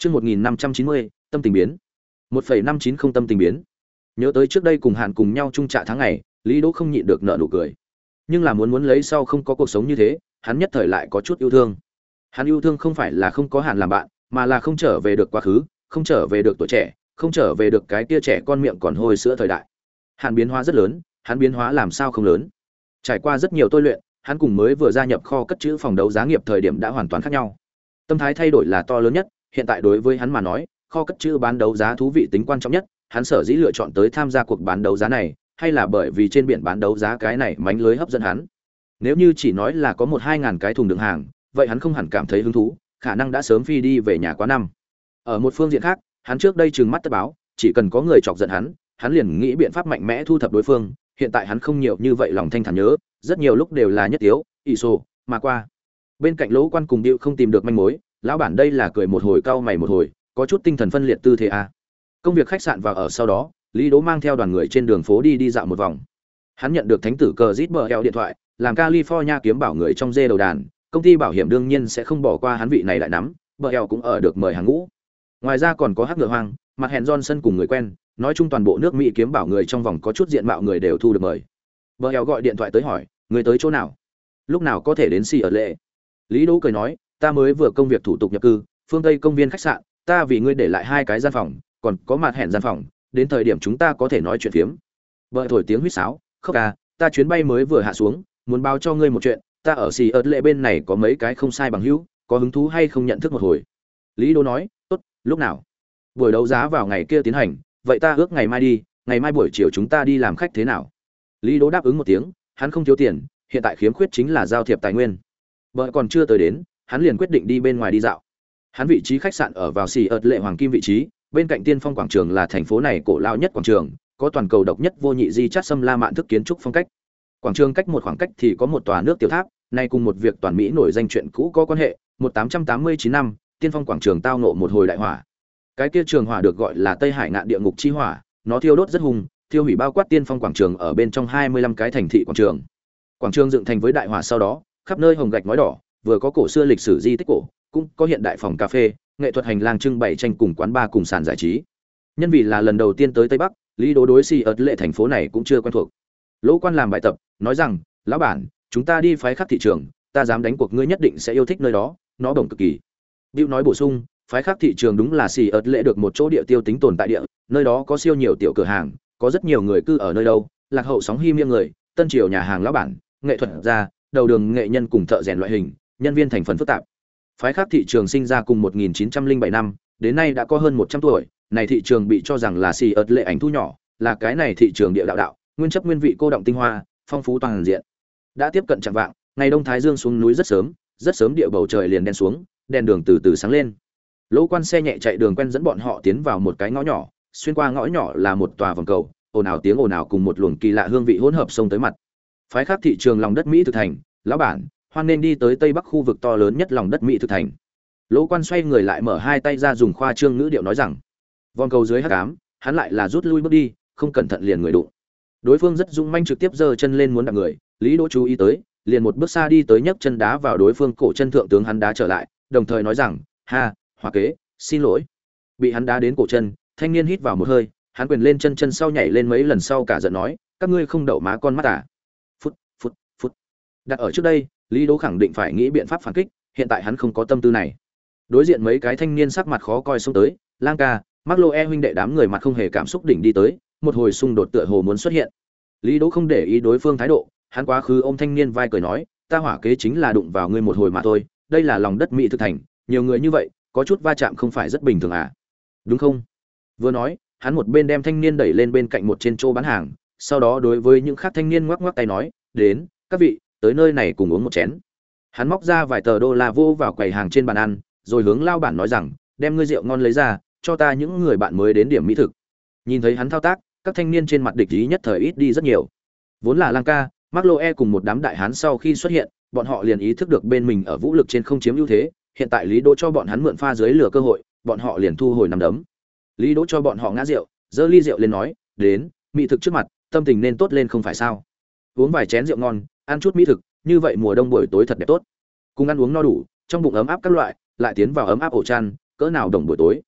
Chương 1590, tâm tình biến. 1.590 tâm tình biến. Nhớ tới trước đây cùng Hàn cùng nhau chung trạ tháng ngày, Lý Đỗ không nhịn được nở nụ cười. Nhưng là muốn muốn lấy sau không có cuộc sống như thế, hắn nhất thời lại có chút yêu thương. Hắn yêu thương không phải là không có Hàn làm bạn, mà là không trở về được quá khứ, không trở về được tuổi trẻ, không trở về được cái kia trẻ con miệng còn hôi sữa thời đại. Hàn biến hóa rất lớn, hắn biến hóa làm sao không lớn. Trải qua rất nhiều tôi luyện, hắn cùng mới vừa gia nhập kho cất chữ phòng đấu giá nghiệp thời điểm đã hoàn toàn khác nhau. Tâm thái thay đổi là to lớn nhất, hiện tại đối với hắn mà nói, kho cất chữ bán đấu giá thú vị tính quan trọng nhất, hắn sở dĩ lựa chọn tới tham gia cuộc bán đấu giá này, hay là bởi vì trên biển bán đấu giá cái này mánh lưới hấp dẫn hắn. Nếu như chỉ nói là có một hai ngàn cái thùng đựng hàng, vậy hắn không hẳn cảm thấy hứng thú, khả năng đã sớm phi đi về nhà quá năm. Ở một phương diện khác, hắn trước đây trừng mắt tất báo, chỉ cần có người chọc giận hắn, hắn liền nghĩ biện pháp mạnh mẽ thu thập đối phương, hiện tại hắn không nhiều như vậy lòng thanh thản nhớ, rất nhiều lúc đều là nhất thiếu, ỷ sổ, mà qua. Bên cạnh lỗ quan cùng điệu không tìm được manh mối, lão bản đây là cười một hồi cau mày một hồi, có chút tinh thần phân liệt tư thế à. Công việc khách sạn và ở sau đó, Lý Đỗ mang theo đoàn người trên đường phố đi đi dạo một vòng. Hắn nhận được thánh tử cờ rít bờ eo điện thoại, làm California kiếm bảo người trong dê đầu đàn, công ty bảo hiểm đương nhiên sẽ không bỏ qua hắn vị này lại nắm, bờ eo cũng ở được mời hàng ngũ. Ngoài ra còn có hắc ngựa hoang, mặt hẹn Johnson cùng người quen, nói chung toàn bộ nước Mỹ kiếm bảo người trong vòng có chút diện mạo người đều thu được mời. Bờ eo gọi điện thoại tới hỏi, người tới chỗ nào? Lúc nào có thể đến xì ở lệ? Lý Đỗ cười nói, ta mới vừa công việc thủ tục nhập cư, phương Tây công viên khách sạn, ta vì ngươi để lại hai cái gian phòng, còn có mặt hẹn gian phòng, đến thời điểm chúng ta có thể nói chuyện phiếm. vợ thổi tiếng huýt sáo, khóc ca ta chuyến bay mới vừa hạ xuống, muốn báo cho ngươi một chuyện, ta ở xì ớt lệ bên này có mấy cái không sai bằng hữu, có hứng thú hay không nhận thức một hồi. Lý Đô nói, tốt, lúc nào? Buổi đấu giá vào ngày kia tiến hành, vậy ta ước ngày mai đi, ngày mai buổi chiều chúng ta đi làm khách thế nào? Lý Đô đáp ứng một tiếng, hắn không thiếu tiền, hiện tại khiếm khuyết chính là giao thiệp tài nguyên. vợ còn chưa tới đến, hắn liền quyết định đi bên ngoài đi dạo. Hắn vị trí khách sạn ở vào xì ợt lệ hoàng kim vị trí, bên cạnh Tiên Phong quảng trường là thành phố này cổ lao nhất quảng trường, có toàn cầu độc nhất vô nhị di chát xâm la mạn thức kiến trúc phong cách. Quảng trường cách một khoảng cách thì có một tòa nước tiểu tháp, nay cùng một việc toàn Mỹ nổi danh chuyện cũ có quan hệ, 1889 năm, Tiên Phong quảng trường tao ngộ một hồi đại hỏa. Cái kia trường hỏa được gọi là Tây Hải ngạn địa ngục chi hỏa, nó thiêu đốt rất hung, thiêu hủy bao quát Tiên Phong quảng trường ở bên trong 25 cái thành thị quảng trường. Quảng trường dựng thành với đại hỏa sau đó, khắp nơi hồng gạch ngói đỏ, vừa có cổ xưa lịch sử di tích cổ, cũng có hiện đại phòng cà phê, nghệ thuật hành lang trưng bày tranh cùng quán bar cùng sàn giải trí. Nhân vì là lần đầu tiên tới Tây Bắc, Lý Đỗ đối xì ở lệ thành phố này cũng chưa quen thuộc. Lỗ Quan làm bài tập, nói rằng, lão bản, chúng ta đi phái khắc thị trường, ta dám đánh cuộc ngươi nhất định sẽ yêu thích nơi đó, nó đồng cực kỳ. Diệu nói bổ sung, phái khắc thị trường đúng là xì ở lệ được một chỗ địa tiêu tính tồn tại địa, nơi đó có siêu nhiều tiểu cửa hàng, có rất nhiều người cư ở nơi đâu, lạc hậu sóng hi miệng người, tân triều nhà hàng lão bản, nghệ thuật gia, đầu đường nghệ nhân cùng thợ rèn loại hình, nhân viên thành phần phức tạp. Phái khác thị trường sinh ra cùng 1907 năm, đến nay đã có hơn 100 tuổi, này thị trường bị cho rằng là xì ớt lệ ảnh thu nhỏ, là cái này thị trường địa đạo đạo, nguyên chấp nguyên vị cô động tinh hoa, phong phú toàn diện. Đã tiếp cận chẳng vạng, ngày đông thái dương xuống núi rất sớm, rất sớm địa bầu trời liền đen xuống, đèn đường từ từ sáng lên. Lỗ quan xe nhẹ chạy đường quen dẫn bọn họ tiến vào một cái ngõ nhỏ, xuyên qua ngõ nhỏ là một tòa vòng cầu, ồn ào tiếng ồn ào cùng một luồng kỳ lạ hương vị hỗn hợp xông tới mặt. Phái khác thị trường lòng đất Mỹ thực thành, lão bản, hoan nên đi tới tây bắc khu vực to lớn nhất lòng đất mỹ thực thành. Lỗ quan xoay người lại mở hai tay ra dùng khoa trương ngữ điệu nói rằng, vòng cầu dưới hắc ám, hắn lại là rút lui bước đi, không cẩn thận liền người đụng. Đối phương rất dũng manh trực tiếp giơ chân lên muốn đạp người, lý đỗ chú ý tới, liền một bước xa đi tới nhấc chân đá vào đối phương cổ chân thượng tướng hắn đá trở lại, đồng thời nói rằng, ha hòa kế, xin lỗi. Bị hắn đá đến cổ chân, thanh niên hít vào một hơi, hắn quyền lên chân chân sau nhảy lên mấy lần sau cả giận nói, các ngươi không đậu má con mắt à? Phút phút phút. Đặt ở trước đây lý đỗ khẳng định phải nghĩ biện pháp phản kích, hiện tại hắn không có tâm tư này. Đối diện mấy cái thanh niên sắc mặt khó coi xông tới, lang ca mắc huynh đệ đám người mặt không hề cảm xúc đỉnh đi tới, một hồi xung đột tựa hồ muốn xuất hiện. Lý đỗ không để ý đối phương thái độ, hắn quá khứ ôm thanh niên vai cười nói, ta hỏa kế chính là đụng vào ngươi một hồi mà thôi, đây là lòng đất mỹ thực thành, nhiều người như vậy, có chút va chạm không phải rất bình thường à? Đúng không? Vừa nói, hắn một bên đem thanh niên đẩy lên bên cạnh một trên chỗ bán hàng, sau đó đối với những khác thanh niên ngoắc ngoắc tay nói, đến, các vị tới nơi này cùng uống một chén. Hắn móc ra vài tờ đô la vô vào quầy hàng trên bàn ăn, rồi hướng lao bản nói rằng, đem ngươi rượu ngon lấy ra, cho ta những người bạn mới đến điểm mỹ thực. Nhìn thấy hắn thao tác, các thanh niên trên mặt địch ý nhất thời ít đi rất nhiều. Vốn là lang ca, mark e cùng một đám đại hán sau khi xuất hiện, bọn họ liền ý thức được bên mình ở vũ lực trên không chiếm ưu thế, hiện tại lý đỗ cho bọn hắn mượn pha dưới lửa cơ hội, bọn họ liền thu hồi nằm đấm. Lý đỗ cho bọn họ ngã rượu, giơ ly rượu lên nói, đến, mỹ thực trước mặt, tâm tình nên tốt lên không phải sao? Uống vài chén rượu ngon ăn chút mỹ thực, như vậy mùa đông buổi tối thật đẹp tốt. Cùng ăn uống no đủ, trong bụng ấm áp các loại, lại tiến vào ấm áp ổ chăn, cỡ nào đồng buổi tối.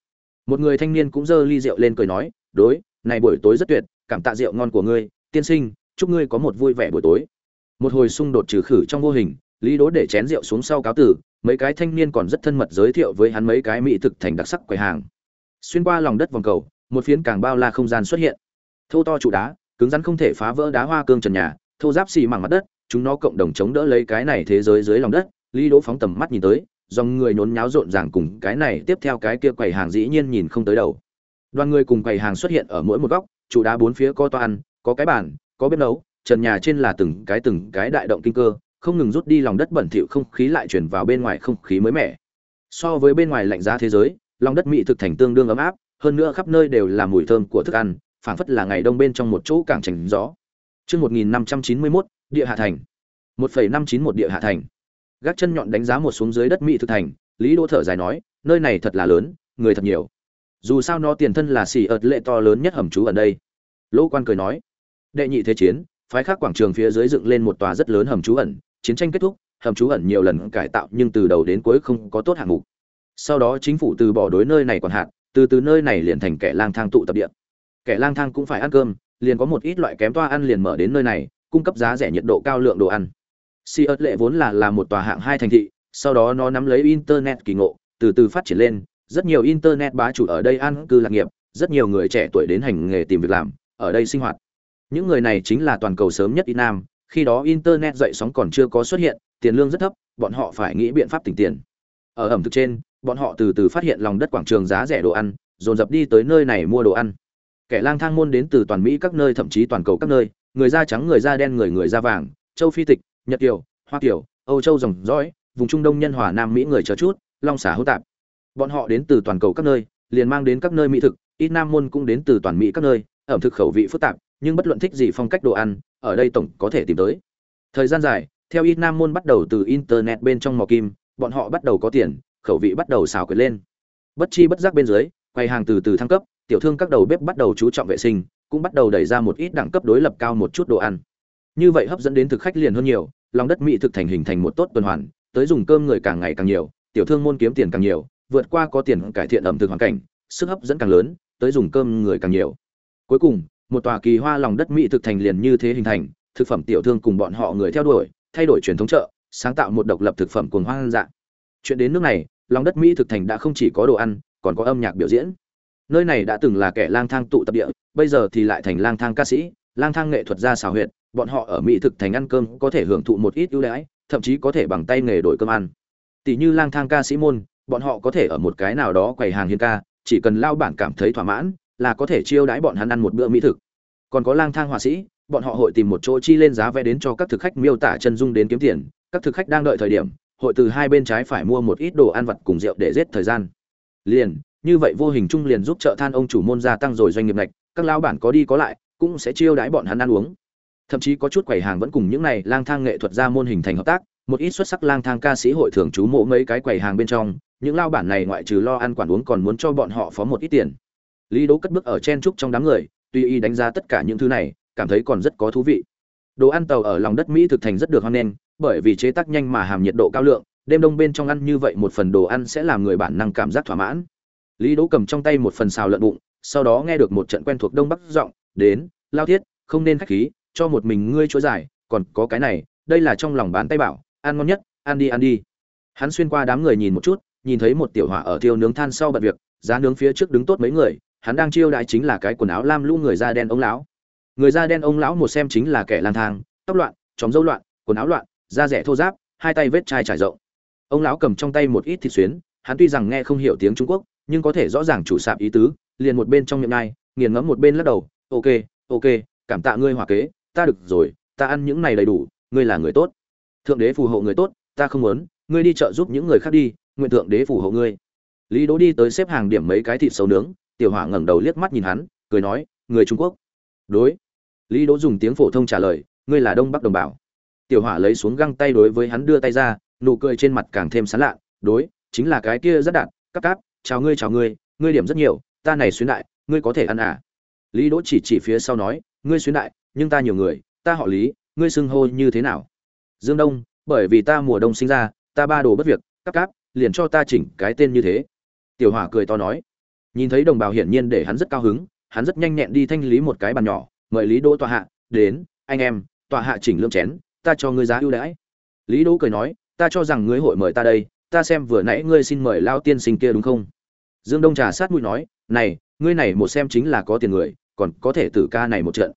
Một người thanh niên cũng giơ ly rượu lên cười nói, đối, này buổi tối rất tuyệt, cảm tạ rượu ngon của ngươi, tiên sinh, chúc ngươi có một vui vẻ buổi tối. Một hồi xung đột trừ khử trong vô hình, lý đố để chén rượu xuống sau cáo tử, mấy cái thanh niên còn rất thân mật giới thiệu với hắn mấy cái mỹ thực thành đặc sắc quầy hàng. Xuyên qua lòng đất vòng cầu, một phiến càng bao la không gian xuất hiện. Thô to trụ đá, cứng rắn không thể phá vỡ đá hoa cương trần nhà, thô giáp xì mảng mặt đất chúng nó cộng đồng chống đỡ lấy cái này thế giới dưới lòng đất lý đỗ phóng tầm mắt nhìn tới dòng người nhốn nháo rộn ràng cùng cái này tiếp theo cái kia quầy hàng dĩ nhiên nhìn không tới đầu. Đoàn người cùng quầy hàng xuất hiện ở mỗi một góc trụ đá bốn phía có toan, có cái bàn có bếp nấu trần nhà trên là từng cái từng cái đại động kinh cơ không ngừng rút đi lòng đất bẩn thỉu không khí lại chuyển vào bên ngoài không khí mới mẻ. So với bên ngoài lạnh giá thế giới lòng đất mỹ thực thành tương đương ấm áp hơn nữa khắp nơi đều là mùi thơm của thức ăn phảng phất là ngày đông bên trong một chỗ càng tránh gió. Trước 1591, địa hạ thành. một phẩy năm chín một địa hạ thành. Gác chân nhọn đánh giá một xuống dưới đất mỹ thực thành, lý đỗ thở dài nói, nơi này thật là lớn, người thật nhiều. Dù sao nó tiền thân là xì ợt lệ to lớn nhất hầm trú ở đây. Lỗ quan cười nói, đệ nhị thế chiến, phái khác quảng trường phía dưới dựng lên một tòa rất lớn hầm trú ẩn, chiến tranh kết thúc, hầm trú ẩn nhiều lần cải tạo nhưng từ đầu đến cuối không có tốt hạng mục. Sau đó chính phủ từ bỏ đối nơi này còn hạn từ từ nơi này liền thành kẻ lang thang tụ tập địa. Kẻ lang thang cũng phải ăn cơm, liền có một ít loại kém toa ăn liền mở đến nơi này cung cấp giá rẻ nhiệt độ cao lượng đồ ăn Seattle lệ vốn là là một tòa hạng hai thành thị sau đó nó nắm lấy internet kỳ ngộ từ từ phát triển lên rất nhiều internet bá chủ ở đây ăn cư lạc nghiệp rất nhiều người trẻ tuổi đến hành nghề tìm việc làm ở đây sinh hoạt những người này chính là toàn cầu sớm nhất Việt Nam, khi đó internet dậy sóng còn chưa có xuất hiện, tiền lương rất thấp, bọn họ phải nghĩ biện pháp tỉnh tiền. Ở ẩm thực trên, bọn họ từ từ phát hiện lòng đất quảng trường giá rẻ đồ ăn, dồn dập đi tới nơi này mua đồ ăn. Kẻ lang thang môn đến từ toàn Mỹ các nơi thậm chí toàn cầu các nơi, người da trắng, người da đen, người người da vàng, châu Phi tịch, Nhật Kiều, Hoa Kiều, Âu Châu dòng dõi, vùng Trung Đông nhân hòa Nam Mỹ người chờ chút, long xả hữu tạp. Bọn họ đến từ toàn cầu các nơi, liền mang đến các nơi mỹ thực, ít Nam môn cũng đến từ toàn Mỹ các nơi, ẩm thực khẩu vị phức tạp, nhưng bất luận thích gì phong cách đồ ăn, ở đây tổng có thể tìm tới. Thời gian dài, theo ít Nam môn bắt đầu từ internet bên trong mò kim, bọn họ bắt đầu có tiền, khẩu vị bắt đầu xào quyệt lên. Bất chi bất giác bên dưới, quầy hàng từ từ thăng cấp, tiểu thương các đầu bếp bắt đầu chú trọng vệ sinh, cũng bắt đầu đẩy ra một ít đẳng cấp đối lập cao một chút đồ ăn. Như vậy hấp dẫn đến thực khách liền hơn nhiều, lòng đất mỹ thực thành hình thành một tốt tuần hoàn, tới dùng cơm người càng ngày càng nhiều, tiểu thương môn kiếm tiền càng nhiều, vượt qua có tiền cải thiện ẩm thực hoàn cảnh, sức hấp dẫn càng lớn, tới dùng cơm người càng nhiều. Cuối cùng, một tòa kỳ hoa lòng đất mỹ thực thành liền như thế hình thành, thực phẩm tiểu thương cùng bọn họ người theo đuổi, thay đổi truyền thống chợ, sáng tạo một độc lập thực phẩm cuồng hoang dạng. Chuyện đến nước này, lòng đất mỹ thực thành đã không chỉ có đồ ăn, còn có âm nhạc biểu diễn. Nơi này đã từng là kẻ lang thang tụ tập địa, bây giờ thì lại thành lang thang ca sĩ, lang thang nghệ thuật gia xào huyệt, bọn họ ở mỹ thực thành ăn cơm có thể hưởng thụ một ít ưu đãi, thậm chí có thể bằng tay nghề đổi cơm ăn. Tỷ như lang thang ca sĩ môn, bọn họ có thể ở một cái nào đó quầy hàng hiên ca, chỉ cần lao bản cảm thấy thỏa mãn, là có thể chiêu đãi bọn hắn ăn một bữa mỹ thực còn có lang thang họa sĩ bọn họ hội tìm một chỗ chi lên giá vé đến cho các thực khách miêu tả chân dung đến kiếm tiền các thực khách đang đợi thời điểm hội từ hai bên trái phải mua một ít đồ ăn vặt cùng rượu để giết thời gian liền như vậy vô hình chung liền giúp trợ than ông chủ môn gia tăng rồi doanh nghiệp lệch các lao bản có đi có lại, cũng sẽ chiêu đãi bọn hắn ăn uống. Thậm chí có chút quầy hàng vẫn cùng những này lang thang nghệ thuật ra môn hình thành hợp tác, một ít xuất sắc lang thang ca sĩ hội thường trú mộ mấy cái quầy hàng bên trong, những lao bản này ngoại trừ lo ăn quản uống còn muốn cho bọn họ phó một ít tiền. Lý đỗ cất bước ở chen trúc trong đám người tuy y đánh giá tất cả những thứ này, cảm thấy còn rất có thú vị. Đồ ăn tàu ở lòng đất mỹ thực thành rất được hoan nghênh, bởi vì chế tác nhanh mà hàm nhiệt độ cao lượng, đêm đông bên trong ăn như vậy một phần đồ ăn sẽ làm người bản năng cảm giác thỏa mãn lý đỗ cầm trong tay một phần xào lợn bụng, sau đó nghe được một trận quen thuộc đông bắc giọng, đến, lao thiết, không nên khách khí, cho một mình ngươi chúa giải còn có cái này, đây là trong lòng bán tay bảo, ăn ngon nhất, ăn đi ăn đi. Hắn xuyên qua đám người nhìn một chút, nhìn thấy một tiểu hỏa ở thiêu nướng than sau bật việc, giá nướng phía trước đứng tốt mấy người, hắn đang chiêu đại chính là cái quần áo lam lũ người da đen ông lão. Người da đen ông lão một xem chính là kẻ lang thang, tóc loạn chóm dâu loạn, quần áo loạn, da rẻ thô ráp, hai tay vết chai trải rộng. Ông lão cầm trong tay một ít thịt xuyến, hắn tuy rằng nghe không hiểu tiếng trung quốc nhưng có thể rõ ràng chủ sạp ý tứ, liền một bên trong miệng ngai nghiền ngẫm một bên lắc đầu, ok ok, cảm tạ ngươi hòa kế, ta được rồi, ta ăn những này đầy đủ, ngươi là người tốt. Thượng đế phù hộ người tốt, ta không muốn, ngươi đi chợ giúp những người khác đi, nguyện thượng đế phù hộ ngươi. Lý đỗ đi tới xếp hàng điểm mấy cái thịt sầu nướng, tiểu hỏa ngẩng đầu liếc mắt nhìn hắn, cười nói, người trung quốc. Đối. Lý đỗ dùng tiếng phổ thông trả lời, ngươi là đông bắc đồng bào. Tiểu hỏa lấy xuống găng tay đối với hắn đưa tay ra, nụ cười trên mặt càng thêm sán lạ, đối, chính là cái kia rất đạn, cắp cáp chào ngươi chào ngươi ngươi điểm rất nhiều, ta này xuyến đại, ngươi có thể ăn à? Lý đỗ chỉ chỉ phía sau nói, ngươi xuyến đại, nhưng ta nhiều người, ta họ lý, ngươi xưng hô như thế nào? Dương đông, bởi vì ta mùa đông sinh ra, ta ba đồ bất việc, cắp cáp, liền cho ta chỉnh cái tên như thế. Tiểu hỏa cười to nói. Nhìn thấy đồng bào hiển nhiên để hắn rất cao hứng, hắn rất nhanh nhẹn đi thanh lý một cái bàn nhỏ, mời lý đỗ tọa hạ, đến, anh em, tọa hạ chỉnh lương chén, ta cho ngươi giá ưu đãi. Lý đỗ cười nói, ta cho rằng ngươi hội mời ta đây ta xem vừa nãy ngươi xin mời lao tiên sinh kia đúng không? Dương đông trà sát mũi nói, này, ngươi này một xem chính là có tiền người, còn có thể tử ca này một trận.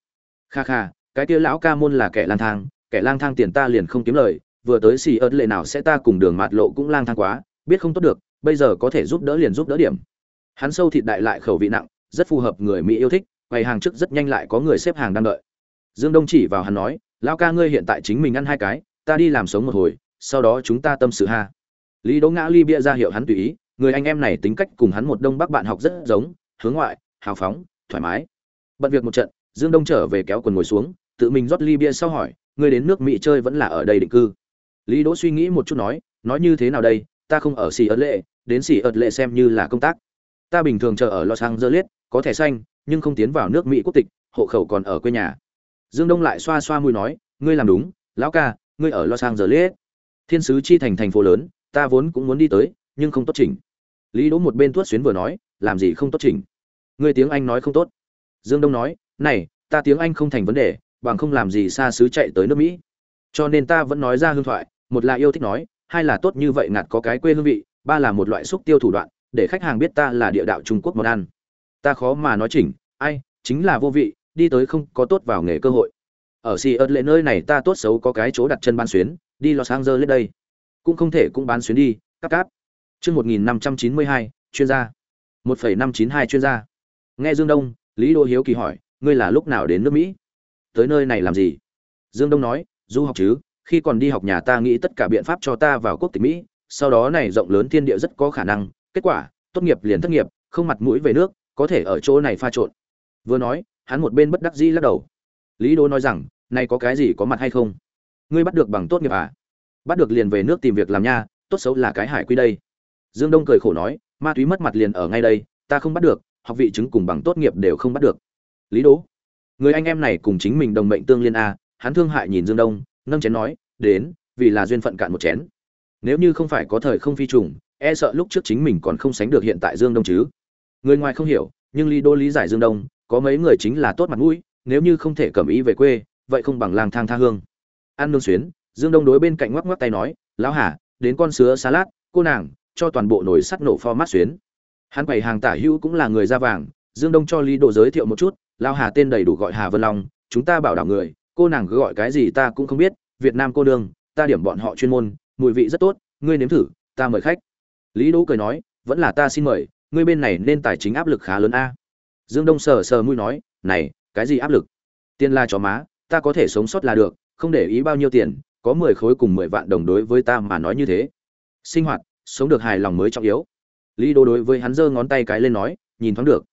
Kha kha, cái kia lão ca môn là kẻ lang thang, kẻ lang thang tiền ta liền không kiếm lời, vừa tới xì ớt lệ nào sẽ ta cùng đường mạt lộ cũng lang thang quá, biết không tốt được, bây giờ có thể giúp đỡ liền giúp đỡ điểm. Hắn sâu thịt đại lại khẩu vị nặng, rất phù hợp người mỹ yêu thích, quầy hàng trước rất nhanh lại có người xếp hàng đang đợi. Dương đông chỉ vào hắn nói, lão ca ngươi hiện tại chính mình ăn hai cái, ta đi làm sống một hồi, sau đó chúng ta tâm sự ha lý đỗ ngã ly bia ra hiệu hắn tùy ý, người anh em này tính cách cùng hắn một đông bắc bạn học rất giống, hướng ngoại, hào phóng, thoải mái. Bận việc một trận, dương đông trở về kéo quần ngồi xuống, tự mình rót ly bia sau hỏi, ngươi đến nước mỹ chơi vẫn là ở đây định cư? Lý đỗ suy nghĩ một chút nói nói như thế nào đây, ta không ở xì ớt lệ, đến xì ớt lệ xem như là công tác. Ta bình thường chờ ở los angeles, có thẻ xanh, nhưng không tiến vào nước mỹ quốc tịch, hộ khẩu còn ở quê nhà. Dương đông lại xoa xoa mũi nói, ngươi làm đúng, lão ca, ngươi ở los angeles. Thiên sứ chi thành thành phố lớn ta vốn cũng muốn đi tới, nhưng không tốt chỉnh. Lý đỗ một bên tuốt xuyến vừa nói, làm gì không tốt chỉnh? Người tiếng anh nói không tốt. Dương đông nói, này, ta tiếng anh không thành vấn đề, bằng không làm gì xa xứ chạy tới nước mỹ. Cho nên ta vẫn nói ra hương thoại, một là yêu thích nói, hai là tốt như vậy ngặt có cái quê hương vị, ba là một loại xúc tiêu thủ đoạn, để khách hàng biết ta là địa đạo trung quốc món ăn. Ta khó mà nói chỉnh, ai, chính là vô vị, đi tới không có tốt vào nghề cơ hội. Ở xì ớt lệ nơi này ta tốt xấu có cái chỗ đặt chân ban xuyến, đi lo sang dơ lên đây cũng không thể cũng bán xuyến đi cắp cáp. Chương một nghìn năm trăm chín mươi hai, chuyên gia. một phẩy năm chín hai chuyên gia. Nghe dương đông, lý đô hiếu kỳ hỏi, ngươi là lúc nào đến nước mỹ? Tới nơi này làm gì? Dương đông nói, du học chứ, khi còn đi học nhà ta nghĩ tất cả biện pháp cho ta vào quốc tịch mỹ, sau đó này rộng lớn thiên địa rất có khả năng, kết quả, tốt nghiệp liền thất nghiệp, không mặt mũi về nước, có thể ở chỗ này pha trộn. Vừa nói, hắn một bên bất đắc dĩ lắc đầu. Lý đô nói rằng, này có cái gì có mặt hay không? Ngươi bắt được bằng tốt nghiệp à? Bắt được liền về nước tìm việc làm nha, tốt xấu là cái hải quy đây. Dương đông cười khổ nói, ma túy mất mặt liền ở ngay đây, ta không bắt được, học vị chứng cùng bằng tốt nghiệp đều không bắt được. Lý đỗ, người anh em này cùng chính mình đồng mệnh tương liên a, hắn thương hại nhìn dương đông, nâng chén nói, đến, vì là duyên phận cạn một chén. Nếu như không phải có thời không phi trùng e sợ lúc trước chính mình còn không sánh được hiện tại dương đông chứ. Người ngoài không hiểu, nhưng lý đô lý giải dương đông, có mấy người chính là tốt mặt mũi, nếu như không thể cầm ý về quê, vậy không bằng lang thang tha hương. Ăn nương xuyến dương đông đối bên cạnh ngoắc ngoắc tay nói, lão hà, đến con sứa salad, cô nàng, cho toàn bộ nồi sắt nổ pho mát xuyến. Hắn quầy hàng tả hữu cũng là người da vàng, dương đông cho lý đồ giới thiệu một chút, Lão hà tên đầy đủ gọi hà vân long, chúng ta bảo đảm người, cô nàng cứ gọi cái gì ta cũng không biết, việt nam cô đương ta điểm bọn họ chuyên môn, mùi vị rất tốt, ngươi nếm thử, ta mời khách. Lý đỗ cười nói, vẫn là ta xin mời, ngươi bên này nên tài chính áp lực khá lớn a. Dương đông sờ sờ mũi nói, này, cái gì áp lực? Tiền là chó má, ta có thể sống sót là được, không để ý bao nhiêu tiền có mười khối cùng mười vạn đồng đối với ta mà nói như thế. Sinh hoạt, sống được hài lòng mới trọng yếu. Lý Đô đối với hắn giơ ngón tay cái lên nói, nhìn thoáng được.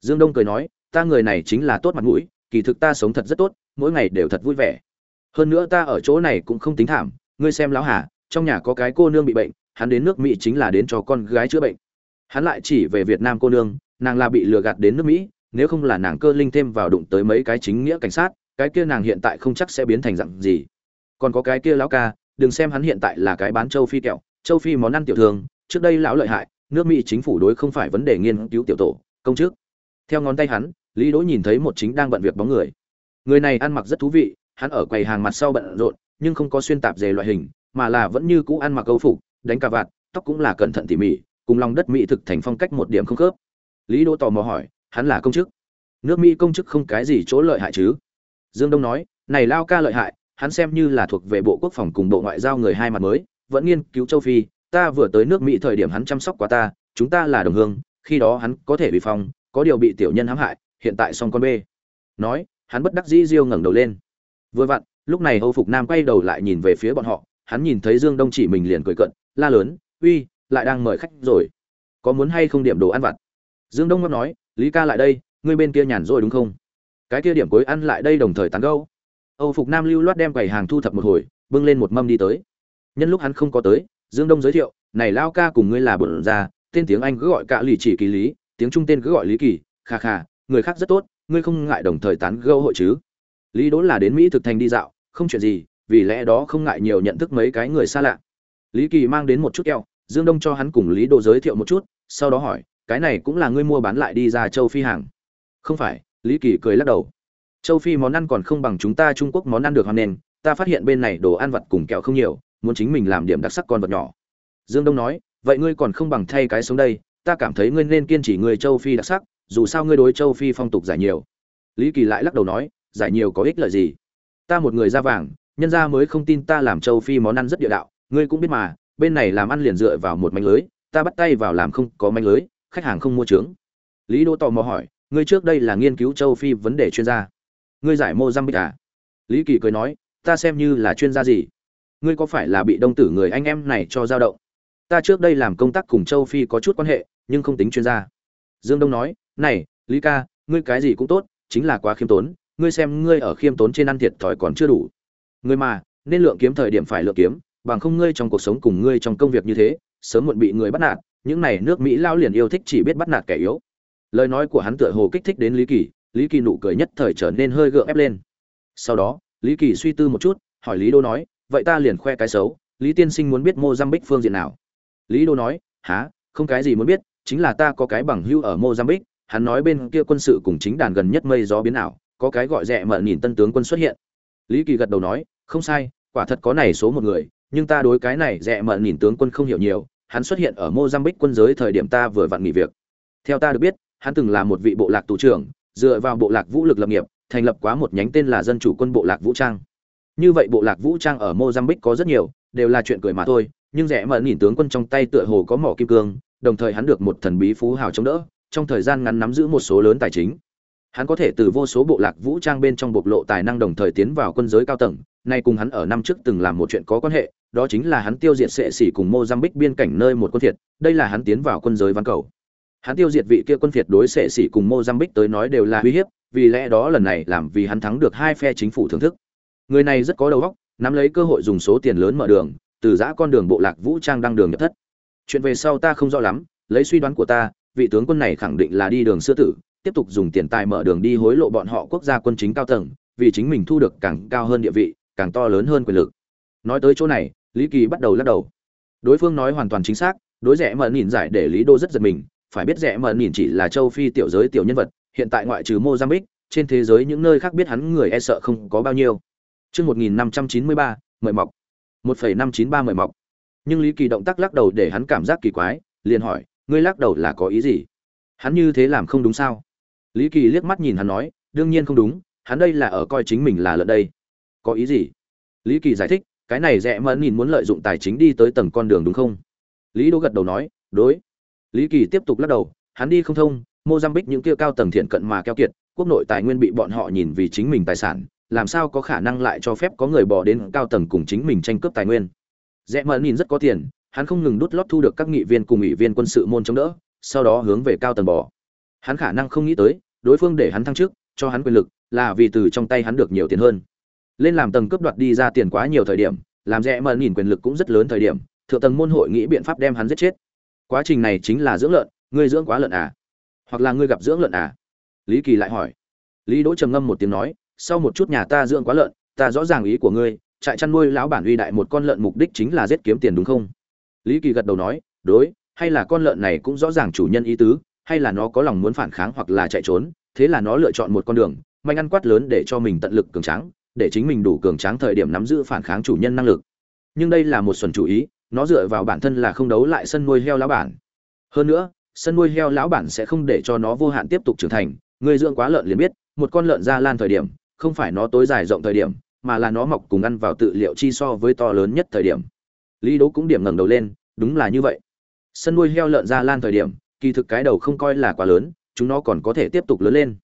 Dương đông cười nói, ta người này chính là tốt mặt mũi, kỳ thực ta sống thật rất tốt, mỗi ngày đều thật vui vẻ. Hơn nữa ta ở chỗ này cũng không tính thảm, ngươi xem lão hà, trong nhà có cái cô nương bị bệnh, hắn đến nước mỹ chính là đến cho con gái chữa bệnh. Hắn lại chỉ về việt nam cô nương, nàng là bị lừa gạt đến nước mỹ, nếu không là nàng cơ linh thêm vào đụng tới mấy cái chính nghĩa cảnh sát, cái kia nàng hiện tại không chắc sẽ biến thành dạng gì còn có cái kia lão ca, đừng xem hắn hiện tại là cái bán châu phi kẹo, châu phi món ăn tiểu thường, trước đây lão lợi hại, nước mỹ chính phủ đối không phải vấn đề nghiên cứu tiểu tổ, công chức. Theo ngón tay hắn, lý đỗ nhìn thấy một chính đang bận việc bóng người. Người này ăn mặc rất thú vị, hắn ở quầy hàng mặt sau bận rộn, nhưng không có xuyên tạp dề loại hình, mà là vẫn như cũ ăn mặc câu phục, đánh cà vạt, tóc cũng là cẩn thận tỉ mỉ, cùng lòng đất mỹ thực thành phong cách một điểm không khớp. Lý đỗ tò mò hỏi, hắn là công chức? Nước mỹ công chức không cái gì chỗ lợi hại chứ? Dương đông nói, này lao ca lợi hại hắn xem như là thuộc về bộ quốc phòng cùng bộ ngoại giao người hai mặt mới, vẫn nghiên cứu châu phi, ta vừa tới nước mỹ thời điểm hắn chăm sóc quá ta, chúng ta là đồng hương, khi đó hắn có thể bị phong, có điều bị tiểu nhân hãm hại, hiện tại xong con bê. Nói, hắn bất đắc dĩ diêu ngẩng đầu lên. Vừa vặn, lúc này âu phục nam quay đầu lại nhìn về phía bọn họ, hắn nhìn thấy dương đông chỉ mình liền cười cận la lớn, uy, lại đang mời khách rồi. Có muốn hay không điểm đồ ăn vặt? Dương đông ngâm nói, lý ca lại đây, ngươi bên kia nhàn rồi đúng không? Cái kia điểm cuối ăn lại đây đồng thời tán gâu âu phục nam lưu loát đem quầy hàng thu thập một hồi, bưng lên một mâm đi tới. Nhân lúc hắn không có tới, dương đông giới thiệu, này lao ca cùng ngươi là bổn ra, tên tiếng anh cứ gọi cả lì chỉ kỳ lý, tiếng trung tên cứ gọi lý kỳ, kha kha, người khác rất tốt, ngươi không ngại đồng thời tán gẫu hội chứ? Lý đỗ là đến mỹ thực thành đi dạo, không chuyện gì, vì lẽ đó không ngại nhiều nhận thức mấy cái người xa lạ. Lý kỳ mang đến một chút kẹo, dương đông cho hắn cùng lý đỗ giới thiệu một chút, sau đó hỏi, cái này cũng là ngươi mua bán lại đi ra châu phi hàng? Không phải, lý kỳ cười lắc đầu châu phi món ăn còn không bằng chúng ta trung quốc món ăn được hoan nền ta phát hiện bên này đồ ăn vặt cùng kẹo không nhiều, muốn chính mình làm điểm đặc sắc con vật nhỏ. Dương đông nói, vậy ngươi còn không bằng thay cái sống đây, ta cảm thấy ngươi nên kiên trì người châu phi đặc sắc, dù sao ngươi đối châu phi phong tục giải nhiều. Lý kỳ lại lắc đầu nói, giải nhiều có ích lợi gì? Ta một người da vàng, nhân gia mới không tin ta làm châu phi món ăn rất địa đạo, ngươi cũng biết mà, bên này làm ăn liền dựa vào một manh lưới, ta bắt tay vào làm không có manh lưới, khách hàng không mua trướng. Lý đỗ tò mò hỏi, ngươi trước đây là nghiên cứu châu phi vấn đề chuyên gia? Ngươi giải mozambique à? Lý kỳ cười nói, ta xem như là chuyên gia gì? Ngươi có phải là bị đông tử người anh em này cho dao động? Ta trước đây làm công tác cùng châu phi có chút quan hệ, nhưng không tính chuyên gia. Dương đông nói, này, lý ca, ngươi cái gì cũng tốt, chính là quá khiêm tốn, ngươi xem ngươi ở khiêm tốn trên ăn thiệt thòi còn chưa đủ. Ngươi mà, nên lượng kiếm thời điểm phải lượng kiếm, bằng không ngươi trong cuộc sống cùng ngươi trong công việc như thế, sớm muộn bị người bắt nạt, những này nước mỹ lao liền yêu thích chỉ biết bắt nạt kẻ yếu. Lời nói của hắn tựa hồ kích thích đến lý kỳ lý kỳ nụ cười nhất thời trở nên hơi gượng ép lên. Sau đó, lý kỳ suy tư một chút, hỏi lý đô nói, vậy ta liền khoe cái xấu, lý tiên sinh muốn biết mozambique phương diện nào? Lý đô nói há không cái gì muốn biết, chính là ta có cái bằng hưu ở mozambique, hắn nói bên kia quân sự cùng chính đàn gần nhất mây gió biến ảo, có cái gọi rẻ mở nhìn tân tướng quân xuất hiện. Lý kỳ gật đầu nói, không sai, quả thật có này số một người, nhưng ta đối cái này rẻ mở nhìn tướng quân không hiểu nhiều, hắn xuất hiện ở mozambique quân giới thời điểm ta vừa vặn nghỉ việc. Theo ta được biết, hắn từng là một vị bộ lạc tù trưởng dựa vào bộ lạc vũ lực lập nghiệp, thành lập quá một nhánh tên là dân chủ quân bộ lạc vũ trang. Như vậy bộ lạc vũ trang ở mozambique có rất nhiều, đều là chuyện cười mà thôi, nhưng rẻ mở nhìn tướng quân trong tay tựa hồ có mỏ kim cương, đồng thời hắn được một thần bí phú hào chống đỡ, trong thời gian ngắn nắm giữ một số lớn tài chính. Hắn có thể từ vô số bộ lạc vũ trang bên trong bộc lộ tài năng đồng thời tiến vào quân giới cao tầng, nay cùng hắn ở năm trước từng làm một chuyện có quan hệ, đó chính là hắn tiêu diệt sệ xỉ cùng mozambique biên cảnh nơi một quân thiệt, đây là hắn tiến vào quân giới văn cầu hắn tiêu diệt vị kia quân phiệt đối sệ xỉ cùng mozambique tới nói đều là uy hiếp, vì lẽ đó lần này làm vì hắn thắng được hai phe chính phủ thưởng thức. Người này rất có đầu óc, nắm lấy cơ hội dùng số tiền lớn mở đường, từ giã con đường bộ lạc vũ trang đăng đường nhập thất. Chuyện về sau ta không rõ lắm, lấy suy đoán của ta, vị tướng quân này khẳng định là đi đường xưa tử, tiếp tục dùng tiền tài mở đường đi hối lộ bọn họ quốc gia quân chính cao tầng, vì chính mình thu được càng cao hơn địa vị, càng to lớn hơn quyền lực. Nói tới chỗ này, lý kỳ bắt đầu lắc đầu. Đối phương nói hoàn toàn chính xác, đối rẻ mở nhìn giải để lý đô rất giật mình phải biết rẻ mờ nhìn chỉ là châu phi tiểu giới tiểu nhân vật, hiện tại ngoại trừ mozambique, trên thế giới những nơi khác biết hắn người e sợ không có bao nhiêu. Chương một nghìn năm trăm chín mươi ba, mời mọc. một phẩy năm chín ba mời mọc. Nhưng lý kỳ động tác lắc đầu để hắn cảm giác kỳ quái, liền hỏi, ngươi lắc đầu là có ý gì? Hắn như thế làm không đúng sao? Lý kỳ liếc mắt nhìn hắn nói, đương nhiên không đúng, hắn đây là ở coi chính mình là lợn đây. Có ý gì? Lý kỳ giải thích, cái này rẽ mẫn nhìn muốn lợi dụng tài chính đi tới tầng con đường đúng không? Lý đỗ gật đầu nói, đối lý kỳ tiếp tục lắc đầu, hắn đi không thông, mozambique những kia cao tầng thiện cận mà keo kiệt, quốc nội tài nguyên bị bọn họ nhìn vì chính mình tài sản, làm sao có khả năng lại cho phép có người bỏ đến cao tầng cùng chính mình tranh cướp tài nguyên? Rẽ mẫn nhìn rất có tiền, hắn không ngừng đút lót thu được các nghị viên cùng ủy viên quân sự môn chống đỡ, sau đó hướng về cao tầng bỏ. Hắn khả năng không nghĩ tới, đối phương để hắn thăng chức, cho hắn quyền lực, là vì từ trong tay hắn được nhiều tiền hơn. Lên làm tầng cướp đoạt đi ra tiền quá nhiều thời điểm, làm rẽ mờ nhìn quyền lực cũng rất lớn thời điểm, thượng tầng môn hội nghĩ biện pháp đem hắn giết chết quá trình này chính là dưỡng lợn, ngươi dưỡng quá lợn à? Hoặc là ngươi gặp dưỡng lợn à? Lý kỳ lại hỏi. Lý đỗ trầm ngâm một tiếng nói, sau một chút nhà ta dưỡng quá lợn, ta rõ ràng ý của ngươi, trại chăn nuôi lão bản uy đại một con lợn mục đích chính là giết kiếm tiền đúng không? Lý kỳ gật đầu nói, đối, hay là con lợn này cũng rõ ràng chủ nhân ý tứ, hay là nó có lòng muốn phản kháng hoặc là chạy trốn, thế là nó lựa chọn một con đường, manh ăn quát lớn để cho mình tận lực cường tráng, để chính mình đủ cường tráng thời điểm nắm giữ phản kháng chủ nhân năng lực. Nhưng đây là một xuẩn chủ ý nó dựa vào bản thân là không đấu lại sân nuôi heo lão bản. Hơn nữa, sân nuôi heo lão bản sẽ không để cho nó vô hạn tiếp tục trưởng thành. Người dưỡng quá lợn liền biết, một con lợn ra lan thời điểm, không phải nó tối dài rộng thời điểm, mà là nó mọc cùng ăn vào tự liệu chi so với to lớn nhất thời điểm. Lý Đấu cũng điểm ngẩng đầu lên, đúng là như vậy. Sân nuôi heo lợn ra lan thời điểm, kỳ thực cái đầu không coi là quá lớn, chúng nó còn có thể tiếp tục lớn lên.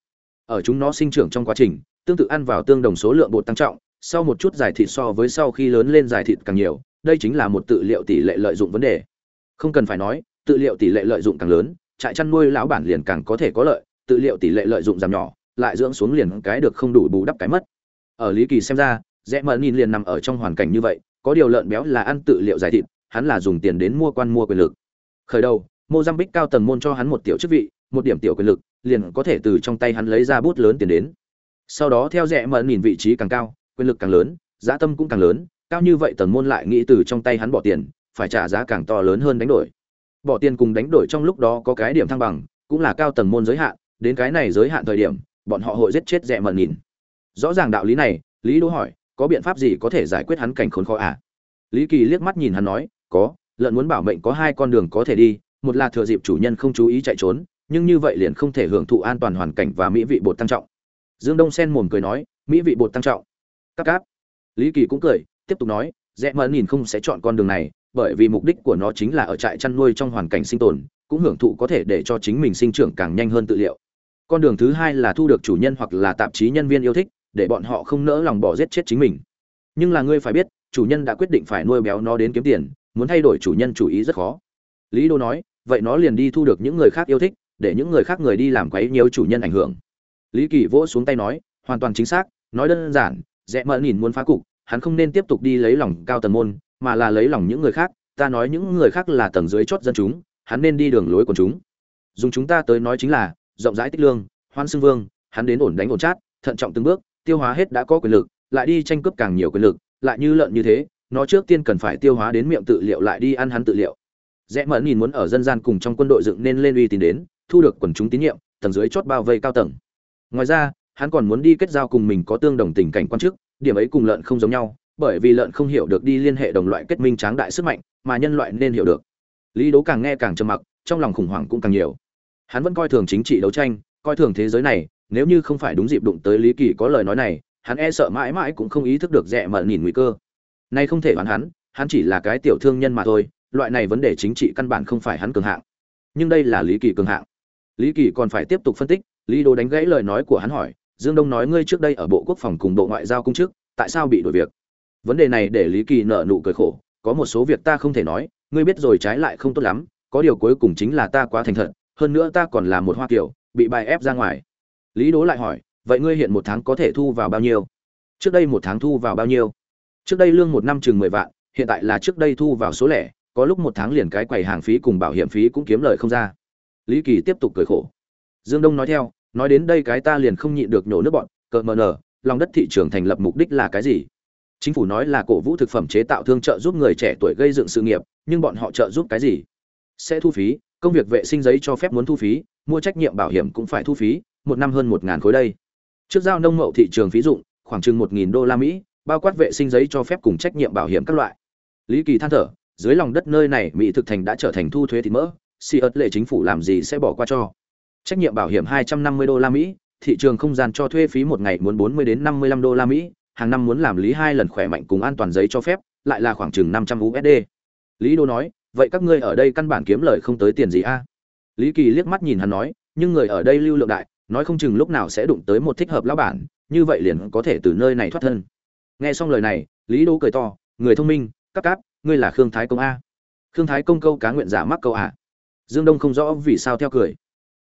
Ở chúng nó sinh trưởng trong quá trình, tương tự ăn vào tương đồng số lượng bột tăng trọng, sau một chút giải thịt so với sau khi lớn lên giải thịt càng nhiều đây chính là một tự liệu tỷ lệ lợi dụng vấn đề. Không cần phải nói, tự liệu tỷ lệ lợi dụng càng lớn, trại chăn nuôi lão bản liền càng có thể có lợi, tự liệu tỷ lệ lợi dụng giảm nhỏ, lại dưỡng xuống liền cái được không đủ bù đắp cái mất. Ở lý kỳ xem ra, rẽ mờ nhìn liền nằm ở trong hoàn cảnh như vậy, có điều lợn béo là ăn tự liệu giải thịt, hắn là dùng tiền đến mua quan mua quyền lực. Khởi đầu, mozambique cao tầng môn cho hắn một tiểu chức vị, một điểm tiểu quyền lực, liền có thể từ trong tay hắn lấy ra bút lớn tiền đến. Sau đó theo rẽ mờ nhìn vị trí càng cao, quyền lực càng lớn, giá tâm cũng càng lớn cao như vậy tần môn lại nghĩ từ trong tay hắn bỏ tiền, phải trả giá càng to lớn hơn đánh đổi. Bỏ tiền cùng đánh đổi trong lúc đó có cái điểm thăng bằng, cũng là cao tầng môn giới hạn, đến cái này giới hạn thời điểm, bọn họ hội giết chết rẻ mận nhìn. Rõ ràng đạo lý này, lý đỗ hỏi, có biện pháp gì có thể giải quyết hắn cảnh khốn khó à? Lý kỳ liếc mắt nhìn hắn nói, có, lợn muốn bảo mệnh có hai con đường có thể đi, một là thừa dịp chủ nhân không chú ý chạy trốn, nhưng như vậy liền không thể hưởng thụ an toàn hoàn cảnh và mỹ vị bột tăng trọng. Dương đông sen mồm cười nói, mỹ vị bột tăng trọng. Các cáp. Lý kỳ cũng cười tiếp tục nói rẽ mờ nhìn không sẽ chọn con đường này, bởi vì mục đích của nó chính là ở trại chăn nuôi trong hoàn cảnh sinh tồn, cũng hưởng thụ có thể để cho chính mình sinh trưởng càng nhanh hơn tự liệu. Con đường thứ hai là thu được chủ nhân hoặc là tạp chí nhân viên yêu thích, để bọn họ không nỡ lòng bỏ giết chết chính mình. Nhưng là ngươi phải biết, chủ nhân đã quyết định phải nuôi béo nó đến kiếm tiền, muốn thay đổi chủ nhân chủ ý rất khó. Lý đô nói, vậy nó liền đi thu được những người khác yêu thích, để những người khác người đi làm quấy nhiều chủ nhân ảnh hưởng. Lý kỳ vỗ xuống tay nói, hoàn toàn chính xác, nói đơn giản rẽ mờ nhìn muốn phá cục hắn không nên tiếp tục đi lấy lòng cao tầng môn, mà là lấy lòng những người khác, ta nói những người khác là tầng dưới chót dân chúng, hắn nên đi đường lối của chúng. Dùng chúng ta tới nói chính là, rộng rãi tích lương, hoan xưng vương, hắn đến ổn đánh ổn chát, thận trọng từng bước, tiêu hóa hết đã có quyền lực, lại đi tranh cướp càng nhiều quyền lực, lại như lợn như thế, nó trước tiên cần phải tiêu hóa đến miệng tự liệu lại đi ăn hắn tự liệu. Rẽ mẫn nhìn muốn ở dân gian cùng trong quân đội dựng nên lên uy tín đến, thu được quần chúng tín nhiệm, tầng dưới chót bao vây cao tầng. Ngoài ra, hắn còn muốn đi kết giao cùng mình có tương đồng tình cảnh quan chức điểm ấy cùng lợn không giống nhau, bởi vì lợn không hiểu được đi liên hệ đồng loại kết minh tráng đại sức mạnh mà nhân loại nên hiểu được. Lý đố càng nghe càng trầm mặc, trong lòng khủng hoảng cũng càng nhiều. Hắn vẫn coi thường chính trị đấu tranh, coi thường thế giới này, nếu như không phải đúng dịp đụng tới lý kỳ có lời nói này, hắn e sợ mãi mãi cũng không ý thức được rẻ mận nhìn nguy cơ. Nay không thể đoán hắn hắn chỉ là cái tiểu thương nhân mà thôi, loại này vấn đề chính trị căn bản không phải hắn cường hạng. Nhưng đây là lý kỳ cường hạng. Lý kỳ còn phải tiếp tục phân tích, lý đô đánh gãy lời nói của hắn hỏi dương đông nói, ngươi trước đây ở bộ quốc phòng cùng bộ ngoại giao công chức, tại sao bị đổi việc? Vấn đề này để lý kỳ nợ nụ cười khổ. Có một số việc ta không thể nói, ngươi biết rồi trái lại không tốt lắm, có điều cuối cùng chính là ta quá thành thật, hơn nữa ta còn là một hoa kiểu, bị bài ép ra ngoài. Lý đố lại hỏi, vậy ngươi hiện một tháng có thể thu vào bao nhiêu? Trước đây một tháng thu vào bao nhiêu? Trước đây lương một năm chừng mười vạn, hiện tại là trước đây thu vào số lẻ, có lúc một tháng liền cái quầy hàng phí cùng bảo hiểm phí cũng kiếm lời không ra. Lý kỳ tiếp tục cười khổ. Dương đông nói theo nói đến đây cái ta liền không nhịn được nhổ nước bọn cợt mờ nở, lòng đất thị trường thành lập mục đích là cái gì? Chính phủ nói là cổ vũ thực phẩm chế tạo thương trợ giúp người trẻ tuổi gây dựng sự nghiệp, nhưng bọn họ trợ giúp cái gì? Sẽ thu phí, công việc vệ sinh giấy cho phép muốn thu phí, mua trách nhiệm bảo hiểm cũng phải thu phí, một năm hơn một ngàn khối đây. Trước giao nông mậu thị trường phí dụng, khoảng chừng một nghìn đô la mỹ, bao quát vệ sinh giấy cho phép cùng trách nhiệm bảo hiểm các loại. Lý kỳ than thở, dưới lòng đất nơi này mỹ thực thành đã trở thành thu thuế thịt mỡ si ớt lệ chính phủ làm gì sẽ bỏ qua cho? Trách nhiệm bảo hiểm 250 đô la mỹ, thị trường không gian cho thuê phí một ngày muốn 40 đến 55 đô la mỹ, hàng năm muốn làm lý hai lần khỏe mạnh cùng an toàn giấy cho phép, lại là khoảng chừng 500 usd lý đô nói, vậy các ngươi ở đây căn bản kiếm lời không tới tiền gì a? Lý kỳ liếc mắt nhìn hắn nói, nhưng người ở đây lưu lượng đại, nói không chừng lúc nào sẽ đụng tới một thích hợp lão bản, như vậy liền có thể từ nơi này thoát thân. Nghe xong lời này, lý đô cười to, người thông minh, các cáp, ngươi là khương thái công a? Khương thái công câu cá nguyện giả mắc câu ạ dương đông không rõ vì sao theo cười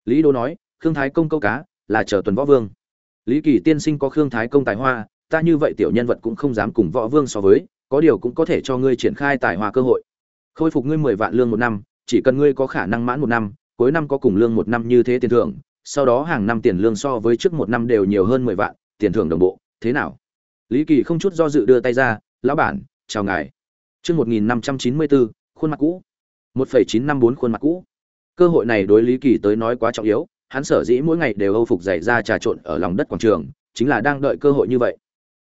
lý đô nói, khương thái công câu cá là chờ tuần võ vương. Lý kỳ tiên sinh có khương thái công tài hoa, ta như vậy tiểu nhân vật cũng không dám cùng võ vương so với, có điều cũng có thể cho ngươi triển khai tài hoa cơ hội. Khôi phục ngươi mười vạn lương một năm, chỉ cần ngươi có khả năng mãn một năm, cuối năm có cùng lương một năm như thế tiền thưởng, sau đó hàng năm tiền lương so với trước một năm đều nhiều hơn mười vạn, tiền thưởng đồng bộ, thế nào? Lý kỳ không chút do dự đưa tay ra, lão bản, chào ngài. Chương một nghìn năm trăm chín mươi bốn, khuôn mặt cũ. một phẩy chín năm bốn khuôn mặt cũ cơ hội này đối lý kỳ tới nói quá trọng yếu, hắn sở dĩ mỗi ngày đều âu phục giày ra trà trộn ở lòng đất quảng trường, chính là đang đợi cơ hội như vậy.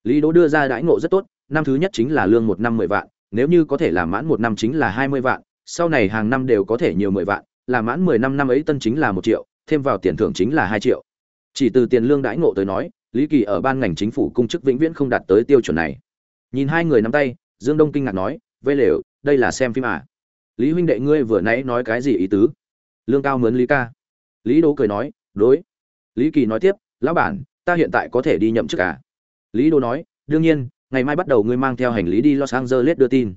Lý đỗ đưa ra đãi ngộ rất tốt, năm thứ nhất chính là lương một năm mười vạn, nếu như có thể làm mãn một năm chính là hai mươi vạn, sau này hàng năm đều có thể nhiều mười vạn, làm mãn mười năm năm ấy tân chính là một triệu, thêm vào tiền thưởng chính là hai triệu. Chỉ từ tiền lương đãi ngộ tới nói, lý kỳ ở ban ngành chính phủ cung chức vĩnh viễn không đạt tới tiêu chuẩn này. Nhìn hai người nắm tay, dương đông kinh ngạc nói vây lều, đây là xem phim à? Lý huynh đệ ngươi vừa nãy nói cái gì ý tứ? Lương cao mướn lý ca. Lý đỗ cười nói, đối. Lý kỳ nói tiếp, lão bản, ta hiện tại có thể đi nhậm chức cả à? lý đỗ nói, đương nhiên, ngày mai bắt đầu ngươi mang theo hành lý đi los angeles đưa tin.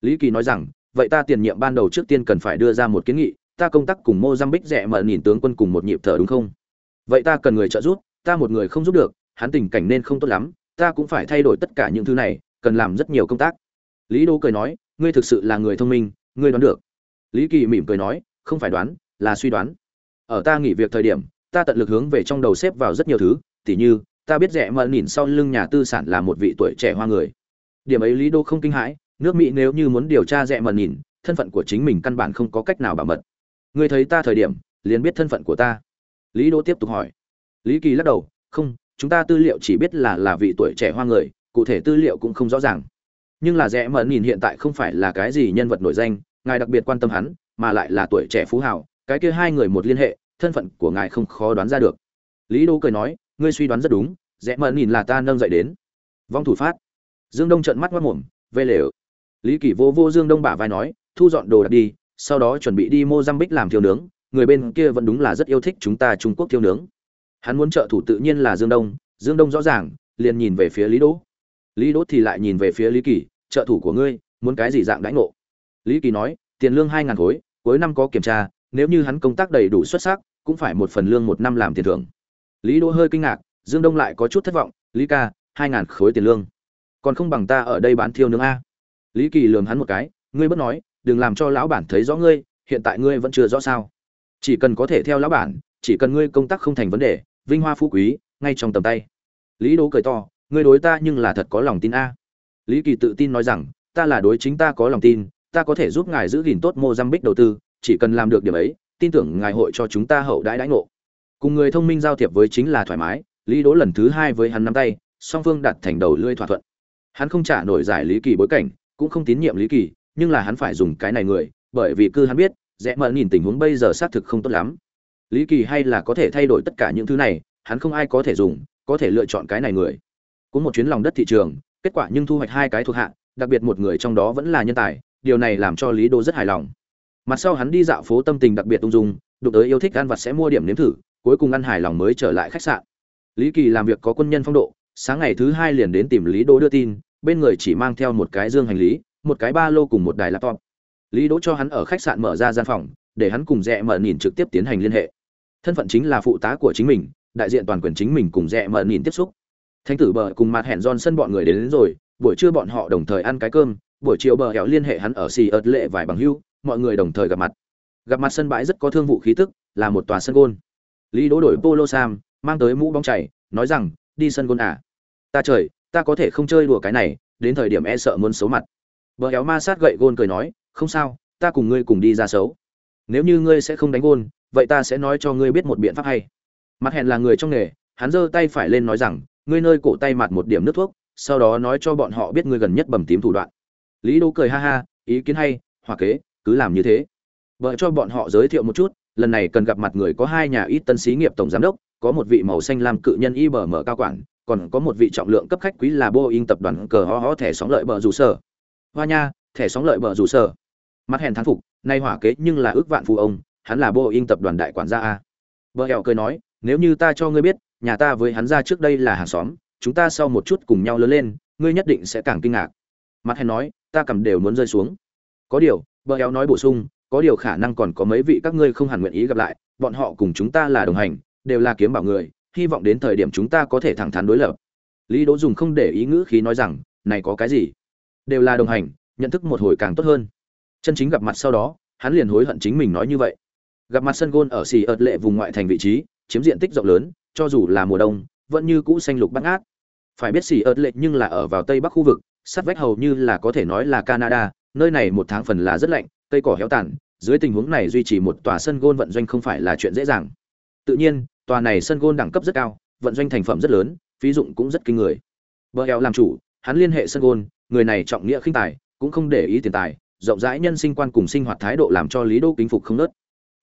Lý kỳ nói rằng, vậy ta tiền nhiệm ban đầu trước tiên cần phải đưa ra một kiến nghị, ta công tác cùng mozambique rẻ mở nhìn tướng quân cùng một nhịp thở đúng không? Vậy ta cần người trợ giúp, ta một người không giúp được, hắn tình cảnh nên không tốt lắm, ta cũng phải thay đổi tất cả những thứ này, cần làm rất nhiều công tác. Lý đô cười nói, ngươi thực sự là người thông minh, ngươi đoán được. Lý kỳ mỉm cười nói, không phải đoán là suy đoán. Ở ta nghỉ việc thời điểm, ta tận lực hướng về trong đầu xếp vào rất nhiều thứ, tỉ như, ta biết rẻ mờ nhìn sau lưng nhà tư sản là một vị tuổi trẻ hoa người. Điểm ấy lý đô không kinh hãi, nước mỹ nếu như muốn điều tra rẻ mờ nhìn, thân phận của chính mình căn bản không có cách nào bảo mật. Ngươi thấy ta thời điểm, liền biết thân phận của ta. Lý đỗ tiếp tục hỏi. Lý kỳ lắc đầu, không, chúng ta tư liệu chỉ biết là là vị tuổi trẻ hoa người, cụ thể tư liệu cũng không rõ ràng. Nhưng là rẽ mận nhìn hiện tại không phải là cái gì nhân vật nổi danh, ngài đặc biệt quan tâm hắn, mà lại là tuổi trẻ phú hào cái kia hai người một liên hệ, thân phận của ngài không khó đoán ra được. Lý đỗ cười nói, ngươi suy đoán rất đúng, rẽ mẫn nhìn là ta nâng dậy đến. Vong thủ phát. Dương đông trợn mắt mất mồm, vê lều. Lý kỷ vô vô dương đông bả vai nói, thu dọn đồ đạc đi, sau đó chuẩn bị đi mozambique làm thiêu nướng, người bên kia vẫn đúng là rất yêu thích chúng ta trung quốc thiêu nướng. Hắn muốn trợ thủ tự nhiên là dương đông dương đông rõ ràng, liền nhìn về phía lý đỗ. Lý đỗ thì lại nhìn về phía lý kỳ trợ thủ của ngươi, muốn cái gì dạng đãi ngộ? Lý kỳ nói, tiền lương hai ngàn khối, cuối năm có kiểm tra nếu như hắn công tác đầy đủ xuất sắc, cũng phải một phần lương một năm làm tiền thưởng. Lý đỗ hơi kinh ngạc, dương đông lại có chút thất vọng, lý ca 2000 khối tiền lương, còn không bằng ta ở đây bán thiêu nướng a. Lý kỳ lườm hắn một cái, ngươi bất nói, đừng làm cho lão bản thấy rõ ngươi, hiện tại ngươi vẫn chưa rõ sao. Chỉ cần có thể theo lão bản, chỉ cần ngươi công tác không thành vấn đề, vinh hoa phú quý, ngay trong tầm tay. Lý đỗ cười to, ngươi đối ta nhưng là thật có lòng tin a. Lý kỳ tự tin nói rằng, ta là đối chính ta có lòng tin, ta có thể giúp ngài giữ gìn tốt mozambique đầu tư chỉ cần làm được điểm ấy, tin tưởng ngài hội cho chúng ta hậu đãi đãi ngộ. Cùng người thông minh giao thiệp với chính là thoải mái, lý đỗ lần thứ hai với hắn nắm tay, song phương đặt thành đầu lưỡi thỏa thuận. Hắn không trả nổi giải lý kỳ bối cảnh, cũng không tín nhiệm lý kỳ, nhưng là hắn phải dùng cái này người, bởi vì cư hắn biết rẽ mờ nhìn tình huống bây giờ xác thực không tốt lắm. Lý kỳ hay là có thể thay đổi tất cả những thứ này, hắn không ai có thể dùng, có thể lựa chọn cái này người. Cũng một chuyến lòng đất thị trường, kết quả nhưng thu hoạch hai cái thuộc hạ, đặc biệt một người trong đó vẫn là nhân tài, điều này làm cho lý đô rất hài lòng mặt sau hắn đi dạo phố tâm tình đặc biệt ung dung đụng tới yêu thích ăn vặt sẽ mua điểm nếm thử cuối cùng ăn hài lòng mới trở lại khách sạn. Lý kỳ làm việc có quân nhân phong độ sáng ngày thứ hai liền đến tìm lý đỗ đưa tin bên người chỉ mang theo một cái dương hành lý một cái ba lô cùng một đài laptop. Lý đỗ cho hắn ở khách sạn mở ra gian phòng để hắn cùng rẽ mở nhìn trực tiếp tiến hành liên hệ. Thân phận chính là phụ tá của chính mình đại diện toàn quyền chính mình cùng rẽ mở nhìn tiếp xúc. Thánh tử bờ cùng mặt hẹn giòn sân bọn người đến, đến rồi buổi trưa bọn họ đồng thời ăn cái cơm buổi chiều bờ hẻo liên hệ hắn ở xì ớt lệ vài bằng hưu mọi người đồng thời gặp mặt. Gặp mặt sân bãi rất có thương vụ khí tức, là một tòa sân gôn. Lý đỗ đổi polo sam, mang tới mũ bóng chảy nói rằng, đi sân gôn à? Ta trời, ta có thể không chơi đùa cái này, đến thời điểm e sợ muốn xấu mặt. Bờ héo ma sát gậy gôn cười nói, không sao, ta cùng ngươi cùng đi ra xấu. Nếu như ngươi sẽ không đánh gôn, vậy ta sẽ nói cho ngươi biết một biện pháp hay. Mặt hẹn là người trong nghề, hắn giơ tay phải lên nói rằng, ngươi nơi cổ tay mặt một điểm nước thuốc, sau đó nói cho bọn họ biết ngươi gần nhất bầm tím thủ đoạn. Lý đỗ cười ha ha, ý kiến hay, hòa kế cứ làm như thế. Vợ cho bọn họ giới thiệu một chút, lần này cần gặp mặt người có hai nhà ít tân xí nghiệp tổng giám đốc, có một vị màu xanh lam cự nhân ibm cao quản, còn có một vị trọng lượng cấp khách quý là boeing tập đoàn cờ ho ho thẻ sóng lợi bờ rủ sở. Hoa nha, thẻ sóng lợi bờ rủ sở. Mắt hèn thán phục, nay hỏa kế nhưng là ước vạn phụ ông, hắn là boeing tập đoàn đại quản gia a. Vợ hẹo cười nói, nếu như ta cho ngươi biết, nhà ta với hắn ra trước đây là hàng xóm, chúng ta sau một chút cùng nhau lớn lên, ngươi nhất định sẽ càng kinh ngạc. Mặt hèn nói, ta cầm đều muốn rơi xuống. Có điều bờ eo nói bổ sung, có điều khả năng còn có mấy vị các ngươi không hẳn nguyện ý gặp lại, bọn họ cùng chúng ta là đồng hành, đều là kiếm bảo người, hy vọng đến thời điểm chúng ta có thể thẳng thắn đối lập. Lý đỗ dùng không để ý ngữ khí nói rằng, này có cái gì? Đều là đồng hành, nhận thức một hồi càng tốt hơn. Chân chính gặp mặt sau đó, hắn liền hối hận chính mình nói như vậy. Gặp mặt sân gôn ở xì ợt lệ vùng ngoại thành vị trí, chiếm diện tích rộng lớn, cho dù là mùa đông, vẫn như cũ xanh lục bắt ngát. Phải biết xì ợt lệ nhưng là ở vào tây bắc khu vực, sát vách hầu như là có thể nói là canada nơi này một tháng phần là rất lạnh, cây cỏ héo tàn, dưới tình huống này duy trì một tòa sân gôn vận doanh không phải là chuyện dễ dàng. Tự nhiên, tòa này sân gôn đẳng cấp rất cao, vận doanh thành phẩm rất lớn, phí dụng cũng rất kinh người. Bờ eo làm chủ, hắn liên hệ sân gôn, người này trọng nghĩa khinh tài, cũng không để ý tiền tài, rộng rãi nhân sinh quan cùng sinh hoạt thái độ làm cho lý đô kính phục không nớt.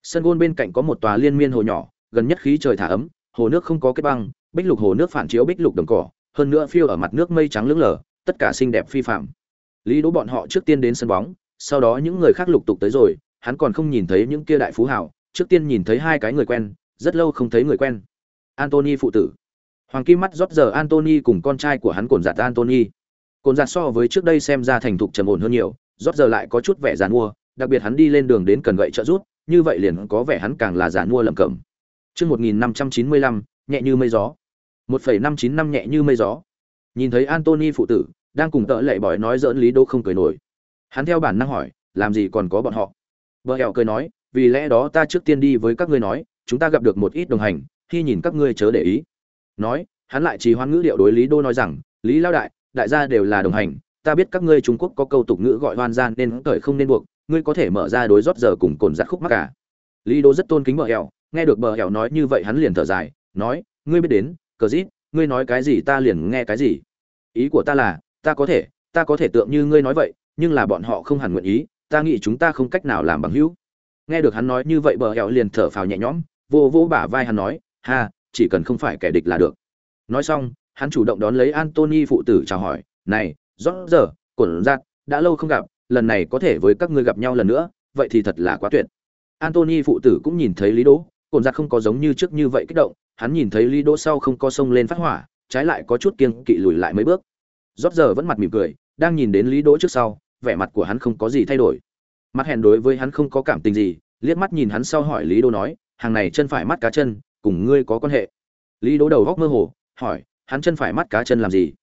Sân gôn bên cạnh có một tòa liên miên hồ nhỏ, gần nhất khí trời thả ấm, hồ nước không có kết băng, bích lục hồ nước phản chiếu bích lục đồng cỏ, hơn nữa phiêu ở mặt nước mây trắng lững lờ, tất cả xinh đẹp phi phạm lý đỗ bọn họ trước tiên đến sân bóng sau đó những người khác lục tục tới rồi hắn còn không nhìn thấy những kia đại phú hảo trước tiên nhìn thấy hai cái người quen rất lâu không thấy người quen antony phụ tử hoàng kim mắt rót giờ antony cùng con trai của hắn cồn giặt antony cồn giặt so với trước đây xem ra thành thục trầm ổn hơn nhiều rót giờ lại có chút vẻ giàn mua đặc biệt hắn đi lên đường đến cần gậy trợ rút như vậy liền có vẻ hắn càng là giàn mua lẩm cẩm Chương 1595, nhẹ như mây gió. 1,595 năm nhẹ như mây gió. Nhìn thấy Anthony phụ tử, đang cùng tợ lệ bỏi nói dỡn Lý đô không cười nổi. Hắn theo bản năng hỏi, làm gì còn có bọn họ? Bờ hẹo cười nói, vì lẽ đó ta trước tiên đi với các ngươi nói, chúng ta gặp được một ít đồng hành khi nhìn các ngươi chớ để ý nói hắn lại trì hoan ngữ điệu đối lý đô nói rằng lý lao đại đại gia đều là đồng hành ta biết các ngươi trung quốc có câu tục ngữ gọi hoan gian nên cởi không nên buộc ngươi có thể mở ra đối rót giờ cùng cồn giặt khúc mắc cả lý đô rất tôn kính bờ hẹo nghe được bờ hẹo nói như vậy hắn liền thở dài nói ngươi biết đến cờ dít ngươi nói cái gì ta liền nghe cái gì ý của ta là ta có thể, ta có thể tượng như ngươi nói vậy, nhưng là bọn họ không hẳn nguyện ý, ta nghĩ chúng ta không cách nào làm bằng hữu. Nghe được hắn nói như vậy bờ hẹo liền thở phào nhẹ nhõm, vô vô bả vai hắn nói, ha, chỉ cần không phải kẻ địch là được. Nói xong, hắn chủ động đón lấy antony phụ tử chào hỏi, này rót giờ cổn giặt đã lâu không gặp, lần này có thể với các ngươi gặp nhau lần nữa, vậy thì thật là quá tuyệt. Antony phụ tử cũng nhìn thấy lý đỗ cổn giặt không có giống như trước như vậy kích động, hắn nhìn thấy lý đỗ sau không có sông lên phát hỏa, trái lại có chút kiêng kỵ lùi lại mấy bước rót giờ vẫn mặt mỉm cười đang nhìn đến lý đỗ trước sau vẻ mặt của hắn không có gì thay đổi. Mắt hèn đối với hắn không có cảm tình gì liếc mắt nhìn hắn sau hỏi lý đỗ nói hàng này chân phải mắt cá chân cùng ngươi có quan hệ? Lý đỗ đầu góc mơ hồ hỏi hắn chân phải mắt cá chân làm gì?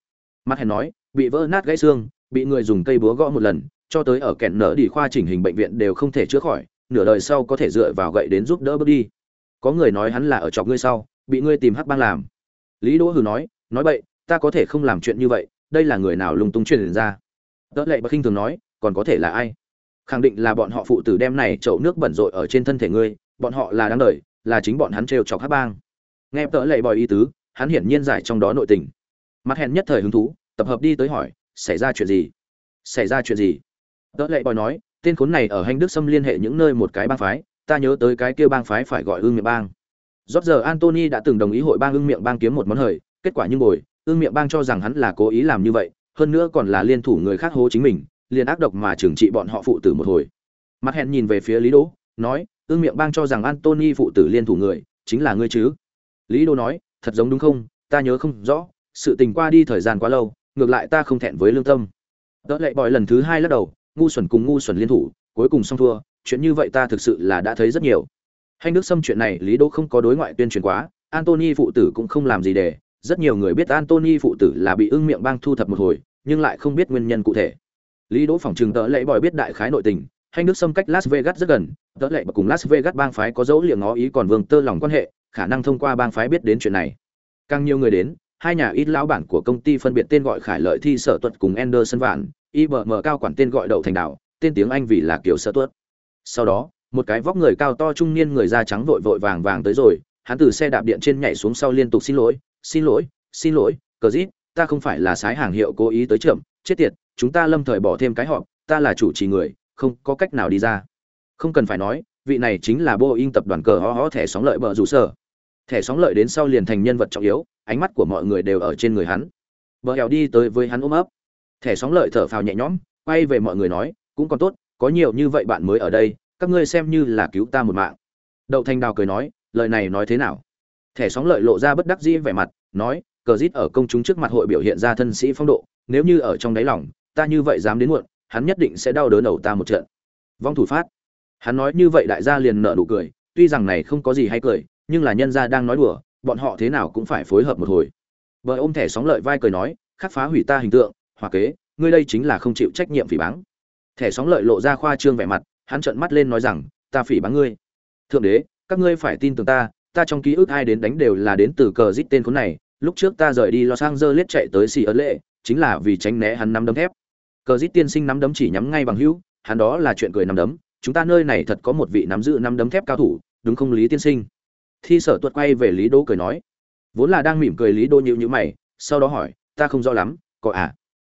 Mắt hèn nói bị vỡ nát gãy xương bị người dùng cây búa gõ một lần cho tới ở kẹn nở đi khoa chỉnh hình bệnh viện đều không thể chữa khỏi nửa đời sau có thể dựa vào gậy đến giúp đỡ bước đi. Có người nói hắn là ở chọc ngươi sau bị ngươi tìm hắc bang làm. Lý đỗ hừ nói nói vậy, ta có thể không làm chuyện như vậy đây là người nào lung tung truyền ra? Tớ lệ bất khinh thường nói, còn có thể là ai? Khẳng định là bọn họ phụ tử đem này chậu nước bẩn rội ở trên thân thể ngươi, bọn họ là đáng đời, là chính bọn hắn trêu chọc hát bang. Nghe tớ lệ bòi ý tứ, hắn hiển nhiên giải trong đó nội tình. Mặt hèn nhất thời hứng thú, tập hợp đi tới hỏi, xảy ra chuyện gì? Xảy ra chuyện gì? Tớ lệ bòi nói, tên khốn này ở hành đức xâm liên hệ những nơi một cái bang phái, ta nhớ tới cái kia bang phái phải gọi ương miệng bang. Rót giờ antony đã từng đồng ý hội bang ương miệng bang kiếm một món hời, kết quả như ngồi ương miệng bang cho rằng hắn là cố ý làm như vậy, hơn nữa còn là liên thủ người khác hố chính mình, liền ác độc mà trừng trị bọn họ phụ tử một hồi. Mặt hẹn nhìn về phía lý đỗ, nói, ương miệng bang cho rằng antony phụ tử liên thủ người, chính là ngươi chứ? Lý đỗ nói, thật giống đúng không? Ta nhớ không rõ, sự tình qua đi thời gian quá lâu, ngược lại ta không thẹn với lương tâm. Đỡ lệ bòi lần thứ hai lắc đầu, ngu xuẩn cùng ngu xuẩn liên thủ, cuối cùng xong thua, chuyện như vậy ta thực sự là đã thấy rất nhiều. Hành đức xâm chuyện này, lý đỗ không có đối ngoại tuyên truyền quá, antony phụ tử cũng không làm gì để rất nhiều người biết Anthony phụ tử là bị ưng miệng bang thu thập một hồi, nhưng lại không biết nguyên nhân cụ thể lý đỗ phòng trường tớ lệ bòi biết đại khái nội tình hành nước xâm cách las vegas rất gần tớ lệ và cùng las vegas bang phái có dấu liệng ngó ý còn vương tơ lòng quan hệ, khả năng thông qua bang phái biết đến chuyện này càng nhiều người đến, hai nhà ít lão bản của công ty phân biệt tên gọi khải lợi thi sở tuật cùng anderson vạn ibm cao quản tên gọi đậu thành đạo tên tiếng anh vì là kiểu sở Tuật. sau đó, một cái vóc người cao to trung niên người da trắng vội vội vàng vàng tới rồi, hắn từ xe đạp điện trên nhảy xuống sau liên tục xin lỗi xin lỗi xin lỗi, cờ dít ta không phải là sái hàng hiệu cố ý tới chậm, chết tiệt, chúng ta lâm thời bỏ thêm cái họp, ta là chủ trì người, không có cách nào đi ra. Không cần phải nói, vị này chính là boeing tập đoàn cờ ho ho thẻ sóng lợi bờ rủ sở. Thẻ sóng lợi đến sau liền thành nhân vật trọng yếu, ánh mắt của mọi người đều ở trên người hắn. Bờ hèo đi tới với hắn ôm ấp. Thẻ sóng lợi thở phào nhẹ nhõm, quay về mọi người nói, cũng còn tốt, có nhiều như vậy bạn mới ở đây, các ngươi xem như là cứu ta một mạng. Đậu thanh đào cười nói, lời này nói thế nào? Thẻ sóng lợi lộ ra bất đắc dĩ vẻ mặt, nói, cờ rít ở công chúng trước mặt hội biểu hiện ra thân sĩ phong độ, nếu như ở trong đáy lòng, ta như vậy dám đến muộn, hắn nhất định sẽ đau đớn ẩu ta một trận. Vong thủ phát. Hắn nói như vậy đại gia liền nợ nụ cười, tuy rằng này không có gì hay cười, nhưng là nhân gia đang nói đùa, bọn họ thế nào cũng phải phối hợp một hồi. Vợ ôm thẻ sóng lợi vai cười nói, khắc phá hủy ta hình tượng, hòa kế, ngươi đây chính là không chịu trách nhiệm phỉ báng. Thẻ sóng lợi lộ ra khoa trương vẻ mặt, hắn trợn mắt lên nói rằng, ta phỉ báng ngươi. Thượng đế, các ngươi phải tin tưởng ta ta trong ký ức ai đến đánh đều là đến từ cờ giết tên khốn này, lúc trước ta rời đi los angeles chạy tới xì ấn lệ, chính là vì tránh né hắn nắm đấm thép. Cờ giết tiên sinh nắm đấm chỉ nhắm ngay bằng hữu, hắn đó là chuyện cười nắm đấm, chúng ta nơi này thật có một vị nắm giữ nắm đấm thép cao thủ, đúng không lý tiên sinh? Thi sở tuật quay về lý đỗ cười nói. Vốn là đang mỉm cười lý đỗ nhịu nhữ mày, sau đó hỏi, ta không rõ lắm, có à?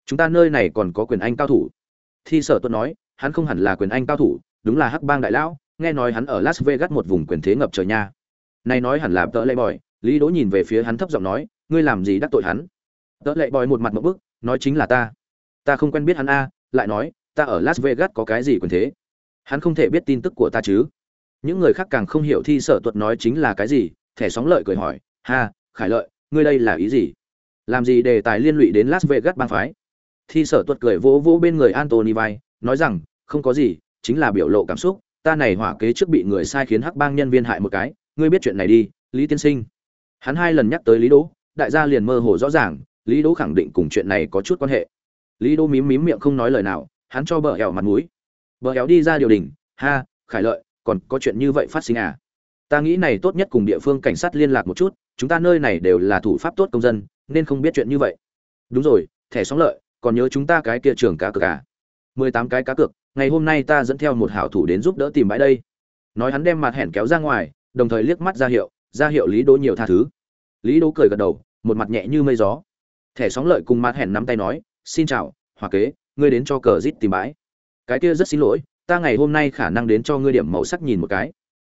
Chúng ta nơi này còn có quyền anh cao thủ. Thi sở tuật nói, hắn không hẳn là quyền anh cao thủ, đúng là hắc bang đại lão, nghe nói hắn ở las vegas một vùng quyền thế ngập trời nha này nói hẳn là tợ lệ bòi. Lý đỗ nhìn về phía hắn thấp giọng nói, ngươi làm gì đắc tội hắn? Tợ lệ bòi một mặt một bức, nói chính là ta. Ta không quen biết hắn a, lại nói, ta ở las vegas có cái gì quyền thế? Hắn không thể biết tin tức của ta chứ. Những người khác càng không hiểu thi sở tuật nói chính là cái gì, thẻ sóng lợi cười hỏi, ha, khải lợi, ngươi đây là ý gì? Làm gì đề tài liên lụy đến las vegas bang phái? Thi sở tuật cười vỗ vỗ bên người antony vai, nói rằng, không có gì, chính là biểu lộ cảm xúc. Ta này hỏa kế trước bị người sai khiến hắc bang nhân viên hại một cái ngươi biết chuyện này đi, lý tiên sinh. Hắn hai lần nhắc tới lý đỗ, đại gia liền mơ hồ rõ ràng, lý đỗ khẳng định cùng chuyện này có chút quan hệ. Lý đỗ mím mím miệng không nói lời nào, hắn cho bờ hẻo mặt mũi. Bờ hẻo đi ra điều đình, ha, khải lợi, còn có chuyện như vậy phát sinh à? Ta nghĩ này tốt nhất cùng địa phương cảnh sát liên lạc một chút, chúng ta nơi này đều là thủ pháp tốt công dân, nên không biết chuyện như vậy. Đúng rồi, thẻ sóng lợi, còn nhớ chúng ta cái kia trường cá cược à? Mười tám cái cá cược, ngày hôm nay ta dẫn theo một hảo thủ đến giúp đỡ tìm bãi đây. Nói hắn đem mặt hẻn kéo ra ngoài đồng thời liếc mắt ra hiệu ra hiệu lý đỗ nhiều tha thứ. Lý đỗ cười gật đầu, một mặt nhẹ như mây gió. Thẻ sóng lợi cùng mặt hẻn nắm tay nói, xin chào, hòa kế, ngươi đến cho cờ rít tìm bãi. Cái kia rất xin lỗi, ta ngày hôm nay khả năng đến cho ngươi điểm màu sắc nhìn một cái.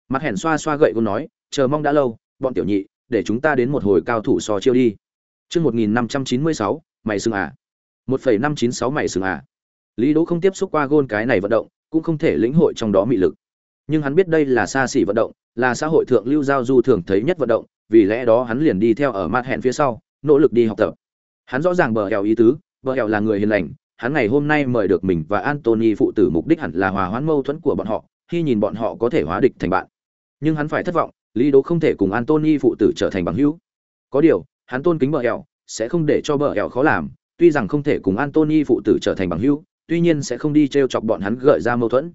Mặt hẻn xoa xoa gậy gôn nói, chờ mong đã lâu, bọn tiểu nhị, để chúng ta đến một hồi cao thủ so chiêu đi. Chương một nghìn năm trăm chín mươi sáu, mày sừng à. một phẩy năm chín sáu mày sừng à. Lý đỗ không tiếp xúc qua gôn cái này vận động, cũng không thể lĩnh hội trong đó mị lực. Nhưng hắn biết đây là xa xỉ vận động là xã hội thượng lưu giao du thường thấy nhất vận động, vì lẽ đó hắn liền đi theo ở mặt hẹn phía sau, nỗ lực đi học tập. Hắn rõ ràng bờ hèo ý tứ, bờ hèo là người hiền lành, hắn ngày hôm nay mời được mình và antony phụ tử mục đích hẳn là hòa hoãn mâu thuẫn của bọn họ, khi nhìn bọn họ có thể hóa địch thành bạn. Nhưng hắn phải thất vọng, lý đố không thể cùng antony phụ tử trở thành bằng hữu. Có điều, hắn tôn kính bờ hèo sẽ không để cho bờ hèo khó làm, tuy rằng không thể cùng antony phụ tử trở thành bằng hữu, tuy nhiên sẽ không đi t chọc bọn hắn gợi ra mâu thuẫn.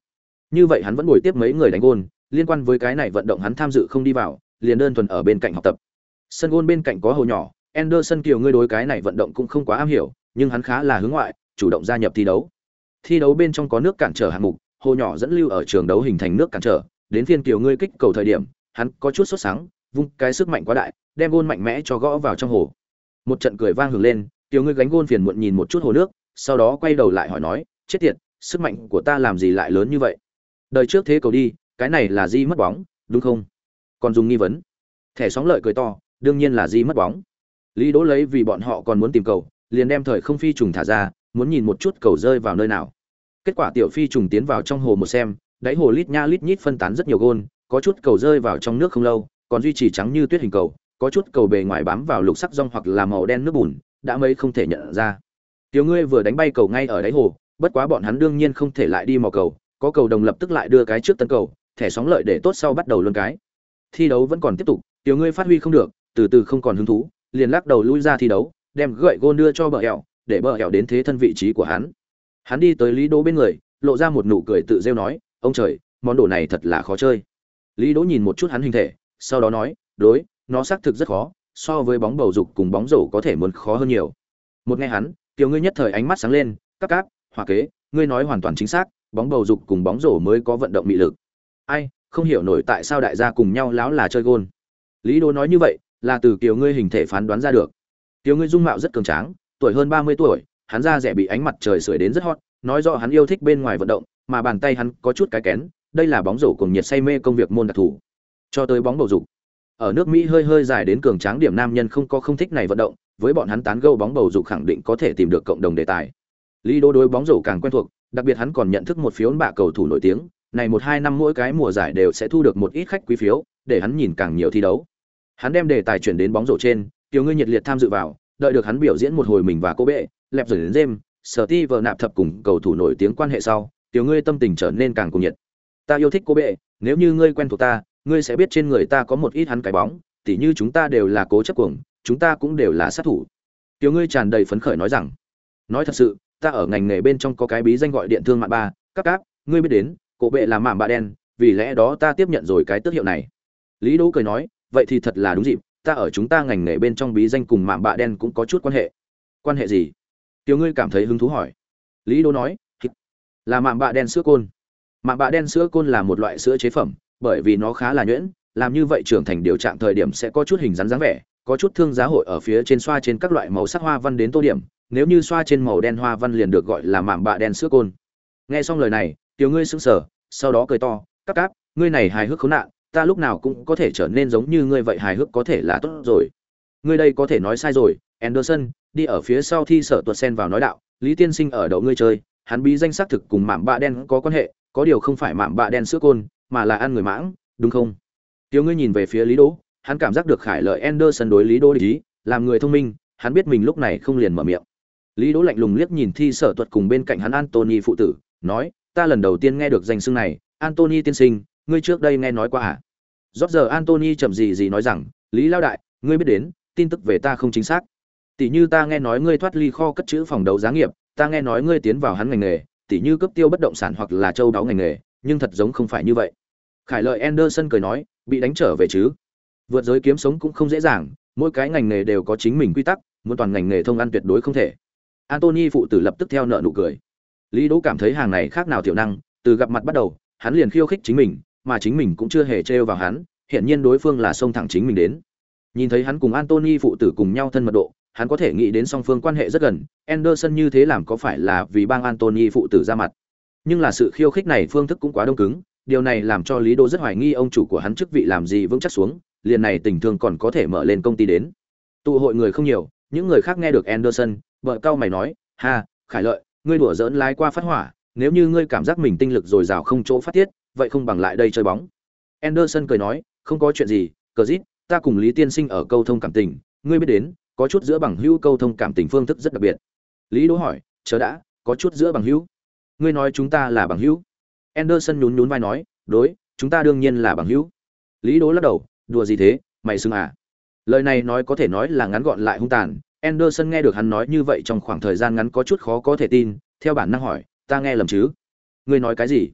Như vậy hắn vẫn ngồi tiếp mấy người đánh gôn liên quan với cái này vận động hắn tham dự không đi vào, liền đơn thuần ở bên cạnh học tập. Sân gôn bên cạnh có hồ nhỏ, Anderson kiều ngươi đối cái này vận động cũng không quá am hiểu, nhưng hắn khá là hướng ngoại, chủ động gia nhập thi đấu. Thi đấu bên trong có nước cản trở hạng mục, hồ nhỏ dẫn lưu ở trường đấu hình thành nước cản trở, đến phiên kiều ngươi kích cầu thời điểm, hắn có chút sốt sáng vung cái sức mạnh quá đại, đem gôn mạnh mẽ cho gõ vào trong hồ. Một trận cười vang hưởng lên, kiều ngươi gánh gôn phiền muộn nhìn một chút hồ nước, sau đó quay đầu lại hỏi nói, chết tiệt, sức mạnh của ta làm gì lại lớn như vậy? Đời trước thế cầu đi cái này là di mất bóng, đúng không? Còn dùng nghi vấn. Thẻ sóng lợi cười to, đương nhiên là di mất bóng. Lý đỗ lấy vì bọn họ còn muốn tìm cầu, liền đem thời không phi trùng thả ra, muốn nhìn một chút cầu rơi vào nơi nào. Kết quả tiểu phi trùng tiến vào trong hồ một xem, đáy hồ lít nha lít nhít phân tán rất nhiều gôn, có chút cầu rơi vào trong nước không lâu, còn duy trì trắng như tuyết hình cầu, có chút cầu bề ngoài bám vào lục sắc rong hoặc là màu đen nước bùn, đã mấy không thể nhận ra. Tiểu ngươi vừa đánh bay cầu ngay ở đáy hồ, bất quá bọn hắn đương nhiên không thể lại đi mò cầu, có cầu đồng lập tức lại đưa cái trước tấn cầu thẻ sóng lợi để tốt sau bắt đầu luân cái. Thi đấu vẫn còn tiếp tục tiểu ngươi phát huy không được từ từ không còn hứng thú liền lắc đầu lui ra thi đấu đem gậy gôn đưa cho bờ hẻo, để bờ hẻo đến thế thân vị trí của hắn. Hắn đi tới lý đỗ bên người lộ ra một nụ cười tự rêu nói ông trời món đồ này thật là khó chơi. Lý đỗ nhìn một chút hắn hình thể sau đó nói đối nó xác thực rất khó so với bóng bầu dục cùng bóng rổ có thể muốn khó hơn nhiều. Một nghe hắn tiểu ngươi nhất thời ánh mắt sáng lên "Các các, hòa kế ngươi nói hoàn toàn chính xác bóng bầu dục cùng bóng rổ mới có vận động mị lực ai, không hiểu nổi tại sao đại gia cùng nhau láo là chơi gôn. Lý đô nói như vậy, là từ kiểu ngươi hình thể phán đoán ra được. Kiểu ngươi dung mạo rất cường tráng, tuổi hơn ba mươi tuổi, hắn da rẻ bị ánh mặt trời sưởi đến rất hot, nói rõ hắn yêu thích bên ngoài vận động, mà bàn tay hắn có chút cái kén, đây là bóng rổ cùng nhiệt say mê công việc môn đặc thù. Cho tới bóng bầu dục. Ở nước mỹ hơi hơi dài đến cường tráng điểm nam nhân không có không thích này vận động, với bọn hắn tán gẫu bóng bầu dục khẳng định có thể tìm được cộng đồng đề tài. Lý đô đối bóng rổ càng quen thuộc, đặc biệt hắn còn nhận thức một phiếu bạ cầu thủ nổi tiếng này một hai năm mỗi cái mùa giải đều sẽ thu được một ít khách quý phiếu, để hắn nhìn càng nhiều thi đấu. Hắn đem đề tài chuyển đến bóng rổ trên, tiểu ngươi nhiệt liệt tham dự vào, đợi được hắn biểu diễn một hồi mình và cô bệ, lẹp rồi đến đêm sở ti vợ nạp thập cùng cầu thủ nổi tiếng quan hệ sau, tiểu ngươi tâm tình trở nên càng cuồng nhiệt. Ta yêu thích cô bệ, nếu như ngươi quen thuộc ta, ngươi sẽ biết trên người ta có một ít hắn cái bóng, tỉ như chúng ta đều là cố chấp cuồng, chúng ta cũng đều là sát thủ. Tiểu ngươi tràn đầy phấn khởi nói rằng, nói thật sự, ta ở ngành nghề bên trong có cái bí danh gọi điện thương mạng ba, các cáp, ngươi biết đến cổ bệ là mạm bạ đen, vì lẽ đó ta tiếp nhận rồi cái tước hiệu này. Lý đỗ cười nói, vậy thì thật là đúng dịp, ta ở chúng ta ngành nghề bên trong bí danh cùng mạm bạ đen cũng có chút quan hệ. Quan hệ gì? Tiểu ngươi cảm thấy hứng thú hỏi. Lý đỗ nói là mạm bạ đen sữa côn. Mạm bạ đen sữa côn là một loại sữa chế phẩm, bởi vì nó khá là nhuyễn, làm như vậy trưởng thành điều trạng thời điểm sẽ có chút hình rắn dáng vẻ, có chút thương giá hội ở phía trên xoa trên các loại màu sắc hoa văn đến tô điểm, nếu như xoa trên màu đen hoa văn liền được gọi là mạm bạ đen sữa côn. Nghe xong lời này tiểu ngươi sững sờ, sau đó cười to cắp cáp, ngươi này hài hước khốn nạn, ta lúc nào cũng có thể trở nên giống như ngươi vậy hài hước có thể là tốt rồi. Ngươi đây có thể nói sai rồi, anderson, đi ở phía sau thi sở tuột sen vào nói đạo, lý tiên sinh ở đậu ngươi chơi, hắn bí danh xác thực cùng mạm bạ đen có quan hệ, có điều không phải mạm bạ đen sữa côn, mà là ăn người mãng, đúng không? Tiểu ngươi nhìn về phía lý đỗ, hắn cảm giác được khải lợi anderson đối lý đỗ lý làm người thông minh, hắn biết mình lúc này không liền mở miệng. Lý đỗ lạnh lùng liếc nhìn thi sở tuật cùng bên cạnh hắn antony phụ tử, nói ta lần đầu tiên nghe được danh xưng này antony tiên sinh, ngươi trước đây nghe nói qua à? Rót giờ antony chậm gì gì nói rằng, lý lao đại, ngươi biết đến, tin tức về ta không chính xác. Tỷ như ta nghe nói ngươi thoát ly kho cất chữ phòng đấu giá nghiệp, ta nghe nói ngươi tiến vào hắn ngành nghề tỷ như cấp tiêu bất động sản hoặc là châu đáo ngành nghề, nhưng thật giống không phải như vậy. Khải lợi anderson cười nói, bị đánh trở về chứ? Vượt giới kiếm sống cũng không dễ dàng, mỗi cái ngành nghề đều có chính mình quy tắc, muốn toàn ngành nghề thông ăn tuyệt đối không thể. Antony phụ tử lập tức theo nợ nụ cười lý đỗ cảm thấy hàng này khác nào tiểu năng, từ gặp mặt bắt đầu, hắn liền khiêu khích chính mình, mà chính mình cũng chưa hề trêu vào hắn hiện nhiên đối phương là xông thẳng chính mình đến. Nhìn thấy hắn cùng antony phụ tử cùng nhau thân mật độ, hắn có thể nghĩ đến song phương quan hệ rất gần, anderson như thế làm có phải là vì bang antony phụ tử ra mặt. Nhưng là sự khiêu khích này phương thức cũng quá đông cứng, điều này làm cho lý đô rất hoài nghi ông chủ của hắn chức vị làm gì vững chắc xuống, liền này tình thương còn có thể mở lên công ty đến. Tụ hội người không nhiều, những người khác nghe được anderson vợ cao mày nói, ha, khải lợi ngươi đùa giỡn lái qua phát hỏa, nếu như ngươi cảm giác mình tinh lực dồi dào không chỗ phát tiết, vậy không bằng lại đây chơi bóng. Anderson cười nói, không có chuyện gì cờ dít ta cùng lý tiên sinh ở câu thông cảm tình, ngươi biết đến, có chút giữa bằng hữu câu thông cảm tình phương thức rất đặc biệt. Lý đỗ hỏi chờ đã, có chút giữa bằng hữu? Ngươi nói chúng ta là bằng hữu. Anderson nhún nhún vai nói, đối, chúng ta đương nhiên là bằng hữu. Lý đỗ lắc đầu, đùa gì thế, mày xưng à? Lời này nói có thể nói là ngắn gọn lại hung tàn anderson nghe được hắn nói như vậy trong khoảng thời gian ngắn có chút khó có thể tin theo bản năng hỏi ta nghe lầm chứ? Ngươi nói cái gì?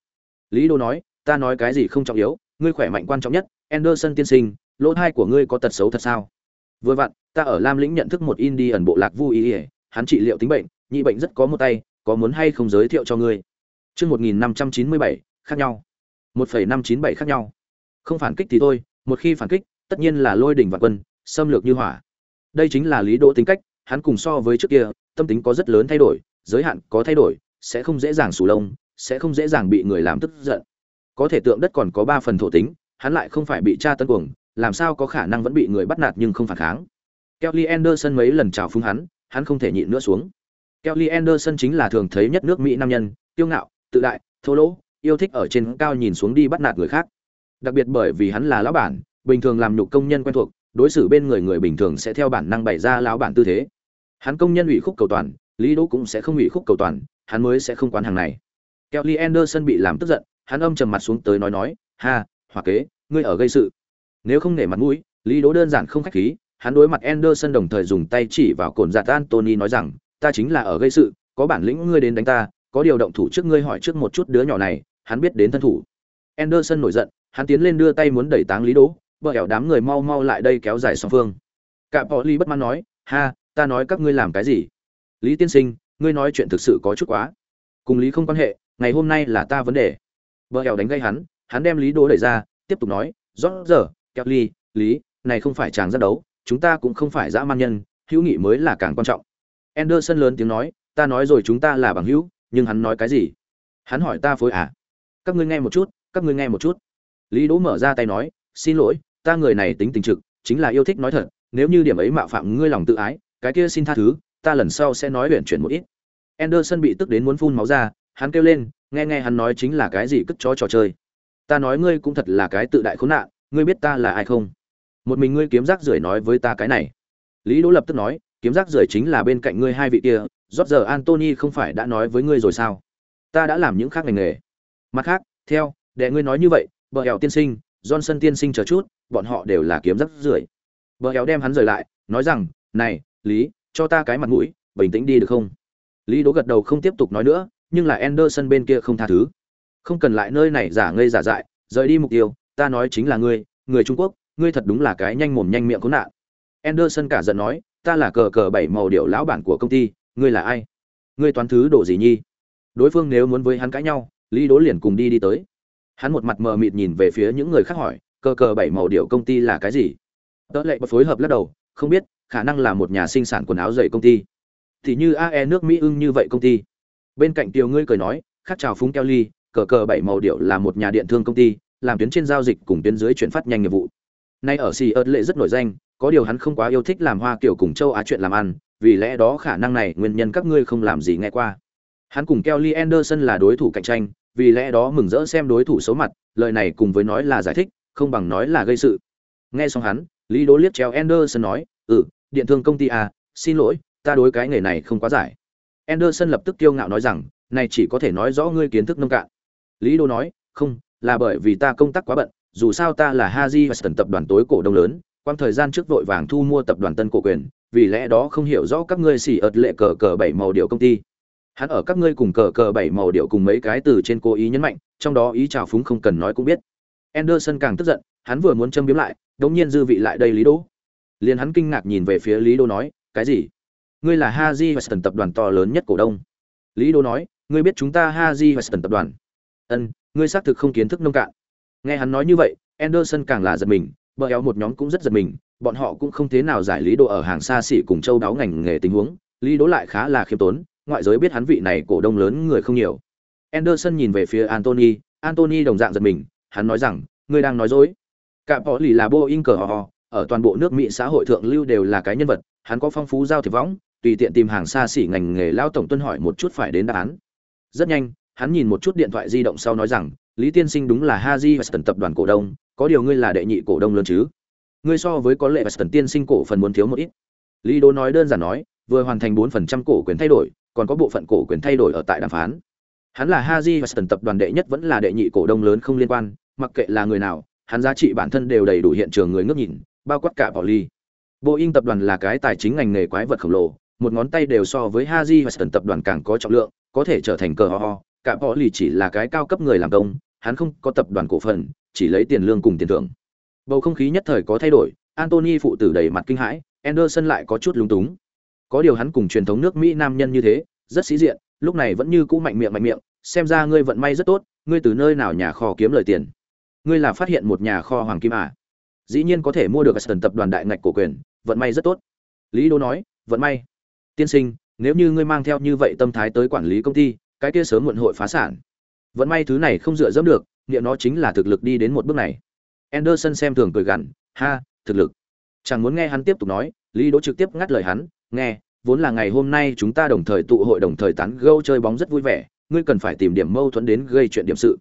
Lý đô nói ta nói cái gì không trọng yếu ngươi khỏe mạnh quan trọng nhất anderson tiên sinh lỗ thai của ngươi có tật xấu thật sao? Vừa vặn ta ở lam lĩnh nhận thức một indian bộ lạc vui ý, hắn trị liệu tính bệnh nhị bệnh rất có một tay có muốn hay không giới thiệu cho ngươi? Chương một nghìn năm trăm chín mươi bảy khác nhau. một phẩy năm chín bảy khác nhau. Không phản kích thì thôi một khi phản kích tất nhiên là lôi đỉnh và quân xâm lược như hỏa đây chính là lý đỗ tính cách, hắn cùng so với trước kia, tâm tính có rất lớn thay đổi, giới hạn có thay đổi, sẽ không dễ dàng sù lông, sẽ không dễ dàng bị người làm tức giận. Có thể tượng đất còn có ba phần thổ tính, hắn lại không phải bị tra tấn cuồng, làm sao có khả năng vẫn bị người bắt nạt nhưng không phản kháng. Kelly anderson mấy lần chào phúng hắn hắn không thể nhịn nữa xuống. Kelly anderson chính là thường thấy nhất nước mỹ nam nhân, kiêu ngạo, tự đại, thô lỗ, yêu thích ở trên cao nhìn xuống đi bắt nạt người khác. Đặc biệt bởi vì hắn là lão bản, bình thường làm nhục công nhân quen thuộc đối xử bên người người bình thường sẽ theo bản năng bày ra lão bản tư thế. Hắn công nhân ủy khúc cầu toàn, lý đỗ cũng sẽ không ủy khúc cầu toàn, hắn mới sẽ không quán hàng này. Kelly anderson bị làm tức giận, hắn âm trầm mặt xuống tới nói nói, ha, hòa kế, ngươi ở gây sự. Nếu không nể mặt mũi, lý đỗ đơn giản không khách khí, hắn đối mặt anderson đồng thời dùng tay chỉ vào cồn giạt dạ antony nói rằng, ta chính là ở gây sự, có bản lĩnh ngươi đến đánh ta, có điều động thủ trước ngươi hỏi trước một chút đứa nhỏ này, hắn biết đến thân thủ. Anderson nổi giận, hắn tiến lên đưa tay muốn đẩy táng lý đỗ vợ ẻo đám người mau mau lại đây kéo dài song phương. Cả bỏ ly bất mãn nói, ha, ta nói các ngươi làm cái gì? Lý tiên sinh, ngươi nói chuyện thực sự có chút quá. Cùng lý không quan hệ, ngày hôm nay là ta vấn đề. Vợ ẻo đánh gây hắn hắn đem lý đỗ đẩy ra, tiếp tục nói, rõ giờ kéo ly lý, này không phải chàng giác đấu, chúng ta cũng không phải dã man nhân, hữu nghị mới là càng quan trọng. Anderson lớn tiếng nói, ta nói rồi chúng ta là bằng hữu, nhưng hắn nói cái gì? Hắn hỏi ta phối à? Các ngươi nghe một chút, các ngươi nghe một chút. Lý đỗ mở ra tay nói, xin lỗi ta người này tính tình trực, chính là yêu thích nói thật, nếu như điểm ấy mạo phạm ngươi lòng tự ái, cái kia xin tha thứ, ta lần sau sẽ nói huyện chuyển một ít. Anderson bị tức đến muốn phun máu ra, hắn kêu lên, nghe nghe hắn nói chính là cái gì cất chó trò chơi. Ta nói ngươi cũng thật là cái tự đại khốn nạn, ngươi biết ta là ai không? Một mình ngươi kiếm rác rưởi nói với ta cái này. Lý đỗ lập tức nói, kiếm rác rưởi chính là bên cạnh ngươi hai vị kia, rót giờ antony không phải đã nói với ngươi rồi sao? Ta đã làm những khác ngành nghề. Mặt khác, theo, để ngươi nói như vậy, bờ hẻo tiên sinh, johnson tiên sinh chờ chút bọn họ đều là kiếm rất rưởi bờ hẻo đem hắn rời lại, nói rằng, này, lý, cho ta cái mặt mũi, bình tĩnh đi được không? Lý đỗ gật đầu không tiếp tục nói nữa, nhưng là anderson bên kia không tha thứ. Không cần lại nơi này giả ngây giả dại, rời đi mục tiêu, ta nói chính là ngươi, người trung quốc, ngươi thật đúng là cái nhanh mồm nhanh miệng khốn nạn. Anderson cả giận nói, ta là cờ cờ bảy màu điệu lão bản của công ty, ngươi là ai? Ngươi toán thứ đồ gì nhi? Đối phương nếu muốn với hắn cãi nhau, lý đố liền cùng đi đi tới. Hắn một mặt mờ mịt nhìn về phía những người khác hỏi cờ cờ bảy màu điệu công ty là cái gì? Tớ lệ bật phối hợp lắc đầu, không biết, khả năng là một nhà sinh sản quần áo dày công ty. Thì như ae nước mỹ ưng như vậy công ty. Bên cạnh tiều ngươi cười nói, khác chào phúng keo ly, cờ cờ bảy màu điệu là một nhà điện thương công ty, làm tuyến trên giao dịch cùng tuyến dưới chuyển phát nhanh nghiệp vụ. Nay ở xì ớt lệ rất nổi danh, có điều hắn không quá yêu thích làm hoa kiểu cùng châu á chuyện làm ăn, vì lẽ đó khả năng này nguyên nhân các ngươi không làm gì nghe qua. Hắn cùng kelly anderson là đối thủ cạnh tranh, vì lẽ đó mừng rỡ xem đối thủ xấu mặt, lời này cùng với nói là giải thích không bằng nói là gây sự nghe xong hắn lý đố liếc treo anderson nói ừ điện thương công ty à xin lỗi ta đối cái nghề này không quá giải anderson lập tức kiêu ngạo nói rằng này chỉ có thể nói rõ ngươi kiến thức nông cạn lý đố nói không là bởi vì ta công tác quá bận dù sao ta là Haji và tập đoàn tối cổ đông lớn, quang thời gian trước vội vàng thu mua tập đoàn Tân cổ quyền, vì lẽ đó không hiểu rõ các ngươi xỉ ợt lệ cờ cờ bảy màu điệu công ty. Hắn ở các ngươi cùng cờ cờ bảy màu điệu cùng mấy cái từ trên cố ý nhấn mạnh, trong đó ý chào phúng không cần nói cũng biết. Anderson càng tức giận, hắn vừa muốn châm biếm lại, đột nhiên dư vị lại đây Lý Đỗ. Liền hắn kinh ngạc nhìn về phía Lý Đỗ nói, cái gì? Ngươi là Haji và tập đoàn to lớn nhất cổ đông. Lý Đỗ nói, ngươi biết chúng ta Haji Weston tập đoàn. Ân, ngươi xác thực không kiến thức nông cạn. Nghe hắn nói như vậy, Anderson càng là giật mình, bờ éo một nhóm cũng rất giật mình, bọn họ cũng không thế nào giải lý Đỗ ở hàng xa xỉ cùng châu đáo ngành nghề tình huống, lý Đỗ lại khá là khiêm tốn, ngoại giới biết hắn vị này cổ đông lớn người không nhiều. Anderson nhìn về phía Anthony, Anthony đồng dạng giật mình, hắn nói rằng, ngươi đang nói dối. Cả bỏ lì là Boeing cờ họ, ở toàn bộ nước Mỹ xã hội thượng lưu đều là cái nhân vật, hắn có phong phú giao thiệp võng, tùy tiện tìm hàng xa xỉ ngành nghề lao tổng tuân hỏi một chút phải đến đáp án. Rất nhanh, hắn nhìn một chút điện thoại di động sau nói rằng, Lý Tiên Sinh đúng là Haji Weston tập đoàn cổ đông, có điều ngươi là đệ nhị cổ đông lớn chứ? Ngươi so với có lệ và Weston Tiên Sinh cổ phần muốn thiếu một ít. Lý đố nói đơn giản nói, vừa hoàn thành bốn phần trăm cổ quyền thay đổi, còn có bộ phận cổ quyền thay đổi ở tại đàm phán. Hắn là Haji và Weston tập đoàn đệ nhất vẫn là đệ nhị cổ đông lớn không liên quan, mặc kệ là người nào, hắn giá trị bản thân đều đầy đủ hiện trường người ngước nhìn, bao quát cả Pauli. Boeing tập đoàn là cái tài chính ngành nghề quái vật khổng lồ, một ngón tay đều so với Haji Weston tập đoàn càng có trọng lượng, có thể trở thành cờ ho ho. Cả Pauli chỉ là cái cao cấp người làm công, hắn không có tập đoàn cổ phần, chỉ lấy tiền lương cùng tiền thưởng. Bầu không khí nhất thời có thay đổi, Anthony phụ tử đầy mặt kinh hãi, Anderson lại có chút lúng túng. Có điều hắn cùng truyền thống nước Mỹ nam nhân như thế, rất sĩ diện, lúc này vẫn như cũ mạnh miệng mạnh miệng, xem ra ngươi vận may rất tốt, ngươi từ nơi nào nhà kho kiếm lời tiền? Ngươi là phát hiện một nhà kho hoàng kim à? Dĩ nhiên có thể mua được Aston tập đoàn đại ngạch cổ quyền, vận may rất tốt. Lý Đô nói, vận may. Tiên sinh, nếu như ngươi mang theo như vậy tâm thái tới quản lý công ty, cái kia sớm muộn hội phá sản. Vận may thứ này không dựa dẫm được, nghĩa nó chính là thực lực đi đến một bước này. Anderson xem thường cười gằn, ha, thực lực. Chẳng muốn nghe hắn tiếp tục nói, Lý Đỗ trực tiếp ngắt lời hắn, nghe, vốn là ngày hôm nay chúng ta đồng thời tụ hội đồng thời tán gẫu chơi bóng rất vui vẻ, ngươi cần phải tìm điểm mâu thuẫn đến gây chuyện điểm sự.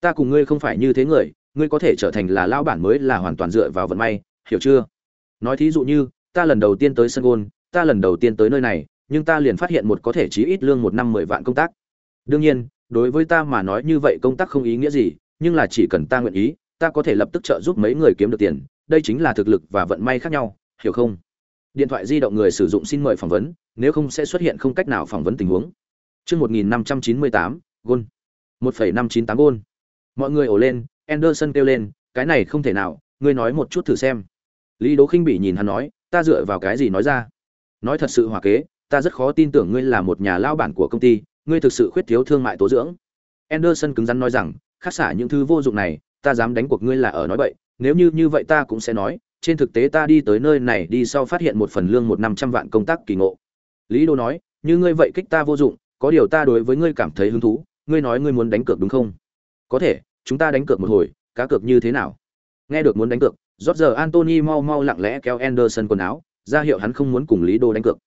Ta cùng ngươi không phải như thế người, ngươi có thể trở thành là lao bản mới là hoàn toàn dựa vào vận may, hiểu chưa? Nói thí dụ như, ta lần đầu tiên tới sân gôn, ta lần đầu tiên tới nơi này, nhưng ta liền phát hiện một có thể chí ít lương một năm mười vạn công tác. Đương nhiên, đối với ta mà nói như vậy công tác không ý nghĩa gì, nhưng là chỉ cần ta nguyện ý, ta có thể lập tức trợ giúp mấy người kiếm được tiền, đây chính là thực lực và vận may khác nhau, hiểu không? Điện thoại di động người sử dụng xin mời phỏng vấn, nếu không sẽ xuất hiện không cách nào phỏng vấn tình huống. Chương 1598, gôn. 1.598 gôn. Mọi người ồ lên, Anderson kêu lên, cái này không thể nào, ngươi nói một chút thử xem. Lý Đỗ Khinh Bỉ nhìn hắn nói, ta dựa vào cái gì nói ra? Nói thật sự hòa kế, ta rất khó tin tưởng ngươi là một nhà lao bản của công ty, ngươi thực sự khuyết thiếu thương mại tố dưỡng. Anderson cứng rắn nói rằng, khát xả những thứ vô dụng này, ta dám đánh cuộc ngươi là ở nói bậy, nếu như như vậy ta cũng sẽ nói, trên thực tế ta đi tới nơi này đi sau phát hiện một phần lương một năm trăm vạn công tác kỳ ngộ. Lý Đô nói, như ngươi vậy kích ta vô dụng, có điều ta đối với ngươi cảm thấy hứng thú, ngươi nói ngươi muốn đánh cược đúng không? Có thể, chúng ta đánh cược một hồi, cá cược như thế nào? Nghe được muốn đánh cược, rốt giờ Anthony mau mau lặng lẽ kéo Anderson quần áo, ra hiệu hắn không muốn cùng Lý Đô đánh cược.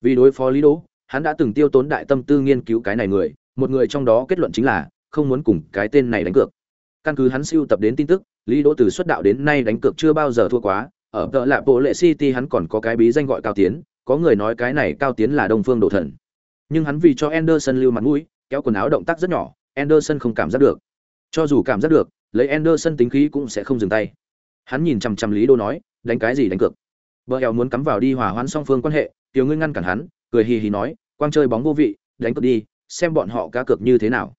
Vì đối phó Lý Đô, hắn đã từng tiêu tốn đại tâm tư nghiên cứu cái này người, một người trong đó kết luận chính là không muốn cùng cái tên này đánh cược. Căn cứ hắn siêu tập đến tin tức, Lý Đỗ từ xuất đạo đến nay đánh cược chưa bao giờ thua quá, ở tợ lạ bộ lệ City hắn còn có cái bí danh gọi Cao Tiến, có người nói cái này Cao Tiến là Đông Phương Đồ Thần. Nhưng hắn vì cho Anderson lưu mặt mũi, kéo quần áo động tác rất nhỏ, Anderson không cảm giác được. Cho dù cảm giác được, lấy Anderson tính khí cũng sẽ không dừng tay. Hắn nhìn chằm chằm Lý đô nói, đánh cái gì đánh cược? Bờ eo muốn cắm vào đi hòa hoãn song phương quan hệ, Tiểu Ngươi ngăn cản hắn, cười hì hì nói, quang chơi bóng vô vị, đánh cược đi, xem bọn họ cá cược như thế nào.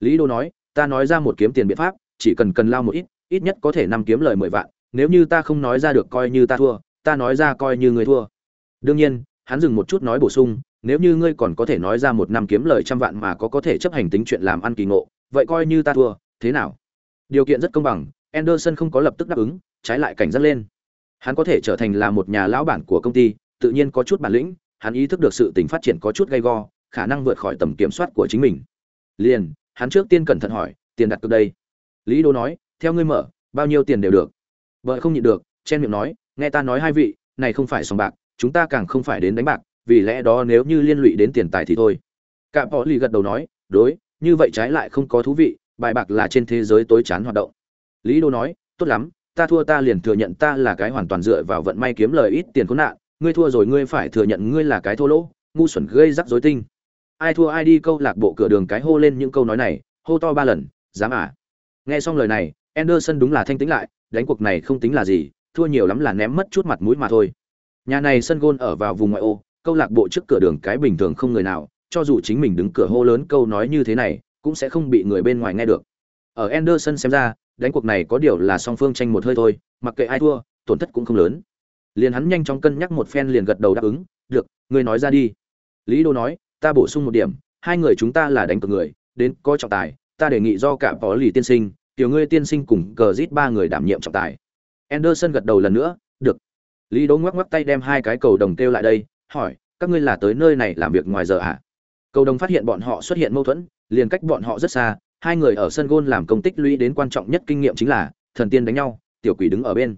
Lý đô nói, ta nói ra một kiếm tiền biện pháp, chỉ cần cần lao một ít, ít nhất có thể năm kiếm lời mười vạn, nếu như ta không nói ra được coi như ta thua, ta nói ra coi như người thua. Đương nhiên, hắn dừng một chút nói bổ sung, nếu như ngươi còn có thể nói ra một năm kiếm lời trăm vạn mà có có thể chấp hành tính chuyện làm ăn kỳ ngộ, vậy coi như ta thua, thế nào? Điều kiện rất công bằng, Anderson không có lập tức đáp ứng, trái lại cảnh giác lên. Hắn có thể trở thành là một nhà lão bản của công ty, tự nhiên có chút bản lĩnh, hắn ý thức được sự tình phát triển có chút gay go, khả năng vượt khỏi tầm kiểm soát của chính mình. Liền, hắn trước tiên cẩn thận hỏi, tiền đặt cược đây. Lý Đô nói, theo ngươi mở, bao nhiêu tiền đều được. Vợ không nhịn được, chen miệng nói, nghe ta nói hai vị, này không phải sòng bạc, chúng ta càng không phải đến đánh bạc, vì lẽ đó nếu như liên lụy đến tiền tài thì thôi. Cạm Bỏ Lì gật đầu nói, đối, như vậy trái lại không có thú vị, bài bạc là trên thế giới tối chán hoạt động. Lý Đô nói, tốt lắm, ta thua ta liền thừa nhận ta là cái hoàn toàn dựa vào vận may kiếm lời ít tiền khốn nạn, ngươi thua rồi ngươi phải thừa nhận ngươi là cái thô lỗ, ngu xuẩn gây rắc rối tinh. Ai thua ai đi câu lạc bộ cửa đường cái hô lên những câu nói này, hô to ba lần, dám à? Nghe xong lời này, Anderson đúng là thanh tĩnh lại, đánh cuộc này không tính là gì, thua nhiều lắm là ném mất chút mặt mũi mà thôi. Nhà này sân gôn ở vào vùng ngoại ô, câu lạc bộ trước cửa đường cái bình thường không người nào, cho dù chính mình đứng cửa hô lớn câu nói như thế này, cũng sẽ không bị người bên ngoài nghe được. Ở Anderson xem ra, đánh cuộc này có điều là song phương tranh một hơi thôi, mặc kệ ai thua, tổn thất cũng không lớn. Liền hắn nhanh chóng cân nhắc một phen liền gật đầu đáp ứng, "Được, ngươi nói ra đi." Lý Đô nói, "Ta bổ sung một điểm, hai người chúng ta là đánh cược người đến có trọng tài ta đề nghị do cả phó lì tiên sinh tiểu ngươi tiên sinh cùng cờ rít ba người đảm nhiệm trọng tài anderson gật đầu lần nữa được lý Đô ngoắc ngoắc tay đem hai cái cầu đồng kêu lại đây hỏi các ngươi là tới nơi này làm việc ngoài giờ à cầu đồng phát hiện bọn họ xuất hiện mâu thuẫn liền cách bọn họ rất xa, hai người ở sân gôn làm công tích lũy đến quan trọng nhất kinh nghiệm chính là, thần tiên đánh nhau, tiểu quỷ đứng ở bên.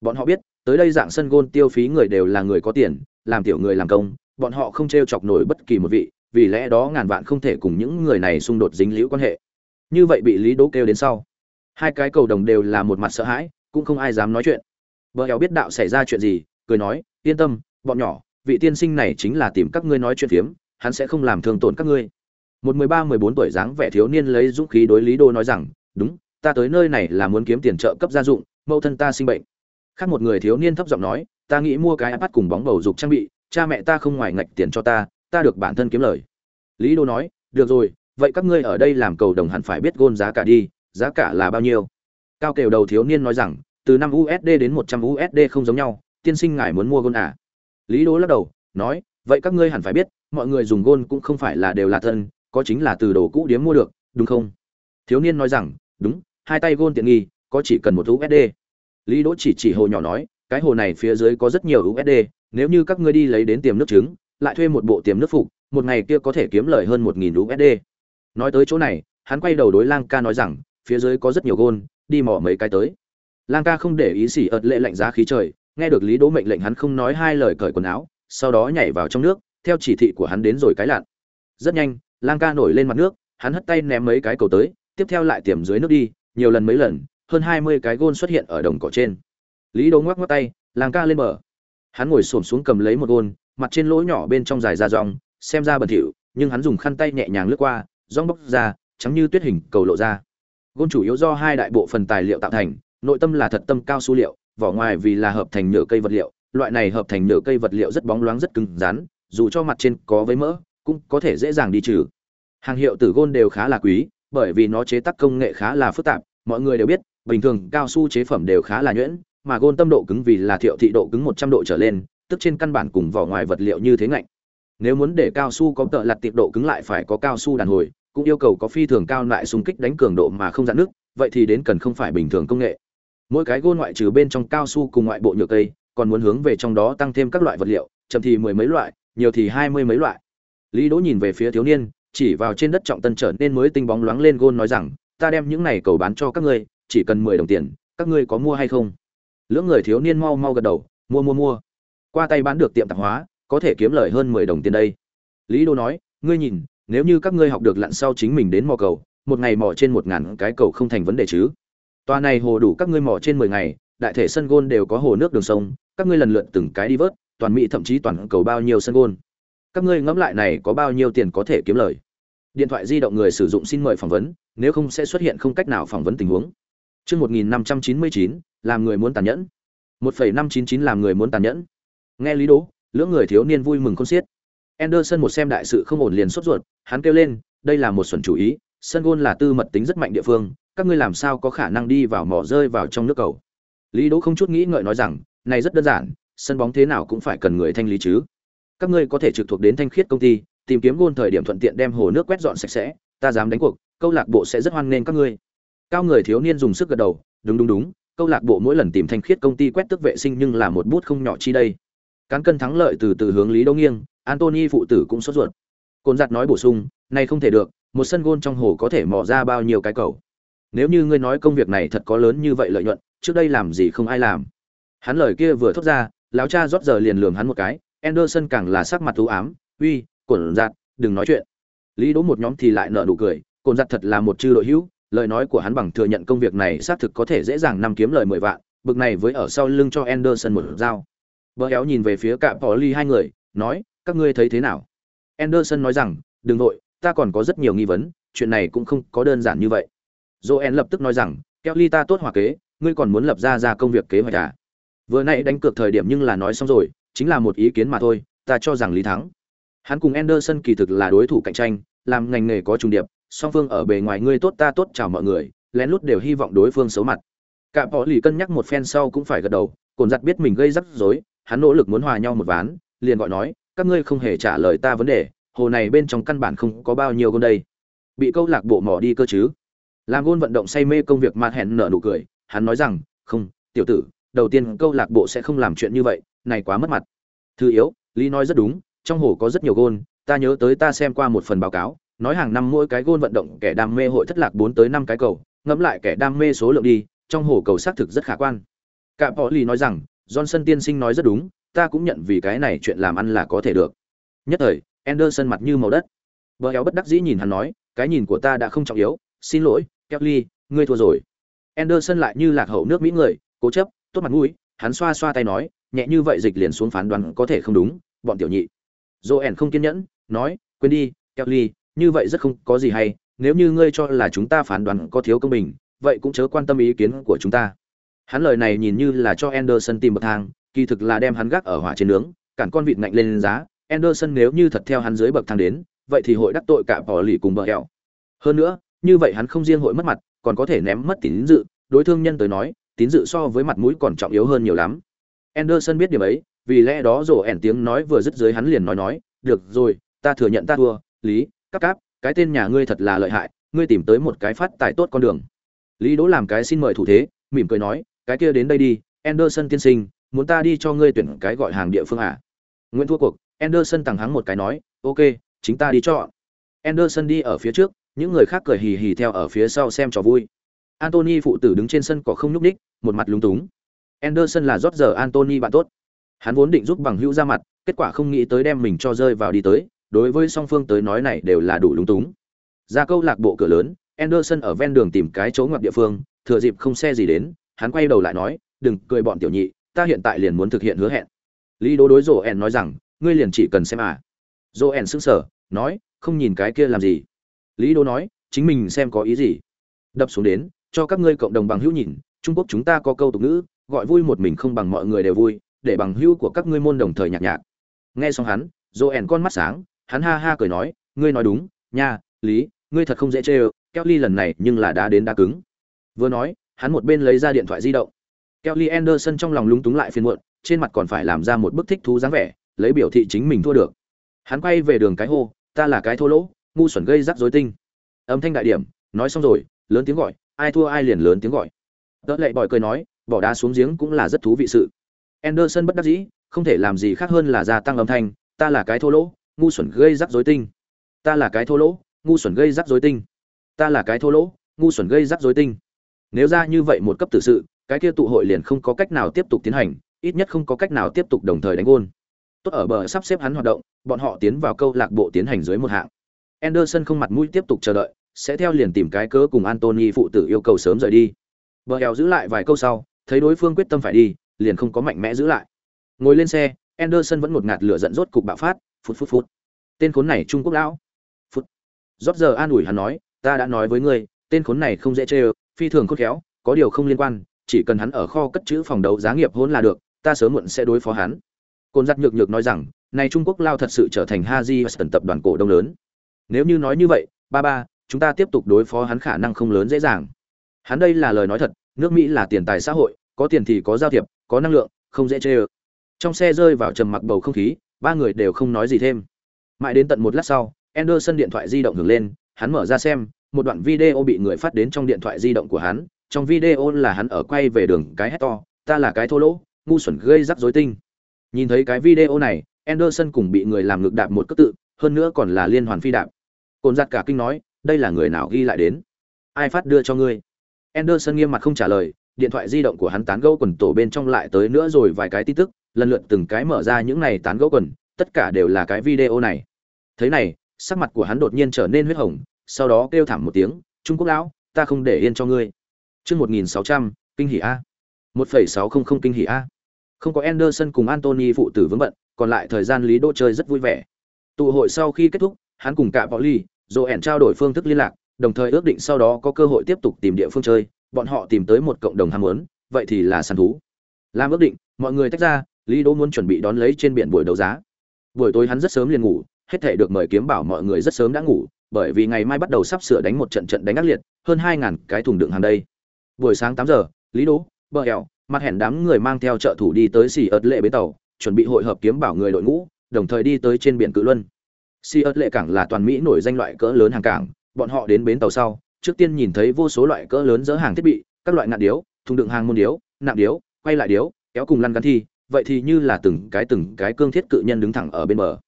Bọn họ biết, tới đây dạng sân gôn tiêu phí người đều là người có tiền, làm tiểu người làm công, bọn họ không t r e o chọc nổi bất kỳ một vị, vì lẽ đó ngàn vạn không thể cùng những người này xung đột dính liễu quan hệ. Như vậy bị lý đỗ kêu đến sau, hai cái cầu đồng đều là một mặt sợ hãi, cũng không ai dám nói chuyện. Vợ éo biết đạo xảy ra chuyện gì, cười nói, yên tâm, bọn nhỏ, vị tiên sinh này chính là tìm các ngươi nói chuyện phiếm, hắn sẽ không làm thương tổn các ngươi một mười ba, mười bốn tuổi dáng vẻ thiếu niên lấy dũng khí đối lý đô nói rằng, đúng, ta tới nơi này là muốn kiếm tiền trợ cấp gia dụng, mẫu thân ta sinh bệnh. Khác một người thiếu niên thấp giọng nói, ta nghĩ mua cái ipad cùng bóng bầu dục trang bị, cha mẹ ta không ngoài ngạch tiền cho ta ta được bản thân kiếm lời. Lý đô nói, được rồi, vậy các ngươi ở đây làm cầu đồng hẳn phải biết gôn giá cả đi, giá cả là bao nhiêu? Cao kều đầu thiếu niên nói rằng, từ năm usd đến một trăm usd không giống nhau, tiên sinh ngài muốn mua gôn à? Lý đô lắc đầu, nói, vậy các ngươi hẳn phải biết, mọi người dùng gôn cũng không phải là đều là thân có chính là từ đồ cũ điếm mua được, đúng không? Thiếu niên nói rằng, đúng, hai tay gôn tiện nghi, có chỉ cần một usd lý đỗ chỉ chỉ hồ nhỏ nói, cái hồ này phía dưới có rất nhiều usd nếu như các ngươi đi lấy đến tiềm nước trứng, lại thuê một bộ tiềm nước phục, một ngày kia có thể kiếm lời hơn một nghìn usd nói tới chỗ này, hắn quay đầu đối lang ca nói rằng, phía dưới có rất nhiều gôn, đi mỏ mấy cái tới. Lang ca không để ý xỉ ợt lệ lạnh giá khí trời, nghe được lý đỗ mệnh lệnh hắn không nói hai lời cởi quần áo, sau đó nhảy vào trong nước, theo chỉ thị của hắn đến rồi cái lặn. Rất nhanh lang ca nổi lên mặt nước, hắn hất tay ném mấy cái cầu tới, tiếp theo lại tiềm dưới nước đi, nhiều lần mấy lần, hơn hai mươi cái gôn xuất hiện ở đồng cỏ trên. Lý đỗ ngoắc ngoắc tay, lang ca lên bờ. Hắn ngồi xổm xuống cầm lấy một gôn, mặt trên lỗ nhỏ bên trong dài ra dòng xem ra bẩn thỉu, nhưng hắn dùng khăn tay nhẹ nhàng lướt qua, rong bóc ra, trắng như tuyết hình cầu lộ ra. Gôn chủ yếu do hai đại bộ phần tài liệu tạo thành, nội tâm là thật tâm cao su liệu, vỏ ngoài vì là hợp thành nhựa cây vật liệu, loại này hợp thành nhựa cây vật liệu rất bóng loáng rất cứng rắn, dù cho mặt trên có với mỡ cũng có thể dễ dàng đi trừ. Hàng hiệu tử gôn đều khá là quý, bởi vì nó chế tác công nghệ khá là phức tạp, mọi người đều biết, bình thường cao su chế phẩm đều khá là nhuyễn, mà gôn tâm độ cứng vì là thiệu thị độ cứng một trăm độ trở lên, tức trên căn bản cùng vỏ ngoài vật liệu như thế ngạnh. Nếu muốn để cao su có tợ lặt tiệp độ cứng lại phải có cao su đàn hồi, cũng yêu cầu có phi thường cao lại xung kích đánh cường độ mà không dạn nước, vậy thì đến cần không phải bình thường công nghệ. Mỗi cái gôn ngoại trừ bên trong cao su cùng ngoại bộ nhựa cây, còn muốn hướng về trong đó tăng thêm các loại vật liệu, chậm thì mười mấy loại, nhiều thì hai mươi mấy loại lý đỗ nhìn về phía thiếu niên chỉ vào trên đất trọng tân trở nên mới tinh bóng loáng lên gôn nói rằng ta đem những này cầu bán cho các ngươi chỉ cần mười đồng tiền các ngươi có mua hay không? Lưỡng người thiếu niên mau mau gật đầu mua mua mua. Qua tay bán được tiệm tạp hóa có thể kiếm lời hơn mười đồng tiền đây. Lý Đỗ nói ngươi nhìn nếu như các ngươi học được lặn sau chính mình đến mò cầu một ngày mò trên một ngàn cái cầu không thành vấn đề chứ. Toa này hồ đủ các ngươi mò trên 10 ngày, đại thể sân gôn đều có hồ nước đường sông, các ngươi lần lượt từng cái đi vớt, toàn mỹ thậm chí toàn cầu bao nhiêu sân gôn. Các ngươi ngẫm lại này có bao nhiêu tiền có thể kiếm lời. Điện thoại di động người sử dụng xin mời phỏng vấn, nếu không sẽ xuất hiện không cách nào phỏng vấn tình huống. Chương 1599, làm người muốn tàn nhẫn. 1.599 làm người muốn tàn nhẫn. Nghe Lý Đỗ, lưỡng người thiếu niên vui mừng khôn xiết. Anderson một xem đại sự không ổn liền sốt ruột, hắn kêu lên, đây là một xuẩn chủ ý, sân gôn là tư mật tính rất mạnh địa phương, các ngươi làm sao có khả năng đi vào mỏ rơi vào trong nước cầu lý đỗ không chút nghĩ ngợi nói rằng này rất đơn giản sân bóng thế nào cũng phải cần người thanh lý chứ các ngươi có thể trực thuộc đến thanh khiết công ty, tìm kiếm gôn thời điểm thuận tiện đem hồ nước quét dọn sạch sẽ, ta dám đánh cuộc, câu lạc bộ sẽ rất hoan nghênh các ngươi. Cao người thiếu niên dùng sức gật đầu, đúng đúng đúng, câu lạc bộ mỗi lần tìm thanh khiết công ty quét tước vệ sinh nhưng là một bút không nhỏ chi đây. Cán cân thắng lợi từ từ hướng lý đỗ nghiêng, antony phụ tử cũng sốt ruột. Côn giặt nói bổ sung, này không thể được, một sân gôn trong hồ có thể mò ra bao nhiêu cái cầu? Nếu như ngươi nói công việc này thật có lớn như vậy lợi nhuận, trước đây làm gì không ai làm? Hắn lời kia vừa thốt ra, lão cha rót giờ liền lườm hắn một cái anderson càng là sắc mặt thú ám uy Cổn Dạt, đừng nói chuyện. Lý đỗ một nhóm thì lại nợ nụ cười Cổn Dạt thật là một chư đội hữu lời nói của hắn bằng thừa nhận công việc này xác thực có thể dễ dàng năm kiếm lời mười vạn bực này với ở sau lưng cho anderson một dao bờ éo nhìn về phía cả Polly hai người nói các ngươi thấy thế nào? Anderson nói rằng đừng vội ta còn có rất nhiều nghi vấn chuyện này cũng không có đơn giản như vậy. Joen lập tức nói rằng kelly ta tốt hòa kế ngươi còn muốn lập ra ra công việc kế hoạch à? Vừa nãy đánh cược thời điểm nhưng là nói xong rồi chính là một ý kiến mà thôi, ta cho rằng lý thắng. Hắn cùng anderson kỳ thực là đối thủ cạnh tranh, làm ngành nghề có trùng điệp, song phương ở bề ngoài ngươi tốt ta tốt chào mọi người, lén lút đều hy vọng đối phương xấu mặt. Cả bỏ lì cân nhắc một phen sau cũng phải gật đầu, cồn giặt biết mình gây rắc rối, hắn nỗ lực muốn hòa nhau một ván, liền gọi nói, các ngươi không hề trả lời ta vấn đề, hồ này bên trong căn bản không có bao nhiêu gôn đây. Bị câu lạc bộ mỏ đi cơ chứ? Làm gôn vận động say mê công việc mà hẹn nở nụ cười, hắn nói rằng, không, tiểu tử, đầu tiên câu lạc bộ sẽ không làm chuyện như vậy này quá mất mặt. Thứ yếu, lý nói rất đúng, trong hồ có rất nhiều gôn, ta nhớ tới ta xem qua một phần báo cáo, nói hàng năm mỗi cái gôn vận động kẻ đam mê hội thất lạc bốn tới năm cái cầu, ngẫm lại kẻ đam mê số lượng đi, trong hồ cầu xác thực rất khả quan. Cả bỏ lý nói rằng, johnson tiên sinh nói rất đúng, ta cũng nhận vì cái này chuyện làm ăn là có thể được. Nhất thời, anderson mặt như màu đất. Vợ éo bất đắc dĩ nhìn hắn nói, cái nhìn của ta đã không trọng yếu, xin lỗi kelly ngươi thua rồi. Anderson lại như lạc hậu nước mỹ người, cố chấp, tốt mặt mũi, hắn xoa xoa tay nói nhẹ như vậy dịch liền xuống phán đoán có thể không đúng, bọn tiểu nhị. Joel không kiên nhẫn, nói, quên đi, kelly, như vậy rất không có gì hay, nếu như ngươi cho là chúng ta phán đoán có thiếu công bình, vậy cũng chớ quan tâm ý kiến của chúng ta. Hắn lời này nhìn như là cho anderson tìm bậc thang, kỳ thực là đem hắn gác ở hỏa trên nướng, cản con vịt ngạnh lên giá. Anderson nếu như thật theo hắn dưới bậc thang đến, vậy thì hội đắc tội cả bỏ lì cùng bờ hẹo. Hơn nữa, như vậy hắn không riêng hội mất mặt, còn có thể ném mất tín dự. Đối thương nhân tới nói, tín dự so với mặt mũi còn trọng yếu hơn nhiều lắm anderson biết điểm ấy vì lẽ đó rồ ẻn tiếng nói vừa dứt dưới hắn liền nói nói được rồi ta thừa nhận ta thua lý các cáp cái tên nhà ngươi thật là lợi hại ngươi tìm tới một cái phát tài tốt con đường. Lý đỗ làm cái xin mời thủ thế mỉm cười nói cái kia đến đây đi anderson tiên sinh muốn ta đi cho ngươi tuyển cái gọi hàng địa phương à? Nguyễn thua cuộc anderson tằng hắng một cái nói ok chính ta đi cho. Anderson đi ở phía trước những người khác cười hì hì theo ở phía sau xem trò vui. Anthony phụ tử đứng trên sân cỏ không nhúc nhích, một mặt lúng túng. Anderson là rót giờ Anthony bạn tốt. Hắn vốn định giúp bằng hữu ra mặt, kết quả không nghĩ tới đem mình cho rơi vào đi tới, đối với song phương tới nói này đều là đủ lúng túng. Ra câu lạc bộ cửa lớn, Anderson ở ven đường tìm cái chỗ ngoặt địa phương, thừa dịp không xe gì đến, hắn quay đầu lại nói, "Đừng cười bọn tiểu nhị, ta hiện tại liền muốn thực hiện hứa hẹn." Lý Đỗ đối Joen nói rằng, "Ngươi liền chỉ cần xem à?" Joen sững sờ, nói, "Không nhìn cái kia làm gì?" Lý Đỗ nói, "Chính mình xem có ý gì?" Đập xuống đến, cho các ngươi cộng đồng bằng hữu nhìn trung quốc chúng ta có câu tục ngữ gọi vui một mình không bằng mọi người đều vui, để bằng hữu của các ngươi môn đồng thời nhạc nhạc. Nghe xong hắn joel con mắt sáng, hắn ha ha cười nói, ngươi nói đúng, nha, lý, ngươi thật không dễ chê ơ, kelly lần này nhưng là đã đến đá cứng. Vừa nói, hắn một bên lấy ra điện thoại di động. Kelly anderson trong lòng lúng túng lại phiền muộn, trên mặt còn phải làm ra một bức thích thú dáng vẻ, lấy biểu thị chính mình thua được. Hắn quay về đường cái hô, ta là cái thô lỗ, ngu xuẩn gây rắc rối tinh. Âm thanh đại điểm, nói xong rồi, lớn tiếng gọi, ai thua ai liền lớn tiếng gọi. Đỡ lệ bòi cười nói bỏ đá xuống giếng cũng là rất thú vị sự. Anderson bất đắc dĩ không thể làm gì khác hơn là gia tăng âm thanh ta là cái thô lỗ ngu xuẩn gây rắc rối tinh. Ta là cái thô lỗ ngu xuẩn gây rắc rối tinh. Ta là cái thô lỗ ngu xuẩn gây rắc rối tinh. Nếu ra như vậy một cấp tử sự cái kia tụ hội liền không có cách nào tiếp tục tiến hành ít nhất không có cách nào tiếp tục đồng thời đánh gôn. Tốt ở bờ sắp xếp hắn hoạt động bọn họ tiến vào câu lạc bộ tiến hành dưới một hạng. Anderson không mặt mũi tiếp tục chờ đợi sẽ theo liền tìm cái cớ cùng Anthony phụ tử yêu cầu sớm rời đi. Bờ hèo giữ lại vài câu sau, thấy đối phương quyết tâm phải đi, liền không có mạnh mẽ giữ lại. Ngồi lên xe, Anderson vẫn một ngạt lửa giận rốt cục bạo phát, phút phút phút. Tên khốn này Trung Quốc lão. Phút. Rốt giờ an ủi hắn nói, ta đã nói với ngươi, tên khốn này không dễ chơi, phi thường khôn khéo, có điều không liên quan, chỉ cần hắn ở kho cất trữ phòng đấu giá nghiệp hỗn là được, ta sớm muộn sẽ đối phó hắn. Côn giật nhược nhược nói rằng, này Trung Quốc lao thật sự trở thành Haji Western tập đoàn cổ đông lớn. Nếu như nói như vậy, ba ba, chúng ta tiếp tục đối phó hắn khả năng không lớn dễ dàng hắn đây là lời nói thật nước mỹ là tiền tài xã hội, có tiền thì có giao thiệp, có năng lượng, không dễ chê ơ. Trong xe rơi vào trầm mặc bầu không khí, ba người đều không nói gì thêm. Mãi đến tận một lát sau, anderson điện thoại di động hưởng lên, hắn mở ra xem, một đoạn video bị người phát đến trong điện thoại di động của hắn, trong video là hắn ở quay về đường cái hét to, ta là cái thô lỗ, ngu xuẩn gây rắc rối tinh. Nhìn thấy cái video này, anderson cùng bị người làm ngược đạp một cất tự, hơn nữa còn là liên hoàn phi đạp. Cồn giặt cả kinh nói, đây là người nào ghi lại đến? Ai phát đưa cho ngươi? Anderson nghiêm mặt không trả lời điện thoại di động của hắn tán gẫu quần tổ bên trong lại tới nữa rồi vài cái tin tức lần lượt từng cái mở ra những này tán gẫu quần tất cả đều là cái video này. Thế này sắc mặt của hắn đột nhiên trở nên huyết hồng sau đó kêu thảm một tiếng trung quốc lão ta không để yên cho ngươi. Chương một nghìn sáu trăm kinh hỉ a. một phẩy sáu không không kinh hỉ a. Không có anderson cùng Anthony phụ tử vướng bận còn lại thời gian lý đỗ chơi rất vui vẻ. Tụ hội sau khi kết thúc hắn cùng cả Polly, ẻn trao đổi phương thức liên lạc, đồng thời ước định sau đó có cơ hội tiếp tục tìm địa phương chơi, bọn họ tìm tới một cộng đồng ham muốn, vậy thì là săn thú. Làm ước định, mọi người tách ra, Lý Đỗ muốn chuẩn bị đón lấy trên biển buổi đấu giá. Buổi tối hắn rất sớm liền ngủ, hết thể được mời kiếm bảo mọi người rất sớm đã ngủ, bởi vì ngày mai bắt đầu sắp sửa đánh một trận trận đánh ác liệt, hơn 2000 cái thùng đựng hàng đây. Buổi sáng 8 giờ, Lý Đỗ, Bờ Hẹo, mặt hẻn đám người mang theo trợ thủ đi tới xỉ ợt lệ bến tàu, chuẩn bị hội hợp kiếm bảo người đội ngũ, đồng thời đi tới trên biển Cự Luân. Xỉ ớt lệ cảng là toàn mỹ nổi danh loại cỡ lớn hàng cảng bọn họ đến bến tàu sau, trước tiên nhìn thấy vô số loại cỡ lớn dỡ hàng thiết bị, các loại nạn điếu, thùng đựng hàng môn điếu nặng điếu, quay lại điếu, kéo cùng lăn gắn thi, vậy thì như là từng cái từng cái cương thiết cự nhân đứng thẳng ở bên bờ.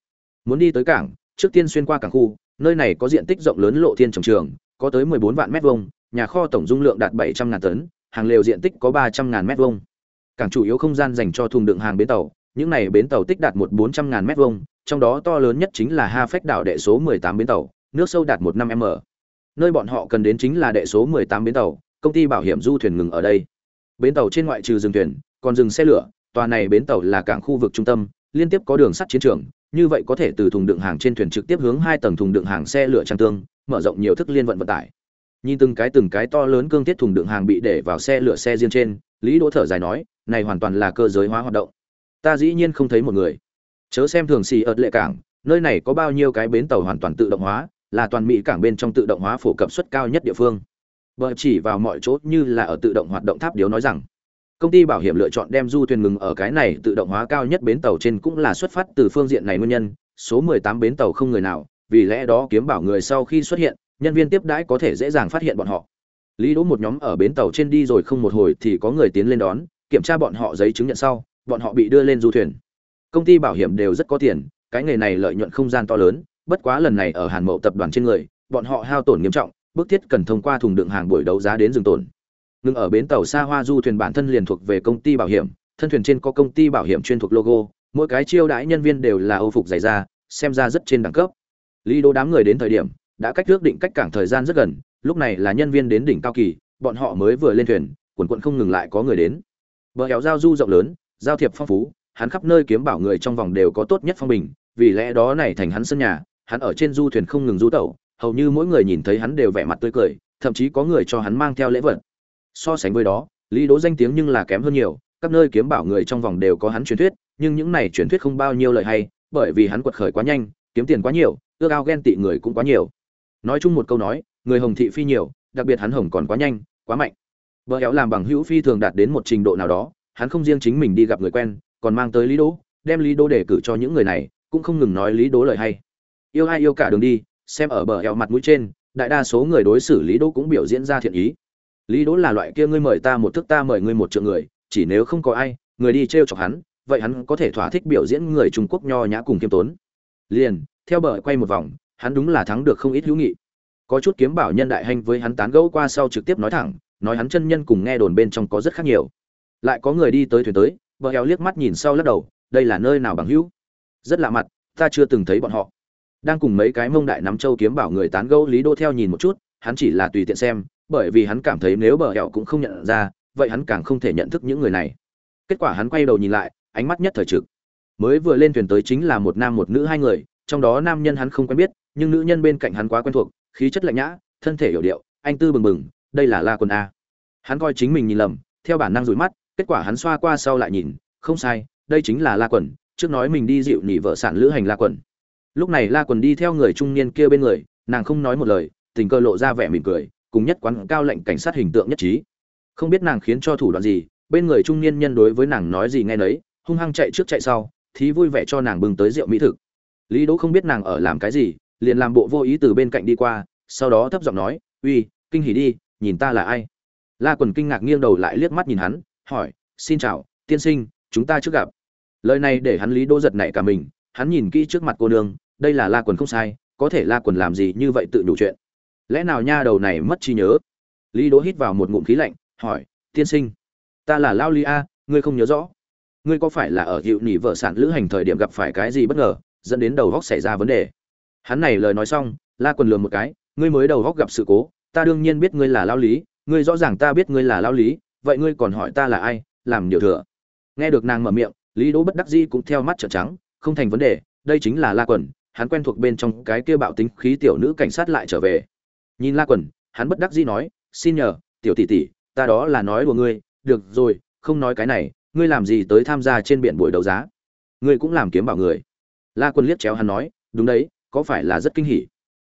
Muốn đi tới cảng, trước tiên xuyên qua cảng khu, nơi này có diện tích rộng lớn lộ thiên trồng trường, có tới 14 vạn mét vuông, nhà kho tổng dung lượng đạt 700 ngàn tấn, hàng lều diện tích có 300 ngàn mét vuông. Cảng chủ yếu không gian dành cho thùng đựng hàng bến tàu, những này bến tàu tích đạt một 400 ngàn mét vuông, trong đó to lớn nhất chính là ha phách đảo đệ số 18 bến tàu nước sâu đạt một năm m. Nơi bọn họ cần đến chính là đệ số 18 bến tàu, công ty bảo hiểm du thuyền ngừng ở đây. Bến tàu trên ngoại trừ dừng thuyền, còn dừng xe lửa, tòa này bến tàu là cảng khu vực trung tâm, liên tiếp có đường sắt chiến trường, như vậy có thể từ thùng đựng hàng trên thuyền trực tiếp hướng hai tầng thùng đựng hàng xe lửa trang tương, mở rộng nhiều thức liên vận vận tải. Nhìn từng cái từng cái to lớn cương thiết thùng đựng hàng bị để vào xe lửa xe riêng trên, lý đỗ thở dài nói, này hoàn toàn là cơ giới hóa hoạt động. Ta dĩ nhiên không thấy một người. Chớ xem thường xì ợt lệ cảng, nơi này có bao nhiêu cái bến tàu hoàn toàn tự động hóa là toàn mỹ cảng bên trong tự động hóa phổ cập suất cao nhất địa phương. Vợ chỉ vào mọi chỗ như là ở tự động hoạt động tháp điếu nói rằng, công ty bảo hiểm lựa chọn đem du thuyền ngừng ở cái này tự động hóa cao nhất bến tàu trên cũng là xuất phát từ phương diện này nguyên nhân, số 18 bến tàu không người nào, vì lẽ đó kiếm bảo người sau khi xuất hiện, nhân viên tiếp đãi có thể dễ dàng phát hiện bọn họ. Lý đỗ một nhóm ở bến tàu trên đi rồi không một hồi thì có người tiến lên đón, kiểm tra bọn họ giấy chứng nhận sau, bọn họ bị đưa lên du thuyền. Công ty bảo hiểm đều rất có tiền, cái nghề này lợi nhuận không gian to lớn bất quá lần này ở hàn mậu tập đoàn trên người, bọn họ hao tổn nghiêm trọng, bức thiết cần thông qua thùng đựng hàng buổi đấu giá đến dừng tổn nhưng ở bến tàu xa hoa du thuyền bản thân liền thuộc về công ty bảo hiểm, thân thuyền trên có công ty bảo hiểm chuyên thuộc logo, mỗi cái chiêu đãi nhân viên đều là ô phục dày da, xem ra rất trên đẳng cấp. Lý đô đám người đến thời điểm, đã cách trước định cách cảng thời gian rất gần, lúc này là nhân viên đến đỉnh cao kỳ, bọn họ mới vừa lên thuyền, quần quần không ngừng lại có người đến. Bờ hẻo giao du rộng lớn, giao thiệp phong phú, hắn khắp nơi kiếm bảo người trong vòng đều có tốt nhất phong bình, vì lẽ đó này thành hắn sân nhà hắn ở trên du thuyền không ngừng du tẩu, hầu như mỗi người nhìn thấy hắn đều vẻ mặt tươi cười, thậm chí có người cho hắn mang theo lễ vật. So sánh với đó, lý đỗ danh tiếng nhưng là kém hơn nhiều, các nơi kiếm bảo người trong vòng đều có hắn truyền thuyết, nhưng những này truyền thuyết không bao nhiêu lời hay, bởi vì hắn quật khởi quá nhanh, kiếm tiền quá nhiều, ước ao ghen tị người cũng quá nhiều. Nói chung một câu nói, người hồng thị phi nhiều, đặc biệt hắn hồng còn quá nhanh, quá mạnh. Vợ éo làm bằng hữu phi thường đạt đến một trình độ nào đó, hắn không riêng chính mình đi gặp người quen, còn mang tới lý đỗ, đem lý đỗ để cử cho những người này, cũng không ngừng nói lý đỗ lời hay yêu ai yêu cả đường đi, xem ở bờ hẹo mặt mũi trên, đại đa số người đối xử lý đỗ cũng biểu diễn ra thiện ý. Lý đỗ là loại kia ngươi mời ta một thức ta mời ngươi một triệu người, chỉ nếu không có ai, người đi trêu chọc hắn, vậy hắn có thể thỏa thích biểu diễn người trung quốc nho nhã cùng kiêm tốn. Liền, theo bờ quay một vòng, hắn đúng là thắng được không ít hữu nghị. Có chút kiếm bảo nhân đại hành với hắn tán gẫu qua sau trực tiếp nói thẳng, nói hắn chân nhân cùng nghe đồn bên trong có rất khác nhiều. Lại có người đi tới thuyền tới, bờ eo liếc mắt nhìn sau lắc đầu, đây là nơi nào bằng hữu? Rất lạ mặt, ta chưa từng thấy bọn họ đang cùng mấy cái mông đại nắm châu kiếm bảo người tán gẫu lý đô theo nhìn một chút, hắn chỉ là tùy tiện xem, bởi vì hắn cảm thấy nếu bờ hẹo cũng không nhận ra, vậy hắn càng không thể nhận thức những người này. Kết quả hắn quay đầu nhìn lại, ánh mắt nhất thời trực. Mới vừa lên thuyền tới chính là một nam một nữ hai người, trong đó nam nhân hắn không quen biết, nhưng nữ nhân bên cạnh hắn quá quen thuộc, khí chất lạnh nhã, thân thể hiểu điệu, anh tư bừng bừng, đây là la quân a. Hắn coi chính mình nhìn lầm, theo bản năng rủi mắt, kết quả hắn xoa qua sau lại nhìn, không sai, đây chính là la quần trước nói mình đi dịu nỉ vợ sản lữ hành la quần lúc này la quần đi theo người trung niên kia bên người, nàng không nói một lời, tình cơ lộ ra vẻ mỉm cười, cùng nhất quán cao lệnh cảnh sát hình tượng nhất trí. Không biết nàng khiến cho thủ đoạn gì, bên người trung niên nhân đối với nàng nói gì nghe nấy, hung hăng chạy trước chạy sau, thì vui vẻ cho nàng bưng tới rượu mỹ thực. Lý đỗ không biết nàng ở làm cái gì, liền làm bộ vô ý từ bên cạnh đi qua, sau đó thấp giọng nói, uy, kinh hỉ đi, nhìn ta là ai? La quần kinh ngạc nghiêng đầu lại liếc mắt nhìn hắn, hỏi, xin chào, tiên sinh, chúng ta trước gặp. Lời này để hắn lý đỗ giật nảy cả mình hắn nhìn kỹ trước mặt cô nương, đây là la quần không sai, có thể la quần làm gì như vậy tự nhủ chuyện. Lẽ nào nha đầu này mất trí nhớ? Lý đỗ hít vào một ngụm khí lạnh, hỏi, tiên sinh, ta là lao lý a, ngươi không nhớ rõ? Ngươi có phải là ở hiệu nỉ vợ sản lữ hành thời điểm gặp phải cái gì bất ngờ, dẫn đến đầu góc xảy ra vấn đề? Hắn này lời nói xong, la quần lườm một cái, ngươi mới đầu góc gặp sự cố, ta đương nhiên biết ngươi là lao lý, ngươi rõ ràng ta biết ngươi là lao lý, vậy ngươi còn hỏi ta là ai, làm điều thừa. Nghe được nàng mở miệng, lý đỗ bất đắc dĩ cũng theo mắt trợn trắng không thành vấn đề, đây chính là la quần, hắn quen thuộc bên trong cái kia bạo tính khí tiểu nữ cảnh sát lại trở về. Nhìn la quần, hắn bất đắc dĩ nói, xin nhờ, tiểu tỷ tỷ, ta đó là nói của ngươi, được rồi, không nói cái này, ngươi làm gì tới tham gia trên biển buổi đấu giá? Ngươi cũng làm kiếm bảo người. La Quần liếc chéo hắn nói, đúng đấy, có phải là rất kinh hỉ?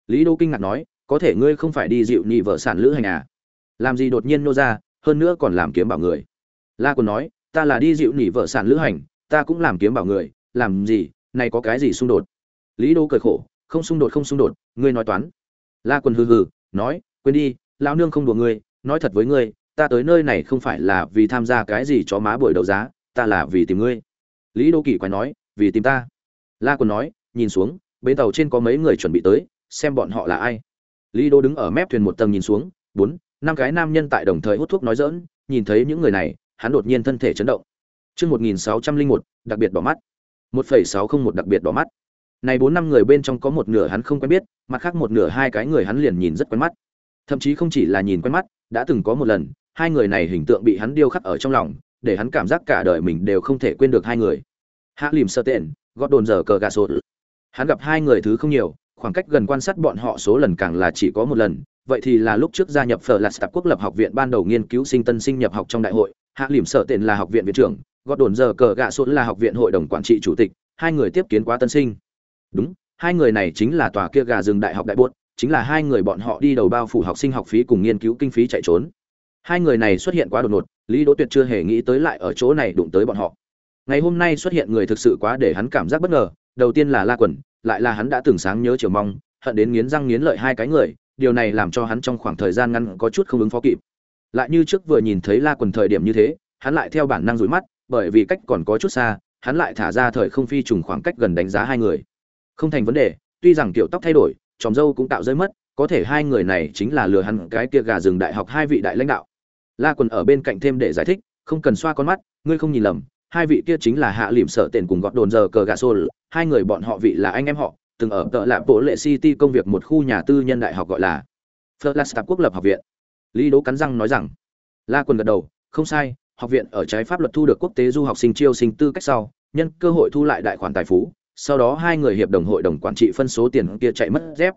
Lý đô kinh ngạc nói, có thể ngươi không phải đi dịu nhị vợ sản lữ hành à? Làm gì đột nhiên nô ra, hơn nữa còn làm kiếm bảo người. La Quần nói, ta là đi dịu nhị vợ sản lữ hành, ta cũng làm kiếm bảo người làm gì này có cái gì xung đột? Lý đô cười khổ không xung đột không xung đột ngươi nói toán. La quần hừ hừ nói quên đi lão nương không đùa ngươi nói thật với ngươi ta tới nơi này không phải là vì tham gia cái gì cho má buổi đấu giá ta là vì tìm ngươi. Lý đô kỳ quái nói vì tìm ta. La quần nói nhìn xuống bến tàu trên có mấy người chuẩn bị tới xem bọn họ là ai. Lý đô đứng ở mép thuyền một tầng nhìn xuống bốn năm cái nam nhân tại đồng thời hút thuốc nói dỡn nhìn thấy những người này hắn đột nhiên thân thể chấn động. Chương 1601, đặc biệt bỏ mắt. 1.601 đặc biệt đỏ mắt. Này bốn năm người bên trong có một nửa hắn không quen biết, mặt khác một nửa hai cái người hắn liền nhìn rất quen mắt. Thậm chí không chỉ là nhìn quen mắt, đã từng có một lần, hai người này hình tượng bị hắn điêu khắc ở trong lòng, để hắn cảm giác cả đời mình đều không thể quên được hai người. Hạ Lìm Sơ Tện, gót đồn giờ cờ gà sột. Hắn gặp hai người thứ không nhiều, khoảng cách gần quan sát bọn họ số lần càng là chỉ có một lần, vậy thì là lúc trước gia nhập Phở Lạt Tạp Quốc lập học viện ban đầu nghiên cứu sinh tân sinh nhập học trong đại hội, Hạ Lìm Sở tiện là học viện viện trưởng, gọt đồn giờ cờ gạ sốt là học viện hội đồng quản trị chủ tịch, hai người tiếp kiến quá tân sinh. Đúng, hai người này chính là tòa kia gà rừng đại học đại buốt, chính là hai người bọn họ đi đầu bao phủ học sinh học phí cùng nghiên cứu kinh phí chạy trốn. Hai người này xuất hiện quá đột ngột, lý đỗ tuyệt chưa hề nghĩ tới lại ở chỗ này đụng tới bọn họ. Ngày hôm nay xuất hiện người thực sự quá để hắn cảm giác bất ngờ, đầu tiên là la quần lại là hắn đã từng sáng nhớ chiều mong, hận đến nghiến răng nghiến lợi hai cái người, điều này làm cho hắn trong khoảng thời gian ngắn có chút không ứng phó kịp. Lại như trước vừa nhìn thấy la quần thời điểm như thế, hắn lại theo bản năng rủi mắt bởi vì cách còn có chút xa, hắn lại thả ra thời không phi trùng khoảng cách gần đánh giá hai người. Không thành vấn đề, tuy rằng kiểu tóc thay đổi tròm dâu cũng tạo rơi mất, có thể hai người này chính là lừa hắn cái kia gà rừng đại học hai vị đại lãnh đạo. La quần ở bên cạnh thêm để giải thích, không cần xoa con mắt, ngươi không nhìn lầm, hai vị kia chính là hạ lỉm sợ tiền cùng gọt đồn giờ cờ gà xô hai người bọn họ vị là anh em họ, từng ở tợ lạ bộ lệ city công việc một khu nhà tư nhân đại học gọi là Flerlast quốc lập học viện. Lý đỗ cắn răng nói rằng, la quần gật đầu, không sai học viện ở trái pháp luật thu được quốc tế du học sinh chiêu sinh tư cách sau, nhân cơ hội thu lại đại khoản tài phú, sau đó hai người hiệp đồng hội đồng quản trị phân số tiền kia chạy mất dép.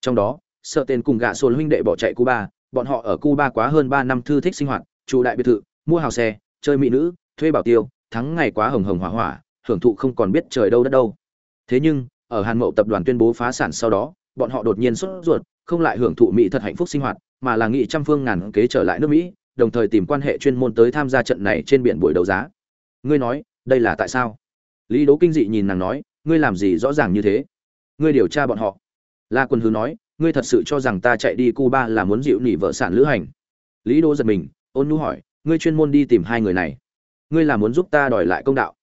Trong đó, sợ tên cùng gạ sồn huynh đệ bỏ chạy Cuba, bọn họ ở Cuba quá hơn 3 năm thư thích sinh hoạt, chủ đại biệt thự, mua hào xe, chơi mỹ nữ, thuê bảo tiêu, thắng ngày quá hồng hồng hỏa hỏa, hưởng thụ không còn biết trời đâu đất đâu. Thế nhưng, ở Hàn Mậu tập đoàn tuyên bố phá sản sau đó, bọn họ đột nhiên sốt ruột, không lại hưởng thụ mỹ thật hạnh phúc sinh hoạt, mà là nghị trăm phương ngàn kế trở lại nước Mỹ, đồng thời tìm quan hệ chuyên môn tới tham gia trận này trên biển buổi đấu giá. Ngươi nói, đây là tại sao? Lý đố kinh dị nhìn nàng nói, ngươi làm gì rõ ràng như thế? Ngươi điều tra bọn họ. La quân hứ nói, ngươi thật sự cho rằng ta chạy đi cuba là muốn dịu nỉ vợ sản lữ hành? Lý đố giật mình, ôn nhu hỏi, ngươi chuyên môn đi tìm hai người này. Ngươi là muốn giúp ta đòi lại công đạo.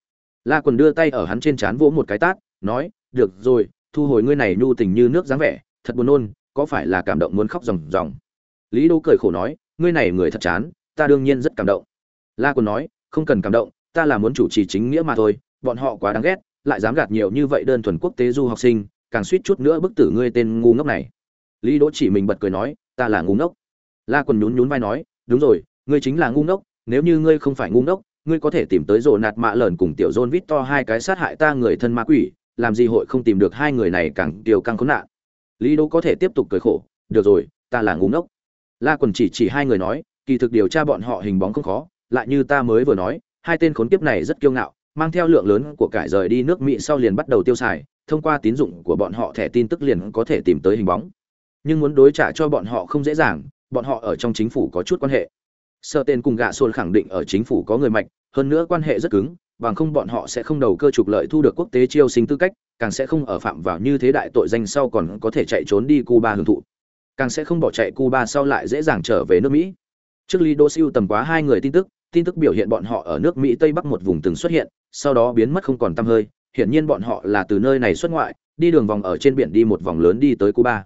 La Quân đưa tay ở hắn trên trán vỗ một cái tát, nói, được rồi, thu hồi ngươi này nhu tình như nước dáng vẻ, thật buồn nôn, có phải là cảm động muốn khóc ròng ròng? Lý đô cười khổ nói ngươi này người thật chán, ta đương nhiên rất cảm động. La quân nói, không cần cảm động, ta là muốn chủ trì chính nghĩa mà thôi, bọn họ quá đáng ghét, lại dám gạt nhiều như vậy đơn thuần quốc tế du học sinh, càng suýt chút nữa bức tử ngươi tên ngu ngốc này. Lý đỗ chỉ mình bật cười nói, ta là ngu ngốc. La quân nhún nhún vai nói, đúng rồi, ngươi chính là ngu ngốc, nếu như ngươi không phải ngu ngốc, ngươi có thể tìm tới rồ nạt mạ lởn cùng tiểu dôn vít to hai cái sát hại ta người thân ma quỷ, làm gì hội không tìm được hai người này càng điều càng khốn nạn. Lý đỗ có thể tiếp tục cười khổ, được rồi, ta là ngu ngốc la quần chỉ chỉ hai người nói, kỳ thực điều tra bọn họ hình bóng không khó, lại như ta mới vừa nói, hai tên khốn kiếp này rất kiêu ngạo, mang theo lượng lớn của cải rời đi nước mỹ sau liền bắt đầu tiêu xài, thông qua tín dụng của bọn họ thẻ tin tức liền có thể tìm tới hình bóng. Nhưng muốn đối trả cho bọn họ không dễ dàng, bọn họ ở trong chính phủ có chút quan hệ. Sợ tên cùng gạ xôn khẳng định ở chính phủ có người mạnh hơn nữa quan hệ rất cứng, bằng không bọn họ sẽ không đầu cơ trục lợi thu được quốc tế chiêu sinh tư cách, càng sẽ không ở phạm vào như thế đại tội danh sau còn có thể chạy trốn đi cuba hưởng thụ càng sẽ không bỏ chạy Cuba sau lại dễ dàng trở về nước Mỹ. Trước Lý Đô Siêu tầm quá hai người tin tức, tin tức biểu hiện bọn họ ở nước Mỹ Tây Bắc một vùng từng xuất hiện, sau đó biến mất không còn tăm hơi, hiển nhiên bọn họ là từ nơi này xuất ngoại, đi đường vòng ở trên biển đi một vòng lớn đi tới Cuba.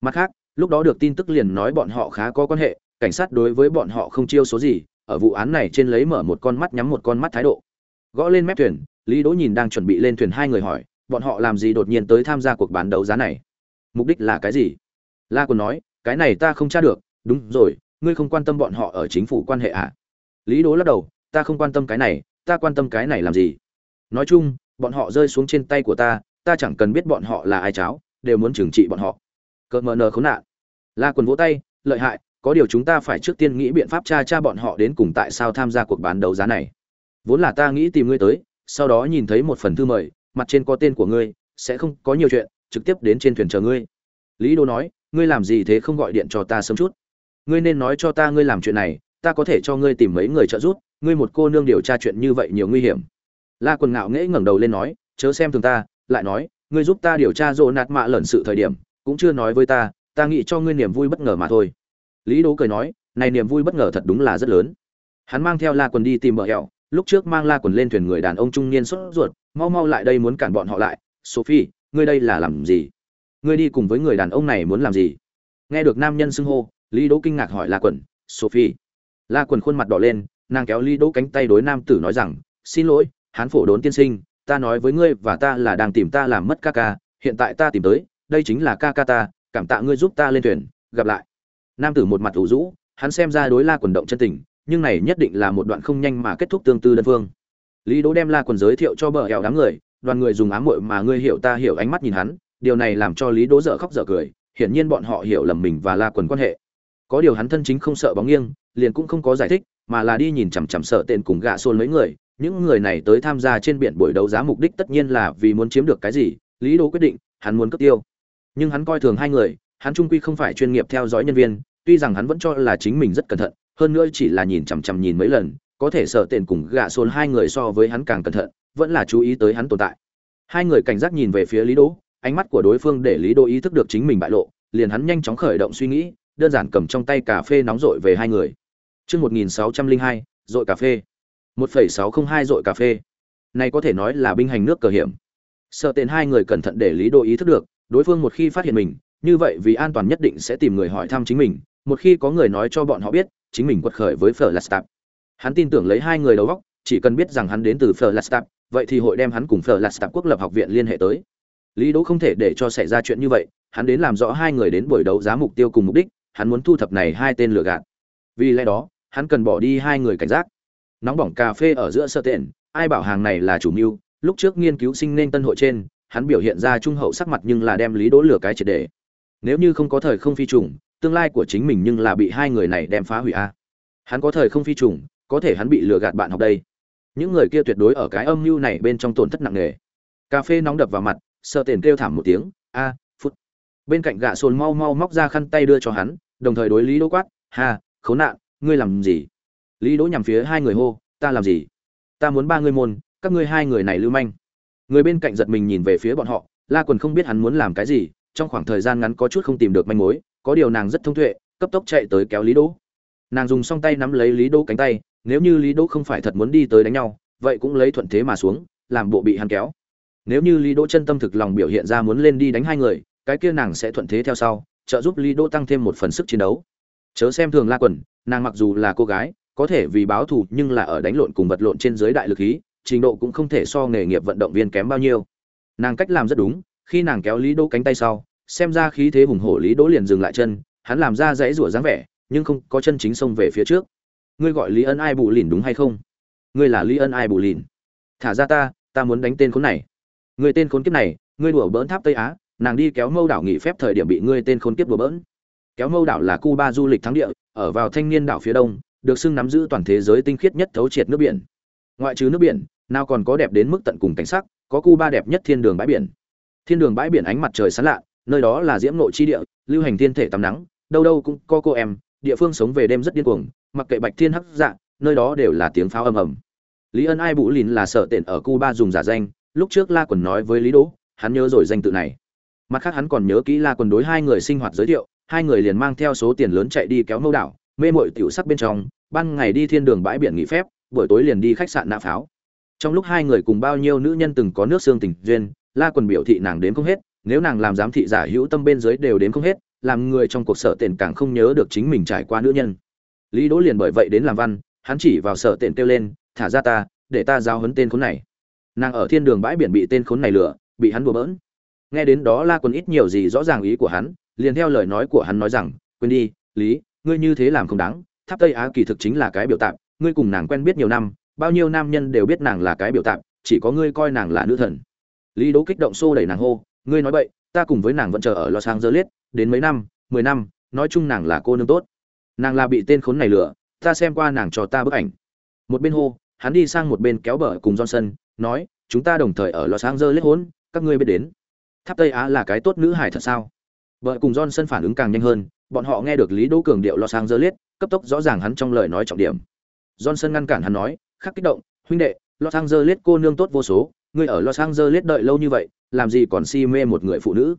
Mặt khác, lúc đó được tin tức liền nói bọn họ khá có quan hệ, cảnh sát đối với bọn họ không chiêu số gì, ở vụ án này trên lấy mở một con mắt nhắm một con mắt thái độ. Gõ lên mép thuyền, Lý Đỗ nhìn đang chuẩn bị lên thuyền hai người hỏi, bọn họ làm gì đột nhiên tới tham gia cuộc bán đấu giá này? Mục đích là cái gì? La quân nói, cái này ta không tra được, đúng rồi, ngươi không quan tâm bọn họ ở chính phủ quan hệ à? lý đố lắc đầu, ta không quan tâm cái này, ta quan tâm cái này làm gì? Nói chung, bọn họ rơi xuống trên tay của ta ta chẳng cần biết bọn họ là ai cháo, đều muốn trừng trị bọn họ. Cợt mờ nờ khốn nạn. La quần vỗ tay, lợi hại, có điều chúng ta phải trước tiên nghĩ biện pháp tra tra bọn họ đến cùng tại sao tham gia cuộc bán đấu giá này. Vốn là ta nghĩ tìm ngươi tới, sau đó nhìn thấy một phần thư mời, mặt trên có tên của ngươi, sẽ không có nhiều chuyện, trực tiếp đến trên thuyền chờ ngươi. Lý đô nói ngươi làm gì thế không gọi điện cho ta sớm chút? Ngươi nên nói cho ta ngươi làm chuyện này, ta có thể cho ngươi tìm mấy người trợ giúp, ngươi một cô nương điều tra chuyện như vậy nhiều nguy hiểm. La quần ngạo nghễ ngẩng đầu lên nói, chớ xem thường ta, lại nói, ngươi giúp ta điều tra rộ nạt mạ lẩn sự thời điểm, cũng chưa nói với ta ta nghĩ cho ngươi niềm vui bất ngờ mà thôi. Lý đố cười nói, này niềm vui bất ngờ thật đúng là rất lớn. Hắn mang theo la quần đi tìm bờ hẹo lúc trước mang la quần lên thuyền người đàn ông trung niên sốt ruột, mau mau lại đây muốn cản bọn họ lại, sophie, ngươi đây là làm gì? Ngươi đi cùng với người đàn ông này muốn làm gì? Nghe được nam nhân xưng hô, lý đỗ kinh ngạc hỏi la quần sophie. La quần khuôn mặt đỏ lên, nàng kéo lý đỗ cánh tay đối nam tử nói rằng, xin lỗi, hán phổ đốn tiên sinh, ta nói với ngươi và ta là đang tìm ta làm mất ca ca, hiện tại ta tìm tới, đây chính là ca ca ta, cảm tạ ngươi giúp ta lên thuyền, gặp lại. Nam tử một mặt ủ rũ, hắn xem ra đối la quần động chân tình, nhưng này nhất định là một đoạn không nhanh mà kết thúc tương tư đơn phương. Lý đỗ đem la quần giới thiệu cho bờ hẹo đám người, đoàn người dùng ám muội mà ngươi hiểu ta hiểu ánh mắt nhìn hắn điều này làm cho lý đỗ dở khóc dở cười, hiển nhiên bọn họ hiểu lầm mình và la quần quan hệ. Có điều hắn thân chính không sợ bóng nghiêng, liền cũng không có giải thích, mà là đi nhìn chằm chằm sợ tên cùng gạ xôn mấy người. Những người này tới tham gia trên biển buổi đấu giá mục đích tất nhiên là vì muốn chiếm được cái gì, lý đỗ quyết định, hắn muốn cướp tiêu. Nhưng hắn coi thường hai người, hắn trung quy không phải chuyên nghiệp theo dõi nhân viên, tuy rằng hắn vẫn cho là chính mình rất cẩn thận, hơn nữa chỉ là nhìn chằm chằm nhìn mấy lần, có thể sợ tên cùng gạ xôn hai người so với hắn càng cẩn thận, vẫn là chú ý tới hắn tồn tại. Hai người cảnh giác nhìn về phía lý đỗ ánh mắt của đối phương để lý Đô ý thức được chính mình bại lộ liền hắn nhanh chóng khởi động suy nghĩ đơn giản cầm trong tay cà phê nóng rội về hai người Chương 1602, rội cà phê. 1.602 rội cà phê. Này có thể nói là binh hành nước cờ hiểm. Sợ tên hai người cẩn thận để Lý Đô ý thức được, đối phương một khi phát hiện mình, như vậy vì an toàn nhất định sẽ tìm người hỏi thăm chính mình, một khi có người nói cho bọn họ biết, chính mình quật khởi với phở Flashtap. Hắn tin tưởng lấy hai người đầu góc chỉ cần biết rằng hắn đến từ phở Flashtap, vậy thì hội đem hắn cùng phở Flashtap quốc lập học viện liên hệ tới. Lý Đỗ không thể để cho xảy ra chuyện như vậy, hắn đến làm rõ hai người đến buổi đấu giá mục tiêu cùng mục đích, hắn muốn thu thập này hai tên lừa gạt. Vì lẽ đó, hắn cần bỏ đi hai người cảnh giác nóng bỏng cà phê ở giữa sơ tiện ai bảo hàng này là chủ mưu lúc trước nghiên cứu sinh nên tân hội trên hắn biểu hiện ra trung hậu sắc mặt nhưng là đem lý đỗ lừa cái triệt để. nếu như không có thời không phi trùng tương lai của chính mình nhưng là bị hai người này đem phá hủy a hắn có thời không phi trùng có thể hắn bị lừa gạt bạn học đây những người kia tuyệt đối ở cái âm mưu này bên trong tổn thất nặng nề cà phê nóng đập vào mặt sợ tiền kêu thảm một tiếng, a, phút. Bên cạnh gạ sồn mau mau móc ra khăn tay đưa cho hắn, đồng thời đối lý đỗ quát, ha, khốn nạn, ngươi làm gì? Lý đỗ nhằm phía hai người hô, ta làm gì? Ta muốn ba ngươi môn, các ngươi hai người này lưu manh. Người bên cạnh giật mình nhìn về phía bọn họ, la quần không biết hắn muốn làm cái gì, trong khoảng thời gian ngắn có chút không tìm được manh mối, có điều nàng rất thông tuệ, cấp tốc chạy tới kéo lý đỗ. Nàng dùng song tay nắm lấy lý đỗ cánh tay, nếu như lý đỗ không phải thật muốn đi tới đánh nhau, vậy cũng lấy thuận thế mà xuống, làm bộ bị hắn kéo nếu như lý đỗ chân tâm thực lòng biểu hiện ra muốn lên đi đánh hai người, cái kia nàng sẽ thuận thế theo sau, trợ giúp lý đỗ tăng thêm một phần sức chiến đấu. Chớ xem thường la quần, nàng mặc dù là cô gái, có thể vì báo thù nhưng là ở đánh lộn cùng vật lộn trên dưới đại lực khí trình độ cũng không thể so nghề nghiệp vận động viên kém bao nhiêu. Nàng cách làm rất đúng, khi nàng kéo lý đỗ cánh tay sau, xem ra khí thế hùng hổ lý đỗ liền dừng lại chân, hắn làm ra dãy rủa dáng vẻ, nhưng không có chân chính xông về phía trước. Ngươi gọi lý ân ai bù lìn đúng hay không? Ngươi là lý ân ai bù lìn. Thả ra ta ta muốn đánh tên khốn này người tên khốn kiếp này, ngươi đùa bỡn tháp tây á, nàng đi kéo mâu đảo nghỉ phép thời điểm bị ngươi tên khốn kiếp đùa bỡn. Kéo mâu đảo là cuba du lịch thắng địa, ở vào thanh niên đảo phía đông, được xưng nắm giữ toàn thế giới tinh khiết nhất thấu triệt nước biển. Ngoại trừ nước biển, nào còn có đẹp đến mức tận cùng cảnh sắc, có cuba đẹp nhất thiên đường bãi biển. Thiên đường bãi biển ánh mặt trời sáng lạ, nơi đó là diễm nội chi địa, lưu hành thiên thể tắm nắng, đâu đâu cũng có cô em, địa phương sống về đêm rất điên cuồng, mặc kệ bạch thiên hắc dạ nơi đó đều là tiếng pháo ầm ầm. Lý ân ai bụ lìn là sợ tiện ở cuba dùng giả danh lúc trước la quần nói với lý đỗ, hắn nhớ rồi danh tự này. Mặt khác hắn còn nhớ kỹ la quần đối hai người sinh hoạt giới thiệu, hai người liền mang theo số tiền lớn chạy đi kéo mâu đảo, mê mội tiểu sắc bên trong, ban ngày đi thiên đường bãi biển nghỉ phép, buổi tối liền đi khách sạn nã pháo. Trong lúc hai người cùng bao nhiêu nữ nhân từng có nước xương tình duyên, la quần biểu thị nàng đến không hết, nếu nàng làm giám thị giả hữu tâm bên dưới đều đến không hết, làm người trong cuộc sở tiền càng không nhớ được chính mình trải qua nữ nhân. Lý đỗ liền bởi vậy đến làm văn, hắn chỉ vào sở tiền kêu lên, thả ra ta, để ta giao hấn tên khốn này nàng ở thiên đường bãi biển bị tên khốn này lừa bị hắn đùa bỡn. Nghe đến đó la quân ít nhiều gì rõ ràng ý của hắn liền theo lời nói của hắn nói rằng quên đi lý ngươi như thế làm không đáng. Tháp tây á kỳ thực chính là cái biểu tạm ngươi cùng nàng quen biết nhiều năm bao nhiêu nam nhân đều biết nàng là cái biểu tạm chỉ có ngươi coi nàng là nữ thần. Lý đố kích động xô đẩy nàng hô ngươi nói vậy, ta cùng với nàng vẫn chờ ở los angeles đến mấy năm mười năm nói chung nàng là cô nương tốt. Nàng là bị tên khốn này lừa ta xem qua nàng cho ta bức ảnh. Một bên hô hắn đi sang một bên kéo bờ cùng johnson nói, chúng ta đồng thời ở los angeles hôn, các ngươi biết đến. Tháp tây á là cái tốt nữ hải thật sao? Vợ cùng johnson phản ứng càng nhanh hơn, bọn họ nghe được lý đỗ cường điệu los angeles, cấp tốc rõ ràng hắn trong lời nói trọng điểm. Johnson ngăn cản hắn nói, khắc kích động, huynh đệ, los angeles cô nương tốt vô số, ngươi ở los angeles đợi lâu như vậy, làm gì còn si mê một người phụ nữ?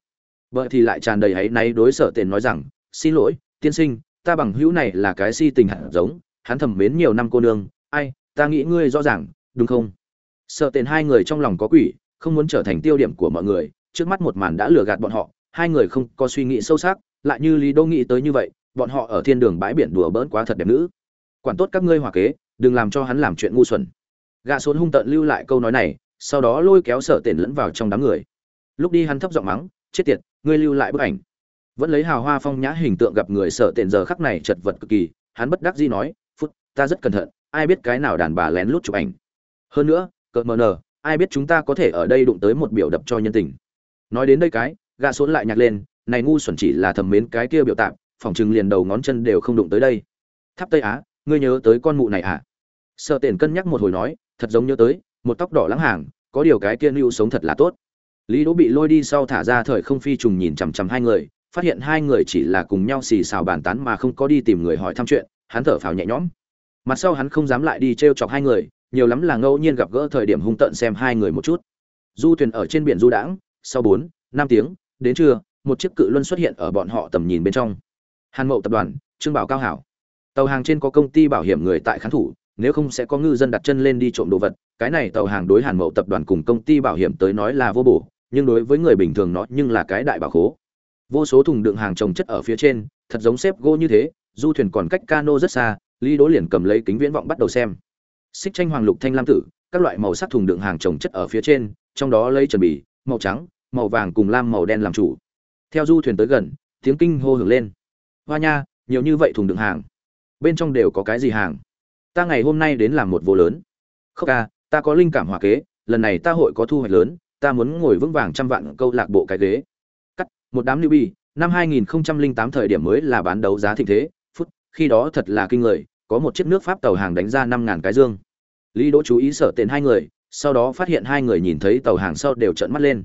Vợ thì lại tràn đầy hãy náy đối sở tiền nói rằng, xin lỗi, tiên sinh, ta bằng hữu này là cái si tình hạt giống, hắn thầm mến nhiều năm cô nương, ai, ta nghĩ ngươi rõ ràng, đúng không? Sợ tiền hai người trong lòng có quỷ, không muốn trở thành tiêu điểm của mọi người, trước mắt một màn đã lừa gạt bọn họ, hai người không có suy nghĩ sâu sắc, lại như lý đô nghĩ tới như vậy, bọn họ ở thiên đường bãi biển đùa bỡn quá thật đẹp nữ. Quản tốt các ngươi hòa kế, đừng làm cho hắn làm chuyện ngu xuẩn. Gã xuống hung tận lưu lại câu nói này, sau đó lôi kéo sợ tiền lẫn vào trong đám người. Lúc đi hắn thấp giọng mắng, chết tiệt, ngươi lưu lại bức ảnh. Vẫn lấy hào hoa phong nhã hình tượng gặp người sợ tiền giờ khắc này chật vật cực kỳ, hắn bất đắc dĩ nói, phút, ta rất cẩn thận, ai biết cái nào đàn bà lén lút chụp ảnh. Hơn nữa cợt mờ nờ, ai biết chúng ta có thể ở đây đụng tới một biểu đập cho nhân tình. Nói đến đây cái, gã xuống lại nhặt lên, này ngu xuẩn chỉ là thầm mến cái kia biểu tạm phỏng chừng liền đầu ngón chân đều không đụng tới đây. Tháp tây á, ngươi nhớ tới con mụ này à? Sợ tiền cân nhắc một hồi nói, thật giống nhớ tới, một tóc đỏ lắng hàng, có điều cái kia lưu sống thật là tốt. Lý đỗ bị lôi đi sau thả ra thời không phi trùng nhìn chằm chằm hai người, phát hiện hai người chỉ là cùng nhau xì xào bàn tán mà không có đi tìm người hỏi thăm chuyện, hắn thở phào nhẹ nhõm. Mặt sau hắn không dám lại đi t r e o chọc hai người nhiều lắm là ngẫu nhiên gặp gỡ thời điểm hung tận xem hai người một chút. Du thuyền ở trên biển du đãng, sau bốn, năm tiếng, đến trưa, một chiếc cự luân xuất hiện ở bọn họ tầm nhìn bên trong. Hàn mậu tập đoàn, trương bảo cao hảo. Tàu hàng trên có công ty bảo hiểm người tại khán thủ, nếu không sẽ có ngư dân đặt chân lên đi trộm đồ vật. Cái này tàu hàng đối hàn mậu tập đoàn cùng công ty bảo hiểm tới nói là vô bổ, nhưng đối với người bình thường nó nhưng là cái đại bảo khố. Vô số thùng đựng hàng trồng chất ở phía trên, thật giống xếp gỗ như thế, du thuyền còn cách cano rất xa, lý đố liền cầm lấy kính viễn vọng bắt đầu xem xích tranh hoàng lục thanh lam tử, các loại màu sắc thùng đựng hàng trồng chất ở phía trên, trong đó lấy chuẩn bị màu trắng, màu vàng cùng lam màu đen làm chủ. Theo du thuyền tới gần, tiếng kinh hô hưởng lên. Hoa nha, nhiều như vậy thùng đựng hàng. Bên trong đều có cái gì hàng? Ta ngày hôm nay đến làm một vô lớn. Khóc ca, ta có linh cảm hòa kế, lần này ta hội có thu hoạch lớn, ta muốn ngồi vững vàng trăm vạn câu lạc bộ cái ghế. Cắt, một đám lưu bi năm 2008 thời điểm mới là bán đấu giá thịnh thế. Phút, khi đó thật là kinh người có một chiếc nước pháp tàu hàng đánh ra năm ngàn cái dương lý đỗ chú ý sở tên hai người sau đó phát hiện hai người nhìn thấy tàu hàng sau đều trợn mắt lên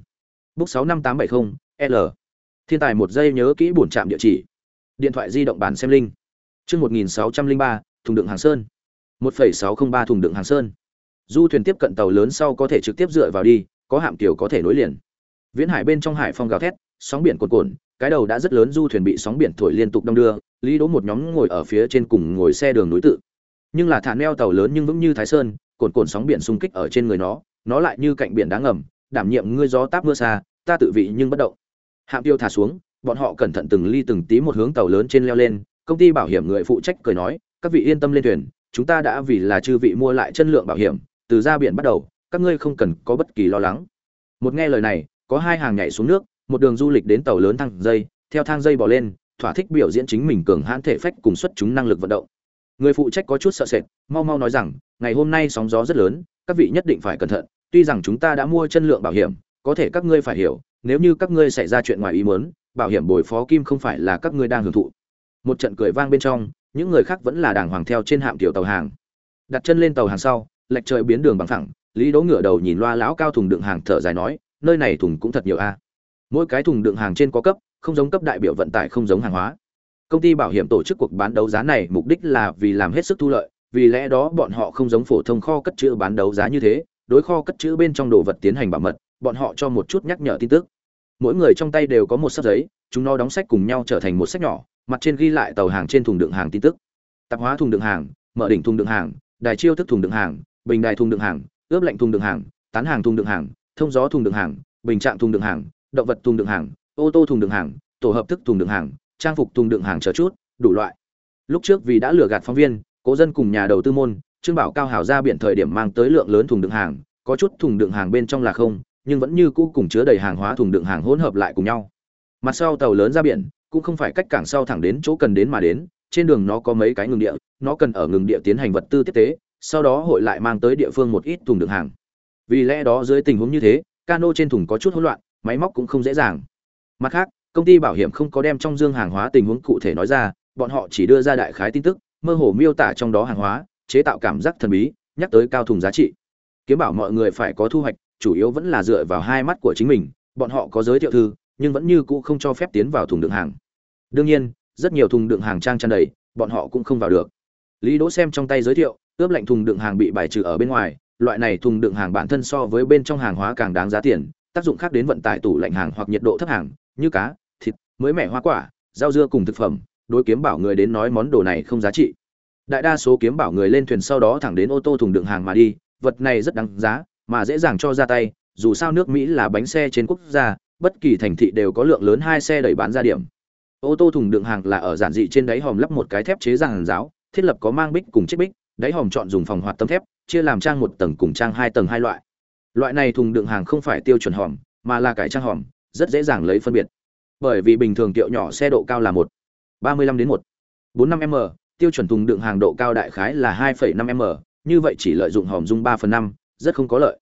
book 65870 l thiên tài một giây nhớ kỹ bổn trạm địa chỉ điện thoại di động bản xem linh Chương 1603, thùng đựng hàng sơn. 1.603 thùng đựng hàng sơn. Du thuyền tiếp cận tàu lớn sau có thể trực tiếp dựa vào đi, có hạm tiểu có thể nối liền. Viễn hải bên trong hải phong gào thét, sóng biển cuồn cuộn, cái đầu đã rất lớn du thuyền bị sóng biển thổi liên tục đông đưa, Lý Đỗ một nhóm ngồi ở phía trên cùng ngồi xe đường núi tự. Nhưng là thả neo tàu lớn nhưng vững như Thái Sơn, cồn cồn sóng biển xung kích ở trên người nó, nó lại như cạnh biển đá ngầm, đảm nhiệm ngươi gió táp mưa xa, ta tự vị nhưng bất động. Hạm tiêu thả xuống, bọn họ cẩn thận từng ly từng tí một hướng tàu lớn trên leo lên, công ty bảo hiểm người phụ trách cười nói các vị yên tâm lên thuyền chúng ta đã vì là chư vị mua lại chân lượng bảo hiểm từ ra biển bắt đầu các ngươi không cần có bất kỳ lo lắng một nghe lời này có hai hàng nhảy xuống nước một đường du lịch đến tàu lớn thang dây theo thang dây bỏ lên thỏa thích biểu diễn chính mình cường hãn thể phách cùng xuất chúng năng lực vận động. Người phụ trách có chút sợ sệt, mau mau nói rằng, ngày hôm nay sóng gió rất lớn, các vị nhất định phải cẩn thận, tuy rằng chúng ta đã mua chân lượng bảo hiểm, có thể các ngươi phải hiểu, nếu như các ngươi xảy ra chuyện ngoài ý muốn, bảo hiểm bồi phó kim không phải là các ngươi đang hưởng thụ. Một trận cười vang bên trong, những người khác vẫn là đàng hoàng theo trên hạm tiểu tàu hàng. Đặt chân lên tàu hàng sau, lệch trời biến đường bằng thẳng lý đỗ ngửa đầu nhìn loa lão cao thùng đựng hàng thở dài nói, nơi này thùng cũng thật nhiều a mỗi cái thùng đựng hàng trên có cấp không giống cấp đại biểu vận tải không giống hàng hóa công ty bảo hiểm tổ chức cuộc bán đấu giá này mục đích là vì làm hết sức thu lợi vì lẽ đó bọn họ không giống phổ thông kho cất chữ bán đấu giá như thế đối kho cất chữ bên trong đồ vật tiến hành bảo mật bọn họ cho một chút nhắc nhở tin tức mỗi người trong tay đều có một sắp giấy chúng nó đóng sách cùng nhau trở thành một sách nhỏ mặt trên ghi lại tàu hàng trên thùng đựng hàng tin tức tạp hóa thùng đựng hàng mở đỉnh thùng đựng hàng đài chiêu thức thùng đựng hàng bình đài thùng đựng hàng ướp lạnh thùng đựng hàng tán hàng thùng đựng hàng thông gió thùng đựng hàng bình trạng thùng đựng hàng động vật thùng đựng hàng, ô tô thùng đựng hàng, tổ hợp thức thùng đựng hàng, trang phục thùng đựng hàng chờ chút, đủ loại. Lúc trước vì đã lừa gạt phóng viên, cố dân cùng nhà đầu tư môn, trương bảo cao hảo ra biển thời điểm mang tới lượng lớn thùng đựng hàng, có chút thùng đựng hàng bên trong là không, nhưng vẫn như cũ cùng chứa đầy hàng hóa thùng đựng hàng hỗn hợp lại cùng nhau. Mặt sau tàu lớn ra biển, cũng không phải cách cảng sau thẳng đến chỗ cần đến mà đến, trên đường nó có mấy cái ngừng địa, nó cần ở ngừng địa tiến hành vật tư tiếp tế, sau đó hội lại mang tới địa phương một ít thùng đựng hàng. Vì lẽ đó dưới tình huống như thế, cano trên thùng có chút hỗn loạn máy móc cũng không dễ dàng. Mặt khác, công ty bảo hiểm không có đem trong dương hàng hóa tình huống cụ thể nói ra, bọn họ chỉ đưa ra đại khái tin tức, mơ hồ miêu tả trong đó hàng hóa, chế tạo cảm giác thần bí, nhắc tới cao thùng giá trị. Kiếm bảo mọi người phải có thu hoạch, chủ yếu vẫn là dựa vào hai mắt của chính mình, bọn họ có giới thiệu thư, nhưng vẫn như cũ không cho phép tiến vào thùng đựng hàng. Đương nhiên, rất nhiều thùng đựng hàng trang tràn đầy, bọn họ cũng không vào được. Lý đỗ xem trong tay giới thiệu, ướp lạnh thùng đựng hàng bị bài trừ ở bên ngoài, loại này thùng đựng hàng bản thân so với bên trong hàng hóa càng đáng giá tiền tác dụng khác đến vận tải tủ lạnh hàng hoặc nhiệt độ thấp hàng, như cá, thịt, mới mẻ hoa quả, rau dưa cùng thực phẩm, đối kiếm bảo người đến nói món đồ này không giá trị. Đại đa số kiếm bảo người lên thuyền sau đó thẳng đến ô tô thùng đựng hàng mà đi, vật này rất đáng giá, mà dễ dàng cho ra tay, dù sao nước mỹ là bánh xe trên quốc gia, bất kỳ thành thị đều có lượng lớn hai xe đẩy bán ra điểm. Ô tô thùng đựng hàng là ở giản dị trên đáy hòm lắp một cái thép chế giàn giáo, thiết lập có mang bích cùng chiếc bích, đáy hòm chọn dùng phòng hoạt tấm thép, chia làm trang một tầng cùng trang hai tầng hai loại loại này thùng đựng hàng không phải tiêu chuẩn hòm, mà là cải trang hòm, rất dễ dàng lấy phân biệt. Bởi vì bình thường tiệu nhỏ xe độ cao là một, ba mươi lăm đến một, bốn năm m, tiêu chuẩn thùng đựng hàng độ cao đại khái là hai phẩy năm m, như vậy chỉ lợi dụng hòm dung ba phần năm, rất không có lợi.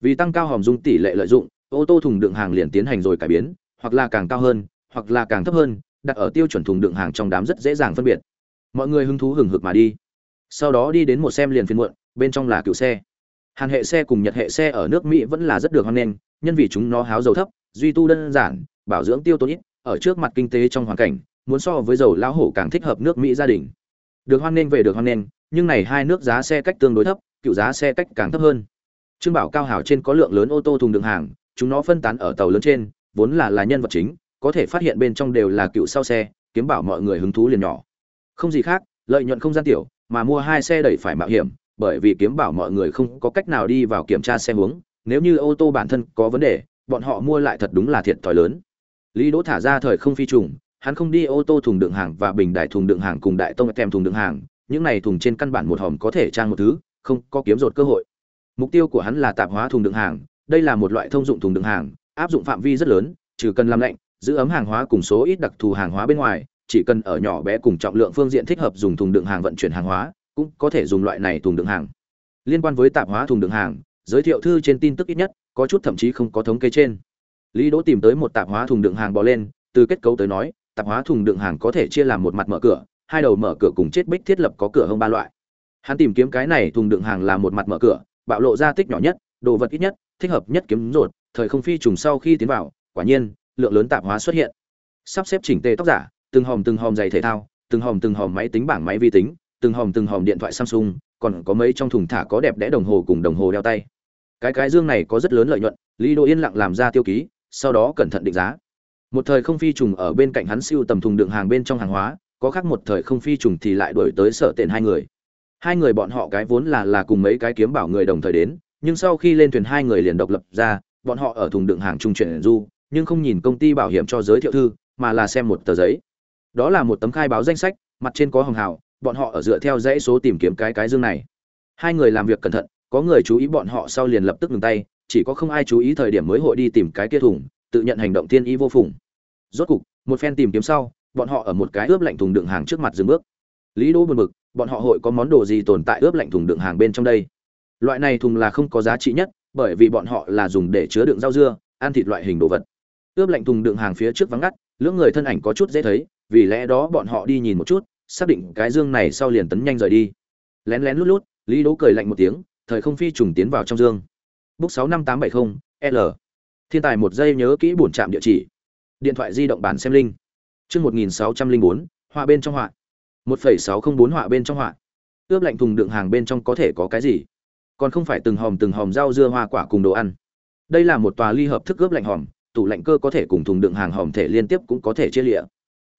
Vì tăng cao hòm dung tỷ lệ lợi dụng, ô tô thùng đựng hàng liền tiến hành rồi cải biến, hoặc là càng cao hơn, hoặc là càng thấp hơn, đặt ở tiêu chuẩn thùng đựng hàng trong đám rất dễ dàng phân biệt. Mọi người hứng thú hừng hực mà đi. Sau đó đi đến một xem liền phiên muộn, bên trong là cựu xe hàn hệ xe cùng nhật hệ xe ở nước mỹ vẫn là rất được hoan nghênh, nhân vì chúng nó háo dầu thấp, duy tu đơn giản, bảo dưỡng tiêu tốn ít, ở trước mặt kinh tế trong hoàn cảnh, muốn so với dầu lão hổ càng thích hợp nước mỹ gia đình. Được hoan nghênh về được hoan nghênh, nhưng này hai nước giá xe cách tương đối thấp, cựu giá xe cách càng thấp hơn. Trương bảo cao hảo trên có lượng lớn ô tô thùng đường hàng, chúng nó phân tán ở tàu lớn trên, vốn là là nhân vật chính, có thể phát hiện bên trong đều là cựu sau xe, kiếm bảo mọi người hứng thú liền nhỏ. Không gì khác, lợi nhuận không gian tiểu, mà mua hai xe đẩy phải mạo hiểm bởi vì kiếm bảo mọi người không có cách nào đi vào kiểm tra xe hướng nếu như ô tô bản thân có vấn đề, bọn họ mua lại thật đúng là thiệt thòi lớn. Lý đỗ thả ra thời không phi trùng, hắn không đi ô tô thùng đựng hàng và bình đại thùng đựng hàng cùng đại tông tem thùng đựng hàng, những này thùng trên căn bản một hòm có thể trang một thứ, không có kiếm rột cơ hội. Mục tiêu của hắn là tạp hóa thùng đựng hàng, đây là một loại thông dụng thùng đựng hàng, áp dụng phạm vi rất lớn, trừ cần làm lạnh, giữ ấm hàng hóa cùng số ít đặc thù hàng hóa bên ngoài, chỉ cần ở nhỏ bé cùng trọng lượng phương diện thích hợp dùng thùng đựng hàng vận chuyển hàng hóa cũng có thể dùng loại này thùng đựng hàng. Liên quan với tạp hóa thùng đựng hàng, giới thiệu thư trên tin tức ít nhất, có chút thậm chí không có thống kê trên. Lý đỗ tìm tới một tạp hóa thùng đựng hàng bò lên, từ kết cấu tới nói, tạp hóa thùng đựng hàng có thể chia làm một mặt mở cửa, hai đầu mở cửa cùng chết bích thiết lập có cửa hơn ba loại. Hắn tìm kiếm cái này thùng đựng hàng là một mặt mở cửa, bạo lộ ra tích nhỏ nhất, đồ vật ít nhất, thích hợp nhất kiếm rột thời không phi trùng sau khi tiến vào, quả nhiên, lượng lớn tạp hóa xuất hiện. Sắp xếp chỉnh tề tóc giả, từng hòm từng hòm giày thể thao, từng hòm từng hòm máy tính bảng máy vi tính từng hòm từng hòm điện thoại samsung, còn có mấy trong thùng thả có đẹp đẽ đồng hồ cùng đồng hồ đeo tay. Cái cái dương này có rất lớn lợi nhuận lý đỗ yên lặng làm ra tiêu ký, sau đó cẩn thận định giá. Một thời không phi trùng ở bên cạnh hắn siêu tầm thùng đựng hàng bên trong hàng hóa, có khác một thời không phi trùng thì lại đuổi tới sở tiền hai người. Hai người bọn họ cái vốn là là cùng mấy cái kiếm bảo người đồng thời đến, nhưng sau khi lên thuyền hai người liền độc lập ra, bọn họ ở thùng đựng hàng trung chuyển du, nhưng không nhìn công ty bảo hiểm cho giới thiệu thư, mà là xem một tờ giấy. Đó là một tấm khai báo danh sách, mặt trên có hồng hào bọn họ ở dựa theo dãy số tìm kiếm cái cái dương này. Hai người làm việc cẩn thận, có người chú ý bọn họ sau liền lập tức ngừng tay, chỉ có không ai chú ý thời điểm mới hội đi tìm cái kia thùng, tự nhận hành động thiên ý vô phùng. Rốt cục, một phen tìm kiếm sau, bọn họ ở một cái ướp lạnh thùng đựng hàng trước mặt dừng bước. Lý đỗ buồn bực, bọn họ hội có món đồ gì tồn tại ướp lạnh thùng đựng hàng bên trong đây? Loại này thùng là không có giá trị nhất, bởi vì bọn họ là dùng để chứa đựng rau dưa, ăn thịt loại hình đồ vật. Ướp lạnh thùng đựng hàng phía trước vắng ngắt, lưỡng người thân ảnh có chút dễ thấy, vì lẽ đó bọn họ đi nhìn một chút xác định cái dương này sau liền tấn nhanh rời đi. Lén lén lút lút, lý đỗ cười lạnh một tiếng, thời không phi trùng tiến vào trong dương. Book sáu năm tám bảy mươi l. Thiên tài một giây nhớ kỹ bổn trạm địa chỉ. Điện thoại di động bản xem linh chương một nghìn sáu trăm linh bốn, họa bên trong họa. Một phẩy sáu không bốn họa bên trong họa. Ướp lạnh thùng đựng hàng bên trong có thể có cái gì? Còn không phải từng hòm từng hòm rau dưa hoa quả cùng đồ ăn. Đây là một tòa ly hợp thức ướp lạnh hòm, tủ lạnh cơ có thể cùng thùng đựng hàng hòm thể liên tiếp cũng có thể chia lịa.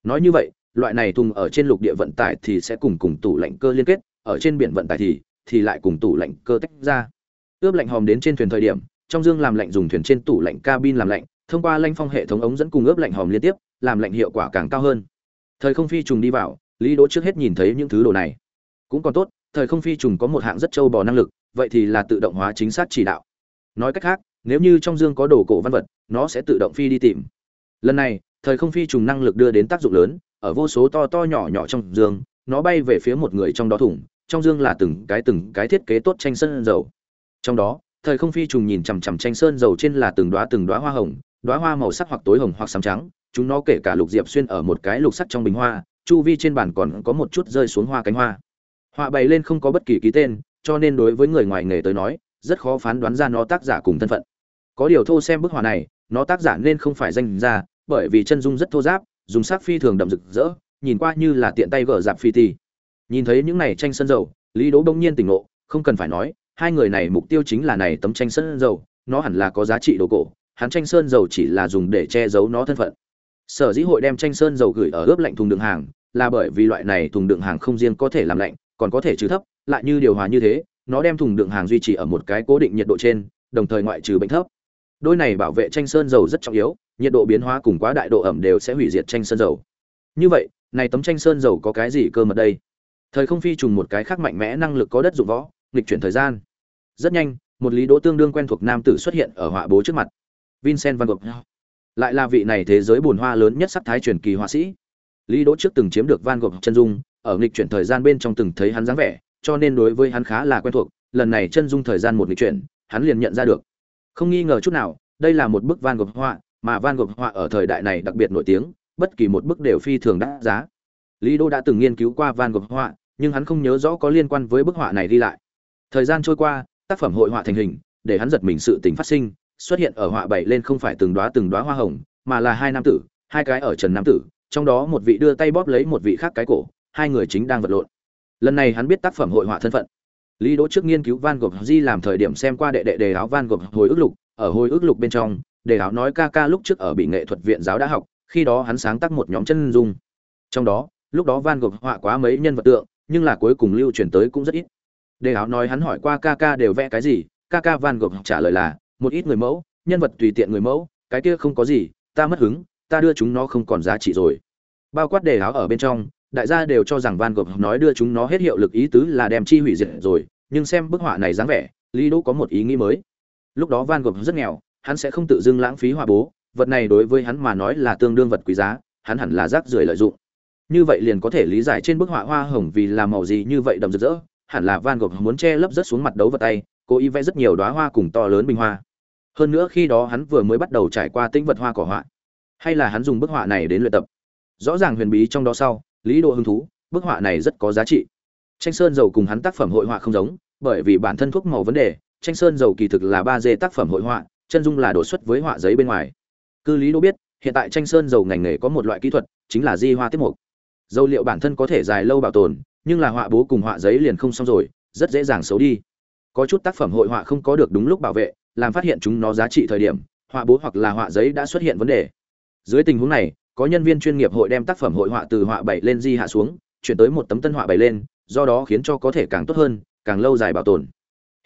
Nói như vậy loại này thùng ở trên lục địa vận tải thì sẽ cùng cùng tủ lạnh cơ liên kết, ở trên biển vận tải thì thì lại cùng tủ lạnh cơ tách ra. Ướp lạnh hòm đến trên thuyền thời điểm, trong dương làm lạnh dùng thuyền trên tủ lạnh cabin làm lạnh, thông qua lanh phong hệ thống ống dẫn cùng ướp lạnh hòm liên tiếp, làm lạnh hiệu quả càng cao hơn. Thời không phi trùng đi vào, lý đỗ trước hết nhìn thấy những thứ đồ này. Cũng còn tốt, thời không phi trùng có một hạng rất trâu bò năng lực, vậy thì là tự động hóa chính xác chỉ đạo. Nói cách khác, nếu như trong dương có đồ cổ văn vật, nó sẽ tự động phi đi tìm. Lần này, thời không phi trùng năng lực đưa đến tác dụng lớn ở vô số to to nhỏ nhỏ trong dương, nó bay về phía một người trong đó thủng, trong dương là từng cái từng cái thiết kế tốt tranh sơn dầu. Trong đó, thời không phi trùng nhìn chằm chằm tranh sơn dầu trên là từng đóa từng đóa hoa hồng, đóa hoa màu sắc hoặc tối hồng hoặc xám trắng, chúng nó kể cả lục diệp xuyên ở một cái lục sắc trong bình hoa, chu vi trên bàn còn có một chút rơi xuống hoa cánh hoa. Họa bày lên không có bất kỳ ký tên, cho nên đối với người ngoài nghề tới nói, rất khó phán đoán ra nó tác giả cùng thân phận. Có điều thô xem bức họa này, nó tác giả nên không phải danh ra bởi vì chân dung rất thô giáp dùng sắc phi thường đậm rực rỡ, nhìn qua như là tiện tay gỡ dạp phi ti. Nhìn thấy những này tranh sân dầu, lý đỗ đông nhiên tỉnh ngộ, không cần phải nói, hai người này mục tiêu chính là này tấm tranh sân dầu, nó hẳn là có giá trị đồ cổ, hắn tranh sơn dầu chỉ là dùng để che giấu nó thân phận. Sở dĩ hội đem tranh sơn dầu gửi ở ướp lạnh thùng đựng hàng, là bởi vì loại này thùng đựng hàng không riêng có thể làm lạnh, còn có thể trừ thấp, lại như điều hòa như thế, nó đem thùng đựng hàng duy trì ở một cái cố định nhiệt độ trên, đồng thời ngoại trừ bệnh thấp đôi này bảo vệ tranh sơn dầu rất trọng yếu, nhiệt độ biến hóa cùng quá đại độ ẩm đều sẽ hủy diệt tranh sơn dầu. Như vậy, này tấm tranh sơn dầu có cái gì cơ mật đây? Thời không phi trùng một cái khác mạnh mẽ năng lực có đất dụng võ, nghịch chuyển thời gian. Rất nhanh, một lý đỗ tương đương quen thuộc nam tử xuất hiện ở họa bố trước mặt. Vincent van gogh. Lại là vị này thế giới bồn hoa lớn nhất sắc thái truyền kỳ họa sĩ. Lý đỗ trước từng chiếm được van gogh chân dung, ở nghịch chuyển thời gian bên trong từng thấy hắn dáng vẻ, cho nên đối với hắn khá là quen thuộc. Lần này chân dung thời gian một nghịch chuyển, hắn liền nhận ra được không nghi ngờ chút nào, đây là một bức van gogh họa, mà van gogh họa ở thời đại này đặc biệt nổi tiếng, bất kỳ một bức đều phi thường đắt giá. Lý Đô đã từng nghiên cứu qua van gogh họa, nhưng hắn không nhớ rõ có liên quan với bức họa này đi lại. Thời gian trôi qua, tác phẩm hội họa thành hình, để hắn giật mình sự tình phát sinh, xuất hiện ở họa bảy lên không phải từng đóa từng đóa hoa hồng, mà là hai nam tử, hai cái ở trần nam tử, trong đó một vị đưa tay bóp lấy một vị khác cái cổ, hai người chính đang vật lộn. Lần này hắn biết tác phẩm hội họa thân phận lý đỗ trước nghiên cứu van gogh di làm thời điểm xem qua đệ đệ đề áo van gogh hồi ức lục, ở hồi ức lục bên trong, đề áo nói ca ca lúc trước ở bị nghệ thuật viện giáo đã học, khi đó hắn sáng tác một nhóm chân dung. Trong đó, lúc đó van gogh họa quá mấy nhân vật tượng, nhưng là cuối cùng lưu truyền tới cũng rất ít. Đề áo nói hắn hỏi qua ca ca đều vẽ cái gì, ca ca van gogh trả lời là, một ít người mẫu, nhân vật tùy tiện người mẫu, cái kia không có gì, ta mất hứng, ta đưa chúng nó không còn giá trị rồi. Bao quát đề áo ở bên trong đại gia đều cho rằng van gogh nói đưa chúng nó hết hiệu lực ý tứ là đem chi hủy diệt rồi, nhưng xem bức họa này dáng vẻ, lý đỗ có một ý nghĩ mới. Lúc đó van gogh rất nghèo, hắn sẽ không tự dưng lãng phí họa bố, vật này đối với hắn mà nói là tương đương vật quý giá, hắn hẳn là rác rưởi lợi dụng. Như vậy liền có thể lý giải trên bức họa hoa hồng vì là màu gì như vậy đậm rực rỡ, hẳn là van gogh muốn che lấp rất xuống mặt đấu vật tay, cố ý vẽ rất nhiều đóa hoa cùng to lớn bình hoa. Hơn nữa khi đó hắn vừa mới bắt đầu trải qua tĩnh vật hoa cỏ họa, hay là hắn dùng bức họa này đến luyện tập. Rõ ràng huyền bí trong đó sau lý độ hứng thú, bức họa này rất có giá trị. Tranh sơn dầu cùng hắn tác phẩm hội họa không giống, bởi vì bản thân thuốc màu vấn đề, tranh sơn dầu kỳ thực là ba d tác phẩm hội họa, chân dung là đột xuất với họa giấy bên ngoài. Cư lý đô biết, hiện tại tranh sơn dầu ngành nghề có một loại kỹ thuật, chính là di hoa tiết mục. Dầu liệu bản thân có thể dài lâu bảo tồn, nhưng là họa bố cùng họa giấy liền không xong rồi, rất dễ dàng xấu đi. Có chút tác phẩm hội họa không có được đúng lúc bảo vệ, làm phát hiện chúng nó giá trị thời điểm, họa bố hoặc là họa giấy đã xuất hiện vấn đề. Dưới tình huống này có nhân viên chuyên nghiệp hội đem tác phẩm hội họa từ họa bảy lên di hạ xuống, chuyển tới một tấm tân họa bảy lên, do đó khiến cho có thể càng tốt hơn, càng lâu dài bảo tồn.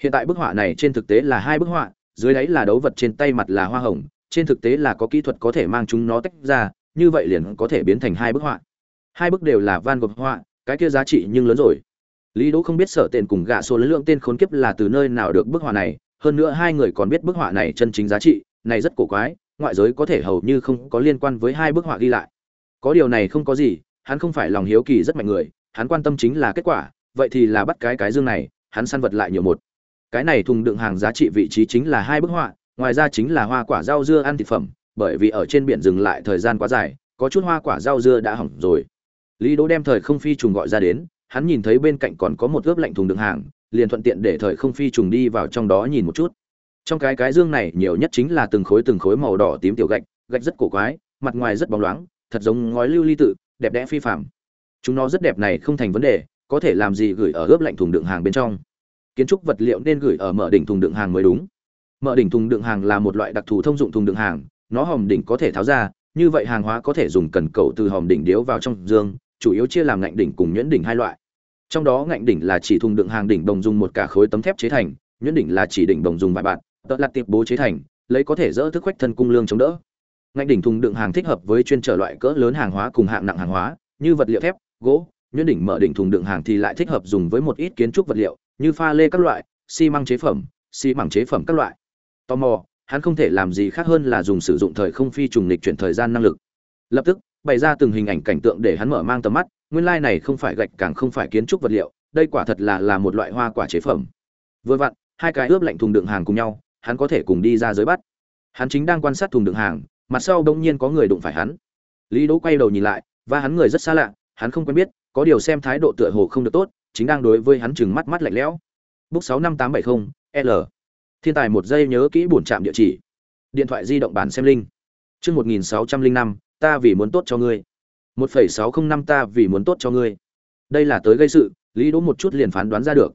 Hiện tại bức họa này trên thực tế là hai bức họa, dưới đáy là đấu vật, trên tay mặt là hoa hồng, trên thực tế là có kỹ thuật có thể mang chúng nó tách ra, như vậy liền có thể biến thành hai bức họa. Hai bức đều là van gộp họa, cái kia giá trị nhưng lớn rồi. Lý đỗ không biết sở tên cùng gạ số lượng tên khốn kiếp là từ nơi nào được bức họa này, hơn nữa hai người còn biết bức họa này chân chính giá trị, này rất cổ quái ngoại giới có thể hầu như không có liên quan với hai bức họa ghi lại. Có điều này không có gì, hắn không phải lòng hiếu kỳ rất mạnh người, hắn quan tâm chính là kết quả, vậy thì là bắt cái cái dương này, hắn săn vật lại nhiều một. Cái này thùng đựng hàng giá trị vị trí chính là hai bức họa, ngoài ra chính là hoa quả rau dưa ăn thực phẩm, bởi vì ở trên biển dừng lại thời gian quá dài, có chút hoa quả rau dưa đã hỏng rồi. Lý đỗ đem thời không phi trùng gọi ra đến, hắn nhìn thấy bên cạnh còn có một ướp lạnh thùng đựng hàng, liền thuận tiện để thời không phi trùng đi vào trong đó nhìn một chút trong cái cái dương này nhiều nhất chính là từng khối từng khối màu đỏ tím tiểu gạch gạch rất cổ quái, mặt ngoài rất bóng loáng, thật giống ngói lưu ly tự, đẹp đẽ phi phạm chúng nó rất đẹp này không thành vấn đề, có thể làm gì gửi ở ướp lạnh thùng đựng hàng bên trong. Kiến trúc vật liệu nên gửi ở mở đỉnh thùng đựng hàng mới đúng. Mở đỉnh thùng đựng hàng là một loại đặc thù thông dụng thùng đựng hàng, nó hòm đỉnh có thể tháo ra, như vậy hàng hóa có thể dùng cần cầu từ hòm đỉnh điếu vào trong dương, chủ yếu chia làm ngạnh đỉnh cùng nhuyễn đỉnh hai loại. Trong đó ngạnh đỉnh là chỉ thùng đựng hàng đỉnh đồng dùng một cả khối tấm thép chế thành, nhuyễn đỉnh là chỉ đỉnh đồng dùng vài bạn tợ lặt tiệp bố chế thành, lấy có thể dỡ thức khoách thân cung lương chống đỡ. Ngạch đỉnh thùng đựng hàng thích hợp với chuyên trở loại cỡ lớn hàng hóa cùng hạng nặng hàng hóa, như vật liệu thép, gỗ, nhuyễn đỉnh mở đỉnh thùng đựng hàng thì lại thích hợp dùng với một ít kiến trúc vật liệu, như pha lê các loại, xi măng chế phẩm, xi măng chế phẩm các loại. Tò mò, hắn không thể làm gì khác hơn là dùng sử dụng thời không phi trùng lịch chuyển thời gian năng lực. Lập tức, bày ra từng hình ảnh cảnh tượng để hắn mở mang tầm mắt, nguyên lai này không phải gạch càng không phải kiến trúc vật liệu, đây quả thật là là một loại hoa quả chế phẩm. Vừa vặn, hai cái ướp lạnh thùng đựng hàng cùng nhau hắn có thể cùng đi ra dưới bắt. Hắn chính đang quan sát thùng đựng hàng, mặt sau bỗng nhiên có người đụng phải hắn. Lý đỗ quay đầu nhìn lại, và hắn người rất xa lạ, hắn không quen biết, có điều xem thái độ tựa hồ không được tốt, chính đang đối với hắn chừng mắt mắt lạnh lẽo. Book sáu năm tám bảy mươi l. Thiên tài một giây nhớ kỹ bổn trạm địa chỉ. Điện thoại di động bản xem linh chương một nghìn sáu trăm linh năm, ta vì muốn tốt cho ngươi. Một phẩy sáu không năm ta vì muốn tốt cho ngươi. Đây là tới gây sự, lý đỗ một chút liền phán đoán ra được.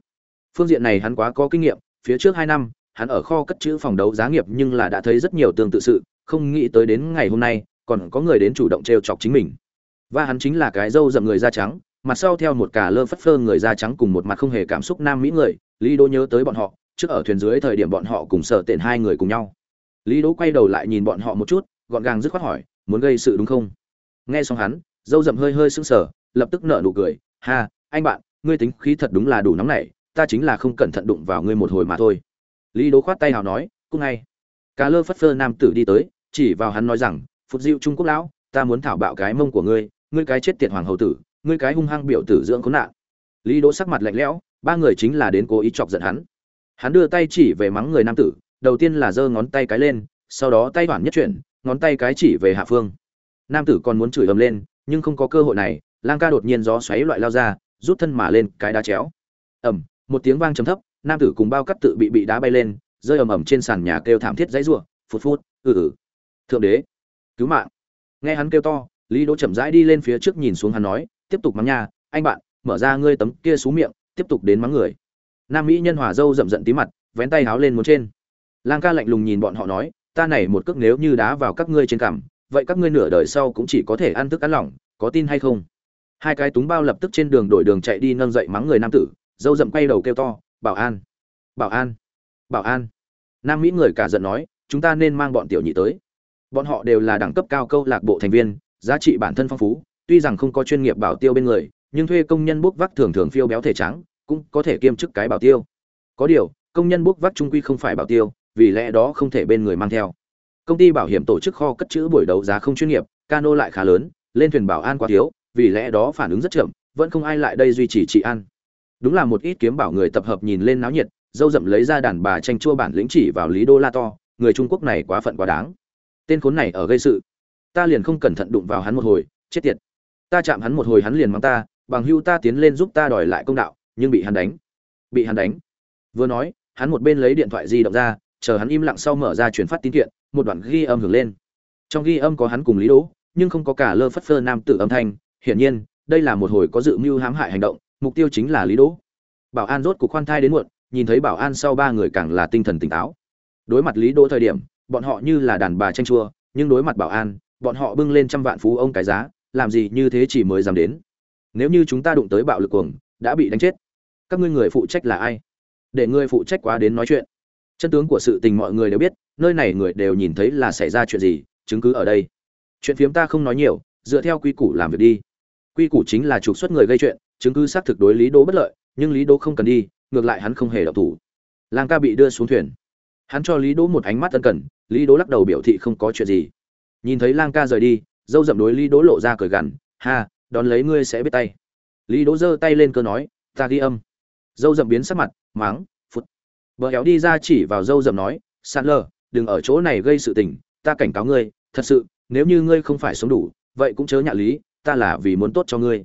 Phương diện này hắn quá có kinh nghiệm, phía trước hai năm hắn ở kho cất chữ phòng đấu giá nghiệp nhưng là đã thấy rất nhiều tương tự sự, không nghĩ tới đến ngày hôm nay, còn có người đến chủ động trêu chọc chính mình. Và hắn chính là cái dâu rậm người da trắng, mặt sau theo một cả lơ phất phơ người da trắng cùng một mặt không hề cảm xúc nam mỹ người, lý đỗ nhớ tới bọn họ, trước ở thuyền dưới thời điểm bọn họ cùng sở tiện hai người cùng nhau. Lý đỗ quay đầu lại nhìn bọn họ một chút, gọn gàng dứt khoát hỏi, muốn gây sự đúng không? Nghe xong hắn, dâu rậm hơi hơi sững sờ, lập tức nở nụ cười, ha, anh bạn, ngươi tính khí thật đúng là đủ nóng nảy, ta chính là không cẩn thận đụng vào ngươi một hồi mà thôi lý đỗ khoát tay hào nói, cũng ngay. Cá lơ phất phơ nam tử đi tới, chỉ vào hắn nói rằng phục diệu trung quốc lão, ta muốn thảo bạo cái mông của ngươi ngươi cái chết tiệt hoàng hầu tử, ngươi cái hung hăng biểu tử dưỡng khốn nạn. Lý đỗ sắc mặt lạnh lẽo, ba người chính là đến cố ý chọc giận hắn. Hắn đưa tay chỉ về mắng người nam tử, đầu tiên là giơ ngón tay cái lên, sau đó tay hoàn nhất chuyển, ngón tay cái chỉ về hạ phương. Nam tử còn muốn chửi ầm lên, nhưng không có cơ hội này, lang ca đột nhiên gió xoáy loại lao ra, rút thân mà lên cái đá chéo. Ầm, một tiếng vang trầm thấp nam tử cùng bao cắt tự bị bị đá bay lên, rơi ầm ầm trên sàn nhà kêu thảm thiết dãy rủa phút phút ừ ừ. Thượng đế, cứu mạng. Nghe hắn kêu to, lý đỗ chậm rãi đi lên phía trước nhìn xuống hắn nói, tiếp tục mắng nha, anh bạn, mở ra ngươi tấm kia xuống miệng, tiếp tục đến mắng người. Nam mỹ nhân hòa dâu rậm giận tí mặt, vén tay háo lên muốn trên. Lang ca lạnh lùng nhìn bọn họ nói, ta này một cước nếu như đá vào các ngươi trên cằm, vậy các ngươi nửa đời sau cũng chỉ có thể ăn thức ăn lỏng, có tin hay không? Hai cái túng bao lập tức trên đường đổi đường chạy đi nâng dậy mắng người nam tử, dâu rậm quay đầu kêu to bảo an. Bảo an. Bảo an. Nam mỹ người cả giận nói, chúng ta nên mang bọn tiểu nhị tới. Bọn họ đều là đẳng cấp cao câu lạc bộ thành viên, giá trị bản thân phong phú, tuy rằng không có chuyên nghiệp bảo tiêu bên người, nhưng thuê công nhân bốc vác thường thường phiêu béo thể trắng, cũng có thể kiêm chức cái bảo tiêu. Có điều, công nhân bốc vác trung quy không phải bảo tiêu, vì lẽ đó không thể bên người mang theo. Công ty bảo hiểm tổ chức kho cất chữ buổi đấu giá không chuyên nghiệp, cano lại khá lớn, lên thuyền bảo an quá thiếu, vì lẽ đó phản ứng rất chậm, vẫn không ai lại đây duy trì trị an đúng là một ít kiếm bảo người tập hợp nhìn lên náo nhiệt, dâu dậm lấy ra đàn bà tranh chua bản lĩnh chỉ vào lý đô la to, người trung quốc này quá phận quá đáng. Tên khốn này ở gây sự. Ta liền không cẩn thận đụng vào hắn một hồi, chết tiệt. Ta chạm hắn một hồi hắn liền mắng ta, bằng hưu ta tiến lên giúp ta đòi lại công đạo, nhưng bị hắn đánh. Bị hắn đánh. Vừa nói, hắn một bên lấy điện thoại di động ra, chờ hắn im lặng sau mở ra chuyển phát tin kiện, một đoạn ghi âm hưởng lên. Trong ghi âm có hắn cùng lý đỗ, nhưng không có cả lơ phất phơ nam tử âm thanh. Hiển nhiên, đây là một hồi có dự mưu hãm hại hành động mục tiêu chính là lý đỗ. Bảo an rốt cuộc khoan thai đến muộn, nhìn thấy bảo an sau ba người càng là tinh thần tỉnh táo. Đối mặt lý đỗ thời điểm, bọn họ như là đàn bà tranh chua, nhưng đối mặt bảo an, bọn họ bưng lên trăm vạn phú ông cái giá, làm gì như thế chỉ mới dám đến. Nếu như chúng ta đụng tới bạo lực cuồng, đã bị đánh chết, các ngươi người phụ trách là ai? Để người phụ trách quá đến nói chuyện. Chân tướng của sự tình mọi người đều biết, nơi này người đều nhìn thấy là xảy ra chuyện gì, chứng cứ ở đây. Chuyện phiếm ta không nói nhiều, dựa theo quy củ làm việc đi. Quy củ chính là trục xuất người gây chuyện chứng cứ xác thực đối lý đỗ bất lợi, nhưng lý đỗ không cần đi, ngược lại hắn không hề đọc thủ. Lang ca bị đưa xuống thuyền. Hắn cho lý đỗ một ánh mắt ân cần, lý đỗ lắc đầu biểu thị không có chuyện gì. Nhìn thấy lang ca rời đi, dâu dậm đối lý đỗ lộ ra cười gằn, ha, đón lấy ngươi sẽ biết tay. Lý đỗ giơ tay lên cơ nói, ta ghi âm. Dâu dậm biến sắc mặt máng phút bờ héo đi ra chỉ vào dâu dậm nói, sạt lờ đừng ở chỗ này gây sự tình, ta cảnh cáo ngươi, thật sự, nếu như ngươi không phải sống đủ, vậy cũng chớ nhạ lý, ta là vì muốn tốt cho ngươi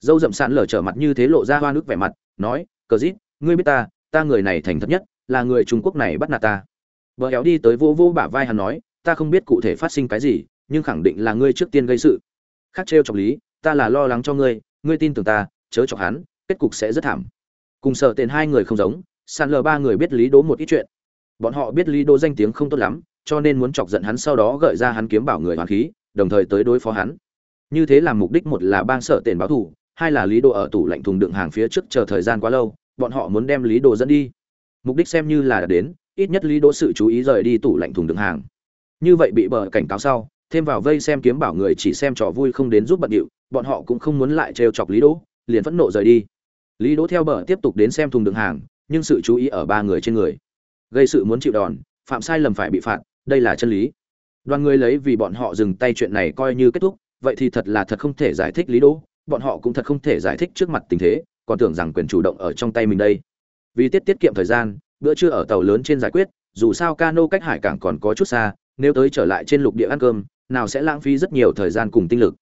dâu dậm sạn lở trở mặt như thế lộ ra hoa nước vẻ mặt, nói, cờ dít, ngươi biết ta ta người này thành thật nhất, là người trung quốc này bắt nạt ta. Bờ éo đi tới vô vô bả vai hắn nói, ta không biết cụ thể phát sinh cái gì, nhưng khẳng định là ngươi trước tiên gây sự. Khác trêu chọc lý, ta là lo lắng cho ngươi ngươi tin tưởng ta, chớ chọc hắn, kết cục sẽ rất thảm. Cùng sợ tên hai người không giống sàn lờ ba người biết lý đố một ít chuyện. Bọn họ biết lý đố danh tiếng không tốt lắm, cho nên muốn chọc giận hắn sau đó gợi ra hắn kiếm bảo người hoàn khí, đồng thời tới đối phó hắn. Như thế làm mục đích một là bang sợ tên báo thù hai là lý đồ ở tủ lạnh thùng đựng hàng phía trước chờ thời gian quá lâu, bọn họ muốn đem lý đồ dẫn đi. Mục đích xem như là đã đến, ít nhất lý đỗ sự chú ý rời đi tủ lạnh thùng đựng hàng. Như vậy bị bờ cảnh cáo sau, thêm vào vây xem kiếm bảo người chỉ xem trò vui không đến giúp bận điệu, bọn họ cũng không muốn lại trêu chọc lý đỗ liền phẫn nộ rời đi. Lý đỗ theo bờ tiếp tục đến xem thùng đựng hàng, nhưng sự chú ý ở ba người trên người. Gây sự muốn chịu đòn, phạm sai lầm phải bị phạt, đây là chân lý. Đoàn người lấy vì bọn họ dừng tay chuyện này coi như kết thúc, vậy thì thật là thật không thể giải thích lý đỗ bọn họ cũng thật không thể giải thích trước mặt tình thế, còn tưởng rằng quyền chủ động ở trong tay mình đây. Vì tiết tiết kiệm thời gian, bữa trưa ở tàu lớn trên giải quyết, dù sao cano cách hải cảng còn có chút xa, nếu tới trở lại trên lục địa ăn cơm, nào sẽ lãng phí rất nhiều thời gian cùng tinh lực.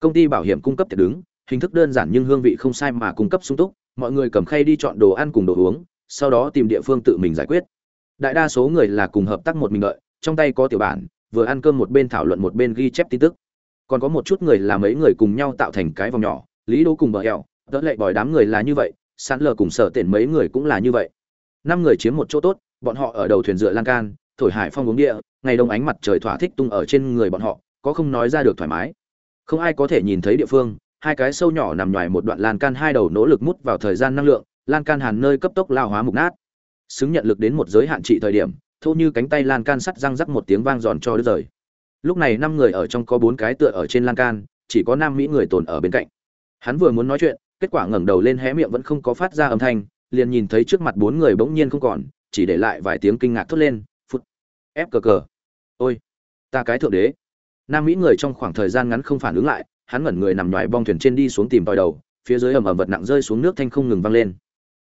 Công ty bảo hiểm cung cấp tiệc đứng, hình thức đơn giản nhưng hương vị không sai mà cung cấp sung túc, mọi người cầm khay đi chọn đồ ăn cùng đồ uống, sau đó tìm địa phương tự mình giải quyết. Đại đa số người là cùng hợp tác một mình lợi trong tay có tiểu bản, vừa ăn cơm một bên thảo luận một bên ghi chép tin tức còn có một chút người là mấy người cùng nhau tạo thành cái vòng nhỏ, lý đô cùng bờ hẹo đỡ lệ bòi đám người là như vậy, sán lờ cùng sở tiện mấy người cũng là như vậy. Năm người chiếm một chỗ tốt, bọn họ ở đầu thuyền dựa lan can, thổi hải phong uống địa, ngày đông ánh mặt trời thỏa thích tung ở trên người bọn họ, có không nói ra được thoải mái. Không ai có thể nhìn thấy địa phương, hai cái sâu nhỏ nằm ngoài một đoạn lan can hai đầu nỗ lực mút vào thời gian năng lượng, lan can hàn nơi cấp tốc lao hóa mục nát. Xứng nhận lực đến một giới hạn trị thời điểm, thô như cánh tay lan can sắt răng rắc một tiếng vang giòn cho đứt rời lúc này năm người ở trong có bốn cái tựa ở trên lan can chỉ có nam mỹ người tồn ở bên cạnh. Hắn vừa muốn nói chuyện kết quả ngẩng đầu lên hé miệng vẫn không có phát ra âm thanh liền nhìn thấy trước mặt bốn người bỗng nhiên không còn chỉ để lại vài tiếng kinh ngạc thốt lên phút ép cờ cờ. Ôi ta cái thượng đế. Nam mỹ người trong khoảng thời gian ngắn không phản ứng lại hắn ngẩn người nằm ngoài bong thuyền trên đi xuống tìm tòi đầu phía dưới ầm ầm vật nặng rơi xuống nước thanh không ngừng vang lên.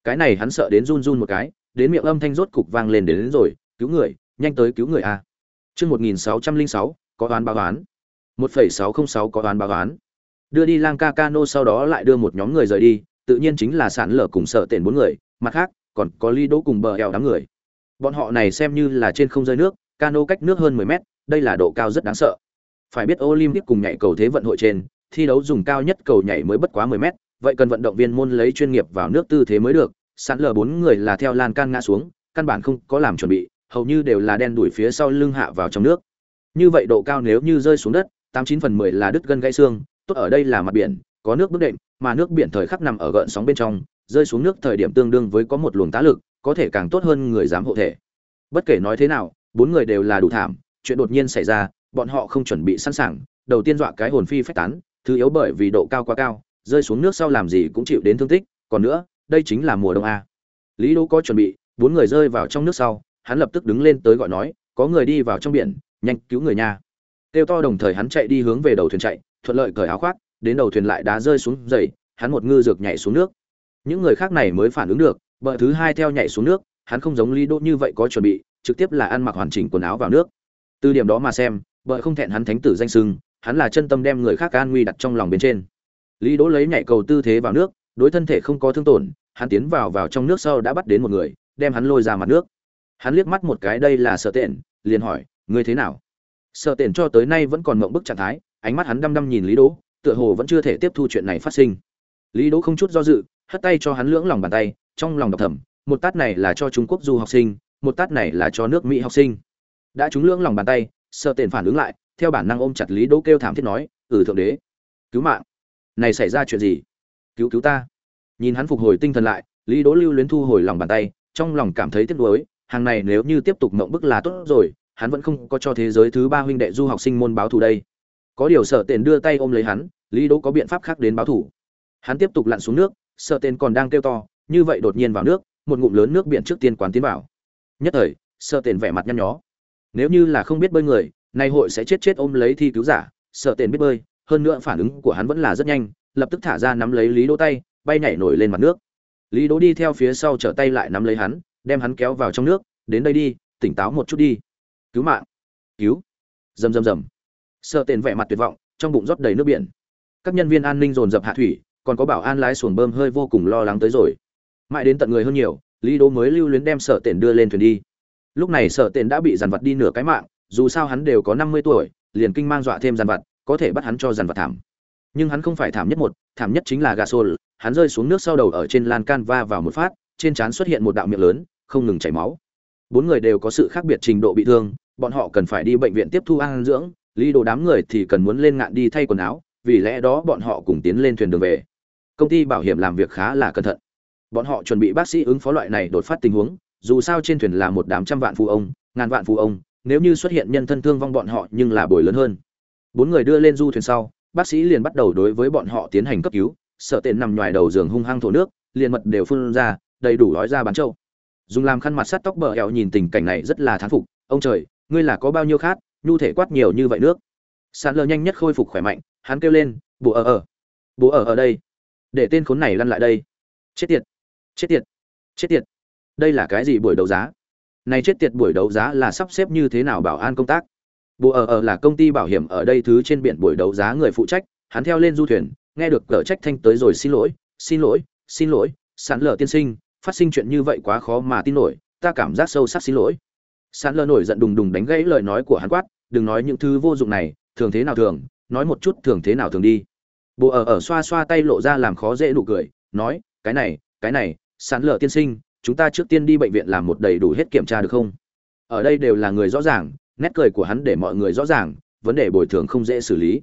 Cái này hắn sợ đến run run một cái đến miệng âm thanh rốt cục vang lên đến, đến rồi cứu người nhanh tới cứu người a. À. Chương 1606, có đoán báo đoán một phẩy sáu không sáu có đoán báo đoán đưa đi lang ca cano sau đó lại đưa một nhóm người rời đi, tự nhiên chính là sản lở cùng sợ tiền bốn người, mặt khác, còn có ly đỗ cùng bờ eo đám người. Bọn họ này xem như là trên không rơi nước, cano cách nước hơn mười mét, đây là độ cao rất đáng sợ. Phải biết olympic cùng nhảy cầu thế vận hội trên, thi đấu dùng cao nhất cầu nhảy mới bất quá mười mét, vậy cần vận động viên môn lấy chuyên nghiệp vào nước tư thế mới được. Sẵn lờ bốn người là theo lan can ngã xuống, căn bản không có làm chuẩn bị, hầu như đều là đen đuổi phía sau lưng hạ vào trong nước như vậy độ cao nếu như rơi xuống đất, tám chín phần mười là đứt gân gãy xương, tốt ở đây là mặt biển, có nước bước đệm, mà nước biển thời khắc nằm ở gợn sóng bên trong, rơi xuống nước thời điểm tương đương với có một luồng tá lực, có thể càng tốt hơn người dám hộ thể. Bất kể nói thế nào, bốn người đều là đủ thảm, chuyện đột nhiên xảy ra, bọn họ không chuẩn bị sẵn sàng, đầu tiên dọa cái hồn phi phách tán, thứ yếu bởi vì độ cao quá cao, rơi xuống nước sau làm gì cũng chịu đến thương tích, còn nữa, đây chính là mùa đông a. Lý đỗ có chuẩn bị, bốn người rơi vào trong nước sau, hắn lập tức đứng lên tới gọi nói, có người đi vào trong biển nhanh, cứu người nha. Kêu to đồng thời hắn chạy đi hướng về đầu thuyền chạy, thuận lợi cởi áo khoác, đến đầu thuyền lại đá rơi xuống dày hắn một ngư dược nhảy xuống nước. Những người khác này mới phản ứng được bợ thứ hai theo nhảy xuống nước, hắn không giống lý đỗ như vậy có chuẩn bị, trực tiếp là ăn mặc hoàn chỉnh quần áo vào nước. Từ điểm đó mà xem bợ không thẹn hắn thánh tử danh sưng, hắn là chân tâm đem người khác an nguy đặt trong lòng bên trên. Lý đỗ lấy nhảy cầu tư thế vào nước, đối thân thể không có thương tổn, hắn tiến vào vào trong nước sau đã bắt đến một người, đem hắn lôi ra mặt nước. Hắn liếc mắt một cái, đây là sợ tện liền hỏi ngươi thế nào? Sợ Tiền cho tới nay vẫn còn mộng bức trạng thái, ánh mắt hắn đăm đăm nhìn lý đỗ, tựa hồ vẫn chưa thể tiếp thu chuyện này phát sinh. Lý đỗ không chút do dự, hất tay cho hắn lưỡng lòng bàn tay, trong lòng đọc thầm, một tát này là cho trung quốc du học sinh, một tát này là cho nước mỹ học sinh. Đã trúng lưỡng lòng bàn tay sợ Tiền phản ứng lại, theo bản năng ôm chặt lý đỗ kêu thảm thiết nói ừ thượng đế, cứu mạng. Này xảy ra chuyện gì? Cứu cứu ta. Nhìn hắn phục hồi tinh thần lại, lý đỗ lưu luyến thu hồi lòng bàn tay, trong lòng cảm thấy tiếc nuối, hàng này nếu như tiếp tục mộng bức là tốt rồi hắn vẫn không có cho thế giới thứ ba huynh đệ du học sinh môn báo thù đây. Có điều sợ tiền đưa tay ôm lấy hắn, lý đỗ có biện pháp khác đến báo thù. Hắn tiếp tục lặn xuống nước sợ tên còn đang kêu to, như vậy đột nhiên vào nước, một ngụm lớn nước biển trước tiên quán tiến vào. Nhất thời sợ tên vẻ mặt nhăn nhó. Nếu như là không biết bơi người, nay hội sẽ chết chết ôm lấy thi cứu giả sợ tên biết bơi, hơn nữa phản ứng của hắn vẫn là rất nhanh, lập tức thả ra nắm lấy lý đỗ tay, bay nhảy nổi lên mặt nước. Lý đỗ đi theo phía sau trở tay lại nắm lấy hắn, đem hắn kéo vào trong nước, đến đây đi, tỉnh táo một chút đi cứu mạng. Cứu. Rầm rầm rầm. Sợ tên vẻ mặt tuyệt vọng, trong bụng rót đầy nước biển. Các nhân viên an ninh dồn dập hạ thủy, còn có bảo an lái xuồng bơm hơi vô cùng lo lắng tới rồi. Mãi đến tận người hơn nhiều, lý đỗ mới lưu luyến đem sợ tên đưa lên thuyền đi. Lúc này sợ tên đã bị dàn vật đi nửa cái mạng, dù sao hắn đều có năm mươi tuổi, liền kinh mang dọa thêm dàn vật có thể bắt hắn cho dàn vật thảm. Nhưng hắn không phải thảm nhất một, thảm nhất chính là gà xô hắn rơi xuống nước sau đầu ở trên lan can va vào một phát, trên trán xuất hiện một đạo miệng lớn, không ngừng chảy máu bốn người đều có sự khác biệt trình độ bị thương, bọn họ cần phải đi bệnh viện tiếp thu ăn dưỡng, lý đồ đám người thì cần muốn lên ngạn đi thay quần áo, vì lẽ đó bọn họ cùng tiến lên thuyền đường về. Công ty bảo hiểm làm việc khá là cẩn thận. Bọn họ chuẩn bị bác sĩ ứng phó loại này đột phát tình huống, dù sao trên thuyền là một đám trăm vạn phụ ông, ngàn vạn phụ ông, nếu như xuất hiện nhân thân thương vong bọn họ nhưng là bồi lớn hơn. Bốn người đưa lên du thuyền sau, bác sĩ liền bắt đầu đối với bọn họ tiến hành cấp cứu, sợ tên nằm ngoài đầu giường hung hăng thổ nước, liền mật đều phun ra, đầy đủ nói ra bán trâu dùng làm khăn mặt sát tóc bờ eo nhìn tình cảnh này rất là thán phục. Ông trời, ngươi là có bao nhiêu khát, nhu thể quát nhiều như vậy nước. Sàn lờ nhanh nhất khôi phục khỏe mạnh, hắn kêu lên, bố ở ở, bố ở ở đây. Để tên khốn này lăn lại đây. Chết tiệt chết tiệt chết tiệt. Đây là cái gì buổi đấu giá? Này chết tiệt, buổi đấu giá là sắp xếp như thế nào bảo an công tác? Bố ở ở là công ty bảo hiểm ở đây thứ trên biển buổi đấu giá người phụ trách. Hắn theo lên du thuyền, nghe được cờ trách thanh tới rồi, xin lỗi xin lỗi xin lỗi sàn lờ tiên sinh phát sinh chuyện như vậy quá khó mà tin nổi, ta cảm giác sâu sắc xin lỗi. Sán lơ nổi giận đùng đùng đánh gãy lời nói của hắn quát, đừng nói những thứ vô dụng này, thường thế nào thường, nói một chút thường thế nào thường đi. Bộ ở ở xoa xoa tay lộ ra làm khó dễ nụ cười, nói, cái này cái này, sán lờ tiên sinh, chúng ta trước tiên đi bệnh viện làm một đầy đủ hết kiểm tra được không? Ở đây đều là người rõ ràng, nét cười của hắn để mọi người rõ ràng, vấn đề bồi thường không dễ xử lý.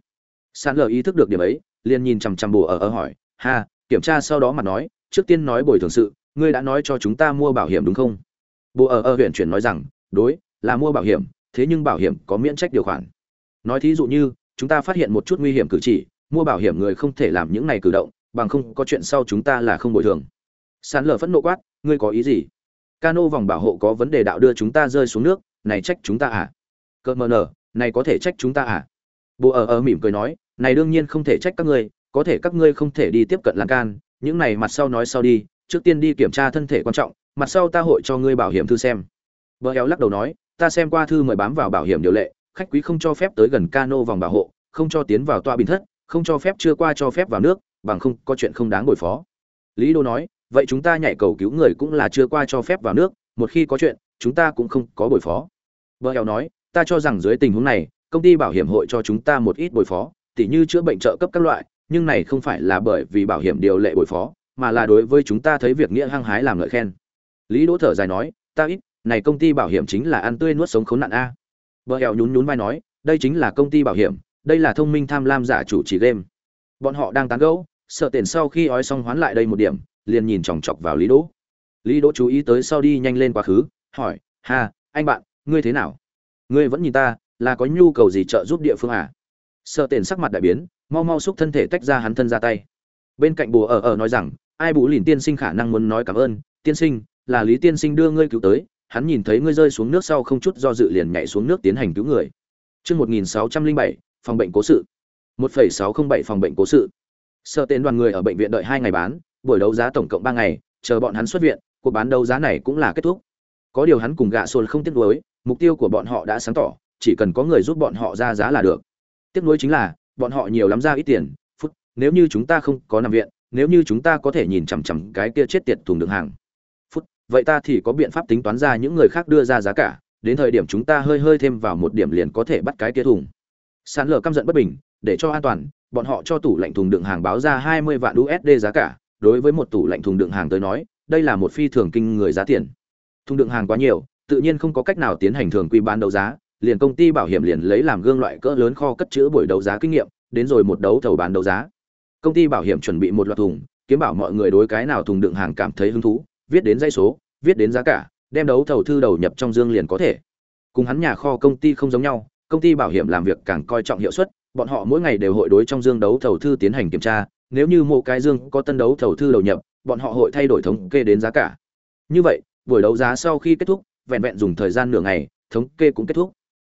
Sàn lờ ý thức được điểm ấy, liền nhìn chằm chằm bồ ở ở hỏi, ha, kiểm tra sau đó mà nói, trước tiên nói bồi thường sự ngươi đã nói cho chúng ta mua bảo hiểm đúng không? Bộ ở ở huyện chuyển nói rằng, đối, là mua bảo hiểm, thế nhưng bảo hiểm có miễn trách điều khoản. Nói thí dụ như, chúng ta phát hiện một chút nguy hiểm cử chỉ, mua bảo hiểm người không thể làm những này cử động, bằng không có chuyện sau chúng ta là không bồi thường. Sàn lở phẫn nộ quát, ngươi có ý gì? Cano vòng bảo hộ có vấn đề đạo đưa chúng ta rơi xuống nước, này trách chúng ta à? Cợt mờ nở này có thể trách chúng ta à? Bộ ở ở mỉm cười nói, này đương nhiên không thể trách các ngươi, có thể các ngươi không thể đi tiếp cận lan can, những này mặt sau nói sau đi trước tiên đi kiểm tra thân thể quan trọng, mặt sau ta hội cho ngươi bảo hiểm thư xem. Bờ éo lắc đầu nói, ta xem qua thư mời bám vào bảo hiểm điều lệ, khách quý không cho phép tới gần cano vòng bảo hộ, không cho tiến vào toa bình thất, không cho phép chưa qua cho phép vào nước, bằng không có chuyện không đáng bồi phó. Lý đô nói, vậy chúng ta nhảy cầu cứu người cũng là chưa qua cho phép vào nước, một khi có chuyện, chúng ta cũng không có bồi phó. Bờ éo nói, ta cho rằng dưới tình huống này, công ty bảo hiểm hội cho chúng ta một ít bồi phó, tỉ như chữa bệnh trợ cấp các loại, nhưng này không phải là bởi vì bảo hiểm điều lệ bồi phó mà là đối với chúng ta thấy việc nghĩa hăng hái làm lợi khen. Lý đỗ thở dài nói, ta ít, này công ty bảo hiểm chính là ăn tươi nuốt sống khốn nạn a. Bờ hẹo nhún nhún vai nói, đây chính là công ty bảo hiểm, đây là thông minh tham lam giả chủ chỉ game. Bọn họ đang tán gẫu, sợ tiền sau khi ói xong hoán lại đây một điểm, liền nhìn chòng chọc vào lý đỗ. Lý đỗ chú ý tới sau đi nhanh lên quá khứ, hỏi, ha, anh bạn, ngươi thế nào? Ngươi vẫn nhìn ta, là có nhu cầu gì trợ giúp địa phương à? Sợ tiền sắc mặt đại biến, mau mau xúc thân thể tách ra hắn thân ra tay. Bên cạnh bùa ở ở nói rằng ai bù lìn tiên sinh khả năng muốn nói cảm ơn tiên sinh là lý tiên sinh đưa ngươi cứu tới hắn nhìn thấy ngươi rơi xuống nước sau không chút do dự liền nhảy xuống nước tiến hành cứu người Trước 1607, phòng bệnh cố sự. 1,607 phòng bệnh cố sự. Sợ tên đoàn người ở bệnh viện đợi hai ngày bán, buổi đấu giá tổng cộng ba ngày, chờ bọn hắn xuất viện, cuộc bán đấu giá này cũng là kết thúc. Có điều hắn cùng gạ sồn không tiếc nuối, mục tiêu của bọn họ đã sáng tỏ, chỉ cần có người giúp bọn họ ra giá là được. Tiếc nuối chính là, bọn họ nhiều lắm ra ít tiền, phút, nếu như chúng ta không có nằm viện, nếu như chúng ta có thể nhìn chằm chằm cái kia chết tiệt thùng đường hàng. Phút, vậy ta thì có biện pháp tính toán ra những người khác đưa ra giá cả, đến thời điểm chúng ta hơi hơi thêm vào một điểm liền có thể bắt cái kia thùng. Sán lở căm giận bất bình, để cho an toàn, bọn họ cho tủ lạnh thùng đựng hàng báo ra 20 vạn USD giá cả, đối với một tủ lạnh thùng đựng hàng tới nói, đây là một phi thường kinh người giá tiền. Thùng đựng hàng quá nhiều, tự nhiên không có cách nào tiến hành thường quy bán đấu giá, liền công ty bảo hiểm liền lấy làm gương loại cỡ lớn kho cất trữ buổi đấu giá kinh nghiệm, đến rồi một đấu thầu bán đấu giá. Công ty bảo hiểm chuẩn bị một loạt thùng, kiếm bảo mọi người đối cái nào thùng đựng hàng cảm thấy hứng thú, viết đến dây số, viết đến giá cả, đem đấu thầu thư đầu nhập trong dương liền có thể. Cùng hắn nhà kho công ty không giống nhau, công ty bảo hiểm làm việc càng coi trọng hiệu suất, bọn họ mỗi ngày đều hội đối trong dương đấu thầu thư tiến hành kiểm tra, nếu như một cái dương có tân đấu thầu thư đầu nhập, bọn họ hội thay đổi thống kê đến giá cả. Như vậy, buổi đấu giá sau khi kết thúc, vẹn vẹn dùng thời gian nửa ngày, thống kê cũng kết thúc.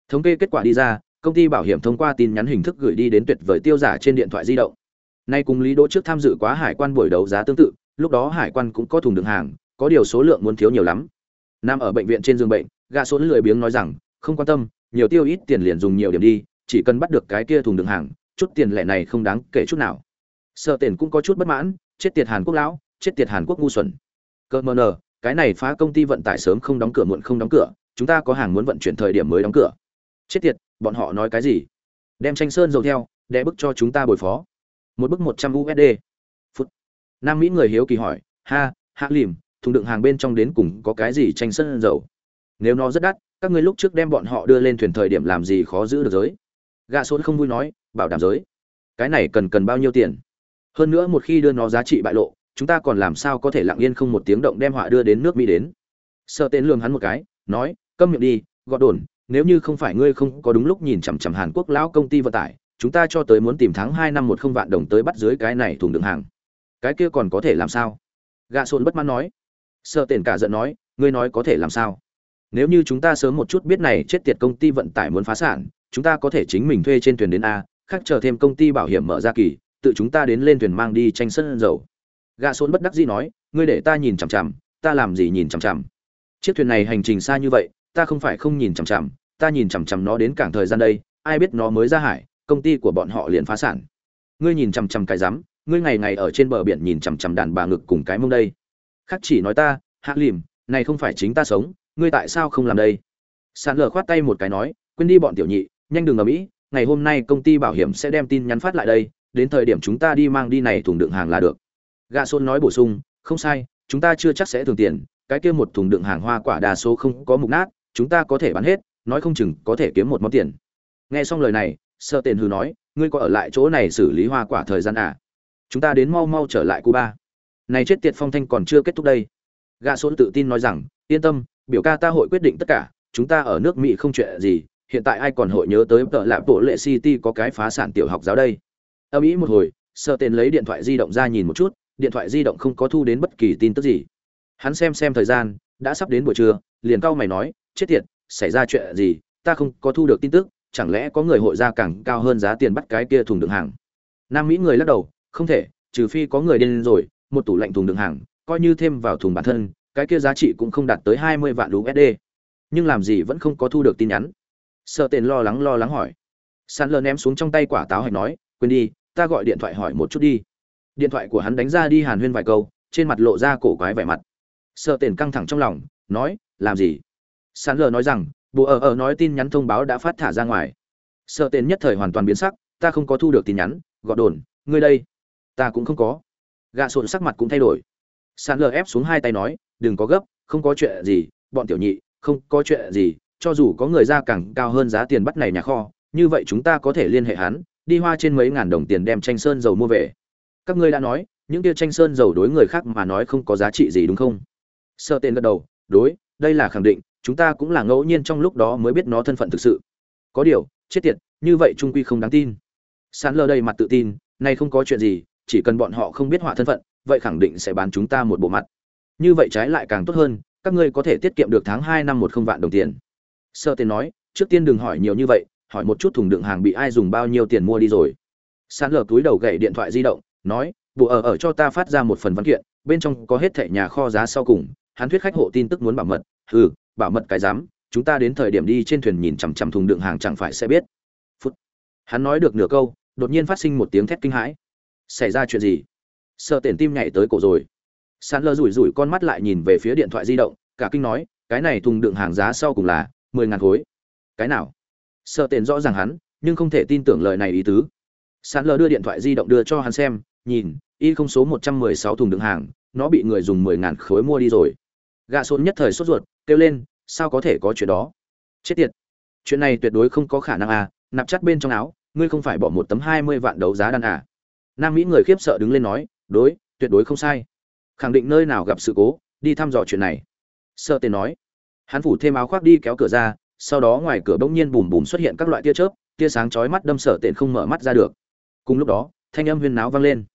Thống kê kết quả đi ra, công ty bảo hiểm thông qua tin nhắn hình thức gửi đi đến tuyệt vời tiêu giả trên điện thoại di động. Nay cùng Lý Đỗ trước tham dự quá hải quan buổi đấu giá tương tự, lúc đó hải quan cũng có thùng đường hàng, có điều số lượng muốn thiếu nhiều lắm. Nam ở bệnh viện trên giường bệnh, gã số lười biếng nói rằng, không quan tâm, nhiều tiêu ít tiền liền dùng nhiều điểm đi, chỉ cần bắt được cái kia thùng đường hàng, chút tiền lẻ này không đáng kể chút nào. Sợ tiền cũng có chút bất mãn, chết tiệt Hàn Quốc lão, chết tiệt Hàn Quốc ngu xuẩn. Cơ mờ nờ, cái này phá công ty vận tải sớm không đóng cửa muộn không đóng cửa, chúng ta có hàng muốn vận chuyển thời điểm mới đóng cửa. Chết tiệt, bọn họ nói cái gì? Đem tranh sơn dầu theo, để bức cho chúng ta bồi phó một bức một trăm usd phút. Nam mỹ người hiếu kỳ hỏi, ha, hạ lìm thùng đựng hàng bên trong đến cùng có cái gì tranh sân dầu? Nếu nó rất đắt, các ngươi lúc trước đem bọn họ đưa lên thuyền thời điểm làm gì khó giữ được giới? Gạ sốt không vui nói, bảo đảm giới. Cái này cần cần bao nhiêu tiền? Hơn nữa một khi đưa nó giá trị bại lộ, chúng ta còn làm sao có thể lặng yên không một tiếng động đem họa đưa đến nước mỹ đến? Sợ tên lường hắn một cái, nói, câm miệng đi gọt đồn nếu như không phải ngươi không có đúng lúc nhìn chằm chằm hàn quốc lão công ty vận tải chúng ta cho tới muốn tìm thắng hai năm một không vạn đồng tới bắt dưới cái này thùng đựng hàng. Cái kia còn có thể làm sao? Gạ sồn bất mãn nói. Sợ tiền cả giận nói, ngươi nói có thể làm sao? Nếu như chúng ta sớm một chút biết này chết tiệt công ty vận tải muốn phá sản, chúng ta có thể chính mình thuê trên thuyền đến a, khác chờ thêm công ty bảo hiểm mở ra kỳ, tự chúng ta đến lên thuyền mang đi tranh sân dầu. Gạ sồn bất đắc dĩ nói, ngươi để ta nhìn chằm chằm, ta làm gì nhìn chằm chằm? Chiếc thuyền này hành trình xa như vậy, ta không phải không nhìn chằm chằm, ta nhìn chằm chằm nó đến cảng thời gian đây, ai biết nó mới ra hải công ty của bọn họ liền phá sản. Ngươi nhìn chằm chằm cái rắm, ngươi ngày ngày ở trên bờ biển nhìn chằm chằm đàn bà ngực cùng cái mông đây. Khác chỉ nói ta, hạ lìm, này không phải chính ta sống, ngươi tại sao không làm đây? Sàn lờ khoát tay một cái nói, quên đi bọn tiểu nhị, nhanh đừng ở mỹ, ngày hôm nay công ty bảo hiểm sẽ đem tin nhắn phát lại đây, đến thời điểm chúng ta đi mang đi này thùng đựng hàng là được. Gạ xôn nói bổ sung, không sai, chúng ta chưa chắc sẽ thường tiền, cái kia một thùng đựng hàng hoa quả đa số không có mục nát, chúng ta có thể bán hết, nói không chừng có thể kiếm một món tiền. Nghe xong lời này sợ tiền hư nói, ngươi có ở lại chỗ này xử lý hoa quả thời gian à? Chúng ta đến mau mau trở lại cuba. Này chết tiệt phong thanh còn chưa kết thúc đây. Gã số tự tin nói rằng, yên tâm, biểu ca ta hội quyết định tất cả, chúng ta ở nước mỹ không chuyện gì, hiện tại ai còn hội nhớ tới tợ lạ bộ lệ city có cái phá sản tiểu học giáo đây. Âm ý một hồi sợ tên lấy điện thoại di động ra nhìn một chút, điện thoại di động không có thu đến bất kỳ tin tức gì. Hắn xem xem thời gian, đã sắp đến buổi trưa, liền cau mày nói, chết tiệt, xảy ra chuyện gì, ta không có thu được tin tức chẳng lẽ có người hội ra càng cao hơn giá tiền bắt cái kia thùng đựng hàng nam mỹ người lắc đầu không thể trừ phi có người điên rồi một tủ lạnh thùng đựng hàng coi như thêm vào thùng bản thân cái kia giá trị cũng không đạt tới hai mươi vạn USD. Nhưng làm gì vẫn không có thu được tin nhắn. Sợ tiền lo lắng lo lắng hỏi. Sandler ném xuống trong tay quả táo hạch nói, quên đi, ta gọi điện thoại hỏi một chút đi. Điện thoại của hắn đánh ra đi Hàn Huyên vài câu, trên mặt lộ ra cổ quái vẻ mặt. Sợ tiền căng thẳng trong lòng, nói, làm gì? Sandler nói rằng, bộ ở ở nói tin nhắn thông báo đã phát thả ra ngoài. Sợ tiền nhất thời hoàn toàn biến sắc, ta không có thu được tin nhắn, gọi đồn, ngươi đây, ta cũng không có. Gạ sồn sắc mặt cũng thay đổi. sàn lờ ép xuống hai tay nói, đừng có gấp không có chuyện gì bọn tiểu nhị không có chuyện gì cho dù có người ra càng cao hơn giá tiền bắt này nhà kho như vậy chúng ta có thể liên hệ hắn đi hoa trên mấy ngàn đồng tiền đem tranh sơn dầu mua về các ngươi đã nói những kia tranh sơn dầu đối người khác mà nói không có giá trị gì đúng không sợ tên gật đầu đối đây là khẳng định chúng ta cũng là ngẫu nhiên trong lúc đó mới biết nó thân phận thực sự. Có điều, chết tiệt, như vậy trung quy không đáng tin. Sán lơ đầy mặt tự tin, nay không có chuyện gì, chỉ cần bọn họ không biết họa thân phận, vậy khẳng định sẽ bán chúng ta một bộ mặt. Như vậy trái lại càng tốt hơn, các ngươi có thể tiết kiệm được tháng hai năm một không vạn đồng tiền. Sơ tên nói, trước tiên đừng hỏi nhiều như vậy, hỏi một chút thùng đựng hàng bị ai dùng bao nhiêu tiền mua đi rồi. Sán lờ túi đầu gậy điện thoại di động, nói bộ ở ở cho ta phát ra một phần văn kiện, bên trong có hết thẻ nhà kho giá sau cùng, hắn thuyết khách hộ tin tức muốn bảo mật. Ừ bảo mật cái dám chúng ta đến thời điểm đi trên thuyền nhìn chằm chằm thùng đựng hàng chẳng phải sẽ biết. Phút. Hắn nói được nửa câu, đột nhiên phát sinh một tiếng thét kinh hãi. Xảy ra chuyện gì? Sợ tiền tim nhảy tới cổ rồi. Sán lơ rủi rủi con mắt lại nhìn về phía điện thoại di động, cả kinh nói, cái này thùng đựng hàng giá sau cùng là mười ngàn khối. Cái nào? Sợ tiền rõ ràng hắn, nhưng không thể tin tưởng lời này ý tứ. Sán lơ đưa điện thoại di động đưa cho hắn xem, nhìn, y không số một trăm mười sáu thùng đựng hàng, nó bị người dùng mười ngàn khối mua đi rồi. Gạ sốt nhất thời sốt ruột kêu lên, sao có thể có chuyện đó? Chết tiệt! Chuyện này tuyệt đối không có khả năng à nạp chắt bên trong áo, ngươi không phải bỏ một tấm hai mươi vạn đấu giá đan à? Nam mỹ người khiếp sợ đứng lên nói, đối, tuyệt đối không sai. Khẳng định nơi nào gặp sự cố, đi thăm dò chuyện này. Sợ tên nói. Hắn phủ thêm áo khoác đi kéo cửa ra, sau đó ngoài cửa bỗng nhiên bùm bùm xuất hiện các loại tia chớp, tia sáng chói mắt đâm sợ tện không mở mắt ra được. Cùng lúc đó, thanh âm huyên náo vang lên.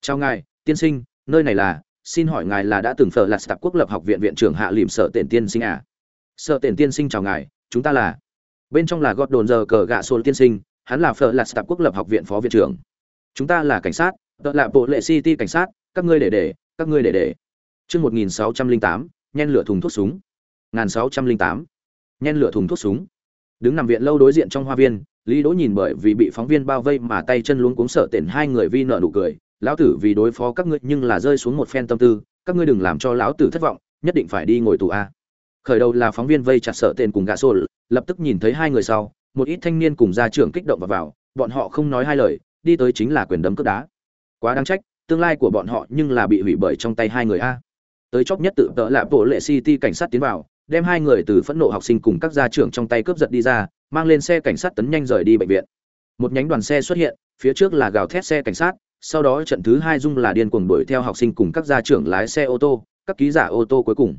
Chào ngài, tiên sinh, nơi này là xin hỏi ngài là đã từng phở là tạp quốc lập học viện viện trưởng hạ lìm sợ tiền tiên sinh à? Sợ tiền tiên sinh chào ngài, chúng ta là? Bên trong là gót đồn giờ cờ gạ xô tiên sinh, hắn là phở là tạp quốc lập học viện phó viện trưởng. Chúng ta là cảnh sát, tợ là bộ lệ city cảnh sát, các ngươi để để, các ngươi để để. Chương một nghìn sáu trăm linh tám, nhen lửa thùng thuốc súng. Ngàn sáu trăm linh tám, nhen lửa thùng thuốc súng. Đứng nằm viện lâu đối diện trong hoa viên, lý đỗ nhìn bởi vì bị phóng viên bao vây mà tay chân luống cuống sợ tện hai người vi nợ nụ cười lão tử vì đối phó các ngươi nhưng là rơi xuống một phen tâm tư, các ngươi đừng làm cho lão tử thất vọng, nhất định phải đi ngồi tù a. Khởi đầu là phóng viên vây chặt sợ tên cùng gã sổ, lập tức nhìn thấy hai người sau, một ít thanh niên cùng gia trưởng kích động vào vào, bọn họ không nói hai lời, đi tới chính là quyền đấm cướp đá. Quá đáng trách, tương lai của bọn họ nhưng là bị hủy bởi trong tay hai người a. Tới chốc nhất tự tợ là bộ lệ city cảnh sát tiến vào, đem hai người từ phẫn nộ học sinh cùng các gia trưởng trong tay cướp giật đi ra, mang lên xe cảnh sát tấn nhanh rời đi bệnh viện. Một nhánh đoàn xe xuất hiện, phía trước là gào thét xe cảnh sát sau đó trận thứ hai dung là điên cuồng đuổi theo học sinh cùng các gia trưởng lái xe ô tô, các ký giả ô tô cuối cùng.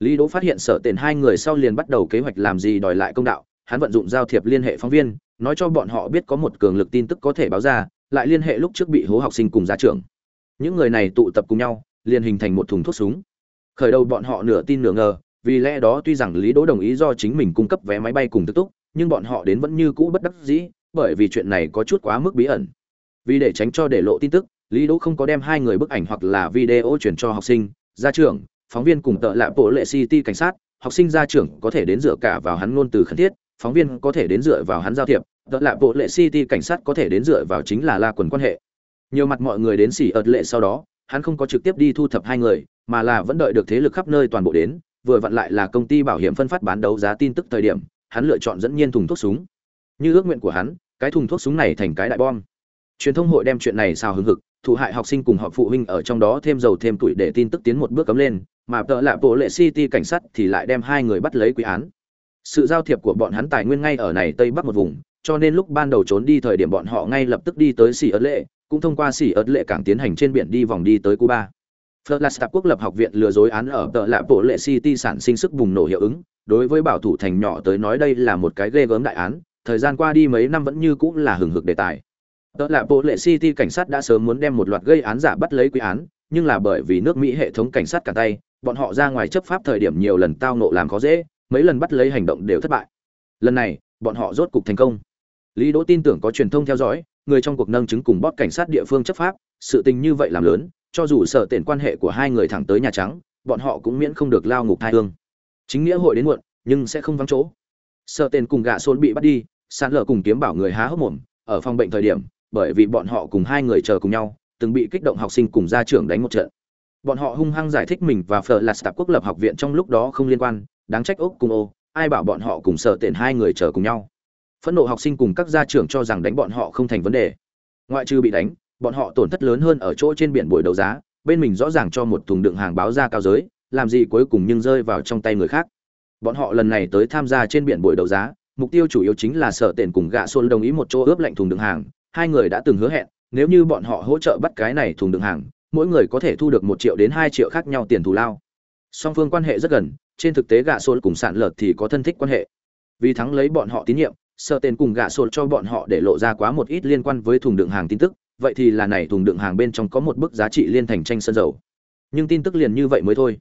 Lý đỗ phát hiện sở tiền hai người sau liền bắt đầu kế hoạch làm gì đòi lại công đạo, hắn vận dụng giao thiệp liên hệ phóng viên, nói cho bọn họ biết có một cường lực tin tức có thể báo ra, lại liên hệ lúc trước bị hố học sinh cùng gia trưởng. Những người này tụ tập cùng nhau, liền hình thành một thùng thuốc súng. Khởi đầu bọn họ nửa tin nửa ngờ, vì lẽ đó tuy rằng lý đỗ đồng ý do chính mình cung cấp vé máy bay cùng tức túc, nhưng bọn họ đến vẫn như cũ bất đắc dĩ, bởi vì chuyện này có chút quá mức bí ẩn vì để tránh cho để lộ tin tức, lý đỗ không có đem hai người bức ảnh hoặc là video chuyển cho học sinh, gia trưởng, phóng viên cùng tợ lạ bộ lệ city cảnh sát, học sinh gia trưởng có thể đến dựa cả vào hắn ngôn từ khẩn thiết, phóng viên có thể đến dựa vào hắn giao thiệp, tợ lạ bộ lệ city cảnh sát có thể đến dựa vào chính là la quần quan hệ. Nhiều mặt mọi người đến xỉ ợt lệ sau đó, hắn không có trực tiếp đi thu thập hai người, mà là vẫn đợi được thế lực khắp nơi toàn bộ đến, vừa vặn lại là công ty bảo hiểm phân phát bán đấu giá tin tức thời điểm, hắn lựa chọn dẫn nhiên thùng thuốc súng. Như ước nguyện của hắn, cái thùng thuốc súng này thành cái đại bom truyền thông hội đem chuyện này sao hứng hực thủ hại học sinh cùng họ phụ huynh ở trong đó thêm dầu thêm tuổi để tin tức tiến một bước cấm lên, mà tợ lạ bộ lệ city cảnh sát thì lại đem hai người bắt lấy quý án. Sự giao thiệp của bọn hắn tài nguyên ngay ở này tây bắc một vùng, cho nên lúc ban đầu trốn đi thời điểm bọn họ ngay lập tức đi tới xỉ ớt lệ, cũng thông qua xỉ ớt lệ cảng tiến hành trên biển đi vòng đi tới cuba. Flagstaff quốc lập học viện lừa dối án ở tợ lạ bộ lệ city sản sinh sức bùng nổ hiệu ứng, đối với bảo thủ thành nhỏ tới nói đây là một cái ghê gớm đại án, thời gian qua đi mấy năm vẫn như cũng là hừng hực đề tài đó là bộ lệ city cảnh sát đã sớm muốn đem một loạt gây án giả bắt lấy quy án, nhưng là bởi vì nước mỹ hệ thống cảnh sát cả tay, bọn họ ra ngoài chấp pháp thời điểm nhiều lần tao nộ làm khó dễ, mấy lần bắt lấy hành động đều thất bại. Lần này, bọn họ rốt cục thành công. Lý đỗ tin tưởng có truyền thông theo dõi, người trong cuộc nâng chứng cùng bóp cảnh sát địa phương chấp pháp, sự tình như vậy làm lớn, cho dù sợ tiền quan hệ của hai người thẳng tới nhà trắng, bọn họ cũng miễn không được lao ngục thai hương. Chính nghĩa hội đến muộn, nhưng sẽ không vắng chỗ. Sợ tiền cùng gạ xôn bị bắt đi sàn lở cùng kiếm bảo người há hốc mồm, ở phòng bệnh thời điểm bởi vì bọn họ cùng hai người chờ cùng nhau, từng bị kích động học sinh cùng gia trưởng đánh một trận. Bọn họ hung hăng giải thích mình và phở là tạp quốc lập học viện trong lúc đó không liên quan, đáng trách ốc cùng ô ai bảo bọn họ cùng sợ tiền hai người chờ cùng nhau. Phẫn nộ học sinh cùng các gia trưởng cho rằng đánh bọn họ không thành vấn đề. Ngoại trừ bị đánh, bọn họ tổn thất lớn hơn ở chỗ trên biển buổi đấu giá, bên mình rõ ràng cho một thùng đựng hàng báo ra cao giới, làm gì cuối cùng nhưng rơi vào trong tay người khác. Bọn họ lần này tới tham gia trên biển buổi đấu giá, mục tiêu chủ yếu chính là sợ tiền cùng gạ xôn đồng ý một chỗ ướp lạnh thùng đựng hàng hai người đã từng hứa hẹn, nếu như bọn họ hỗ trợ bắt cái này thùng đựng hàng, mỗi người có thể thu được một triệu đến hai triệu khác nhau tiền thù lao. Song phương quan hệ rất gần, trên thực tế gạ xôn cùng sản lợt thì có thân thích quan hệ. Vì thắng lấy bọn họ tín nhiệm, sợ tên cùng gạ xôn cho bọn họ để lộ ra quá một ít liên quan với thùng đựng hàng tin tức, vậy thì là này thùng đựng hàng bên trong có một bức giá trị liên thành tranh sơn dầu. Nhưng tin tức liền như vậy mới thôi.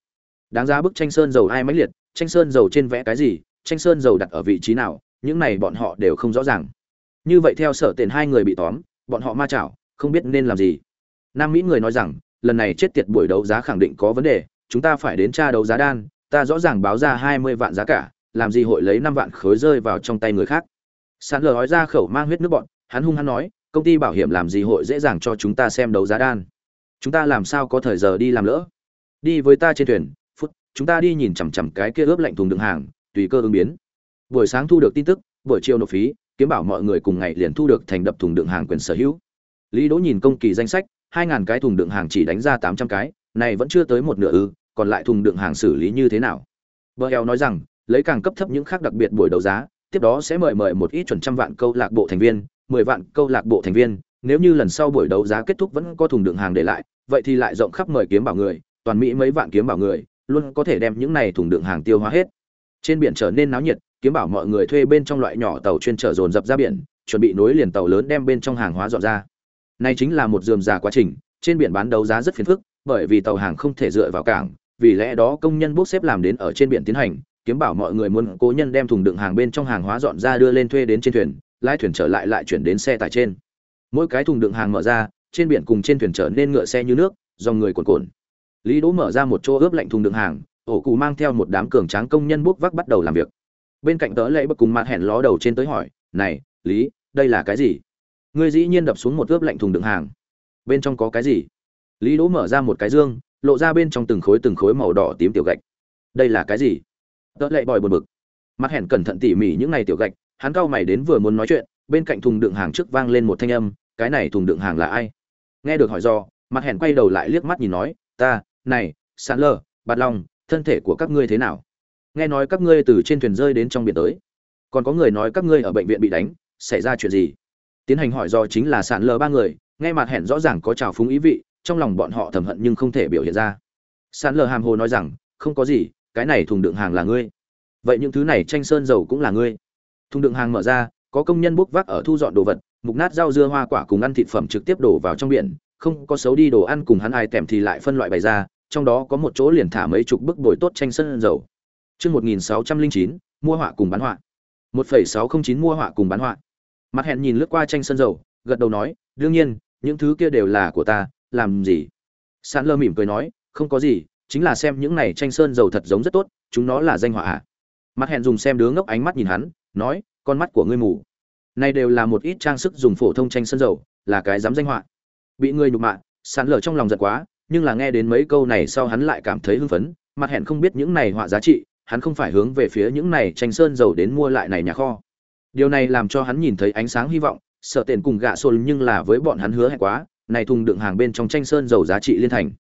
Đáng giá bức tranh sơn dầu ai mãnh liệt, tranh sơn dầu trên vẽ cái gì, tranh sơn dầu đặt ở vị trí nào, những này bọn họ đều không rõ ràng như vậy theo sở tiền hai người bị tóm, bọn họ ma chảo, không biết nên làm gì. Nam mỹ người nói rằng, lần này chết tiệt buổi đấu giá khẳng định có vấn đề, chúng ta phải đến tra đấu giá đan, ta rõ ràng báo ra hai mươi vạn giá cả, làm gì hội lấy năm vạn khối rơi vào trong tay người khác. Sàn lờ nói ra khẩu mang huyết nước bọn, hắn hung hắn nói, công ty bảo hiểm làm gì hội dễ dàng cho chúng ta xem đấu giá đan. Chúng ta làm sao có thời giờ đi làm lỡ? Đi với ta trên thuyền, phút, chúng ta đi nhìn chằm chằm cái kia ướp lạnh thùng đựng hàng, tùy cơ ứng biến. Buổi sáng thu được tin tức, buổi chiều nộp phí kiếm bảo mọi người cùng ngày liền thu được thành đập thùng đựng hàng quyền sở hữu. Lý đỗ nhìn công kỳ danh sách, hai ngàn cái thùng đựng hàng chỉ đánh ra tám trăm cái, này vẫn chưa tới một nửa ư, còn lại thùng đựng hàng xử lý như thế nào? Bờ eo nói rằng, lấy càng cấp thấp những khác đặc biệt buổi đấu giá, tiếp đó sẽ mời mời một ít chuẩn trăm vạn câu lạc bộ thành viên, mười vạn câu lạc bộ thành viên, nếu như lần sau buổi đấu giá kết thúc vẫn có thùng đựng hàng để lại, vậy thì lại rộng khắp mời kiếm bảo người, toàn mỹ mấy vạn kiếm bảo người, luôn có thể đem những này thùng đựng hàng tiêu hóa hết. Trên biển trở nên náo nhiệt kiếm bảo mọi người thuê bên trong loại nhỏ tàu chuyên chở dồn dập ra biển, chuẩn bị nối liền tàu lớn đem bên trong hàng hóa dọn ra. Này chính là một dườm già quá trình, trên biển bán đấu giá rất phiền phức, bởi vì tàu hàng không thể dựa vào cảng, vì lẽ đó công nhân bốc xếp làm đến ở trên biển tiến hành, kiếm bảo mọi người muốn cố nhân đem thùng đựng hàng bên trong hàng hóa dọn ra đưa lên thuê đến trên thuyền, lái thuyền trở lại lại chuyển đến xe tải trên. Mỗi cái thùng đựng hàng mở ra, trên biển cùng trên thuyền trở nên ngựa xe như nước, dòng người cuồn cuộn. Lý đỗ mở ra một chỗ ướp lạnh thùng đựng hàng, ổ cụ mang theo một đám cường tráng công nhân bốc vác bắt đầu làm việc bên cạnh tớ lệ bậc cùng mặt hẹn ló đầu trên tới hỏi, này, lý, đây là cái gì? Ngươi dĩ nhiên đập xuống một ướp lạnh thùng đựng hàng. Bên trong có cái gì? Lý đỗ mở ra một cái dương, lộ ra bên trong từng khối từng khối màu đỏ tím tiểu gạch. Đây là cái gì? Tớ lệ bòi buồn bực. Mặt hẹn cẩn thận tỉ mỉ những này tiểu gạch, hắn cau mày đến vừa muốn nói chuyện, bên cạnh thùng đựng hàng trước vang lên một thanh âm, cái này thùng đựng hàng là ai? Nghe được hỏi do, mặt hẹn quay đầu lại liếc mắt nhìn nói, ta, này sán lờ bạt lòng thân thể của các ngươi thế nào? Nghe nói các ngươi từ trên thuyền rơi đến trong biển tới. Còn có người nói các ngươi ở bệnh viện bị đánh, xảy ra chuyện gì? Tiến hành hỏi do chính là sạn lờ ba người, nghe mặt hẹn rõ ràng có trào phúng ý vị, trong lòng bọn họ thầm hận nhưng không thể biểu hiện ra. Sạn lờ hàm hồ nói rằng, không có gì, cái này thùng đựng hàng là ngươi. Vậy những thứ này tranh sơn dầu cũng là ngươi. Thùng đựng hàng mở ra, có công nhân bốc vác ở thu dọn đồ vật, mục nát rau dưa hoa quả cùng ăn thịt phẩm trực tiếp đổ vào trong biển, không có xấu đi đồ ăn cùng hắn ai tèm thì lại phân loại bày ra, trong đó có một chỗ liền thả mấy chục bức bồi tốt tranh sơn dầu. Chương 1609, mua họa cùng bán họa. 1.609 mua họa cùng bán họa. Mặt hẹn nhìn lướt qua tranh sân dầu, gật đầu nói, đương nhiên, những thứ kia đều là của ta, làm gì? Sán lơ mỉm cười nói, không có gì, chính là xem những này tranh sơn dầu thật giống rất tốt, chúng nó là danh họa. À. Mặt hẹn dùng xem đứa ngốc ánh mắt nhìn hắn, nói, con mắt của ngươi mù. Này đều là một ít trang sức dùng phổ thông tranh sơn dầu, là cái dám danh họa. Bị ngươi nhục mạ, sán lở trong lòng giận quá, nhưng là nghe đến mấy câu này sau hắn lại cảm thấy hưng phấn, mặt hẹn không biết những này họa giá trị, hắn không phải hướng về phía những này tranh sơn dầu đến mua lại này nhà kho. Điều này làm cho hắn nhìn thấy ánh sáng hy vọng, sợ tiền cùng gạ sồn nhưng là với bọn hắn hứa hẹn quá, này thùng đựng hàng bên trong tranh sơn dầu giá trị liên thành.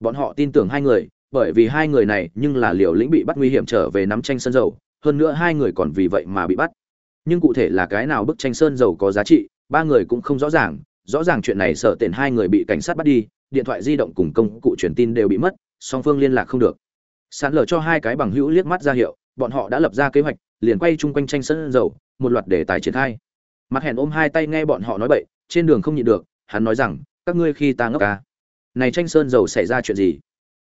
Bọn họ tin tưởng hai người, bởi vì hai người này nhưng là liều lĩnh bị bắt nguy hiểm trở về nắm tranh sơn dầu, hơn nữa hai người còn vì vậy mà bị bắt. Nhưng cụ thể là cái nào bức tranh sơn dầu có giá trị, ba người cũng không rõ ràng rõ ràng chuyện này sợ tiền hai người bị cảnh sát bắt đi, điện thoại di động cùng công cụ truyền tin đều bị mất, song phương liên lạc không được sán lở cho hai cái bằng hữu liếc mắt ra hiệu, bọn họ đã lập ra kế hoạch, liền quay chung quanh tranh sơn dầu, một loạt đề tài triển khai. Mặt hẹn ôm hai tay nghe bọn họ nói bậy, trên đường không nhịn được, hắn nói rằng, các ngươi khi ta ngốc ca này tranh sơn dầu xảy ra chuyện gì?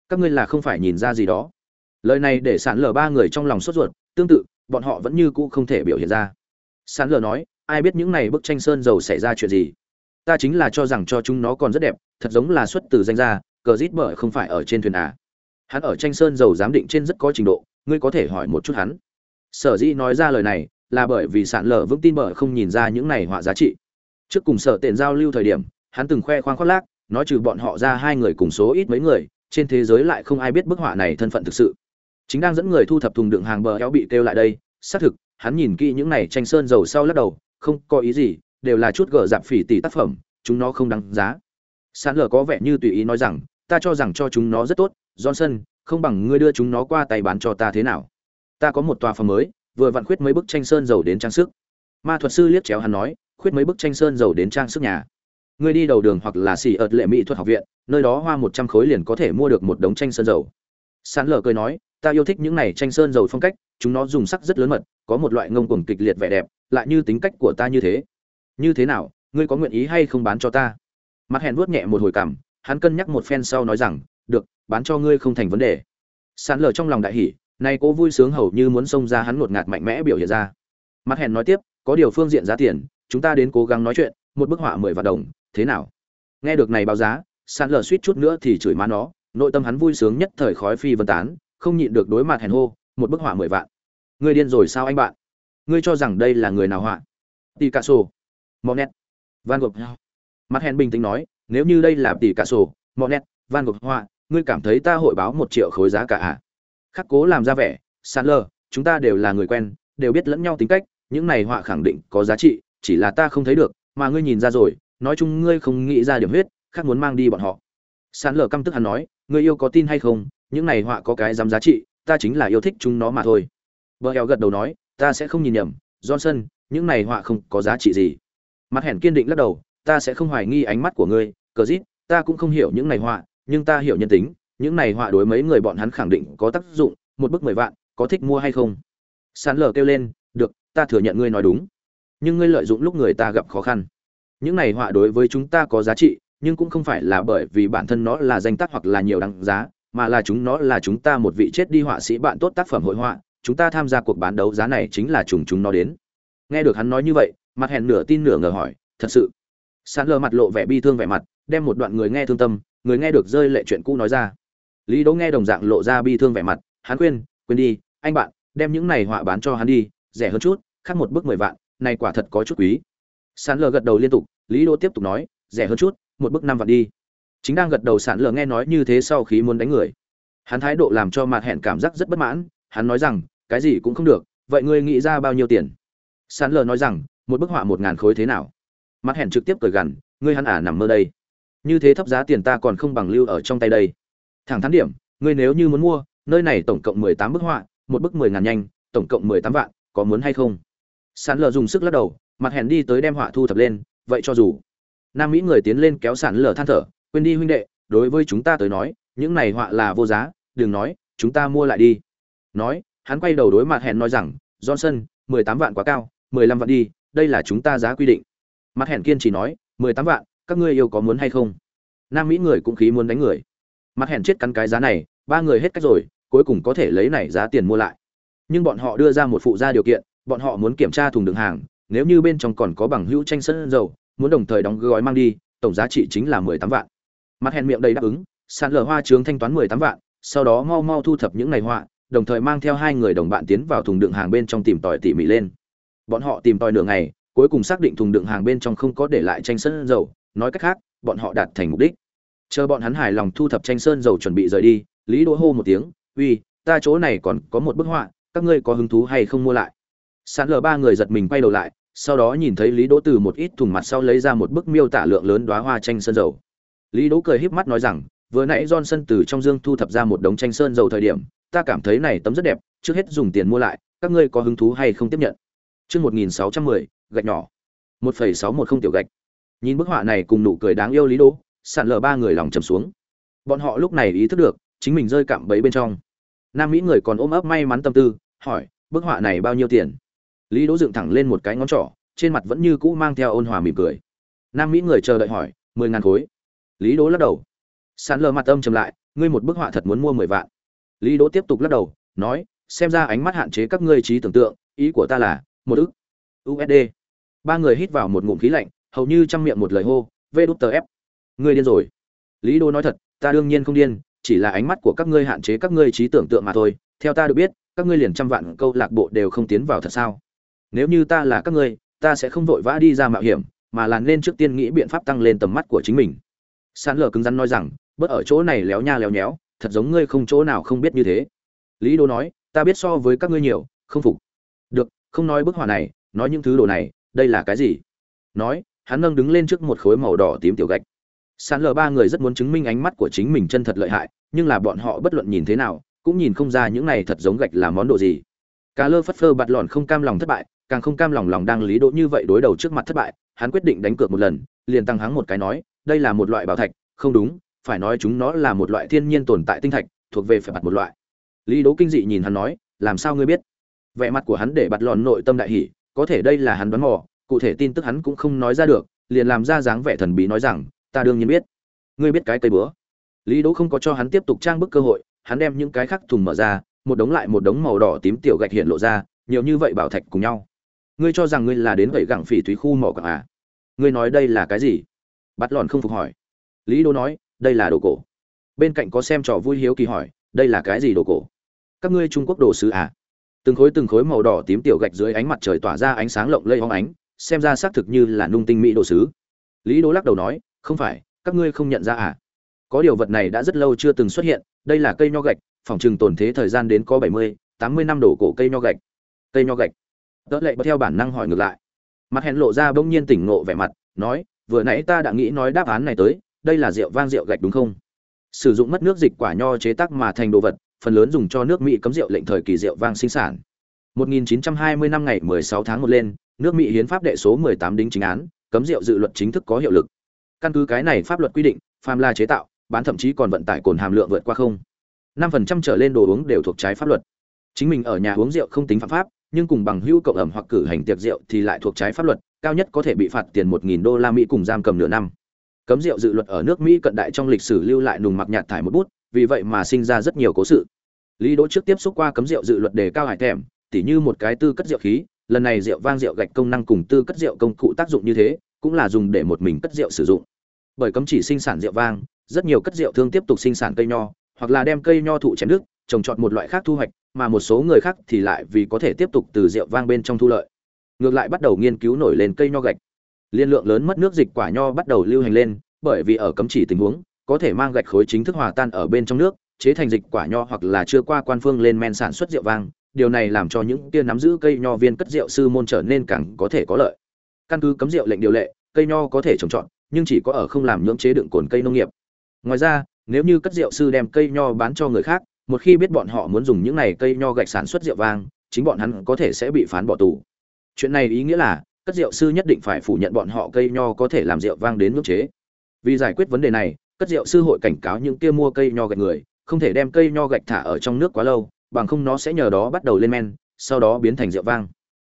Các ngươi là không phải nhìn ra gì đó. Lời này để sản lở ba người trong lòng sốt ruột, tương tự, bọn họ vẫn như cũ không thể biểu hiện ra. Sản lở nói, ai biết những này bức tranh sơn dầu xảy ra chuyện gì? Ta chính là cho rằng cho chúng nó còn rất đẹp, thật giống là xuất từ danh gia, cờ rít bởi không phải ở trên thuyền à hắn ở tranh sơn dầu giám định trên rất có trình độ, ngươi có thể hỏi một chút hắn. Sở dĩ nói ra lời này, là bởi vì sản lở vững tin bở không nhìn ra những này họa giá trị. Trước cùng sở tiền giao lưu thời điểm, hắn từng khoe khoang khoác lác, nói trừ bọn họ ra hai người cùng số ít mấy người, trên thế giới lại không ai biết bức họa này thân phận thực sự. Chính đang dẫn người thu thập thùng đựng hàng bờ éo bị kêu lại đây, xác thực, hắn nhìn kỹ những này tranh sơn dầu sau lắc đầu, không có ý gì, đều là chút gở dạp phỉ tỷ tác phẩm, chúng nó không đáng giá. Sán lở có vẻ như tùy ý nói rằng, ta cho rằng cho chúng nó rất tốt johnson, không bằng ngươi đưa chúng nó qua tay bán cho ta thế nào? Ta có một tòa phòng mới, vừa vặn khuyết mấy bức tranh sơn dầu đến trang sức. Ma thuật sư liếc chéo hắn nói, khuyết mấy bức tranh sơn dầu đến trang sức nhà. Ngươi đi đầu đường hoặc là xì ợt lệ mỹ thuật học viện, nơi đó hoa một trăm khối liền có thể mua được một đống tranh sơn dầu. Sán lờ cười nói, ta yêu thích những này tranh sơn dầu phong cách, chúng nó dùng sắc rất lớn mật, có một loại ngông cuồng kịch liệt vẻ đẹp, lại như tính cách của ta như thế. Như thế nào, ngươi có nguyện ý hay không bán cho ta? Mặt hẹn vuốt nhẹ một hồi cảm, hắn cân nhắc một phen sau nói rằng được, bán cho ngươi không thành vấn đề. Sán lờ trong lòng đại hỉ, nay cố vui sướng hầu như muốn xông ra hắn ngột ngạt mạnh mẽ biểu hiện ra. Mặt hẹn nói tiếp, có điều phương diện giá tiền, chúng ta đến cố gắng nói chuyện, một bức họa mười vạn đồng, thế nào? Nghe được này báo giá, sán lờ suýt chút nữa thì chửi má nó, nội tâm hắn vui sướng nhất thời khói phi vân tán, không nhịn được đối mặt hèn hô, một bức họa mười vạn. Ngươi điên rồi sao anh bạn? Ngươi cho rằng đây là người nào họa? Picasso. Monet. Van gogh. Mặt hèn bình tĩnh nói, nếu như đây là picasso, monet, van gogh họa ngươi cảm thấy ta hội báo một triệu khối giá cả à? Khắc cố làm ra vẻ sán lờ chúng ta đều là người quen, đều biết lẫn nhau tính cách, những này họa khẳng định có giá trị, chỉ là ta không thấy được, mà ngươi nhìn ra rồi, nói chung ngươi không nghĩ ra điểm huyết khác muốn mang đi bọn họ. Sán lờ căm tức hắn nói, ngươi yêu có tin hay không, những này họa có cái dám giá trị, ta chính là yêu thích chúng nó mà thôi. Vợ eo gật đầu nói, ta sẽ không nhìn nhầm, johnson, những này họa không có giá trị gì. Mặt hẻn kiên định lắc đầu, ta sẽ không hoài nghi ánh mắt của ngươi, cờ dít ta cũng không hiểu những này họa nhưng ta hiểu nhân tính, những này họa đối mấy người bọn hắn khẳng định có tác dụng, một bức mười vạn, có thích mua hay không? Sán lờ kêu lên, được, ta thừa nhận ngươi nói đúng. Nhưng ngươi lợi dụng lúc người ta gặp khó khăn. Những này họa đối với chúng ta có giá trị, nhưng cũng không phải là bởi vì bản thân nó là danh tác hoặc là nhiều đăng giá, mà là chúng nó là chúng ta một vị chết đi họa sĩ bạn tốt tác phẩm hội họa, chúng ta tham gia cuộc bán đấu giá này chính là trùng chúng nó đến. Nghe được hắn nói như vậy, mặt hẹn nửa tin nửa ngờ hỏi, thật sự? Sán lờ mặt lộ vẻ bi thương vẻ mặt đem một đoạn người nghe thương tâm, người nghe được rơi lệ chuyện cũ nói ra. Lý đỗ nghe đồng dạng lộ ra bi thương vẻ mặt, hắn khuyên, quên đi, anh bạn, đem những này họa bán cho hắn đi, rẻ hơn chút, khác một bức mười vạn, này quả thật có chút quý. Sán lờ gật đầu liên tục, lý đỗ tiếp tục nói, rẻ hơn chút, một bức năm vạn đi. Chính đang gật đầu sán lờ nghe nói như thế sau khi muốn đánh người. Hắn thái độ làm cho mặt hẹn cảm giác rất bất mãn, hắn nói rằng, cái gì cũng không được, vậy ngươi nghĩ ra bao nhiêu tiền? Sán lờ nói rằng, một bức họa một ngàn khối thế nào? Mặt hẹn trực tiếp cười gằn, ngươi hắn ả à nằm mơ đây như thế thấp giá tiền ta còn không bằng lưu ở trong tay đây. Thẳng thắn điểm, ngươi nếu như muốn mua, nơi này tổng cộng mười tám bức họa, một bức mười ngàn nhanh, tổng cộng mười tám vạn, có muốn hay không? Sàn lờ dùng sức lắc đầu, mặt hẹn đi tới đem họa thu thập lên, vậy cho dù. Nam mỹ người tiến lên kéo sàn lờ than thở, quên đi huynh đệ, đối với chúng ta tới nói, những này họa là vô giá, đừng nói, chúng ta mua lại đi. Nói, hắn quay đầu đối mặt hẹn nói rằng, johnson, mười tám vạn quá cao, mười lăm vạn đi, đây là chúng ta giá quy định. Mặt hẹn kiên chỉ nói, mười tám vạn các ngươi yêu có muốn hay không? Nam mỹ người cũng khí muốn đánh người. Mặt hẹn chết cắn cái giá này, ba người hết cách rồi, cuối cùng có thể lấy này giá tiền mua lại. Nhưng bọn họ đưa ra một phụ gia điều kiện, bọn họ muốn kiểm tra thùng đựng hàng, nếu như bên trong còn có bằng hữu tranh sân dầu, muốn đồng thời đóng gói mang đi, tổng giá trị chính là mười tám vạn. Mặt hẹn miệng đầy đáp ứng sàn lở hoa trướng thanh toán mười tám vạn, sau đó mau mau thu thập những ngày họa, đồng thời mang theo hai người đồng bạn tiến vào thùng đựng hàng bên trong tìm tòi tỉ mỉ lên. Bọn họ tìm tòi nửa ngày, cuối cùng xác định thùng đựng hàng bên trong không có để lại tranh sơn dầu nói cách khác bọn họ đạt thành mục đích chờ bọn hắn hài lòng thu thập tranh sơn dầu chuẩn bị rời đi lý đỗ hô một tiếng uy ta chỗ này còn có một bức họa các ngươi có hứng thú hay không mua lại sán lờ ba người giật mình quay đầu lại sau đó nhìn thấy lý đỗ từ một ít thùng mặt sau lấy ra một bức miêu tả lượng lớn đóa hoa tranh sơn dầu lý đỗ cười híp mắt nói rằng vừa nãy Johnson từ trong dương thu thập ra một đống tranh sơn dầu thời điểm, ta cảm thấy này tấm rất đẹp, trước hết dùng tiền mua lại, các ngươi có hứng thú hay không tiếp nhận? Chương 1610, gạch nhỏ. 1.610 tiểu gạch. Nhìn bức họa này cùng nụ cười đáng yêu Lý Đỗ, sạn lờ ba người lòng trầm xuống. Bọn họ lúc này ý thức được, chính mình rơi cạm bẫy bên trong. Nam Mỹ người còn ôm ấp may mắn tâm tư, hỏi, bức họa này bao nhiêu tiền? Lý Đỗ dựng thẳng lên một cái ngón trỏ, trên mặt vẫn như cũ mang theo ôn hòa mỉm cười. Nam Mỹ người chờ đợi hỏi, mười ngàn khối. Lý Đỗ lắc đầu. Sạn lờ mặt âm trầm lại, ngươi một bức họa thật muốn mua mười vạn. Lý Đỗ tiếp tục lắc đầu, nói, xem ra ánh mắt hạn chế các ngươi trí tưởng tượng, ý của ta là, một ức. USD. Ba người hít vào một ngụm khí lạnh, hầu như trăm miệng một lời hô, "VđF." Ngươi điên rồi. Lý đô nói thật, ta đương nhiên không điên, chỉ là ánh mắt của các ngươi hạn chế các ngươi trí tưởng tượng mà thôi, theo ta được biết, các ngươi liền trăm vạn câu lạc bộ đều không tiến vào thật sao? Nếu như ta là các ngươi, ta sẽ không vội vã đi ra mạo hiểm, mà là nên trước tiên nghĩ biện pháp tăng lên tầm mắt của chính mình. Sán lờ cứng rắn nói rằng, bớt ở chỗ này léo nha léo nhéo, thật giống ngươi không chỗ nào không biết như thế. Lý đô nói, ta biết so với các ngươi nhiều, không phục. Được, không nói bức họa này, nói những thứ đồ này, đây là cái gì? Nói, hắn nâng đứng lên trước một khối màu đỏ tím tiểu gạch. Sán lờ ba người rất muốn chứng minh ánh mắt của chính mình chân thật lợi hại, nhưng là bọn họ bất luận nhìn thế nào, cũng nhìn không ra những này thật giống gạch là món đồ gì. Cá lơ phất phơ bạt lòn không cam lòng thất bại, càng không cam lòng lòng đang lý đỗ như vậy đối đầu trước mặt thất bại, hắn quyết định đánh cược một lần, liền tăng hắng một cái nói, đây là một loại bảo thạch, không đúng, phải nói chúng nó là một loại thiên nhiên tồn tại tinh thạch, thuộc về phải bạt một loại. Lý Đỗ kinh dị nhìn hắn nói, làm sao ngươi biết? Vẻ mặt của hắn để bạt lòn nội tâm đại hỉ, có thể đây là hắn đoán mò, cụ thể tin tức hắn cũng không nói ra được, liền làm ra dáng vẻ thần bí nói rằng, ta đương nhiên biết. Ngươi biết cái cây búa? Lý Đỗ không có cho hắn tiếp tục trang bức cơ hội, hắn đem những cái khác thùng mở ra, một đống lại một đống màu đỏ tím tiểu gạch hiện lộ ra, nhiều như vậy bảo thạch cùng nhau. Ngươi cho rằng ngươi là đến vậy gặng phỉ thúy khu mỏ cảng à? Ngươi nói đây là cái gì? Bắt lòn không phục hỏi. Lý Đỗ nói, đây là đồ cổ. Bên cạnh có xem trò vui hiếu kỳ hỏi, đây là cái gì đồ cổ? Các ngươi Trung Quốc đồ sứ à? Từng khối từng khối màu đỏ tím tiểu gạch dưới ánh mặt trời tỏa ra ánh sáng lộng lẫy hóng ánh, xem ra xác thực như là nung tinh mỹ đồ sứ. Lý Đỗ lắc đầu nói, không phải, các ngươi không nhận ra à? có điều vật này đã rất lâu chưa từng xuất hiện đây là cây nho gạch phòng trừng tồn thế thời gian đến có bảy mươi tám mươi năm đổ cổ cây nho gạch. Cây nho gạch. Tớ lệ theo bản năng hỏi ngược lại. Mặt hẹn lộ ra bỗng nhiên tỉnh ngộ vẻ mặt nói vừa nãy ta đã nghĩ nói đáp án này tới đây là rượu vang rượu gạch đúng không? Sử dụng mất nước dịch quả nho chế tác mà thành đồ vật phần lớn dùng cho nước mỹ cấm rượu lệnh thời kỳ rượu vang sinh sản. 1920 năm ngày 16 tháng 1 lên nước mỹ hiến pháp đệ số 18 đính chính án, cấm rượu dự luật chính thức có hiệu lực. Căn cứ cái này pháp luật quy định, phàm là chế tạo, bán thậm chí còn vận tải cồn hàm lượng vượt qua không. năm phần trăm trở lên đồ uống đều thuộc trái pháp luật. Chính mình ở nhà uống rượu không tính phạm pháp, nhưng cùng bằng hữu cộng ẩm hoặc cử hành tiệc rượu thì lại thuộc trái pháp luật, cao nhất có thể bị phạt tiền một nghìn đô la mỹ cùng giam cầm nửa năm. Cấm rượu dự luật ở nước mỹ cận đại trong lịch sử lưu lại nùng mặc nhạt thải một bút, vì vậy mà sinh ra rất nhiều cố sự. Lý đỗ trước tiếp xúc qua cấm rượu dự luật đề cao hải thèm, tỉ như một cái tư cất rượu khí lần này rượu vang rượu gạch công năng cùng tư cất rượu công cụ tác dụng như thế cũng là dùng để một mình cất rượu sử dụng. Bởi cấm chỉ sinh sản rượu vang rất nhiều cất rượu thương tiếp tục sinh sản cây nho hoặc là đem cây nho thụ chém nước, trồng trọt một loại khác thu hoạch mà một số người khác thì lại vì có thể tiếp tục từ rượu vang bên trong thu lợi. Ngược lại bắt đầu nghiên cứu nổi lên cây nho gạch. Liên lượng lớn mất nước dịch quả nho bắt đầu lưu hành lên bởi vì ở cấm chỉ tình huống có thể mang gạch khối chính thức hòa tan ở bên trong nước chế thành dịch quả nho hoặc là chưa qua quan phương lên men sản xuất rượu vang điều này làm cho những kia nắm giữ cây nho viên cất rượu sư môn trở nên càng có thể có lợi. Căn cứ cấm rượu lệnh điều lệ, cây nho có thể trồng trọt, nhưng chỉ có ở không làm nhưỡng chế đựng cồn cây nông nghiệp. Ngoài ra, nếu như cất rượu sư đem cây nho bán cho người khác, một khi biết bọn họ muốn dùng những này cây nho gạch sản xuất rượu vang, chính bọn hắn có thể sẽ bị phán bỏ tù. Chuyện này ý nghĩa là, cất rượu sư nhất định phải phủ nhận bọn họ cây nho có thể làm rượu vang đến nước chế. Vì giải quyết vấn đề này, cất rượu sư hội cảnh cáo những kia mua cây nho gạch người, không thể đem cây nho gạch thả ở trong nước quá lâu bằng không nó sẽ nhờ đó bắt đầu lên men, sau đó biến thành rượu vang.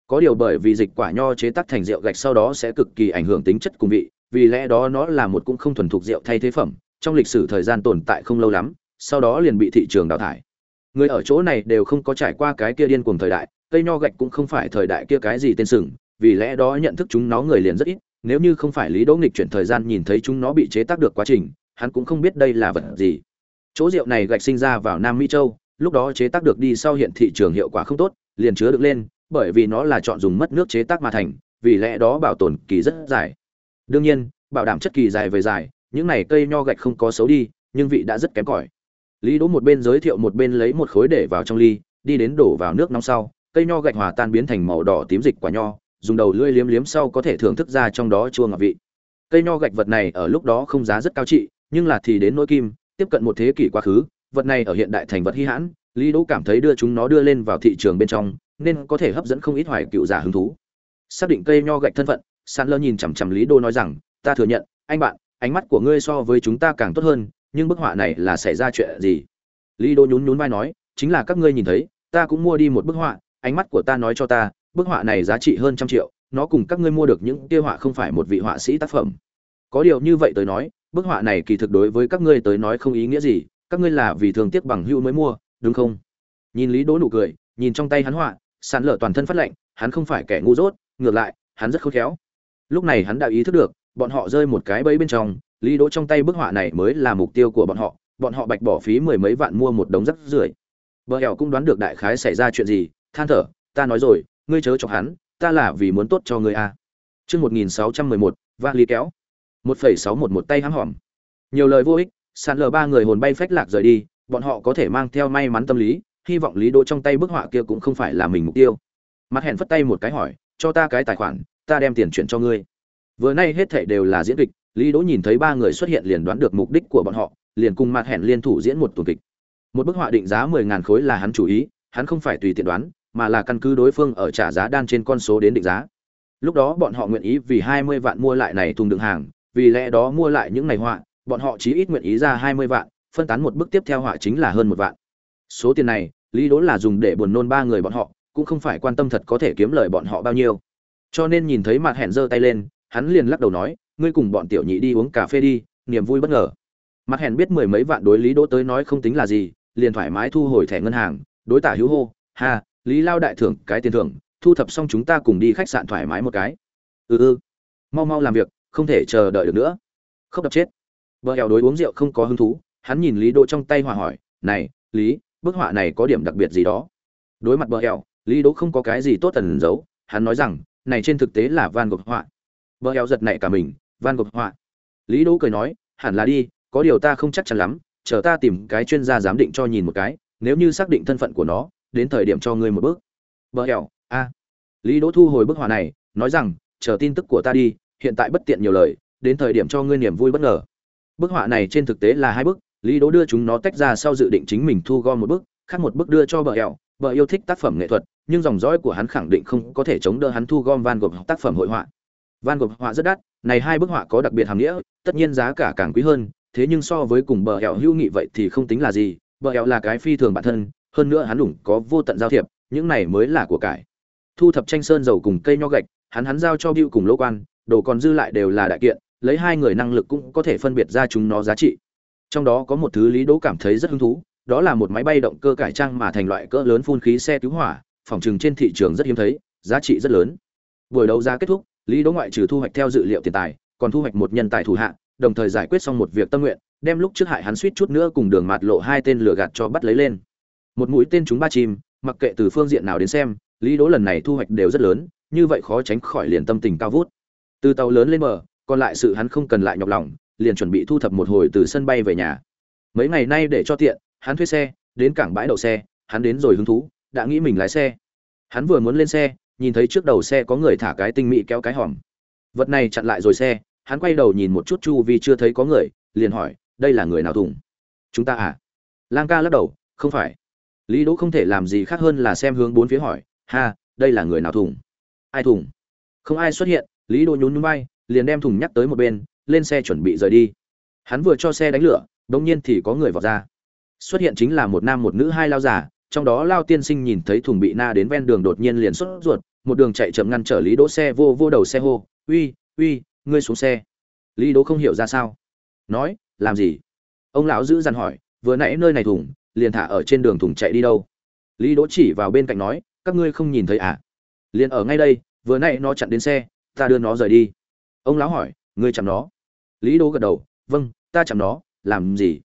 Có điều bởi vì dịch quả nho chế tác thành rượu gạch sau đó sẽ cực kỳ ảnh hưởng tính chất cùng vị, vì lẽ đó nó là một cũng không thuần thục rượu thay thế phẩm, trong lịch sử thời gian tồn tại không lâu lắm, sau đó liền bị thị trường đào thải. Người ở chỗ này đều không có trải qua cái kia điên cuồng thời đại, cây nho gạch cũng không phải thời đại kia cái gì tên sừng, vì lẽ đó nhận thức chúng nó người liền rất ít, nếu như không phải lý đỗ nghịch chuyển thời gian nhìn thấy chúng nó bị chế tác được quá trình, hắn cũng không biết đây là vật gì. Chỗ rượu này gạch sinh ra vào nam mỹ châu lúc đó chế tác được đi sau hiện thị trường hiệu quả không tốt, liền chứa được lên, bởi vì nó là chọn dùng mất nước chế tác mà thành, vì lẽ đó bảo tồn kỳ rất dài. Đương nhiên, bảo đảm chất kỳ dài về dài, những này cây nho gạch không có xấu đi, nhưng vị đã rất kém cỏi. Lý đỗ một bên giới thiệu một bên lấy một khối để vào trong ly, đi đến đổ vào nước nóng sau, cây nho gạch hòa tan biến thành màu đỏ tím dịch quả nho, dùng đầu lưỡi liếm liếm sau có thể thưởng thức ra trong đó chua ngọt vị. Cây nho gạch vật này ở lúc đó không giá rất cao trị, nhưng là thì đến nỗi kim, tiếp cận một thế kỷ quá khứ vật này ở hiện đại thành vật hy hãn, lý đỗ cảm thấy đưa chúng nó đưa lên vào thị trường bên trong, nên có thể hấp dẫn không ít hoài cựu giả hứng thú. Xác định cây nho gạch thân phận san lơ nhìn chằm chằm lý đô nói rằng, ta thừa nhận, anh bạn, ánh mắt của ngươi so với chúng ta càng tốt hơn, nhưng bức họa này là xảy ra chuyện gì? Lý đô nhún nhún vai nói, chính là các ngươi nhìn thấy, ta cũng mua đi một bức họa, ánh mắt của ta nói cho ta, bức họa này giá trị hơn trăm triệu, nó cùng các ngươi mua được những kia họa không phải một vị họa sĩ tác phẩm. Có điều như vậy tới nói, bức họa này kỳ thực đối với các ngươi tới nói không ý nghĩa gì các ngươi là vì thường tiếc bằng hữu mới mua, đúng không? Nhìn lý đỗ nụ cười, nhìn trong tay hắn họa sàn lở toàn thân phát lệnh hắn không phải kẻ ngu dốt, ngược lại, hắn rất khôn khéo. Lúc này hắn đã ý thức được, bọn họ rơi một cái bẫy bên trong, lý đỗ trong tay bức họa này mới là mục tiêu của bọn họ bọn họ bạch bỏ phí mười mấy vạn mua một đống rắc rưởi. Vợ hẻo cũng đoán được đại khái xảy ra chuyện gì, than thở, ta nói rồi, ngươi chớ chọc hắn, ta là vì muốn tốt cho ngươi a. Chương một nghìn sáu trăm mười một vạn lý kéo. Một phẩy sáu một một tay hãm hỏm nhiều lời vô ích sàn lờ ba người hồn bay phách lạc rời đi, bọn họ có thể mang theo may mắn tâm lý, hy vọng lý đỗ trong tay bức họa kia cũng không phải là mình mục tiêu. Mặt hẹn phất tay một cái hỏi, cho ta cái tài khoản, ta đem tiền chuyển cho ngươi. Vừa nay hết thảy đều là diễn kịch, lý đỗ nhìn thấy ba người xuất hiện liền đoán được mục đích của bọn họ, liền cùng mặt hẹn liên thủ diễn một tuần kịch. Một bức họa định giá mười ngàn khối là hắn chủ ý, hắn không phải tùy tiện đoán, mà là căn cứ đối phương ở trả giá đan trên con số đến định giá. Lúc đó bọn họ nguyện ý vì hai mươi vạn mua lại này thùng đựng hàng, vì lẽ đó mua lại những ngày họa bọn họ chí ít nguyện ý ra hai mươi vạn, phân tán một bức tiếp theo họa chính là hơn một vạn. Số tiền này, lý đỗ là dùng để buồn nôn ba người bọn họ, cũng không phải quan tâm thật có thể kiếm lời bọn họ bao nhiêu. Cho nên nhìn thấy mặt hẹn giơ tay lên, hắn liền lắc đầu nói, ngươi cùng bọn tiểu nhị đi uống cà phê đi, niềm vui bất ngờ. Mặt hẹn biết mười mấy vạn đối lý đỗ tới nói không tính là gì, liền thoải mái thu hồi thẻ ngân hàng, đối tả hữu hô, ha, lý lao đại thưởng, cái tiền thưởng, thu thập xong chúng ta cùng đi khách sạn thoải mái một cái. Ừ ừ. Mau mau làm việc, không thể chờ đợi được nữa. Không đập chết vợ hẹo đối uống rượu không có hứng thú, hắn nhìn lý đỗ trong tay hòa hỏi, này, lý, bức họa này có điểm đặc biệt gì đó? Đối mặt bờ hẹo lý đỗ không có cái gì tốt tần giấu, hắn nói rằng, này trên thực tế là van gogh họa. Bờ hẹo giật nảy cả mình, van gogh họa? Lý đỗ cười nói, hẳn là đi, có điều ta không chắc chắn lắm, chờ ta tìm cái chuyên gia giám định cho nhìn một cái, nếu như xác định thân phận của nó, đến thời điểm cho ngươi một bước. Bờ hẹo a. Lý đỗ thu hồi bức họa này, nói rằng, chờ tin tức của ta đi, hiện tại bất tiện nhiều lời, đến thời điểm cho ngươi niềm vui bất ngờ bức họa này trên thực tế là hai bức lý đỗ đưa chúng nó tách ra sau dự định chính mình thu gom một bức khác một bức đưa cho bờ hẹo bờ yêu thích tác phẩm nghệ thuật nhưng dòng dõi của hắn khẳng định không có thể chống đỡ hắn thu gom van gộp tác phẩm hội họa. Van gộp họa rất đắt này hai bức họa có đặc biệt hàm nghĩa tất nhiên giá cả càng quý hơn thế nhưng so với cùng bờ hẹo hữu nghị vậy thì không tính là gì. Bờ hẹo là cái phi thường bản thân hơn nữa hắn đủng có vô tận giao thiệp những này mới là của cải. Thu thập tranh sơn dầu cùng cây nho gạch hắn hắn giao cho bưu cùng Lỗ Quan, đồ còn dư lại đều là đại kiện, lấy hai người năng lực cũng có thể phân biệt ra chúng nó giá trị. Trong đó có một thứ Lý Đỗ cảm thấy rất hứng thú, đó là một máy bay động cơ cải trang mà thành loại cỡ lớn phun khí xe cứu hỏa, phòng trừng trên thị trường rất hiếm thấy, giá trị rất lớn. Buổi đấu giá kết thúc, Lý Đỗ ngoại trừ thu hoạch theo dự liệu tiền tài, còn thu hoạch một nhân tài thủ hạ, đồng thời giải quyết xong một việc tâm nguyện, đem lúc trước hại hắn suýt chút nữa cùng đường mạt lộ hai tên lửa gạt cho bắt lấy lên. Một mũi tên chúng ba chim, mặc kệ từ phương diện nào đến xem, Lý Đỗ lần này thu hoạch đều rất lớn, như vậy khó tránh khỏi liền tâm tình cao vút. Từ tàu lớn lên bờ, còn lại sự hắn không cần lại nhọc lòng, liền chuẩn bị thu thập một hồi từ sân bay về nhà. Mấy ngày nay để cho tiện, hắn thuê xe, đến cảng bãi đậu xe, hắn đến rồi hứng thú, đã nghĩ mình lái xe. Hắn vừa muốn lên xe, nhìn thấy trước đầu xe có người thả cái tinh mỹ kéo cái hòm. Vật này chặn lại rồi xe, hắn quay đầu nhìn một chút chu vi chưa thấy có người, liền hỏi, đây là người nào thùng? Chúng ta à? Lang ca lắc đầu, không phải. Lý Đỗ không thể làm gì khác hơn là xem hướng bốn phía hỏi, ha, đây là người nào thùng? ai thùng không ai xuất hiện lý đỗ nhún nhún bay liền đem thùng nhắc tới một bên, lên xe chuẩn bị rời đi. Hắn vừa cho xe đánh lửa đột nhiên thì có người vọt ra. Xuất hiện chính là một nam một nữ hai lao giả, trong đó lao tiên sinh nhìn thấy thùng bị na đến ven đường đột nhiên liền xuất ruột, một đường chạy chậm ngăn trở lý đỗ xe vô vô đầu xe hô, uy uy, ngươi xuống xe. Lý đỗ không hiểu ra sao. Nói, làm gì? Ông lão giữ dằn hỏi, vừa nãy nơi này thùng, liền thả ở trên đường thùng chạy đi đâu? Lý đỗ chỉ vào bên cạnh nói, các ngươi không nhìn thấy à? Liền ở ngay đây, vừa nãy nó chặn đến xe, ta đưa nó rời đi ông lão hỏi, ngươi chạm nó? Lý đỗ gật đầu vâng ta chạm nó, làm gì?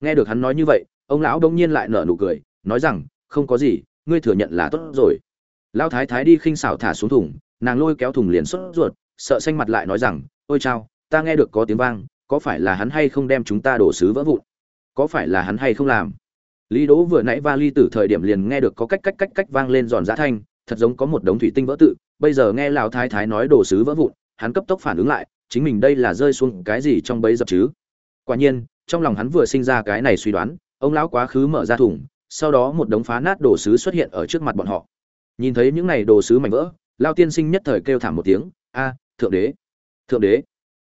Nghe được hắn nói như vậy, ông lão đông nhiên lại nở nụ cười, nói rằng, không có gì, ngươi thừa nhận là tốt rồi. Lão thái thái đi khinh xảo thả xuống thùng, nàng lôi kéo thùng liền sốt ruột, sợ xanh mặt lại nói rằng, ôi chao, ta nghe được có tiếng vang, có phải là hắn hay không đem chúng ta đổ sứ vỡ vụn? Có phải là hắn hay không làm? Lý đỗ vừa nãy va ly từ thời điểm liền nghe được có cách cách cách cách vang lên giòn giã thanh, thật giống có một đống thủy tinh vỡ tự, bây giờ nghe lão thái thái nói đổ sứ vỡ vụn hắn cấp tốc phản ứng lại, chính mình đây là rơi xuống cái gì trong bẫy dập chứ? Quả nhiên, trong lòng hắn vừa sinh ra cái này suy đoán, ông lão quá khứ mở ra thùng, sau đó một đống phá nát đồ sứ xuất hiện ở trước mặt bọn họ. Nhìn thấy những này đồ sứ mảnh vỡ Lão tiên sinh nhất thời kêu thảm một tiếng, a, thượng đế! Thượng đế!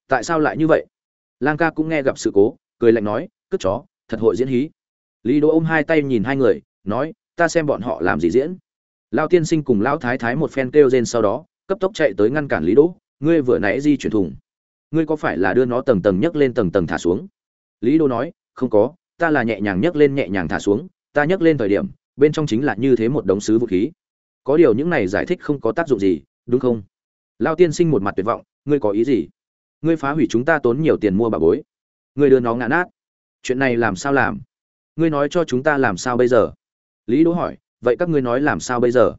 Tại sao lại như vậy? Lang ca cũng nghe gặp sự cố, cười lạnh nói, cất chó, thật hội diễn hí. Lý đỗ ôm hai tay nhìn hai người, nói, ta xem bọn họ làm gì diễn. Lão tiên sinh cùng lão thái thái một phen kêu rên sau đó, cấp tốc chạy tới ngăn cản lý đỗ ngươi vừa nãy di chuyển thùng. Ngươi có phải là đưa nó tầng tầng nhấc lên tầng tầng thả xuống? Lý Đô nói, không có, ta là nhẹ nhàng nhấc lên nhẹ nhàng thả xuống, ta nhấc lên thời điểm, bên trong chính là như thế một đống sứ vũ khí. Có điều những này giải thích không có tác dụng gì, đúng không? Lao tiên sinh một mặt tuyệt vọng, ngươi có ý gì? Ngươi phá hủy chúng ta tốn nhiều tiền mua bà bối. Ngươi đưa nó ngã nát. Chuyện này làm sao làm? Ngươi nói cho chúng ta làm sao bây giờ? Lý đỗ hỏi, vậy các ngươi nói làm sao bây giờ?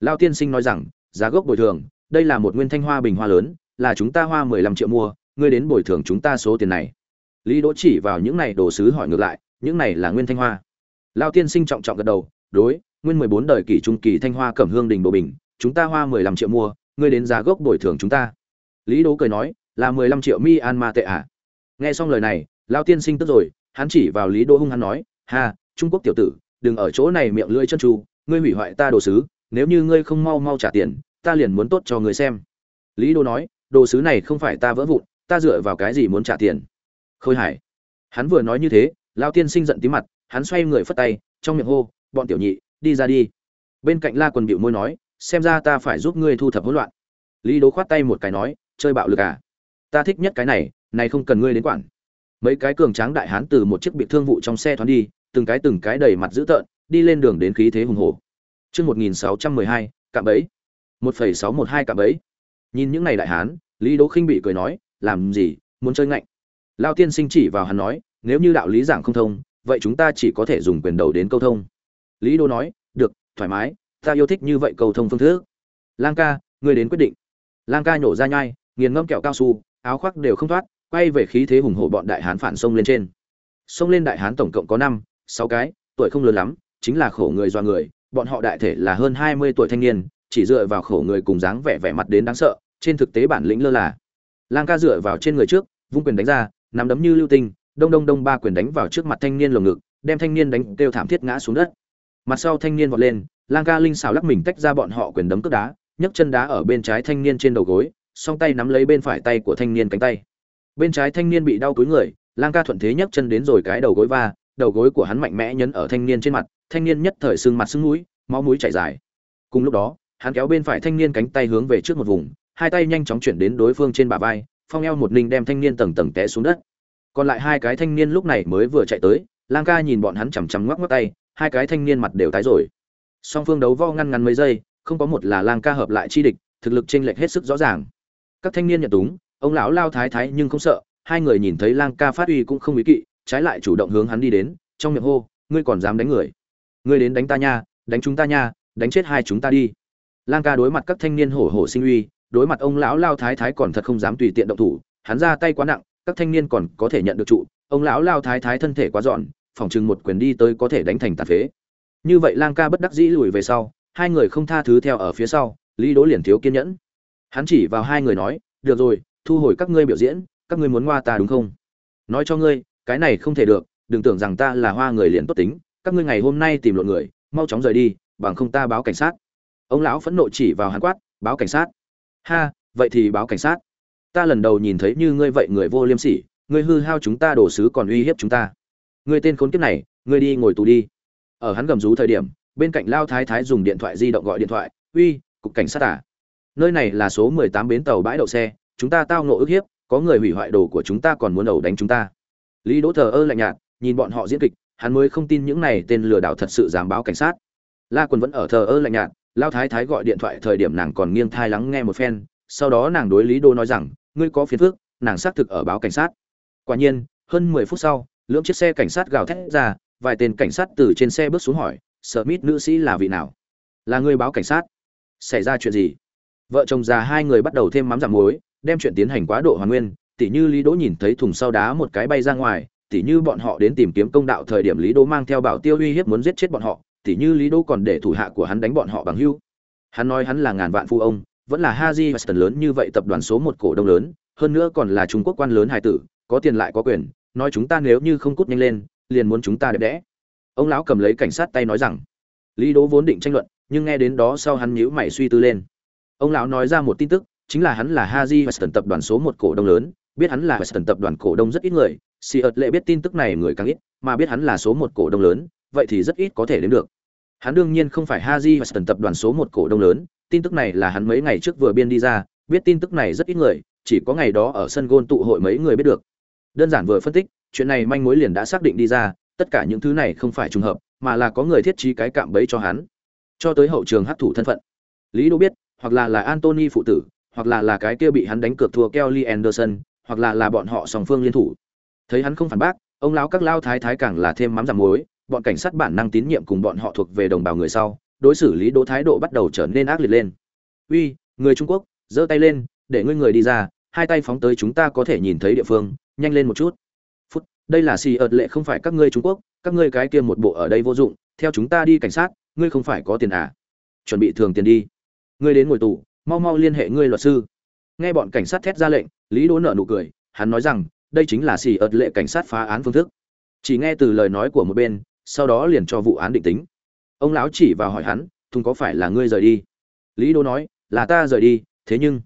Lao tiên sinh nói rằng, giá gốc bồi thường đây là một nguyên thanh hoa bình hoa lớn, là chúng ta hoa mười lăm triệu mua, ngươi đến bồi thường chúng ta số tiền này. Lý đỗ chỉ vào những này đồ sứ hỏi ngược lại, những này là nguyên thanh hoa. Lao tiên sinh trọng trọng gật đầu, đối, nguyên mười bốn đời kỷ trung kỳ thanh hoa cẩm hương đình bộ bình, chúng ta hoa mười lăm triệu mua, ngươi đến giá gốc bồi thường chúng ta. Lý đỗ cười nói, là mười lăm triệu mi an ma tệ à. Nghe xong lời này, lao tiên sinh tức rồi, hắn chỉ vào lý đỗ hung hắn nói, ha, trung quốc tiểu tử, đừng ở chỗ này miệng lưỡi chân tru, ngươi hủy hoại ta đồ sứ, nếu như ngươi không mau mau trả tiền ta liền muốn tốt cho người xem. Lý Đô nói đồ sứ này không phải ta vỡ vụn ta dựa vào cái gì muốn trả tiền? Khôi hải hắn vừa nói như thế lao tiên sinh giận tí mặt hắn xoay người phất tay trong miệng hô bọn tiểu nhị đi ra đi. Bên cạnh la quần bịu môi nói xem ra ta phải giúp ngươi thu thập hỗn loạn. Lý đố khoát tay một cái nói chơi bạo lực à? Ta thích nhất cái này này không cần ngươi đến quản. Mấy cái cường tráng đại hán từ một chiếc bị thương vụ trong xe thoáng đi từng cái từng cái đầy mặt dữ tợn đi lên đường đến khí thế hùng hổ. Trước 1612, cạm bẫy. 1.612 cả bấy. Nhìn những này đại hán, Lý Đỗ Khinh bị cười nói, làm gì, muốn chơi ngạnh. Lao tiên sinh chỉ vào hắn nói, nếu như đạo lý giảng không thông, vậy chúng ta chỉ có thể dùng quyền đầu đến câu thông. Lý Đỗ nói, được, thoải mái, ta yêu thích như vậy câu thông phương thức. Lang ca, ngươi đến quyết định. Lang ca nhổ ra nhai, nghiền ngâm kẹo cao su, áo khoác đều không thoát, quay về khí thế hùng hổ bọn đại hán phản sông lên trên sông lên đại hán tổng cộng có năm sáu cái tuổi không lớn lắm chính là khổ người do người bọn họ đại thể là hơn hai mươi tuổi thanh niên chỉ dựa vào khổ người cùng dáng vẻ vẻ mặt đến đáng sợ, trên thực tế bản lĩnh lơ là. Lang ca dựa vào trên người trước, vung quyền đánh ra, nắm đấm như lưu tinh, đông đông đông ba quyền đánh vào trước mặt thanh niên lồng ngực, đem thanh niên đánh kêu thảm thiết ngã xuống đất. Mặt sau thanh niên vọt lên, lang ca linh xào lắc mình tách ra bọn họ quyền đấm cướp đá, nhấc chân đá ở bên trái thanh niên trên đầu gối, song tay nắm lấy bên phải tay của thanh niên cánh tay. Bên trái thanh niên bị đau túi người, lang ca thuận thế nhấc chân đến rồi cái đầu gối va, đầu gối của hắn mạnh mẽ nhấn ở thanh niên trên mặt, thanh niên nhất thời sưng mặt sưng mũi, máu mũi chảy dài. Cùng lúc đó hắn kéo bên phải thanh niên cánh tay hướng về trước một vùng, hai tay nhanh chóng chuyển đến đối phương trên bả vai, phong eo một ninh đem thanh niên tầng tầng té xuống đất. Còn lại hai cái thanh niên lúc này mới vừa chạy tới, lang ca nhìn bọn hắn chằm chằm ngoắc ngoắc tay, hai cái thanh niên mặt đều tái rồi. Song phương đấu vo ngăn ngắn mấy giây, không có một là lang ca hợp lại chi địch, thực lực chênh lệch hết sức rõ ràng. Các thanh niên nhận túng, ông lão lao thái thái nhưng không sợ, hai người nhìn thấy lang ca phát uy cũng không ý kỵ, trái lại chủ động hướng hắn đi đến, trong miệng hô, ngươi còn dám đánh người? Ngươi đến đánh ta nha, đánh chúng ta nha, đánh chết hai chúng ta đi lang ca đối mặt các thanh niên hổ hổ sinh uy, đối mặt ông lão lao thái thái còn thật không dám tùy tiện động thủ, hắn ra tay quá nặng, các thanh niên còn có thể nhận được trụ, ông lão lao thái thái thân thể quá dọn phòng chừng một quyền đi tới có thể đánh thành tàn phế. Như vậy lang ca bất đắc dĩ lùi về sau, hai người không tha thứ theo ở phía sau, lý đỗ liền thiếu kiên nhẫn. Hắn chỉ vào hai người nói, được rồi, thu hồi các ngươi biểu diễn, các ngươi muốn hoa ta đúng không? Nói cho ngươi, cái này không thể được, đừng tưởng rằng ta là hoa người liền tốt tính, các ngươi ngày hôm nay tìm lộn người, mau chóng rời đi, bằng không ta báo cảnh sát ông lão phẫn nộ chỉ vào hắn quát, báo cảnh sát. Ha, vậy thì báo cảnh sát. Ta lần đầu nhìn thấy như ngươi vậy người vô liêm sỉ, ngươi hư hao chúng ta đổ sứ còn uy hiếp chúng ta. Ngươi tên khốn kiếp này, ngươi đi ngồi tù đi. Ở hắn gầm rú thời điểm, bên cạnh lao thái thái dùng điện thoại di động gọi điện thoại, uy, cục cảnh sát à? Nơi này là số mười tám bến tàu bãi đậu xe, chúng ta tao ngộ ức hiếp, có người hủy hoại đồ của chúng ta còn muốn đầu đánh chúng ta. Lý đỗ thờ ơ lạnh nhạt, nhìn bọn họ diễn kịch, hắn mới không tin những này tên lừa đảo thật sự dám báo cảnh sát. La quân vẫn ở thờ ơ lạnh nhạt lao thái thái gọi điện thoại thời điểm nàng còn nghiêng thai lắng nghe một phen, sau đó nàng đối lý đô nói rằng, ngươi có phiền phức, nàng xác thực ở báo cảnh sát. Quả nhiên, hơn mười phút sau, lưỡng chiếc xe cảnh sát gào thét ra, vài tên cảnh sát từ trên xe bước xuống hỏi sợ mít nữ sĩ là vị nào? Là người báo cảnh sát. Xảy ra chuyện gì? Vợ chồng già hai người bắt đầu thêm mắm giảm muối, đem chuyện tiến hành quá độ hoàn nguyên, tỉ như lý đỗ nhìn thấy thùng sau đá một cái bay ra ngoài, tỉ như bọn họ đến tìm kiếm công đạo thời điểm lý đỗ mang theo bảo tiêu uy hiếp muốn giết chết bọn họ tỉ như lý đỗ còn để thủ hạ của hắn đánh bọn họ bằng hưu. Hắn nói hắn là ngàn vạn phu ông, vẫn là haji weston lớn như vậy tập đoàn số một cổ đông lớn, hơn nữa còn là trung quốc quan lớn hài tử, có tiền lại có quyền, nói chúng ta nếu như không cút nhanh lên, liền muốn chúng ta đẹp đẽ. Ông lão cầm lấy cảnh sát tay nói rằng, lý đỗ vốn định tranh luận, nhưng nghe đến đó sau hắn nhíu mày suy tư lên. Ông lão nói ra một tin tức, chính là hắn là haji western tập đoàn số một cổ đông lớn, biết hắn là western tập đoàn cổ đông rất ít người si ợt lệ biết tin tức này người càng ít, mà biết hắn là số một cổ đông lớn vậy thì rất ít có thể đến được. Hắn đương nhiên không phải haji và Stern tập đoàn số một cổ đông lớn, tin tức này là hắn mấy ngày trước vừa biên đi ra, biết tin tức này rất ít người, chỉ có ngày đó ở sân gôn tụ hội mấy người biết được. Đơn giản vừa phân tích, chuyện này manh mối liền đã xác định đi ra, tất cả những thứ này không phải trùng hợp, mà là có người thiết trí cái cạm bẫy cho hắn. Cho tới hậu trường hấp thủ thân phận. Lý Đỗ biết, hoặc là là antony phụ tử, hoặc là là cái kia bị hắn đánh cược thua kelly anderson, hoặc là là bọn họ song phương liên thủ. Thấy hắn không phản bác, ông lão các lao thái thái càng là thêm mắm giảm muối bọn cảnh sát bản năng tín nhiệm cùng bọn họ thuộc về đồng bào người sau, đối xử lý đỗ thái độ bắt đầu trở nên ác liệt lên. Uy, người trung quốc, giơ tay lên, để ngươi người đi ra, hai tay phóng tới chúng ta có thể nhìn thấy địa phương, nhanh lên một chút. Phút, đây là xì ợt lệ không phải các ngươi trung quốc, các ngươi cái kia một bộ ở đây vô dụng, theo chúng ta đi cảnh sát, ngươi không phải có tiền à? Chuẩn bị thường tiền đi. Ngươi đến ngồi tù, mau mau liên hệ ngươi luật sư. Nghe bọn cảnh sát thét ra lệnh, lý đỗ nợ nụ cười, hắn nói rằng, đây chính là xì ợt lệ cảnh sát phá án phương thức. Chỉ nghe từ lời nói của một bên sau đó liền cho vụ án định tính. Ông lão chỉ vào hỏi hắn, thùng có phải là ngươi rời đi? Lý đỗ nói, là ta rời đi, thế nhưng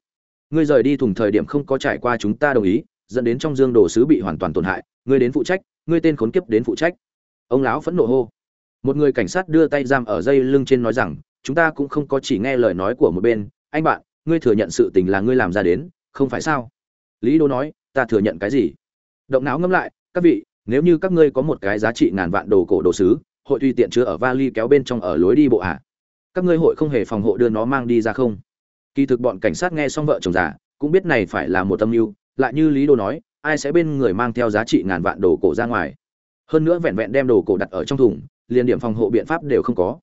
ngươi rời đi thùng thời điểm không có trải qua chúng ta đồng ý, dẫn đến trong dương đồ sứ bị hoàn toàn tổn hại, ngươi đến phụ trách, ngươi tên khốn kiếp đến phụ trách. Ông lão phẫn nộ hô. Một người cảnh sát đưa tay giam ở dây lưng trên nói rằng, chúng ta cũng không có chỉ nghe lời nói của một bên, anh bạn, ngươi thừa nhận sự tình là ngươi làm ra đến, không phải sao? Lý đô nói, ta thừa nhận cái gì? Động não ngâm lại, các vị nếu như các ngươi có một cái giá trị ngàn vạn đồ cổ đồ sứ, hội tùy tiện chứa ở vali kéo bên trong ở lối đi bộ ạ. À? các ngươi hội không hề phòng hộ đưa nó mang đi ra không? Kỳ thực bọn cảnh sát nghe xong vợ chồng già, cũng biết này phải là một tâm mưu, lại như lý đô nói, ai sẽ bên người mang theo giá trị ngàn vạn đồ cổ ra ngoài? Hơn nữa vẹn vẹn đem đồ cổ đặt ở trong thùng, liền điểm phòng hộ biện pháp đều không có.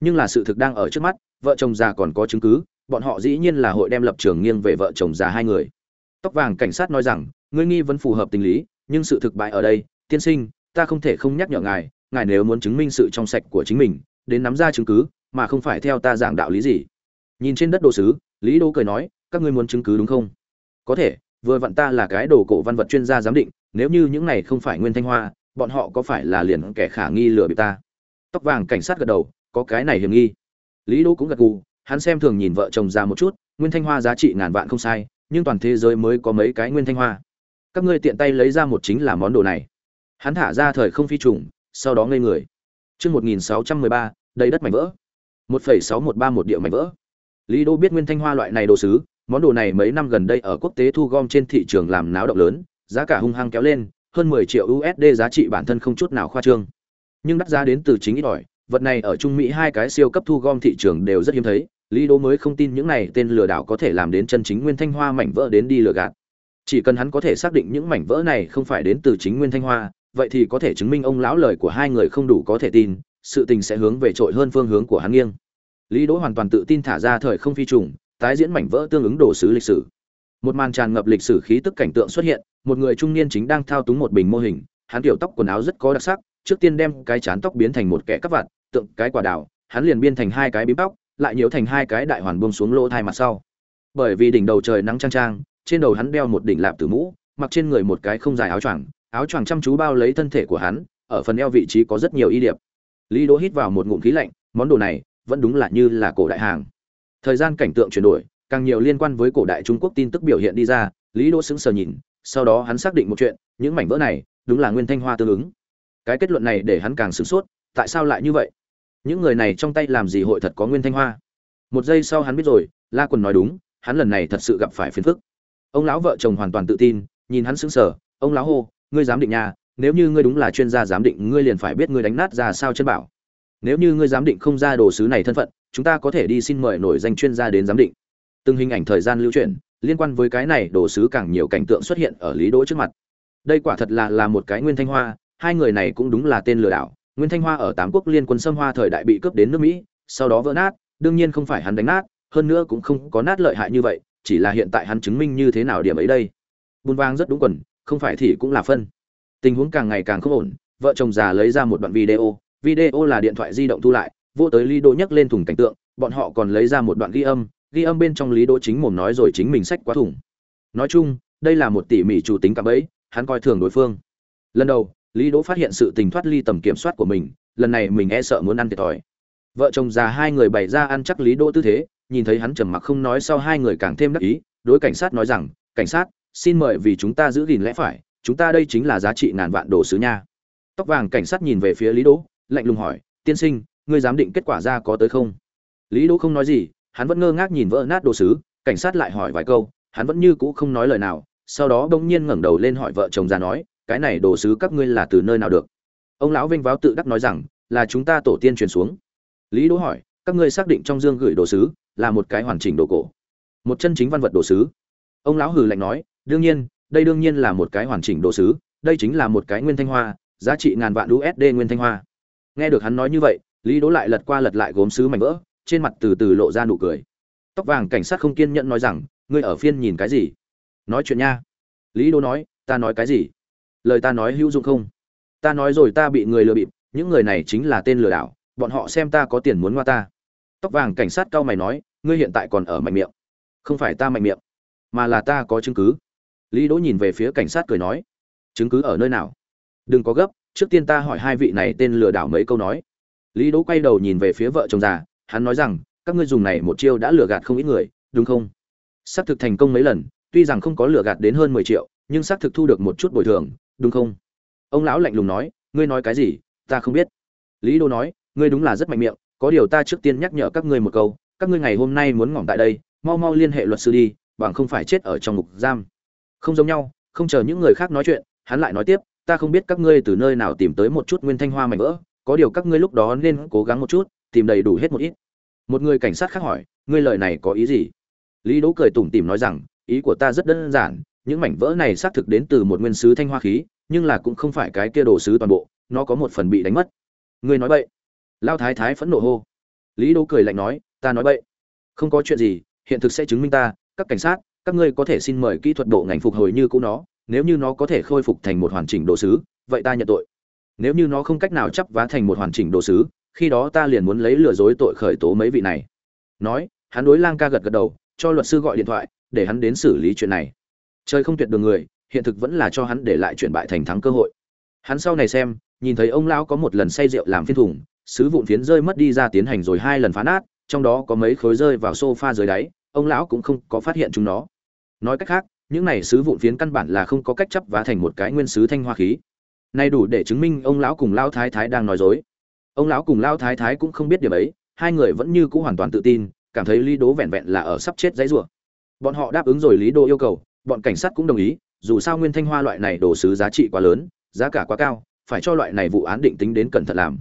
Nhưng là sự thực đang ở trước mắt, vợ chồng già còn có chứng cứ, bọn họ dĩ nhiên là hội đem lập trường nghiêng về vợ chồng già hai người. Tóc vàng cảnh sát nói rằng, ngươi nghi vẫn phù hợp tình lý, nhưng sự thực bại ở đây tiên sinh, ta không thể không nhắc nhở ngài ngài nếu muốn chứng minh sự trong sạch của chính mình, đến nắm ra chứng cứ, mà không phải theo ta giảng đạo lý gì. Nhìn trên đất đồ sứ, lý đô cười nói, các ngươi muốn chứng cứ đúng không? Có thể, vừa vặn ta là cái đồ cổ văn vật chuyên gia giám định, nếu như những này không phải nguyên thanh hoa, bọn họ có phải là liền kẻ khả nghi lừa bị ta? Tóc vàng cảnh sát gật đầu, có cái này hiểm nghi. Lý đỗ cũng gật gù, hắn xem thường nhìn vợ chồng ra một chút, nguyên thanh hoa giá trị ngàn vạn không sai, nhưng toàn thế giới mới có mấy cái nguyên thanh hoa. Các ngươi tiện tay lấy ra một chính là món đồ này hắn thả ra thời không phi trùng sau đó ngây người chương một nghìn sáu trăm mười ba đầy đất mảnh vỡ một phẩy sáu một ba một mảnh vỡ lý Đô biết nguyên thanh hoa loại này đồ sứ món đồ này mấy năm gần đây ở quốc tế thu gom trên thị trường làm náo động lớn giá cả hung hăng kéo lên hơn 10 triệu USD giá trị bản thân không chút nào khoa trương. Nhưng đắt giá đến từ chính ít ỏi, vật này ở Trung Mỹ hai cái siêu cấp thu gom thị trường đều rất hiếm thấy, Lý Đô mới không tin những này tên lừa đảo có thể làm đến chân chính nguyên thanh hoa mảnh vỡ đến đi lừa gạt. Chỉ cần hắn có thể xác định những mảnh vỡ này không phải đến từ chính nguyên thanh hoa, vậy thì có thể chứng minh ông lão lời của hai người không đủ có thể tin, sự tình sẽ hướng về trội hơn phương hướng của hắn nghiêng. Lý Đỗ hoàn toàn tự tin thả ra thời không phi trùng, tái diễn mảnh vỡ tương ứng đồ sứ lịch sử một màn tràn ngập lịch sử khí tức cảnh tượng xuất hiện một người trung niên chính đang thao túng một bình mô hình hắn kiểu tóc quần áo rất có đặc sắc trước tiên đem cái chán tóc biến thành một kẻ cắp vặt tượng cái quả đào hắn liền biên thành hai cái bím tóc lại nhiễu thành hai cái đại hoàn buông xuống lỗ thai mặt sau bởi vì đỉnh đầu trời nắng trang trang trên đầu hắn đeo một đỉnh lạp tử mũ mặc trên người một cái không dài áo choàng áo choàng chăm chú bao lấy thân thể của hắn, ở phần eo vị trí có rất nhiều y điệp. Lý đỗ hít vào một ngụm khí lạnh, món đồ này vẫn đúng là như là cổ đại hàng. Thời gian cảnh tượng chuyển đổi, càng nhiều liên quan với cổ đại trung quốc tin tức biểu hiện đi ra, lý đỗ sững sờ nhìn, sau đó hắn xác định một chuyện, những mảnh vỡ này đúng là nguyên thanh hoa tương ứng. Cái kết luận này để hắn càng sửng sốt, tại sao lại như vậy? Những người này trong tay làm gì hội thật có nguyên thanh hoa? Một giây sau hắn biết rồi, la quần nói đúng, hắn lần này thật sự gặp phải phiền phức. Ông lão vợ chồng hoàn toàn tự tin, nhìn hắn sững sờ, ông lão hô ngươi dám định nhà, nếu như ngươi đúng là chuyên gia giám định, ngươi liền phải biết ngươi đánh nát ra sao chân bảo. Nếu như ngươi giám định không ra đồ sứ này thân phận, chúng ta có thể đi xin mời nổi danh chuyên gia đến giám định. Từng hình ảnh thời gian lưu chuyển liên quan với cái này đồ sứ càng nhiều cảnh tượng xuất hiện ở lý đỗ trước mặt. Đây quả thật là là một cái nguyên thanh hoa, hai người này cũng đúng là tên lừa đảo. Nguyên thanh hoa ở tám quốc liên quân xâm hoa thời đại bị cướp đến nước mỹ, sau đó vỡ nát, đương nhiên không phải hắn đánh nát, hơn nữa cũng không có nát lợi hại như vậy, chỉ là hiện tại hắn chứng minh như thế nào điểm ấy đây. Bùn vang rất đúng quần không phải thì cũng là phân. Tình huống càng ngày càng không ổn, vợ chồng già lấy ra một đoạn video video là điện thoại di động thu lại, vô tới lý đỗ nhấc lên thùng cảnh tượng, bọn họ còn lấy ra một đoạn ghi âm ghi âm bên trong lý đỗ chính mồm nói rồi chính mình sách quá thủng. Nói chung, đây là một tỉ mỉ chủ tính cạm bẫy, hắn coi thường đối phương. Lần đầu, lý đỗ phát hiện sự tình thoát ly tầm kiểm soát của mình, lần này mình e sợ muốn ăn thiệt thòi. Vợ chồng già hai người bày ra ăn chắc lý đỗ tư thế, nhìn thấy hắn trầm mặc không nói sau hai người càng thêm đắc ý, đối cảnh sát nói rằng, cảnh sát xin mời vì chúng ta giữ gìn lẽ phải, chúng ta đây chính là giá trị ngàn vạn đồ sứ nha. Tóc vàng cảnh sát nhìn về phía lý đỗ, lạnh lùng hỏi, tiên sinh, ngươi giám định kết quả ra có tới không? Lý đỗ không nói gì, hắn vẫn ngơ ngác nhìn vỡ nát đồ sứ, cảnh sát lại hỏi vài câu, hắn vẫn như cũ không nói lời nào, sau đó bỗng nhiên ngẩng đầu lên hỏi vợ chồng già nói, cái này đồ sứ các ngươi là từ nơi nào được? Ông lão vinh váo tự đắc nói rằng, là chúng ta tổ tiên truyền xuống. Lý đỗ hỏi, các ngươi xác định trong dương gửi đồ sứ là một cái hoàn chỉnh đồ cổ, một chân chính văn vật đồ sứ? Ông lão hừ lạnh nói đương nhiên, đây đương nhiên là một cái hoàn chỉnh đồ sứ, đây chính là một cái nguyên thanh hoa, giá trị ngàn vạn usd nguyên thanh hoa. Nghe được hắn nói như vậy, lý đỗ lại lật qua lật lại gốm sứ mảnh vỡ, trên mặt từ từ lộ ra nụ cười. Tóc vàng cảnh sát không kiên nhẫn nói rằng, ngươi ở phiên nhìn cái gì? Nói chuyện nha. Lý đỗ nói, ta nói cái gì? Lời ta nói hữu dụng không? Ta nói rồi ta bị người lừa bịp, những người này chính là tên lừa đảo, bọn họ xem ta có tiền muốn ngoa ta. Tóc vàng cảnh sát cao mày nói, ngươi hiện tại còn ở mạnh miệng. Không phải ta mạnh miệng, mà là ta có chứng cứ lý đỗ nhìn về phía cảnh sát cười nói, chứng cứ ở nơi nào? Đừng có gấp, trước tiên ta hỏi hai vị này tên lừa đảo mấy câu nói. Lý đỗ quay đầu nhìn về phía vợ chồng già, hắn nói rằng, các ngươi dùng này một chiêu đã lừa gạt không ít người, đúng không? Xác thực thành công mấy lần, tuy rằng không có lừa gạt đến hơn mười triệu, nhưng xác thực thu được một chút bồi thường, đúng không? Ông lão lạnh lùng nói, ngươi nói cái gì? Ta không biết. Lý đô nói, ngươi đúng là rất mạnh miệng, có điều ta trước tiên nhắc nhở các ngươi một câu, các ngươi ngày hôm nay muốn ngỏm tại đây, mau mau liên hệ luật sư đi, bằng không phải chết ở trong ngục giam không giống nhau, không chờ những người khác nói chuyện, hắn lại nói tiếp, ta không biết các ngươi từ nơi nào tìm tới một chút nguyên thanh hoa mảnh vỡ, có điều các ngươi lúc đó nên cố gắng một chút, tìm đầy đủ hết một ít. Một người cảnh sát khác hỏi, ngươi lời này có ý gì? Lý đỗ cười tủm tỉm nói rằng, ý của ta rất đơn giản, những mảnh vỡ này xác thực đến từ một nguyên sứ thanh hoa khí, nhưng là cũng không phải cái kia đồ sứ toàn bộ, nó có một phần bị đánh mất. Ngươi nói bậy. Lao thái thái phẫn nộ hô. Lý đỗ cười lạnh nói, ta nói bậy. Không có chuyện gì, hiện thực sẽ chứng minh ta, các cảnh sát các ngươi có thể xin mời kỹ thuật bộ ngành phục hồi như cũ nó, nếu như nó có thể khôi phục thành một hoàn chỉnh đồ sứ, vậy ta nhận tội. Nếu như nó không cách nào chấp vá thành một hoàn chỉnh đồ sứ, khi đó ta liền muốn lấy lừa dối tội khởi tố mấy vị này. Nói, hắn đối lang ca gật gật đầu, cho luật sư gọi điện thoại, để hắn đến xử lý chuyện này. Trời không tuyệt đường người, hiện thực vẫn là cho hắn để lại chuyển bại thành thắng cơ hội. Hắn sau này xem, nhìn thấy ông lão có một lần say rượu làm phiên thủng sứ vụn phiến rơi mất đi ra tiến hành rồi hai lần phá nát, trong đó có mấy khối rơi vào sofa dưới đáy, ông lão cũng không có phát hiện chúng nó nói cách khác, những này sứ vụn phiến căn bản là không có cách chấp vá thành một cái nguyên sứ thanh hoa khí. Nay đủ để chứng minh ông lão cùng lao thái thái đang nói dối. Ông lão cùng lao thái thái cũng không biết điểm ấy, hai người vẫn như cũ hoàn toàn tự tin, cảm thấy lý đố vẹn vẹn là ở sắp chết dãy rủa. Bọn họ đáp ứng rồi lý đô yêu cầu, bọn cảnh sát cũng đồng ý, dù sao nguyên thanh hoa loại này đồ sứ giá trị quá lớn, giá cả quá cao, phải cho loại này vụ án định tính đến cẩn thận làm.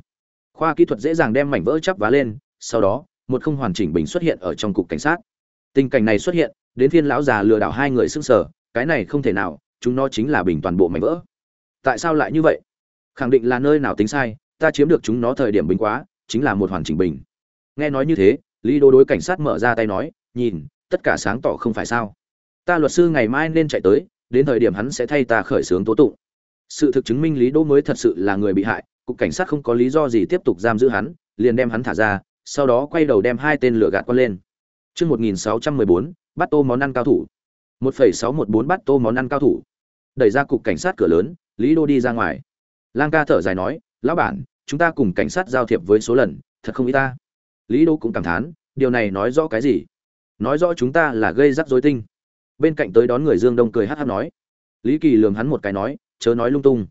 Khoa kỹ thuật dễ dàng đem mảnh vỡ chắp vá lên, sau đó, một không hoàn chỉnh bình xuất hiện ở trong cục cảnh sát. Tình cảnh này xuất hiện đến phiên lão già lừa đảo hai người xưng sở cái này không thể nào chúng nó chính là bình toàn bộ mảnh vỡ. Tại sao lại như vậy? Khẳng định là nơi nào tính sai ta chiếm được chúng nó thời điểm bình quá chính là một hoàn chỉnh bình. Nghe nói như thế lý đô đối cảnh sát mở ra tay nói nhìn tất cả sáng tỏ không phải sao. Ta luật sư ngày mai nên chạy tới đến thời điểm hắn sẽ thay ta khởi xướng tố tụng. Sự thực chứng minh lý Đô mới thật sự là người bị hại cục cảnh sát không có lý do gì tiếp tục giam giữ hắn liền đem hắn thả ra sau đó quay đầu đem hai tên lửa gạt con lên. Chương 1614, bắt tô món ăn cao thủ. 1.614 bắt tô món ăn cao thủ. Đẩy ra cục cảnh sát cửa lớn, Lý Đô đi ra ngoài. Lang ca thở dài nói, "Lão bản, chúng ta cùng cảnh sát giao thiệp với số lần, thật không ý ta." Lý Đô cũng cảm thán, điều này nói rõ cái gì? Nói rõ chúng ta là gây rắc rối tinh. Bên cạnh tới đón người Dương Đông cười hát hát nói. Lý Kỳ lườm hắn một cái nói, "Chớ nói lung tung."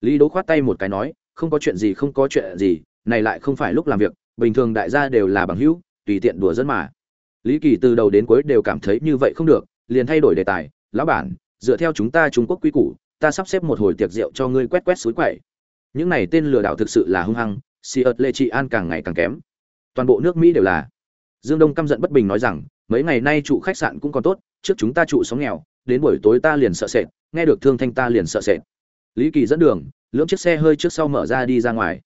Lý Đỗ khoát tay một cái nói, "Không có chuyện gì, không có chuyện gì, này lại không phải lúc làm việc, bình thường đại gia đều là bằng hữu, tùy tiện đùa dân mà." Lý kỳ từ đầu đến cuối đều cảm thấy như vậy không được, liền thay đổi đề tài, lão bản, dựa theo chúng ta trung quốc quy củ, ta sắp xếp một hồi tiệc rượu cho ngươi quét quét suối quậy. Những này tên lừa đảo thực sự là hung hăng si ớt lê trị an càng ngày càng kém. Toàn bộ nước mỹ đều là. Dương đông căm giận bất bình nói rằng, mấy ngày nay trụ khách sạn cũng còn tốt, trước chúng ta trụ sống nghèo, đến buổi tối ta liền sợ sệt, nghe được thương thanh ta liền sợ sệt. Lý kỳ dẫn đường, lưỡng chiếc xe hơi trước sau mở ra đi ra ngoài.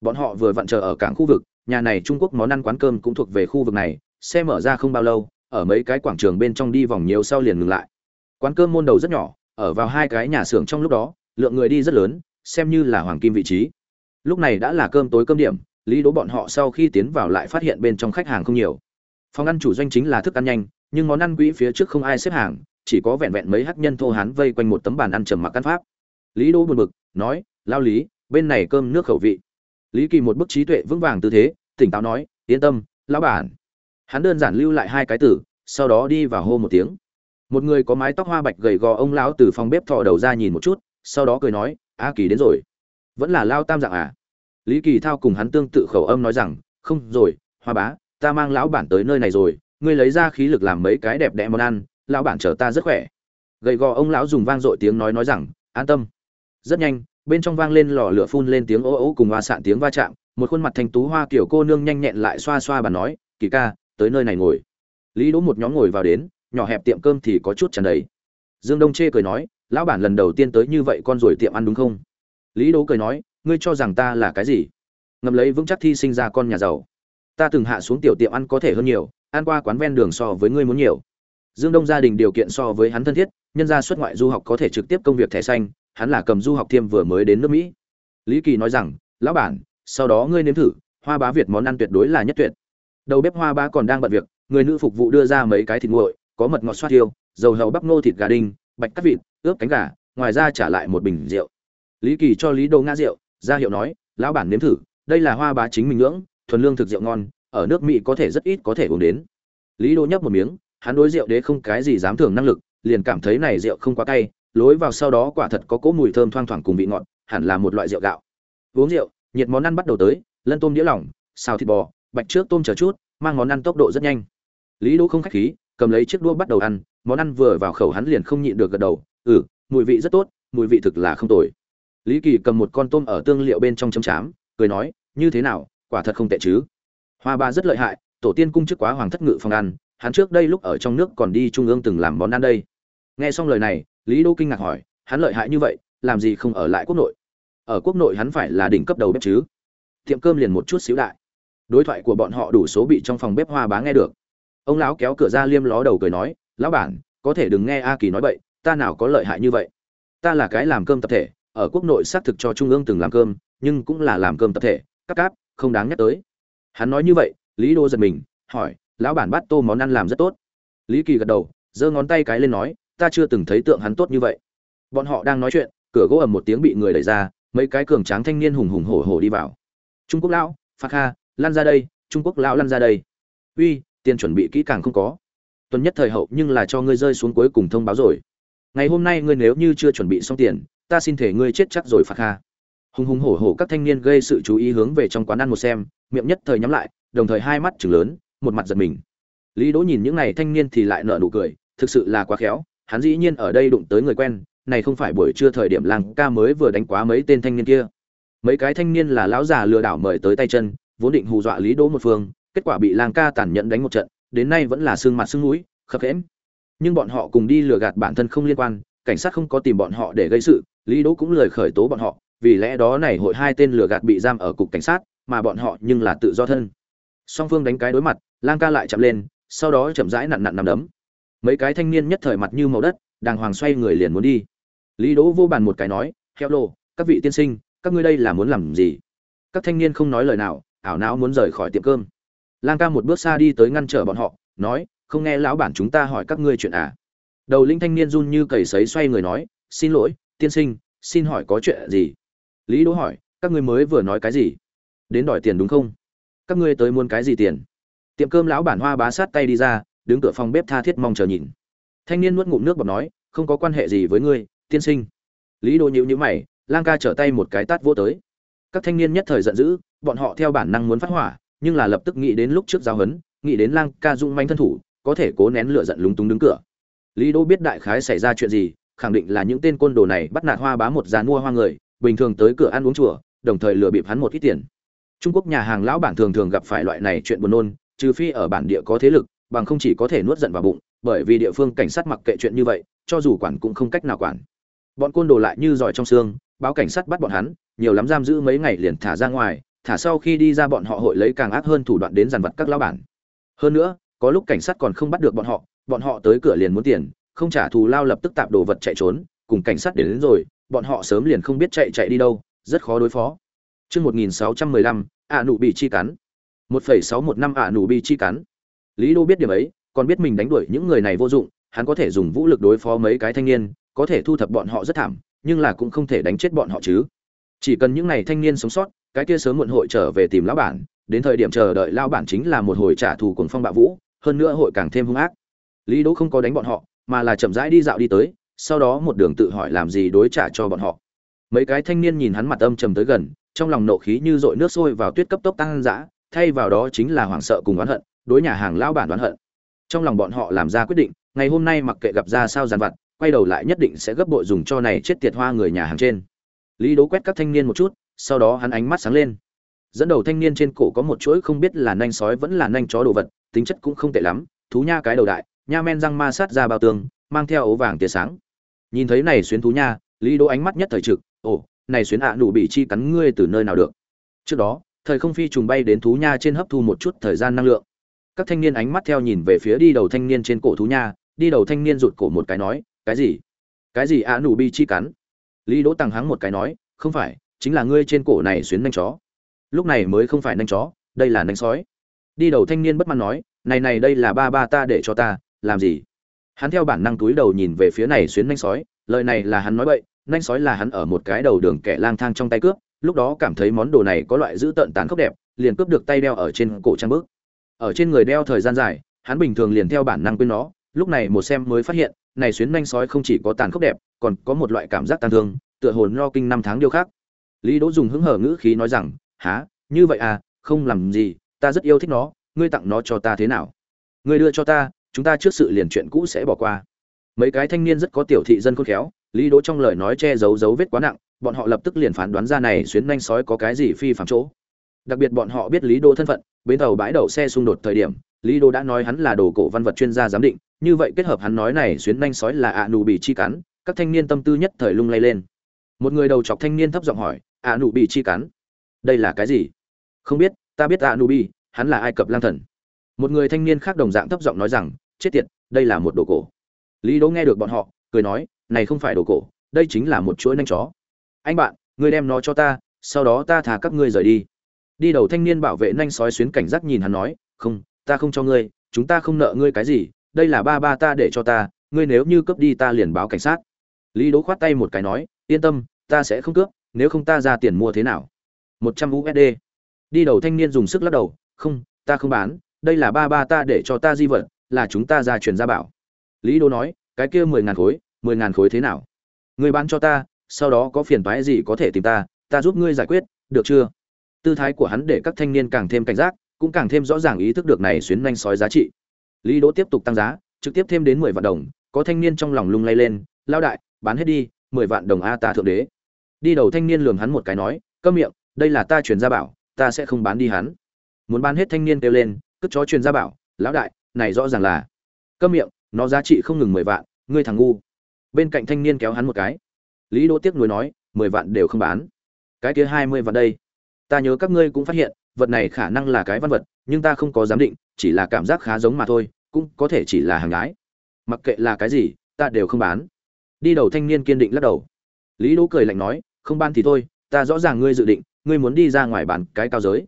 Bọn họ vừa vặn chờ ở cảng khu vực, nhà này trung quốc món ăn quán cơm cũng thuộc về khu vực này xe mở ra không bao lâu, ở mấy cái quảng trường bên trong đi vòng nhiều sau liền ngừng lại. Quán cơm môn đầu rất nhỏ, ở vào hai cái nhà xưởng trong lúc đó, lượng người đi rất lớn, xem như là hoàng kim vị trí. Lúc này đã là cơm tối cơm điểm, lý đố bọn họ sau khi tiến vào lại phát hiện bên trong khách hàng không nhiều. Phòng ăn chủ doanh chính là thức ăn nhanh, nhưng món ăn quỹ phía trước không ai xếp hàng, chỉ có vẹn vẹn mấy hắc nhân thô hán vây quanh một tấm bàn ăn trầm mặc căn pháp. Lý đố buồn bực, nói, lao lý, bên này cơm nước khẩu vị. Lý kỳ một bức trí tuệ vững vàng tư thế, tỉnh táo nói, yên tâm, lão bản hắn đơn giản lưu lại hai cái tử, sau đó đi vào hô một tiếng. Một người có mái tóc hoa bạch gầy gò ông lão từ phòng bếp thò đầu ra nhìn một chút, sau đó cười nói, a kỳ đến rồi. Vẫn là lao tam dạng à? Lý kỳ thao cùng hắn tương tự khẩu âm nói rằng, không rồi, hoa bá, ta mang lão bản tới nơi này rồi, ngươi lấy ra khí lực làm mấy cái đẹp đẽ món ăn, lão bản chờ ta rất khỏe. Gầy gò ông lão dùng vang dội tiếng nói nói rằng, an tâm. Rất nhanh, bên trong vang lên lò lửa phun lên tiếng ố ố cùng hoa sạn tiếng va chạm, một khuôn mặt thanh tú hoa kiểu cô nương nhanh nhẹn lại xoa xoa bàn nói, kỳ ca tới nơi này ngồi. Lý đỗ một nhóm ngồi vào đến, nhỏ hẹp tiệm cơm thì có chút tràn đầy. Dương đông chê cười nói, lão bản lần đầu tiên tới như vậy con rồi tiệm ăn đúng không? Lý đỗ cười nói, ngươi cho rằng ta là cái gì? Ngầm lấy vững chắc thi sinh ra con nhà giàu. Ta từng hạ xuống tiểu tiệm ăn có thể hơn nhiều, ăn qua quán ven đường so với ngươi muốn nhiều. Dương đông gia đình điều kiện so với hắn thân thiết, nhân gia xuất ngoại du học có thể trực tiếp công việc thẻ xanh, hắn là cầm du học thiêm vừa mới đến nước mỹ. Lý kỳ nói rằng, lão bản, sau đó ngươi nếm thử, hoa bá việt món ăn tuyệt đối là nhất tuyệt đầu bếp hoa bá còn đang bận việc, người nữ phục vụ đưa ra mấy cái thịt nguội, có mật ngọt xoát tiêu, dầu hầu bắp nô thịt gà đinh, bạch cắt vịt, ướp cánh gà, ngoài ra trả lại một bình rượu. Lý kỳ cho lý đô ngã rượu, ra hiệu nói, lão bản nếm thử, đây là hoa bá chính mình ngưỡng thuần lương thực rượu ngon, ở nước mỹ có thể rất ít có thể uống đến. Lý đô nhấp một miếng, hắn đối rượu đế không cái gì dám thưởng năng lực, liền cảm thấy này rượu không quá cay, lối vào sau đó quả thật có cỗ mùi thơm thoang thoảng cùng vị ngọt, hẳn là một loại rượu gạo. Uống rượu, nhiệt món ăn bắt đầu tới, lân tôm đĩa lỏng, xào thịt bò bạch trước tôm chờ chút, mang món ăn tốc độ rất nhanh. Lý đỗ không khách khí, cầm lấy chiếc đũa bắt đầu ăn, món ăn vừa vào khẩu hắn liền không nhịn được gật đầu ừ mùi vị rất tốt, mùi vị thực là không tồi. Lý kỳ cầm một con tôm ở tương liệu bên trong chấm chám, cười nói, như thế nào, quả thật không tệ chứ. Hoa ba rất lợi hại, tổ tiên cung chức quá hoàng thất ngự phòng ăn, hắn trước đây lúc ở trong nước còn đi trung ương từng làm món ăn đây. Nghe xong lời này, lý đô kinh ngạc hỏi, hắn lợi hại như vậy, làm gì không ở lại quốc nội? Ở quốc nội hắn phải là đỉnh cấp đầu bếp chứ. Tiệm cơm liền một chút xíu đại đối thoại của bọn họ đủ số bị trong phòng bếp hoa bá nghe được. Ông lão kéo cửa ra liêm ló đầu cười nói, lão bản, có thể đừng nghe a kỳ nói vậy ta nào có lợi hại như vậy? Ta là cái làm cơm tập thể, ở quốc nội xác thực cho trung ương từng làm cơm, nhưng cũng là làm cơm tập thể cắp cáp, không đáng nhắc tới. Hắn nói như vậy, lý đô giật mình, hỏi, lão bản bắt tô món ăn làm rất tốt? Lý kỳ gật đầu, giơ ngón tay cái lên nói, ta chưa từng thấy tượng hắn tốt như vậy. Bọn họ đang nói chuyện, cửa gỗ ầm một tiếng bị người đẩy ra, mấy cái cường tráng thanh niên hùng hùng hổ hổ đi vào. Trung quốc lão pha kha Lan ra đây, trung quốc lão lan ra đây. Uy, tiền chuẩn bị kỹ càng không có. Tuần nhất thời hậu nhưng là cho ngươi rơi xuống cuối cùng thông báo rồi. Ngày hôm nay ngươi nếu như chưa chuẩn bị xong tiền, ta xin thể ngươi chết chắc rồi phạt kha. Hùng hùng hổ hổ các thanh niên gây sự chú ý hướng về trong quán ăn một xem, miệng nhất thời nhắm lại, đồng thời hai mắt chừng lớn, một mặt giật mình. Lý đỗ nhìn những này thanh niên thì lại nở nụ cười, thực sự là quá khéo, hắn dĩ nhiên ở đây đụng tới người quen, này không phải buổi trưa thời điểm làng ca mới vừa đánh quá mấy tên thanh niên kia. Mấy cái thanh niên là lão già lừa đảo mời tới tay chân vốn định hù dọa lý đỗ một phương, kết quả bị Lang ca tàn nhẫn đánh một trận, đến nay vẫn là xương mặt xương mũi, khập khẽm. Nhưng bọn họ cùng đi lừa gạt bản thân không liên quan, cảnh sát không có tìm bọn họ để gây sự, lý đỗ cũng lời khởi tố bọn họ, vì lẽ đó này hội hai tên lừa gạt bị giam ở cục cảnh sát, mà bọn họ nhưng là tự do thân. Song phương đánh cái đối mặt, lang ca lại chậm lên, sau đó chậm rãi nặn nặn nằm đấm. Mấy cái thanh niên nhất thời mặt như màu đất, đàng hoàng xoay người liền muốn đi. Lý đỗ vô bàn một cái nói, hello, các vị tiên sinh, các ngươi đây là muốn làm gì? Các thanh niên không nói lời nào ảo não muốn rời khỏi tiệm cơm. Lang ca một bước xa đi tới ngăn trở bọn họ, nói, không nghe lão bản chúng ta hỏi các ngươi chuyện à? Đầu linh thanh niên run như cầy sấy xoay người nói, xin lỗi, tiên sinh, xin hỏi có chuyện gì? Lý đỗ hỏi, các ngươi mới vừa nói cái gì? Đến đòi tiền đúng không? Các ngươi tới muốn cái gì tiền? Tiệm cơm lão bản hoa bá sát tay đi ra, đứng cửa phòng bếp tha thiết mong chờ nhìn. Thanh niên nuốt ngụm nước bọt nói, không có quan hệ gì với ngươi, tiên sinh. Lý đỗ nhíu nhíu mày, lang ca trở tay một cái tát vô tới. Các thanh niên nhất thời giận dữ bọn họ theo bản năng muốn phát hỏa, nhưng là lập tức nghĩ đến lúc trước giao hấn, nghĩ đến lang ca dung manh thân thủ, có thể cố nén lửa giận lúng túng đứng cửa. Lý đỗ biết đại khái xảy ra chuyện gì, khẳng định là những tên côn đồ này bắt nạt hoa bá một dàn mua hoa người, bình thường tới cửa ăn uống chùa, đồng thời lừa bịp hắn một ít tiền. Trung quốc nhà hàng lão bản thường thường gặp phải loại này chuyện buồn nôn, trừ phi ở bản địa có thế lực, bằng không chỉ có thể nuốt giận vào bụng, bởi vì địa phương cảnh sát mặc kệ chuyện như vậy, cho dù quản cũng không cách nào quản. Bọn côn đồ lại như giỏi trong xương, báo cảnh sát bắt bọn hắn, nhiều lắm giam giữ mấy ngày liền thả ra ngoài thả sau khi đi ra bọn họ hội lấy càng ác hơn thủ đoạn đến dàn vật các lão bản hơn nữa có lúc cảnh sát còn không bắt được bọn họ bọn họ tới cửa liền muốn tiền không trả thù lao lập tức tạp đồ vật chạy trốn cùng cảnh sát đến, đến rồi bọn họ sớm liền không biết chạy chạy đi đâu rất khó đối phó Chương 1615, ạ nụ bị chi cắn. 1.615 ạ nụ bị chi cắn. Lý Đô biết điểm ấy, còn biết mình đánh đuổi những người này vô dụng, hắn có thể dùng vũ lực đối phó mấy cái thanh niên, có thể thu thập bọn họ rất thảm, nhưng là cũng không thể đánh chết bọn họ chứ chỉ cần những này thanh niên sống sót cái kia sớm muộn hội trở về tìm lão bản, đến thời điểm chờ đợi lão bản chính là một hồi trả thù cuồng phong bạo vũ, hơn nữa hội càng thêm hung ác. Lý đỗ không có đánh bọn họ, mà là chậm rãi đi dạo đi tới, sau đó một đường tự hỏi làm gì đối trả cho bọn họ. Mấy cái thanh niên nhìn hắn mặt âm trầm tới gần, trong lòng nộ khí như dội nước sôi vào tuyết cấp tốc tăng dã, thay vào đó chính là hoảng sợ cùng oán hận, đối nhà hàng lão bản oán hận. Trong lòng bọn họ làm ra quyết định, ngày hôm nay mặc kệ gặp ra sao giàn vặt, quay đầu lại nhất định sẽ gấp bội dùng cho này chết tiệt hoa người nhà hàng trên. Lý đố quét các thanh niên một chút sau đó hắn ánh mắt sáng lên. Dẫn đầu thanh niên trên cổ có một chuỗi không biết là nanh sói vẫn là nanh chó đồ vật, tính chất cũng không tệ lắm, thú nha cái đầu đại, nha men răng ma sát ra bao tường, mang theo ấu vàng tia sáng. Nhìn thấy này xuyến thú nha, lý đỗ ánh mắt nhất thời trực, ồ, này xuyến ạ à nụ bị chi cắn ngươi từ nơi nào được? Trước đó, thời không phi trùng bay đến thú nha trên hấp thu một chút thời gian năng lượng. Các thanh niên ánh mắt theo nhìn về phía đi đầu thanh niên trên cổ thú nha, đi đầu thanh niên rụt cổ một cái nói, cái gì? Cái gì ạ à nụ bị chi cắn? Lý đỗ tăng hắng một cái nói, không phải chính là ngươi trên cổ này xuyến nanh chó. Lúc này mới không phải nanh chó, đây là nanh sói. Đi đầu thanh niên bất mãn nói, này này đây là ba ba ta để cho ta, làm gì? Hắn theo bản năng túi đầu nhìn về phía này xuyến nanh sói, lời này là hắn nói bậy, nanh sói là hắn ở một cái đầu đường kẻ lang thang trong tay cướp, lúc đó cảm thấy món đồ này có loại dữ tợn tàn khốc đẹp, liền cướp được tay đeo ở trên cổ trang bước ở trên người đeo thời gian dài, hắn bình thường liền theo bản năng quên nó, lúc này một xem mới phát hiện, này xuyến nanh sói không chỉ có tàn khốc đẹp, còn có một loại cảm giác tàn thương, tựa hồn lo kinh năm tháng điêu khác lý đỗ dùng hứng hở ngữ khí nói rằng há như vậy à? Không làm gì, ta rất yêu thích nó, ngươi tặng nó cho ta thế nào? Ngươi đưa cho ta, chúng ta trước sự liền chuyện cũ sẽ bỏ qua. Mấy cái thanh niên rất có tiểu thị dân khôn khéo, lý đỗ trong lời nói che giấu dấu vết quá nặng, bọn họ lập tức liền phán đoán ra này xuyến nhanh sói có cái gì phi phạm chỗ. Đặc biệt bọn họ biết lý đỗ thân phận, bến tàu bãi đậu xe xung đột thời điểm, lý đỗ đã nói hắn là đồ cổ văn vật chuyên gia giám định, như vậy kết hợp hắn nói này xuyến nhanh sói là ạ nụ bị chi cắn, các thanh niên tâm tư nhất thời lung lay lên. Một người đầu chọc thanh niên thấp giọng hỏi ạ nụ bị chi cắn. Đây là cái gì? Không biết, ta biết ạ nụ bị hắn là ai cập lang thần. Một người thanh niên khác đồng dạng thấp giọng nói rằng, chết tiệt, đây là một đồ cổ. Lý đỗ nghe được bọn họ, cười nói, này không phải đồ cổ, đây chính là một chuỗi nanh chó. Anh bạn, ngươi đem nó cho ta, sau đó ta thả các ngươi rời đi. Đi đầu thanh niên bảo vệ nanh sói xuyến cảnh giác nhìn hắn nói, không, ta không cho ngươi, chúng ta không nợ ngươi cái gì, đây là ba ba ta để cho ta, ngươi nếu như cướp đi ta liền báo cảnh sát. Lý đỗ khoát tay một cái nói, yên tâm, ta sẽ không cướp nếu không ta ra tiền mua thế nào? Một trăm usd đi đầu thanh niên dùng sức lắc đầu, không, ta không bán, đây là ba ba ta để cho ta di vật, là chúng ta ra truyền gia bảo. Lý đỗ nói, cái kia mười ngàn khối, mười ngàn khối thế nào? Người bán cho ta, sau đó có phiền toái gì có thể tìm ta ta giúp ngươi giải quyết, được chưa? Tư thái của hắn để các thanh niên càng thêm cảnh giác, cũng càng thêm rõ ràng ý thức được này xuyến nhanh sói giá trị. Lý đỗ tiếp tục tăng giá, trực tiếp thêm đến mười vạn đồng, có thanh niên trong lòng lung lay lên lao đại, bán hết đi, mười vạn đồng a ta thượng đế đi đầu thanh niên lườm hắn một cái nói, câm miệng, đây là ta truyền gia bảo, ta sẽ không bán đi hắn. Muốn bán hết thanh niên kêu lên, cất chó truyền gia bảo, lão đại, này rõ ràng là câm miệng, nó giá trị không ngừng mười vạn, ngươi thằng ngu. Bên cạnh thanh niên kéo hắn một cái. Lý đỗ tiếc nuối nói, mười vạn đều không bán. Cái kia hai mươi vạn đây, ta nhớ các ngươi cũng phát hiện, vật này khả năng là cái văn vật, nhưng ta không có giám định, chỉ là cảm giác khá giống mà thôi, cũng có thể chỉ là hàng gái mặc kệ là cái gì, ta đều không bán. Đi đầu thanh niên kiên định lắc đầu. Lý đỗ cười lạnh nói không bán thì thôi ta rõ ràng ngươi dự định ngươi muốn đi ra ngoài bàn, cái cao giới.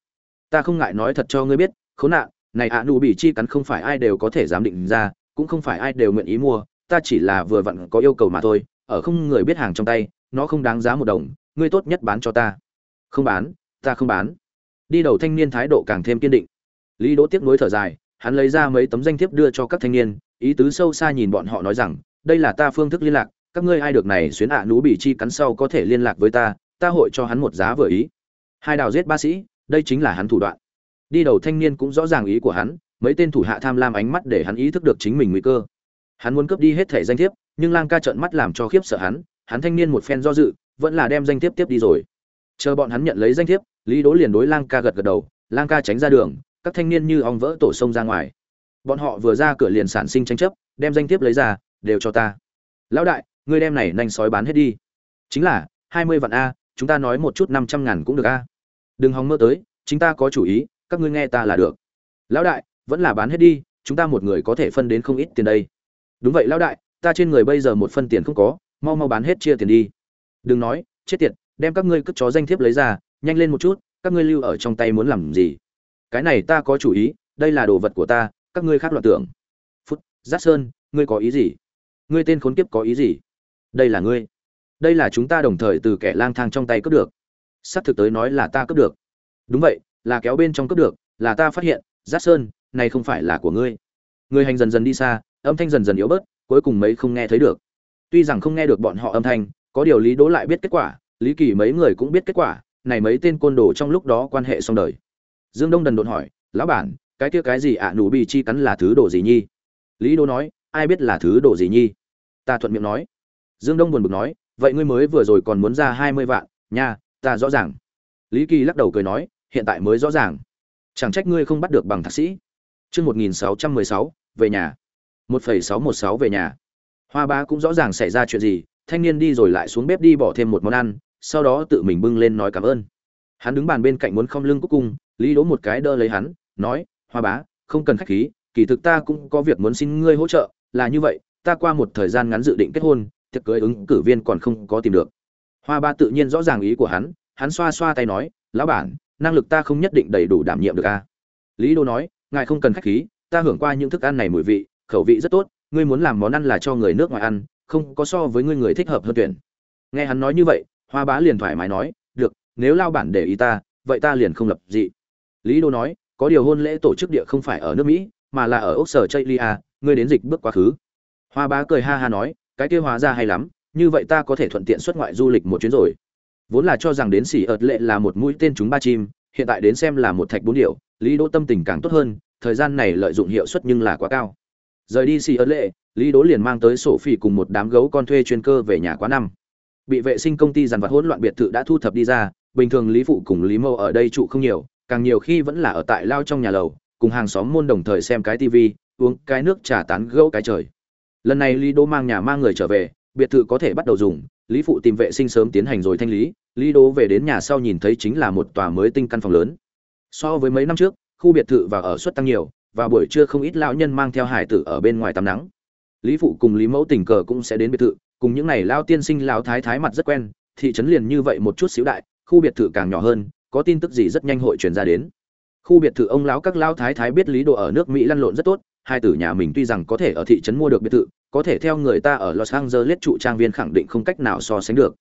Ta không ngại nói thật cho ngươi biết khốn nạn này ạ nụ bị chi cắn không phải ai đều có thể giám định ra cũng không phải ai đều nguyện ý mua ta chỉ là vừa vặn có yêu cầu mà thôi ở không người biết hàng trong tay nó không đáng giá một đồng ngươi tốt nhất bán cho ta. Không bán ta không bán. Đi đầu thanh niên thái độ càng thêm kiên định. Lý đỗ tiếc nuối thở dài hắn lấy ra mấy tấm danh thiếp đưa cho các thanh niên ý tứ sâu xa nhìn bọn họ nói rằng đây là ta phương thức liên lạc các ngươi ai được này xuyến ạ nú bị chi cắn sau có thể liên lạc với ta ta hội cho hắn một giá vừa ý. Hai đào giết ba sĩ, đây chính là hắn thủ đoạn. Đi đầu thanh niên cũng rõ ràng ý của hắn, mấy tên thủ hạ tham lam ánh mắt để hắn ý thức được chính mình nguy cơ. Hắn muốn cướp đi hết thẻ danh thiếp, nhưng lang ca trợn mắt làm cho khiếp sợ hắn hắn thanh niên một phen do dự, vẫn là đem danh thiếp tiếp đi rồi. Chờ bọn hắn nhận lấy danh thiếp, lý đố liền đối lang ca gật gật đầu, lang ca tránh ra đường, các thanh niên như ong vỡ tổ sông ra ngoài. Bọn họ vừa ra cửa liền sản sinh tranh chấp, đem danh thiếp lấy ra, đều cho ta. Lão đại ngươi đem này nhanh sói bán hết đi. Chính là, hai mươi vạn a, chúng ta nói một chút năm trăm ngàn cũng được a. Đừng hòng mơ tới chúng ta có chủ ý, các ngươi nghe ta là được. Lão đại, vẫn là bán hết đi, chúng ta một người có thể phân đến không ít tiền đây. Đúng vậy, lão đại, ta trên người bây giờ một phân tiền không có, mau mau bán hết chia tiền đi. Đừng nói, chết tiệt, đem các ngươi cất chó danh thiếp lấy ra, nhanh lên một chút, các ngươi lưu ở trong tay muốn làm gì? Cái này ta có chủ ý, đây là đồ vật của ta, các ngươi khác loạn tưởng. Phút giác sơn, ngươi có ý gì? Ngươi tên khốn kiếp có ý gì? Đây là ngươi. Đây là chúng ta đồng thời từ kẻ lang thang trong tay cướp được. Sắp thực tới nói là ta cướp được. Đúng vậy là kéo bên trong cướp được là ta phát hiện giác sơn này không phải là của ngươi. Người hành dần dần đi xa âm thanh dần dần yếu bớt cuối cùng mấy không nghe thấy được. Tuy rằng không nghe được bọn họ âm thanh có điều lý đỗ lại biết kết quả lý kỳ mấy người cũng biết kết quả này mấy tên côn đồ trong lúc đó quan hệ xong đời. Dương đông đần đột hỏi lão bản cái kia cái gì ạ? À, nụ bị chi cắn là thứ đồ gì nhi? Lý đỗ nói ai biết là thứ đồ gì nhi? Ta thuận miệng nói dương đông buồn bực nói vậy ngươi mới vừa rồi còn muốn ra hai mươi vạn nha ta rõ ràng. Lý kỳ lắc đầu cười nói hiện tại mới rõ ràng. Chẳng trách ngươi không bắt được bằng thạc sĩ. Chương một nghìn sáu trăm mười sáu về nhà. một phẩy sáu một sáu về nhà. Hoa ba cũng rõ ràng xảy ra chuyện gì thanh niên đi rồi lại xuống bếp đi bỏ thêm một món ăn sau đó tự mình bưng lên nói cảm ơn. Hắn đứng bàn bên cạnh muốn không lưng cúc cùng, lý đố một cái đỡ lấy hắn nói hoa bá không cần khách khí kỳ thực ta cũng có việc muốn xin ngươi hỗ trợ là như vậy ta qua một thời gian ngắn dự định kết hôn tiệc cưới ứng cử viên còn không có tìm được. Hoa ba tự nhiên rõ ràng ý của hắn hắn xoa xoa tay nói, lão bản, năng lực ta không nhất định đầy đủ đảm nhiệm được a lý đô nói, ngài không cần khách khí, ta hưởng qua những thức ăn này mùi vị, khẩu vị rất tốt, ngươi muốn làm món ăn là cho người nước ngoài ăn, không có so với ngươi người thích hợp hơn tuyển. Nghe hắn nói như vậy, hoa bá liền thoải mái nói, được, nếu lao bản để ý ta, vậy ta liền không lập dị. Lý đô nói, có điều hôn lễ tổ chức địa không phải ở nước mỹ, mà là ở ốc sở chây lia, ngươi đến dịch bước quá khứ. Hoa bá cười ha ha nói cái kia hóa ra hay lắm, như vậy ta có thể thuận tiện xuất ngoại du lịch một chuyến rồi. Vốn là cho rằng đến xỉ ợt lệ là một mũi tên chúng ba chim, hiện tại đến xem là một thạch bốn điệu lý đỗ tâm tình càng tốt hơn, thời gian này lợi dụng hiệu suất nhưng là quá cao. Rời đi xỉ ợt lệ, lý đỗ liền mang tới sổ phỉ cùng một đám gấu con thuê chuyên cơ về nhà quá năm. Bị vệ sinh công ty dàn vặt hỗn loạn biệt thự đã thu thập đi ra, bình thường lý phụ cùng lý mâu ở đây trụ không nhiều, càng nhiều khi vẫn là ở tại lao trong nhà lầu, cùng hàng xóm môn đồng thời xem cái tivi, uống cái nước trà tán gẫu cái trời lần này lý Đô mang nhà mang người trở về, biệt thự có thể bắt đầu dùng. Lý phụ tìm vệ sinh sớm tiến hành rồi thanh lý. Lý Đô về đến nhà sau nhìn thấy chính là một tòa mới tinh căn phòng lớn. So với mấy năm trước, khu biệt thự và ở suất tăng nhiều, và buổi trưa không ít lão nhân mang theo hải tử ở bên ngoài tắm nắng. Lý phụ cùng lý mẫu tình cờ cũng sẽ đến biệt thự. Cùng những này lao tiên sinh lao thái thái mặt rất quen, thị trấn liền như vậy một chút xíu đại, khu biệt thự càng nhỏ hơn, có tin tức gì rất nhanh hội truyền ra đến. Khu biệt thự ông lão các lao thái thái biết lý đồ ở nước mỹ lăn lộn rất tốt hai tử nhà mình tuy rằng có thể ở thị trấn mua được biệt thự, có thể theo người ta ở los angeles trụ trang viên khẳng định không cách nào so sánh được.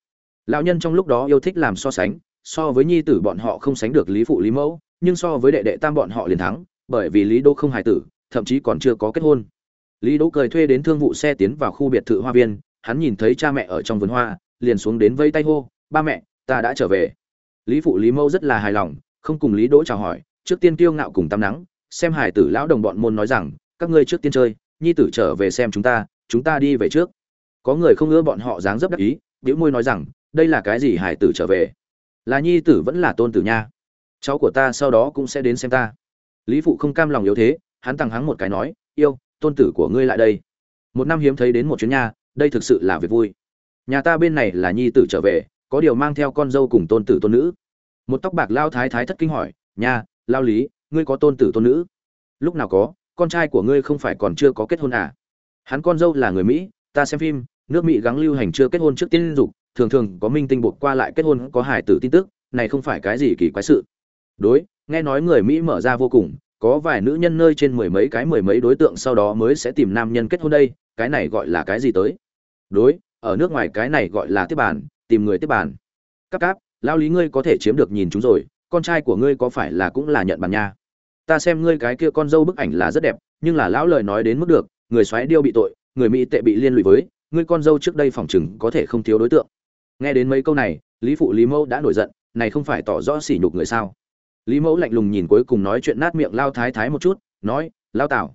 Lão nhân trong lúc đó yêu thích làm so sánh, so với nhi tử bọn họ không sánh được lý phụ lý mẫu, nhưng so với đệ đệ tam bọn họ liền thắng, bởi vì lý Đỗ không hài tử, thậm chí còn chưa có kết hôn. Lý đỗ cười thuê đến thương vụ xe tiến vào khu biệt thự hoa viên, hắn nhìn thấy cha mẹ ở trong vườn hoa, liền xuống đến vây tay hô, ba mẹ, ta đã trở về. Lý phụ lý mẫu rất là hài lòng, không cùng lý đỗ chào hỏi, trước tiên tiêu ngạo cùng tắm nắng, xem hải tử lão đồng bọn môn nói rằng các ngươi trước tiên chơi, nhi tử trở về xem chúng ta chúng ta đi về trước. Có người không ngỡ bọn họ dáng dấp đắc ý, bĩu môi nói rằng, đây là cái gì hải tử trở về? Là nhi tử vẫn là tôn tử nha. Cháu của ta sau đó cũng sẽ đến xem ta. Lý phụ không cam lòng yếu thế, hắn tăng hắng một cái nói, yêu, tôn tử của ngươi lại đây. Một năm hiếm thấy đến một chuyến nha, đây thực sự là việc vui. Nhà ta bên này là nhi tử trở về, có điều mang theo con dâu cùng tôn tử tôn nữ. Một tóc bạc lao thái thái thất kinh hỏi, nha, lao lý, ngươi có tôn tử tôn nữ? Lúc nào có con trai của ngươi không phải còn chưa có kết hôn à? Hắn con dâu là người mỹ, ta xem phim, nước mỹ gắng lưu hành chưa kết hôn trước tiên dục, thường thường có minh tinh buộc qua lại kết hôn, có hài tử tin tức, này không phải cái gì kỳ quái sự. Đối, nghe nói người mỹ mở ra vô cùng, có vài nữ nhân nơi trên mười mấy cái mười mấy đối tượng sau đó mới sẽ tìm nam nhân kết hôn đây, cái này gọi là cái gì tới? Đối, ở nước ngoài cái này gọi là tiếp bàn, tìm người tiếp bàn. Cáp cáp lao lý ngươi có thể chiếm được nhìn chúng rồi, con trai của ngươi có phải là cũng là nhận bàn nha? Ta xem ngươi cái kia con dâu bức ảnh là rất đẹp, nhưng là lão lời nói đến mức được, người xoáy điêu bị tội, người mỹ tệ bị liên lụy với, ngươi con dâu trước đây phòng chừng có thể không thiếu đối tượng. Nghe đến mấy câu này, lý phụ lý mẫu đã nổi giận, này không phải tỏ rõ sỉ nhục người sao? Lý mẫu lạnh lùng nhìn cuối cùng nói chuyện nát miệng lao thái thái một chút, nói, lao tảo,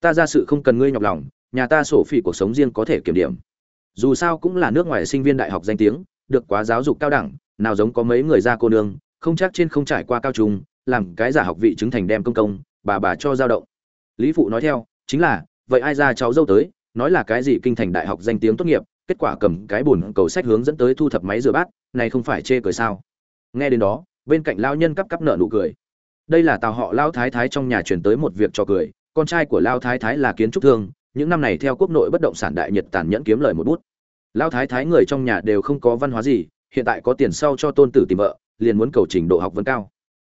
ta ra sự không cần ngươi nhọc lòng, nhà ta sổ phỉ cuộc sống riêng có thể kiểm điểm. Dù sao cũng là nước ngoài sinh viên đại học danh tiếng, được quá giáo dục cao đẳng, nào giống có mấy người ra cô nương, không chắc trên không trải qua cao trung làm cái giả học vị chứng thành đem công công, bà bà cho dao động. Lý phụ nói theo, chính là, vậy ai ra cháu dâu tới, nói là cái gì kinh thành đại học danh tiếng tốt nghiệp, kết quả cầm cái bùn cầu sách hướng dẫn tới thu thập máy rửa bát, này không phải chê cười sao? Nghe đến đó, bên cạnh lao nhân cắp cắp nợ nụ cười. Đây là tào họ lao thái thái trong nhà chuyển tới một việc cho cười, con trai của lao thái thái là kiến trúc thương, những năm này theo quốc nội bất động sản đại nhật tàn nhẫn kiếm lời một bút. Lao thái thái người trong nhà đều không có văn hóa gì, hiện tại có tiền sau cho tôn tử tìm vợ, liền muốn cầu trình độ học vấn cao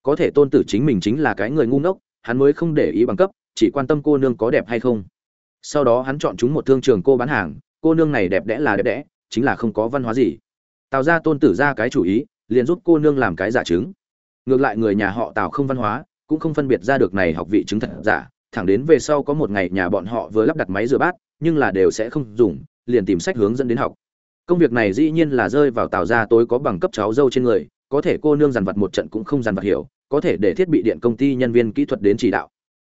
có thể tôn tử chính mình chính là cái người ngu ngốc, hắn mới không để ý bằng cấp, chỉ quan tâm cô nương có đẹp hay không. Sau đó hắn chọn chúng một thương trường cô bán hàng, cô nương này đẹp đẽ là đẹp đẽ, chính là không có văn hóa gì. Tào ra tôn tử ra cái chủ ý, liền giúp cô nương làm cái giả chứng. Ngược lại người nhà họ tào không văn hóa, cũng không phân biệt ra được này học vị chứng thật giả, thẳng đến về sau có một ngày nhà bọn họ vừa lắp đặt máy rửa bát, nhưng là đều sẽ không dùng, liền tìm sách hướng dẫn đến học. Công việc này dĩ nhiên là rơi vào tào ra tối có bằng cấp cháu dâu trên người, có thể cô nương dàn vật một trận cũng không dàn vật hiểu có thể để thiết bị điện công ty nhân viên kỹ thuật đến chỉ đạo.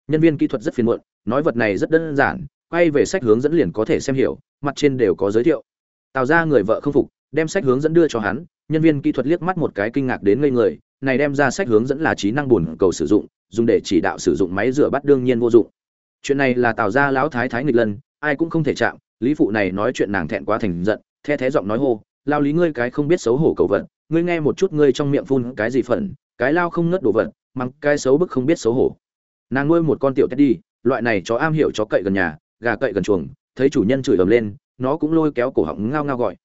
Nhân viên kỹ thuật rất phiền muộn, nói vật này rất đơn giản, quay về sách hướng dẫn liền có thể xem hiểu, mặt trên đều có giới thiệu. Tào ra người vợ không phục, đem sách hướng dẫn đưa cho hắn, nhân viên kỹ thuật liếc mắt một cái kinh ngạc đến ngây người, này đem ra sách hướng dẫn là trí năng buồn cầu sử dụng, dùng để chỉ đạo sử dụng máy rửa bát đương nhiên vô dụng. Chuyện này là tào ra lão thái thái nghịch lân, ai cũng không thể chạm, lý phụ này nói chuyện nàng thẹn quá thành giận, the thé giọng nói hô, lao lý ngươi cái không biết xấu hổ cầu vật, ngươi nghe một chút ngươi trong miệng phun cái gì phận cái lao không ngất đồ vật mắng cái xấu bức không biết xấu hổ. Nàng nuôi một con tiểu teddy, loại này chó am hiểu chó cậy gần nhà, gà cậy gần chuồng, thấy chủ nhân chửi ầm lên, nó cũng lôi kéo cổ họng ngao ngao gọi.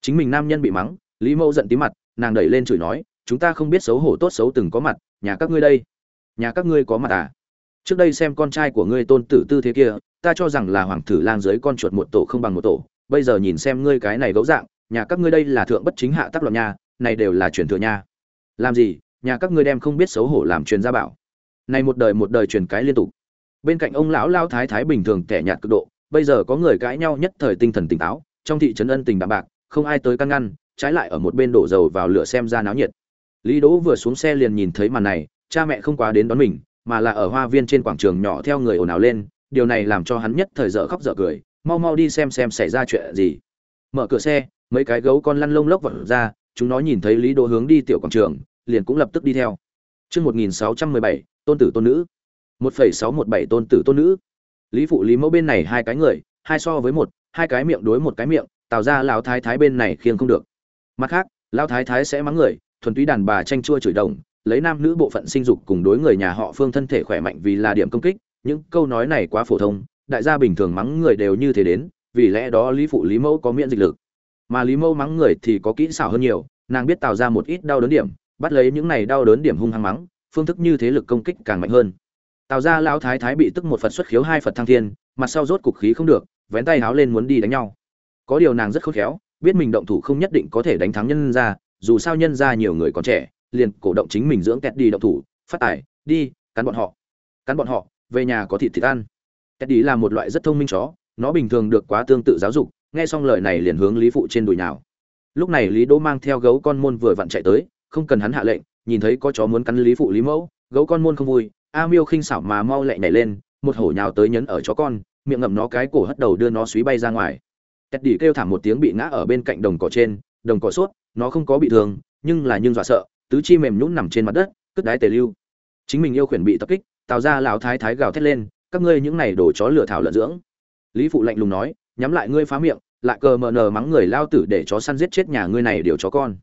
Chính mình nam nhân bị mắng, lý mẫu giận tí mặt, nàng đẩy lên chửi nói, chúng ta không biết xấu hổ tốt xấu từng có mặt, nhà các ngươi đây? Nhà các ngươi có mặt à? Trước đây xem con trai của ngươi tôn tử tư thế kia, ta cho rằng là hoàng tử lang dưới con chuột một tổ không bằng một tổ, bây giờ nhìn xem ngươi cái này gấu dạng, nhà các ngươi đây là thượng bất chính hạ tác loạn nha, này đều là truyền thừa nha. Làm gì? Nhà các ngươi đem không biết xấu hổ làm truyền gia bảo. Này một đời một đời truyền cái liên tục. Bên cạnh ông lão lao thái thái bình thường kẻ nhạt cực độ, bây giờ có người cãi nhau nhất thời tinh thần tỉnh táo, trong thị trấn ân tình đạm bạc, không ai tới căn ngăn, trái lại ở một bên đổ dầu vào lửa xem ra náo nhiệt. Lý đỗ vừa xuống xe liền nhìn thấy màn này, cha mẹ không quá đến đón mình, mà là ở hoa viên trên quảng trường nhỏ theo người ồn ào lên, điều này làm cho hắn nhất thời dở khóc dở cười, mau mau đi xem xem xảy ra chuyện gì. Mở cửa xe, mấy cái gấu con lăn lông lốc vật ra, chúng nó nhìn thấy lý đỗ hướng đi tiểu quảng trường liền cũng lập tức đi theo Chương 1617, tôn tử tôn nữ. 1.617 tôn tử tôn nữ. Lý phụ Lý mẫu bên này hai cái người, hai so với một, hai cái miệng đối một cái miệng, tạo ra lão thái thái bên này khiêng không được. Mặt khác, lão thái thái sẽ mắng người, thuần túy đàn bà tranh chua chửi đồng, lấy nam nữ bộ phận sinh dục cùng đối người nhà họ Phương thân thể khỏe mạnh vì là điểm công kích, những câu nói này quá phổ thông, đại gia bình thường mắng người đều như thế đến, vì lẽ đó Lý phụ Lý mẫu có miễn dịch lực. Mà Lý mẫu mắng người thì có kỹ xảo hơn nhiều, nàng biết tạo ra một ít đau đớn điểm, bắt lấy những này đau đớn điểm hung hăng mắng, phương thức như thế lực công kích càng mạnh hơn. tào ra lão thái thái bị tức một Phật xuất khiếu hai Phật thăng thiên, mặt sau rốt cục khí không được, vén tay háo lên muốn đi đánh nhau. Có điều nàng rất khôn khéo, biết mình động thủ không nhất định có thể đánh thắng nhân ra, dù sao nhân ra nhiều người còn trẻ, liền cổ động chính mình dưỡng kẹt đi động thủ, phát tải đi, cắn bọn họ. Cắn bọn họ, về nhà có thịt thịt ăn. Kẹt đi là một loại rất thông minh chó, nó bình thường được quá tương tự giáo dục, nghe xong lời này liền hướng Lý phụ trên đùi nào. Lúc này Lý Đỗ mang theo gấu con môn vừa vặn chạy tới, không cần hắn hạ lệnh, nhìn thấy có chó muốn cắn Lý phụ Lý mẫu, gấu con môn không vui, A Miêu khinh xảo mà mau lẹ nhảy lên, một hổ nhào tới nhấn ở chó con, miệng ngậm nó cái cổ hất đầu đưa nó suý bay ra ngoài. Tẹt đỉ kêu thảm một tiếng bị ngã ở bên cạnh đồng cỏ trên, đồng cỏ suốt, nó không có bị thương, nhưng là nhưng dọa sợ, tứ chi mềm nhũn nằm trên mặt đất, cất đái tề lưu. Chính mình yêu khuyển bị tập kích, tào ra lão thái thái gào thét lên, các ngươi những này đổ chó lửa thảo lợn dưỡng. Lý phụ lạnh lùng nói, nhắm lại ngươi phá miệng, lại cờ mờ nờ mắng người lao tử để chó săn giết chết nhà ngươi này điều chó con.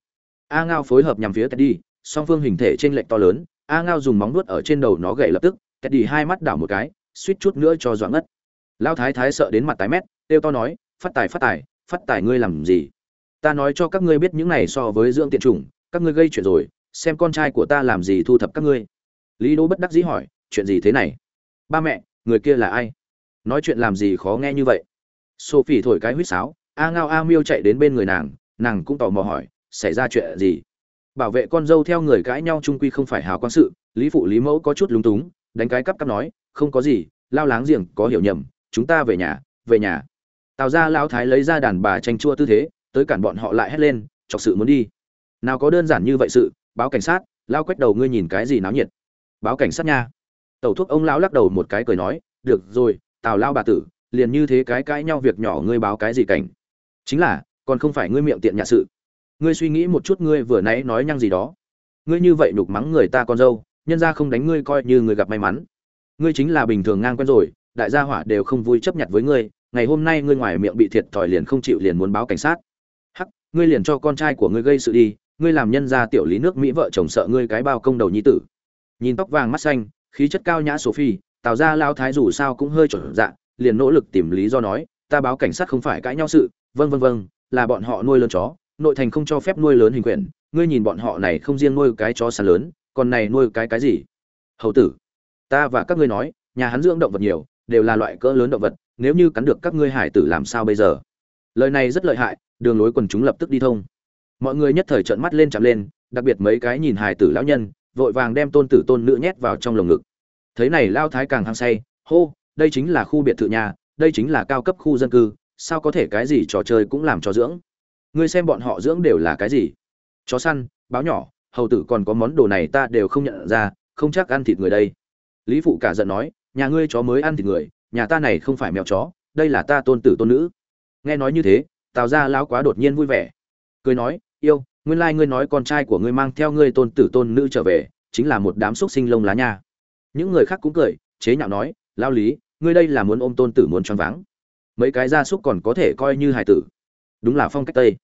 A Ngao phối hợp nhằm phía Teddy, song phương hình thể trên lệch to lớn, A Ngao dùng móng vuốt ở trên đầu nó gậy lập tức, Teddy hai mắt đảo một cái, suýt chút nữa cho doạ ngất. Lão thái thái sợ đến mặt tái mét, tiêu to nói, phát tài phát tài, phát tài ngươi làm gì? Ta nói cho các ngươi biết những này so với dưỡng tiện chủng, các ngươi gây chuyện rồi, xem con trai của ta làm gì thu thập các ngươi. Lý Đỗ bất đắc dĩ hỏi, chuyện gì thế này? Ba mẹ, người kia là ai? Nói chuyện làm gì khó nghe như vậy? Sophie thổi cái huýt sáo, A Ngao A Miêu chạy đến bên người nàng, nàng cũng tò mò hỏi, xảy ra chuyện gì? Bảo vệ con dâu theo người cãi nhau chung quy không phải hào quang sự, Lý phụ Lý mẫu có chút lúng túng, đánh cái cắp cắp nói, không có gì, lao láng giềng có hiểu nhầm, chúng ta về nhà, về nhà. Tào gia lão thái lấy ra đàn bà tranh chua tư thế, tới cản bọn họ lại hét lên, chọc sự muốn đi. Nào có đơn giản như vậy sự, báo cảnh sát, lao quét đầu ngươi nhìn cái gì náo nhiệt. Báo cảnh sát nha. Tẩu thuốc ông lão lắc đầu một cái cười nói, được rồi, Tào lao bà tử, liền như thế cái cãi nhau việc nhỏ ngươi báo cái gì cảnh chính là còn không phải ngươi miệng tiện nhà sự ngươi suy nghĩ một chút ngươi vừa nãy nói nhăng gì đó. Ngươi như vậy nhục mắng người ta con dâu, nhân ra không đánh ngươi coi như người gặp may mắn. Ngươi chính là bình thường ngang quen rồi, đại gia hỏa đều không vui chấp nhận với ngươi, ngày hôm nay ngươi ngoài miệng bị thiệt thòi liền không chịu liền muốn báo cảnh sát. Hắc, ngươi liền cho con trai của ngươi gây sự đi, ngươi làm nhân gia tiểu lý nước mỹ vợ chồng sợ ngươi cái bao công đầu nhi tử. Nhìn tóc vàng mắt xanh, khí chất cao nhã sophie, tào ra lao thái dù sao cũng hơi trở dạ liền nỗ lực tìm lý do nói, ta báo cảnh sát không phải cãi nhau sự vâng vâng vâng là bọn họ nuôi lớn chó nội thành không cho phép nuôi lớn hình quyển, ngươi nhìn bọn họ này không riêng nuôi cái chó săn lớn, còn này nuôi cái cái gì? Hầu tử, ta và các ngươi nói, nhà hắn dưỡng động vật nhiều, đều là loại cỡ lớn động vật, nếu như cắn được các ngươi hải tử làm sao bây giờ? Lời này rất lợi hại, đường lối quần chúng lập tức đi thông. Mọi người nhất thời trợn mắt lên chạm lên, đặc biệt mấy cái nhìn hải tử lão nhân, vội vàng đem tôn tử tôn nữ nhét vào trong lồng ngực. Thấy này lao thái càng hăng say, hô, đây chính là khu biệt thự nhà, đây chính là cao cấp khu dân cư, sao có thể cái gì trò chơi cũng làm cho dưỡng? Ngươi xem bọn họ dưỡng đều là cái gì? Chó săn, báo nhỏ, hầu tử còn có món đồ này ta đều không nhận ra, không chắc ăn thịt người đây. Lý phụ cả giận nói, nhà ngươi chó mới ăn thịt người, nhà ta này không phải mèo chó, đây là ta tôn tử tôn nữ. Nghe nói như thế, tào ra lão quá đột nhiên vui vẻ. Cười nói, yêu, nguyên lai ngươi nói con trai của ngươi mang theo ngươi tôn tử tôn nữ trở về, chính là một đám xúc sinh lông lá nha. Những người khác cũng cười, chế nhạo nói lao lý, ngươi đây là muốn ôm tôn tử muốn choáng váng. Mấy cái gia súc còn có thể coi như hài tử đúng là phong cách tây.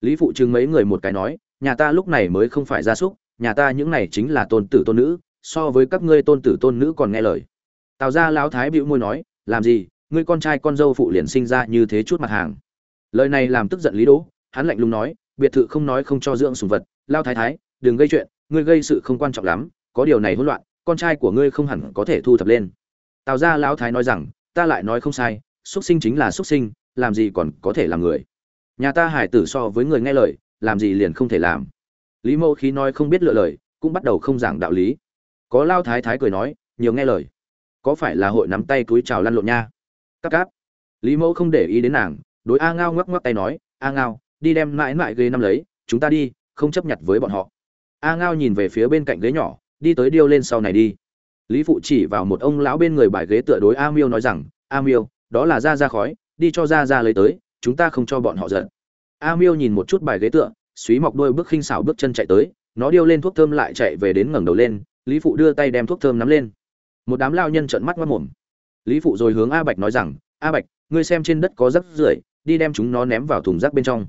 Lý phụ trưng mấy người một cái nói, nhà ta lúc này mới không phải gia súc, nhà ta những này chính là tôn tử tôn nữ, so với các ngươi tôn tử tôn nữ còn nghe lời. Tào ra lão thái bĩu môi nói, làm gì, ngươi con trai con dâu phụ liền sinh ra như thế chút mặt hàng. Lời này làm tức giận lý đỗ, hắn lạnh lùng nói, biệt thự không nói không cho dưỡng sùng vật. Lao thái thái, đừng gây chuyện, ngươi gây sự không quan trọng lắm, có điều này hỗn loạn, con trai của ngươi không hẳn có thể thu thập lên. Tào ra lão thái nói rằng, ta lại nói không sai xuất sinh chính là xuất sinh, làm gì còn có thể làm người nhà ta hải tử so với người nghe lời, làm gì liền không thể làm. Lý mẫu khí nói không biết lựa lời, cũng bắt đầu không giảng đạo lý. Có lao thái thái cười nói, nhiều nghe lời. Có phải là hội nắm tay túi chào lăn lộn nha? Cắp cáp. Lý mẫu không để ý đến nàng, đối a ngao ngoắc ngoắc tay nói, a ngao, đi đem mãi mãi ghế năm lấy, chúng ta đi, không chấp nhận với bọn họ. A ngao nhìn về phía bên cạnh ghế nhỏ, đi tới điêu lên sau này đi. Lý phụ chỉ vào một ông lão bên người bài ghế tựa đối a miêu nói rằng, a miêu, đó là ra ra khói, đi cho ra ra lấy tới chúng ta không cho bọn họ giận. A miêu nhìn một chút bài ghế tựa suý mọc đôi bước khinh xảo bước chân chạy tới, nó điêu lên thuốc thơm lại chạy về đến ngẩng đầu lên, lý phụ đưa tay đem thuốc thơm nắm lên. Một đám lao nhân trợn mắt mất mồm lý phụ rồi hướng a bạch nói rằng, a bạch, ngươi xem trên đất có rác rưởi, đi đem chúng nó ném vào thùng rác bên trong.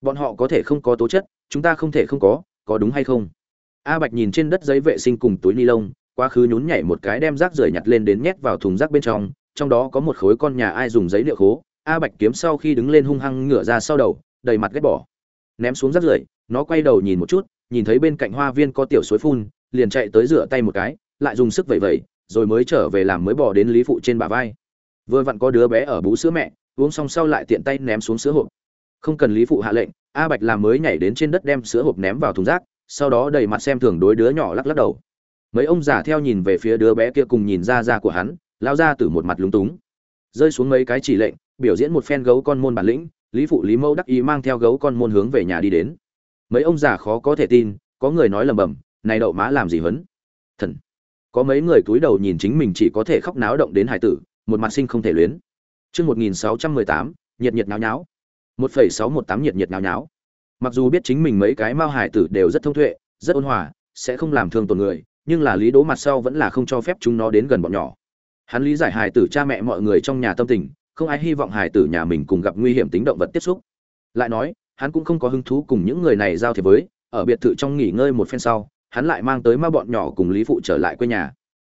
Bọn họ có thể không có tố chất, chúng ta không thể không có có đúng hay không? A bạch nhìn trên đất giấy vệ sinh cùng túi ni lông, quá khứ nhún nhảy một cái đem rác rưởi nhặt lên đến nhét vào thùng rác bên trong trong đó có một khối con nhà ai dùng giấy liệu khố a bạch kiếm sau khi đứng lên hung hăng ngửa ra sau đầu, đầy mặt ghét bỏ. Ném xuống rác rưởi, nó quay đầu nhìn một chút, nhìn thấy bên cạnh hoa viên có tiểu suối phun, liền chạy tới rửa tay một cái, lại dùng sức vẩy vẩy, rồi mới trở về làm mới bỏ đến lý phụ trên bả vai. Vừa vặn có đứa bé ở bú sữa mẹ, uống xong sau lại tiện tay ném xuống sữa hộp. Không cần lý phụ hạ lệnh, a bạch làm mới nhảy đến trên đất đem sữa hộp ném vào thùng rác, sau đó đầy mặt xem thường đối đứa nhỏ lắc lắc đầu. Mấy ông già theo nhìn về phía đứa bé kia cùng nhìn ra ra của hắn, lao ra từ một mặt lúng túng rơi xuống mấy cái chỉ lệnh, biểu diễn một phen gấu con môn bản lĩnh, lý phụ lý mẫu đắc ý mang theo gấu con môn hướng về nhà đi đến. Mấy ông già khó có thể tin, có người nói lầm bầm này đậu má làm gì hấn thần. Có mấy người cúi đầu nhìn chính mình chỉ có thể khóc náo động đến hải tử, một mặt sinh không thể luyến. Chương một nghìn sáu trăm mười tám, nhiệt nhiệt náo nháo. một phẩy sáu một tám nhiệt nhiệt náo nháo. Mặc dù biết chính mình mấy cái mao hải tử đều rất thông thuệ rất ôn hòa, sẽ không làm thương tổn người, nhưng là lý đố mặt sau vẫn là không cho phép chúng nó đến gần bọn nhỏ hắn lý giải hài tử cha mẹ mọi người trong nhà tâm tình, không ai hy vọng hài tử nhà mình cùng gặp nguy hiểm tính động vật tiếp xúc. Lại nói, hắn cũng không có hứng thú cùng những người này giao thiệp với, ở biệt thự trong nghỉ ngơi một phen sau, hắn lại mang tới ma bọn nhỏ cùng lý phụ trở lại quê nhà.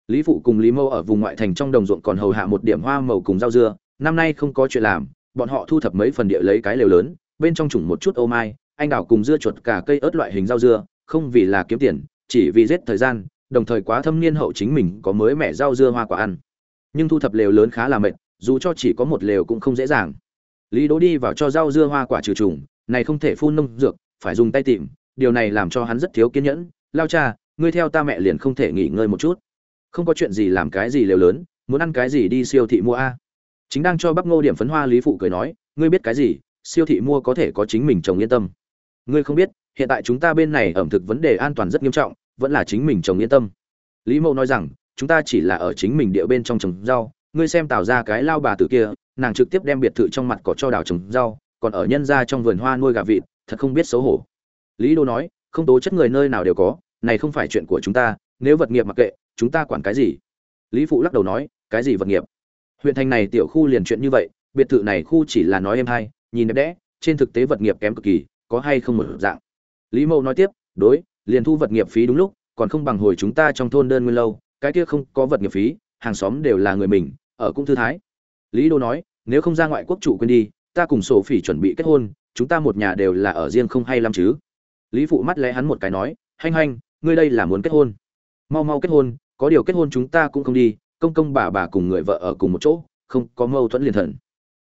Lý phụ cùng lý mâu ở vùng ngoại thành trong đồng ruộng còn hầu hạ một điểm hoa màu cùng rau dưa, năm nay không có chuyện làm, bọn họ thu thập mấy phần địa lấy cái lều lớn, bên trong chủng một chút ô mai, anh đào cùng dưa chuột cả cây ớt loại hình rau dưa, không vì là kiếm tiền, chỉ vì giết thời gian, đồng thời quá thâm niên hậu chính mình có mới mẻ rau dưa hoa quả ăn nhưng thu thập lều lớn khá là mệt, dù cho chỉ có một lều cũng không dễ dàng. Lý đỗ đi vào cho rau dưa hoa quả trừ trùng, này không thể phun nông dược, phải dùng tay tìm, điều này làm cho hắn rất thiếu kiên nhẫn. Lao cha, ngươi theo ta mẹ liền không thể nghỉ ngơi một chút. Không có chuyện gì làm cái gì lều lớn, muốn ăn cái gì đi siêu thị mua a. Chính đang cho bắp ngô điểm phấn hoa lý phụ cười nói, ngươi biết cái gì, siêu thị mua có thể có chính mình trồng yên tâm. Ngươi không biết, hiện tại chúng ta bên này ẩm thực vấn đề an toàn rất nghiêm trọng, vẫn là chính mình trồng yên tâm. Lý mẫu nói rằng chúng ta chỉ là ở chính mình địa bên trong trồng rau, ngươi xem tạo ra cái lao bà tử kia, nàng trực tiếp đem biệt thự trong mặt cỏ cho đào trồng rau, còn ở nhân ra trong vườn hoa nuôi gà vịt, thật không biết xấu hổ. Lý đô nói, không tố chất người nơi nào đều có, này không phải chuyện của chúng ta, nếu vật nghiệp mặc kệ, chúng ta quản cái gì? Lý phụ lắc đầu nói, cái gì vật nghiệp? Huyện thành này tiểu khu liền chuyện như vậy, biệt thự này khu chỉ là nói em hay, nhìn đẹp đẽ, trên thực tế vật nghiệp kém cực kỳ, có hay không một dạng? Lý mẫu nói tiếp, đối, liền thu vật nghiệp phí đúng lúc, còn không bằng hồi chúng ta trong thôn đơn nguyên lâu cái kia không có vật nghiệp phí, hàng xóm đều là người mình, ở cũng thư thái. Lý đô nói, nếu không ra ngoại quốc chủ quên đi, ta cùng sổ phỉ chuẩn bị kết hôn, chúng ta một nhà đều là ở riêng không hay lắm chứ? Lý phụ mắt lẽ hắn một cái nói, hanh hanh, ngươi đây là muốn kết hôn. Mau mau kết hôn, có điều kết hôn chúng ta cũng không đi, công công bà bà cùng người vợ ở cùng một chỗ, không có mâu thuẫn liền thần.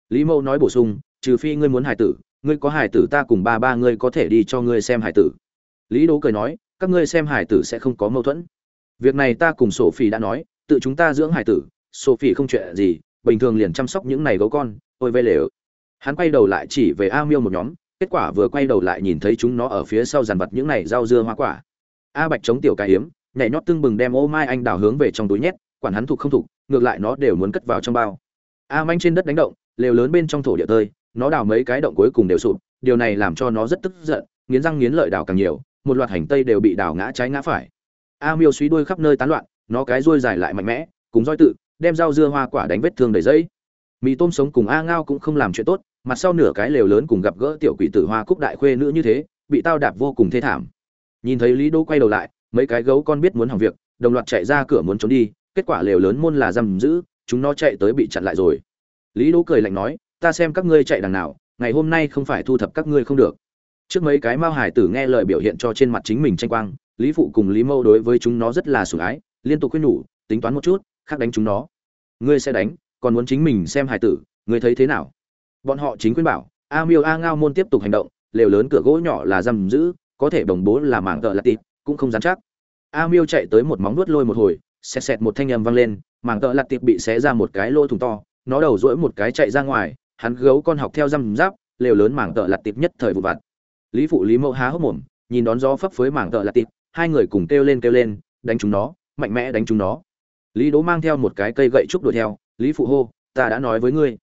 Lý mâu nói bổ sung, trừ phi ngươi muốn hải tử, ngươi có hải tử ta cùng ba ba ngươi có thể đi cho ngươi xem hải tử. Lý đố cười nói, các ngươi xem hải tử sẽ không có mâu thuẫn việc này ta cùng sổ phỉ đã nói, tự chúng ta dưỡng hải tử sổ phỉ không chuyện gì, bình thường liền chăm sóc những này gấu con, ôi vê lề hắn quay đầu lại chỉ về a miêu một nhóm, kết quả vừa quay đầu lại nhìn thấy chúng nó ở phía sau dàn vật những này rau dưa hoa quả. A bạch chống tiểu cái hiếm nhảy nhót tưng bừng đem ô mai anh đào hướng về trong túi nhét, quản hắn thục không thục, ngược lại nó đều muốn cất vào trong bao. A manh trên đất đánh động, lều lớn bên trong thổ địa tơi, nó đào mấy cái động cuối cùng đều sụp, điều này làm cho nó rất tức giận, nghiến răng nghiến lợi đào càng nhiều, một loạt hành tây đều bị đào ngã trái ngã phải a miêu suy đuôi khắp nơi tán loạn, nó cái đuôi dài lại mạnh mẽ, cùng roi tự, đem rau dưa hoa quả đánh vết thương đầy dây. Mì tôm sống cùng a ngao cũng không làm chuyện tốt, mặt sau nửa cái lều lớn cùng gặp gỡ tiểu quỷ tử hoa cúc đại khuê nữ như thế, bị tao đạp vô cùng thê thảm. Nhìn thấy lý đô quay đầu lại, mấy cái gấu con biết muốn hỏng việc, đồng loạt chạy ra cửa muốn trốn đi, kết quả lều lớn môn là giam giữ, chúng nó chạy tới bị chặn lại rồi. Lý đỗ cười lạnh nói, ta xem các ngươi chạy đằng nào, ngày hôm nay không phải thu thập các ngươi không được trước mấy cái mao hải tử nghe lời biểu hiện cho trên mặt chính mình tranh quang, lý phụ cùng lý mâu đối với chúng nó rất là sủng ái, liên tục khuyên nhủ, tính toán một chút, khác đánh chúng nó. Ngươi sẽ đánh, còn muốn chính mình xem hải tử, ngươi thấy thế nào? Bọn họ chính khuyên bảo, a miêu a ngao môn tiếp tục hành động, lều lớn cửa gỗ nhỏ là giam giữ, có thể đồng bố là mảng tợ là tịt, cũng không dám chắc. A miêu chạy tới một móng nuốt lôi một hồi, xẹt xẹt một thanh âm vang lên, mảng tợ lặt tiệp bị xé ra một cái lỗ thủng to, nó đầu rỗi một cái chạy ra ngoài, hắn gấu con học theo răm giáp, lều lớn mảng tợ lặt tiệp nhất thời vụ vặt lý phụ lý mẫu há hốc mồm, nhìn đón gió phấp phới mảng tợ là tịt, hai người cùng kêu lên kêu lên, đánh chúng nó, mạnh mẽ đánh chúng nó. Lý đố mang theo một cái cây gậy trúc đuổi theo, lý phụ hô, ta đã nói với ngươi,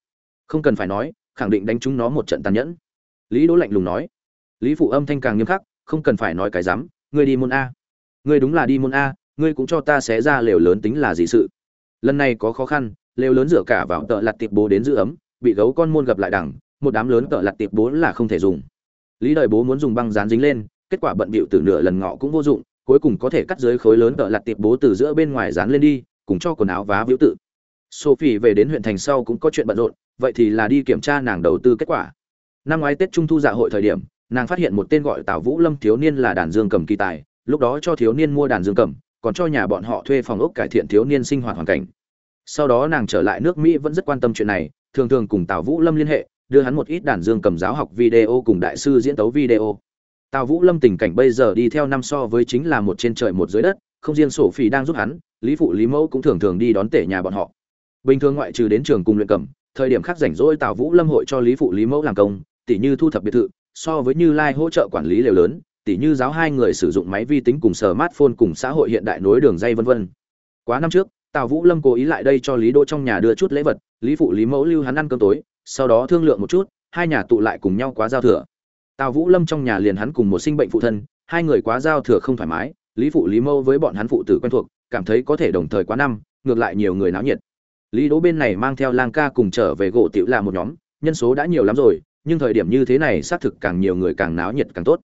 không cần phải nói, khẳng định đánh chúng nó một trận tàn nhẫn. Lý đố lạnh lùng nói. Lý phụ âm thanh càng nghiêm khắc, không cần phải nói cái dám ngươi đi môn a. Ngươi đúng là đi môn a, ngươi cũng cho ta xé ra lều lớn tính là gì sự. Lần này có khó khăn, lều lớn dựa cả vào tợ lặt tiệp bố đến giữ ấm, bị gấu con môn gặp lại đằng, một đám lớn tợ lặt tiệp bố là không thể dùng lý đời bố muốn dùng băng dán dính lên, kết quả bận bịu từ nửa lần ngọ cũng vô dụng, cuối cùng có thể cắt dưới khối lớn tợ lặt tiệp bố từ giữa bên ngoài dán lên đi, cùng cho quần áo vá víu tự. Sophie về đến huyện thành sau cũng có chuyện bận rộn, vậy thì là đi kiểm tra nàng đầu tư kết quả. Năm ngoái tết trung thu dạ hội thời điểm, nàng phát hiện một tên gọi tào vũ lâm thiếu niên là đàn dương cầm kỳ tài, lúc đó cho thiếu niên mua đàn dương cầm, còn cho nhà bọn họ thuê phòng ốc cải thiện thiếu niên sinh hoạt hoàn cảnh. Sau đó nàng trở lại nước mỹ vẫn rất quan tâm chuyện này, thường thường cùng tào vũ lâm liên hệ đưa hắn một ít đàn dương cầm giáo học video cùng đại sư diễn tấu video tào vũ lâm tình cảnh bây giờ đi theo năm so với chính là một trên trời một dưới đất không riêng sổ phỉ đang giúp hắn lý phụ lý mẫu cũng thường thường đi đón tể nhà bọn họ bình thường ngoại trừ đến trường cùng luyện cầm thời điểm khác rảnh rỗi tào vũ lâm hội cho lý phụ lý mẫu làm công tỉ như thu thập biệt thự so với như lai hỗ trợ quản lý lều lớn tỉ như giáo hai người sử dụng máy vi tính cùng smartphone cùng xã hội hiện đại nối đường dây vân vân. Quá năm trước, Tào Vũ Lâm cố ý lại đây cho Lý Đỗ trong nhà đưa chút lễ vật, Lý phụ Lý Mẫu lưu hắn ăn cơm tối, sau đó thương lượng một chút, hai nhà tụ lại cùng nhau quá giao thừa. Tào Vũ Lâm trong nhà liền hắn cùng một sinh bệnh phụ thân, hai người quá giao thừa không thoải mái, Lý phụ Lý Mâu với bọn hắn phụ tử quen thuộc, cảm thấy có thể đồng thời quá năm, ngược lại nhiều người náo nhiệt. Lý Đỗ bên này mang theo Lang ca cùng trở về gỗ tiểu là một nhóm, nhân số đã nhiều lắm rồi, nhưng thời điểm như thế này xác thực càng nhiều người càng náo nhiệt càng tốt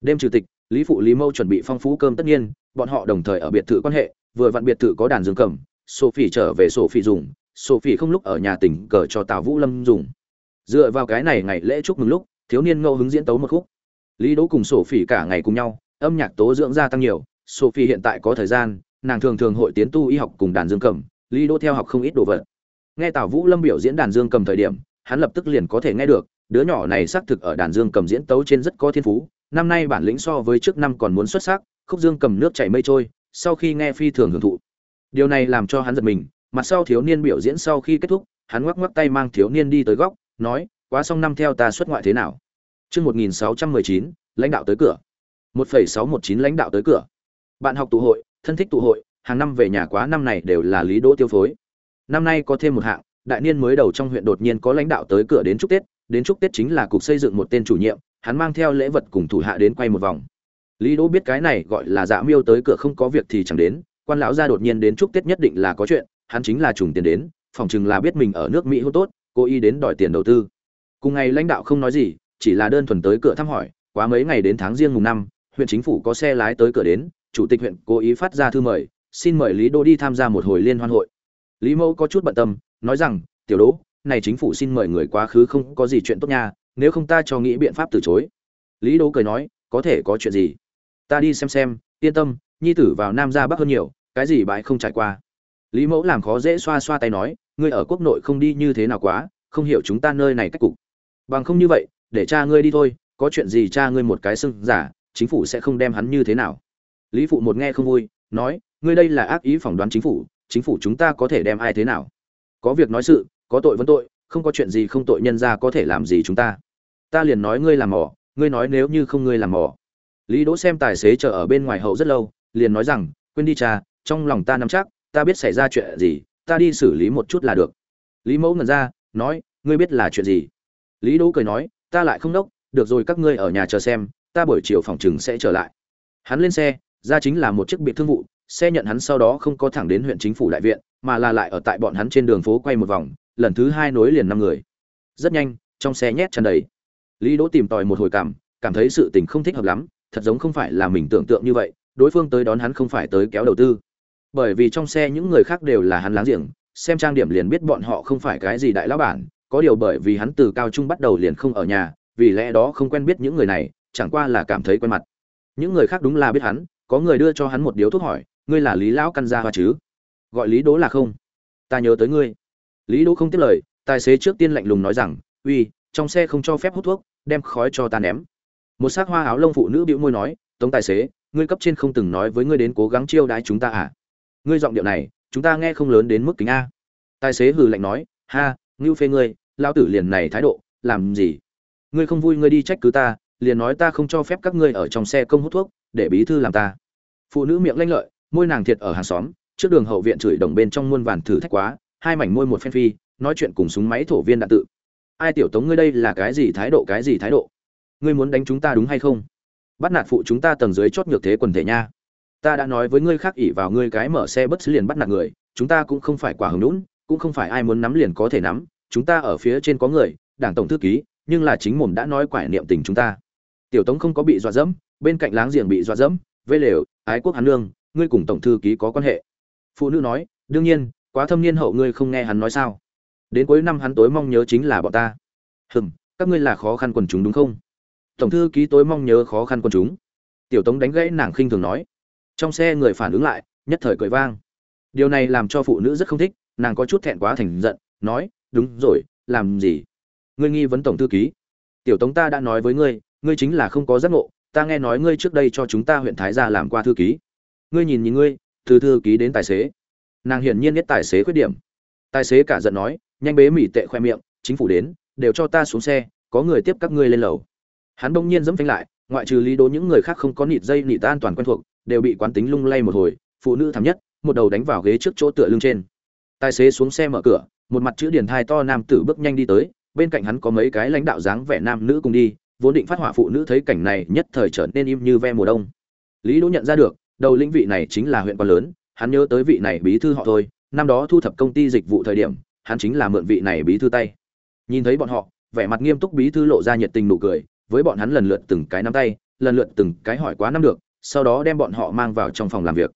đêm chủ tịch lý phụ lý mâu chuẩn bị phong phú cơm tất nhiên bọn họ đồng thời ở biệt thự quan hệ vừa vặn biệt thự có đàn dương cầm sophie trở về sophie dùng sophie không lúc ở nhà tỉnh cờ cho tào vũ lâm dùng. Dựa vào cái này ngày lễ chúc mừng lúc, thiếu niên ngẫu hứng diễn tấu một khúc. Lý đỗ cùng sophie cả ngày cùng nhau, âm nhạc tố dưỡng gia tăng nhiều, sophie hiện tại có thời gian, nàng thường thường hội tiến tu y học cùng đàn dương cầm, lý đỗ theo học không ít đồ vật. Nghe tào vũ lâm biểu diễn đàn dương cầm thời điểm, hắn lập tức liền có thể nghe được, đứa nhỏ này xác thực ở đàn dương cầm diễn tấu trên rất có thiên phú, năm nay bản lĩnh so với trước năm còn muốn xuất sắc, khúc dương cầm nước chảy mây trôi, sau khi nghe phi thường hưởng thụ. Điều này làm cho hắn giật mình mặt sau thiếu niên biểu diễn sau khi kết thúc hắn ngoắc ngoắc tay mang thiếu niên đi tới góc nói quá xong năm theo ta xuất ngoại thế nào Trước 1619, lãnh đạo tới cửa. 1,619 lãnh đạo tới cửa. Bạn học tụ hội, thân thích tụ hội, hàng năm về nhà quá năm này đều là lý đỗ tiêu phối. Năm nay có thêm một hạng, đại niên mới đầu trong huyện đột nhiên có lãnh đạo tới cửa đến chúc Tết, đến chúc Tết chính là cục xây dựng một tên chủ nhiệm, hắn mang theo lễ vật cùng thủ hạ đến quay một vòng lý đỗ biết cái này gọi là dạ miêu tới cửa không có việc thì chẳng đến quan lão gia đột nhiên đến chúc tết nhất định là có chuyện hắn chính là trùng tiền đến, phòng chừng là biết mình ở nước mỹ hô tốt, cố ý đến đòi tiền đầu tư. Cùng ngày lãnh đạo không nói gì, chỉ là đơn thuần tới cửa thăm hỏi, quá mấy ngày đến tháng riêng mùng năm, huyện chính phủ có xe lái tới cửa đến, chủ tịch huyện cố ý phát ra thư mời, xin mời lý đỗ đi tham gia một hồi liên hoan hội. Lý mẫu có chút bận tâm, nói rằng, tiểu đỗ, này chính phủ xin mời người quá khứ không có gì chuyện tốt nha, nếu không ta cho nghĩ biện pháp từ chối. Lý đỗ cười nói, có thể có chuyện gì? Ta đi xem xem, yên tâm, nhi tử vào nam ra bắc hơn nhiều, cái gì bãi không trải qua lý mẫu làm khó dễ xoa xoa tay nói, ngươi ở quốc nội không đi như thế nào quá, không hiểu chúng ta nơi này cách cục. Bằng không như vậy, để cha ngươi đi thôi, có chuyện gì cha ngươi một cái xưng giả, chính phủ sẽ không đem hắn như thế nào. Lý phụ một nghe không vui, nói, ngươi đây là ác ý phỏng đoán chính phủ chính phủ chúng ta có thể đem ai thế nào? Có việc nói sự, có tội vẫn tội, không có chuyện gì không tội nhân ra có thể làm gì chúng ta? Ta liền nói ngươi làm mỏ, ngươi nói nếu như không ngươi làm mỏ. Lý đỗ xem tài xế chờ ở bên ngoài hậu rất lâu, liền nói rằng, quên đi cha, trong lòng ta nắm chắc ta biết xảy ra chuyện gì, ta đi xử lý một chút là được. Lý mẫu ngẩn ra, nói, ngươi biết là chuyện gì? Lý đỗ cười nói, ta lại không đốc, được rồi các ngươi ở nhà chờ xem, ta buổi chiều phòng chừng sẽ trở lại. Hắn lên xe, ra chính là một chiếc biệt thương vụ, xe nhận hắn sau đó không có thẳng đến huyện chính phủ đại viện, mà là lại ở tại bọn hắn trên đường phố quay một vòng, lần thứ hai nối liền năm người. Rất nhanh, trong xe nhét tràn đầy. Lý đỗ tìm tòi một hồi cảm cảm thấy sự tình không thích hợp lắm, thật giống không phải là mình tưởng tượng như vậy, đối phương tới đón hắn không phải tới kéo đầu tư bởi vì trong xe những người khác đều là hắn láng giềng, xem trang điểm liền biết bọn họ không phải cái gì đại lão bản, có điều bởi vì hắn từ cao trung bắt đầu liền không ở nhà, vì lẽ đó không quen biết những người này, chẳng qua là cảm thấy quen mặt. Những người khác đúng là biết hắn, có người đưa cho hắn một điếu thuốc hỏi, ngươi là lý lão căn gia hoa chứ? Gọi lý đỗ là không. Ta nhớ tới ngươi. Lý đỗ không tiếp lời, tài xế trước tiên lạnh lùng nói rằng, uy, trong xe không cho phép hút thuốc, đem khói cho ta ném. Một xác hoa áo lông phụ nữ bĩu môi nói, tống tài xế, ngươi cấp trên không từng nói với ngươi đến cố gắng chiêu đãi chúng ta à? Ngươi giọng điệu này, chúng ta nghe không lớn đến mức kính a. Tài xế hừ lạnh nói, ha, ngưu phê ngươi lao tử liền này thái độ, làm gì? Ngươi không vui ngươi đi trách cứ ta, liền nói ta không cho phép các ngươi ở trong xe công hút thuốc, để bí thư làm ta. Phụ nữ miệng lanh lợi, môi nàng thiệt ở hàng xóm, trước đường hậu viện chửi đồng bên trong muôn vàn thử thách quá, hai mảnh môi một phen phi, nói chuyện cùng súng máy thổ viên đạn tự. Ai tiểu tống ngươi đây là cái gì thái độ, cái gì thái độ? Ngươi muốn đánh chúng ta đúng hay không? Bắt nạt phụ chúng ta tầng dưới chót nhược thế quần thể nha ta đã nói với ngươi khác ỉ vào ngươi cái mở xe bất liền bắt nạt người, chúng ta cũng không phải quả hứng lũn cũng không phải ai muốn nắm liền có thể nắm, chúng ta ở phía trên có người, đảng tổng thư ký, nhưng là chính mồm đã nói quải niệm tình chúng ta. Tiểu tống không có bị dọa dẫm, bên cạnh láng giềng bị dọa dẫm, vê lều, ái quốc hán lương ngươi cùng tổng thư ký có quan hệ? Phụ nữ nói, đương nhiên, quá thâm niên hậu ngươi không nghe hắn nói sao? Đến cuối năm hắn tối mong nhớ chính là bọn ta. Hừm, các ngươi là khó khăn quần chúng đúng không? Tổng thư ký tối mong nhớ khó khăn quần chúng. Tiểu tống đánh gãy nàng khinh thường nói trong xe người phản ứng lại, nhất thời cười vang. Điều này làm cho phụ nữ rất không thích, nàng có chút thẹn quá thành giận, nói, đúng rồi, làm gì? Ngươi nghi vấn tổng thư ký. Tiểu tống ta đã nói với ngươi ngươi chính là không có giác ngộ, ta nghe nói ngươi trước đây cho chúng ta huyện thái gia làm qua thư ký. Ngươi nhìn nhìn ngươi, từ thư ký đến tài xế. Nàng hiển nhiên biết tài xế khuyết điểm. Tài xế cả giận nói, nhanh bế mỉ tệ khoe miệng, chính phủ đến, đều cho ta xuống xe, có người tiếp các ngươi lên lầu. Hắn bỗng nhiên dẫm phanh lại ngoại trừ lý đố những người khác không có nịt dây nịt an toàn quen thuộc, đều bị quán tính lung lay một hồi, phụ nữ thảm nhất, một đầu đánh vào ghế trước chỗ tựa lưng trên. Tài xế xuống xe mở cửa, một mặt chữ điển thai to nam tử bước nhanh đi tới, bên cạnh hắn có mấy cái lãnh đạo dáng vẻ nam nữ cùng đi, vốn định phát hỏa phụ nữ thấy cảnh này nhất thời trở nên im như ve mùa đông. Lý đỗ nhận ra được, đầu lĩnh vị này chính là huyện quan lớn, hắn nhớ tới vị này bí thư họ thôi, năm đó thu thập công ty dịch vụ thời điểm, hắn chính là mượn vị này bí thư tay. Nhìn thấy bọn họ, vẻ mặt nghiêm túc bí thư lộ ra nhiệt tình nụ cười với bọn hắn lần lượt từng cái nắm tay, lần lượt từng cái hỏi quá năm được, sau đó đem bọn họ mang vào trong phòng làm việc.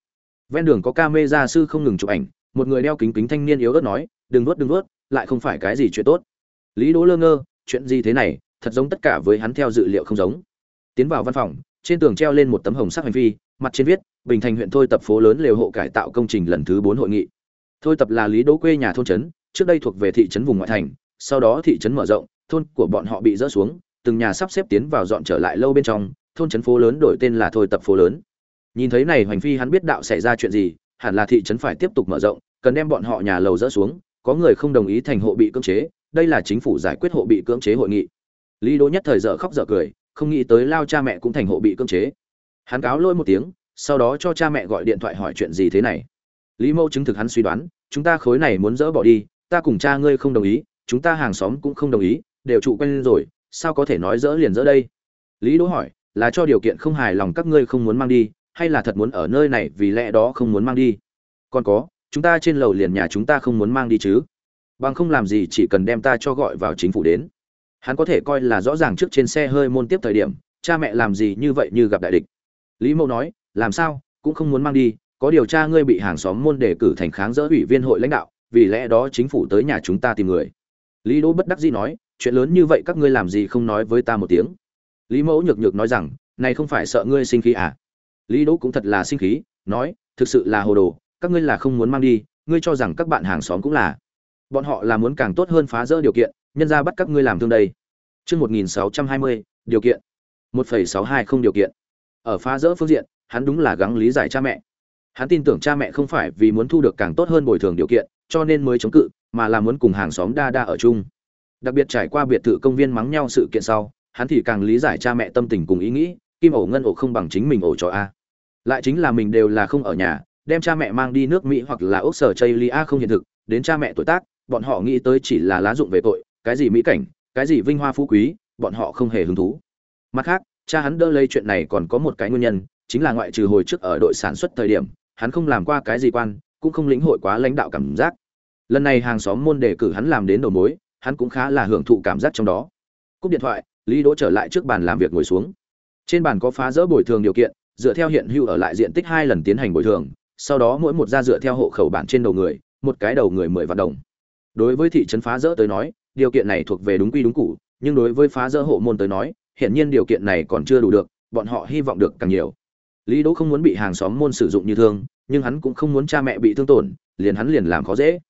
Ven đường có camera sư không ngừng chụp ảnh, một người đeo kính kính thanh niên yếu ớt nói, đừng nuốt đừng nuốt lại không phải cái gì chuyện tốt. Lý đỗ lơ ngơ, chuyện gì thế này, thật giống tất cả với hắn theo dự liệu không giống. Tiến vào văn phòng, trên tường treo lên một tấm hồng sắc hành phi mặt trên viết, bình thành huyện thôi tập phố lớn lều hộ cải tạo công trình lần thứ bốn hội nghị. Thôi tập là lý đỗ quê nhà thôn trấn, trước đây thuộc về thị trấn vùng ngoại thành, sau đó thị trấn mở rộng, thôn của bọn họ bị dỡ xuống từng nhà sắp xếp tiến vào dọn trở lại lâu bên trong, thôn trấn phố lớn đổi tên là thôi tập phố lớn. Nhìn thấy này hoành phi hắn biết đạo xảy ra chuyện gì, hẳn là thị trấn phải tiếp tục mở rộng, cần đem bọn họ nhà lầu dỡ xuống, có người không đồng ý thành hộ bị cưỡng chế, đây là chính phủ giải quyết hộ bị cưỡng chế hội nghị. Lý đỗ nhất thời dở khóc dở cười, không nghĩ tới lao cha mẹ cũng thành hộ bị cưỡng chế. Hắn cáo lỗi một tiếng, sau đó cho cha mẹ gọi điện thoại hỏi chuyện gì thế này. Lý mẫu chứng thực hắn suy đoán, chúng ta khối này muốn dỡ bỏ đi, ta cùng cha ngươi không đồng ý, chúng ta hàng xóm cũng không đồng ý, đều trụ quen rồi sao có thể nói dỡ liền dỡ đây? Lý đỗ hỏi, là cho điều kiện không hài lòng các ngươi không muốn mang đi, hay là thật muốn ở nơi này vì lẽ đó không muốn mang đi? Còn có, chúng ta trên lầu liền nhà chúng ta không muốn mang đi chứ? Bằng không làm gì chỉ cần đem ta cho gọi vào chính phủ đến. Hắn có thể coi là rõ ràng trước trên xe hơi môn tiếp thời điểm, cha mẹ làm gì như vậy như gặp đại địch. Lý mẫu nói, làm sao, cũng không muốn mang đi, có điều tra ngươi bị hàng xóm môn đề cử thành kháng dỡ ủy viên hội lãnh đạo, vì lẽ đó chính phủ tới nhà chúng ta tìm người. Lý đỗ bất đắc dĩ nói chuyện lớn như vậy các ngươi làm gì không nói với ta một tiếng lý mẫu nhược nhược nói rằng này không phải sợ ngươi sinh khí à lý đỗ cũng thật là sinh khí nói thực sự là hồ đồ các ngươi là không muốn mang đi ngươi cho rằng các bạn hàng xóm cũng là bọn họ là muốn càng tốt hơn phá rỡ điều kiện nhân ra bắt các ngươi làm thương đây Chương 1620, điều kiện. 1.620 điều kiện. Ở phá rỡ phương diện, hắn đúng là gắng lý giải cha mẹ. Hắn tin tưởng cha mẹ không phải vì muốn thu được càng tốt hơn bồi thường điều kiện, cho nên mới chống cự, mà là muốn cùng hàng xóm đa đa ở chung. Đặc biệt trải qua biệt thự công viên mắng nhau sự kiện sau, hắn thì càng lý giải cha mẹ tâm tình cùng ý nghĩ, kim ổ ngân ổ không bằng chính mình ổ cho a. Lại chính là mình đều là không ở nhà, đem cha mẹ mang đi nước Mỹ hoặc là ốc sở Chaylia không hiện thực, đến cha mẹ tuổi tác, bọn họ nghĩ tới chỉ là lá dụng về tội, cái gì mỹ cảnh, cái gì vinh hoa phú quý, bọn họ không hề hứng thú. Mặt khác, cha hắn đỡ lấy chuyện này còn có một cái nguyên nhân, chính là ngoại trừ hồi trước ở đội sản xuất thời điểm, hắn không làm qua cái gì quan, cũng không lĩnh hội quá lãnh đạo cảm giác. Lần này hàng xóm môn đề cử hắn làm đến đầu mối, hắn cũng khá là hưởng thụ cảm giác trong đó. Cúp điện thoại, Lý Đỗ trở lại trước bàn làm việc ngồi xuống. Trên bàn có phá rỡ bồi thường điều kiện, dựa theo hiện hữu ở lại diện tích hai lần tiến hành bồi thường, sau đó mỗi một gia dựa theo hộ khẩu bản trên đầu người, một cái đầu người mười vạn đồng. Đối với thị trấn phá rỡ tới nói, điều kiện này thuộc về đúng quy đúng cũ, nhưng đối với phá rỡ hộ môn tới nói, hiện nhiên điều kiện này còn chưa đủ được, bọn họ hy vọng được càng nhiều. Lý Đỗ không muốn bị hàng xóm môn sử dụng như thương, nhưng hắn cũng không muốn cha mẹ bị thương tổn, liền hắn liền làm khó dễ.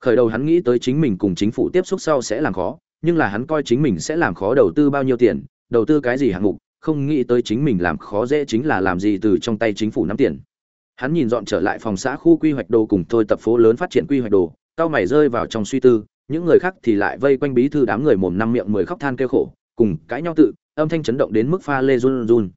Khởi đầu hắn nghĩ tới chính mình cùng chính phủ tiếp xúc sau sẽ làm khó, nhưng là hắn coi chính mình sẽ làm khó đầu tư bao nhiêu tiền, đầu tư cái gì hạng mục, không nghĩ tới chính mình làm khó dễ chính là làm gì từ trong tay chính phủ nắm tiền. Hắn nhìn dọn trở lại phòng xã khu quy hoạch đồ cùng thôi tập phố lớn phát triển quy hoạch đồ, cao mày rơi vào trong suy tư, những người khác thì lại vây quanh bí thư đám người mồm năm miệng mười khóc than kêu khổ, cùng cãi nhau tự, âm thanh chấn động đến mức pha lê run run.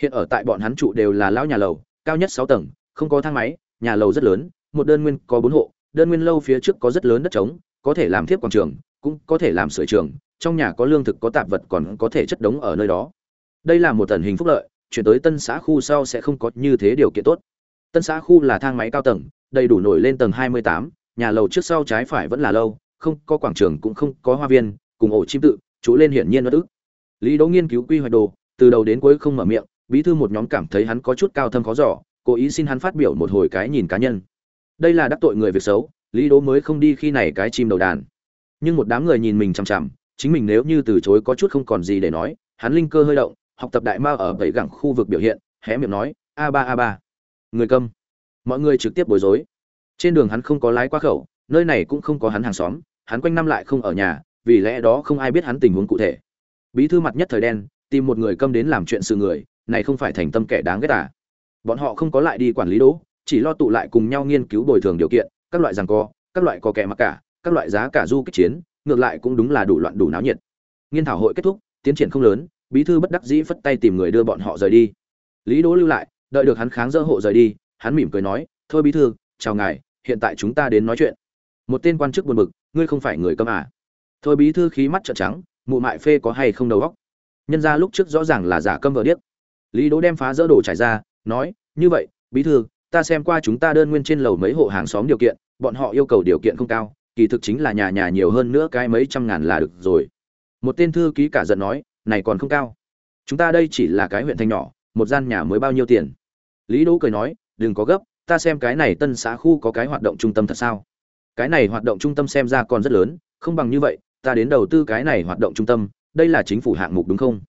Hiện ở tại bọn hắn trụ đều là lão nhà lầu, cao nhất sáu tầng, không có thang máy, nhà lầu rất lớn, một đơn nguyên có bốn hộ, đơn nguyên lâu phía trước có rất lớn đất trống, có thể làm thiếp quảng trường, cũng có thể làm sửa trường, trong nhà có lương thực có tạp vật còn có thể chất đống ở nơi đó. Đây là một tần hình phúc lợi, chuyển tới tân xã khu sau sẽ không có như thế điều kiện tốt. Tân xã khu là thang máy cao tầng, đầy đủ nổi lên tầng 28, nhà lầu trước sau trái phải vẫn là lâu, không có quảng trường cũng không có hoa viên, cùng ổ chim tự, chú lên hiển nhiên nó ức. Lý Đỗ nghiên cứu quy hoạch đồ, từ đầu đến cuối không mở miệng, bí thư một nhóm cảm thấy hắn có chút cao thâm khó giỏ cố ý xin hắn phát biểu một hồi cái nhìn cá nhân. Đây là đắc tội người việc xấu, Lý Đỗ mới không đi khi này cái chim đầu đàn. Nhưng một đám người nhìn mình chằm chằm, chính mình nếu như từ chối có chút không còn gì để nói, hắn linh cơ hơi động, học tập đại ma ở bảy gẳng khu vực biểu hiện, hé miệng nói, a ba a ba. Người câm. Mọi người trực tiếp bối rối. Trên đường hắn không có lái qua khẩu, nơi này cũng không có hắn hàng xóm, hắn quanh năm lại không ở nhà, vì lẽ đó không ai biết hắn tình huống cụ thể. Bí thư mặt nhất thời đen, tìm một người câm đến làm chuyện sự người, này không phải thành tâm kẻ đáng ghét à? Bọn họ không có lại đi quản lý đỗ, chỉ lo tụ lại cùng nhau nghiên cứu bồi thường điều kiện, các loại rằng co, các loại có kẻ mặc cả, các loại giá cả du kích chiến, ngược lại cũng đúng là đủ loạn đủ náo nhiệt. Nghiên thảo hội kết thúc, tiến triển không lớn, bí thư bất đắc dĩ phất tay tìm người đưa bọn họ rời đi. Lý Đỗ lưu lại, đợi được hắn kháng dỡ hộ rời đi, hắn mỉm cười nói, "Thôi bí thư, chào ngài, hiện tại chúng ta đến nói chuyện." Một tên quan chức buồn bực, "Ngươi không phải người câm à?" Thôi bí thư khí mắt trợn trắng, mụ mại phê có hay không đầu óc? Nhân ra lúc trước rõ ràng là giả câm vợ điếc. Lý Đỗ đem phá dỡ đồ trải ra, nói, "Như vậy, bí thư, ta xem qua chúng ta đơn nguyên trên lầu mấy hộ hàng xóm điều kiện, bọn họ yêu cầu điều kiện không cao, kỳ thực chính là nhà nhà nhiều hơn nữa cái mấy trăm ngàn là được rồi." Một tên thư ký cả giận nói, "Này còn không cao. Chúng ta đây chỉ là cái huyện thành nhỏ, một gian nhà mới bao nhiêu tiền?" Lý Đỗ cười nói, "Đừng có gấp, ta xem cái này tân xã khu có cái hoạt động trung tâm thật sao? Cái này hoạt động trung tâm xem ra còn rất lớn, không bằng như vậy, ta đến đầu tư cái này hoạt động trung tâm, đây là chính phủ hạng mục đúng không?"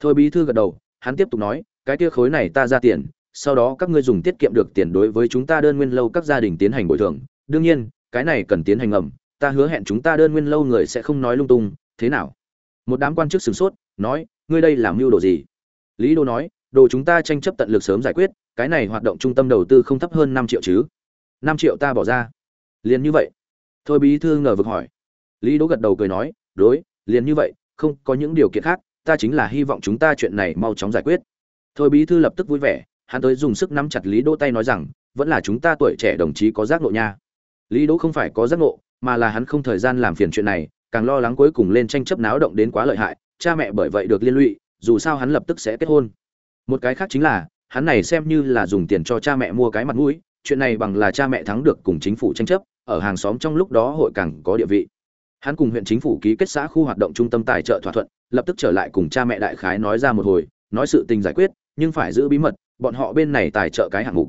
Thôi bí thư gật đầu, hắn tiếp tục nói, "Cái kia khối này ta ra tiền, sau đó các ngươi dùng tiết kiệm được tiền đối với chúng ta đơn nguyên lâu các gia đình tiến hành bồi thường, đương nhiên, cái này cần tiến hành ngầm, ta hứa hẹn chúng ta đơn nguyên lâu người sẽ không nói lung tung, thế nào?" Một đám quan chức sửng sốt, nói, "Ngươi đây làm mưu đồ gì?" Lý Đô nói, "Đồ chúng ta tranh chấp tận lực sớm giải quyết, cái này hoạt động trung tâm đầu tư không thấp hơn năm triệu chứ?" năm triệu ta bỏ ra." Liền như vậy. Thôi bí thư ngờ vực hỏi. Lý Đỗ gật đầu cười nói, "Đối, liền như vậy, không có những điều kiện khác, ta chính là hy vọng chúng ta chuyện này mau chóng giải quyết." Thôi bí thư lập tức vui vẻ, hắn tới dùng sức nắm chặt Lý Đỗ tay nói rằng, "Vẫn là chúng ta tuổi trẻ đồng chí có giác ngộ nha." Lý Đỗ không phải có giác ngộ, mà là hắn không thời gian làm phiền chuyện này, càng lo lắng cuối cùng lên tranh chấp náo động đến quá lợi hại, cha mẹ bởi vậy được liên lụy, dù sao hắn lập tức sẽ kết hôn. Một cái khác chính là, hắn này xem như là dùng tiền cho cha mẹ mua cái mặt mũi, chuyện này bằng là cha mẹ thắng được cùng chính phủ tranh chấp, ở hàng xóm trong lúc đó hội càng có địa vị. Hắn cùng huyện chính phủ ký kết xã khu hoạt động trung tâm tài trợ thỏa thuận, lập tức trở lại cùng cha mẹ đại khái nói ra một hồi, nói sự tình giải quyết, nhưng phải giữ bí mật, bọn họ bên này tài trợ cái hạng mục.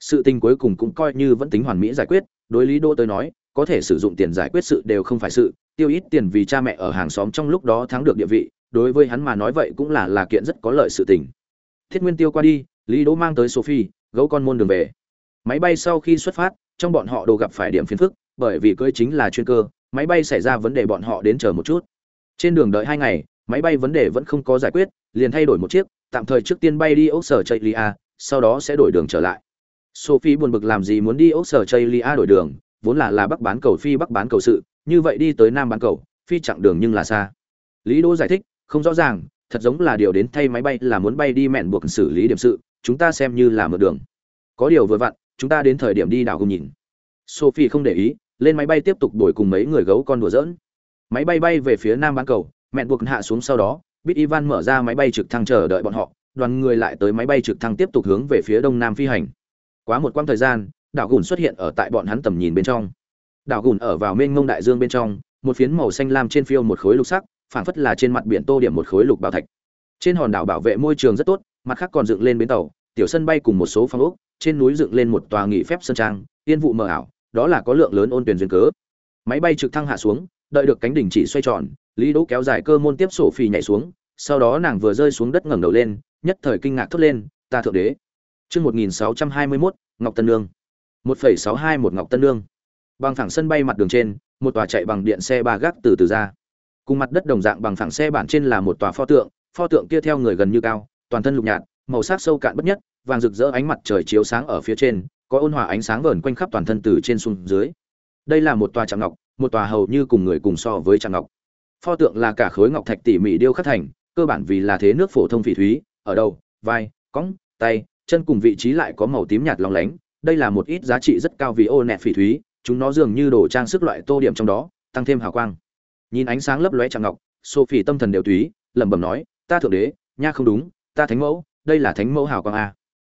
Sự tình cuối cùng cũng coi như vẫn tính hoàn mỹ giải quyết, đối lý Đô tới nói, có thể sử dụng tiền giải quyết sự đều không phải sự, tiêu ít tiền vì cha mẹ ở hàng xóm trong lúc đó thắng được địa vị, đối với hắn mà nói vậy cũng là là kiện rất có lợi sự tình. Thiết Nguyên Tiêu qua đi, Lý đô mang tới Sophie, gấu con môn đường về. Máy bay sau khi xuất phát, trong bọn họ đồ gặp phải điểm phiền phức, bởi vì cưỡi chính là chuyên cơ, máy bay xảy ra vấn đề bọn họ đến chờ một chút. Trên đường đợi hai ngày, máy bay vấn đề vẫn không có giải quyết, liền thay đổi một chiếc, tạm thời trước tiên bay đi ốc sở chạy lia sau đó sẽ đổi đường trở lại. Sophie buồn bực làm gì muốn đi ốc sở chạy lia đổi đường, vốn là là bắc bán cầu phi bắc bán cầu sự, như vậy đi tới nam bán cầu, phi chặng đường nhưng là xa. Lý đỗ giải thích, không rõ ràng, thật giống là điều đến thay máy bay là muốn bay đi mẹn buộc xử lý điểm sự, chúng ta xem như là mở đường. Có điều vừa vặn, chúng ta đến thời điểm đi đảo cùng nhìn. Sophie không để ý, lên máy bay tiếp tục đổi cùng mấy người gấu con đùa dỡn máy bay bay về phía nam bán cầu mẹn buộc hạ xuống sau đó biết ivan mở ra máy bay trực thăng chờ đợi bọn họ, đoàn người lại tới máy bay trực thăng tiếp tục hướng về phía đông nam phi hành. Quá một quãng thời gian, đảo gùn xuất hiện ở tại bọn hắn tầm nhìn bên trong. Đảo gùn ở vào mênh ngông đại dương bên trong, một phiến màu xanh lam trên phiêu một khối lục sắc, phảng phất là trên mặt biển tô điểm một khối lục bảo thạch. Trên hòn đảo bảo vệ môi trường rất tốt, mặt khác còn dựng lên bến tàu, tiểu sân bay cùng một số phong ốc, trên núi dựng lên một tòa nghỉ phép sân trang, yên vụ mờ ảo, đó là có lượng lớn ôn tuyển duyên cớ. Máy bay trực thăng hạ xuống, đợi được cánh đỉnh chỉ xoay tròn lý đỗ kéo dài cơ môn tiếp sổ phì nhảy xuống, sau đó nàng vừa rơi xuống đất ngẩng đầu lên, nhất thời kinh ngạc thốt lên, ta thượng đế. Chương một nghìn sáu trăm hai mươi mốt, ngọc tân nương. một phẩy sáu hai một ngọc tân nương. Bằng thẳng sân bay mặt đường trên, một tòa chạy bằng điện xe ba gác từ từ ra. Cùng mặt đất đồng dạng bằng phẳng xe bản trên là một tòa pho tượng pho tượng kia theo người gần như cao, toàn thân lục nhạt, màu sắc sâu cạn bất nhất, vàng rực rỡ ánh mặt trời chiếu sáng ở phía trên, có ôn hòa ánh sáng vờn quanh khắp toàn thân từ trên xuống dưới. Đây là một tòa trạm ngọc, một tòa hầu như cùng người cùng so với trạm ngọc pho tượng là cả khối ngọc thạch tỉ mỉ điêu khắc thành, cơ bản vì là thế nước phổ thông phỉ thúy, ở đầu, vai cõng tay, chân cùng vị trí lại có màu tím nhạt lóng lánh, đây là một ít giá trị rất cao vì ô nẹt phỉ thúy, chúng nó dường như đồ trang sức loại tô điểm trong đó, tăng thêm hào quang. Nhìn ánh sáng lấp lóe chạm ngọc, sophie tâm thần đều túy lẩm bẩm nói, ta thượng đế, nha không đúng, ta thánh mẫu, đây là thánh mẫu hào quang a.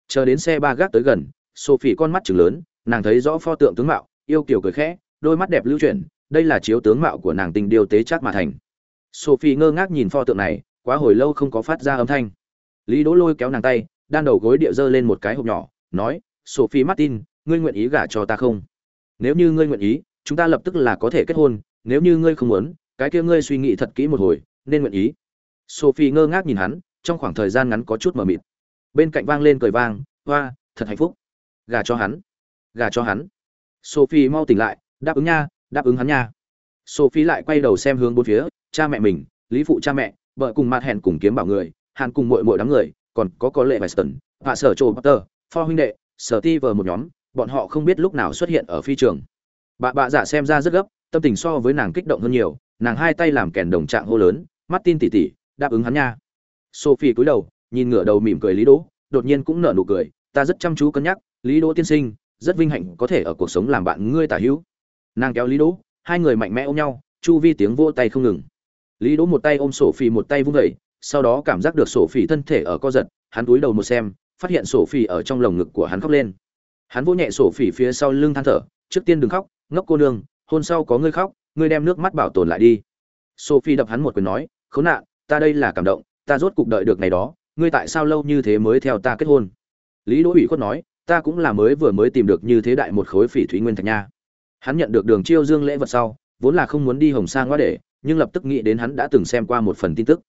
Chờ đến xe ba gác tới gần, sophie con mắt chừng lớn, nàng thấy rõ pho tượng tướng mạo, yêu kiểu cười khẽ, đôi mắt đẹp lưu chuyển đây là chiếu tướng mạo của nàng tình điều tế chắc mà thành. Sophie ngơ ngác nhìn pho tượng này, quá hồi lâu không có phát ra âm thanh. Lý đỗ lôi kéo nàng tay, đan đầu gối địa dơ lên một cái hộp nhỏ, nói, sophie martin, ngươi nguyện ý gả cho ta không? Nếu như ngươi nguyện ý, chúng ta lập tức là có thể kết hôn, nếu như ngươi không muốn, cái kia ngươi suy nghĩ thật kỹ một hồi, nên nguyện ý. Sophie ngơ ngác nhìn hắn, trong khoảng thời gian ngắn có chút mờ mịt. Bên cạnh vang lên cười vang, hoa, thật hạnh phúc. Gà cho hắn gà cho hắn. Sophie mau tỉnh lại, đáp ứng nha đáp ứng hắn nha sophie lại quay đầu xem hướng bốn phía cha mẹ mình lý phụ cha mẹ vợ cùng mặt hẹn cùng kiếm bảo người hàn cùng mội mội đám người còn có có lệ Weston, hạ sở Trồ Potter, Pho huynh đệ, sở ti vờ một nhóm, bọn họ không biết lúc nào xuất hiện ở phi trường. Bà bà giả xem ra rất gấp, tâm tình so với nàng kích động hơn nhiều, nàng hai tay làm kèn đồng trạng hô lớn, Martin tỷ tỷ, đáp ứng hắn nha. Sophie cúi đầu, nhìn ngửa đầu mỉm cười Lý Đỗ, đột nhiên cũng nở nụ cười, ta rất chăm chú cân nhắc, Lý Đỗ tiên sinh, rất vinh hạnh có thể ở cuộc sống làm bạn ngươi tả hữu. Nàng kéo Lý Đỗ, hai người mạnh mẽ ôm nhau, chu vi tiếng vỗ tay không ngừng. Lý Đỗ một tay ôm Sophie một tay vung vẩy sau đó cảm giác được Sophie thân thể ở co giật, hắn cúi đầu một xem, phát hiện Sophie ở trong lồng ngực của hắn khóc lên. Hắn vỗ nhẹ Sophie phía sau lưng than thở, trước tiên đừng khóc, ngốc cô nương, hôn sau có ngươi khóc, ngươi đem nước mắt bảo tồn lại đi. Sophie đập hắn một quyền nói, khốn nạn, ta đây là cảm động, ta rốt cục đợi được ngày đó, ngươi tại sao lâu như thế mới theo ta kết hôn? Lý Đỗ ủy khuất nói, ta cũng là mới vừa mới tìm được như thế đại một khối phỉ thúy nguyên thạch nha. Hắn nhận được Đường Chiêu Dương lễ vật sau, vốn là không muốn đi Hồng Sa ngoa để, nhưng lập tức nghĩ đến hắn đã từng xem qua một phần tin tức.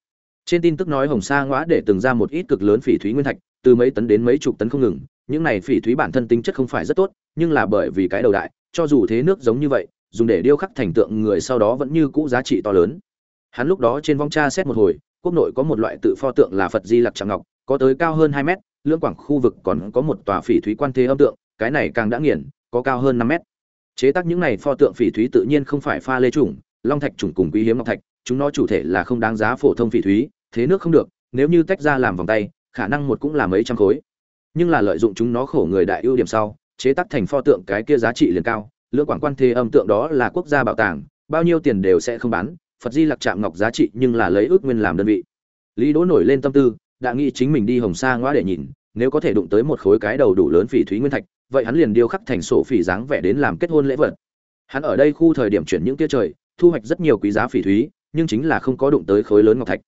Trên tin tức nói Hồng Sa ngõa để từng ra một ít cực lớn phỉ thúy nguyên thạch, từ mấy tấn đến mấy chục tấn không ngừng, những này phỉ thúy bản thân tính chất không phải rất tốt, nhưng là bởi vì cái đầu đại, cho dù thế nước giống như vậy, dùng để điêu khắc thành tượng người sau đó vẫn như cũ giá trị to lớn. Hắn lúc đó trên vong cha xét một hồi, quốc nội có một loại tự pho tượng là Phật Di Lặc Tràng Ngọc, có tới cao hơn hai mét, lưỡng quảng khu vực còn có một tòa phỉ thúy quan thế âm tượng, cái này càng đã nghiền, có cao hơn năm mét. Chế tác những này pho tượng phỉ thúy tự nhiên không phải pha lê chủng, long thạch chủng cùng quý hiếm ngọc thạch, chúng nó chủ thể là không đáng giá phổ thông phỉ thúy, thế nước không được nếu như tách ra làm vòng tay khả năng một cũng là mấy trăm khối. Nhưng là lợi dụng chúng nó khổ người đại ưu điểm sau chế tác thành pho tượng cái kia giá trị liền cao lưỡng quảng quan thế âm tượng đó là quốc gia bảo tàng bao nhiêu tiền đều sẽ không bán phật di lặc chạm ngọc giá trị nhưng là lấy ước nguyên làm đơn vị. Lý đỗ nổi lên tâm tư đã nghĩ chính mình đi hồng sa ngoa để nhìn nếu có thể đụng tới một khối cái đầu đủ lớn phỉ thúy nguyên thạch vậy hắn liền điêu khắc thành sổ phỉ dáng vẻ đến làm kết hôn lễ vật hắn ở đây khu thời điểm chuyển những tia trời thu hoạch rất nhiều quý giá phỉ thúy nhưng chính là không có đụng tới khối lớn ngọc thạch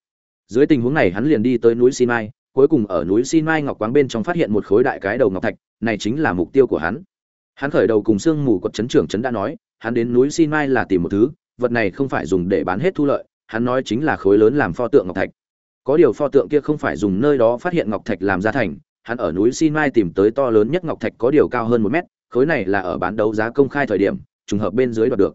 dưới tình huống này hắn liền đi tới núi Sinai, cuối cùng ở núi Sinai ngọc quáng bên trong phát hiện một khối đại cái đầu ngọc thạch, này chính là mục tiêu của hắn. Hắn khởi đầu cùng xương mù quật chấn trưởng chấn đã nói, hắn đến núi Sinai là tìm một thứ, vật này không phải dùng để bán hết thu lợi, hắn nói chính là khối lớn làm pho tượng ngọc thạch. Có điều pho tượng kia không phải dùng nơi đó phát hiện ngọc thạch làm ra thành, hắn ở núi Sinai tìm tới to lớn nhất ngọc thạch có điều cao hơn một mét, khối này là ở bán đấu giá công khai thời điểm, trùng hợp bên dưới đoạt được.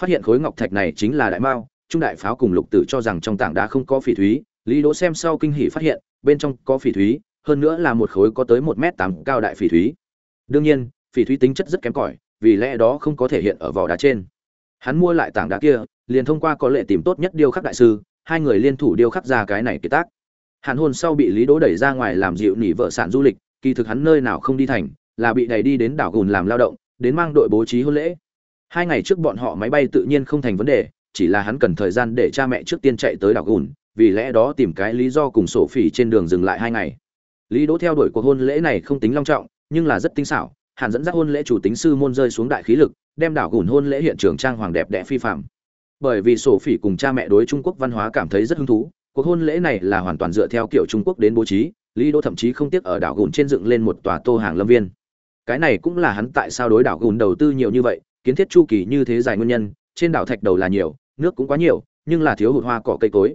Phát hiện khối ngọc thạch này chính là đại mao, trung đại pháo cùng lục tử cho rằng trong tảng đá không có phỉ thúy lý đỗ xem sau kinh hỉ phát hiện bên trong có phỉ thúy hơn nữa là một khối có tới một mét tám cao đại phỉ thúy. Đương nhiên phỉ thúy tính chất rất kém cỏi vì lẽ đó không có thể hiện ở vỏ đá trên. Hắn mua lại tảng đá kia liền thông qua có lệ tìm tốt nhất điêu khắc đại sư hai người liên thủ điêu khắc ra cái này kỳ tác hàn hôn sau bị lý đỗ đẩy ra ngoài làm dịu nỉ vợ sản du lịch, kỳ thực hắn nơi nào không đi thành, là bị đẩy đi đến đảo gùn làm lao động, đến mang đội bố trí hôn lễ. Hai ngày trước bọn họ máy bay tự nhiên không thành vấn đề, chỉ là hắn cần thời gian để cha mẹ trước tiên chạy tới đảo gùn, vì lẽ đó tìm cái lý do cùng sổ phỉ trên đường dừng lại hai ngày. Lý đỗ theo đuổi cuộc hôn lễ này không tính long trọng, nhưng là rất tinh xảo, hàn dẫn dắt hôn lễ chủ tính sư môn rơi xuống đại khí lực, đem đảo gùn hôn lễ hiện trường trang hoàng đẹp đẽ phi phạm bởi vì sổ phỉ cùng cha mẹ đối trung quốc văn hóa cảm thấy rất hứng thú cuộc hôn lễ này là hoàn toàn dựa theo kiểu trung quốc đến bố trí, lý đỗ thậm chí không tiếc ở đảo gùn trên dựng lên một tòa tô hàng lâm viên. Cái này cũng là hắn tại sao đối đảo gùn đầu tư nhiều như vậy, kiến thiết chu kỳ như thế dài nguyên nhân, trên đảo thạch đầu là nhiều, nước cũng quá nhiều, nhưng là thiếu hụt hoa cỏ cây cối.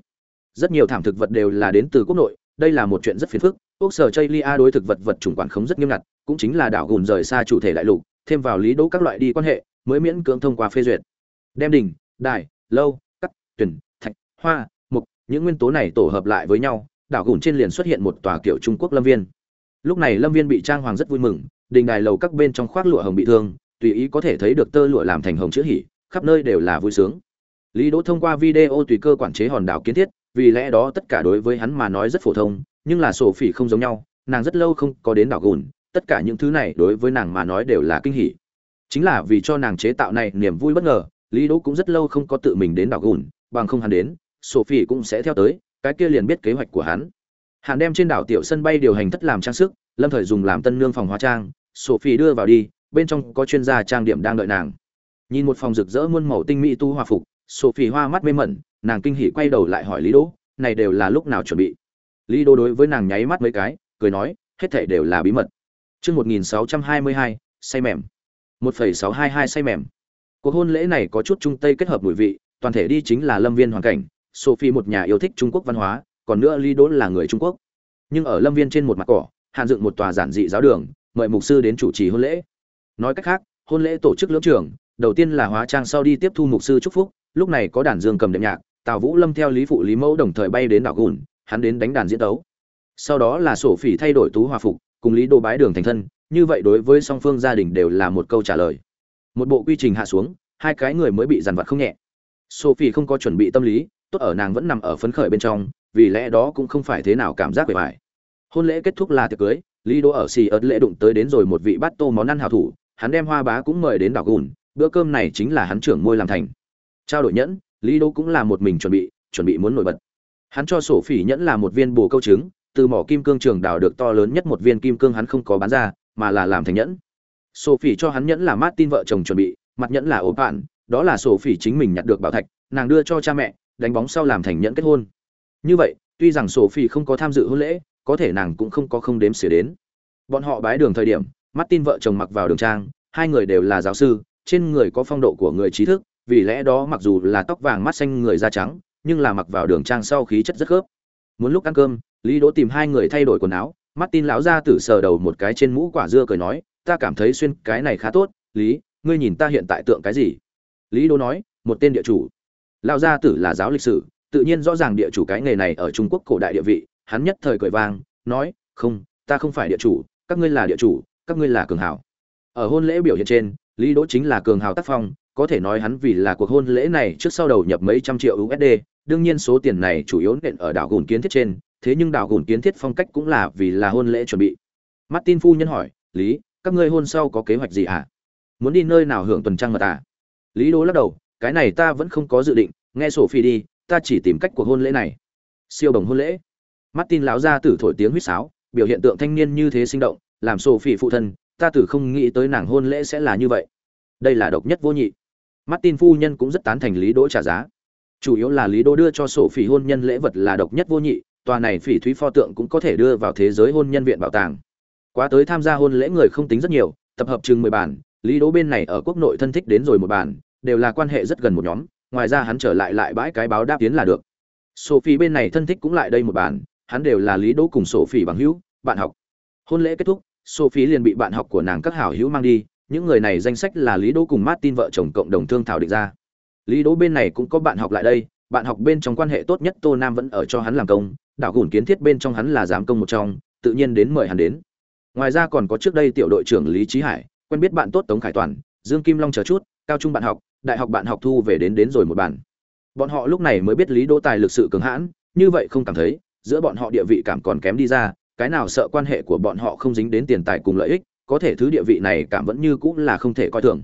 Rất nhiều thảm thực vật đều là đến từ quốc nội, đây là một chuyện rất phiền phức. Quốc sở chây lia đối thực vật vật chủng quản khống rất nghiêm ngặt, cũng chính là đảo gùn rời xa chủ thể đại lục, thêm vào lý đỗ các loại đi quan hệ, mới miễn cưỡng thông qua phê duyệt. Đem đỉnh, đài, lâu, cắt, tuyển, thạch, hoa những nguyên tố này tổ hợp lại với nhau, đảo gùn trên liền xuất hiện một tòa kiểu trung quốc lâm viên. Lúc này lâm viên bị trang hoàng rất vui mừng, đình đài lầu các bên trong khoác lụa hồng bị thương, tùy ý có thể thấy được tơ lụa làm thành hồng chữ hỉ khắp nơi đều là vui sướng. Lý đỗ thông qua video tùy cơ quản chế hòn đảo kiến thiết, vì lẽ đó tất cả đối với hắn mà nói rất phổ thông, nhưng là sổ phỉ không giống nhau, nàng rất lâu không có đến đảo gùn, tất cả những thứ này đối với nàng mà nói đều là kinh hỉ. Chính là vì cho nàng chế tạo này niềm vui bất ngờ, lý đỗ cũng rất lâu không có tự mình đến đảo gùn, bằng không hắn đến sophie cũng sẽ theo tới cái kia liền biết kế hoạch của hắn. Hàn đem trên đảo tiểu sân bay điều hành thất làm trang sức lâm thời dùng làm tân nương phòng hóa trang sophie đưa vào đi bên trong có chuyên gia trang điểm đang đợi nàng. Nhìn một phòng rực rỡ muôn màu tinh mỹ tu hòa phục sophie hoa mắt mê mẩn nàng kinh hỉ quay đầu lại hỏi lý đỗ này đều là lúc nào chuẩn bị? Lý đỗ đối với nàng nháy mắt mấy cái cười nói hết thảy đều là bí mật. Chương 1622, say mềm. 1.622 say mềm. Cuộc hôn lễ này có chút trung tây kết hợp mùi vị toàn thể đi chính là lâm viên hoàn cảnh sophie một nhà yêu thích trung quốc văn hóa, còn nữa lý đỗ là người trung quốc. Nhưng ở lâm viên trên một mặt cỏ hàn dựng một tòa giản dị giáo đường, mời mục sư đến chủ trì hôn lễ. Nói cách khác, hôn lễ tổ chức lưỡng trưởng, đầu tiên là hóa trang sau đi tiếp thu mục sư chúc phúc, lúc này có đàn dương cầm đệm nhạc, tào vũ lâm theo lý phụ lý mẫu đồng thời bay đến đảo gùn, hắn đến đánh đàn diễn đấu sau đó là Sophie thay đổi tú hòa phục, cùng lý đô bái đường thành thân, như vậy đối với song phương gia đình đều là một câu trả lời. Một bộ quy trình hạ xuống, hai cái người mới bị dằn vặt không nhẹ. Sophie không có chuẩn bị tâm lý tốt ở nàng vẫn nằm ở phấn khởi bên trong, vì lẽ đó cũng không phải thế nào cảm giác bề bài hôn lễ kết thúc là tiệc cưới, lý Đỗ ở xì ớt lễ đụng tới đến rồi một vị bát tô món ăn hào thủ, hắn đem hoa bá cũng mời đến đảo gùn, bữa cơm này chính là hắn trưởng môi làm thành. Trao đổi nhẫn, lý Đỗ cũng là một mình chuẩn bị chuẩn bị muốn nổi bật. Hắn cho sổ phỉ nhẫn là một viên bồ câu trứng, từ mỏ kim cương trường đào được to lớn nhất một viên kim cương hắn không có bán ra, mà là làm thành nhẫn. Sổ phỉ cho hắn nhẫn là mát tin vợ chồng chuẩn bị, mặt nhẫn là ổ bạn, đó là sổ phỉ chính mình nhặt được bảo thạch, nàng đưa cho cha mẹ đánh bóng sau làm thành nhẫn kết hôn. Như vậy, tuy rằng sổ phi không có tham dự hôn lễ, có thể nàng cũng không có không đếm xỉa đến. Bọn họ bái đường thời điểm, martin vợ chồng mặc vào đường trang, hai người đều là giáo sư, trên người có phong độ của người trí thức, vì lẽ đó mặc dù là tóc vàng mắt xanh người da trắng, nhưng là mặc vào đường trang sau khí chất rất khớp. Muốn lúc ăn cơm, lý đỗ tìm hai người thay đổi quần áo, martin lão ra tử sờ đầu một cái trên mũ quả dưa cười nói, ta cảm thấy xuyên cái này khá tốt, lý, ngươi nhìn ta hiện tại tượng cái gì? Lý đỗ nói, một tên địa chủ lão gia tử là giáo lịch sử tự nhiên rõ ràng địa chủ cái nghề này ở trung quốc cổ đại địa vị hắn nhất thời cười vang nói không ta không phải địa chủ các ngươi là địa chủ các ngươi là cường hào ở hôn lễ biểu hiện trên lý đỗ chính là cường hào tác phong có thể nói hắn vì là cuộc hôn lễ này trước sau đầu nhập mấy trăm triệu USD, đương nhiên số tiền này chủ yếu nện ở đảo gùn kiến thiết trên, thế nhưng đảo gùn kiến thiết phong cách cũng là vì là hôn lễ chuẩn bị. Martin phu nhân hỏi, "Lý, các ngươi hôn sau có kế hoạch gì à? Muốn đi nơi nào hưởng tuần trăng mật à?" Lý Đỗ lắc đầu, "Cái này ta vẫn không có dự định, nghe sổ phi đi, ta chỉ tìm cách cuộc hôn lễ này." Siêu bồng hôn lễ. Martin lão ra tử thổi tiếng huýt sáo, biểu hiện tượng thanh niên như thế sinh động, làm sổ phi phụ thân, ta tử không nghĩ tới nàng hôn lễ sẽ là như vậy. Đây là độc nhất vô nhị Martin phu nhân cũng rất tán thành Lý Đỗ trả giá. Chủ yếu là Lý Đỗ đưa cho sổ phỉ hôn nhân lễ vật là độc nhất vô nhị, tòa này phỉ thúy pho tượng cũng có thể đưa vào thế giới hôn nhân viện bảo tàng. Quá tới tham gia hôn lễ người không tính rất nhiều, tập hợp chừng 10 bản, Lý Đỗ bên này ở quốc nội thân thích đến rồi một bản, đều là quan hệ rất gần một nhóm, ngoài ra hắn trở lại lại bãi cái báo đáp tiến là được. Sophie bên này thân thích cũng lại đây một bản, hắn đều là Lý Đỗ cùng Sophie bằng hữu, bạn học. Hôn lễ kết thúc, Sophie liền bị bạn học của nàng các hảo hữu mang đi, những người này danh sách là lý đỗ cùng martin vợ chồng cộng đồng thương thảo định ra lý đỗ bên này cũng có bạn học lại đây bạn học bên trong quan hệ tốt nhất tô nam vẫn ở cho hắn làm công đảo gùn kiến thiết bên trong hắn là giám công một trong tự nhiên đến mời hắn đến ngoài ra còn có trước đây tiểu đội trưởng lý trí hải quen biết bạn tốt tống khải toàn dương kim long chờ chút cao trung bạn học đại học bạn học thu về đến đến rồi một bản. Bọn họ lúc này mới biết lý đỗ tài lực sự cường hãn, như vậy không cảm thấy, giữa bọn họ địa vị cảm còn kém đi ra, cái nào sợ quan hệ của bọn họ không dính đến tiền tài cùng lợi ích, có thể thứ địa vị này cảm vẫn như cũng là không thể coi thường.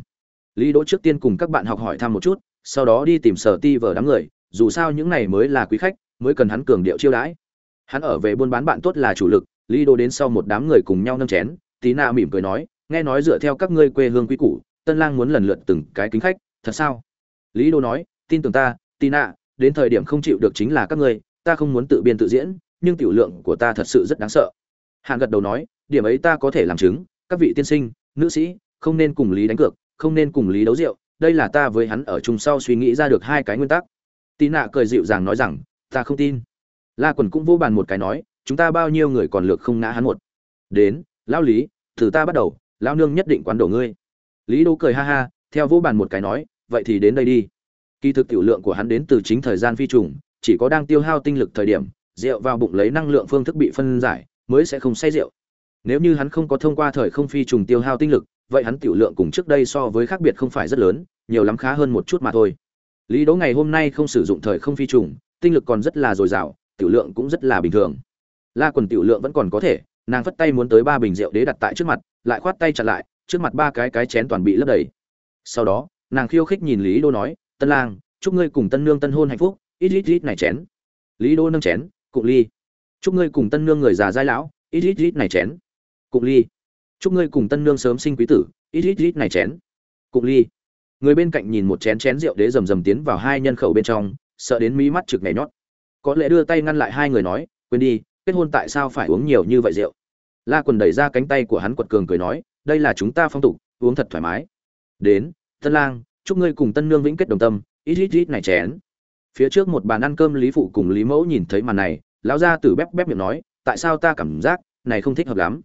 Lý đỗ trước tiên cùng các bạn học hỏi thăm một chút, sau đó đi tìm sở ti vờ đám người, dù sao những này mới là quý khách, mới cần hắn cường điệu chiêu đãi. Hắn ở về buôn bán bạn tốt là chủ lực, lý đỗ đến sau một đám người cùng nhau nâng chén, tí na mỉm cười nói, nghe nói dựa theo các ngươi quê hương quý củ, tân lang muốn lần lượt từng cái kính khách thật sao? Lý Đô nói, tin tưởng ta tí na đến thời điểm không chịu được chính là các ngươi, ta không muốn tự biên tự diễn, nhưng tiểu lượng của ta thật sự rất đáng sợ. Hàn gật đầu nói, điểm ấy ta có thể làm chứng, các vị tiên sinh, nữ sĩ, không nên cùng lý đánh cược, không nên cùng lý đấu rượu, đây là ta với hắn ở chung sau suy nghĩ ra được hai cái nguyên tắc. Tì nạ cười dịu dàng nói rằng, ta không tin. La quần cũng vô bàn một cái nói, chúng ta bao nhiêu người còn lược không ngã hắn một. Đến, lão lý, thử ta bắt đầu, lão nương nhất định quán đổ ngươi. Lý đô cười ha ha, theo vô bàn một cái nói vậy thì đến đây đi. Kỳ thực tiểu lượng của hắn đến từ chính thời gian phi trùng, chỉ có đang tiêu hao tinh lực thời điểm, rượu vào bụng lấy năng lượng phương thức bị phân giải, mới sẽ không say rượu. Nếu như hắn không có thông qua thời không phi trùng tiêu hao tinh lực, vậy hắn tiểu lượng cùng trước đây so với khác biệt không phải rất lớn, nhiều lắm khá hơn một chút mà thôi. Lý đỗ ngày hôm nay không sử dụng thời không phi trùng, tinh lực còn rất là dồi dào, tiểu lượng cũng rất là bình thường. La quần tiểu lượng vẫn còn có thể, nàng phất tay muốn tới ba bình rượu đế đặt tại trước mặt, lại khoát tay chặn lại, trước mặt ba cái cái chén toàn bị lấp đầy. Sau đó nàng khiêu khích nhìn lý đô nói, tân lang, chúc ngươi cùng tân nương tân hôn hạnh phúc, ít ít ít này chén. Lý đô nâng chén, cụng ly. Chúc ngươi cùng tân nương người già dai lão, ít ít ít này chén. Cụng ly. Chúc ngươi cùng tân nương sớm sinh quý tử, ít ít ít này chén. Cụng ly. Người bên cạnh nhìn một chén chén rượu đế rầm rầm tiến vào hai nhân khẩu bên trong, sợ đến mí mắt trực nhảy nhót. Có lẽ đưa tay ngăn lại hai người nói, quên đi, kết hôn tại sao phải uống nhiều như vậy rượu? La quần đẩy ra cánh tay của hắn quật cường cười nói, đây là chúng ta phong tục, uống thật thoải mái. Đến tân lang, chúc ngươi cùng tân nương vĩnh kết đồng tâm, ít ít ít này chén. Phía trước một bàn ăn cơm lý phụ cùng lý mẫu nhìn thấy màn này, lão gia tử bép bép miệng nói, tại sao ta cảm giác này không thích hợp lắm?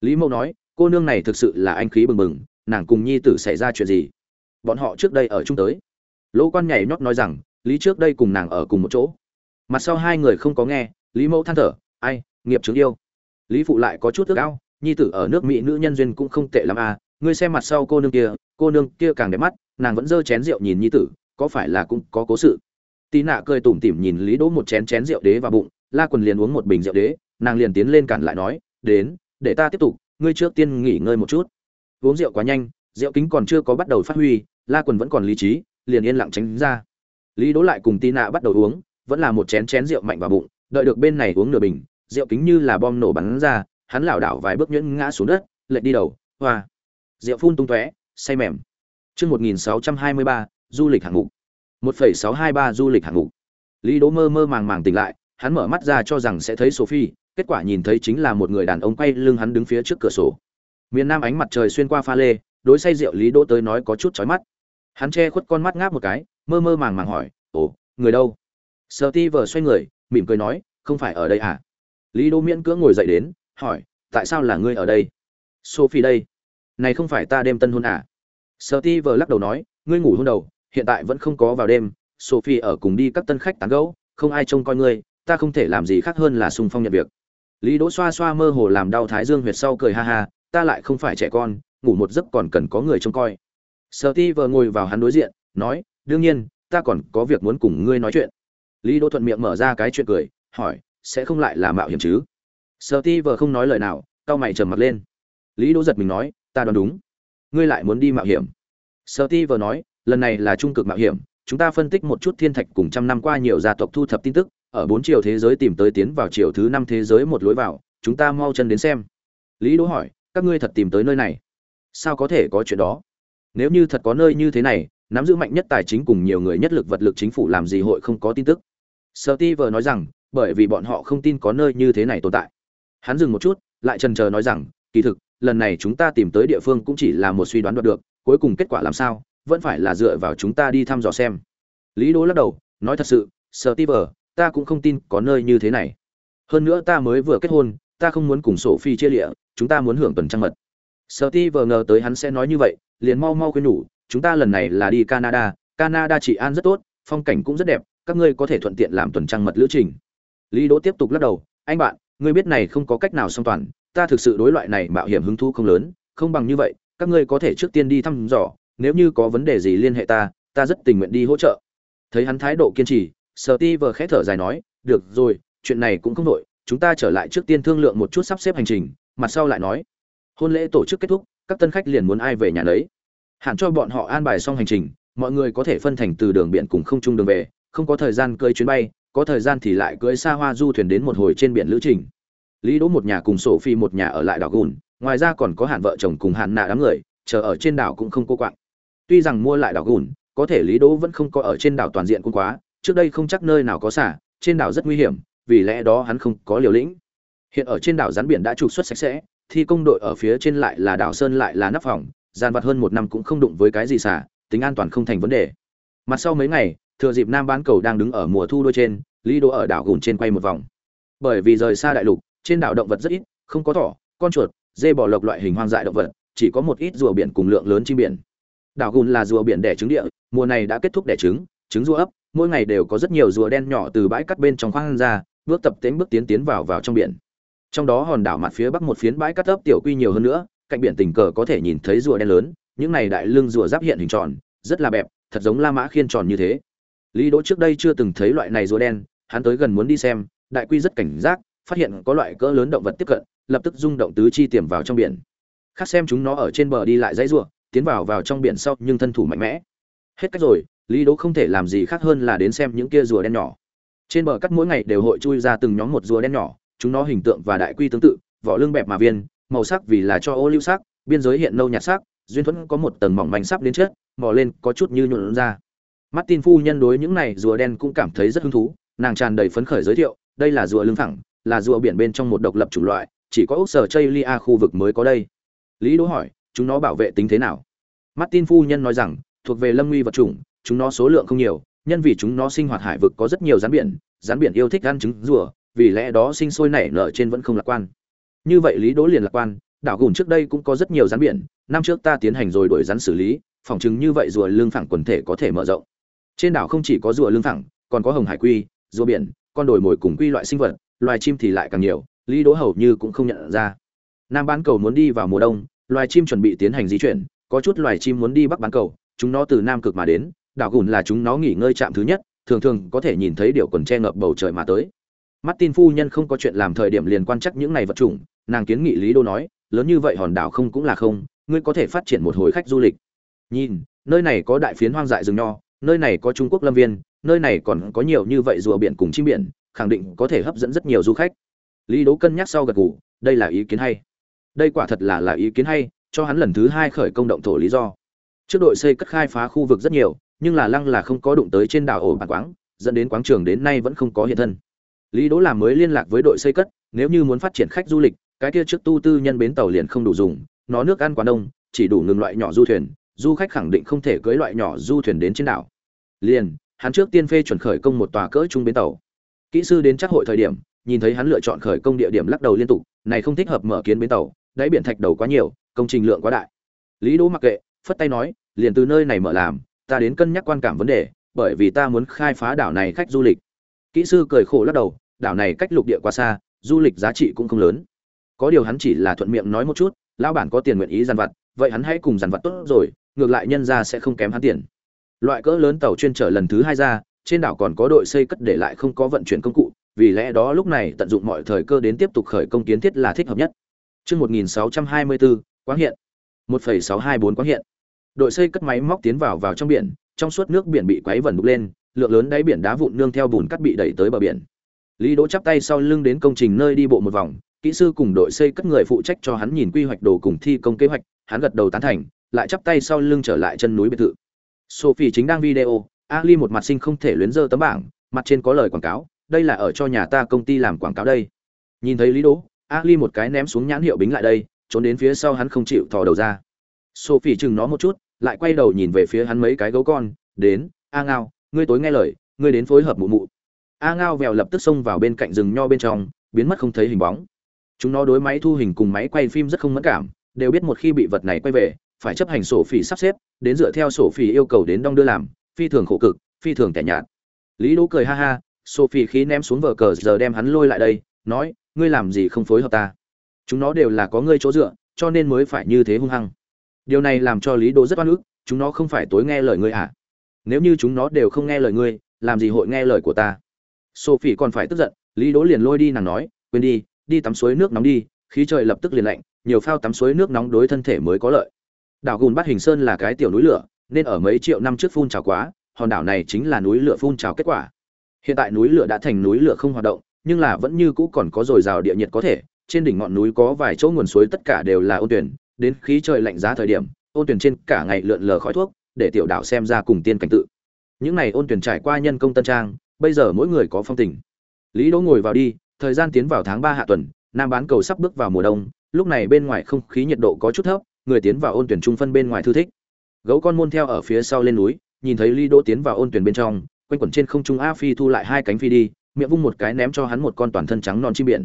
Lý mẫu nói, cô nương này thực sự là anh khí bừng bừng, nàng cùng nhi tử xảy ra chuyện gì? Bọn họ trước đây ở chung tới. Lỗ quan nhảy nhót nói rằng, lý trước đây cùng nàng ở cùng một chỗ. Mặt sau hai người không có nghe, lý mẫu than thở, ai, nghiệp chứng yêu. Lý phụ lại có chút ước ao, nhi tử ở nước mỹ nữ nhân duyên cũng không tệ lắm à ngươi xem mặt sau cô nương kia, cô nương kia càng đẹp mắt, nàng vẫn giơ chén rượu nhìn nhi tử, có phải là cũng có cố sự? Tì nạ cười tủm tỉm nhìn lý đỗ một chén chén rượu đế vào bụng, la quần liền uống một bình rượu đế, nàng liền tiến lên cản lại nói, đến, để ta tiếp tục, ngươi trước tiên nghỉ ngơi một chút. Uống rượu quá nhanh, rượu kính còn chưa có bắt đầu phát huy, la quần vẫn còn lý trí, liền yên lặng tránh ra. Lý đỗ lại cùng tì nạ bắt đầu uống, vẫn là một chén chén rượu mạnh vào bụng, đợi được bên này uống nửa bình, rượu kính như là bom nổ bắn ra, hắn lảo đảo vài bước nhuyễn ngã xuống đất, lệch đi đầu, hoa rượu phun tung tóe, say mềm. Chương một nghìn sáu trăm hai mươi ba, du lịch hạng mục. một phẩy sáu hai ba du lịch hạng mục. Lý đỗ mơ mơ màng màng tỉnh lại, hắn mở mắt ra cho rằng sẽ thấy sophie, kết quả nhìn thấy chính là một người đàn ông quay lưng hắn đứng phía trước cửa sổ. Miền nam ánh mặt trời xuyên qua pha lê, đối say rượu lý đỗ tới nói có chút chói mắt. Hắn che khuất con mắt ngáp một cái, mơ mơ màng màng hỏi, ồ, người đâu? Sợ ti vờ xoay người, mỉm cười nói, không phải ở đây à? Lý đỗ miễn cưỡng ngồi dậy đến, hỏi, tại sao là ngươi ở đây? Sophie đây này không phải ta đêm tân hôn à? Sợ ti vờ lắc đầu nói, ngươi ngủ hôn đầu, hiện tại vẫn không có vào đêm, sophie ở cùng đi các tân khách tán gẫu, không ai trông coi ngươi, ta không thể làm gì khác hơn là sung phong nhận việc. Lý đỗ xoa xoa mơ hồ làm đau thái dương huyệt sau cười ha ha, ta lại không phải trẻ con, ngủ một giấc còn cần có người trông coi. Sợ ti vờ ngồi vào hắn đối diện, nói, đương nhiên, ta còn có việc muốn cùng ngươi nói chuyện. Lý đỗ thuận miệng mở ra cái chuyện cười, hỏi, sẽ không lại là mạo hiểm chứ? Sợ ti vờ không nói lời nào, cau mày trầm mặt lên. Lý đỗ giật mình nói ta đoán đúng. Ngươi lại muốn đi mạo hiểm. Sợ ti vừa nói, lần này là trung cực mạo hiểm, chúng ta phân tích một chút thiên thạch cùng trăm năm qua nhiều gia tộc thu thập tin tức, ở bốn chiều thế giới tìm tới tiến vào chiều thứ năm thế giới một lối vào, chúng ta mau chân đến xem. Lý đỗ hỏi, các ngươi thật tìm tới nơi này? Sao có thể có chuyện đó? Nếu như thật có nơi như thế này, nắm giữ mạnh nhất tài chính cùng nhiều người nhất lực vật lực chính phủ làm gì hội không có tin tức? Sợ ti vừa nói rằng, bởi vì bọn họ không tin có nơi như thế này tồn tại. Hắn dừng một chút, lại trần chờ nói rằng, kỳ thực lần này chúng ta tìm tới địa phương cũng chỉ là một suy đoán đoạt được, cuối cùng kết quả làm sao, vẫn phải là dựa vào chúng ta đi thăm dò xem. Lý đỗ lắc đầu, nói thật sự sợ ti vờ ta cũng không tin có nơi như thế này. Hơn nữa ta mới vừa kết hôn, ta không muốn cùng sổ phi chia lịa, chúng ta muốn hưởng tuần trăng mật. Sợ ti vờ ngờ tới hắn sẽ nói như vậy, liền mau mau khuyên nhủ, chúng ta lần này là đi canada canada trị an rất tốt, phong cảnh cũng rất đẹp, các ngươi có thể thuận tiện làm tuần trăng mật lữ trình. Lý đỗ tiếp tục lắc đầu, anh bạn, ngươi biết này không có cách nào song toàn ta thực sự đối loại này mạo hiểm hứng thú không lớn, không bằng như vậy, các ngươi có thể trước tiên đi thăm dò, nếu như có vấn đề gì liên hệ ta ta rất tình nguyện đi hỗ trợ. Thấy hắn thái độ kiên trì sở ti vờ khẽ thở dài nói, được rồi, chuyện này cũng không đội chúng ta trở lại trước tiên thương lượng một chút sắp xếp hành trình, mặt sau lại nói. Hôn lễ tổ chức kết thúc, các tân khách liền muốn ai về nhà đấy hạn cho bọn họ an bài xong hành trình, mọi người có thể phân thành từ đường biển cùng không chung đường về, không có thời gian cưỡi chuyến bay, có thời gian thì lại cưỡi xa hoa du thuyền đến một hồi trên biển lữ trình lý đỗ một nhà cùng sổ phi một nhà ở lại đảo gùn, ngoài ra còn có hạn vợ chồng cùng hạn nạ đám người, chờ ở trên đảo cũng không cô quạng. Tuy rằng mua lại đảo gùn, có thể lý đỗ vẫn không có ở trên đảo toàn diện cũng quá, trước đây không chắc nơi nào có xả, trên đảo rất nguy hiểm, vì lẽ đó hắn không có liều lĩnh. Hiện ở trên đảo rắn biển đã trục xuất sạch sẽ, thi công đội ở phía trên lại là đảo sơn lại là nắp phòng, gian vặt hơn một năm cũng không đụng với cái gì xả, tính an toàn không thành vấn đề. Mặt sau mấy ngày, thừa dịp nam bán cầu đang đứng ở mùa thu đôi trên, lý đỗ ở đảo gùn trên quay một vòng. Bởi vì rời xa đại lục trên đảo động vật rất ít, không có thỏ, con chuột, dê bò lộc loại hình hoang dại động vật, chỉ có một ít rùa biển cùng lượng lớn chim biển. Đảo gùn là rùa biển đẻ trứng địa, mùa này đã kết thúc đẻ trứng trứng rùa ấp, mỗi ngày đều có rất nhiều rùa đen nhỏ từ bãi cắt bên trong khoang ra, bước tập tiến bước tiến tiến vào vào trong biển. Trong đó hòn đảo mặt phía bắc một phiến bãi cắt ấp tiểu quy nhiều hơn nữa, cạnh biển tình cờ có thể nhìn thấy rùa đen lớn, những này đại lưng rùa giáp hiện hình tròn, rất là bẹp, thật giống la mã khiên tròn như thế. Lý đỗ trước đây chưa từng thấy loại này rùa đen, hắn tới gần muốn đi xem, đại quy rất cảnh giác phát hiện có loại cỡ lớn động vật tiếp cận lập tức rung động tứ chi tiềm vào trong biển. Khác xem chúng nó ở trên bờ đi lại dãy rùa tiến vào vào trong biển sau nhưng thân thủ mạnh mẽ. Hết cách rồi lý đỗ không thể làm gì khác hơn là đến xem những kia rùa đen nhỏ. Trên bờ cắt mỗi ngày đều hội chui ra từng nhóm một rùa đen nhỏ chúng nó hình tượng và đại quy tương tự vỏ lưng bẹp mà viên màu sắc vì là cho ô lưu sắc biên giới hiện nâu nhạt sắc duyên thuẫn có một tầng mỏng manh sắp đến chết mò lên có chút như nhuộn ra. Martin phu nhân đối những này rùa đen cũng cảm thấy rất hứng thú, nàng tràn đầy phấn khởi giới thiệu, đây là rùa lưng thẳng là rùa biển bên trong một độc lập chủng loại, chỉ có ốc sở Chailia khu vực mới có đây. Lý Đỗ hỏi, chúng nó bảo vệ tính thế nào? Martin phu nhân nói rằng, thuộc về lâm nguy vật chủng, chúng nó số lượng không nhiều, nhân vì chúng nó sinh hoạt hải vực có rất nhiều rắn biển, rắn biển yêu thích ăn trứng rùa, vì lẽ đó sinh sôi nảy nở trên vẫn không lạc quan. Như vậy Lý Đỗ liền lạc quan, đảo gùn trước đây cũng có rất nhiều rắn biển, năm trước ta tiến hành rồi đổi rắn xử lý, phòng chứng như vậy rùa lưng phẳng quần thể có thể mở rộng trên đảo không chỉ có rùa lưng thẳng còn có hồng hải quy rùa biển con đồi mồi cùng quy loại sinh vật loài chim thì lại càng nhiều lý đỗ hầu như cũng không nhận ra nam bán cầu muốn đi vào mùa đông loài chim chuẩn bị tiến hành di chuyển có chút loài chim muốn đi bắc bán cầu chúng nó từ nam cực mà đến đảo gùn là chúng nó nghỉ ngơi trạm thứ nhất thường thường có thể nhìn thấy điệu quần che ngập bầu trời mà tới Martin phu nhân không có chuyện làm thời điểm liền quan chắc những này vật chủng, nàng kiến nghị Lý Đô nói, lớn như vậy hòn đảo không cũng là không, ngươi có thể phát triển một hồi khách du lịch. Nhìn, nơi này có đại phiến hoang dại rừng nho, nơi này có Trung Quốc lâm viên, nơi này còn có nhiều như vậy rùa biển cùng chim biển, khẳng định có thể hấp dẫn rất nhiều du khách. Lý Đỗ cân nhắc sau gật gù, đây là ý kiến hay. Đây quả thật là là ý kiến hay, cho hắn lần thứ hai khởi công động thổ lý do. Trước đội xây cất khai phá khu vực rất nhiều, nhưng là lăng là không có đụng tới trên đảo ổ bản quáng, dẫn đến quáng trường đến nay vẫn không có hiện thân. Lý Đỗ làm mới liên lạc với đội xây cất, nếu như muốn phát triển khách du lịch, cái kia trước tu tư nhân bến tàu liền không đủ dùng, nó nước ăn quá đông, chỉ đủ ngừng loại nhỏ du thuyền, du khách khẳng định không thể cưới loại nhỏ du thuyền đến trên đảo liền hắn trước tiên phê chuẩn khởi công một tòa cỡ trung bến tàu kỹ sư đến chắc hội thời điểm, nhìn thấy hắn lựa chọn khởi công địa điểm lắc đầu liên tục, này không thích hợp mở kiến bến tàu, đáy biển thạch đầu quá nhiều, công trình lượng quá đại. Lý đỗ mặc kệ, phất tay nói, liền từ nơi này mở làm, ta đến cân nhắc quan cảm vấn đề, bởi vì ta muốn khai phá đảo này khách du lịch. Kỹ sư cười khổ lắc đầu, đảo này cách lục địa quá xa, du lịch giá trị cũng không lớn. Có điều hắn chỉ là thuận miệng nói một chút, lão bản có tiền nguyện ý dàn vặt, vậy hắn hãy cùng dàn vặt tốt rồi, ngược lại nhân ra sẽ không kém hắn tiền. Loại cỡ lớn tàu chuyên trở lần thứ hai ra trên đảo còn có đội xây cất để lại không có vận chuyển công cụ vì lẽ đó lúc này tận dụng mọi thời cơ đến tiếp tục khởi công kiến thiết là thích hợp nhất Trước 1624, quáng hiện. 1,624 quáng hiện. Đội xây cất máy móc tiến vào vào trong biển, trong suốt nước biển bị quấy vẩn đục lên, lượng lớn đáy biển đá vụn nương theo bùn cát bị đẩy tới bờ biển. Lý Đỗ chắp tay sau lưng đến công trình nơi đi bộ một vòng, kỹ sư cùng đội xây cất người phụ trách cho hắn nhìn quy hoạch đồ cùng thi công kế hoạch, hắn gật đầu tán thành, lại chắp tay sau lưng trở lại chân núi biệt thự. Sophie chính đang video, Ali một mặt sinh không thể luyến dơ tấm bảng, mặt trên có lời quảng cáo, đây là ở cho nhà ta công ty làm quảng cáo đây. Nhìn thấy Lý Đỗ, Ali một cái ném xuống nhãn hiệu bính lại đây, trốn đến phía sau hắn không chịu thò đầu ra. Sophie chừng nó một chút, lại quay đầu nhìn về phía hắn mấy cái gấu con, đến, A Ngao, ngươi tối nghe lời, ngươi đến phối hợp mụ mụ. A Ngao vèo lập tức xông vào bên cạnh rừng nho bên trong, biến mất không thấy hình bóng. Chúng nó đối máy thu hình cùng máy quay phim rất không mẫn cảm, đều biết một khi bị vật này quay về, phải chấp hành sổ phỉ sắp xếp đến dựa theo sổ phỉ yêu cầu đến đong đưa làm phi thường khổ cực, phi thường tẻ nhạt. Lý đỗ cười ha ha, sophie khí ném xuống vở cờ, giờ đem hắn lôi lại đây, nói, ngươi làm gì không phối hợp ta? Chúng nó đều là có ngươi chỗ dựa, cho nên mới phải như thế hung hăng. Điều này làm cho lý đỗ rất oan ức, chúng nó không phải tối nghe lời ngươi à? Nếu như chúng nó đều không nghe lời ngươi, làm gì hội nghe lời của ta? Sophie còn phải tức giận, lý đỗ liền lôi đi nàng nói, quên đi đi tắm suối nước nóng đi, khí trời lập tức liền lạnh, nhiều phao tắm suối nước nóng đối thân thể mới có lợi. Đảo gùn bắt hình sơn là cái tiểu núi lửa nên ở mấy triệu năm trước phun trào quá, hòn đảo này chính là núi lửa phun trào kết quả. Hiện tại núi lửa đã thành núi lửa không hoạt động, nhưng là vẫn như cũ còn có dồi dào địa nhiệt có thể, trên đỉnh ngọn núi có vài chỗ nguồn suối tất cả đều là ôn tuyển, đến khí trời lạnh giá thời điểm, ôn tuyển trên cả ngày lượn lờ khói thuốc, để tiểu đảo xem ra cùng tiên cảnh tự. Những này ôn tuyển trải qua nhân công tân trang, bây giờ mỗi người có phong tình. Lý đỗ ngồi vào đi, thời gian tiến vào tháng ba hạ tuần, nam bán cầu sắp bước vào mùa đông, lúc này bên ngoài không khí nhiệt độ có chút thấp, người tiến vào ôn tuyển trung phân bên ngoài thư thích gấu con môn theo ở phía sau lên núi, nhìn thấy ly đỗ tiến vào ôn tuyển bên trong, quanh quẩn trên không trung a phi thu lại hai cánh phi đi, miệng vung một cái ném cho hắn một con toàn thân trắng non chim biển.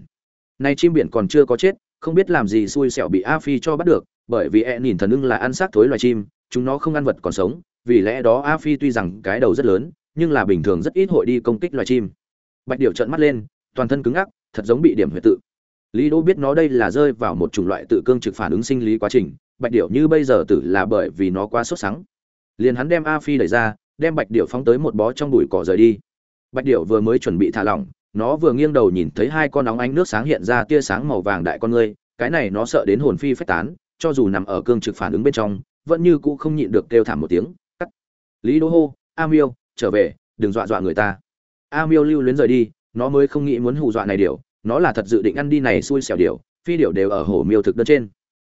Nay chim biển còn chưa có chết, không biết làm gì xui xẻo bị a phi cho bắt được, bởi vì e nhìn thần ưng là ăn xác thối loài chim, chúng nó không ăn vật còn sống, vì lẽ đó a phi tuy rằng cái đầu rất lớn, nhưng là bình thường rất ít hội đi công kích loài chim. Bạch điệu trợn mắt lên, toàn thân cứng ngắc, thật giống bị điểm huyệt tự. Lý đỗ biết nó đây là rơi vào một chủng loại tự cương trực phản ứng sinh lý quá trình bạch điểu như bây giờ tử là bởi vì nó quá sốt sắng. Liền hắn đem a phi đẩy ra, đem bạch điểu phóng tới một bó trong bụi cỏ rời đi. Bạch điểu vừa mới chuẩn bị thả lỏng, nó vừa nghiêng đầu nhìn thấy hai con nóng ánh nước sáng hiện ra tia sáng màu vàng đại con ngươi, cái này nó sợ đến hồn phi phách tán, cho dù nằm ở cương trực phản ứng bên trong, vẫn như cũ không nhịn được kêu thảm một tiếng, cắt. Lý đỗ hô, a miêu, trở về, đừng dọa dọa người ta. A miêu lưu luyến rời đi, nó mới không nghĩ muốn hù dọa này điều nó là thật dự định ăn đi này xui xẻo điều phi điều đều ở hổ miêu thực đơn trên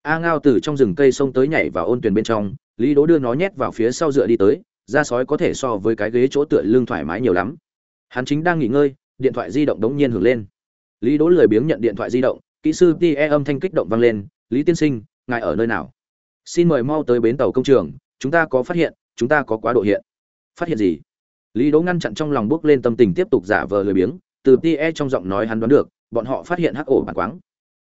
a ngao từ trong rừng cây sông tới nhảy vào ôn tuyền bên trong, lý đỗ đưa nó nhét vào phía sau dựa đi tới, da sói có thể so với cái ghế chỗ tựa lưng thoải mái nhiều lắm. Hắn chính đang nghỉ ngơi, điện thoại di động đống nhiên hưởng lên. Lý đỗ lười biếng nhận điện thoại di động, kỹ sư tie âm thanh kích động vang lên, lý tiên sinh, ngài ở nơi nào? Xin mời mau tới bến tàu công trường, chúng ta có phát hiện, chúng ta có quá độ hiện. Phát hiện gì? Lý đỗ ngăn chặn trong lòng bước lên tâm tình tiếp tục giả vờ lười biếng, từ tie trong giọng nói hắn đoán được, bọn họ phát hiện hắc ổ bản quáng.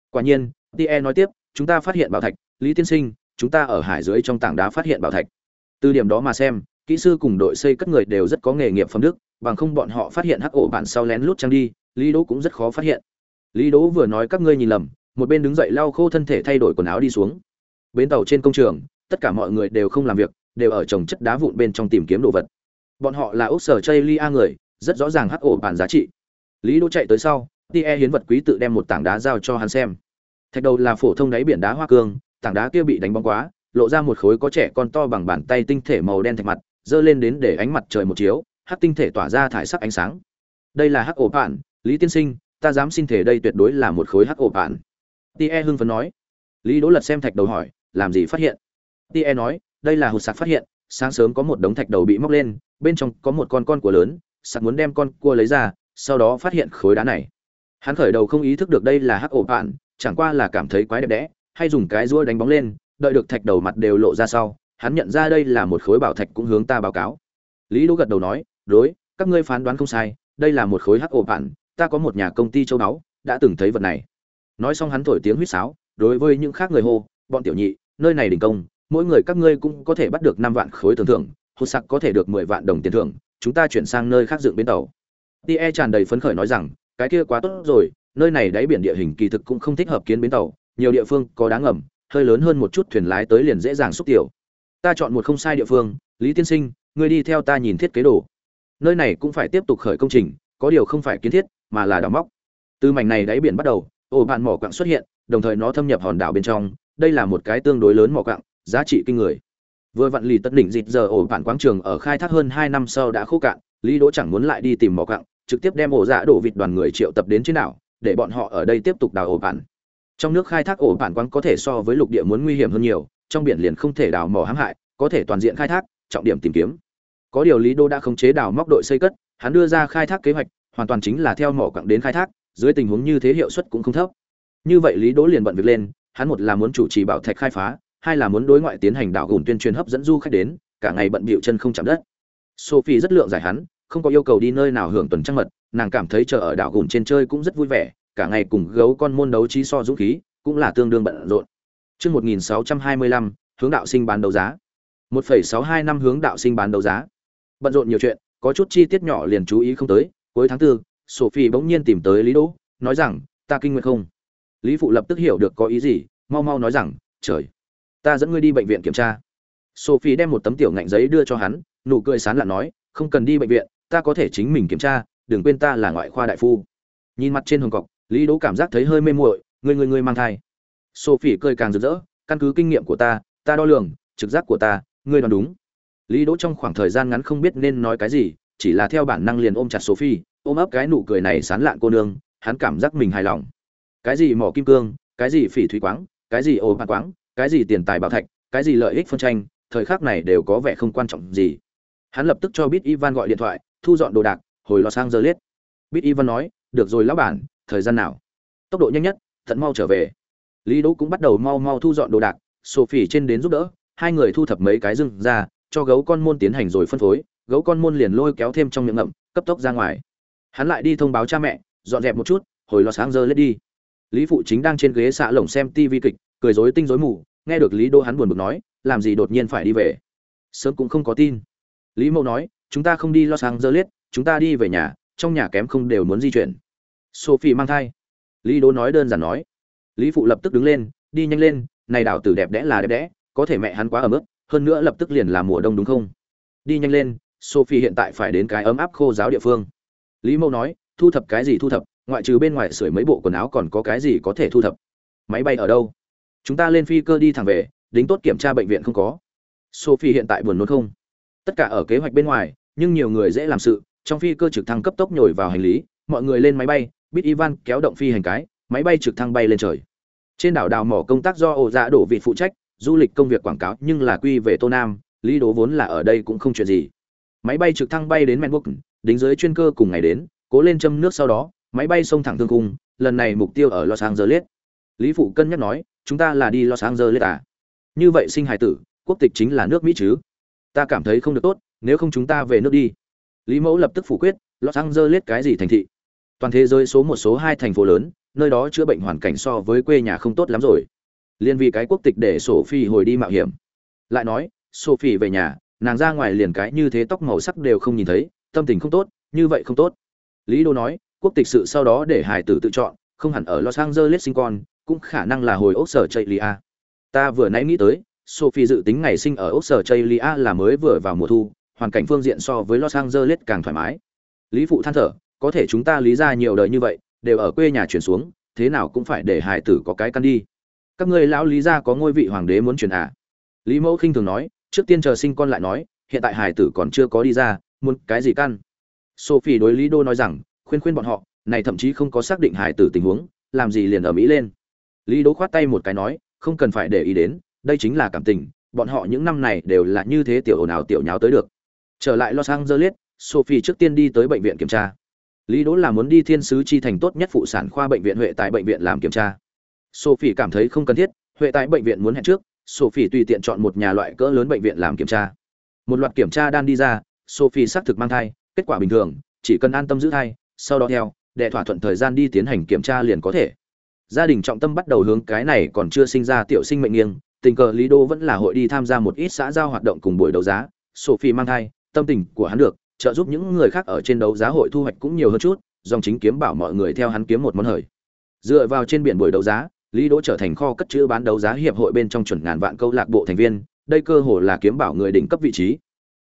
Quả nhiên tie nói tiếp chúng ta phát hiện bảo thạch, lý tiên sinh, chúng ta ở hải dưới trong tảng đá phát hiện bảo thạch. Từ điểm đó mà xem, kỹ sư cùng đội xây cất người đều rất có nghề nghiệp phẩm đức, bằng không bọn họ phát hiện hắc ổ bản sau lén lút trăng đi, lý đỗ cũng rất khó phát hiện. Lý đỗ vừa nói các ngươi nhìn lầm, một bên đứng dậy lau khô thân thể thay đổi quần áo đi xuống. Bến tàu trên công trường, tất cả mọi người đều không làm việc, đều ở trồng chất đá vụn bên trong tìm kiếm đồ vật. Bọn họ là ốc sở chây lia người, rất rõ ràng hắc ổ bản giá trị. Lý đỗ chạy tới sau tie hiến vật quý tự đem một tảng đá giao cho hắn xem thạch đầu là phổ thông đáy biển đá hoa cương tảng đá kia bị đánh bóng quá lộ ra một khối có trẻ con to bằng bàn tay tinh thể màu đen thạch mặt dơ lên đến để ánh mặt trời một chiếu hắc tinh thể tỏa ra thải sắc ánh sáng. Đây là hắc ổ bạn, lý tiên sinh ta dám xin thể đây tuyệt đối là một khối hắc ổ bạn. tie hưng phấn nói. Lý đỗ lật xem thạch đầu hỏi làm gì phát hiện? Tie nói đây là hột sạc phát hiện sáng sớm có một đống thạch đầu bị móc lên bên trong có một con con cua lớn sạc muốn đem con cua lấy ra sau đó phát hiện khối đá này. Hắn khởi đầu không ý thức được đây là hắc ổ bạn chẳng qua là cảm thấy quái đẹp đẽ, hay dùng cái rua đánh bóng lên, đợi được thạch đầu mặt đều lộ ra sau, hắn nhận ra đây là một khối bảo thạch cũng hướng ta báo cáo. Lý đỗ gật đầu nói, đối, các ngươi phán đoán không sai, đây là một khối hắc ổ bản, ta có một nhà công ty châu báu, đã từng thấy vật này. Nói xong hắn thổi tiếng huýt sáo, đối với những khác người hô, bọn tiểu nhị, nơi này đình công, mỗi người các ngươi cũng có thể bắt được năm vạn khối tưởng thưởng, hột sặc có thể được mười vạn đồng tiền thưởng, chúng ta chuyển sang nơi khác dựng bến tàu. Tie tràn đầy phấn khởi nói rằng, cái kia quá tốt rồi nơi này đáy biển địa hình kỳ thực cũng không thích hợp kiến bến tàu, nhiều địa phương có đáng ngầm, hơi lớn hơn một chút thuyền lái tới liền dễ dàng xúc tiểu. Ta chọn một không sai địa phương, lý tiên sinh, ngươi đi theo ta nhìn thiết kế đồ. Nơi này cũng phải tiếp tục khởi công trình, có điều không phải kiến thiết, mà là đào móc. Từ mảnh này đáy biển bắt đầu ổ bạn mỏ quặng xuất hiện, đồng thời nó thâm nhập hòn đảo bên trong. Đây là một cái tương đối lớn mỏ quặng, giá trị kinh người. Vừa vặn lì tất đỉnh dịt giờ ổ bạn quáng trường ở khai thác hơn hai năm sau đã khô cạn, lý đỗ chẳng muốn lại đi tìm mỏ quặng, trực tiếp đem ổ dạ đổ vịt đoàn người triệu tập đến trên đảo để bọn họ ở đây tiếp tục đào ổ bản. trong nước khai thác ổ bản quáng có thể so với lục địa muốn nguy hiểm hơn nhiều, trong biển liền không thể đào mỏ hãm hại, có thể toàn diện khai thác, trọng điểm tìm kiếm. Có điều lý đô đã khống chế đào móc đội xây cất, hắn đưa ra khai thác kế hoạch, hoàn toàn chính là theo mỏ quặng đến khai thác, dưới tình huống như thế hiệu suất cũng không thấp. Như vậy lý đỗ liền bận việc lên, hắn một là muốn chủ trì bảo thạch khai phá, hai là muốn đối ngoại tiến hành đảo gùn tuyên truyền hấp dẫn du khách đến, cả ngày bận bịu chân không chạm đất. Sophie rất lượng giải hắn không có yêu cầu đi nơi nào hưởng tuần trăng mật nàng cảm thấy chờ ở đảo gùn trên chơi cũng rất vui vẻ cả ngày cùng gấu con môn đấu trí so dũng khí cũng là tương đương bận rộn Trước 1625, hướng đạo sinh bán đấu giá. 1,62 năm hướng đạo sinh bán đấu giá. Bận rộn nhiều chuyện, có chút chi tiết nhỏ liền chú ý không tới cuối tháng tư sophie bỗng nhiên tìm tới lý đỗ nói rằng ta kinh nguyệt không lý phụ lập tức hiểu được có ý gì mau mau nói rằng trời ta dẫn ngươi đi bệnh viện kiểm tra sophie đem một tấm tiểu ngạnh giấy đưa cho hắn nụ cười sán lạn nói không cần đi bệnh viện ta có thể chính mình kiểm tra, đừng quên ta là ngoại khoa đại phu. Nhìn mặt trên hồng cọc, lý đỗ cảm giác thấy hơi mê muội, người người người mang thai. Sophie cười càng rực rỡ, căn cứ kinh nghiệm của ta ta đo lường, trực giác của ta, ngươi đoán đúng. Lý đỗ trong khoảng thời gian ngắn không biết nên nói cái gì, chỉ là theo bản năng liền ôm chặt sophie, ôm ấp cái nụ cười này sán lạn cô nương, hắn cảm giác mình hài lòng. Cái gì mỏ kim cương, cái gì phỉ thủy quáng, cái gì ô bạc quáng, cái gì tiền tài bảo thạch, cái gì lợi ích phân tranh, thời khắc này đều có vẻ không quan trọng gì. Hắn lập tức cho biết ivan gọi điện thoại thu dọn đồ đạc, hồi los angeles Y ivan nói, được rồi lão bản, thời gian nào? Tốc độ nhanh nhất thận mau trở về. Lý đỗ cũng bắt đầu mau mau thu dọn đồ đạc, sophie trên đến giúp đỡ, hai người thu thập mấy cái rừng ra, cho gấu con môn tiến hành rồi phân phối, gấu con môn liền lôi kéo thêm trong miệng ngậm, cấp tốc ra ngoài. Hắn lại đi thông báo cha mẹ, dọn dẹp một chút, hồi lò sáng giờ lết đi. Lý phụ chính đang trên ghế xạ lồng xem tv kịch, cười rối tinh rối mù, nghe được lý đô hắn buồn bực nói, làm gì đột nhiên phải đi về? Sớm cũng không có tin. Lý mẫu nói chúng ta không đi los angeles, chúng ta đi về nhà, trong nhà kém không đều muốn di chuyển. Sophie mang thai. Lý đô nói đơn giản nói. Lý phụ lập tức đứng lên, đi nhanh lên, này đảo tử đẹp đẽ là đẹp đẽ, có thể mẹ hắn quá ấm ức, hơn nữa lập tức liền là mùa đông đúng không? Đi nhanh lên, sophie hiện tại phải đến cái ấm áp khô giáo địa phương. Lý mẫu nói, thu thập cái gì thu thập, ngoại trừ bên ngoài sưởi mấy bộ quần áo còn có cái gì có thể thu thập? Máy bay ở đâu? Chúng ta lên phi cơ đi thẳng về, đính tốt kiểm tra bệnh viện không có. Sophie hiện tại buồn nôn không? Tất cả ở kế hoạch bên ngoài, nhưng nhiều người dễ làm sự, trong phi cơ trực thăng cấp tốc nhồi vào hành lý, mọi người lên máy bay, bít ivan kéo động phi hành cái, máy bay trực thăng bay lên trời. Trên đảo đào mỏ công tác do ổ dạ đổ vị phụ trách, du lịch công việc quảng cáo nhưng là quy về tô nam, lý đố vốn là ở đây cũng không chuyện gì. Máy bay trực thăng bay đến menbook đính dưới chuyên cơ cùng ngày đến, cố lên châm nước sau đó, máy bay xông thẳng thương cung, lần này mục tiêu ở los angeles. Lý phụ cân nhắc nói, chúng ta là đi los angeles à? Như vậy sinh hải tử, quốc tịch chính là nước mỹ chứ? Ta cảm thấy không được tốt, nếu không chúng ta về nước đi. Lý mẫu lập tức phủ quyết, los angeles cái gì thành thị? Toàn thế giới số một, số hai thành phố lớn, nơi đó chữa bệnh hoàn cảnh so với quê nhà không tốt lắm rồi. Liên vì cái quốc tịch để sophie hồi đi mạo hiểm. Lại nói, sophie về nhà, nàng ra ngoài liền cái như thế tóc màu sắc đều không nhìn thấy, tâm tình không tốt, như vậy không tốt. Lý đô nói, quốc tịch sự sau đó để hải tử tự chọn, không hẳn ở los angeles sinh con, cũng khả năng là hồi ốc sở chạy chây ta vừa nãy nghĩ tới sophie dự tính ngày sinh ở Australia là mới vừa vào mùa thu, hoàn cảnh phương diện so với los angeles càng thoải mái. Lý phụ than thở, có thể chúng ta lý ra nhiều đời như vậy, đều ở quê nhà chuyển xuống, thế nào cũng phải để hải tử có cái căn đi. Các ngươi lão lý gia có ngôi vị hoàng đế muốn chuyển à? Lý mẫu khinh thường nói, trước tiên chờ sinh con lại nói, hiện tại hải tử còn chưa có đi ra, muốn cái gì căn? Sophie đối lý đô nói rằng, khuyên khuyên bọn họ, này thậm chí không có xác định hải tử tình huống, làm gì liền ở mỹ lên. Lý Đô khoát tay một cái nói, không cần phải để ý đến đây chính là cảm tình, bọn họ những năm này đều là như thế tiểu ồn ào tiểu nháo tới được. Trở lại los angeles, sophie trước tiên đi tới bệnh viện kiểm tra. Lý đỗ là muốn đi thiên sứ chi thành tốt nhất phụ sản khoa bệnh viện huệ tại bệnh viện làm kiểm tra. Sophie cảm thấy không cần thiết, huệ tại bệnh viện muốn hẹn trước, sophie tùy tiện chọn một nhà loại cỡ lớn bệnh viện làm kiểm tra. Một loạt kiểm tra đan đi ra, sophie xác thực mang thai, kết quả bình thường, chỉ cần an tâm giữ thai, sau đó theo, để thỏa thuận thời gian đi tiến hành kiểm tra liền có thể. Gia đình trọng tâm bắt đầu hướng cái này còn chưa sinh ra tiểu sinh mệnh nghiêng tình cờ lý đô vẫn là hội đi tham gia một ít xã giao hoạt động cùng buổi đấu giá. Sophie mang thai, tâm tình của hắn được trợ giúp những người khác ở trên đấu giá hội thu hoạch cũng nhiều hơn chút, dòng chính kiếm bảo mọi người theo hắn kiếm một món hời. Dựa vào trên biển buổi đấu giá lý đỗ trở thành kho cất trữ bán đấu giá hiệp hội bên trong chuẩn ngàn vạn câu lạc bộ thành viên, đây cơ hội là kiếm bảo người đỉnh cấp vị trí.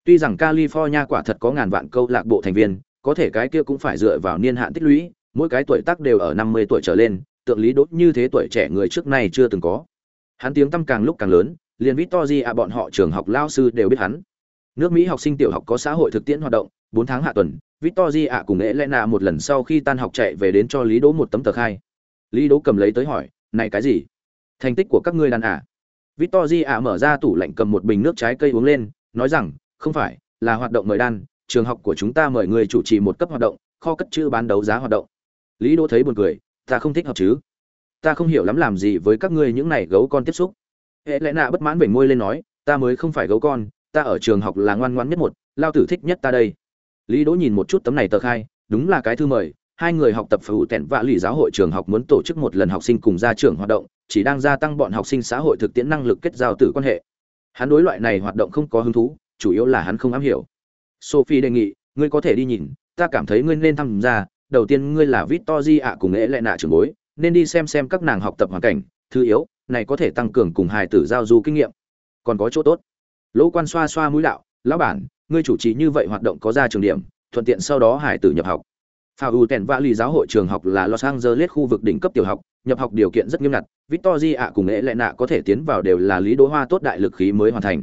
Tuy rằng california quả thật có ngàn vạn câu lạc bộ thành viên, có thể cái kia cũng phải dựa vào niên hạn tích lũy, mỗi cái tuổi tác đều ở năm mươi tuổi trở lên, tượng lý Đỗ như thế tuổi trẻ người trước nay chưa từng có hắn tiếng tăm càng lúc càng lớn, liền victory à bọn họ trường học lao sư đều biết hắn. Nước mỹ học sinh tiểu học có xã hội thực tiễn hoạt động, bốn tháng hạ tuần, victory ạ cùng lẽ lena một lần sau khi tan học chạy về đến cho lý đỗ một tấm tờ khai. Lý đỗ cầm lấy tới hỏi, này cái gì? Thành tích của các ngươi đàn ạ? Victory ạ mở ra tủ lạnh cầm một bình nước trái cây uống lên, nói rằng, không phải, là hoạt động mời đan, trường học của chúng ta mời người chủ trì một cấp hoạt động, kho cất chữ bán đấu giá hoạt động. Lý đỗ thấy buồn cười, ta không thích hợp chứ ta không hiểu lắm làm gì với các ngươi những này gấu con tiếp xúc. Hệ lẽ nạ bất mãn vểnh môi lên nói, ta mới không phải gấu con, ta ở trường học là ngoan ngoãn nhất một, lao tử thích nhất ta đây. Lý đỗ nhìn một chút tấm này tờ khai, đúng là cái thư mời, hai người học tập phụ tẹn vạ lì giáo hội trường học muốn tổ chức một lần học sinh cùng ra trường hoạt động, chỉ đang gia tăng bọn học sinh xã hội thực tiễn năng lực kết giao tử quan hệ. Hắn đối loại này hoạt động không có hứng thú, chủ yếu là hắn không am hiểu. Sophie đề nghị, ngươi có thể đi nhìn, ta cảm thấy ngươi nên tham gia, đầu tiên ngươi là victory ạ cùng Nghệ lệ nạ trưởng bối nên đi xem xem các nàng học tập hoàn cảnh thứ yếu này có thể tăng cường cùng hài tử giao du kinh nghiệm còn có chỗ tốt lỗ quan xoa xoa mũi đạo lão bản ngươi chủ trì như vậy hoạt động có ra trường điểm thuận tiện sau đó hải tử nhập học Phao U Tèn vã Lì giáo hội trường học là Los Angeles khu vực đỉnh cấp tiểu học, nhập học điều kiện rất nghiêm ngặt, Victory ạ cùng nghệ lệ nạ có thể tiến vào đều là Lý Đỗ Hoa tốt đại lực khí mới hoàn thành.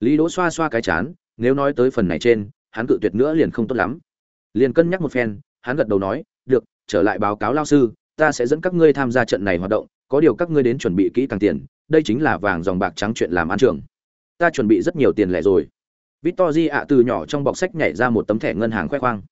Lý Đỗ xoa xoa cái chán, nếu nói tới phần này trên, hắn cự tuyệt nữa liền không tốt lắm. Liền cân nhắc một phen, hắn gật đầu nói, "Được, trở lại báo cáo lao sư, ta sẽ dẫn các ngươi tham gia trận này hoạt động, có điều các ngươi đến chuẩn bị kỹ càng tiền, đây chính là vàng dòng bạc trắng chuyện làm ăn trường. Ta chuẩn bị rất nhiều tiền lẻ rồi." Victory ạ từ nhỏ trong bọc sách nhảy ra một tấm thẻ ngân hàng khoe khoang.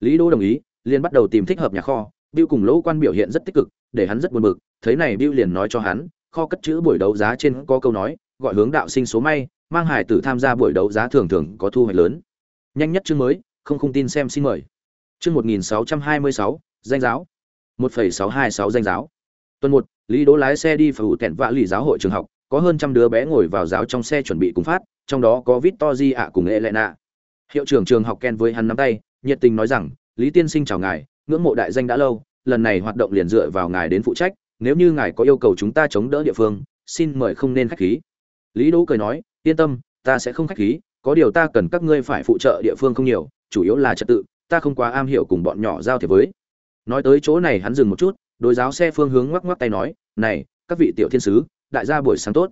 Lý Đô đồng ý, liền bắt đầu tìm thích hợp nhà kho Bill cùng Lỗ Quan biểu hiện rất tích cực, để hắn rất buồn bực, thấy này Bill liền nói cho hắn, kho cất chữ buổi đấu giá trên có câu nói, gọi hướng đạo sinh số may, mang hải tử tham gia buổi đấu giá thường thường có thu hoạch lớn. Nhanh nhất chương mới, không không tin xem xin mời. Chương 1626, danh giáo. 1.626 danh giáo. Tuần 1, Lý Đỗ lái xe đi phủ tẹn vạ lì giáo hội trường học, có hơn trăm đứa bé ngồi vào giáo trong xe chuẩn bị cùng phát, trong đó có Victory ạ cùng Elena. Hiệu trưởng trường học Ken với hắn nắm tay, nhiệt tình nói rằng, lý tiên sinh chào ngài ngưỡng mộ đại danh đã lâu lần này hoạt động liền dựa vào ngài đến phụ trách nếu như ngài có yêu cầu chúng ta chống đỡ địa phương xin mời không nên khách khí lý đỗ cười nói yên tâm ta sẽ không khách khí có điều ta cần các ngươi phải phụ trợ địa phương không nhiều chủ yếu là trật tự ta không quá am hiểu cùng bọn nhỏ giao thiệp với nói tới chỗ này hắn dừng một chút, đối giáo xe phương hướng ngoắc ngoắc tay nói, này, các vị tiểu thiên sứ, đại gia buổi sáng tốt.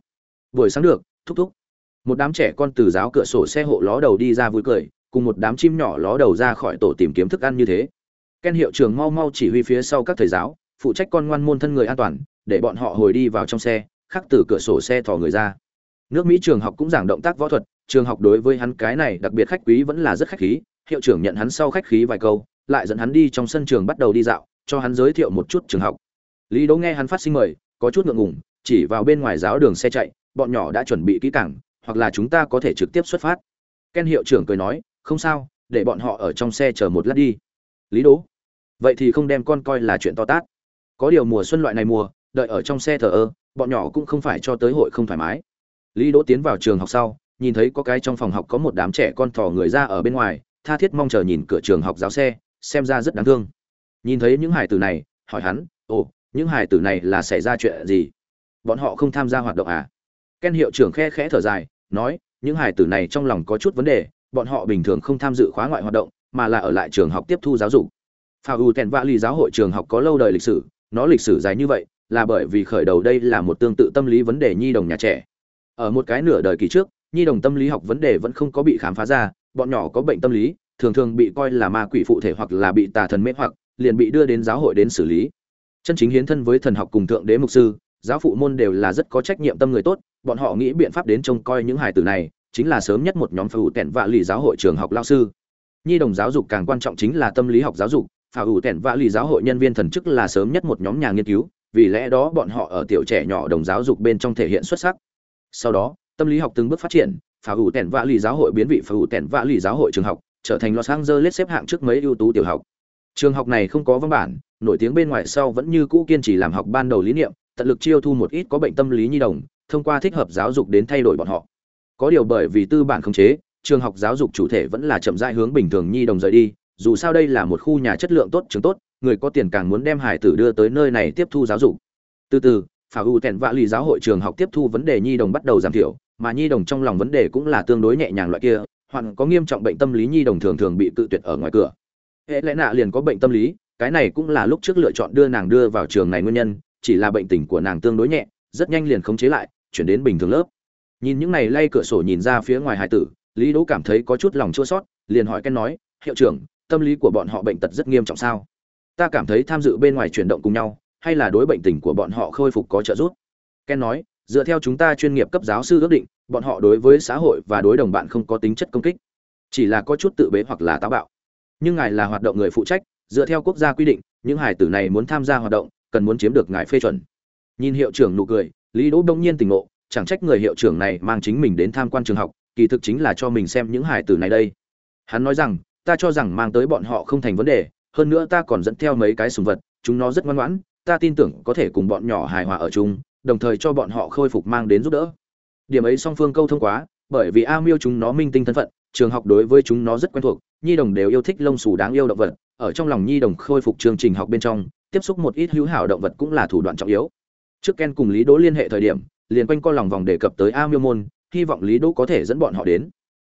Buổi sáng được, thúc thúc. Một đám trẻ con từ giáo cửa sổ xe hộ ló đầu đi ra vui cười, cùng một đám chim nhỏ ló đầu ra khỏi tổ tìm kiếm thức ăn như thế. Ken hiệu trưởng mau mau chỉ huy phía sau các thầy giáo, phụ trách con ngoan môn thân người an toàn, để bọn họ hồi đi vào trong xe, khắc từ cửa sổ xe thò người ra. Nước mỹ trường học cũng giảng động tác võ thuật, trường học đối với hắn cái này đặc biệt khách quý vẫn là rất khách khí, hiệu trưởng nhận hắn sau khách khí vài câu lại dẫn hắn đi trong sân trường bắt đầu đi dạo, cho hắn giới thiệu một chút trường học. Lý đỗ nghe hắn phát sinh mời, có chút ngượng ngùng, chỉ vào bên ngoài giáo đường xe chạy, bọn nhỏ đã chuẩn bị kỹ càng, hoặc là chúng ta có thể trực tiếp xuất phát. Ken hiệu trưởng cười nói, không sao, để bọn họ ở trong xe chờ một lát đi. Lý đỗ, vậy thì không đem con coi là chuyện to tát. Có điều mùa xuân loại này mùa, đợi ở trong xe thờ ơ, bọn nhỏ cũng không phải cho tới hội không thoải mái. Lý đỗ tiến vào trường học sau, nhìn thấy có cái trong phòng học có một đám trẻ con thò người ra ở bên ngoài, tha thiết mong chờ nhìn cửa trường học giáo xe xem ra rất đáng thương. Nhìn thấy những hải tử này, hỏi hắn, ồ, những hải tử này là xảy ra chuyện gì? Bọn họ không tham gia hoạt động à? Ken hiệu trưởng khe khẽ thở dài, nói, những hải tử này trong lòng có chút vấn đề, bọn họ bình thường không tham dự khóa ngoại hoạt động, mà là ở lại trường học tiếp thu giáo dục. Pha ưu tèn vạ ly giáo hội trường học có lâu đời lịch sử, nó lịch sử dài như vậy, là bởi vì khởi đầu đây là một tương tự tâm lý vấn đề nhi đồng nhà trẻ. Ở một cái nửa đời kỳ trước, nhi đồng tâm lý học vấn đề vẫn không có bị khám phá ra, bọn nhỏ có bệnh tâm lý thường thường bị coi là ma quỷ phụ thể hoặc là bị tà thần mê hoặc, liền bị đưa đến giáo hội đến xử lý. Chân chính hiến thân với thần học cùng thượng đế mục sư, giáo phụ môn đều là rất có trách nhiệm tâm người tốt, bọn họ nghĩ biện pháp đến trông coi những hài tử này, chính là sớm nhất một nhóm phụ tẻn vạ lì giáo hội trường học lao sư. Nhi đồng giáo dục càng quan trọng chính là tâm lý học giáo dục, phà ủ tẻn vạ lì giáo hội nhân viên thần chức là sớm nhất một nhóm nhà nghiên cứu, vì lẽ đó bọn họ ở tiểu trẻ nhỏ đồng giáo dục bên trong thể hiện xuất sắc. Sau đó, tâm lý học từng bước phát triển, phà ủ tẻn vạ lì giáo hội biến vị phà ủ tẻn vạ lì giáo hội trường học trở thành los angeles xếp hạng trước mấy ưu tú tiểu học. Trường học này không có văn bản, nổi tiếng bên ngoài sau vẫn như cũ kiên trì làm học ban đầu lý niệm, tận lực chiêu thu một ít có bệnh tâm lý nhi đồng, thông qua thích hợp giáo dục đến thay đổi bọn họ. Có điều bởi vì tư bản khống chế, trường học giáo dục chủ thể vẫn là chậm rãi hướng bình thường nhi đồng rời đi, dù sao đây là một khu nhà chất lượng tốt, trường tốt, người có tiền càng muốn đem hải tử đưa tới nơi này tiếp thu giáo dục. Từ từ, phả u tèn vạ lì giáo hội trường học tiếp thu vấn đề nhi đồng bắt đầu giảm thiểu, mà nhi đồng trong lòng vấn đề cũng là tương đối nhẹ nhàng loại kia hoặc có nghiêm trọng bệnh tâm lý nhi đồng thường thường bị tự tuyệt ở ngoài cửa. Hệ lẽ nạ liền có bệnh tâm lý, cái này cũng là lúc trước lựa chọn đưa nàng đưa vào trường này nguyên nhân, chỉ là bệnh tình của nàng tương đối nhẹ, rất nhanh liền khống chế lại, chuyển đến bình thường lớp. Nhìn những này lay cửa sổ nhìn ra phía ngoài hải tử, lý đỗ cảm thấy có chút lòng chua sót liền hỏi ken nói, hiệu trưởng, tâm lý của bọn họ bệnh tật rất nghiêm trọng sao? Ta cảm thấy tham dự bên ngoài chuyển động cùng nhau, hay là đối bệnh tình của bọn họ khôi phục có trợ giúp? Ken nói, dựa theo chúng ta chuyên nghiệp cấp giáo sư ước định bọn họ đối với xã hội và đối đồng bạn không có tính chất công kích, chỉ là có chút tự bế hoặc là táo bạo. Nhưng ngài là hoạt động người phụ trách, dựa theo quốc gia quy định, những hải tử này muốn tham gia hoạt động, cần muốn chiếm được ngài phê chuẩn. Nhìn hiệu trưởng nụ cười, lý đỗ đông nhiên tỉnh ngộ, chẳng trách người hiệu trưởng này mang chính mình đến tham quan trường học, kỳ thực chính là cho mình xem những hải tử này đây. Hắn nói rằng, ta cho rằng mang tới bọn họ không thành vấn đề, hơn nữa ta còn dẫn theo mấy cái sùng vật, chúng nó rất ngoan ngoãn, ta tin tưởng có thể cùng bọn nhỏ hài hòa ở chung, đồng thời cho bọn họ khôi phục mang đến giúp đỡ điểm ấy song phương câu thông quá, bởi vì a miêu chúng nó minh tinh thân phận, trường học đối với chúng nó rất quen thuộc, nhi đồng đều yêu thích lông xù đáng yêu động vật, ở trong lòng nhi đồng khôi phục chương trình học bên trong, tiếp xúc một ít hữu hảo động vật cũng là thủ đoạn trọng yếu. Trước ken cùng lý đỗ liên hệ thời điểm, liền quanh co lòng vòng đề cập tới a miêu môn, hy vọng lý đỗ có thể dẫn bọn họ đến.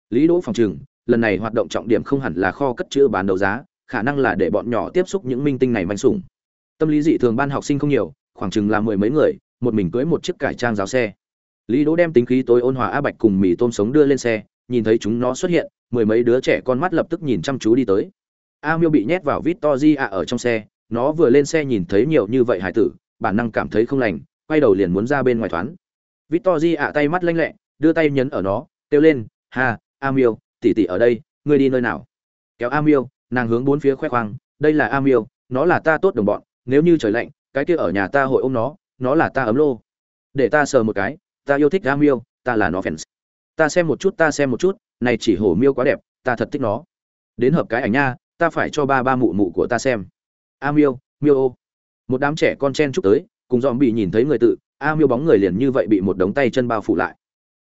Lý đỗ phòng trừng lần này hoạt động trọng điểm không hẳn là kho cất chữ bán đấu giá, khả năng là để bọn nhỏ tiếp xúc những minh tinh này manh sủng. Tâm lý dị thường ban học sinh không nhiều, khoảng chừng là mười mấy người, một mình cưới một chiếc cải trang giáo xe lý đỗ đem tính khí tối ôn hòa a bạch cùng mì tôm sống đưa lên xe, nhìn thấy chúng nó xuất hiện, mười mấy đứa trẻ con mắt lập tức nhìn chăm chú đi tới. A miêu bị nhét vào vít to di ở trong xe, nó vừa lên xe nhìn thấy nhiều như vậy hải tử, bản năng cảm thấy không lành, quay đầu liền muốn ra bên ngoài thoáng vít to di tay mắt lanh lẹ, đưa tay nhấn ở nó, kêu lên, ha, a miêu tỉ tỉ ở đây, ngươi đi nơi nào? Kéo a miêu, nàng hướng bốn phía khoe khoang, đây là a miêu, nó là ta tốt đồng bọn, nếu như trời lạnh, cái kia ở nhà ta hội ôm nó nó là ta ấm lô. Để ta sờ một cái ta yêu thích ga miêu ta là nó fans. Ta xem một chút, ta xem một chút, này chỉ hổ miêu quá đẹp, ta thật thích nó. Đến hợp cái ảnh nha, ta phải cho ba ba mụ mụ của ta xem. A miêu miêu ô. Một đám trẻ con chen chúc tới, cùng dòm bị nhìn thấy người tự a miêu bóng người liền như vậy bị một đống tay chân bao phủ lại.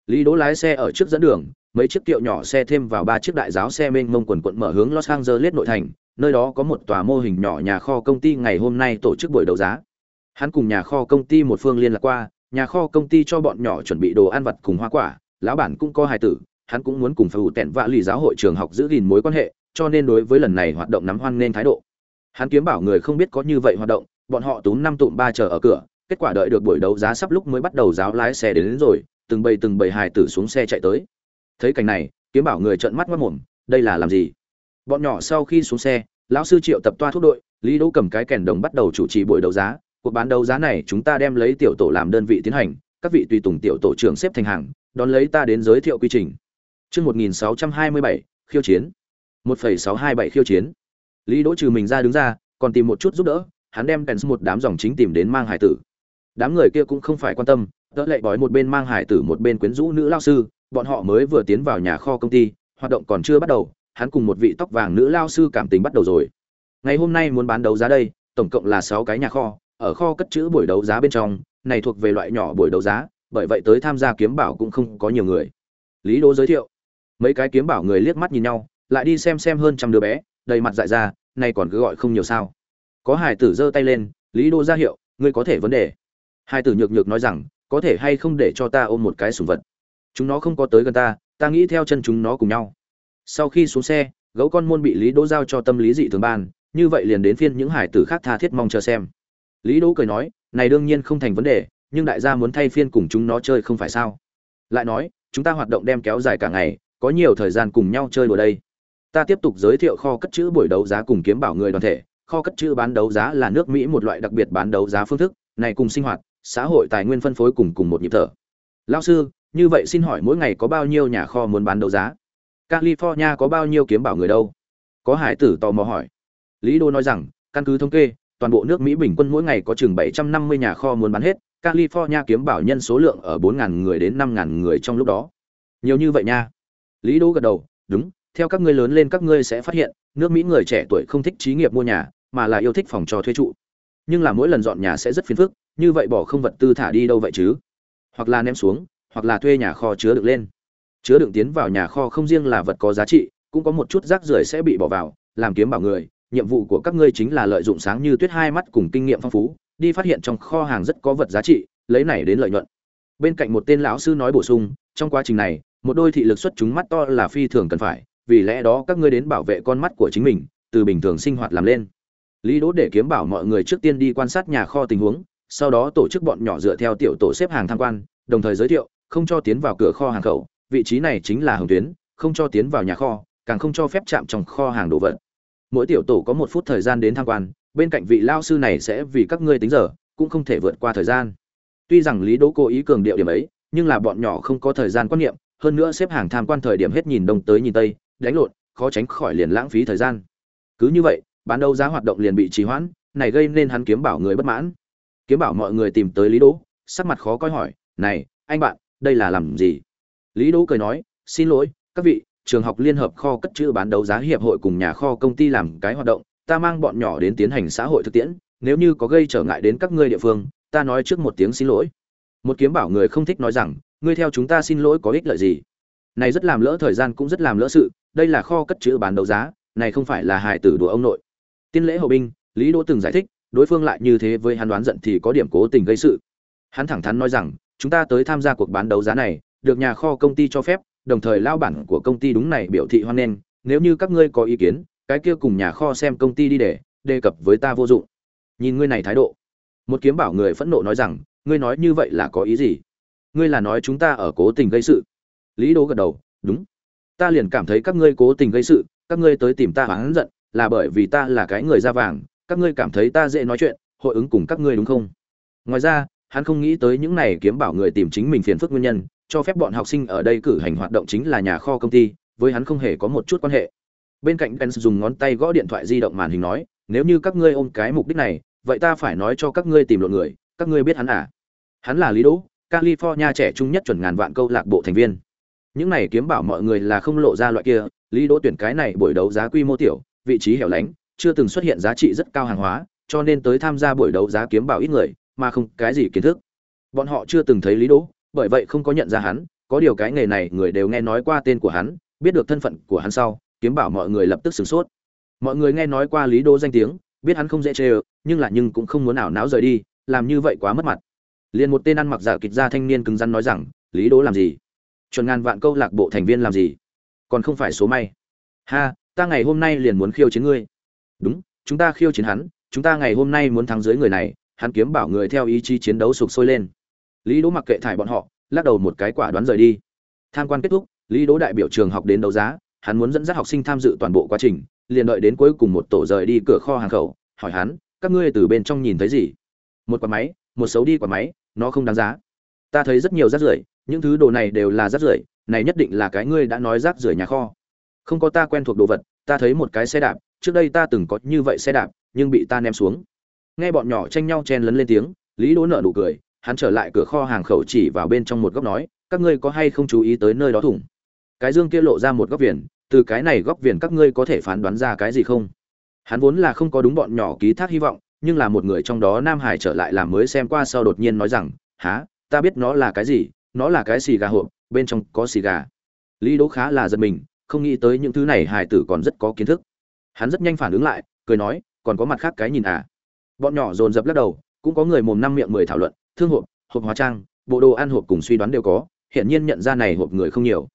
Lý đỗ lái xe ở trước dẫn đường, mấy chiếc kiệu nhỏ xe thêm vào ba chiếc đại giáo xe mênh mông quần quận mở hướng los angeles nội thành, nơi đó có một tòa mô hình nhỏ nhà kho công ty ngày hôm nay tổ chức buổi đấu giá. Hắn cùng nhà kho công ty một phương liên lạc qua nhà kho công ty cho bọn nhỏ chuẩn bị đồ ăn vặt cùng hoa quả lão bản cũng có hài tử hắn cũng muốn cùng phải ủ tẹn vạ lì giáo hội trường học giữ gìn mối quan hệ cho nên đối với lần này hoạt động nắm hoan nên thái độ. Hắn kiếm bảo người không biết có như vậy hoạt động bọn họ túm năm tụm ba chờ ở cửa kết quả đợi được buổi đấu giá sắp lúc mới bắt đầu giáo lái xe đến, đến rồi từng bầy từng bầy hài tử xuống xe chạy tới. Thấy cảnh này kiếm bảo người trợn mắt mất mồm đây là làm gì? Bọn nhỏ sau khi xuống xe lão sư triệu tập toa thuốc đội lý đỗ cầm cái kèn đồng bắt đầu chủ trì buổi đấu giá cuộc bán đấu giá này chúng ta đem lấy tiểu tổ làm đơn vị tiến hành các vị tùy tùng tiểu tổ trưởng xếp thành hàng đón lấy ta đến giới thiệu quy trình. Chương 1627, khiêu chiến. 1.627 khiêu chiến. Lý đỗ trừ mình ra đứng ra còn tìm một chút giúp đỡ hắn đem kèn một đám dòng chính tìm đến mang hải tử. Đám người kia cũng không phải quan tâm đỡ lệ bói một bên mang hải tử một bên quyến rũ nữ lao sư bọn họ mới vừa tiến vào nhà kho công ty hoạt động còn chưa bắt đầu hắn cùng một vị tóc vàng nữ lao sư cảm tình bắt đầu rồi. Ngày hôm nay muốn bán đấu giá đây tổng cộng là sáu cái nhà kho ở kho cất chữ buổi đấu giá bên trong, này thuộc về loại nhỏ buổi đấu giá, bởi vậy tới tham gia kiếm bảo cũng không có nhiều người. Lý đỗ giới thiệu, mấy cái kiếm bảo người liếc mắt nhìn nhau, lại đi xem xem hơn trăm đứa bé, đầy mặt dại ra nay còn cứ gọi không nhiều sao. Có hải tử giơ tay lên, lý đỗ ra hiệu, ngươi có thể vấn đề. Hải tử nhược nhược nói rằng, có thể hay không để cho ta ôm một cái sủng vật? Chúng nó không có tới gần ta ta nghĩ theo chân chúng nó cùng nhau. Sau khi xuống xe, gấu con môn bị lý đỗ giao cho tâm lý dị thường ban, như vậy liền đến phiên những hải tử khác tha thiết mong chờ xem lý đỗ cười nói, này đương nhiên không thành vấn đề, nhưng đại gia muốn thay phiên cùng chúng nó chơi không phải sao? Lại nói, chúng ta hoạt động đem kéo dài cả ngày, có nhiều thời gian cùng nhau chơi đùa đây. Ta tiếp tục giới thiệu kho cất trữ buổi đấu giá cùng kiếm bảo người đoàn thể. Kho cất trữ bán đấu giá là nước mỹ một loại đặc biệt bán đấu giá phương thức, này cùng sinh hoạt, xã hội tài nguyên phân phối cùng cùng một nhịp thở. Lão sư, như vậy xin hỏi mỗi ngày có bao nhiêu nhà kho muốn bán đấu giá? California có bao nhiêu kiếm bảo người đâu? Có hải tử tò mò hỏi. Lý đô nói rằng, căn cứ thống kê toàn bộ nước mỹ bình quân mỗi ngày có chừng 750 nhà kho muốn bán hết, california kiếm bảo nhân số lượng ở 4.000 người đến 5.000 người trong lúc đó. Nhiều như vậy nha. Lý Đỗ gật đầu, đúng, theo các ngươi lớn lên các ngươi sẽ phát hiện, nước mỹ người trẻ tuổi không thích trí nghiệp mua nhà, mà là yêu thích phòng cho thuê trụ. Nhưng là mỗi lần dọn nhà sẽ rất phiền phức, như vậy bỏ không vật tư thả đi đâu vậy chứ? Hoặc là ném xuống, hoặc là thuê nhà kho chứa đựng lên. Chứa đựng tiến vào nhà kho không riêng là vật có giá trị, cũng có một chút rác rưởi sẽ bị bỏ vào, làm kiếm bảo người nhiệm vụ của các ngươi chính là lợi dụng sáng như tuyết hai mắt cùng kinh nghiệm phong phú, đi phát hiện trong kho hàng rất có vật giá trị, lấy này đến lợi nhuận. Bên cạnh một tên lão sư nói bổ sung, trong quá trình này, một đôi thị lực xuất chúng mắt to là phi thường cần phải, vì lẽ đó các ngươi đến bảo vệ con mắt của chính mình, từ bình thường sinh hoạt làm lên. Lý đỗ để kiếm bảo mọi người trước tiên đi quan sát nhà kho tình huống, sau đó tổ chức bọn nhỏ dựa theo tiểu tổ xếp hàng tham quan, đồng thời giới thiệu, không cho tiến vào cửa kho hàng khẩu, vị trí này chính là hồng tuyến, không cho tiến vào nhà kho, càng không cho phép chạm trong kho hàng đồ vật mỗi tiểu tổ có một phút thời gian đến tham quan, bên cạnh vị lao sư này sẽ vì các ngươi tính giờ, cũng không thể vượt qua thời gian. Tuy rằng lý đỗ cố ý cường điệu điểm ấy, nhưng là bọn nhỏ không có thời gian quan niệm, hơn nữa xếp hàng tham quan thời điểm hết nhìn đông tới nhìn tây, đánh lộn, khó tránh khỏi liền lãng phí thời gian. Cứ như vậy, bán đấu giá hoạt động liền bị trì hoãn, này gây nên hắn kiếm bảo người bất mãn. Kiếm bảo mọi người tìm tới lý đỗ, sắc mặt khó coi hỏi, này, anh bạn, đây là làm gì? Lý đỗ cười nói, xin lỗi, các vị trường học liên hợp kho cất chữ bán đấu giá hiệp hội cùng nhà kho công ty làm cái hoạt động, ta mang bọn nhỏ đến tiến hành xã hội thực tiễn, nếu như có gây trở ngại đến các ngươi địa phương, ta nói trước một tiếng xin lỗi. Một kiếm bảo người không thích nói rằng, ngươi theo chúng ta xin lỗi có ích lợi gì? Này rất làm lỡ thời gian cũng rất làm lỡ sự, đây là kho cất chữ bán đấu giá, này không phải là hại tử đùa ông nội. Tiên lễ hậu binh, lý đỗ từng giải thích, đối phương lại như thế với hắn đoán giận thì có điểm cố tình gây sự. Hắn thẳng thắn nói rằng, chúng ta tới tham gia cuộc bán đấu giá này, được nhà kho công ty cho phép đồng thời lao bản của công ty đúng này biểu thị hoan nghênh, nếu như các ngươi có ý kiến, cái kia cùng nhà kho xem công ty đi để, đề cập với ta vô dụng. Nhìn ngươi này thái độ. Một kiếm bảo người phẫn nộ nói rằng, ngươi nói như vậy là có ý gì? Ngươi là nói chúng ta ở cố tình gây sự. Lý đỗ gật đầu, đúng. Ta liền cảm thấy các ngươi cố tình gây sự, các ngươi tới tìm ta hắn giận, là bởi vì ta là cái người da vàng, các ngươi cảm thấy ta dễ nói chuyện, hội ứng cùng các ngươi đúng không? Ngoài ra, hắn không nghĩ tới những này kiếm bảo người tìm chính mình phiền phức nguyên nhân cho phép bọn học sinh ở đây cử hành hoạt động chính là nhà kho công ty, với hắn không hề có một chút quan hệ. Bên cạnh Ben dùng ngón tay gõ điện thoại di động màn hình nói, nếu như các ngươi ôm cái mục đích này, vậy ta phải nói cho các ngươi tìm lộn người, các ngươi biết hắn à? Hắn là lý đỗ, california trẻ trung nhất chuẩn ngàn vạn câu lạc bộ thành viên. Những này kiếm bảo mọi người là không lộ ra loại kia, lý đỗ tuyển cái này buổi đấu giá quy mô tiểu, vị trí hẻo lánh, chưa từng xuất hiện giá trị rất cao hàng hóa, cho nên tới tham gia buổi đấu giá kiếm bảo ít người, mà không cái gì kiến thức. Bọn họ chưa từng thấy lý đỗ bởi vậy không có nhận ra hắn có điều cái nghề này người đều nghe nói qua tên của hắn biết được thân phận của hắn sau kiếm bảo mọi người lập tức sửng sốt. Mọi người nghe nói qua lý Đô danh tiếng biết hắn không dễ chơi, nhưng là nhưng cũng không muốn nào náo rời đi làm như vậy quá mất mặt. Liền một tên ăn mặc giả kịch ra thanh niên cứng rắn nói rằng lý Đô làm gì? Chuẩn ngàn vạn câu lạc bộ thành viên làm gì? Còn không phải số may. Ha ta ngày hôm nay liền muốn khiêu chiến ngươi. Đúng chúng ta khiêu chiến hắn chúng ta ngày hôm nay muốn thắng dưới người này hắn kiếm bảo người theo ý chí chiến đấu sục sôi lên lý đỗ mặc kệ thải bọn họ, lắc đầu một cái quả đoán rời đi. Tham quan kết thúc, lý đỗ đại biểu trường học đến đấu giá, hắn muốn dẫn dắt học sinh tham dự toàn bộ quá trình, liền đợi đến cuối cùng một tổ rời đi cửa kho hàng khẩu, hỏi hắn, các ngươi từ bên trong nhìn thấy gì? Một quả máy, một xấu đi quả máy, nó không đáng giá. Ta thấy rất nhiều rác rưởi, những thứ đồ này đều là rác rưởi, này nhất định là cái ngươi đã nói rác rưởi nhà kho. Không có ta quen thuộc đồ vật, ta thấy một cái xe đạp, trước đây ta từng có như vậy xe đạp, nhưng bị ta ném xuống. Nghe bọn nhỏ tranh nhau chen lấn lên tiếng, lý đỗ nợ nụ cười hắn trở lại cửa kho hàng khẩu chỉ vào bên trong một góc nói, các ngươi có hay không chú ý tới nơi đó thủng? Cái dương kia lộ ra một góc viền, từ cái này góc viền các ngươi có thể phán đoán ra cái gì không? Hắn vốn là không có đúng bọn nhỏ ký thác hy vọng, nhưng là một người trong đó nam hải trở lại làm mới xem qua sau đột nhiên nói rằng há ta biết nó là cái gì? Nó là cái xì gà hộp, bên trong có xì gà. Lý đỗ khá là giật mình, không nghĩ tới những thứ này hải tử còn rất có kiến thức. Hắn rất nhanh phản ứng lại, cười nói, còn có mặt khác cái nhìn à? Bọn nhỏ dồn dập lắc đầu, cũng có người mồm năm miệng mười thảo luận thương hộp hộp hóa trang bộ đồ ăn hộp cùng suy đoán đều có hiển nhiên nhận ra này hộp người không nhiều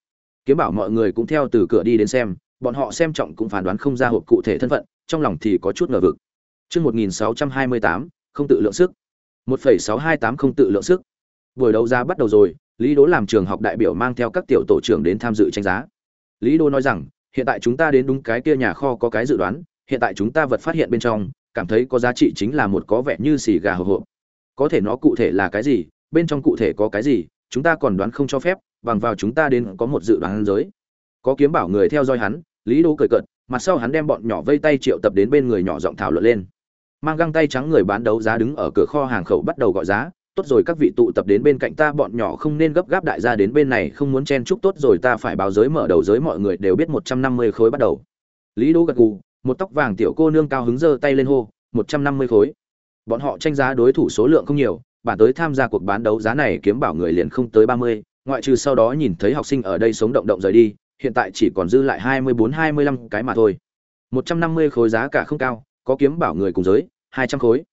kiếm bảo mọi người cũng theo từ cửa đi đến xem bọn họ xem trọng cũng phán đoán không ra hộp cụ thể thân phận trong lòng thì có chút ngờ vực Chương 1628, không tự lượng sức. 1,628 không tự lượng sức. Buổi đấu giá bắt đầu rồi, Lý Đỗ làm trường học đại biểu mang theo các tiểu tổ trưởng đến tham dự tranh giá. Lý Đỗ nói rằng, hiện tại chúng ta đến đúng cái kia nhà kho có cái dự đoán, hiện tại chúng ta vật phát hiện bên trong, cảm thấy có giá trị chính là một có vẻ như xì gà hộp hộp. Có thể nó cụ thể là cái gì, bên trong cụ thể có cái gì, chúng ta còn đoán không cho phép, bằng vào chúng ta đến có một dự đoán giới. Có kiếm bảo người theo dõi hắn, Lý Đỗ cười cợt, mặt sau hắn đem bọn nhỏ vây tay triệu tập đến bên người nhỏ giọng thảo luận lên. Mang găng tay trắng người bán đấu giá đứng ở cửa kho hàng khẩu bắt đầu gọi giá tốt rồi các vị tụ tập đến bên cạnh ta bọn nhỏ không nên gấp gáp đại gia đến bên này không muốn chen chúc tốt rồi ta phải báo giới mở đầu giới mọi người đều biết một trăm năm mươi khối bắt đầu. Lý đỗ gật gù một tóc vàng tiểu cô nương cao hứng giơ tay lên hô một trăm năm mươi khối bọn họ tranh giá đối thủ số lượng không nhiều, bản tới tham gia cuộc bán đấu giá này kiếm bảo người liền không tới ba mươi, ngoại trừ sau đó nhìn thấy học sinh ở đây sống động động rời đi, hiện tại chỉ còn dư lại hai mươi bốn, hai mươi lăm cái mà thôi. một trăm năm mươi khối giá cả không cao, có kiếm bảo người cùng giới, hai trăm khối.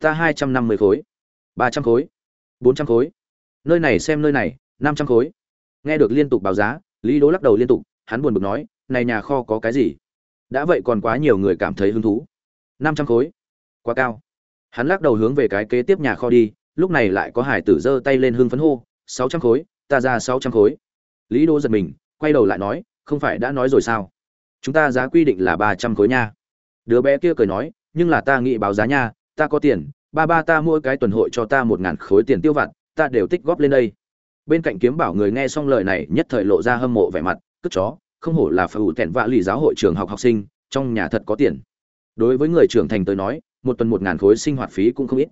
Ta hai trăm năm mươi khối. ba trăm khối. bốn trăm khối. Nơi này xem nơi này, năm trăm khối. Nghe được liên tục báo giá, lý đố lắc đầu liên tục, hắn buồn bực nói, này nhà kho có cái gì? Đã vậy còn quá nhiều người cảm thấy hứng thú. năm trăm khối. Quá cao hắn lắc đầu hướng về cái kế tiếp nhà kho đi, lúc này lại có hải tử giơ tay lên hưng phấn hô, sáu trăm khối, ta ra sáu trăm khối. Lý Đô giật mình, quay đầu lại nói, không phải đã nói rồi sao? Chúng ta giá quy định là ba trăm khối nha. Đứa bé kia cười nói, nhưng là ta nghĩ báo giá nha, ta có tiền, ba ba ta mỗi cái tuần hội cho ta một ngàn khối tiền tiêu vặt, ta đều tích góp lên đây. Bên cạnh kiếm bảo người nghe xong lời này nhất thời lộ ra hâm mộ vẻ mặt, cất chó, không hổ là phải ủ tẹn vạ lì giáo hội trường học học sinh, trong nhà thật có tiền. Đối với người trưởng thành tới nói một tuần một ngàn khối sinh hoạt phí cũng không ít.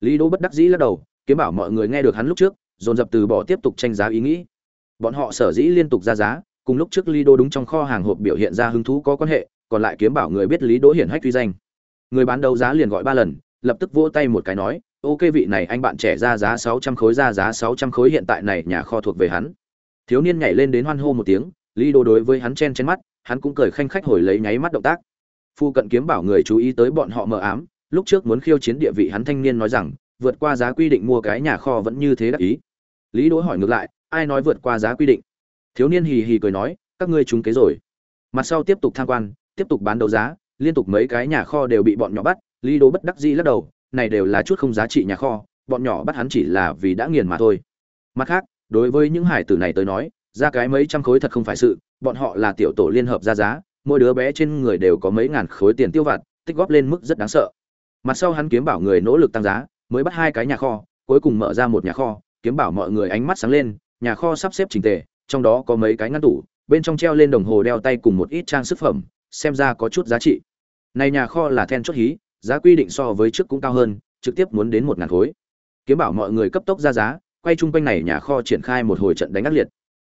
Lý đỗ bất đắc dĩ lắc đầu, kiếm bảo mọi người nghe được hắn lúc trước, dồn dập từ bỏ tiếp tục tranh giá ý nghĩ. Bọn họ sở dĩ liên tục ra giá, cùng lúc trước lý đỗ đúng trong kho hàng hộp biểu hiện ra hứng thú có quan hệ, còn lại kiếm bảo người biết lý đỗ hiển hách uy danh. Người bán đấu giá liền gọi ba lần, lập tức vỗ tay một cái nói, ok vị này, anh bạn trẻ ra giá sáu trăm khối, ra giá sáu trăm khối hiện tại này nhà kho thuộc về hắn. Thiếu niên nhảy lên đến hoan hô một tiếng, lý đô đối với hắn chen chen mắt, hắn cũng cười khanh khách hồi lấy nháy mắt động tác phu cận kiếm bảo người chú ý tới bọn họ mờ ám, lúc trước muốn khiêu chiến địa vị hắn thanh niên nói rằng, vượt qua giá quy định mua cái nhà kho vẫn như thế đắc ý. Lý đỗ hỏi ngược lại, ai nói vượt qua giá quy định? Thiếu niên hì hì cười nói, các ngươi trúng kế rồi. Mặt sau tiếp tục tham quan, tiếp tục bán đấu giá, liên tục mấy cái nhà kho đều bị bọn nhỏ bắt, lý đỗ bất đắc dĩ lắc đầu, này đều là chút không giá trị nhà kho, bọn nhỏ bắt hắn chỉ là vì đã nghiền mà thôi. Mặt khác, đối với những hải tử này tới nói, ra cái mấy trăm khối thật không phải sự, bọn họ là tiểu tổ liên hợp ra giá mỗi đứa bé trên người đều có mấy ngàn khối tiền tiêu vặt, tích góp lên mức rất đáng sợ. Mặt sau hắn kiếm bảo người nỗ lực tăng giá, mới bắt hai cái nhà kho, cuối cùng mở ra một nhà kho, kiếm bảo mọi người ánh mắt sáng lên, nhà kho sắp xếp chỉnh tề, trong đó có mấy cái ngăn tủ, bên trong treo lên đồng hồ đeo tay cùng một ít trang sức phẩm, xem ra có chút giá trị. Này nhà kho là then chốt hí, giá quy định so với trước cũng cao hơn, trực tiếp muốn đến một ngàn khối. Kiếm bảo mọi người cấp tốc ra giá, quay chung quanh này nhà kho triển khai một hồi trận đánh ác liệt.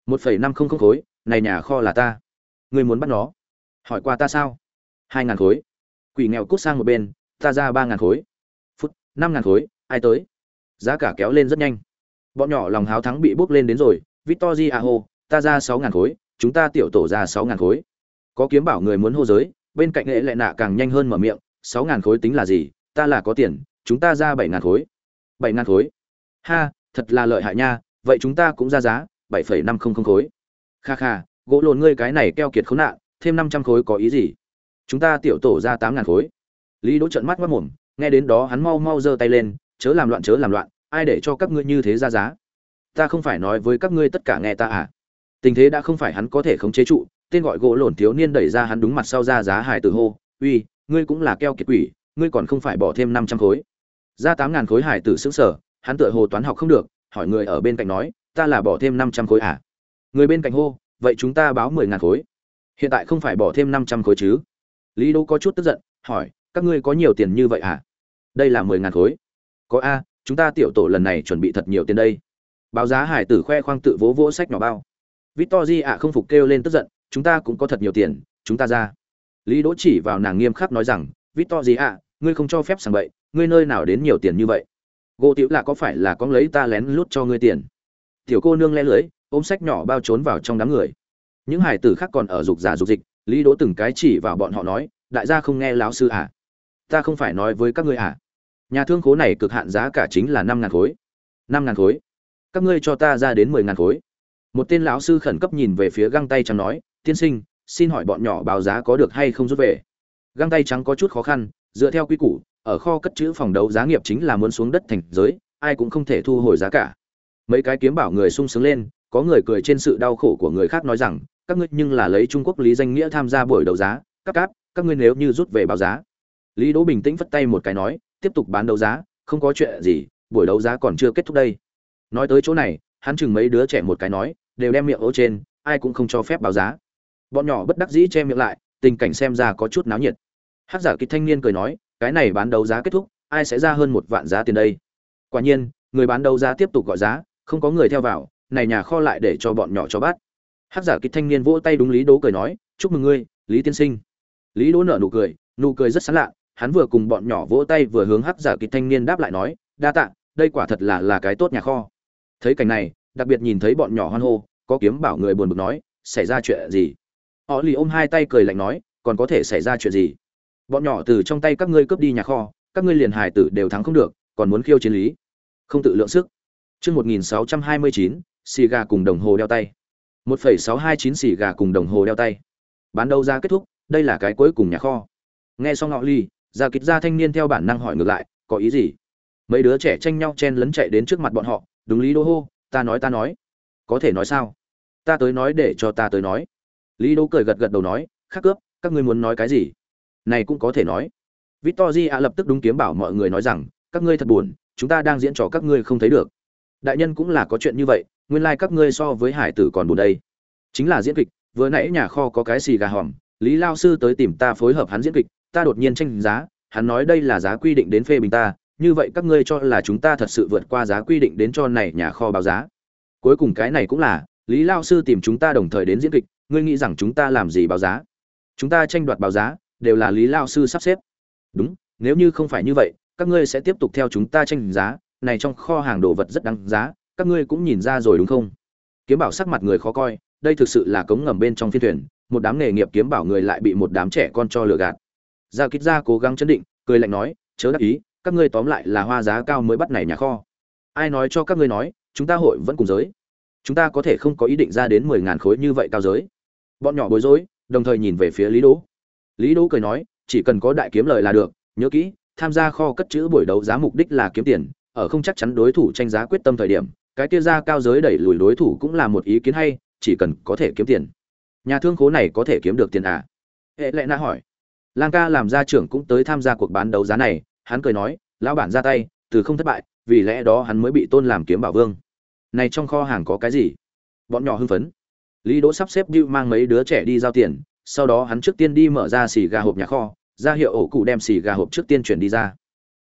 Một phẩy năm không không khối, này nhà kho là ta. Người muốn bắt nó hỏi qua ta sao? Hai ngàn khối. Quỷ nghèo cút sang một bên, ta ra ba ngàn khối. Phút, năm ngàn khối, ai tới? Giá cả kéo lên rất nhanh. Bọn nhỏ lòng háo thắng bị bốc lên đến rồi. Victor a à hô, ta ra sáu ngàn khối, chúng ta tiểu tổ ra sáu ngàn khối. Có kiếm bảo người muốn hô giới, bên cạnh nghệ lại nạ càng nhanh hơn mở miệng. Sáu ngàn khối tính là gì? Ta là có tiền, chúng ta ra bảy ngàn khối. Bảy ngàn khối. Ha, thật là lợi hại nha. Vậy chúng ta cũng ra giá bảy phẩy năm không không khối. Kha kha, gỗ lồn ngươi cái này keo kiệt khốn nạn thêm năm trăm khối có ý gì? Chúng ta tiểu tổ ra tám ngàn khối. Lý đỗ trợn mắt mất mồm, nghe đến đó hắn mau mau giơ tay lên, chớ làm loạn chớ làm loạn, ai để cho các ngươi như thế ra giá? Ta không phải nói với các ngươi tất cả nghe ta à? Tình thế đã không phải hắn có thể khống chế trụ, tên gọi gỗ lổn thiếu niên đẩy ra hắn đúng mặt sau ra giá hải tử hô, uy, ngươi cũng là keo kiệt quỷ, ngươi còn không phải bỏ thêm năm trăm khối. Ra tám ngàn khối hải tử xứng sở hắn tựa hồ toán học không được, hỏi người ở bên cạnh nói, ta là bỏ thêm năm trăm khối à? Người bên cạnh hô, vậy chúng ta báo mười ngàn khối hiện tại không phải bỏ thêm năm trăm khối chứ? Lý đỗ có chút tức giận, hỏi, các ngươi có nhiều tiền như vậy à? Đây là mười ngàn khối. Có a, chúng ta tiểu tổ lần này chuẩn bị thật nhiều tiền đây. Báo giá hải tử khoe khoang tự vỗ vỗ sách nhỏ bao. Victor di ạ, không phục kêu lên tức giận, chúng ta cũng có thật nhiều tiền, chúng ta ra. Lý đỗ chỉ vào nàng nghiêm khắc nói rằng victor di ạ, ngươi không cho phép sàng bậy, ngươi nơi nào đến nhiều tiền như vậy? Gỗ tiểu là có phải là con lấy ta lén lút cho ngươi tiền? Tiểu cô nương le lưới, ôm sách nhỏ bao trốn vào trong đám người những hải tử khác còn ở dục giả dục dịch, lý đỗ từng cái chỉ vào bọn họ nói, đại gia không nghe lão sư à? Ta không phải nói với các ngươi à? Nhà thương khố này cực hạn giá cả chính là năm ngàn khối. Năm ngàn khối. Các ngươi cho ta ra đến mười ngàn khối. Một tên lão sư khẩn cấp nhìn về phía găng tay trắng nói, tiên sinh, xin hỏi bọn nhỏ báo giá có được hay không rút về? Găng tay trắng có chút khó khăn, dựa theo quy củ, ở kho cất chữ phòng đấu giá nghiệp chính là muốn xuống đất thành giới, ai cũng không thể thu hồi giá cả. Mấy cái kiếm bảo người sung sướng lên, có người cười trên sự đau khổ của người khác nói rằng các ngươi nhưng là lấy trung quốc lý danh nghĩa tham gia buổi đấu giá, các cáp, các ngươi nếu như rút về báo giá. Lý đỗ bình tĩnh phất tay một cái nói, tiếp tục bán đấu giá, không có chuyện gì, buổi đấu giá còn chưa kết thúc đây. Nói tới chỗ này, hắn chừng mấy đứa trẻ một cái nói, đều đem miệng ô trên, ai cũng không cho phép báo giá. Bọn nhỏ bất đắc dĩ che miệng lại, tình cảnh xem ra có chút náo nhiệt. Hát giả kịch thanh niên cười nói, cái này bán đấu giá kết thúc, ai sẽ ra hơn một vạn giá tiền đây? Quả nhiên, người bán đấu giá tiếp tục gọi giá, không có người theo vào, này nhà kho lại để cho bọn nhỏ cho bắt hát giả kịch thanh niên vỗ tay đúng lý đố cười nói chúc mừng ngươi lý tiên sinh. Lý đố nở nụ cười nụ cười rất sán lạ hắn vừa cùng bọn nhỏ vỗ tay vừa hướng hát giả kịch thanh niên đáp lại nói đa tạ đây quả thật là là cái tốt nhà kho. Thấy cảnh này đặc biệt nhìn thấy bọn nhỏ hoan hô có kiếm bảo người buồn bực nói xảy ra chuyện gì? Họ lì ôm hai tay cười lạnh nói còn có thể xảy ra chuyện gì? Bọn nhỏ từ trong tay các ngươi cướp đi nhà kho các ngươi liền hài tử đều thắng không được còn muốn khiêu chiến lý. Không tự lượng sức. Chương 1629, xì gà cùng đồng hồ đeo tay. 1.629 xì gà cùng đồng hồ đeo tay. Bán đấu ra kết thúc, đây là cái cuối cùng nhà kho. Nghe xong ngọ ly, Gia Kịch gia thanh niên theo bản năng hỏi ngược lại, có ý gì? Mấy đứa trẻ tranh nhau chen lấn chạy đến trước mặt bọn họ, đúng lý đô hô, ta nói ta nói. Có thể nói sao? Ta tới nói để cho ta tới nói. Lý đô cười gật gật đầu nói, khắc cướp, các ngươi muốn nói cái gì? Này cũng có thể nói. Victory lập tức đúng kiếm bảo mọi người nói rằng, các ngươi thật buồn, chúng ta đang diễn trò các ngươi không thấy được đại nhân cũng là có chuyện như vậy nguyên lai các ngươi so với hải tử còn buồn đây. Chính là diễn kịch, vừa nãy nhà kho có cái xì gà hòm, lý lao sư tới tìm ta phối hợp hắn diễn kịch, ta đột nhiên tranh giá, hắn nói đây là giá quy định đến phê bình ta, như vậy các ngươi cho là chúng ta thật sự vượt qua giá quy định đến cho này nhà kho báo giá. Cuối cùng cái này cũng là, lý lao sư tìm chúng ta đồng thời đến diễn kịch, ngươi nghĩ rằng chúng ta làm gì báo giá? Chúng ta tranh đoạt báo giá, đều là lý lao sư sắp xếp. Đúng, nếu như không phải như vậy, các ngươi sẽ tiếp tục theo chúng ta tranh giá, này trong kho hàng đồ vật rất đáng giá các ngươi cũng nhìn ra rồi đúng không? Kiếm bảo sắc mặt người khó coi, đây thực sự là cống ngầm bên trong phiên thuyền, một đám nghề nghiệp kiếm bảo người lại bị một đám trẻ con cho lừa gạt. Gia kích gia cố gắng chấn định, cười lạnh nói, chớ đắc ý, các ngươi tóm lại là hoa giá cao mới bắt này nhà kho. Ai nói cho các ngươi nói, chúng ta hội vẫn cùng giới. Chúng ta có thể không có ý định ra đến mười ngàn khối như vậy cao giới. Bọn nhỏ bối rối, đồng thời nhìn về phía lý đỗ. Lý đỗ cười nói, chỉ cần có đại kiếm lời là được, nhớ kỹ, tham gia kho cất chữ buổi đấu giá mục đích là kiếm tiền, ở không chắc chắn đối thủ tranh giá quyết tâm thời điểm cái kia ra cao giới đẩy lùi đối thủ cũng là một ý kiến hay, chỉ cần có thể kiếm tiền. Nhà thương khố này có thể kiếm được tiền à? Hệ lệ na hỏi. Lang ca làm gia trưởng cũng tới tham gia cuộc bán đấu giá này, hắn cười nói, lão bản ra tay, từ không thất bại, vì lẽ đó hắn mới bị tôn làm kiếm bảo vương. Này trong kho hàng có cái gì? Bọn nhỏ hưng phấn. Lý đỗ sắp xếp bưu mang mấy đứa trẻ đi giao tiền, sau đó hắn trước tiên đi mở ra xì gà hộp nhà kho, ra hiệu ổ cụ đem xì gà hộp trước tiên chuyển đi ra.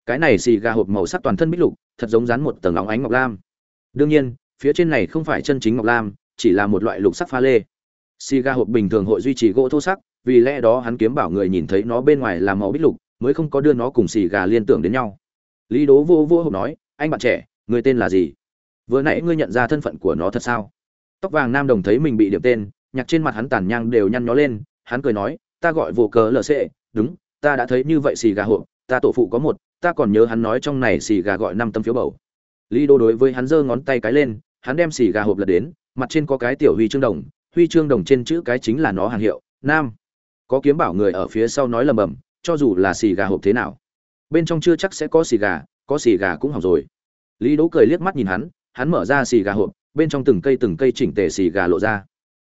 Cái này xì gà hộp màu sắc toàn thân bích lục, thật giống rắn một tầng óng ánh ngọc lam đương nhiên, phía trên này không phải chân chính ngọc lam, chỉ là một loại lục sắc pha lê. Xì gà hộp bình thường hội duy trì gỗ thô sắc, vì lẽ đó hắn kiếm bảo người nhìn thấy nó bên ngoài là màu bích lục, mới không có đưa nó cùng xì gà liên tưởng đến nhau. Lý đố vô vô hộp nói, anh bạn trẻ, người tên là gì? Vừa nãy ngươi nhận ra thân phận của nó thật sao? Tóc vàng nam đồng thấy mình bị điểm tên, nhạc trên mặt hắn tàn nhang đều nhăn nhó lên, hắn cười nói, ta gọi vô cớ lc đúng, ta đã thấy như vậy xì gà hộp, ta tổ phụ có một, ta còn nhớ hắn nói trong này xì gà gọi năm tấm phiếu bầu lý đô đối với hắn giơ ngón tay cái lên, hắn đem xì gà hộp lật đến, mặt trên có cái tiểu huy chương đồng, huy chương đồng trên chữ cái chính là nó hàng hiệu, nam. Có kiếm bảo người ở phía sau nói lầm bầm, cho dù là xì gà hộp thế nào. Bên trong chưa chắc sẽ có xì gà, có xì gà cũng hỏng rồi. Lý đỗ cười liếc mắt nhìn hắn hắn mở ra xì gà hộp, bên trong từng cây từng cây chỉnh tề xì gà lộ ra.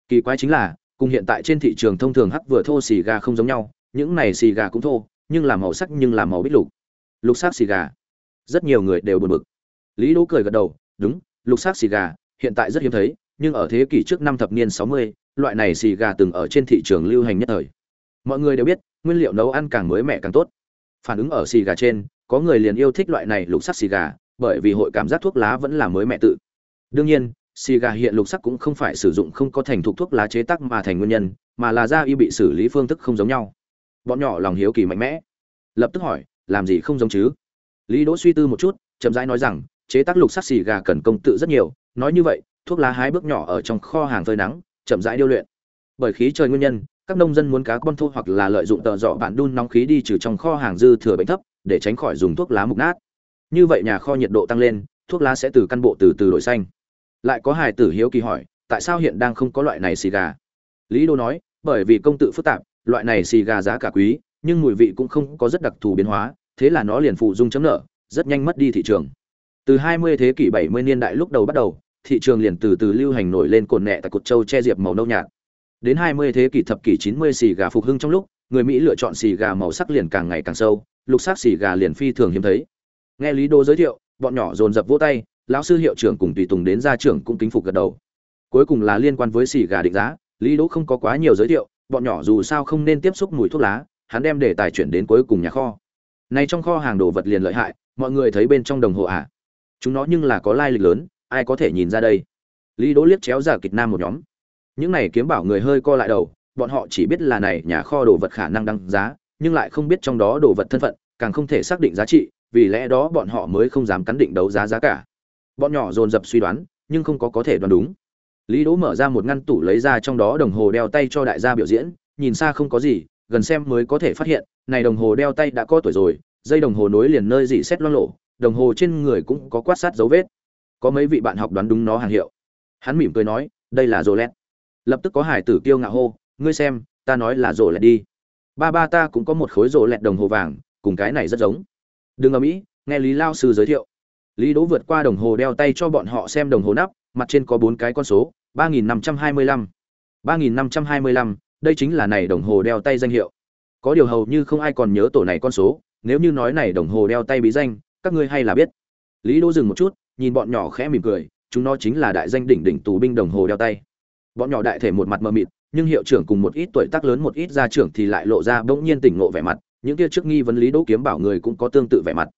Kỳ quái chính là, cùng hiện tại trên thị trường thông thường hắc vừa thô xì gà không giống nhau, những này xì gà cũng thô, nhưng là màu sắc nhưng là màu bích lục. Lục sắc xì gà. Rất nhiều người đều buồn bực lý đỗ cười gật đầu đúng lục sắc xì gà hiện tại rất hiếm thấy nhưng ở thế kỷ trước năm thập niên sáu mươi, loại này xì gà từng ở trên thị trường lưu hành nhất thời. Mọi người đều biết nguyên liệu nấu ăn càng mới mẻ càng tốt. Phản ứng ở xì gà trên có người liền yêu thích loại này lục sắc xì gà bởi vì hội cảm giác thuốc lá vẫn là mới mẻ tự. Đương nhiên xì gà hiện lục sắc cũng không phải sử dụng không có thành thuộc thuốc lá chế tác mà thành nguyên nhân mà là da y bị xử lý phương thức không giống nhau. Bọn nhỏ lòng hiếu kỳ mạnh mẽ. Lập tức hỏi làm gì không giống chứ? Lý đỗ suy tư một chút chậm rãi nói rằng chế tác lục sắc xì gà cần công tự rất nhiều, nói như vậy, thuốc lá hái bước nhỏ ở trong kho hàng phơi nắng, chậm rãi điêu luyện. Bởi khí trời nguyên nhân, các nông dân muốn cá con thu hoặc là lợi dụng tờ dọ bản đun nóng khí đi trừ trong kho hàng dư thừa bệnh thấp, để tránh khỏi dùng thuốc lá mục nát. Như vậy nhà kho nhiệt độ tăng lên, thuốc lá sẽ từ căn bộ từ từ đổi xanh. Lại có hài tử hiếu kỳ hỏi, tại sao hiện đang không có loại này xì gà? Lý đô nói, bởi vì công tự phức tạp, loại này xì gà giá cả quý, nhưng mùi vị cũng không có rất đặc thù biến hóa, thế là nó liền phụ dung chấm nợ, rất nhanh mất đi thị trường từ 20 thế kỷ 70 niên đại lúc đầu bắt đầu, thị trường liền từ từ lưu hành nổi lên cồn nẹ tại cột châu che diệp màu nâu nhạt. Đến 20 thế kỷ thập kỷ 90 xì gà phục hưng trong lúc, người mỹ lựa chọn xì gà màu sắc liền càng ngày càng sâu, lục sắc xì gà liền phi thường hiếm thấy. Nghe lý đô giới thiệu, bọn nhỏ dồn dập vỗ tay, lão sư hiệu trưởng cùng tùy tùng đến gia trưởng cũng kính phục gật đầu. Cuối cùng là liên quan với xì gà định giá, lý đỗ không có quá nhiều giới thiệu, bọn nhỏ dù sao không nên tiếp xúc mùi thuốc lá, hắn đem để tài chuyển đến cuối cùng nhà kho. Này trong kho hàng đồ vật liền lợi hại, mọi người thấy bên trong đồng hồ ạ à chúng nó nhưng là có lai lịch lớn, ai có thể nhìn ra đây? Lý đỗ liếc chéo giả kịch nam một nhóm. Những này kiếm bảo người hơi co lại đầu, bọn họ chỉ biết là này nhà kho đồ vật khả năng đăng giá, nhưng lại không biết trong đó đồ vật thân phận, càng không thể xác định giá trị, vì lẽ đó bọn họ mới không dám cắn định đấu giá giá cả. Bọn nhỏ dồn dập suy đoán, nhưng không có có thể đoán đúng. Lý đỗ mở ra một ngăn tủ lấy ra trong đó đồng hồ đeo tay cho đại gia biểu diễn, nhìn xa không có gì, gần xem mới có thể phát hiện, này đồng hồ đeo tay đã có tuổi rồi, dây đồng hồ nối liền nơi dị xét loang lộ đồng hồ trên người cũng có quát sát dấu vết. Có mấy vị bạn học đoán đúng nó hàng hiệu. Hắn mỉm cười nói, đây là rô lét lập tức có hải tử kiêu ngạo hô, ngươi xem, ta nói là rô lét đi. Ba ba ta cũng có một khối rô lét đồng hồ vàng, cùng cái này rất giống. Đừng ở mỹ nghe lý lao sư giới thiệu. Lý đỗ vượt qua đồng hồ đeo tay cho bọn họ xem đồng hồ nắp, mặt trên có bốn cái con số, ba nghìn năm trăm hai mươi lăm. ba nghìn năm trăm hai mươi lăm, đây chính là này đồng hồ đeo tay danh hiệu. Có điều hầu như không ai còn nhớ tổ này con số, nếu như nói này đồng hồ đeo tay bí danh các ngươi hay là biết lý đỗ dừng một chút nhìn bọn nhỏ khẽ mỉm cười chúng nó chính là đại danh đỉnh đỉnh tù binh đồng hồ đeo tay bọn nhỏ đại thể một mặt mờ mịt nhưng hiệu trưởng cùng một ít tuổi tác lớn một ít gia trưởng thì lại lộ ra bỗng nhiên tỉnh ngộ vẻ mặt những kia trước nghi vấn lý đỗ kiếm bảo người cũng có tương tự vẻ mặt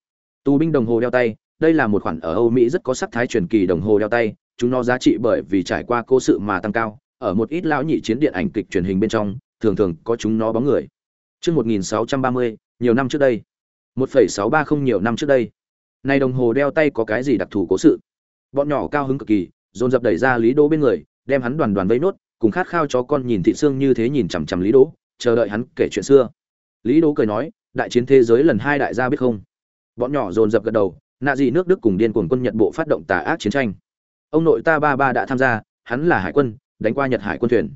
tù binh đồng hồ đeo tay đây là một khoản ở âu mỹ rất có sắc thái truyền kỳ đồng hồ đeo tay chúng nó giá trị bởi vì trải qua cố sự mà tăng cao ở một ít lão nhị chiến điện ảnh kịch truyền hình bên trong thường thường có chúng nó bóng người Trước 1630, nhiều năm trước đây. 1,630 nhiều năm trước đây. Này đồng hồ đeo tay có cái gì đặc thù cố sự? Bọn nhỏ cao hứng cực kỳ, dồn dập đẩy ra lý đỗ bên người đem hắn đoàn đoàn vây nốt cùng khát khao cho con nhìn thị xương như thế nhìn chằm chằm lý đỗ chờ đợi hắn kể chuyện xưa. Lý đỗ cười nói đại chiến thế giới lần hai đại gia biết không? Bọn nhỏ dồn dập gật đầu nạ gì nước đức cùng điên cuồng quân nhật bộ phát động tà ác chiến tranh. Ông nội ta ba ba đã tham gia hắn là hải quân đánh qua nhật hải quân thuyền.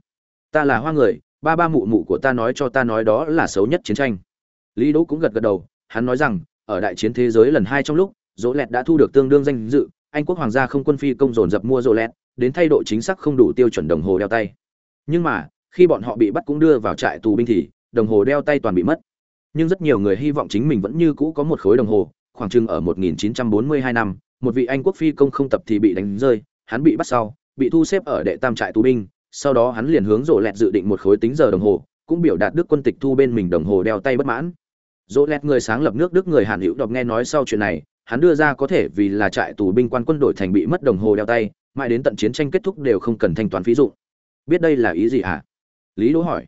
Ta là hoa người ba ba mụ mụ của ta nói cho ta nói đó là xấu nhất chiến tranh. Lý đỗ cũng gật gật đầu hắn nói rằng ở đại chiến thế giới lần hai trong lúc dỗ lẹt đã thu được tương đương danh dự, anh quốc hoàng gia không quân phi công dồn dập mua dỗ lẹt, đến thay độ chính xác không đủ tiêu chuẩn đồng hồ đeo tay. Nhưng mà, khi bọn họ bị bắt cũng đưa vào trại tù binh thì, đồng hồ đeo tay toàn bị mất. Nhưng rất nhiều người hy vọng chính mình vẫn như cũ có một khối đồng hồ, khoảng chừng ở 1942 năm, một vị anh quốc phi công không tập thì bị đánh rơi, hắn bị bắt sau, bị thu xếp ở đệ tam trại tù binh, sau đó hắn liền hướng rộ lẹt dự định một khối tính giờ đồng hồ, cũng biểu đạt đức quân tịch thu bên mình đồng hồ đeo tay bất mãn. Rộ lẹt người sáng lập nước đức người hàn hữu đọc nghe nói sau chuyện này hắn đưa ra có thể vì là trại tù binh quan quân đội thành bị mất đồng hồ đeo tay, mãi đến tận chiến tranh kết thúc đều không cần thanh toán phí dụng. Biết đây là ý gì ạ? À? lý đỗ hỏi.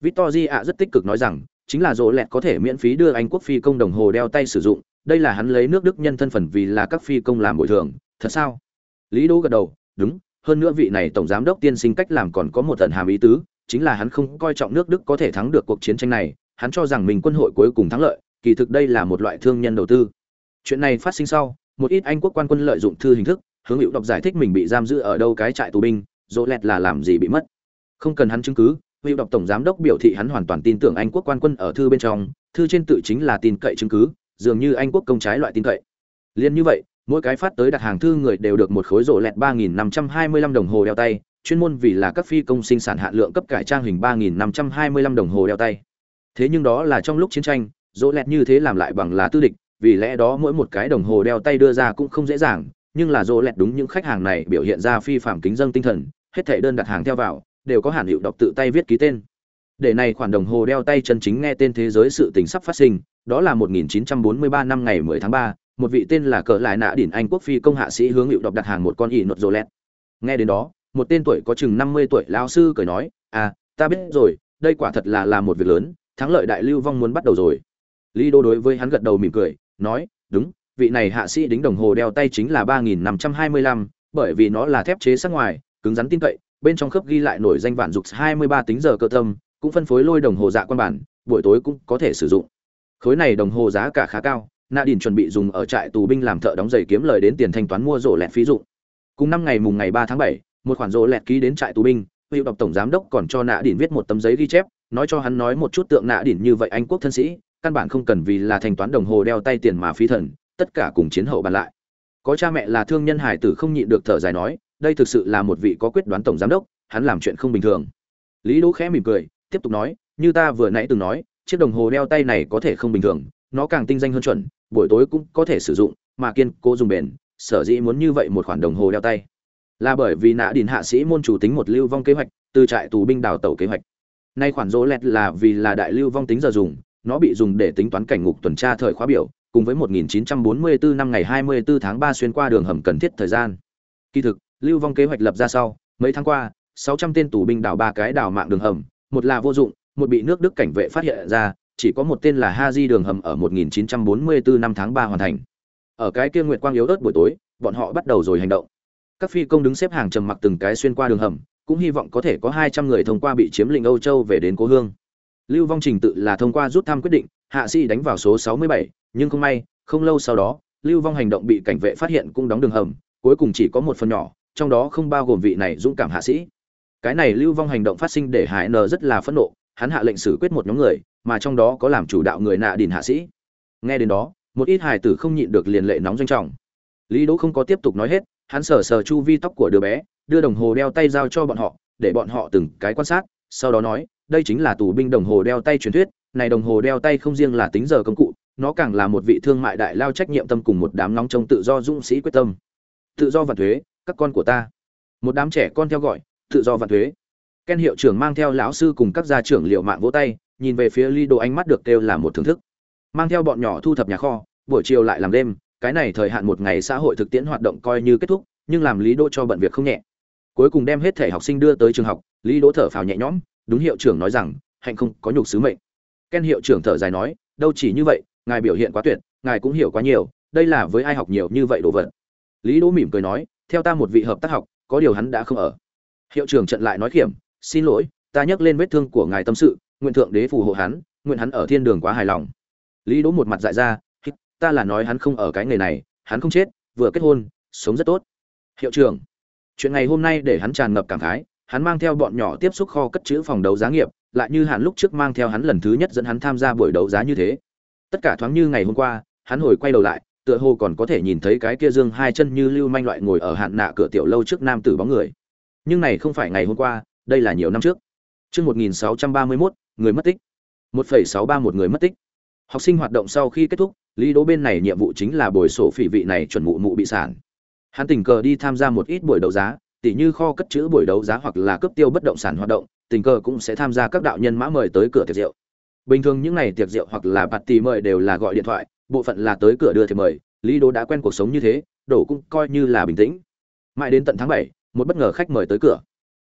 Victor ạ rất tích cực nói rằng, chính là rộ lẹt có thể miễn phí đưa anh quốc phi công đồng hồ đeo tay sử dụng, đây là hắn lấy nước đức nhân thân phận vì là các phi công làm bồi thường, thật sao? Lý đỗ gật đầu, đúng, hơn nữa vị này tổng giám đốc tiên sinh cách làm còn có một tần hàm ý tứ, chính là hắn không coi trọng nước đức có thể thắng được cuộc chiến tranh này, hắn cho rằng mình quân hội cuối cùng thắng lợi, kỳ thực đây là một loại thương nhân đầu tư chuyện này phát sinh sau, một ít anh quốc quan quân lợi dụng thư hình thức, hướng hữu đọc giải thích mình bị giam giữ ở đâu cái trại tù binh dỗ lẹt là làm gì bị mất. Không cần hắn chứng cứ, hữu đọc tổng giám đốc biểu thị hắn hoàn toàn tin tưởng anh quốc quan quân ở thư bên trong, thư trên tự chính là tin cậy chứng cứ, dường như anh quốc công trái loại tin cậy. Liên như vậy, mỗi cái phát tới đặt hàng thư người đều được một khối rổ lẹt ba nghìn năm trăm hai mươi lăm đồng hồ đeo tay, chuyên môn vì là các phi công sinh sản hạn lượng cấp cải trang hình ba nghìn năm trăm hai mươi lăm đồng hồ đeo tay. Thế nhưng đó là trong lúc chiến tranh, rổ lẹt như thế làm lại bằng là tư địch vì lẽ đó mỗi một cái đồng hồ đeo tay đưa ra cũng không dễ dàng nhưng là rổ lẹt đúng những khách hàng này biểu hiện ra phi phạm kính dân tinh thần hết thảy đơn đặt hàng theo vào đều có hạn hiệu đọc tự tay viết ký tên. Để này khoản đồng hồ đeo tay chân chính nghe tên thế giới sự tình sắp phát sinh đó là 1943 năm ngày 10 tháng 3, một vị tên là cỡ lại nạ đỉnh anh quốc phi công hạ sĩ hướng hiệu đọc đặt hàng một con ỉ nột rồ lẹt. Nghe đến đó một tên tuổi có chừng 50 tuổi lao sư cười nói à ta biết rồi đây quả thật là là một việc lớn thắng lợi đại lưu vong muốn bắt đầu rồi. Lý đô đối với hắn gật đầu mỉm cười nói đúng vị này hạ sĩ đính đồng hồ đeo tay chính là 3525, bởi vì nó là thép chế sắc ngoài cứng rắn tin cậy bên trong khớp ghi lại nổi danh vạn dục 23 tính giờ cơ tâm cũng phân phối lôi đồng hồ dạ quan bản buổi tối cũng có thể sử dụng. Khối này đồng hồ giá cả khá cao nạ đình chuẩn bị dùng ở trại tù binh làm thợ đóng giày kiếm lời đến tiền thanh toán mua rổ lẹt phí dụng. Cùng năm ngày mùng ngày ba tháng bảy một khoản rổ lẹt ký đến trại tù binh hiệu đọc tổng giám đốc còn cho nạ đình viết một tấm giấy ghi chép nói cho hắn nói một chút tượng nạ điển như vậy anh quốc thân sĩ căn bản không cần vì là thanh toán đồng hồ đeo tay tiền mà phí thần, tất cả cùng chiến hậu bàn lại. Có cha mẹ là thương nhân hải tử không nhịn được thở dài nói, đây thực sự là một vị có quyết đoán tổng giám đốc, hắn làm chuyện không bình thường. Lý đỗ khẽ mỉm cười, tiếp tục nói, như ta vừa nãy từng nói, chiếc đồng hồ đeo tay này có thể không bình thường, nó càng tinh danh hơn chuẩn, buổi tối cũng có thể sử dụng, mà kiên cố dùng bền, sở dĩ muốn như vậy một khoản đồng hồ đeo tay. Là bởi vì nã đình hạ sĩ môn chủ tính một lưu vong kế hoạch, từ trại tù binh đào tẩu kế hoạch. Nay khoản rỗ lẹt là vì là đại lưu vong tính giờ dùng nó bị dùng để tính toán cảnh ngục tuần tra thời khóa biểu cùng với 1944 năm ngày 24 tháng 3 xuyên qua đường hầm cần thiết thời gian kỳ thực lưu vong kế hoạch lập ra sau mấy tháng qua 600 tên tù binh đào ba cái đào mạng đường hầm một là vô dụng một bị nước Đức cảnh vệ phát hiện ra, chỉ có một tên là Haji đường hầm ở 1944 năm tháng 3 hoàn thành. Ở cái kia nguyệt quang yếu ớt buổi tối, bọn họ bắt đầu rồi hành động. Các phi công đứng xếp hàng trầm mặc từng cái xuyên qua đường hầm, cũng hy vọng có thể có 200 người thông qua bị chiếm lĩnh Âu Châu về đến cố hương. Lưu Vong Trình tự là thông qua rút thăm quyết định, hạ sĩ đánh vào số 67, nhưng không may, không lâu sau đó, Lưu Vong hành động bị cảnh vệ phát hiện cũng đóng đường hầm, cuối cùng chỉ có một phần nhỏ, trong đó không bao gồm vị này dũng cảm hạ sĩ. Cái này Lưu Vong hành động phát sinh để Hải N rất là phẫn nộ, hắn hạ lệnh xử quyết một nhóm người mà trong đó có làm chủ đạo người nạ đình hạ sĩ nghe đến đó một ít hài tử không nhịn được liền lệ nóng doanh trọng lý đỗ không có tiếp tục nói hết hắn sờ sờ chu vi tóc của đứa bé đưa đồng hồ đeo tay giao cho bọn họ để bọn họ từng cái quan sát sau đó nói đây chính là tù binh đồng hồ đeo tay truyền thuyết, này đồng hồ đeo tay không riêng là tính giờ công cụ, nó càng là một vị thương mại đại lao trách nhiệm tâm cùng một đám nóng trong tự do dũng sĩ quyết tâm. Tự do và thuế, các con của ta. Một đám trẻ con theo gọi, tự do và thuế. Ken hiệu trưởng mang theo lão sư cùng các gia trưởng liệu mạng vỗ tay, nhìn về phía ly đồ ánh mắt được kêu là một thưởng thức. Mang theo bọn nhỏ thu thập nhà kho, buổi chiều lại làm đêm, cái này thời hạn một ngày xã hội thực tiễn hoạt động coi như kết thúc, nhưng làm lý đỗ cho bận việc không nhẹ. Cuối cùng đem hết thể học sinh đưa tới trường học lý đỗ thở phào nhẹ nhõm đúng hiệu trưởng nói rằng, hạnh không có nhục sứ mệnh. Ken hiệu trưởng thở dài nói, đâu chỉ như vậy, ngài biểu hiện quá tuyệt, ngài cũng hiểu quá nhiều, đây là với ai học nhiều như vậy đồ vật? Lý đỗ mỉm cười nói, theo ta một vị hợp tác học, có điều hắn đã không ở. Hiệu trưởng trận lại nói kiểm xin lỗi, ta nhắc lên vết thương của ngài tâm sự, nguyện thượng đế phù hộ hắn, nguyện hắn ở thiên đường quá hài lòng. Lý đỗ một mặt dại ra ta là nói hắn không ở cái nghề này, hắn không chết, vừa kết hôn, sống rất tốt. Hiệu trưởng, chuyện ngày hôm nay để hắn tràn ngập cảm khái hắn mang theo bọn nhỏ tiếp xúc kho cất chữ phòng đấu giá nghiệp lại như hạn lúc trước mang theo hắn lần thứ nhất dẫn hắn tham gia buổi đấu giá như thế tất cả thoáng như ngày hôm qua hắn hồi quay đầu lại tựa hồ còn có thể nhìn thấy cái kia dương hai chân như lưu manh loại ngồi ở hạn nạ cửa tiểu lâu trước nam tử bóng người nhưng này không phải ngày hôm qua đây là nhiều năm trước Trước 1631, người mất tích. 1,631 người mất tích. Học sinh hoạt động sau khi kết thúc, Lý Đỗ bên này nhiệm vụ chính là bồi sổ phỉ vị này chuẩn mụ mụ bị sản. Hắn tình cờ đi tham gia một ít buổi đấu giá, tỉ như kho cất trữ buổi đấu giá hoặc là cấp tiêu bất động sản hoạt động, tình cờ cũng sẽ tham gia các đạo nhân mã mời tới cửa tiệc rượu. Bình thường những ngày tiệc rượu hoặc là bạt party mời đều là gọi điện thoại, bộ phận là tới cửa đưa thì mời, Lý Đỗ đã quen cuộc sống như thế, đổ cũng coi như là bình tĩnh. Mãi đến tận tháng 7, một bất ngờ khách mời tới cửa.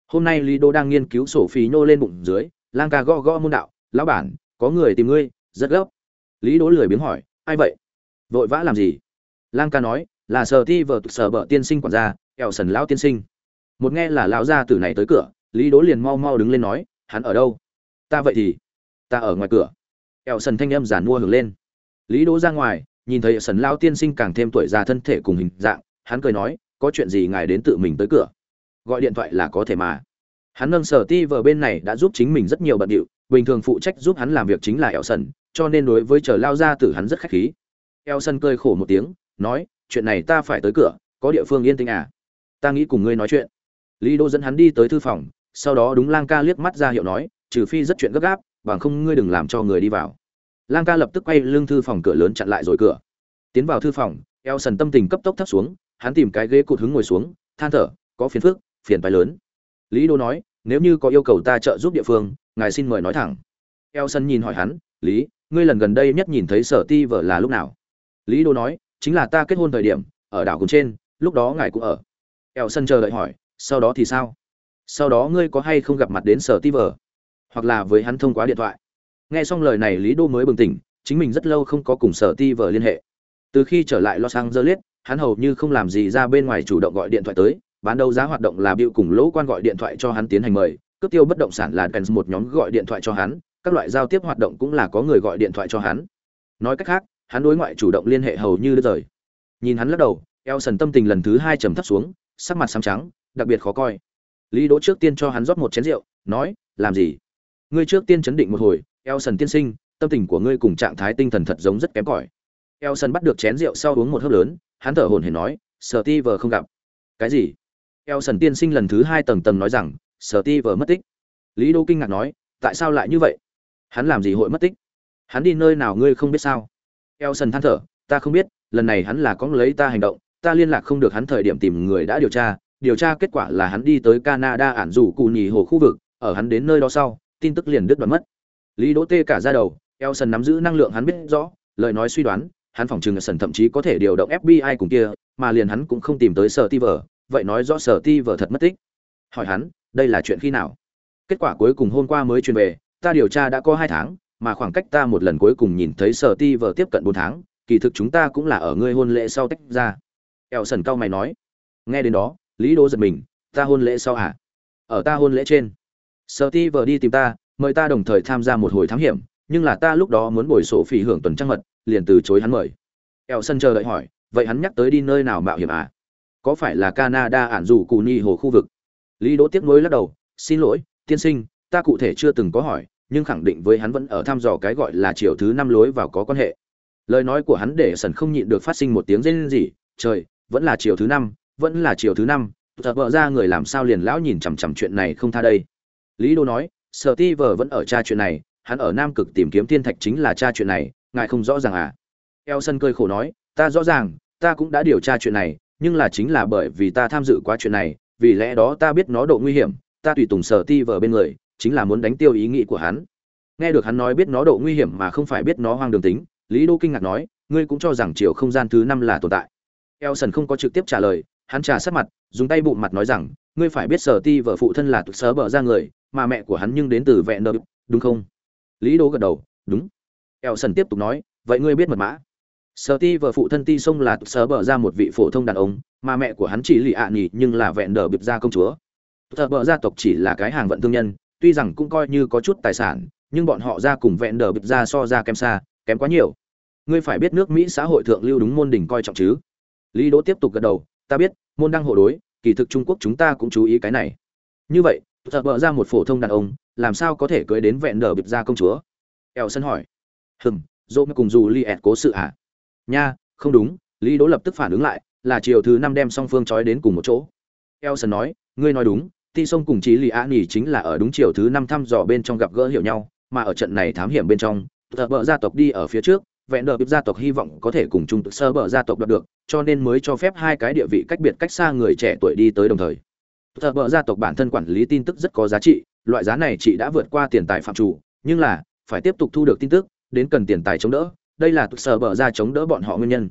Hôm nay Lý Đỗ đang nghiên cứu sổ phí nhô lên bụng dưới, lang ca gõ gõ môn đạo, "Lão bản, có người tìm ngươi, rất gấp." Lý Đỗ lười biếng hỏi, "Ai vậy?" "Vội vã làm gì?" Lang ca nói, "Là Sở Ti vợ Sở bợ tiên sinh quản gia, Kẹo Sần lão tiên sinh." Một nghe là lão gia tử này tới cửa, Lý đố liền mau mau đứng lên nói, "Hắn ở đâu?" "Ta vậy thì, ta ở ngoài cửa." ẹo Sần thanh âm giản mua hưởng lên. Lý đố ra ngoài, nhìn thấy Sần lão tiên sinh càng thêm tuổi già thân thể cùng hình dạng, hắn cười nói, "Có chuyện gì ngài đến tự mình tới cửa?" Gọi điện thoại là có thể mà. Hắn nâng sở ti vợ bên này đã giúp chính mình rất nhiều bận điệu, bình thường phụ trách giúp hắn làm việc chính là Elson, cho nên đối với chờ lao ra tử hắn rất khách khí. Elson cười khổ một tiếng, nói, chuyện này ta phải tới cửa, có địa phương yên tĩnh à? Ta nghĩ cùng ngươi nói chuyện. Lý Đô dẫn hắn đi tới thư phòng, sau đó đúng Lang Ca liếc mắt ra hiệu nói, trừ phi rất chuyện gấp gáp, bằng không ngươi đừng làm cho người đi vào. Lang Ca lập tức quay lưng thư phòng cửa lớn chặn lại rồi cửa. Tiến vào thư phòng, Elson tâm tình cấp tốc thấp xuống, hắn tìm cái ghế cụt hứng ngồi xuống, than thở, có phiền phức, phiền phải lớn. Lý Đô nói, nếu như có yêu cầu ta trợ giúp địa phương, ngài xin mời nói thẳng elson nhìn hỏi hắn lý ngươi lần gần đây nhất nhìn thấy sở ti vợ là lúc nào lý đô nói chính là ta kết hôn thời điểm ở đảo cùng trên lúc đó ngài cũng ở elson chờ đợi hỏi sau đó thì sao sau đó ngươi có hay không gặp mặt đến sở ti vờ hoặc là với hắn thông qua điện thoại nghe xong lời này lý đô mới bừng tỉnh chính mình rất lâu không có cùng sở ti vờ liên hệ từ khi trở lại los angeles hắn hầu như không làm gì ra bên ngoài chủ động gọi điện thoại tới bán đấu giá hoạt động là biểu cùng lỗ quan gọi điện thoại cho hắn tiến hành mời cướp tiêu bất động sản là Pens một nhóm gọi điện thoại cho hắn, các loại giao tiếp hoạt động cũng là có người gọi điện thoại cho hắn. Nói cách khác, hắn đối ngoại chủ động liên hệ hầu như rời. Nhìn hắn lắc đầu, Elson tâm tình lần thứ hai trầm thấp xuống, sắc mặt xám trắng, đặc biệt khó coi. Lý Đỗ trước tiên cho hắn rót một chén rượu, nói, "Làm gì? Ngươi trước tiên chấn định một hồi, Elson tiên sinh, tâm tình của ngươi cùng trạng thái tinh thần thật giống rất kém cỏi." Elson bắt được chén rượu sau uống một hớp lớn, hắn thở hổn hển nói, "Sở Ti vừa không gặp." "Cái gì?" Elson tiên sinh lần thứ hai tầng tầng nói rằng, sở ti vờ mất tích lý Đỗ kinh ngạc nói tại sao lại như vậy hắn làm gì hội mất tích hắn đi nơi nào ngươi không biết sao eo sần than thở ta không biết lần này hắn là có lấy ta hành động ta liên lạc không được hắn thời điểm tìm người đã điều tra điều tra kết quả là hắn đi tới canada ản rủ cụ nhì hồ khu vực ở hắn đến nơi đó sau tin tức liền đứt đoạn mất. Lý đỗ tê cả ra đầu Elson nắm giữ năng lượng hắn biết rõ lời nói suy đoán hắn phỏng chừng Elson thậm chí có thể điều động fbi cùng kia mà liền hắn cũng không tìm tới sở ti Vở, vậy nói rõ sở ti Vở thật mất tích. Hỏi hắn đây là chuyện khi nào? Kết quả cuối cùng hôm qua mới truyền về ta điều tra đã có hai tháng mà khoảng cách ta một lần cuối cùng nhìn thấy sở ti Vở tiếp cận bốn tháng kỳ thực chúng ta cũng là ở ngươi hôn lễ sau tách ra. Elson cao mày nói. Nghe đến đó lý Đỗ giật mình, ta hôn lễ sau hả? ở ta hôn lễ trên. Sợ ti vợ đi tìm ta, mời ta đồng thời tham gia một hồi thám hiểm, nhưng là ta lúc đó muốn bồi sổ phỉ hưởng tuần trăng mật, liền từ chối hắn mời. Eo sân chờ đợi hỏi, vậy hắn nhắc tới đi nơi nào mạo hiểm à? Có phải là canada ản dù cù ni hồ khu vực? Lý đỗ tiếc nuối lắc đầu, xin lỗi, tiên sinh, ta cụ thể chưa từng có hỏi, nhưng khẳng định với hắn vẫn ở thăm dò cái gọi là chiều thứ năm lối vào có quan hệ. Lời nói của hắn để sần không nhịn được phát sinh một tiếng rên rỉ, trời, vẫn là chiều thứ năm vẫn là chiều thứ năm thật vợ ra người làm sao liền lão nhìn chằm chằm chuyện này không tha đây. Lý đô nói, sở ti vờ vẫn ở tra chuyện này, hắn ở nam cực tìm kiếm thiên thạch chính là tra chuyện này, ngài không rõ ràng à? Eo sân cơi khổ nói, ta rõ ràng, ta cũng đã điều tra chuyện này, nhưng là chính là bởi vì ta tham dự quá chuyện này, vì lẽ đó ta biết nó độ nguy hiểm, ta tùy tùng sở ti vờ bên người, chính là muốn đánh tiêu ý nghĩ của hắn. Nghe được hắn nói biết nó độ nguy hiểm mà không phải biết nó hoang đường tính, lý đô kinh ngạc nói, ngươi cũng cho rằng chiều không gian thứ năm là tồn tại. Elson không có trực tiếp trả lời hắn trà sát mặt, dùng tay bụng mặt nói rằng, ngươi phải biết sở ti vợ phụ thân là tụt sớ bờ ra người, mà mẹ của hắn nhưng đến từ vẹn nợ đúng không? Lý Đỗ gật đầu, đúng. Elson tiếp tục nói, vậy ngươi biết mật mã. Sở ti vợ phụ thân ti sông là tụt sớ bờ ra một vị phổ thông đàn ông, mà mẹ của hắn chỉ lì ạ nhì nhưng là vẹn nợ bịp ra công chúa. Thợ bờ gia tộc chỉ là cái hàng vận thương nhân, tuy rằng cũng coi như có chút tài sản, nhưng bọn họ ra cùng vẹn nợ bịp ra so ra kém xa, kém quá nhiều. Ngươi phải biết nước mỹ xã hội thượng lưu đúng môn đỉnh coi trọng chứ. Lý đỗ tiếp tục gật đầu ta biết, môn đăng hộ đối, kỳ thực trung quốc chúng ta cũng chú ý cái này. Như vậy thợ vợ ra một phổ thông đàn ông, làm sao có thể cưới đến vẹn nở bịp ra công chúa? Eo sân hỏi. Hừm, dỗ cùng dù li ẹt cố sự hả nha, không đúng, lý đỗ lập tức phản ứng lại, là chiều thứ năm đem song phương trói đến cùng một chỗ. Elson nói, ngươi nói đúng, ti sông cùng chí lì a nỉ chính là ở đúng chiều thứ năm thăm dò bên trong gặp gỡ hiểu nhau, mà ở trận này thám hiểm bên trong thợ vợ gia tộc đi ở phía trước vẹn đờ gia tộc hy vọng có thể cùng chung sơ bờ gia tộc đoạt được, cho nên mới cho phép hai cái địa vị cách biệt cách xa người trẻ tuổi đi tới đồng thời. Thợ bờ gia tộc bản thân quản lý tin tức rất có giá trị, loại giá này chị đã vượt qua tiền tài phạm chủ, nhưng là, phải tiếp tục thu được tin tức, đến cần tiền tài chống đỡ, đây là sở bờ ra chống đỡ bọn họ nguyên nhân.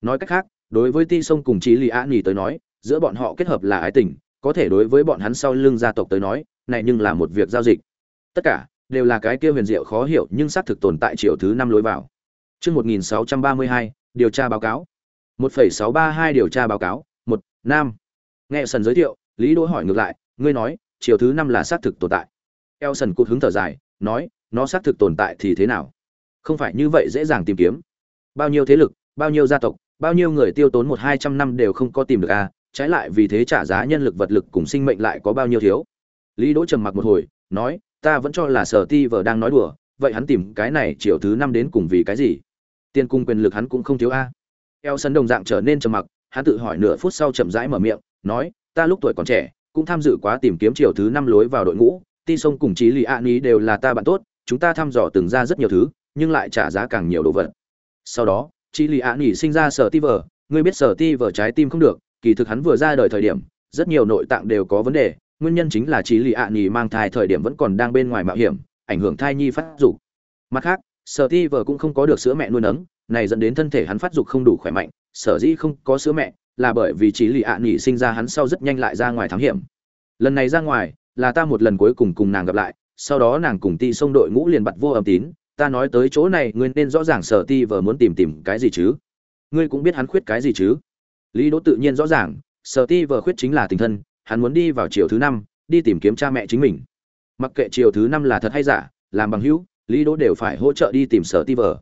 Nói cách khác, đối với ti sông cùng chí lì a nhì tới nói, giữa bọn họ kết hợp là ái tình, có thể đối với bọn hắn sau lưng gia tộc tới nói, này nhưng là một việc giao dịch. Tất cả đều là cái kia huyền diệu khó hiểu nhưng xác thực tồn tại triệu thứ năm lối vào. Trước 1632, điều tra báo cáo. 1.632 điều tra báo cáo, 1, Nam. Nghe sần giới thiệu, Lý Đỗ hỏi ngược lại, ngươi nói, chiều thứ năm là xác thực tồn tại. Elson cụt hứng thở dài, nói, nó xác thực tồn tại thì thế nào? Không phải như vậy dễ dàng tìm kiếm. Bao nhiêu thế lực, bao nhiêu gia tộc, bao nhiêu người tiêu tốn một hai trăm năm đều không có tìm được a, trái lại vì thế trả giá nhân lực vật lực cùng sinh mệnh lại có bao nhiêu thiếu. Lý Đỗ trầm mặc một hồi, nói, ta vẫn cho là Sở Ti vợ đang nói đùa, vậy hắn tìm cái này chiều thứ năm đến cùng vì cái gì? Tiền cung quyền lực hắn cũng không thiếu a. Eo sân đồng dạng trở nên trầm mặc, hắn tự hỏi nửa phút sau chậm rãi mở miệng, nói, ta lúc tuổi còn trẻ, cũng tham dự quá tìm kiếm chiều thứ năm lối vào đội ngũ, Ti sông cùng Chí lì A Ní đều là ta bạn tốt, chúng ta thăm dò từng ra rất nhiều thứ, nhưng lại trả giá càng nhiều đồ vật. Sau đó, Chí lì A Ní sinh ra sở ti vờ, ngươi biết sở ti vờ trái tim không được, kỳ thực hắn vừa ra đời thời điểm, rất nhiều nội tạng đều có vấn đề, nguyên nhân chính là Chí lì A Ní mang thai thời điểm vẫn còn đang bên ngoài mạo hiểm, ảnh hưởng thai nhi phát dục. Mặt khác, sở ti vờ cũng không có được sữa mẹ nuôi nấng, này dẫn đến thân thể hắn phát dục không đủ khỏe mạnh, sở dĩ không có sữa mẹ là bởi vì Chí Lý A nghỉ sinh ra hắn sau rất nhanh lại ra ngoài thám hiểm. Lần này ra ngoài, là ta một lần cuối cùng cùng nàng gặp lại, sau đó nàng cùng ti sông đội ngũ liền bặt vô âm tín ta nói tới chỗ này ngươi nên rõ ràng sở ti vờ muốn tìm tìm cái gì chứ? Ngươi cũng biết hắn khuyết cái gì chứ? Lý đỗ tự nhiên rõ ràng sở ti vờ khuyết chính là tình thân hắn muốn đi vào chiều thứ năm đi tìm kiếm cha mẹ chính mình. Mặc kệ chiều thứ năm là thật hay giả làm bằng hữu lý đỗ đều phải hỗ trợ đi tìm sở ti vờ.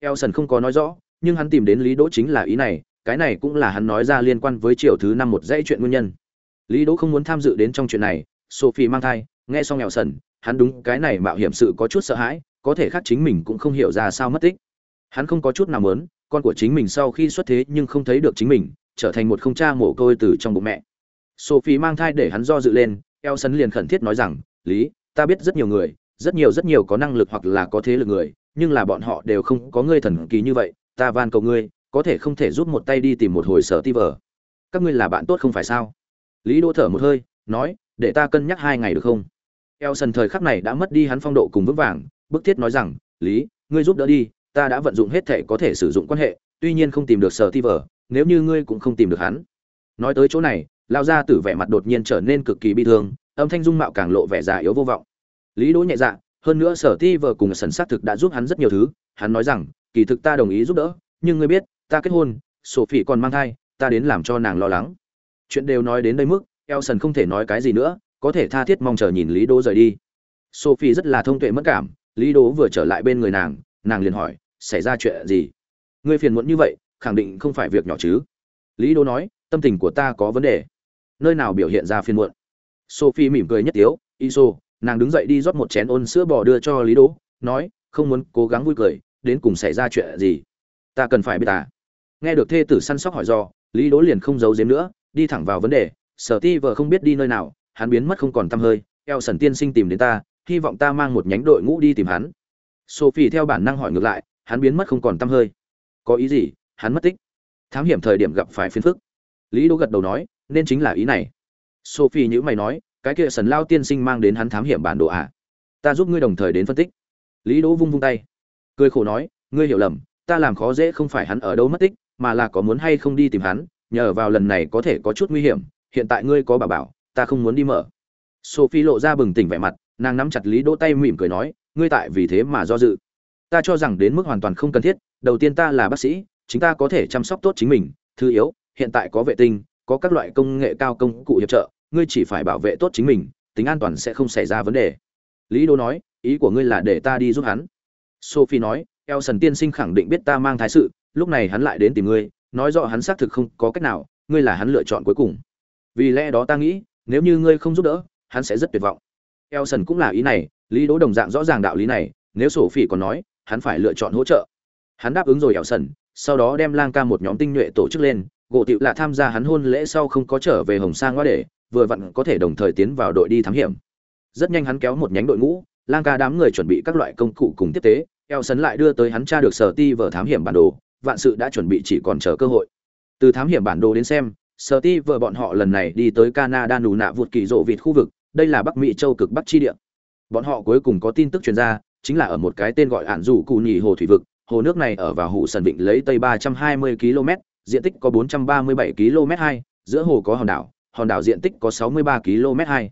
Elson không có nói rõ, nhưng hắn tìm đến lý đỗ chính là ý này, cái này cũng là hắn nói ra liên quan với chiều thứ năm một dãy chuyện nguyên nhân. Lý đỗ không muốn tham dự đến trong chuyện này, sophie mang thai, nghe xong elson, hắn đúng cái này mạo hiểm sự có chút sợ hãi, có thể khác chính mình cũng không hiểu ra sao mất tích. Hắn không có chút nào mớn con của chính mình sau khi xuất thế nhưng không thấy được chính mình, trở thành một không cha mồ côi từ trong bụng mẹ. Sophie mang thai để hắn do dự lên eo liền khẩn thiết nói rằng, lý, ta biết rất nhiều người rất nhiều rất nhiều có năng lực hoặc là có thế lực người nhưng là bọn họ đều không có ngươi thần kỳ như vậy ta van cầu ngươi có thể không thể giúp một tay đi tìm một hồi sở ti vờ các ngươi là bạn tốt không phải sao lý đỗ thở một hơi nói để ta cân nhắc hai ngày được không Elson thời khắc này đã mất đi hắn phong độ cùng vững vàng, bức thiết nói rằng, "Lý, ngươi giúp đỡ đi, ta đã vận dụng hết thể có thể sử dụng quan hệ, tuy nhiên không tìm được Sở Ti Vở, nếu như ngươi cũng không tìm được hắn." Nói tới chỗ này, lao ra tử vẻ mặt đột nhiên trở nên cực kỳ bi thương, âm thanh dung mạo càng lộ vẻ già yếu vô vọng. Lý Đỗ nhẹ dạ, hơn nữa Sở Ti vợ cùng sần sát thực đã giúp hắn rất nhiều thứ, hắn nói rằng, "Kỳ thực ta đồng ý giúp đỡ, nhưng ngươi biết, ta kết hôn, Sophie còn mang thai, ta đến làm cho nàng lo lắng." Chuyện đều nói đến đây mức, Elson không thể nói cái gì nữa, có thể tha thiết mong chờ nhìn lý đỗ rời đi. Sophie rất là thông tuệ mất cảm lý đỗ vừa trở lại bên người nàng nàng liền hỏi xảy ra chuyện gì? Ngươi phiền muộn như vậy khẳng định không phải việc nhỏ chứ? Lý đỗ nói tâm tình của ta có vấn đề. Nơi nào biểu hiện ra phiền muộn? Sophie mỉm cười nhất tiếu iso nàng đứng dậy đi rót một chén ôn sữa bò đưa cho lý đỗ, nói, không muốn cố gắng vui cười, đến cùng xảy ra chuyện gì? Ta cần phải biết à. Nghe được thê tử săn sóc hỏi do lý đỗ liền không giấu giếm nữa, đi thẳng vào vấn đề, sở ti vợ không biết đi nơi nào, hắn biến mất không còn tăm hơi, eo sần tiên sinh tìm đến ta, hy vọng ta mang một nhánh đội ngũ đi tìm hắn. Sophie theo bản năng hỏi ngược lại, hắn biến mất không còn tăm hơi? Có ý gì? Hắn mất tích? Thám hiểm thời điểm gặp phải phiền phức. Lý đỗ gật đầu nói, nên chính là ý này. Sophie nhữ mày nói cái kia sần lao tiên sinh mang đến hắn thám hiểm bản đồ ạ. À? ta giúp ngươi đồng thời đến phân tích. Lý đỗ vung vung tay. Cười khổ nói, ngươi hiểu lầm, ta làm khó dễ không phải hắn ở đâu mất tích, mà là có muốn hay không đi tìm hắn, nhờ vào lần này có thể có chút nguy hiểm, hiện tại ngươi có bà bảo, ta không muốn đi mở. Sophie lộ ra bừng tỉnh vẻ mặt, nàng nắm chặt lý đỗ tay mỉm cười nói, ngươi tại vì thế mà do dự. Ta cho rằng đến mức hoàn toàn không cần thiết, đầu tiên ta là bác sĩ, chính ta có thể chăm sóc tốt chính mình, thứ yếu, hiện tại có vệ tinh, có các loại công nghệ cao công cụ hiệp trợ ngươi chỉ phải bảo vệ tốt chính mình, tính an toàn sẽ không xảy ra vấn đề. Lý đô nói, ý của ngươi là để ta đi giúp hắn. Sophie nói eo sần tiên sinh khẳng định biết ta mang thái sự, lúc này hắn lại đến tìm ngươi, nói rõ hắn xác thực không có cách nào, ngươi là hắn lựa chọn cuối cùng. Vì lẽ đó ta nghĩ, nếu như ngươi không giúp đỡ, hắn sẽ rất tuyệt vọng. Eo sần cũng là ý này, lý đỗ đồng dạng rõ ràng đạo lý này, nếu sophie còn nói, hắn phải lựa chọn hỗ trợ. Hắn đáp ứng rồi eo sần sau đó đem lang ca một nhóm tinh nhuệ tổ chức lên, gỗ tịu là tham gia hắn hôn lễ sau không có trở về hồng sang ngoa để vừa vặn có thể đồng thời tiến vào đội đi thám hiểm. Rất nhanh hắn kéo một nhánh đội ngũ, lang ca đám người chuẩn bị các loại công cụ cùng tiếp tế, eo sấn lại đưa tới hắn tra được sở ti vở thám hiểm bản đồ, vạn sự đã chuẩn bị chỉ còn chờ cơ hội. Từ thám hiểm bản đồ đến xem, sở ti vở bọn họ lần này đi tới canada nù nạ vụt kỳ rộ vịt khu vực, đây là bắc mỹ châu cực bắc chi địa. Bọn họ cuối cùng có tin tức truyền ra, chính là ở một cái tên gọi ạn dù cụ nhì hồ thủy vực, hồ nước này ở vào hụ sần vịnh lấy tây 320 km diện tích có 437 km 2 giữa hồ có hòn đảo hòn đảo diện tích có 63 km 2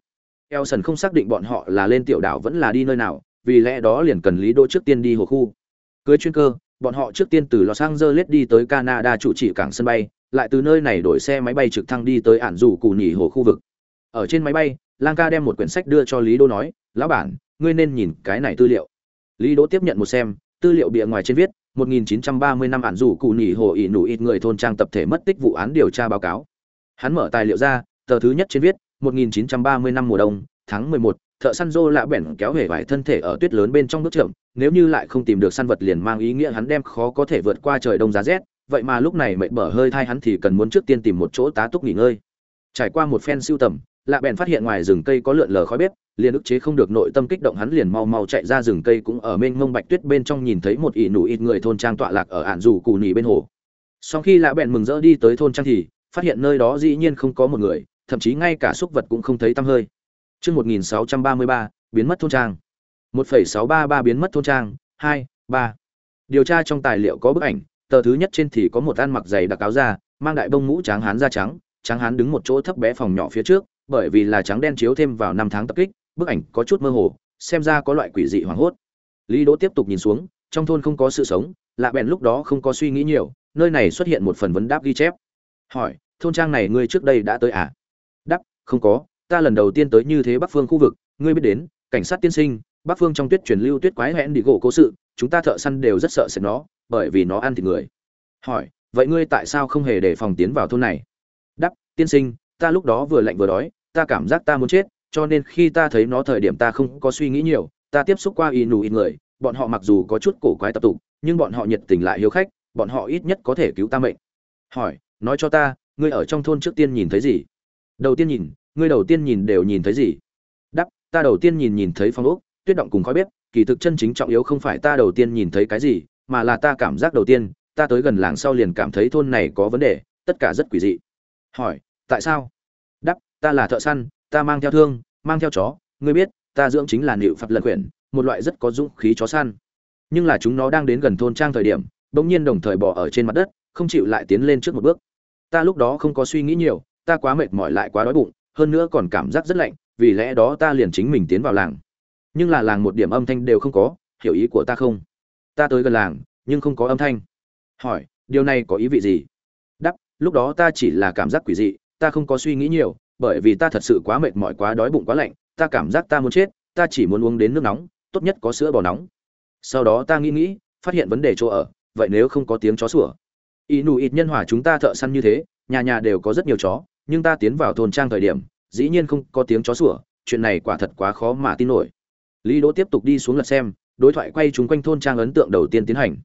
Elson không xác định bọn họ là lên tiểu đảo vẫn là đi nơi nào, vì lẽ đó liền cần Lý Đỗ trước tiên đi hồ khu. Cưới chuyên cơ, bọn họ trước tiên từ Los Angeles đi tới Canada chủ trì cảng sân bay, lại từ nơi này đổi xe máy bay trực thăng đi tới ản rủ Cù nhỉ hồ khu vực. Ở trên máy bay, Lang Ca đem một quyển sách đưa cho Lý Đỗ nói, "Lão bản, ngươi nên nhìn cái này tư liệu." Lý Đỗ tiếp nhận một xem, tư liệu bìa ngoài trên viết, 1930 năm ản rủ cụ nhỉ hồ ỷ nụ ít người thôn trang tập thể mất tích vụ án điều tra báo cáo. Hắn mở tài liệu ra, tờ thứ nhất trên viết, 1930 năm mùa đông, tháng 11, thợ săn rô lạ bẻn kéo hề vải thân thể ở tuyết lớn bên trong nước chậm, nếu như lại không tìm được săn vật liền mang ý nghĩa hắn đem khó có thể vượt qua trời đông giá rét, vậy mà lúc này mệt bở hơi thai hắn thì cần muốn trước tiên tìm một chỗ tá túc nghỉ ngơi. Trải qua một phen siêu tầm, lạ bèn phát hiện ngoài rừng cây có lượn lờ khói bếp, liền ức chế không được nội tâm kích động hắn liền mau mau chạy ra rừng cây cũng ở mênh mông bạch tuyết bên trong nhìn thấy một ỷ nụ ít người thôn trang tọa lạc ở ản dù cù nỉ bên hồ. Sau khi lạ bèn mừng rỡ đi tới thôn trang thì phát hiện nơi đó dĩ nhiên không có một người, thậm chí ngay cả xúc vật cũng không thấy tăm hơi. Chương 1633, biến mất thôn trang. 1.633 biến mất thôn trang, 2, 3. Điều tra trong tài liệu có bức ảnh, tờ thứ nhất trên thì có một ăn mặc dày đặc áo da, mang đại bông mũ trắng hán da trắng, trắng hán đứng một chỗ thấp bé phòng nhỏ phía trước, bởi vì là trắng đen chiếu thêm vào năm tháng tập kích, bức ảnh có chút mơ hồ, xem ra có loại quỷ dị hoàng hốt. Lý Đỗ tiếp tục nhìn xuống, trong thôn không có sự sống, lạ bèn lúc đó không có suy nghĩ nhiều, nơi này xuất hiện một phần vấn đáp ghi chép. Hỏi, thôn trang này ngươi trước đây đã tới à? Không có, ta lần đầu tiên tới như thế bắc phương khu vực, ngươi biết đến, cảnh sát tiên sinh, bắc phương trong tuyết truyền lưu tuyết quái hẹn đi gỗ cố sự, chúng ta thợ săn đều rất sợ sệt nó, bởi vì nó ăn thịt người. Hỏi, vậy ngươi tại sao không hề để phòng tiến vào thôn này? Đắp tiên sinh, ta lúc đó vừa lạnh vừa đói, ta cảm giác ta muốn chết, cho nên khi ta thấy nó thời điểm ta không có suy nghĩ nhiều, ta tiếp xúc qua y nù ít người, bọn họ mặc dù có chút cổ quái tập tục, nhưng bọn họ nhiệt tình lại hiếu khách, bọn họ ít nhất có thể cứu ta mệnh. Hỏi, nói cho ta, ngươi ở trong thôn trước tiên nhìn thấy gì? Đầu tiên nhìn, ngươi đầu tiên nhìn đều nhìn thấy gì? Đắp ta đầu tiên nhìn nhìn thấy phong ốc, tuyết động cùng khói bếp, kỳ thực chân chính trọng yếu không phải ta đầu tiên nhìn thấy cái gì, mà là ta cảm giác đầu tiên, ta tới gần làng sau liền cảm thấy thôn này có vấn đề, tất cả rất quỷ dị. Hỏi, tại sao? Đắp ta là thợ săn, ta mang theo thương, mang theo chó, ngươi biết, ta dưỡng chính là nịu phật lật quyển, một loại rất có dũng khí chó săn. Nhưng là chúng nó đang đến gần thôn trang thời điểm, bỗng nhiên đồng thời bỏ ở trên mặt đất, không chịu lại tiến lên trước một bước. Ta lúc đó không có suy nghĩ nhiều ta quá mệt mỏi lại quá đói bụng, hơn nữa còn cảm giác rất lạnh, vì lẽ đó ta liền chính mình tiến vào làng. Nhưng là làng một điểm âm thanh đều không có, hiểu ý của ta không? Ta tới gần làng, nhưng không có âm thanh. Hỏi, điều này có ý vị gì? Đắp lúc đó ta chỉ là cảm giác quỷ dị, ta không có suy nghĩ nhiều, bởi vì ta thật sự quá mệt mỏi quá đói bụng quá lạnh, ta cảm giác ta muốn chết, ta chỉ muốn uống đến nước nóng, tốt nhất có sữa bò nóng. Sau đó ta nghĩ nghĩ, phát hiện vấn đề chỗ ở, vậy nếu không có tiếng chó sủa? Y nù ít nhân hòa chúng ta thợ săn như thế, nhà nhà đều có rất nhiều chó nhưng ta tiến vào thôn trang thời điểm, dĩ nhiên không có tiếng chó sủa, chuyện này quả thật quá khó mà tin nổi. Lý đỗ tiếp tục đi xuống lật xem, đối thoại quay chúng quanh thôn trang ấn tượng đầu tiên tiến hành.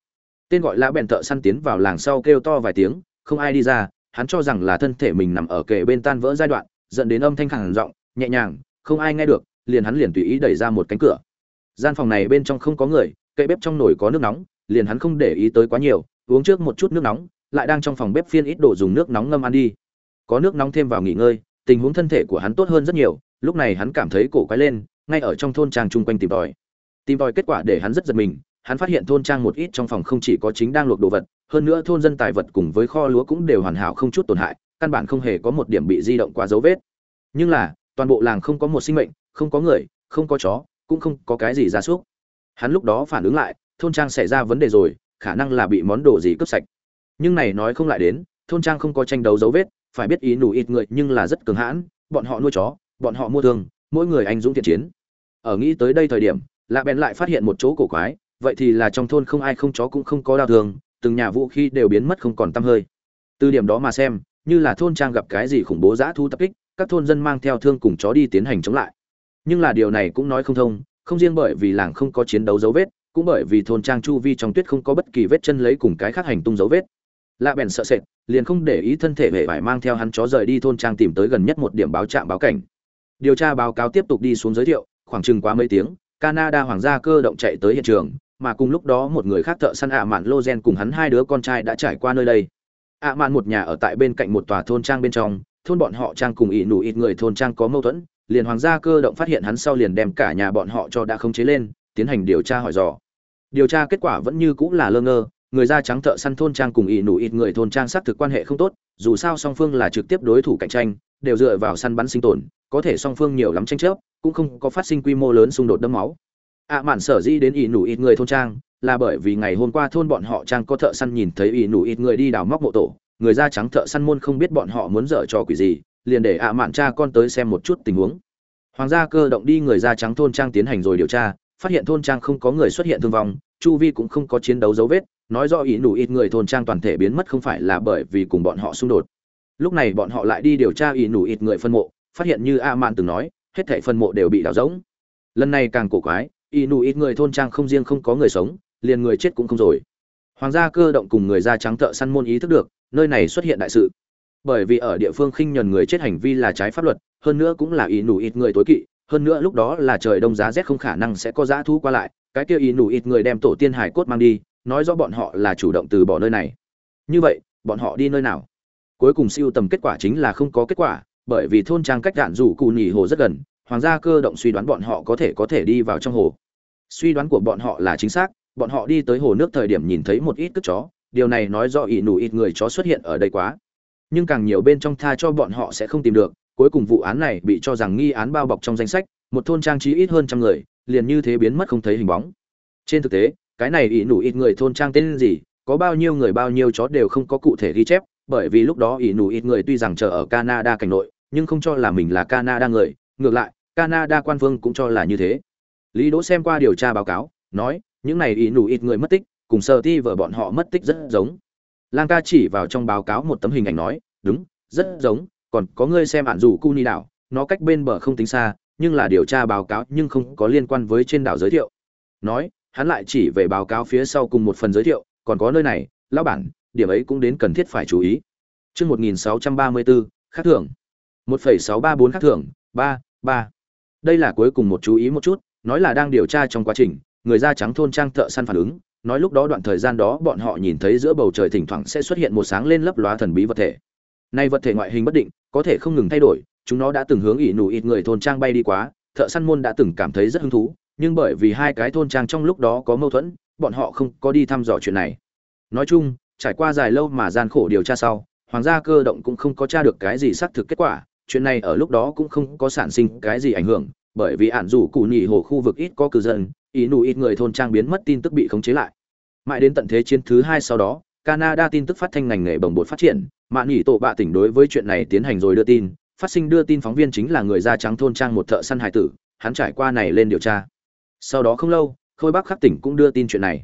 Tên gọi lã bèn thợ săn tiến vào làng sau kêu to vài tiếng, không ai đi ra, hắn cho rằng là thân thể mình nằm ở kề bên tan vỡ giai đoạn, dẫn đến âm thanh khẳng giọng, nhẹ nhàng, không ai nghe được, liền hắn liền tùy ý đẩy ra một cánh cửa. Gian phòng này bên trong không có người cây bếp trong nồi có nước nóng, liền hắn không để ý tới quá nhiều, uống trước một chút nước nóng, lại đang trong phòng bếp phiên ít đồ dùng nước nóng ngâm ăn đi có nước nóng thêm vào nghỉ ngơi, tình huống thân thể của hắn tốt hơn rất nhiều, lúc này hắn cảm thấy cổ quái lên, ngay ở trong thôn trang chung quanh tìm tòi. Tìm tòi kết quả để hắn rất giật mình, hắn phát hiện thôn trang một ít trong phòng không chỉ có chính đang luộc đồ vật, hơn nữa thôn dân tài vật cùng với kho lúa cũng đều hoàn hảo không chút tổn hại, căn bản không hề có một điểm bị di động qua dấu vết. Nhưng là, toàn bộ làng không có một sinh mệnh, không có người, không có chó, cũng không có cái gì ra súc. Hắn lúc đó phản ứng lại, thôn trang xảy ra vấn đề rồi, khả năng là bị món đồ gì cướp sạch. Nhưng này nói không lại đến, thôn trang không có tranh đấu dấu vết phải biết ý nụ ít người nhưng là rất cường hãn, bọn họ nuôi chó, bọn họ mua thương, mỗi người anh dũng thiện chiến. Ở nghĩ tới đây thời điểm, lạ bèn lại phát hiện một chỗ cổ quái, vậy thì là trong thôn không ai không chó cũng không có đau thương, từng nhà vũ khí đều biến mất không còn tăm hơi. Từ điểm đó mà xem, như là thôn trang gặp cái gì khủng bố dã thu tập kích, các thôn dân mang theo thương cùng chó đi tiến hành chống lại. Nhưng là điều này cũng nói không thông, không riêng bởi vì làng không có chiến đấu dấu vết, cũng bởi vì thôn trang chu vi trong tuyết không có bất kỳ vết chân lấy cùng cái khác hành tung dấu vết lạ bèn sợ sệt, liền không để ý thân thể hệ vải mang theo hắn chó rời đi thôn trang tìm tới gần nhất một điểm báo trạm báo cảnh. Điều tra báo cáo tiếp tục đi xuống giới thiệu, khoảng chừng quá mấy tiếng, canada hoàng gia cơ động chạy tới hiện trường, mà cùng lúc đó một người khác thợ săn ạ mạn lô gen cùng hắn hai đứa con trai đã trải qua nơi đây. Ạ mạn một nhà ở tại bên cạnh một tòa thôn trang bên trong, thôn bọn họ trang cùng ỷ nụ ít người thôn trang có mâu thuẫn, liền hoàng gia cơ động phát hiện hắn sau liền đem cả nhà bọn họ cho đã khống chế lên, tiến hành điều tra hỏi dò. Điều tra kết quả vẫn như cũng là lơ ngơ người da trắng thợ săn thôn trang cùng ỷ nụ ít người thôn trang xác thực quan hệ không tốt, dù sao song phương là trực tiếp đối thủ cạnh tranh, đều dựa vào săn bắn sinh tồn, có thể song phương nhiều lắm tranh chấp, cũng không có phát sinh quy mô lớn xung đột đẫm máu. Ạ à mạn sở di đến ỷ nụ ít người thôn trang là bởi vì ngày hôm qua thôn bọn họ trang có thợ săn nhìn thấy ỷ nụ ít người đi đào móc mộ tổ, người da trắng thợ săn môn không biết bọn họ muốn dở trò quỷ gì, liền để ạ à mạn cha con tới xem một chút tình huống. Hoàng gia cơ động đi người da trắng thôn trang tiến hành rồi điều tra, phát hiện thôn trang không có người xuất hiện thương vong, chu vi cũng không có chiến đấu dấu vết nói rõ ý nụ ít người thôn trang toàn thể biến mất không phải là bởi vì cùng bọn họ xung đột. Lúc này bọn họ lại đi điều tra ý nụ ít người phân mộ, phát hiện như a man từng nói, hết thảy phân mộ đều bị đào rỗng. Lần này càng cổ quái, ý nụ ít người thôn trang không riêng không có người sống, liền người chết cũng không rồi. Hoàng gia cơ động cùng người da trắng thợ săn môn ý thức được, nơi này xuất hiện đại sự. Bởi vì ở địa phương khinh nhẫn người chết hành vi là trái pháp luật, hơn nữa cũng là ý nụ ít người tối kỵ, hơn nữa lúc đó là trời đông giá rét không khả năng sẽ có giá thu qua lại, cái kia ý nụ ít người đem tổ tiên hải cốt mang đi nói rõ bọn họ là chủ động từ bỏ nơi này. Như vậy, bọn họ đi nơi nào? Cuối cùng siêu tầm kết quả chính là không có kết quả, bởi vì thôn trang cách đạn rủ cù nhì hồ rất gần, hoàng gia cơ động suy đoán bọn họ có thể có thể đi vào trong hồ. Suy đoán của bọn họ là chính xác, bọn họ đi tới hồ nước thời điểm nhìn thấy một ít cất chó, điều này nói do ỷ nụ ít người chó xuất hiện ở đây quá. Nhưng càng nhiều bên trong tha cho bọn họ sẽ không tìm được, cuối cùng vụ án này bị cho rằng nghi án bao bọc trong danh sách, một thôn trang trí ít hơn trăm người, liền như thế biến mất không thấy hình bóng. Trên thực tế cái này ỷ nụ ít người thôn trang tên gì, có bao nhiêu người bao nhiêu chó đều không có cụ thể ghi chép, bởi vì lúc đó ỷ nụ ít người tuy rằng chờ ở canada cảnh nội, nhưng không cho là mình là canada người. Ngược lại, canada quan vương cũng cho là như thế. Lý đỗ xem qua điều tra báo cáo, nói, những này ỷ nụ ít người mất tích, cùng sơ ti vợ bọn họ mất tích rất giống. Lang ca chỉ vào trong báo cáo một tấm hình ảnh nói, đúng, rất giống, còn có ngươi xem ạn dù cu ni đảo, nó cách bên bờ không tính xa, nhưng là điều tra báo cáo nhưng không có liên quan với trên đảo giới thiệu. Nói hắn lại chỉ về báo cáo phía sau cùng một phần giới thiệu, còn có nơi này, lão bản, điểm ấy cũng đến cần thiết phải chú ý. Chương một nghìn sáu trăm ba mươi bốn khác thưởng. một phẩy sáu ba bốn khác thưởng, ba ba. Đây là cuối cùng một chú ý một chút, nói là đang điều tra trong quá trình, người da trắng thôn trang thợ săn phản ứng, nói lúc đó đoạn thời gian đó bọn họ nhìn thấy giữa bầu trời thỉnh thoảng sẽ xuất hiện một sáng lên lấp lóa thần bí vật thể. Nay vật thể ngoại hình bất định, có thể không ngừng thay đổi, chúng nó đã từng hướng ỉ nủ ít người thôn trang bay đi quá, thợ săn môn đã từng cảm thấy rất hứng thú nhưng bởi vì hai cái thôn trang trong lúc đó có mâu thuẫn, bọn họ không có đi thăm dò chuyện này. Nói chung, trải qua dài lâu mà gian khổ điều tra sau, hoàng gia cơ động cũng không có tra được cái gì xác thực kết quả, chuyện này ở lúc đó cũng không có sản sinh cái gì ảnh hưởng, bởi vì ạn dù cụ nhị hồ khu vực ít có cư dân, ý nụ ít người thôn trang biến mất tin tức bị khống chế lại. Mãi đến tận thế chiến thứ hai sau đó, canada tin tức phát thanh ngành nghề bồng bột phát triển mạn nhị tổ bạ tỉnh đối với chuyện này tiến hành rồi đưa tin, phát sinh đưa tin phóng viên chính là người da trắng thôn trang một thợ săn hải tử, hắn trải qua này lên điều tra sau đó không lâu, khôi bắc khắc tỉnh cũng đưa tin chuyện này.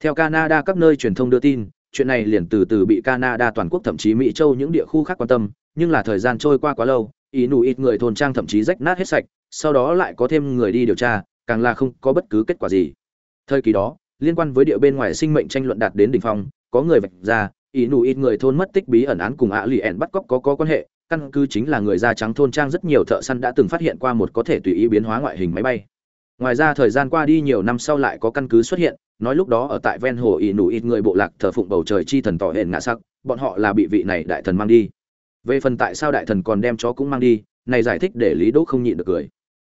Theo canada các nơi truyền thông đưa tin, chuyện này liền từ từ bị canada toàn quốc thậm chí mỹ châu những địa khu khác quan tâm, nhưng là thời gian trôi qua quá lâu, ý nụ ít người thôn trang thậm chí rách nát hết sạch, sau đó lại có thêm người đi điều tra, càng là không có bất cứ kết quả gì. Thời kỳ đó, liên quan với địa bên ngoài sinh mệnh tranh luận đạt đến đỉnh phong, có người vạch ra, ý nụ ít người thôn mất tích bí ẩn án cùng ạ lì ẻn bắt cóc có có quan hệ, căn cứ chính là người da trắng thôn trang rất nhiều thợ săn đã từng phát hiện qua một có thể tùy ý biến hóa ngoại hình máy bay ngoài ra thời gian qua đi nhiều năm sau lại có căn cứ xuất hiện, nói lúc đó ở tại ven hồ ỷ nụ ít người bộ lạc thờ phụng bầu trời chi thần tỏ hển ngã sắc, bọn họ là bị vị này đại thần mang đi. Về phần tại sao đại thần còn đem chó cũng mang đi, này giải thích để lý đỗ không nhịn được cười.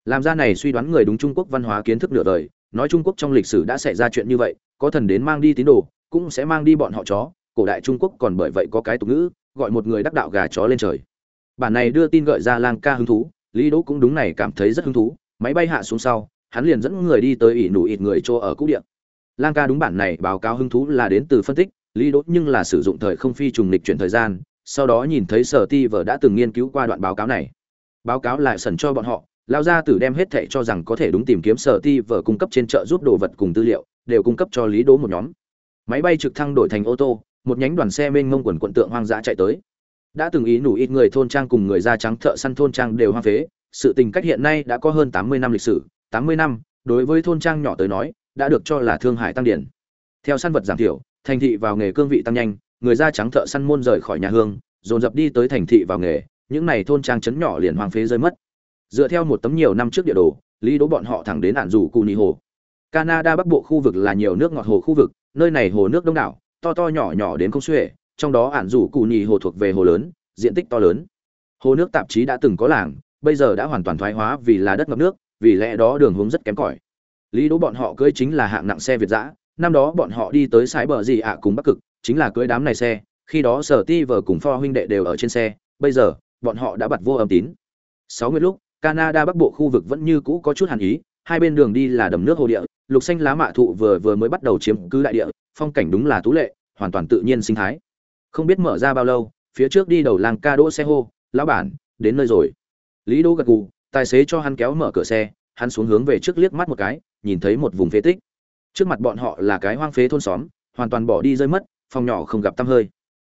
Làm ra này suy đoán người đúng trung quốc văn hóa kiến thức nửa đời, nói trung quốc trong lịch sử đã xảy ra chuyện như vậy, có thần đến mang đi tín đồ, cũng sẽ mang đi bọn họ chó, cổ đại trung quốc còn bởi vậy có cái tục ngữ, gọi một người đắc đạo gà chó lên trời. Bản này đưa tin gợi ra lang ca hứng thú, lý đỗ cũng đúng này cảm thấy rất hứng thú, máy bay hạ xuống sau hắn liền dẫn người đi tới ỷ nụ ít người chỗ ở cũ điện. Lang ca đúng bản này báo cáo hứng thú là đến từ phân tích, lý đốt nhưng là sử dụng thời không phi trùng lịch chuyển thời gian, sau đó nhìn thấy sở ti vờ đã từng nghiên cứu qua đoạn báo cáo này. Báo cáo lại sẩn cho bọn họ lao ra tử đem hết thệ cho rằng có thể đúng tìm kiếm sở ti vờ cung cấp trên chợ giúp đồ vật cùng tư liệu, đều cung cấp cho lý đố một nhóm. Máy bay trực thăng đổi thành ô tô, một nhánh đoàn xe mênh mông quần quận tượng hoang dã chạy tới. Đã từng ý nủ ít người thôn trang cùng người da trắng thợ săn thôn trang đều hoang phế, sự tình cách hiện nay đã có hơn tám mươi năm lịch sử tám mươi năm, đối với thôn trang nhỏ tới nói, đã được cho là thương hải tăng điển. Theo săn vật giảm thiểu, thành thị vào nghề cương vị tăng nhanh, người da trắng thợ săn môn rời khỏi nhà hương, dồn dập đi tới thành thị vào nghề, những này thôn trang trấn nhỏ liền hoang phế rơi mất. Dựa theo một tấm nhiều năm trước địa đồ, lý đố bọn họ thẳng đến ản rủ cù nị hồ. Canada bắc bộ khu vực là nhiều nước ngọt hồ khu vực, nơi này hồ nước đông đảo, to to nhỏ nhỏ đến không xuể, trong đó ản rủ cù nị hồ thuộc về hồ lớn, diện tích to lớn. Hồ nước tạp chí đã từng có làng, bây giờ đã hoàn toàn thoái hóa vì là đất ngập nước vì lẽ đó đường hướng rất kém cỏi. Lý Đỗ bọn họ cưỡi chính là hạng nặng xe việt giã năm đó bọn họ đi tới sái bờ gì ạ cùng bắc cực, chính là cưỡi đám này xe, khi đó sở ti vờ cùng pho huynh đệ đều ở trên xe, bây giờ, bọn họ đã bật vô âm tín. Sáu mươi lúc, canada bắc bộ khu vực vẫn như cũ có chút hàn ý, hai bên đường đi là đầm nước hồ địa, lục xanh lá mạ thụ vừa vừa mới bắt đầu chiếm cứ đại địa, phong cảnh đúng là tú lệ, hoàn toàn tự nhiên sinh thái. Không biết mở ra bao lâu, phía trước đi đầu làng ca đỗ xe hô, lão bản, đến nơi rồi. Lý đỗ gật gù tài xế cho hắn kéo mở cửa xe, hắn xuống hướng về trước liếc mắt một cái, nhìn thấy một vùng phế tích. Trước mặt bọn họ là cái hoang phế thôn xóm, hoàn toàn bỏ đi rơi mất, phòng nhỏ không gặp tăm hơi.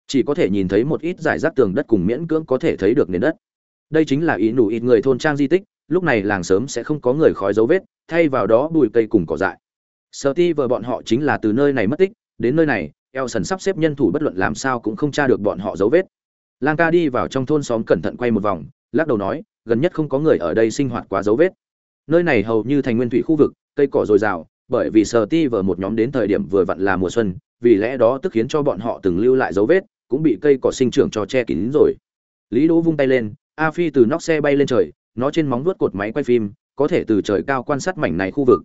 Chỉ có thể nhìn thấy một ít giải rác tường đất cùng miễn cưỡng có thể thấy được nền đất. Đây chính là ý nủ ít người thôn trang di tích, lúc này làng sớm sẽ không có người khói dấu vết, thay vào đó bụi cây cùng cỏ dại. Sợ ti vợ bọn họ chính là từ nơi này mất tích, đến nơi này, eo sần sắp xếp nhân thủ bất luận làm sao cũng không tra được bọn họ dấu vết. Lang ca đi vào trong thôn xóm cẩn thận quay một vòng, lắc đầu nói gần nhất không có người ở đây sinh hoạt quá dấu vết. Nơi này hầu như thành nguyên thủy khu vực, cây cỏ dồi dào, bởi vì sở ti vợ một nhóm đến thời điểm vừa vặn là mùa xuân, vì lẽ đó tức khiến cho bọn họ từng lưu lại dấu vết, cũng bị cây cỏ sinh trưởng cho che kín rồi. Lý đỗ vung tay lên, a phi từ nóc xe bay lên trời, nó trên móng vuốt cột máy quay phim, có thể từ trời cao quan sát mảnh này khu vực.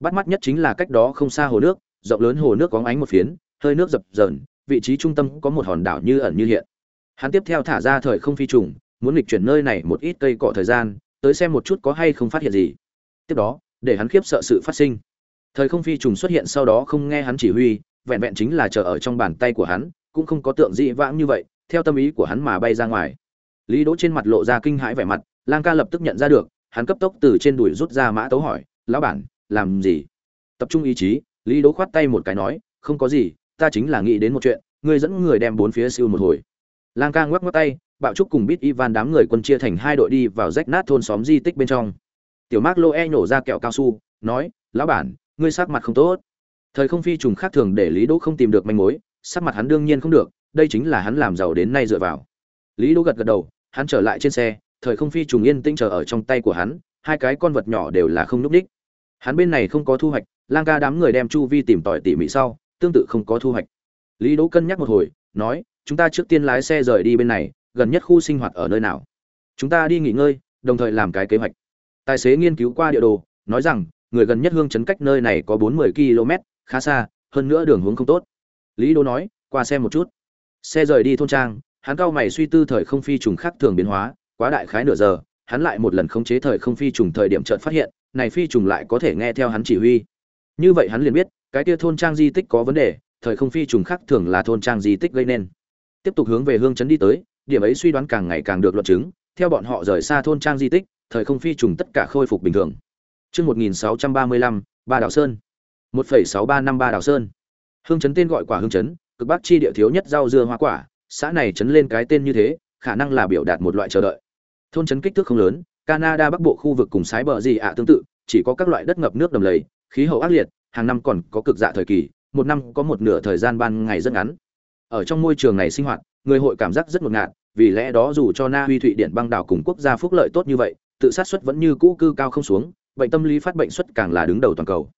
Bắt mắt nhất chính là cách đó không xa hồ nước, rộng lớn hồ nước có ánh một phiến, hơi nước dập dờn, vị trí trung tâm có một hòn đảo như ẩn như hiện. Hắn tiếp theo thả ra thời không phi trùng muốn nghịch chuyển nơi này một ít cây cỏ thời gian, tới xem một chút có hay không phát hiện gì. Tiếp đó, để hắn khiếp sợ sự phát sinh. Thời không phi trùng xuất hiện sau đó không nghe hắn chỉ huy, vẹn vẹn chính là chờ ở trong bàn tay của hắn, cũng không có tượng dị vãng như vậy, theo tâm ý của hắn mà bay ra ngoài. Lý đỗ trên mặt lộ ra kinh hãi vẻ mặt, lang ca lập tức nhận ra được, hắn cấp tốc từ trên đùi rút ra mã tấu hỏi, lão bản, làm gì? Tập trung ý chí, lý đỗ khoát tay một cái nói, không có gì, ta chính là nghĩ đến một chuyện, ngươi dẫn người đem bốn phía siêu một hồi. Lang ca ngoắc ngoắc tay bạo trúc cùng bít ivan đám người quân chia thành hai đội đi vào rách nát thôn xóm di tích bên trong. Tiểu mác lô e nhổ ra kẹo cao su, nói, lão bản, ngươi sắc mặt không tốt. Thời không phi trùng khác thường để lý đỗ không tìm được manh mối, sắc mặt hắn đương nhiên không được, đây chính là hắn làm giàu đến nay dựa vào. Lý đỗ gật gật đầu, hắn trở lại trên xe, thời không phi trùng yên tĩnh chờ ở trong tay của hắn, hai cái con vật nhỏ đều là không núp đích. Hắn bên này không có thu hoạch, lang ca đám người đem chu vi tìm tỏi tỉ mỉ sau, tương tự không có thu hoạch. Lý đỗ cân nhắc một hồi, nói, chúng ta trước tiên lái xe rời đi bên này gần nhất khu sinh hoạt ở nơi nào? Chúng ta đi nghỉ ngơi, đồng thời làm cái kế hoạch. Tài xế nghiên cứu qua địa đồ, nói rằng, người gần nhất hương chấn cách nơi này có bốn mươi km, khá xa, hơn nữa đường hướng không tốt. Lý đô nói, qua xem một chút. Xe rời đi thôn trang, hắn cao mày suy tư thời không phi trùng khác thường biến hóa, quá đại khái nửa giờ, hắn lại một lần khống chế thời không phi trùng thời điểm chợt phát hiện, này phi trùng lại có thể nghe theo hắn chỉ huy. Như vậy hắn liền biết, cái kia thôn trang di tích có vấn đề, thời không phi trùng khác thường là thôn trang di tích gây nên. Tiếp tục hướng về hương chấn đi tới điểm ấy suy đoán càng ngày càng được luận chứng theo bọn họ rời xa thôn trang di tích thời không phi trùng tất cả khôi phục bình thường Chương 1635, Ba Đảo Sơn. 1.6353 Đảo Sơn. Hương trấn tên gọi quả hương trấn, cực bắc chi địa thiếu nhất rau dưa hoa quả, xã này trấn lên cái tên như thế, khả năng là biểu đạt một loại chờ đợi. Thôn trấn kích thước không lớn, Canada bắc bộ khu vực cùng sái bờ gì ạ tương tự, chỉ có các loại đất ngập nước đầm lầy, khí hậu ác liệt, hàng năm còn có cực dạ thời kỳ, một năm có một nửa thời gian ban ngày rất ngắn. Ở trong môi trường này sinh hoạt, người hội cảm giác rất ngột ngạt, vì lẽ đó dù cho Na Uy Thụy Điển băng đảo cùng quốc gia phúc lợi tốt như vậy, tự sát suất vẫn như cũ cư cao không xuống, bệnh tâm lý phát bệnh suất càng là đứng đầu toàn cầu.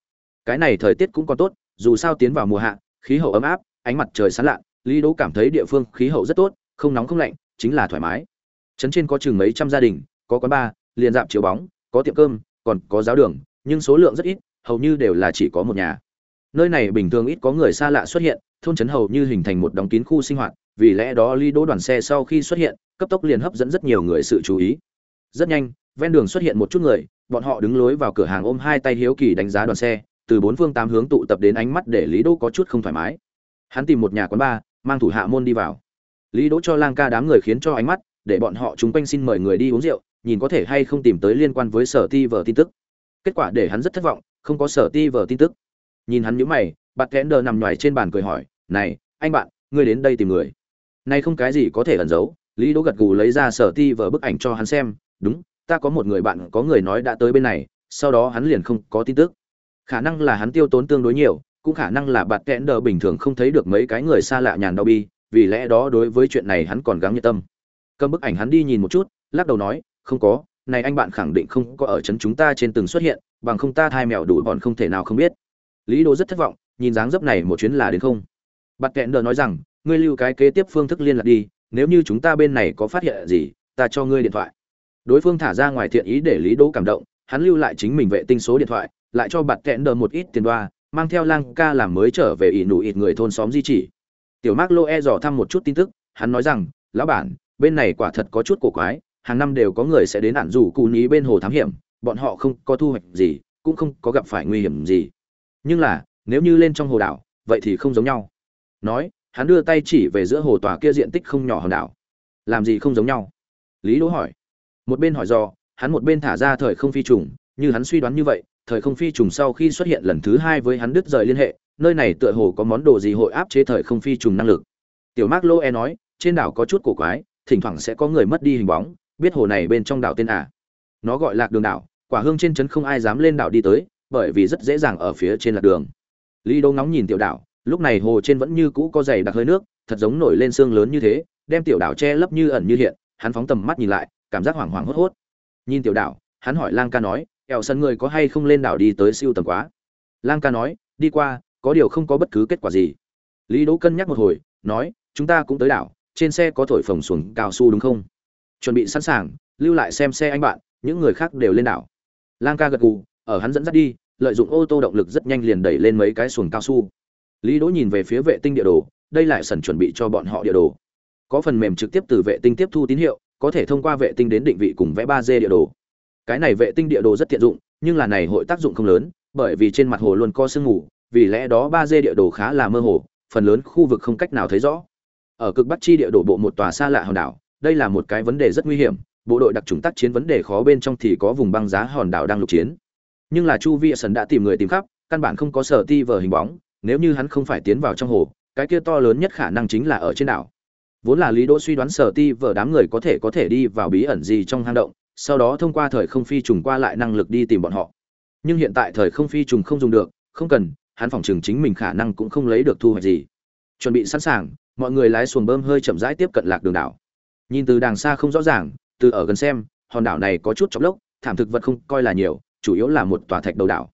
Cái này thời tiết cũng còn tốt, dù sao tiến vào mùa hạ, khí hậu ấm áp, ánh mặt trời sáng lạ, Lý Đỗ cảm thấy địa phương khí hậu rất tốt, không nóng không lạnh, chính là thoải mái. Trấn trên có chừng mấy trăm gia đình, có quán bar, liền dạp chiếu bóng, có tiệm cơm, còn có giáo đường, nhưng số lượng rất ít, hầu như đều là chỉ có một nhà. Nơi này bình thường ít có người xa lạ xuất hiện, thôn trấn hầu như hình thành một đóng kín khu sinh hoạt, vì lẽ đó Lý Đỗ đoàn xe sau khi xuất hiện, cấp tốc liền hấp dẫn rất nhiều người sự chú ý. Rất nhanh, ven đường xuất hiện một chút người, bọn họ đứng lối vào cửa hàng ôm hai tay hiếu kỳ đánh giá đoàn xe, từ bốn phương tám hướng tụ tập đến ánh mắt để Lý Đỗ có chút không thoải mái. Hắn tìm một nhà quán bar, mang thủ hạ môn đi vào. lý đỗ cho lang ca đám người khiến cho ánh mắt để bọn họ chúng quanh xin mời người đi uống rượu nhìn có thể hay không tìm tới liên quan với sở ti vợ tin tức kết quả để hắn rất thất vọng không có sở ti vợ tin tức nhìn hắn nhíu mày bạt kẽn đờ nằm nhồi trên bàn cười hỏi này anh bạn ngươi đến đây tìm người nay không cái gì có thể ẩn giấu, lý đỗ gật gù lấy ra sở ti vở bức ảnh cho hắn xem, đúng, ta có một người bạn, có người nói đã tới bên này, sau đó hắn liền không có tin tức. Khả năng là hắn tiêu tốn tương đối nhiều, cũng khả năng là bạn kẽn đờ bình thường không thấy được mấy cái người xa lạ nhàn đau bi, vì lẽ đó đối với chuyện này hắn còn gắng nhiệt tâm. Cầm bức ảnh hắn đi nhìn một chút, lắc đầu nói, không có, này anh bạn khẳng định không có ở trấn chúng ta trên từng xuất hiện, bằng không ta thai mèo đủ bọn không thể nào không biết. Lý đô rất thất vọng, nhìn dáng dấp này một chuyến là đến không? Bạn kẽn đờ nói rằng ngươi lưu cái kế tiếp phương thức liên lạc đi, nếu như chúng ta bên này có phát hiện gì, ta cho ngươi điện thoại. Đối phương thả ra ngoài thiện ý để lý đỗ cảm động, hắn lưu lại chính mình vệ tinh số điện thoại, lại cho bạt kẽn đờ một ít tiền đoa, mang theo lang ca làm mới trở về ỷ nụ ít người thôn xóm di chỉ. Tiểu mác lô e dò thăm một chút tin tức, hắn nói rằng, lão bản, bên này quả thật có chút cổ quái, hàng năm đều có người sẽ đến ản rủ cù ní bên hồ thám hiểm, bọn họ không có thu hoạch gì, cũng không có gặp phải nguy hiểm gì. Nhưng là, nếu như lên trong hồ đảo, vậy thì không giống nhau. Nói hắn đưa tay chỉ về giữa hồ tòa kia diện tích không nhỏ hòn đảo. Làm gì không giống nhau? Lý đỗ hỏi. Một bên hỏi do hắn một bên thả ra thời không phi trùng, như hắn suy đoán như vậy, thời không phi trùng sau khi xuất hiện lần thứ hai với hắn đứt rời liên hệ, nơi này tựa hồ có món đồ gì hội áp chế thời không phi trùng năng lực. Tiểu mark lô e nói, trên đảo có chút cổ quái, thỉnh thoảng sẽ có người mất đi hình bóng, biết hồ này bên trong đảo tên à. nó gọi lạc đường đảo, quả hương trên trấn không ai dám lên đảo đi tới, bởi vì rất dễ dàng ở phía trên lạc đường. Lý đô ngóng nhìn tiểu đảo lúc này hồ trên vẫn như cũ có dày đặc hơi nước, thật giống nổi lên xương lớn như thế, đem tiểu đảo che lấp như ẩn như hiện, hắn phóng tầm mắt nhìn lại, cảm giác hoảng hoảng hốt hốt. Nhìn tiểu đảo, hắn hỏi lang ca nói eo sân người có hay không lên đảo đi tới siêu tầm quá? Lang ca nói, đi qua, có điều không có bất cứ kết quả gì. Lý đỗ cân nhắc một hồi, nói, chúng ta cũng tới đảo, trên xe có thổi phồng xuồng cao su đúng không? Chuẩn bị sẵn sàng, lưu lại xem xe anh bạn, những người khác đều lên đảo. Lang ca gật gù, ở hắn dẫn dắt đi, lợi dụng ô tô động lực rất nhanh liền đẩy lên mấy cái xuồng cao su lý đỗ nhìn về phía vệ tinh địa đồ, đây lại sần chuẩn bị cho bọn họ địa đồ. Có phần mềm trực tiếp từ vệ tinh tiếp thu tín hiệu, có thể thông qua vệ tinh đến định vị cùng vẽ ba d địa đồ. Cái này vệ tinh địa đồ rất tiện dụng, nhưng là này hội tác dụng không lớn, bởi vì trên mặt hồ luôn có sương mù, vì lẽ đó ba d địa đồ khá là mơ hồ, phần lớn khu vực không cách nào thấy rõ. Ở cực bắc chi địa đồ bộ một tòa xa lạ hòn đảo, đây là một cái vấn đề rất nguy hiểm, bộ đội đặc trùng tác chiến vấn đề khó bên trong thì có vùng băng giá hòn đảo đang lục chiến. Nhưng là chu vi sần đã tìm người tìm khắp, căn bản không có sở ti vờ hình bóng nếu như hắn không phải tiến vào trong hồ, cái kia to lớn nhất khả năng chính là ở trên đảo. Vốn là lý đỗ suy đoán sở ti vợ đám người có thể có thể đi vào bí ẩn gì trong hang động, sau đó thông qua thời không phi trùng qua lại năng lực đi tìm bọn họ. Nhưng hiện tại thời không phi trùng không dùng được, không cần, hắn phòng trường chính mình khả năng cũng không lấy được thu hoạch gì. Chuẩn bị sẵn sàng, mọi người lái xuồng bơm hơi chậm rãi tiếp cận lạc đường đảo. Nhìn từ đàng xa không rõ ràng, từ ở gần xem, hòn đảo này có chút chọc lốc, thảm thực vật không coi là nhiều, chủ yếu là một tòa thạch đầu đảo.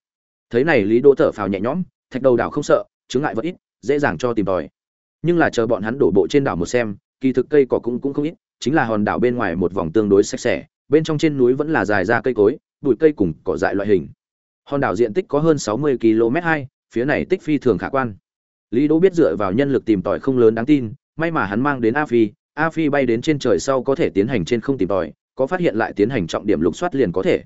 Thấy này lý đỗ thở phào nhẹ nhõm thạch đầu đảo không sợ chứng ngại vật ít, dễ dàng cho tìm tòi. Nhưng là chờ bọn hắn đổ bộ trên đảo một xem, kỳ thực cây cỏ cũng cũng không ít, chính là hòn đảo bên ngoài một vòng tương đối sạch sẽ, bên trong trên núi vẫn là dài ra cây cối, bụi cây cùng cỏ dại loại hình. Hòn đảo diện tích có hơn sáu mươi km hai, phía này tích phi thường khả quan. Lý đỗ biết dựa vào nhân lực tìm tòi không lớn đáng tin, may mà hắn mang đến a phi a phi bay đến trên trời sau có thể tiến hành trên không tìm tòi, có phát hiện lại tiến hành trọng điểm lục soát liền có thể.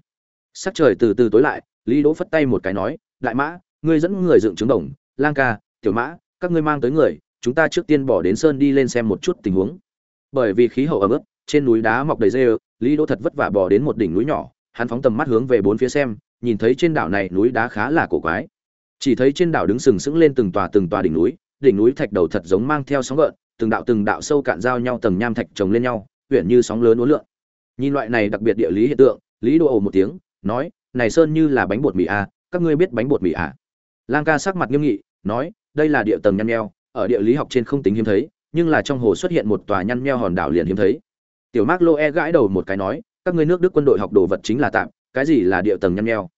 Sắc trời từ từ tối lại, lý đỗ phất tay một cái nói, đại mã ngươi dẫn người dựng trứng đồng lang ca tiểu mã các ngươi mang tới người chúng ta trước tiên bỏ đến sơn đi lên xem một chút tình huống. Bởi vì khí hậu ẩm ướt trên núi đá mọc đầy rêu lý đỗ thật vất vả bỏ đến một đỉnh núi nhỏ hắn phóng tầm mắt hướng về bốn phía xem nhìn thấy trên đảo này núi đá khá là cổ quái. Chỉ thấy trên đảo đứng sừng sững lên từng tòa từng tòa đỉnh núi đỉnh núi thạch đầu thật giống mang theo sóng gợn từng đạo từng đạo sâu cạn giao nhau tầng nham thạch chồng lên nhau huyện như sóng lớn uốn lượn. Nhìn loại này đặc biệt địa lý hiện tượng lý đỗ ồ một tiếng nói này sơn như là bánh bột mì à, các ngươi biết bánh bột mì à? Lang ca sắc mặt nghiêm nghị, nói, đây là địa tầng nhăn nheo, ở địa lý học trên không tính hiếm thấy, nhưng là trong hồ xuất hiện một tòa nhăn nheo hòn đảo liền hiếm thấy. Tiểu mark loe gãi đầu một cái nói, các ngươi nước đức quân đội học đồ vật chính là tạm, cái gì là địa tầng nhăn nheo?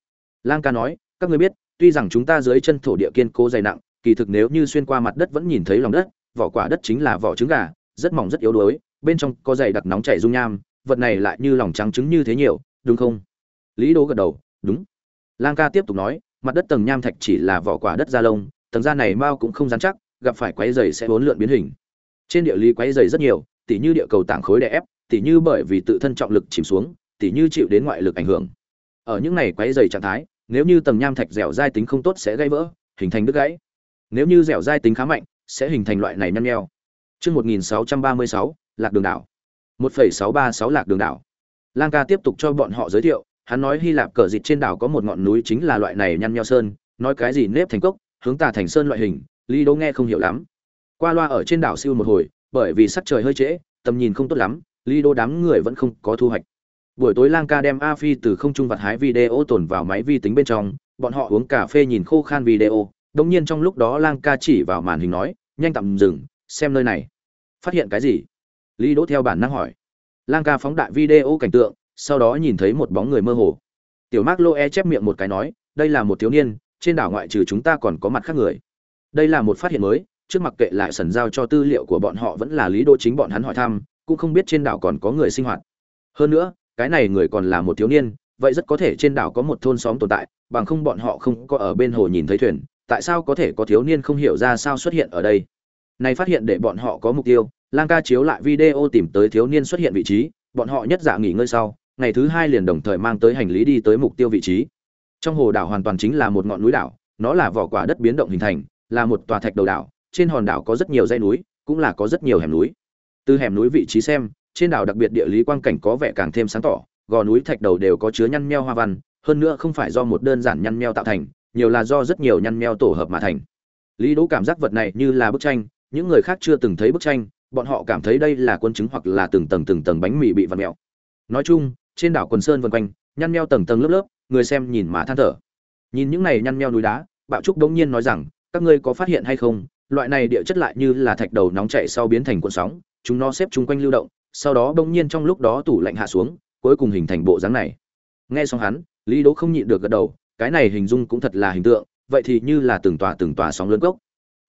Lang ca nói, các ngươi biết, tuy rằng chúng ta dưới chân thổ địa kiên cố dày nặng, kỳ thực nếu như xuyên qua mặt đất vẫn nhìn thấy lòng đất, vỏ quả đất chính là vỏ trứng gà, rất mỏng rất yếu đuối, bên trong có dày đặc nóng chảy dung nham, vật này lại như lòng trắng trứng như thế nhiều, đúng không? Lý đố gật đầu, đúng. Lang ca tiếp tục nói mặt đất tầng nham thạch chỉ là vỏ quả đất da lông tầng da này mao cũng không dán chắc gặp phải quấy dày sẽ bốn lượn biến hình trên địa lý quấy dày rất nhiều tỉ như địa cầu tảng khối đè ép tỉ như bởi vì tự thân trọng lực chìm xuống tỉ như chịu đến ngoại lực ảnh hưởng ở những này quấy dày trạng thái nếu như tầng nham thạch dẻo dai tính không tốt sẽ gây vỡ hình thành đứt gãy nếu như dẻo dai tính khá mạnh sẽ hình thành loại này nhăn nheo Chương 1636, Lạc Đường đảo. 1.636 Lạc Đường đảo. Lang ca tiếp tục cho bọn họ giới thiệu, hắn nói Hy Lạp cờ dịt trên đảo có một ngọn núi chính là loại này nhăn nheo sơn, nói cái gì nếp thành cốc, hướng tà thành sơn loại hình, Lý Đỗ nghe không hiểu lắm. Qua loa ở trên đảo siêu một hồi, bởi vì sắc trời hơi trễ, tầm nhìn không tốt lắm, Lý Đỗ đám người vẫn không có thu hoạch. Buổi tối Lang ca đem A Phi từ không trung vật hái video tồn vào máy vi tính bên trong, bọn họ uống cà phê nhìn khô khan video, đống nhiên trong lúc đó Lang ca chỉ vào màn hình nói, nhanh tạm dừng, xem nơi này. Phát hiện cái gì? Lý Đỗ theo bản năng hỏi. Lang ca phóng đại video cảnh tượng, sau đó nhìn thấy một bóng người mơ hồ. Tiểu Mark e chép miệng một cái nói, đây là một thiếu niên, trên đảo ngoại trừ chúng ta còn có mặt khác người. Đây là một phát hiện mới, trước mặc kệ lại sần giao cho tư liệu của bọn họ vẫn là Lý do chính bọn hắn hỏi thăm, cũng không biết trên đảo còn có người sinh hoạt. Hơn nữa, cái này người còn là một thiếu niên, vậy rất có thể trên đảo có một thôn xóm tồn tại, bằng không bọn họ không có ở bên hồ nhìn thấy thuyền, tại sao có thể có thiếu niên không hiểu ra sao xuất hiện ở đây. Này phát hiện để bọn họ có mục tiêu, Lang ca chiếu lại video tìm tới thiếu niên xuất hiện vị trí, bọn họ nhất dạ nghỉ ngơi sau, ngày thứ hai liền đồng thời mang tới hành lý đi tới mục tiêu vị trí. Trong hồ đảo hoàn toàn chính là một ngọn núi đảo, nó là vỏ quả đất biến động hình thành, là một tòa thạch đầu đảo, trên hòn đảo có rất nhiều dãy núi, cũng là có rất nhiều hẻm núi. Từ hẻm núi vị trí xem, trên đảo đặc biệt địa lý quang cảnh có vẻ càng thêm sáng tỏ, gò núi thạch đầu đều có chứa nhăn meo hoa văn, hơn nữa không phải do một đơn giản nhăn meo tạo thành, nhiều là do rất nhiều nhăn meo tổ hợp mà thành. Lý Đỗ cảm giác vật này như là bức tranh, những người khác chưa từng thấy bức tranh, bọn họ cảm thấy đây là quân chứng hoặc là từng tầng từng tầng bánh mì bị vặn mèo. Nói chung, trên đảo quần sơn vân quanh, nhăn meo tầng tầng lớp lớp, người xem nhìn mà than thở. Nhìn những này nhăn meo núi đá, Bạo Trúc đống nhiên nói rằng, các ngươi có phát hiện hay không, loại này địa chất lại như là thạch đầu nóng chảy sau biến thành cuộn sóng, chúng nó xếp chung quanh lưu động, sau đó đống nhiên trong lúc đó tủ lạnh hạ xuống, cuối cùng hình thành bộ dáng này. Nghe xong hắn, Lý Đỗ không nhịn được gật đầu, cái này hình dung cũng thật là hình tượng, vậy thì như là từng tòa từng tòa sóng lớn gốc.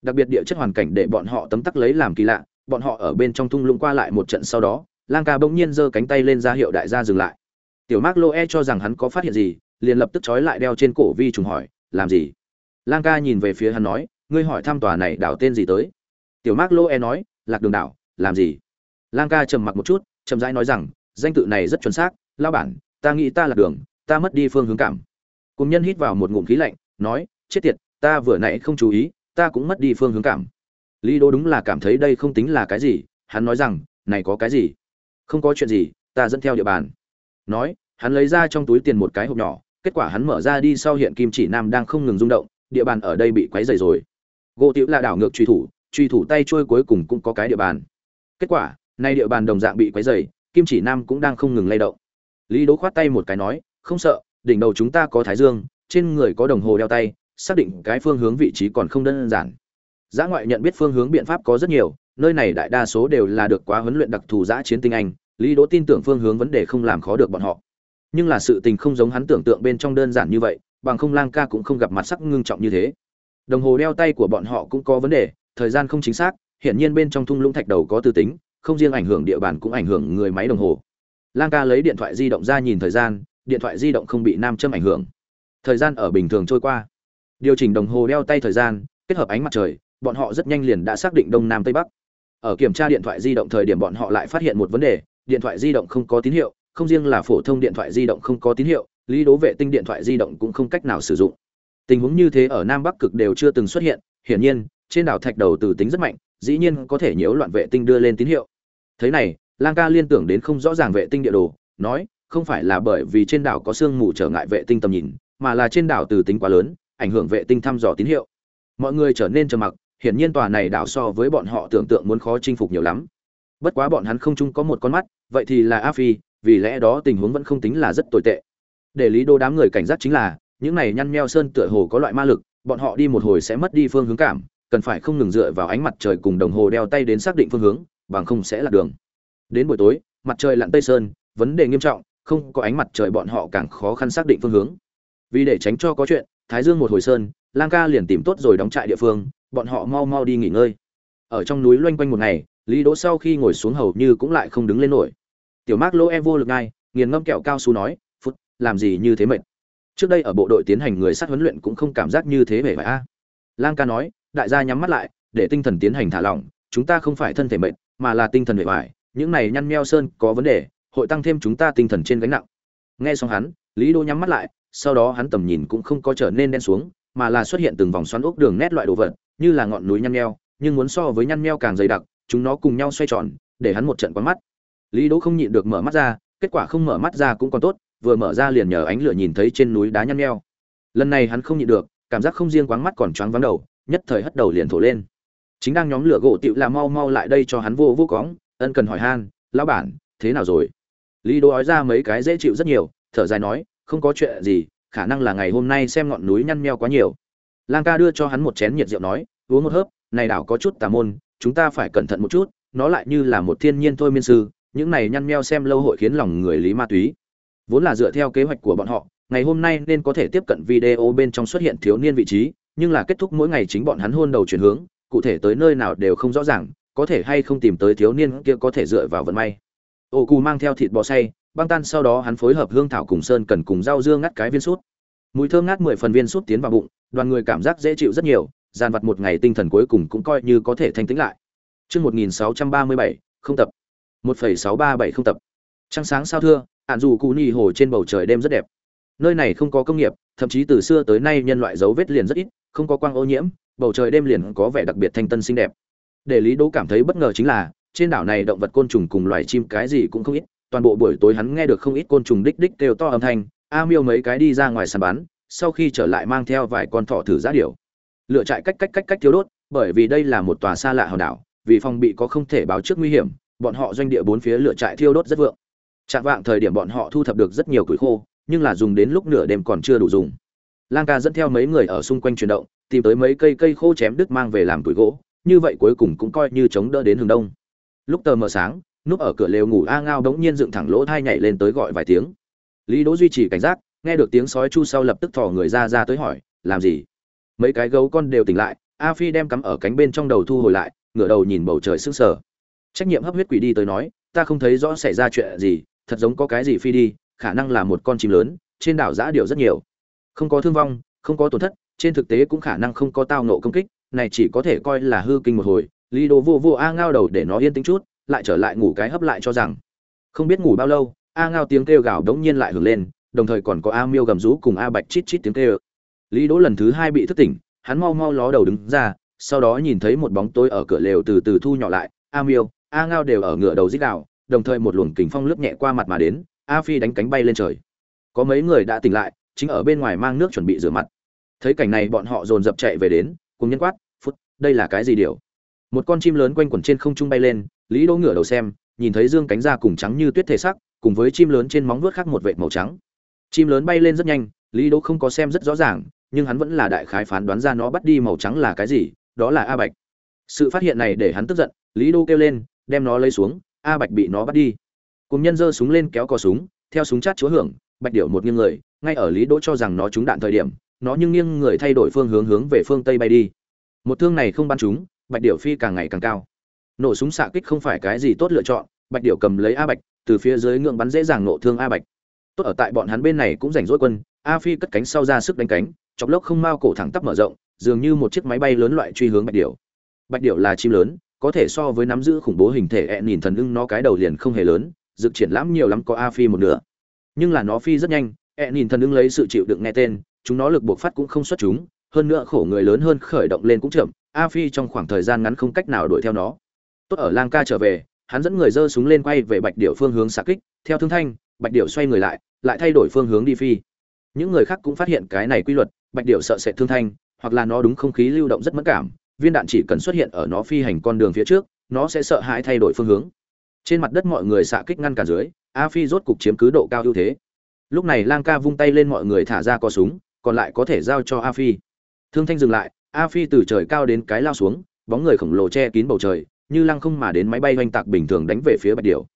Đặc biệt địa chất hoàn cảnh để bọn họ tấm tắc lấy làm kỳ lạ, bọn họ ở bên trong thung lũng qua lại một trận sau đó, Lang Ca bỗng nhiên giơ cánh tay lên ra hiệu đại gia dừng lại. Tiểu mác lô e cho rằng hắn có phát hiện gì, liền lập tức trói lại đeo trên cổ vi trùng hỏi, làm gì? Lang Ca nhìn về phía hắn nói, ngươi hỏi thăm tòa này đảo tên gì tới? Tiểu mác lô e nói, Lạc Đường đảo, làm gì? Lang Ca trầm mặc một chút, chậm rãi nói rằng, danh tự này rất chuẩn xác, lão bản, ta nghĩ ta lạc đường, ta mất đi phương hướng cảm. Cùng nhân hít vào một ngụm khí lạnh, nói, chết tiệt, ta vừa nãy không chú ý, ta cũng mất đi phương hướng cảm. Lý Đô đúng là cảm thấy đây không tính là cái gì, hắn nói rằng, này có cái gì? Không có chuyện gì, ta dẫn theo địa bàn. Nói, hắn lấy ra trong túi tiền một cái hộp nhỏ, kết quả hắn mở ra đi sau hiện kim chỉ nam đang không ngừng rung động, địa bàn ở đây bị quấy rầy rồi. Gỗ Tiểu là đảo ngược truy thủ, truy thủ tay trôi cuối cùng cũng có cái địa bàn. Kết quả, nay địa bàn đồng dạng bị quấy rầy, kim chỉ nam cũng đang không ngừng lay động. Lý Đỗ khoát tay một cái nói, không sợ, đỉnh đầu chúng ta có thái dương, trên người có đồng hồ đeo tay, xác định cái phương hướng vị trí còn không đơn giản. Giã ngoại nhận biết phương hướng biện pháp có rất nhiều, nơi này đại đa số đều là được quá huấn luyện đặc thù giã chiến tinh anh, Lý Đỗ tin tưởng phương hướng vấn đề không làm khó được bọn họ. Nhưng là sự tình không giống hắn tưởng tượng bên trong đơn giản như vậy, bằng không Lang Ca cũng không gặp mặt sắc ngưng trọng như thế. Đồng hồ đeo tay của bọn họ cũng có vấn đề, thời gian không chính xác, hiển nhiên bên trong thung lũng thạch đầu có tư tính, không riêng ảnh hưởng địa bàn cũng ảnh hưởng người máy đồng hồ. Lang Ca lấy điện thoại di động ra nhìn thời gian, điện thoại di động không bị nam châm ảnh hưởng. Thời gian ở bình thường trôi qua. Điều chỉnh đồng hồ đeo tay thời gian, kết hợp ánh mặt trời, bọn họ rất nhanh liền đã xác định đông nam tây bắc ở kiểm tra điện thoại di động thời điểm bọn họ lại phát hiện một vấn đề điện thoại di động không có tín hiệu, không riêng là phổ thông điện thoại di động không có tín hiệu, lý đố vệ tinh điện thoại di động cũng không cách nào sử dụng. Tình huống như thế ở nam bắc cực đều chưa từng xuất hiện, hiển nhiên, trên đảo thạch đầu từ tính rất mạnh, dĩ nhiên có thể nhiễu loạn vệ tinh đưa lên tín hiệu. Thế này, lang ca liên tưởng đến không rõ ràng vệ tinh địa đồ, nói, không phải là bởi vì trên đảo có sương mù trở ngại vệ tinh tầm nhìn, mà là trên đảo từ tính quá lớn, ảnh hưởng vệ tinh thăm dò tín hiệu. Mọi người trở nên trầm mặc, hiển nhiên tòa này đảo so với bọn họ tưởng tượng muốn khó chinh phục nhiều lắm. Bất quá bọn hắn không chung có một con mắt, vậy thì là A Phi, vì lẽ đó tình huống vẫn không tính là rất tồi tệ. Để Lý Đô đám người cảnh giác chính là, những này nhăn meo sơn tựa hồ có loại ma lực, bọn họ đi một hồi sẽ mất đi phương hướng cảm, cần phải không ngừng dựa vào ánh mặt trời cùng đồng hồ đeo tay đến xác định phương hướng, bằng không sẽ lạc đường. Đến buổi tối, mặt trời lặn tây sơn, vấn đề nghiêm trọng, không có ánh mặt trời bọn họ càng khó khăn xác định phương hướng. Vì để tránh cho có chuyện, Thái Dương một hồi sơn, Lang Ca liền tìm tốt rồi đóng trại địa phương, bọn họ mau mau đi nghỉ ngơi ở trong núi loanh quanh một ngày lý đỗ sau khi ngồi xuống hầu như cũng lại không đứng lên nổi. Tiểu mác lỗ e vô lực ngay nghiền ngâm kẹo cao su nói phút làm gì như thế mệt? Trước đây ở bộ đội tiến hành người sát huấn luyện cũng không cảm giác như thế vẻ vải a. Lang ca nói đại gia nhắm mắt lại để tinh thần tiến hành thả lỏng chúng ta không phải thân thể mệt mà là tinh thần vẻ vải những này nhăn meo sơn có vấn đề hội tăng thêm chúng ta tinh thần trên gánh nặng. Nghe xong hắn lý đỗ nhắm mắt lại sau đó hắn tầm nhìn cũng không có trở nên đen xuống mà là xuất hiện từng vòng xoắn ốc đường nét loại đồ vật như là ngọn núi nhăn meo, nhưng muốn so với nhăn meo càng dày đặc chúng nó cùng nhau xoay tròn, để hắn một trận quán mắt. Lý đỗ không nhịn được mở mắt ra, kết quả không mở mắt ra cũng còn tốt, vừa mở ra liền nhờ ánh lửa nhìn thấy trên núi đá nhăn nheo. Lần này hắn không nhịn được, cảm giác không riêng quáng mắt còn choáng vắng đầu, nhất thời hất đầu liền thổ lên. Chính đang nhóm lửa gỗ tựu là mau mau lại đây cho hắn vô vô cóng ân cần hỏi han, lão bản, thế nào rồi? Lý đỗ ói ra mấy cái dễ chịu rất nhiều, thở dài nói, không có chuyện gì, khả năng là ngày hôm nay xem ngọn núi nhăn nheo quá nhiều. Lang ca đưa cho hắn một chén nhiệt rượu nói, uống một hớp, này đảo có chút tà môn chúng ta phải cẩn thận một chút, nó lại như là một thiên nhiên thôi miên sư, những này nhăn meo xem lâu hội khiến lòng người lý ma túy. Vốn là dựa theo kế hoạch của bọn họ, ngày hôm nay nên có thể tiếp cận video bên trong xuất hiện thiếu niên vị trí, nhưng là kết thúc mỗi ngày chính bọn hắn hôn đầu chuyển hướng, cụ thể tới nơi nào đều không rõ ràng, có thể hay không tìm tới thiếu niên kia có thể dựa vào vận may. Ô cù mang theo thịt bò say băng tan sau đó hắn phối hợp hương thảo cùng sơn cần cùng rau dưa ngắt cái viên sút. Mùi thơm ngát mười phần viên sút tiến vào bụng, đoàn người cảm giác dễ chịu rất nhiều dàn vặt một ngày tinh thần cuối cùng cũng coi như có thể thanh tĩnh lại Chương 1637, không tập. 1,637 không tập. Trăng sáng sao thưa, ản dù cụ nhì hồ trên bầu trời đêm rất đẹp. Nơi này không có công nghiệp, thậm chí từ xưa tới nay nhân loại dấu vết liền rất ít, không có quang ô nhiễm, bầu trời đêm liền có vẻ đặc biệt thanh tân xinh đẹp. Để Lý Đỗ cảm thấy bất ngờ chính là, trên đảo này động vật côn trùng cùng loài chim cái gì cũng không ít, toàn bộ buổi tối hắn nghe được không ít côn trùng đích đích kêu to âm thanh, A Miêu mấy cái đi ra ngoài săn bắn, sau khi trở lại mang theo vài con thỏ thử giá điểu. Lựa trại cách cách cách cách thiếu đốt, bởi vì đây là một tòa xa lạ hòn đảo, vì phòng bị có không thể báo trước nguy hiểm, bọn họ doanh địa bốn phía lựa trại thiêu đốt rất vượng. Trạng vạng thời điểm bọn họ thu thập được rất nhiều củi khô, nhưng là dùng đến lúc nửa đêm còn chưa đủ dùng. Lang ca dẫn theo mấy người ở xung quanh chuyển động, tìm tới mấy cây cây khô chém đứt mang về làm củi gỗ, như vậy cuối cùng cũng coi như chống đỡ đến hướng đông. Lúc tờ mờ sáng, núp ở cửa lều ngủ A Ngao đống nhiên dựng thẳng lỗ thai nhảy lên tới gọi vài tiếng. Lý Đỗ duy trì cảnh giác, nghe được tiếng sói chu sau lập tức thò người ra ra tới hỏi, làm gì? Mấy cái gấu con đều tỉnh lại, A Phi đem cắm ở cánh bên trong đầu thu hồi lại, ngửa đầu nhìn bầu trời sững sờ. Trách nhiệm hấp huyết quỷ đi tới nói, ta không thấy rõ xảy ra chuyện gì, thật giống có cái gì phi đi, khả năng là một con chim lớn, trên đảo giã điều rất nhiều. Không có thương vong, không có tổn thất, trên thực tế cũng khả năng không có tao nộ công kích, này chỉ có thể coi là hư kinh một hồi. Lý đồ vô vô a ngao đầu để nó yên tĩnh chút, lại trở lại ngủ cái hấp lại cho rằng. Không biết ngủ bao lâu, a ngao tiếng kêu gào đống nhiên lại hưởng lên, đồng thời còn có a miêu gầm rú cùng a bạch chít chít tiếng kêu. Lý Đỗ lần thứ hai bị thức tỉnh, hắn mau mau ló đầu đứng ra, sau đó nhìn thấy một bóng tối ở cửa lều từ từ thu nhỏ lại, a miêu, a ngao đều ở ngựa đầu rít gào, đồng thời một luồng kình phong lướt nhẹ qua mặt mà đến, a phi đánh cánh bay lên trời. Có mấy người đã tỉnh lại, chính ở bên ngoài mang nước chuẩn bị rửa mặt. Thấy cảnh này bọn họ dồn dập chạy về đến, cùng nhân quát, "Phút, đây là cái gì điều?" Một con chim lớn quanh quẩn trên không trung bay lên, Lý Đỗ ngửa đầu xem, nhìn thấy dương cánh ra cùng trắng như tuyết thể sắc, cùng với chim lớn trên móng vuốt khác một vệt màu trắng. Chim lớn bay lên rất nhanh, Lý Đỗ không có xem rất rõ ràng, nhưng hắn vẫn là đại khái phán đoán ra nó bắt đi màu trắng là cái gì, đó là A Bạch. Sự phát hiện này để hắn tức giận, Lý Đỗ kêu lên, đem nó lấy xuống, A Bạch bị nó bắt đi. Cùng nhân giơ súng lên kéo cò súng, theo súng chát chúa hưởng, Bạch điểu một nghiêng người, ngay ở Lý Đỗ cho rằng nó trúng đạn thời điểm, nó nhưng nghiêng người thay đổi phương hướng hướng về phương tây bay đi. Một thương này không bắn trúng, Bạch điểu phi càng ngày càng cao. Nổ súng xạ kích không phải cái gì tốt lựa chọn, Bạch điểu cầm lấy A Bạch, từ phía dưới ngưỡng bắn dễ dàng nổ thương A Bạch. Tốt ở tại bọn hắn bên này cũng rảnh rỗi quân, A Phi cất cánh sau ra sức đánh cánh, chọc lốc không mau cổ thẳng tắp mở rộng, dường như một chiếc máy bay lớn loại truy hướng Bạch điểu. Bạch điểu là chim lớn, có thể so với nắm giữ khủng bố hình thể ẹ nhìn thần ưng nó cái đầu liền không hề lớn, dự triển lãm nhiều lắm có A Phi một nửa. Nhưng là nó phi rất nhanh, ẹ nhìn thần ưng lấy sự chịu đựng nghe tên, chúng nó lực buộc phát cũng không xuất chúng, hơn nữa khổ người lớn hơn khởi động lên cũng chậm, A Phi trong khoảng thời gian ngắn không cách nào đuổi theo nó. Tốt ở Lang Ca trở về, hắn dẫn người giơ súng lên quay về Bạch Điểu phương hướng xạ kích, theo thương thanh, Bạch Điểu xoay người lại, lại thay đổi phương hướng đi phi. Những người khác cũng phát hiện cái này quy luật, Bạch Điểu sợ sẽ thương thanh, hoặc là nó đúng không khí lưu động rất mất cảm, viên đạn chỉ cần xuất hiện ở nó phi hành con đường phía trước, nó sẽ sợ hãi thay đổi phương hướng. Trên mặt đất mọi người xạ kích ngăn cản dưới, A Phi rốt cục chiếm cứ độ cao ưu thế. Lúc này Lang Ca vung tay lên mọi người thả ra co súng, còn lại có thể giao cho A Phi. Thương thanh dừng lại, A Phi từ trời cao đến cái lao xuống, bóng người khổng lồ che kín bầu trời, như lăng không mà đến máy bay hoành tạc bình thường đánh về phía Bạch Điểu.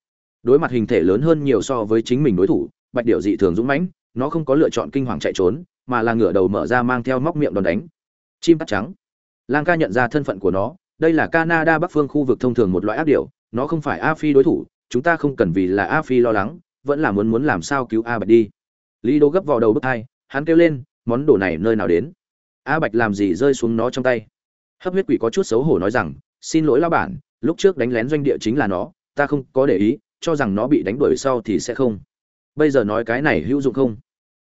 Đối mặt hình thể lớn hơn nhiều so với chính mình đối thủ, Bạch Điểu dị thường dũng mãnh, nó không có lựa chọn kinh hoàng chạy trốn, mà là ngửa đầu mở ra mang theo móc miệng đòn đánh. Chim cắt trắng. Lang ca nhận ra thân phận của nó, đây là Canada Bắc phương khu vực thông thường một loại ác điểu, nó không phải A Phi đối thủ, chúng ta không cần vì là A Phi lo lắng, vẫn là muốn muốn làm sao cứu A Bạch đi. Lý Đô gấp vào đầu bức hai, hắn kêu lên, món đồ này nơi nào đến? A Bạch làm gì rơi xuống nó trong tay? Hấp huyết quỷ có chút xấu hổ nói rằng, xin lỗi lão bản, lúc trước đánh lén doanh địa chính là nó, ta không có để ý, cho rằng nó bị đánh đuổi sau thì sẽ không. Bây giờ nói cái này hữu dụng không?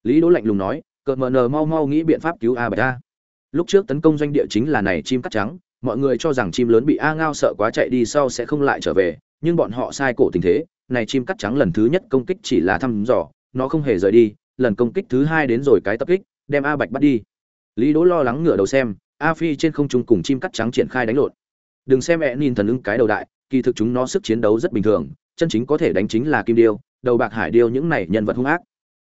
Lý Đỗ lạnh lùng nói, cờ mờ nờ mau mau nghĩ biện pháp cứu A Bạch A. Lúc trước tấn công doanh địa chính là này chim cắt trắng mọi người cho rằng chim lớn bị a ngao sợ quá chạy đi sau sẽ không lại trở về nhưng bọn họ sai cổ tình thế này chim cắt trắng lần thứ nhất công kích chỉ là thăm dò nó không hề rời đi lần công kích thứ hai đến rồi cái tập kích đem a bạch bắt đi. Lý đỗ lo lắng ngửa đầu xem a phi trên không trung cùng chim cắt trắng triển khai đánh lộn. Đừng xem mẹ nhìn thần ưng cái đầu đại kỳ thực chúng nó sức chiến đấu rất bình thường chân chính có thể đánh chính là kim điêu đầu bạc hải điêu những này nhân vật hung ác.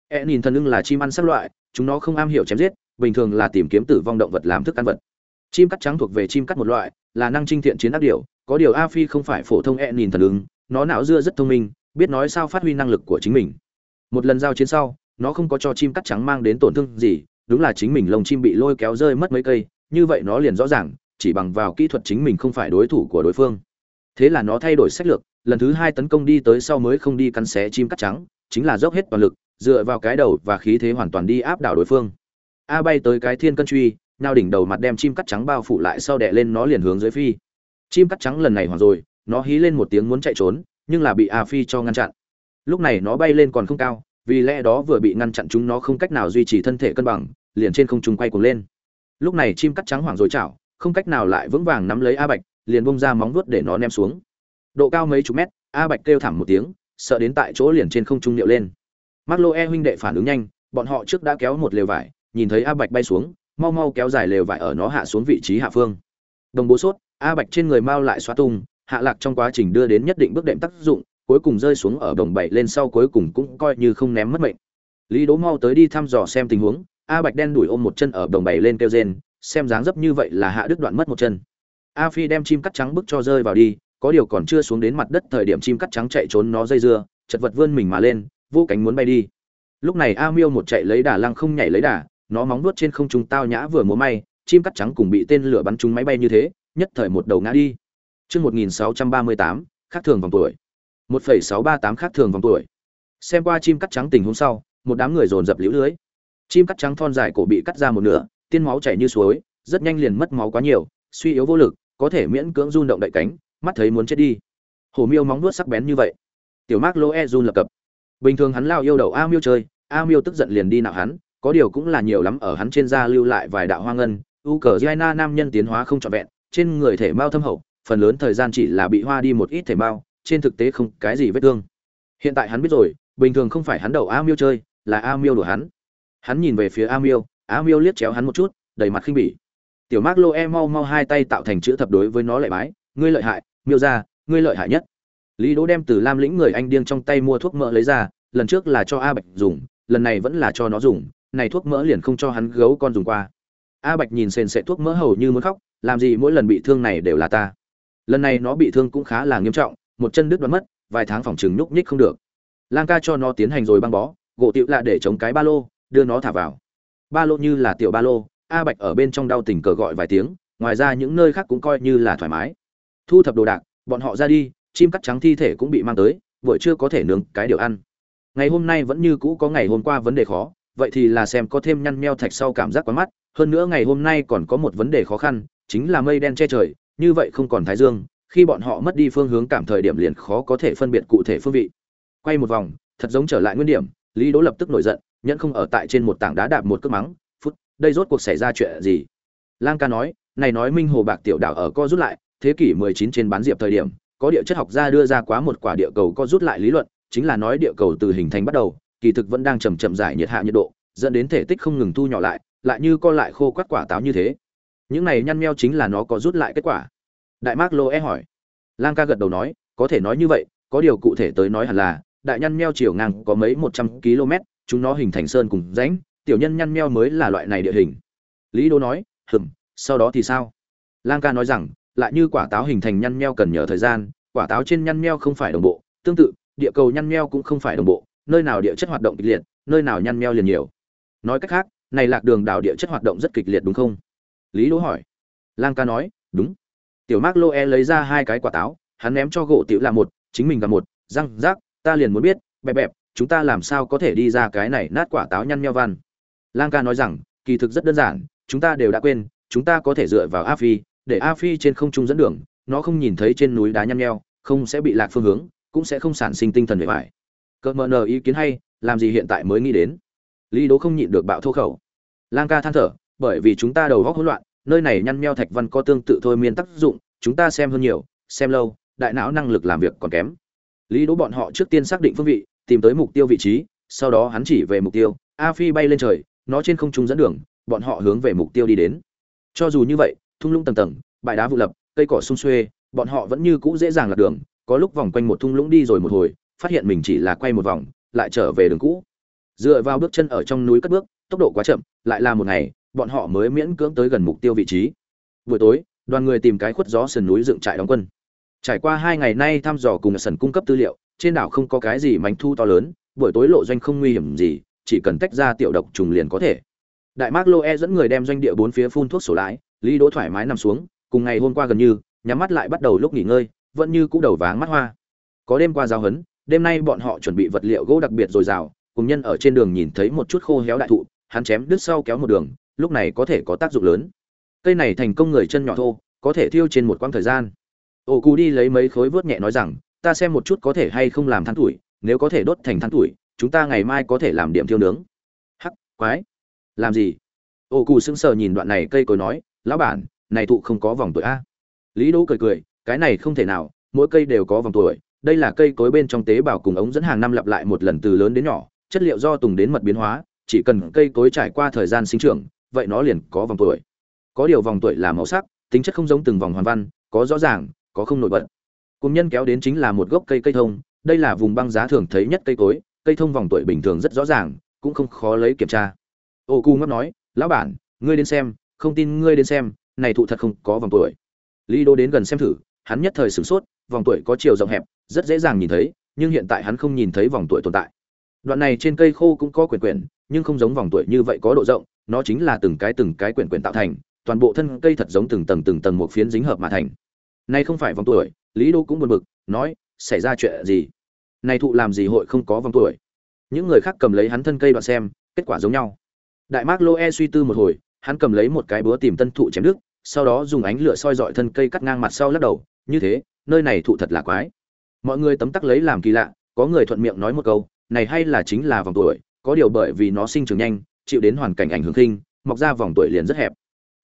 E nhìn thần ưng là chim ăn sắc loại, chúng nó không am hiểu chém giết, bình thường là tìm kiếm tử vong động vật làm thức ăn vật. Chim cắt trắng thuộc về chim cắt một loại, là năng trinh thiện chiến ác điều, có điều a phi không phải phổ thông e nhìn thần ưng, nó não dưa rất thông minh, biết nói sao phát huy năng lực của chính mình. Một lần giao chiến sau, nó không có cho chim cắt trắng mang đến tổn thương gì, đúng là chính mình lồng chim bị lôi kéo rơi mất mấy cây, như vậy nó liền rõ ràng, chỉ bằng vào kỹ thuật chính mình không phải đối thủ của đối phương. Thế là nó thay đổi sách lược lần thứ hai tấn công đi tới sau mới không đi cắn xé chim cắt trắng, chính là dốc hết toàn lực, dựa vào cái đầu và khí thế hoàn toàn đi áp đảo đối phương. A bay tới cái thiên cân truy nào đỉnh đầu mặt đem chim cắt trắng bao phủ lại sau đè lên nó liền hướng dưới phi. Chim cắt trắng lần này hoàn rồi, nó hí lên một tiếng muốn chạy trốn, nhưng là bị a phi cho ngăn chặn. Lúc này nó bay lên còn không cao, vì lẽ đó vừa bị ngăn chặn chúng nó không cách nào duy trì thân thể cân bằng, liền trên không trung quay cuồng lên. Lúc này chim cắt trắng hoảng rồi chảo, không cách nào lại vững vàng nắm lấy a bạch, liền bông ra móng vuốt để nó ném xuống độ cao mấy chục mét a bạch kêu thảm một tiếng sợ đến tại chỗ liền trên không trung điệu lên Mark E huynh đệ phản ứng nhanh, bọn họ trước đã kéo một lều vải, nhìn thấy A Bạch bay xuống, mau mau kéo dài lều vải ở nó hạ xuống vị trí hạ phương. Đồng bố sốt, A Bạch trên người mau lại xóa tung, hạ lạc trong quá trình đưa đến nhất định bước đệm tác dụng, cuối cùng rơi xuống ở đồng bảy lên sau cuối cùng cũng coi như không ném mất mệnh. Lý đố mau tới đi thăm dò xem tình huống, A Bạch đen đuổi ôm một chân ở đồng bảy lên kêu rên, xem dáng dấp như vậy là hạ đứt đoạn mất một chân. A Phi đem chim cắt trắng bức cho rơi vào đi, có điều còn chưa xuống đến mặt đất thời điểm chim cắt trắng chạy trốn nó dây dưa, chật vật vươn mình mà lên, vô cánh muốn bay đi lúc này a miêu một chạy lấy đà lăng không nhảy lấy đà nó móng nuốt trên không trung tao nhã vừa múa may chim cắt trắng cùng bị tên lửa bắn trúng máy bay như thế nhất thời một đầu ngã đi Trước 1638, khác thường vòng tuổi. 1,638 khác thường vòng tuổi. Xem qua chim cắt trắng tình huống sau, một đám người dồn dập liễu lưới. Chim cắt trắng thon dài cổ bị cắt ra một nửa, tiên máu chảy như suối, rất nhanh liền mất máu quá nhiều, suy yếu vô lực, có thể miễn cưỡng run động đậy cánh, mắt thấy muốn chết đi. Hổ miêu móng nuốt sắc bén như vậy. Tiểu Mark Loe run lập cập bình thường hắn lao yêu đầu a miêu chơi, a miêu tức giận liền đi nạo hắn, có điều cũng là nhiều lắm ở hắn trên da lưu lại vài đạo hoa ngân, u cờ giana nam nhân tiến hóa không trọn vẹn, trên người thể mao thâm hậu, phần lớn thời gian chỉ là bị hoa đi một ít thể mao, trên thực tế không cái gì vết thương hiện tại hắn biết rồi, bình thường không phải hắn đầu a miêu chơi, là a miêu đùa hắn hắn nhìn về phía a miêu a miêu liếc chéo hắn một chút, đầy mặt khinh bỉ tiểu mark lô e mau mau hai tay tạo thành chữ thập đối với nó lại bái, ngươi lợi hại miêu ra, ngươi lợi hại nhất. Lý đỗ đem từ lam lĩnh người anh điên trong tay mua thuốc mỡ lấy ra, lần trước là cho a bạch dùng, lần này vẫn là cho nó dùng, này thuốc mỡ liền không cho hắn gấu con dùng qua. A bạch nhìn sền sệ thuốc mỡ hầu như muốn khóc, làm gì mỗi lần bị thương này đều là ta. Lần này nó bị thương cũng khá là nghiêm trọng, một chân đứt đoán mất, vài tháng phòng chừng nhúc nhích không được. Lang ca cho nó tiến hành rồi băng bó, gỗ tiệu lạ để chống cái ba lô, đưa nó thả vào. Ba lô như là tiểu ba lô, a bạch ở bên trong đau tình cờ gọi vài tiếng, ngoài ra những nơi khác cũng coi như là thoải mái thu thập đồ đạc, bọn họ ra đi, chim cắt trắng thi thể cũng bị mang tới, buổi trưa có thể nướng cái điều ăn. Ngày hôm nay vẫn như cũ có ngày hôm qua vấn đề khó, vậy thì là xem có thêm nhăn meo thạch sau cảm giác quá mắt hơn nữa ngày hôm nay còn có một vấn đề khó khăn, chính là mây đen che trời, như vậy không còn thái dương, khi bọn họ mất đi phương hướng cảm thời điểm liền khó có thể phân biệt cụ thể phương vị. Quay một vòng, thật giống trở lại nguyên điểm, lý đỗ lập tức nổi giận, nhẫn không ở tại trên một tảng đá đạp một cước mắng, phút, đây rốt cuộc xảy ra chuyện gì? Lang ca nói, này nói minh hồ bạc tiểu đảo ở co rút lại thế kỷ 19 trên bán diệp thời điểm, có địa chất học gia đưa ra quá một quả địa cầu có rút lại lý luận, chính là nói địa cầu từ hình thành bắt đầu, kỳ thực vẫn đang chậm chậm giải nhiệt hạ nhiệt độ, dẫn đến thể tích không ngừng thu nhỏ lại lại như co lại khô quắt quả táo như thế. Những này nhăn meo chính là nó có rút lại kết quả. Đại mark lô e hỏi. Lang ca gật đầu nói, có thể nói như vậy, có điều cụ thể tới nói hẳn là, đại nhăn meo chiều ngang có mấy một trăm km, chúng nó hình thành sơn cùng rãnh, tiểu nhân nhăn meo mới là loại này địa hình. Lý đô nói, hừm, sau đó thì sao? Lang ca nói rằng lại như quả táo hình thành nhăn meo cần nhờ thời gian, quả táo trên nhăn meo không phải đồng bộ, tương tự, địa cầu nhăn meo cũng không phải đồng bộ, nơi nào địa chất hoạt động kịch liệt, nơi nào nhăn meo liền nhiều. Nói cách khác, này lạc đường đảo địa chất hoạt động rất kịch liệt đúng không? Lý đỗ hỏi. Lang ca nói, đúng. Tiểu mark loe lấy ra hai cái quả táo, hắn ném cho gỗ tiểu là một, chính mình gặp một, răng, rác, ta liền muốn biết, bẹp bẹp, chúng ta làm sao có thể đi ra cái này nát quả táo nhăn nheo văn? Lang ca nói rằng, kỳ thực rất đơn giản, chúng ta đều đã quên, chúng ta có thể dựa vào a phi để a phi trên không trung dẫn đường, nó không nhìn thấy trên núi đá nhăn nheo, không sẽ bị lạc phương hướng, cũng sẽ không sản sinh tinh thần bề bài cợt mờ nờ ý kiến hay, làm gì hiện tại mới nghĩ đến. Lý đố không nhịn được bạo thô khẩu. Lang ca than thở, bởi vì chúng ta đầu góc hỗn loạn, nơi này nhăn nheo thạch văn có tương tự thôi miên tác dụng, chúng ta xem hơn nhiều, xem lâu, đại não năng lực làm việc còn kém. Lý đỗ bọn họ trước tiên xác định phương vị, tìm tới mục tiêu vị trí, sau đó hắn chỉ về mục tiêu, a phi bay lên trời, nó trên không trung dẫn đường, bọn họ hướng về mục tiêu đi đến. Cho dù như vậy thung lũng tầng tầng, bãi đá vụ lập, cây cỏ sung xuê, bọn họ vẫn như cũ dễ dàng lạc đường, có lúc vòng quanh một thung lũng đi rồi một hồi, phát hiện mình chỉ là quay một vòng, lại trở về đường cũ. Dựa vào bước chân ở trong núi cất bước, tốc độ quá chậm, lại là một ngày, bọn họ mới miễn cưỡng tới gần mục tiêu vị trí. Buổi tối, đoàn người tìm cái khuất gió sườn núi dựng trại đóng quân. Trải qua hai ngày nay thăm dò cùng sần cung cấp tư liệu, trên đảo không có cái gì mánh thu to lớn, buổi tối lộ doanh không nguy hiểm gì, chỉ cần tách ra tiểu độc trùng liền có thể. Đại mark loe dẫn người đem doanh địa bốn phía phun thuốc sổ lái lý đỗ thoải mái nằm xuống, cùng ngày hôm qua gần như, nhắm mắt lại bắt đầu lúc nghỉ ngơi, vẫn như cũ đầu váng mắt hoa. Có đêm qua giao hấn, đêm nay bọn họ chuẩn bị vật liệu gỗ đặc biệt dồi dào, cùng nhân ở trên đường nhìn thấy một chút khô héo đại thụ, hắn chém đứt sau kéo một đường, lúc này có thể có tác dụng lớn. Cây này thành công người chân nhỏ thô, có thể thiêu trên một quãng thời gian. Ổ cù đi lấy mấy khối vớt nhẹ nói rằng, ta xem một chút có thể hay không làm than tuổi, nếu có thể đốt thành than tuổi, chúng ta ngày mai có thể làm điểm thiêu nướng. Hắc, quái, làm gì? Ổ cù sững sờ nhìn đoạn này cây cối nói lão bản, này thụ không có vòng tuổi a. Lý đỗ cười cười, cái này không thể nào, mỗi cây đều có vòng tuổi, đây là cây cối bên trong tế bào cùng ống dẫn hàng năm lặp lại một lần từ lớn đến nhỏ, chất liệu do tùng đến mật biến hóa, chỉ cần cây cối trải qua thời gian sinh trưởng, vậy nó liền có vòng tuổi. Có điều vòng tuổi là màu sắc, tính chất không giống từng vòng hoàn văn, có rõ ràng, có không nổi bật. Cùng nhân kéo đến chính là một gốc cây cây thông, đây là vùng băng giá thường thấy nhất cây cối, cây thông vòng tuổi bình thường rất rõ ràng, cũng không khó lấy kiểm tra. Ô cu ngấp nói, lão bản, ngươi đến xem không tin ngươi đến xem, này thụ thật không có vòng tuổi. Lý đô đến gần xem thử, hắn nhất thời sửng sốt, vòng tuổi có chiều rộng hẹp, rất dễ dàng nhìn thấy, nhưng hiện tại hắn không nhìn thấy vòng tuổi tồn tại. Đoạn này trên cây khô cũng có quyển quyển, nhưng không giống vòng tuổi như vậy có độ rộng, nó chính là từng cái từng cái quyển quyển tạo thành, toàn bộ thân cây thật giống từng tầng từng tầng một phiến dính hợp mà thành. Nay không phải vòng tuổi, lý đô cũng buồn bực, nói, xảy ra chuyện gì? Này thụ làm gì hội không có vòng tuổi? Những người khác cầm lấy hắn thân cây đoạn xem, kết quả giống nhau. Đại mark loe suy tư một hồi hắn cầm lấy một cái búa tìm tân thụ chém đứt sau đó dùng ánh lửa soi dọi thân cây cắt ngang mặt sau lắc đầu, như thế, nơi này thụ thật là quái. Mọi người tấm tắc lấy làm kỳ lạ, có người thuận miệng nói một câu, này hay là chính là vòng tuổi, có điều bởi vì nó sinh trưởng nhanh, chịu đến hoàn cảnh ảnh hưởng khinh, mọc ra vòng tuổi liền rất hẹp.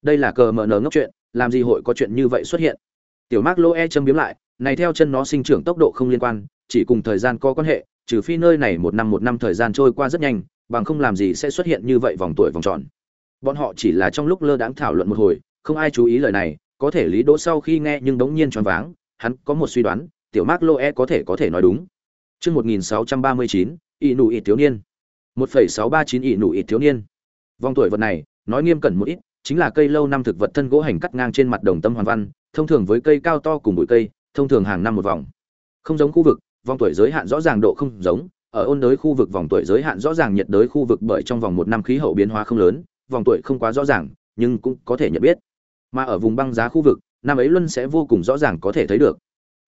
Đây là cờ mờ nở ngốc chuyện, làm gì hội có chuyện như vậy xuất hiện? Tiểu mark lô e châm biếm lại, này theo chân nó sinh trưởng tốc độ không liên quan, chỉ cùng thời gian có quan hệ, trừ phi nơi này một năm một năm thời gian trôi qua rất nhanh, bằng không làm gì sẽ xuất hiện như vậy vòng tuổi vòng tròn bọn họ chỉ là trong lúc lơ đãng thảo luận một hồi không ai chú ý lời này có thể lý đỗ sau khi nghe nhưng đống nhiên choáng váng hắn có một suy đoán tiểu mark loe có thể có thể nói đúng Chương 1639, ỷ nụ ỷ thiếu niên. 1.639 ỷ nụ ỷ thiếu niên. Vòng tuổi vật này, nói nghiêm cẩn một ít, chính là cây lâu năm thực vật thân gỗ hành cắt ngang trên mặt đồng tâm hoàn văn, thông thường với cây cao to cùng bụi cây, thông thường hàng năm một vòng. Không giống khu vực, vòng tuổi giới hạn rõ ràng độ không giống, ở ôn đới khu vực vòng tuổi giới hạn rõ ràng nhiệt đới khu vực bởi trong vòng một năm khí hậu biến hóa không lớn, vòng tuổi không quá rõ ràng, nhưng cũng có thể nhận biết. Mà ở vùng băng giá khu vực, năm ấy luân sẽ vô cùng rõ ràng có thể thấy được.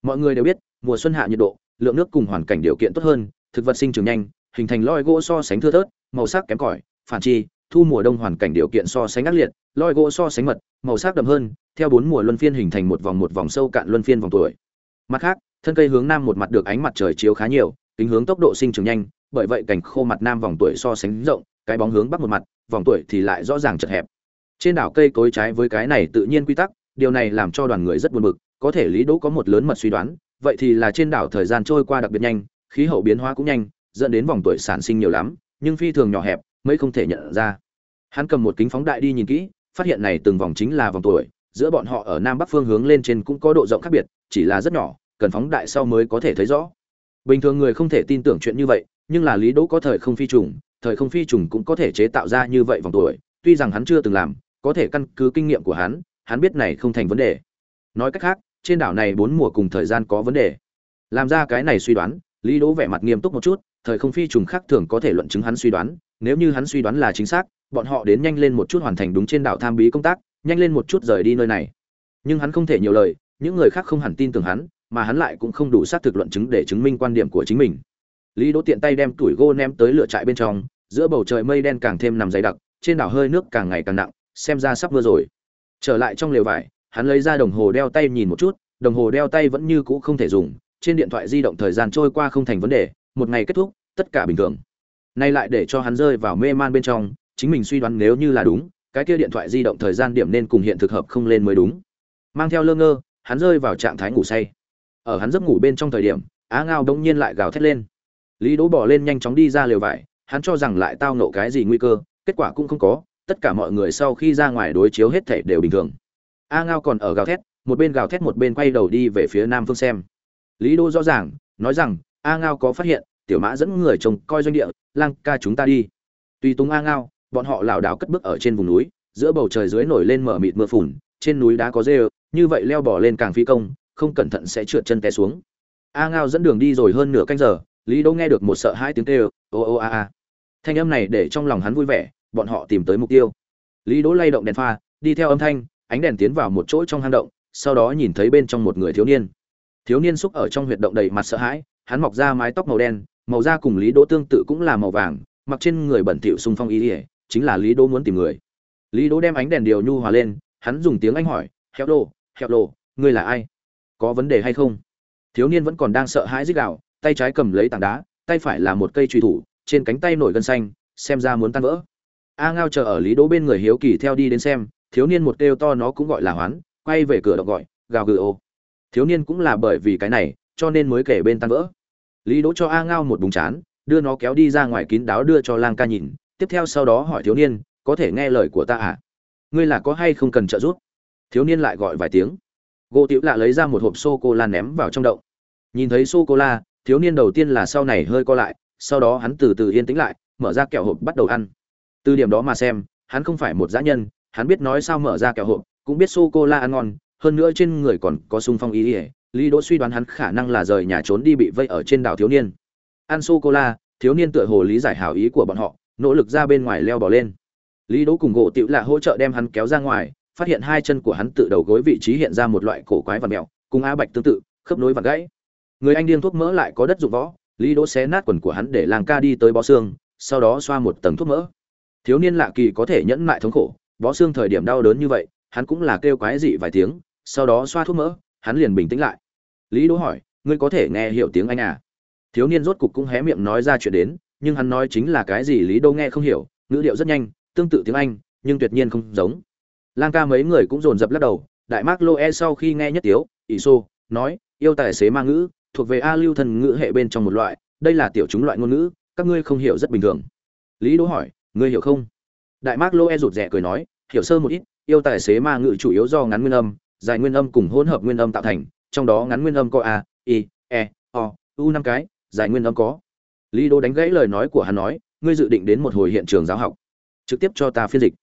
Mọi người đều biết, mùa xuân hạ nhiệt độ, lượng nước cùng hoàn cảnh điều kiện tốt hơn, thực vật sinh trưởng nhanh, hình thành loi gỗ so sánh thưa thớt, màu sắc kém cỏi, phản chi, thu mùa đông hoàn cảnh điều kiện so sánh ác liệt, loi gỗ so sánh mật, màu sắc đậm hơn, theo bốn mùa luân phiên hình thành một vòng một vòng sâu cạn luân phiên vòng tuổi. Mặt khác, thân cây hướng nam một mặt được ánh mặt trời chiếu khá nhiều, tính hướng tốc độ sinh trưởng nhanh, bởi vậy cảnh khô mặt nam vòng tuổi so sánh rộng, cái bóng hướng bắc một mặt, vòng tuổi thì lại rõ ràng chật hẹp. Trên đảo cây cối trái với cái này tự nhiên quy tắc, điều này làm cho đoàn người rất buồn bực, có thể Lý Đỗ có một lớn mật suy đoán, vậy thì là trên đảo thời gian trôi qua đặc biệt nhanh khí hậu biến hóa cũng nhanh dẫn đến vòng tuổi sản sinh nhiều lắm nhưng phi thường nhỏ hẹp mới không thể nhận ra hắn cầm một kính phóng đại đi nhìn kỹ phát hiện này từng vòng chính là vòng tuổi giữa bọn họ ở nam bắc phương hướng lên trên cũng có độ rộng khác biệt chỉ là rất nhỏ cần phóng đại sau mới có thể thấy rõ bình thường người không thể tin tưởng chuyện như vậy nhưng là lý đỗ có thời không phi trùng thời không phi trùng cũng có thể chế tạo ra như vậy vòng tuổi, tuy rằng hắn chưa từng làm, có thể căn cứ kinh nghiệm của hắn hắn biết này không thành vấn đề. Nói cách khác, trên đảo này bốn mùa cùng thời gian có vấn đề. Làm ra cái này suy đoán, lý đỗ vẻ mặt nghiêm túc một chút, thời không phi trùng khác thường có thể luận chứng hắn suy đoán, nếu như hắn suy đoán là chính xác, bọn họ đến nhanh lên một chút hoàn thành đúng trên đảo tham bí công tác, nhanh lên một chút rời đi nơi này. Nhưng hắn không thể nhiều lời, những người khác không hẳn tin tưởng hắn, mà hắn lại cũng không đủ xác thực luận chứng để chứng minh quan điểm của chính mình lý đỗ tiện tay đem tuổi gô ném tới lửa trại bên trong, giữa bầu trời mây đen càng thêm nằm dày đặc, trên đảo hơi nước càng ngày càng nặng, xem ra sắp mưa rồi. Trở lại trong lều vải, hắn lấy ra đồng hồ đeo tay nhìn một chút, đồng hồ đeo tay vẫn như cũ không thể dùng, trên điện thoại di động thời gian trôi qua không thành vấn đề, một ngày kết thúc, tất cả bình thường. Nay lại để cho hắn rơi vào mê man bên trong, chính mình suy đoán nếu như là đúng, cái kia điện thoại di động thời gian điểm nên cùng hiện thực hợp không lên mới đúng. Mang theo lơ ngơ, hắn rơi vào trạng thái ngủ say. Ở hắn giấc ngủ bên trong thời điểm, á ngao đông nhiên lại gào thét lên lý đỗ bỏ lên nhanh chóng đi ra lều vải, hắn cho rằng lại tao nộ cái gì nguy cơ, kết quả cũng không có, tất cả mọi người sau khi ra ngoài đối chiếu hết thể đều bình thường. A ngao còn ở gào thét, một bên gào thét một bên quay đầu đi về phía nam phương xem. Lý đỗ rõ ràng, nói rằng, a ngao có phát hiện, tiểu mã dẫn người trông coi doanh địa, lang ca chúng ta đi. Tùy túng a ngao, bọn họ lảo đảo cất bước ở trên vùng núi, giữa bầu trời dưới nổi lên mở mịt mưa phùn, trên núi đá có rê như vậy leo bỏ lên càng phi công, không cẩn thận sẽ trượt chân té xuống. A ngao dẫn đường đi rồi hơn nửa canh giờ lý đỗ nghe được một sợ hai tiếng kêu ô ô a a. Thanh âm này để trong lòng hắn vui vẻ bọn họ tìm tới mục tiêu. Lý đỗ lay động đèn pha đi theo âm thanh ánh đèn tiến vào một chỗ trong hang động sau đó nhìn thấy bên trong một người thiếu niên. Thiếu niên xúc ở trong huyệt động đầy mặt sợ hãi hắn mọc ra mái tóc màu đen màu da cùng lý đỗ tương tự cũng là màu vàng mặc trên người bẩn thỉu xung phong ý ỉa chính là lý đỗ muốn tìm người. Lý đỗ đem ánh đèn điều nhu hòa lên hắn dùng tiếng anh hỏi heo đồ, heo đồ, ngươi là ai? Có vấn đề hay không? Thiếu niên vẫn còn đang sợ hãi rít gào tay trái cầm lấy tảng đá, tay phải là một cây truy thủ, trên cánh tay nổi gân xanh, xem ra muốn tan vỡ. A ngao chờ ở lý đỗ bên người hiếu kỳ theo đi đến xem, thiếu niên một kêu to nó cũng gọi là hoán, quay về cửa động gọi, gào gừ ô. Thiếu niên cũng là bởi vì cái này, cho nên mới kể bên tan vỡ. Lý đỗ cho a ngao một búng chán, đưa nó kéo đi ra ngoài kín đáo đưa cho lang ca nhìn, tiếp theo sau đó hỏi thiếu niên, có thể nghe lời của ta à? Ngươi là có hay không cần trợ giúp? Thiếu niên lại gọi vài tiếng. Gỗ tiểu lạ lấy ra một hộp sô cô la ném vào trong động. Nhìn thấy sô cô la thiếu niên đầu tiên là sau này hơi co lại, sau đó hắn từ từ yên tĩnh lại, mở ra kẹo hộp bắt đầu ăn. Từ điểm đó mà xem, hắn không phải một dã nhân, hắn biết nói sao mở ra kẹo hộp, cũng biết sô cô la ăn ngon, hơn nữa trên người còn có sung phong ý ỉa lý đỗ suy đoán hắn khả năng là rời nhà trốn đi bị vây ở trên đảo thiếu niên. Ăn sô cô la thiếu niên tựa hồ lý giải hảo ý của bọn họ, nỗ lực ra bên ngoài leo bỏ lên. Lý đỗ cùng gỗ tiểu lạ hỗ trợ đem hắn kéo ra ngoài, phát hiện hai chân của hắn tự đầu gối vị trí hiện ra một loại cổ quái và mèo, cùng a bạch tương tự, khớp nối và gãy người anh điên thuốc mỡ lại có đất dụng võ, lý đỗ xé nát quần của hắn để làng ca đi tới bó xương, sau đó xoa một tầng thuốc mỡ. Thiếu niên lạ kỳ có thể nhẫn mại thống khổ, bó xương thời điểm đau đớn như vậy, hắn cũng là kêu quái dị vài tiếng, sau đó xoa thuốc mỡ, hắn liền bình tĩnh lại. Lý đỗ hỏi, ngươi có thể nghe hiểu tiếng anh à? Thiếu niên rốt cục cũng hé miệng nói ra chuyện đến, nhưng hắn nói chính là cái gì lý đỗ nghe không hiểu, ngữ điệu rất nhanh, tương tự tiếng anh, nhưng tuyệt nhiên không giống. Lang ca mấy người cũng dồn dập lắc đầu, đại mác lô e sau khi nghe nhất tiếu, ỷ xô, nói, yêu tài xế ma ngữ thuộc về a lưu thần ngữ hệ bên trong một loại, đây là tiểu chúng loại ngôn ngữ, các ngươi không hiểu rất bình thường. Lý đỗ hỏi, ngươi hiểu không? Đại mác lô e rụt rè cười nói, hiểu sơ một ít, yêu tài xế ma ngữ chủ yếu do ngắn nguyên âm, dài nguyên âm cùng hỗn hợp nguyên âm tạo thành, trong đó ngắn nguyên âm có a, i e o, u năm cái, dài nguyên âm có. Lý đỗ đánh gãy lời nói của hắn nói, ngươi dự định đến một hồi hiện trường giáo học, trực tiếp cho ta phiên dịch.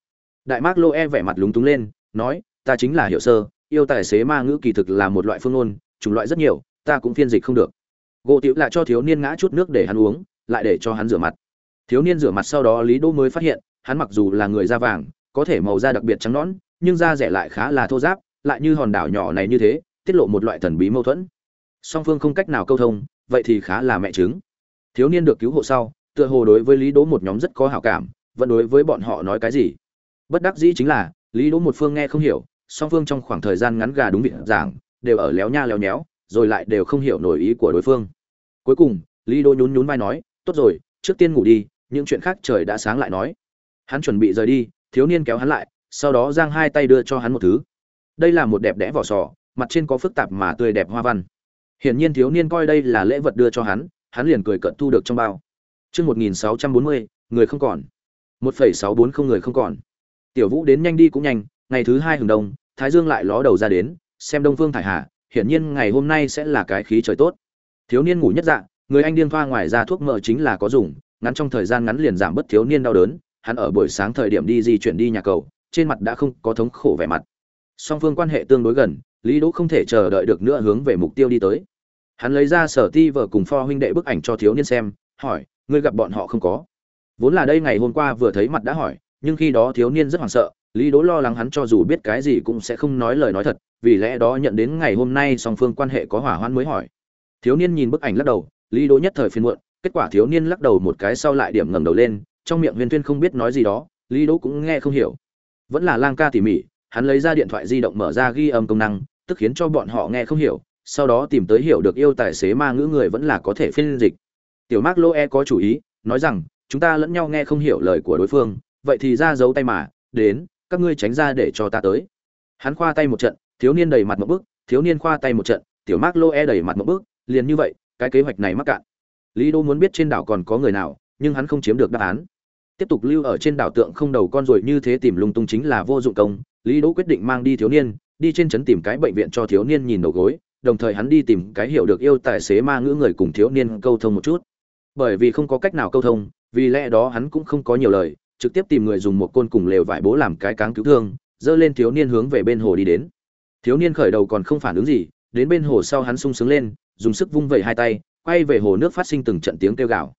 Đại mác lô e vẻ mặt lúng túng lên, nói, ta chính là hiểu sơ, yêu tài xế ma ngữ kỳ thực là một loại phương ngôn, chủng loại rất nhiều ta cũng phiên dịch không được. Gỗ tiểu lại cho thiếu niên ngã chút nước để hắn uống, lại để cho hắn rửa mặt. Thiếu niên rửa mặt sau đó lý đỗ mới phát hiện, hắn mặc dù là người da vàng, có thể màu da đặc biệt trắng nõn, nhưng da rẻ lại khá là thô ráp, lại như hòn đảo nhỏ này như thế, tiết lộ một loại thần bí mâu thuẫn. Song phương không cách nào câu thông, vậy thì khá là mẹ chứng. Thiếu niên được cứu hộ sau, tựa hồ đối với lý đỗ một nhóm rất có hảo cảm, vẫn đối với bọn họ nói cái gì? Bất đắc dĩ chính là, lý đỗ một phương nghe không hiểu, song phương trong khoảng thời gian ngắn gà đúng vị giảng, đều ở léo nha léo nhéo rồi lại đều không hiểu nổi ý của đối phương. Cuối cùng, lý đô nhún nhún vai nói, tốt rồi, trước tiên ngủ đi, những chuyện khác trời đã sáng lại nói. Hắn chuẩn bị rời đi, thiếu niên kéo hắn lại, sau đó giang hai tay đưa cho hắn một thứ. Đây là một đẹp đẽ vỏ sò, mặt trên có phức tạp mà tươi đẹp hoa văn. Hiển nhiên thiếu niên coi đây là lễ vật đưa cho hắn hắn liền cười cận thu được trong bao. Chương một nghìn sáu trăm bốn mươi, người không còn. một phẩy sáu bốn không người không còn. Tiểu vũ đến nhanh đi cũng nhanh, ngày thứ hai hừng đông, thái dương lại ló đầu ra đến, xem đông phương thải hà hiển nhiên ngày hôm nay sẽ là cái khí trời tốt. Thiếu niên ngủ nhất dạng người anh điên thoa ngoài ra thuốc mỡ chính là có dùng, ngắn trong thời gian ngắn liền giảm bớt thiếu niên đau đớn, hắn ở buổi sáng thời điểm đi di chuyển đi nhà cầu, trên mặt đã không có thống khổ vẻ mặt. Song phương quan hệ tương đối gần, lý đỗ không thể chờ đợi được nữa hướng về mục tiêu đi tới. Hắn lấy ra sở ti vợ cùng pho huynh đệ bức ảnh cho thiếu niên xem, hỏi, ngươi gặp bọn họ không có? Vốn là đây ngày hôm qua vừa thấy mặt đã hỏi, nhưng khi đó thiếu niên rất hoảng sợ lý đỗ lo lắng hắn cho dù biết cái gì cũng sẽ không nói lời nói thật, vì lẽ đó nhận đến ngày hôm nay song phương quan hệ có hỏa hoãn mới hỏi. Thiếu niên nhìn bức ảnh lắc đầu, lý đỗ nhất thời phiền muộn, kết quả thiếu niên lắc đầu một cái sau lại điểm ngẩng đầu lên, trong miệng huyền tuyên không biết nói gì đó, lý đỗ cũng nghe không hiểu. Vẫn là lang ca tỉ mỉ, hắn lấy ra điện thoại di động mở ra ghi âm công năng, tức khiến cho bọn họ nghe không hiểu, sau đó tìm tới hiểu được yêu tài xế ma ngữ người vẫn là có thể phiên dịch. Tiểu mark lô e có chủ ý, nói rằng, chúng ta lẫn nhau nghe không hiểu lời của đối phương, vậy thì ra giấu tay mà, đến các ngươi tránh ra để cho ta tới. Hắn khoa tay một trận, thiếu niên đầy mặt một bước, thiếu niên khoa tay một trận, tiểu mác lô e đầy mặt một bước, liền như vậy, cái kế hoạch này mắc cạn. Lý đô muốn biết trên đảo còn có người nào, nhưng hắn không chiếm được đáp án. Tiếp tục lưu ở trên đảo tượng không đầu con rồi như thế tìm lung tung chính là vô dụng công, lý đỗ quyết định mang đi thiếu niên, đi trên trấn tìm cái bệnh viện cho thiếu niên nhìn đầu gối, đồng thời hắn đi tìm cái hiểu được yêu tài xế ma ngữ người cùng thiếu niên câu thông một chút. Bởi vì không có cách nào câu thông, vì lẽ đó hắn cũng không có nhiều lời trực tiếp tìm người dùng một côn cùng lều vải bố làm cái cáng cứu thương, dơ lên thiếu niên hướng về bên hồ đi đến. Thiếu niên khởi đầu còn không phản ứng gì, đến bên hồ sau hắn sung sướng lên, dùng sức vung vẩy hai tay, quay về hồ nước phát sinh từng trận tiếng kêu gào.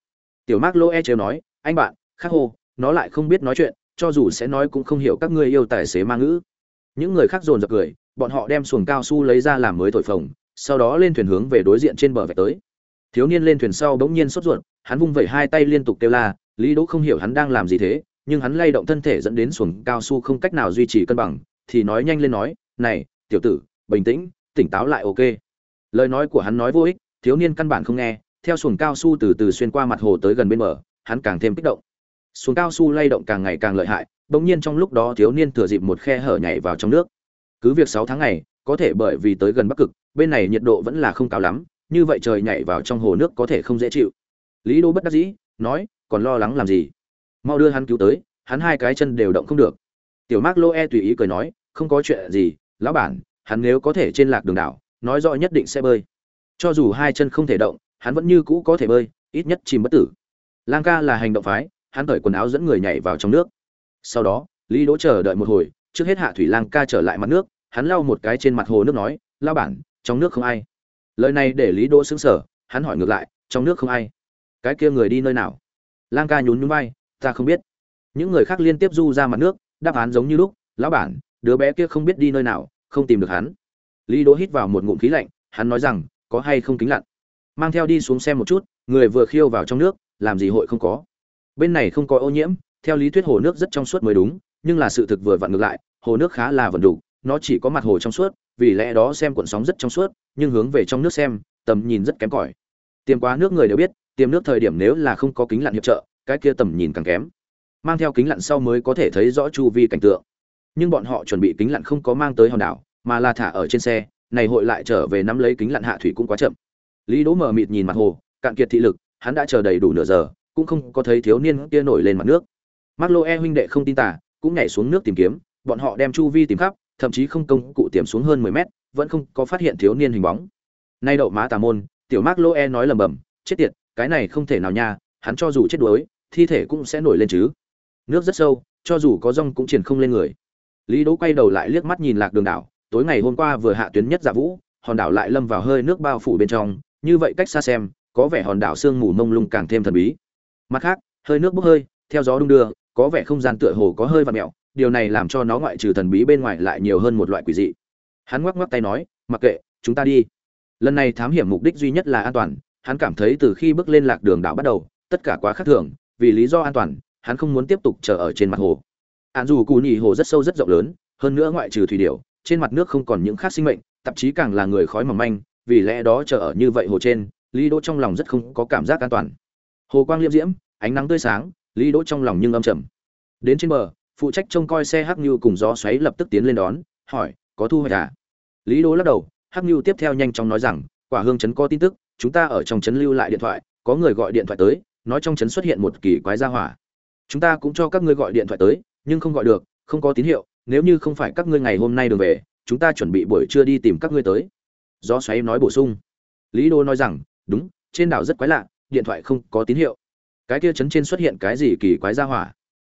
Tiểu mark lô e trêu nói, anh bạn, khắc hồ nó lại không biết nói chuyện, cho dù sẽ nói cũng không hiểu các ngươi yêu tài xế ma ngữ. Những người khác dồn dập cười, bọn họ đem xuồng cao su lấy ra làm mới thổi phồng, sau đó lên thuyền hướng về đối diện trên bờ vạch tới. Thiếu niên lên thuyền sau bỗng nhiên sốt ruột, hắn vung vẩy hai tay liên tục kêu la lý đỗ không hiểu hắn đang làm gì thế, nhưng hắn lay động thân thể dẫn đến xuồng cao su không cách nào duy trì cân bằng, thì nói nhanh lên nói, này, tiểu tử, bình tĩnh, tỉnh táo lại ok. Lời nói của hắn nói vô ích, thiếu niên căn bản không nghe, theo xuồng cao su từ từ xuyên qua mặt hồ tới gần bên bờ, hắn càng thêm kích động. Xuồng cao su lay động càng ngày càng lợi hại, bỗng nhiên trong lúc đó thiếu niên thừa dịp một khe hở nhảy vào trong nước. Cứ việc sáu tháng ngày, có thể bởi vì tới gần bắc cực, bên này nhiệt độ vẫn là không cao lắm, như vậy trời nhảy vào trong hồ nước có thể không dễ chịu. Lý đô bất đắc dĩ, nói còn lo lắng làm gì? Mau đưa hắn cứu tới, hắn hai cái chân đều động không được. Tiểu mark lô e tùy ý cười nói, không có chuyện gì, lão bản, hắn nếu có thể trên lạc đường đảo, nói rõ nhất định sẽ bơi. Cho dù hai chân không thể động, hắn vẫn như cũ có thể bơi, ít nhất chìm bất tử. Lang ca là hành động phái, hắn cởi quần áo dẫn người nhảy vào trong nước. Sau đó, lý đỗ chờ đợi một hồi, trước hết hạ thủy lang ca trở lại mặt nước, hắn lau một cái trên mặt hồ nước nói lao bản, trong nước không ai. Lời này để lý đỗ xứng sở hắn hỏi ngược lại, trong nước không ai? Cái kia người đi nơi nào? Lang ca nhún nhún vai, ta không biết. Những người khác liên tiếp du ra mặt nước, đáp án giống như lúc, lão bản, đứa bé kia không biết đi nơi nào, không tìm được hắn. Lý đỗ hít vào một ngụm khí lạnh, hắn nói rằng, có hay không kính lặn? Mang theo đi xuống xem một chút, người vừa khiêu vào trong nước, làm gì hội không có. Bên này không có ô nhiễm, theo lý thuyết hồ nước rất trong suốt mới đúng, nhưng là sự thực vừa vặn ngược lại, hồ nước khá là vần đủ nó chỉ có mặt hồ trong suốt, vì lẽ đó xem cuộn sóng rất trong suốt, nhưng hướng về trong nước xem, tầm nhìn rất kém cỏi. Tiềm quá nước người đều biết tiềm nước thời điểm nếu là không có kính lặn hiệp trợ cái kia tầm nhìn càng kém. Mang theo kính lặn sau mới có thể thấy rõ chu vi cảnh tượng. Nhưng bọn họ chuẩn bị kính lặn không có mang tới hòn đảo mà là thả ở trên xe này hội lại trở về nắm lấy kính lặn hạ thủy cũng quá chậm. Lý đỗ mờ mịt nhìn mặt hồ cạn kiệt thị lực hắn đã chờ đầy đủ nửa giờ cũng không có thấy thiếu niên kia nổi lên mặt nước. Mark Loe huynh đệ không tin tả, cũng nhảy xuống nước tìm kiếm, bọn họ đem chu vi tìm khắp, thậm chí không công cụ tiềm xuống hơn 10 mét, vẫn không có phát hiện thiếu niên hình bóng. Nay đậu má tà môn, tiểu Mark Loe nói lầm bầm, chết tiệt, cái này không thể nào nha, hắn cho dù chết đuối, thi thể cũng sẽ nổi lên chứ. Nước rất sâu, cho dù có rong cũng triển không lên người. Lý Đỗ quay đầu lại liếc mắt nhìn lạc đường đảo, tối ngày hôm qua vừa hạ tuyến nhất giả vũ, hòn đảo lại lâm vào hơi nước bao phủ bên trong, như vậy cách xa xem, có vẻ hòn đảo sương mù mông lung càng thêm thần bí. Mặt khác, hơi nước bốc hơi, theo gió đung đưa, có vẻ không gian tựa hồ có hơi và mẹo, điều này làm cho nó ngoại trừ thần bí bên ngoài lại nhiều hơn một loại quỷ dị. Hắn ngoắc ngoắc tay nói, "Mặc kệ, chúng ta đi." Lần này thám hiểm mục đích duy nhất là an toàn, hắn cảm thấy từ khi bước lên lạc đường đảo bắt đầu, tất cả quá khác thường, vì lý do an toàn, hắn không muốn tiếp tục chờ ở trên mặt hồ. Án dù cù nhì hồ rất sâu rất rộng lớn, hơn nữa ngoại trừ thủy điểu, trên mặt nước không còn những khác sinh mệnh, tạp chí càng là người khói mỏng manh, vì lẽ đó chờ ở như vậy hồ trên, Lý Đỗ trong lòng rất không có cảm giác an toàn. Hồ quang liêm diễm, ánh nắng tươi sáng, Lý Đỗ trong lòng nhưng âm trầm. Đến trên bờ, phụ trách trông coi xe Hắc như cùng gió xoáy lập tức tiến lên đón, hỏi, có thu hoạch à? Lý Đỗ lắc đầu, Hắc như tiếp theo nhanh chóng nói rằng, quả hương trấn có tin tức, chúng ta ở trong trấn lưu lại điện thoại, có người gọi điện thoại tới, nói trong trấn xuất hiện một kỳ quái gia hỏa. Chúng ta cũng cho các ngươi gọi điện thoại tới, nhưng không gọi được, không có tín hiệu, nếu như không phải các ngươi ngày hôm nay đường về, chúng ta chuẩn bị buổi trưa đi tìm các ngươi tới. Gió xoáy nói bổ sung. Lý Đô nói rằng, đúng, trên đảo rất quái lạ, điện thoại không có tín hiệu cái kia trấn trên xuất hiện cái gì kỳ quái gia hỏa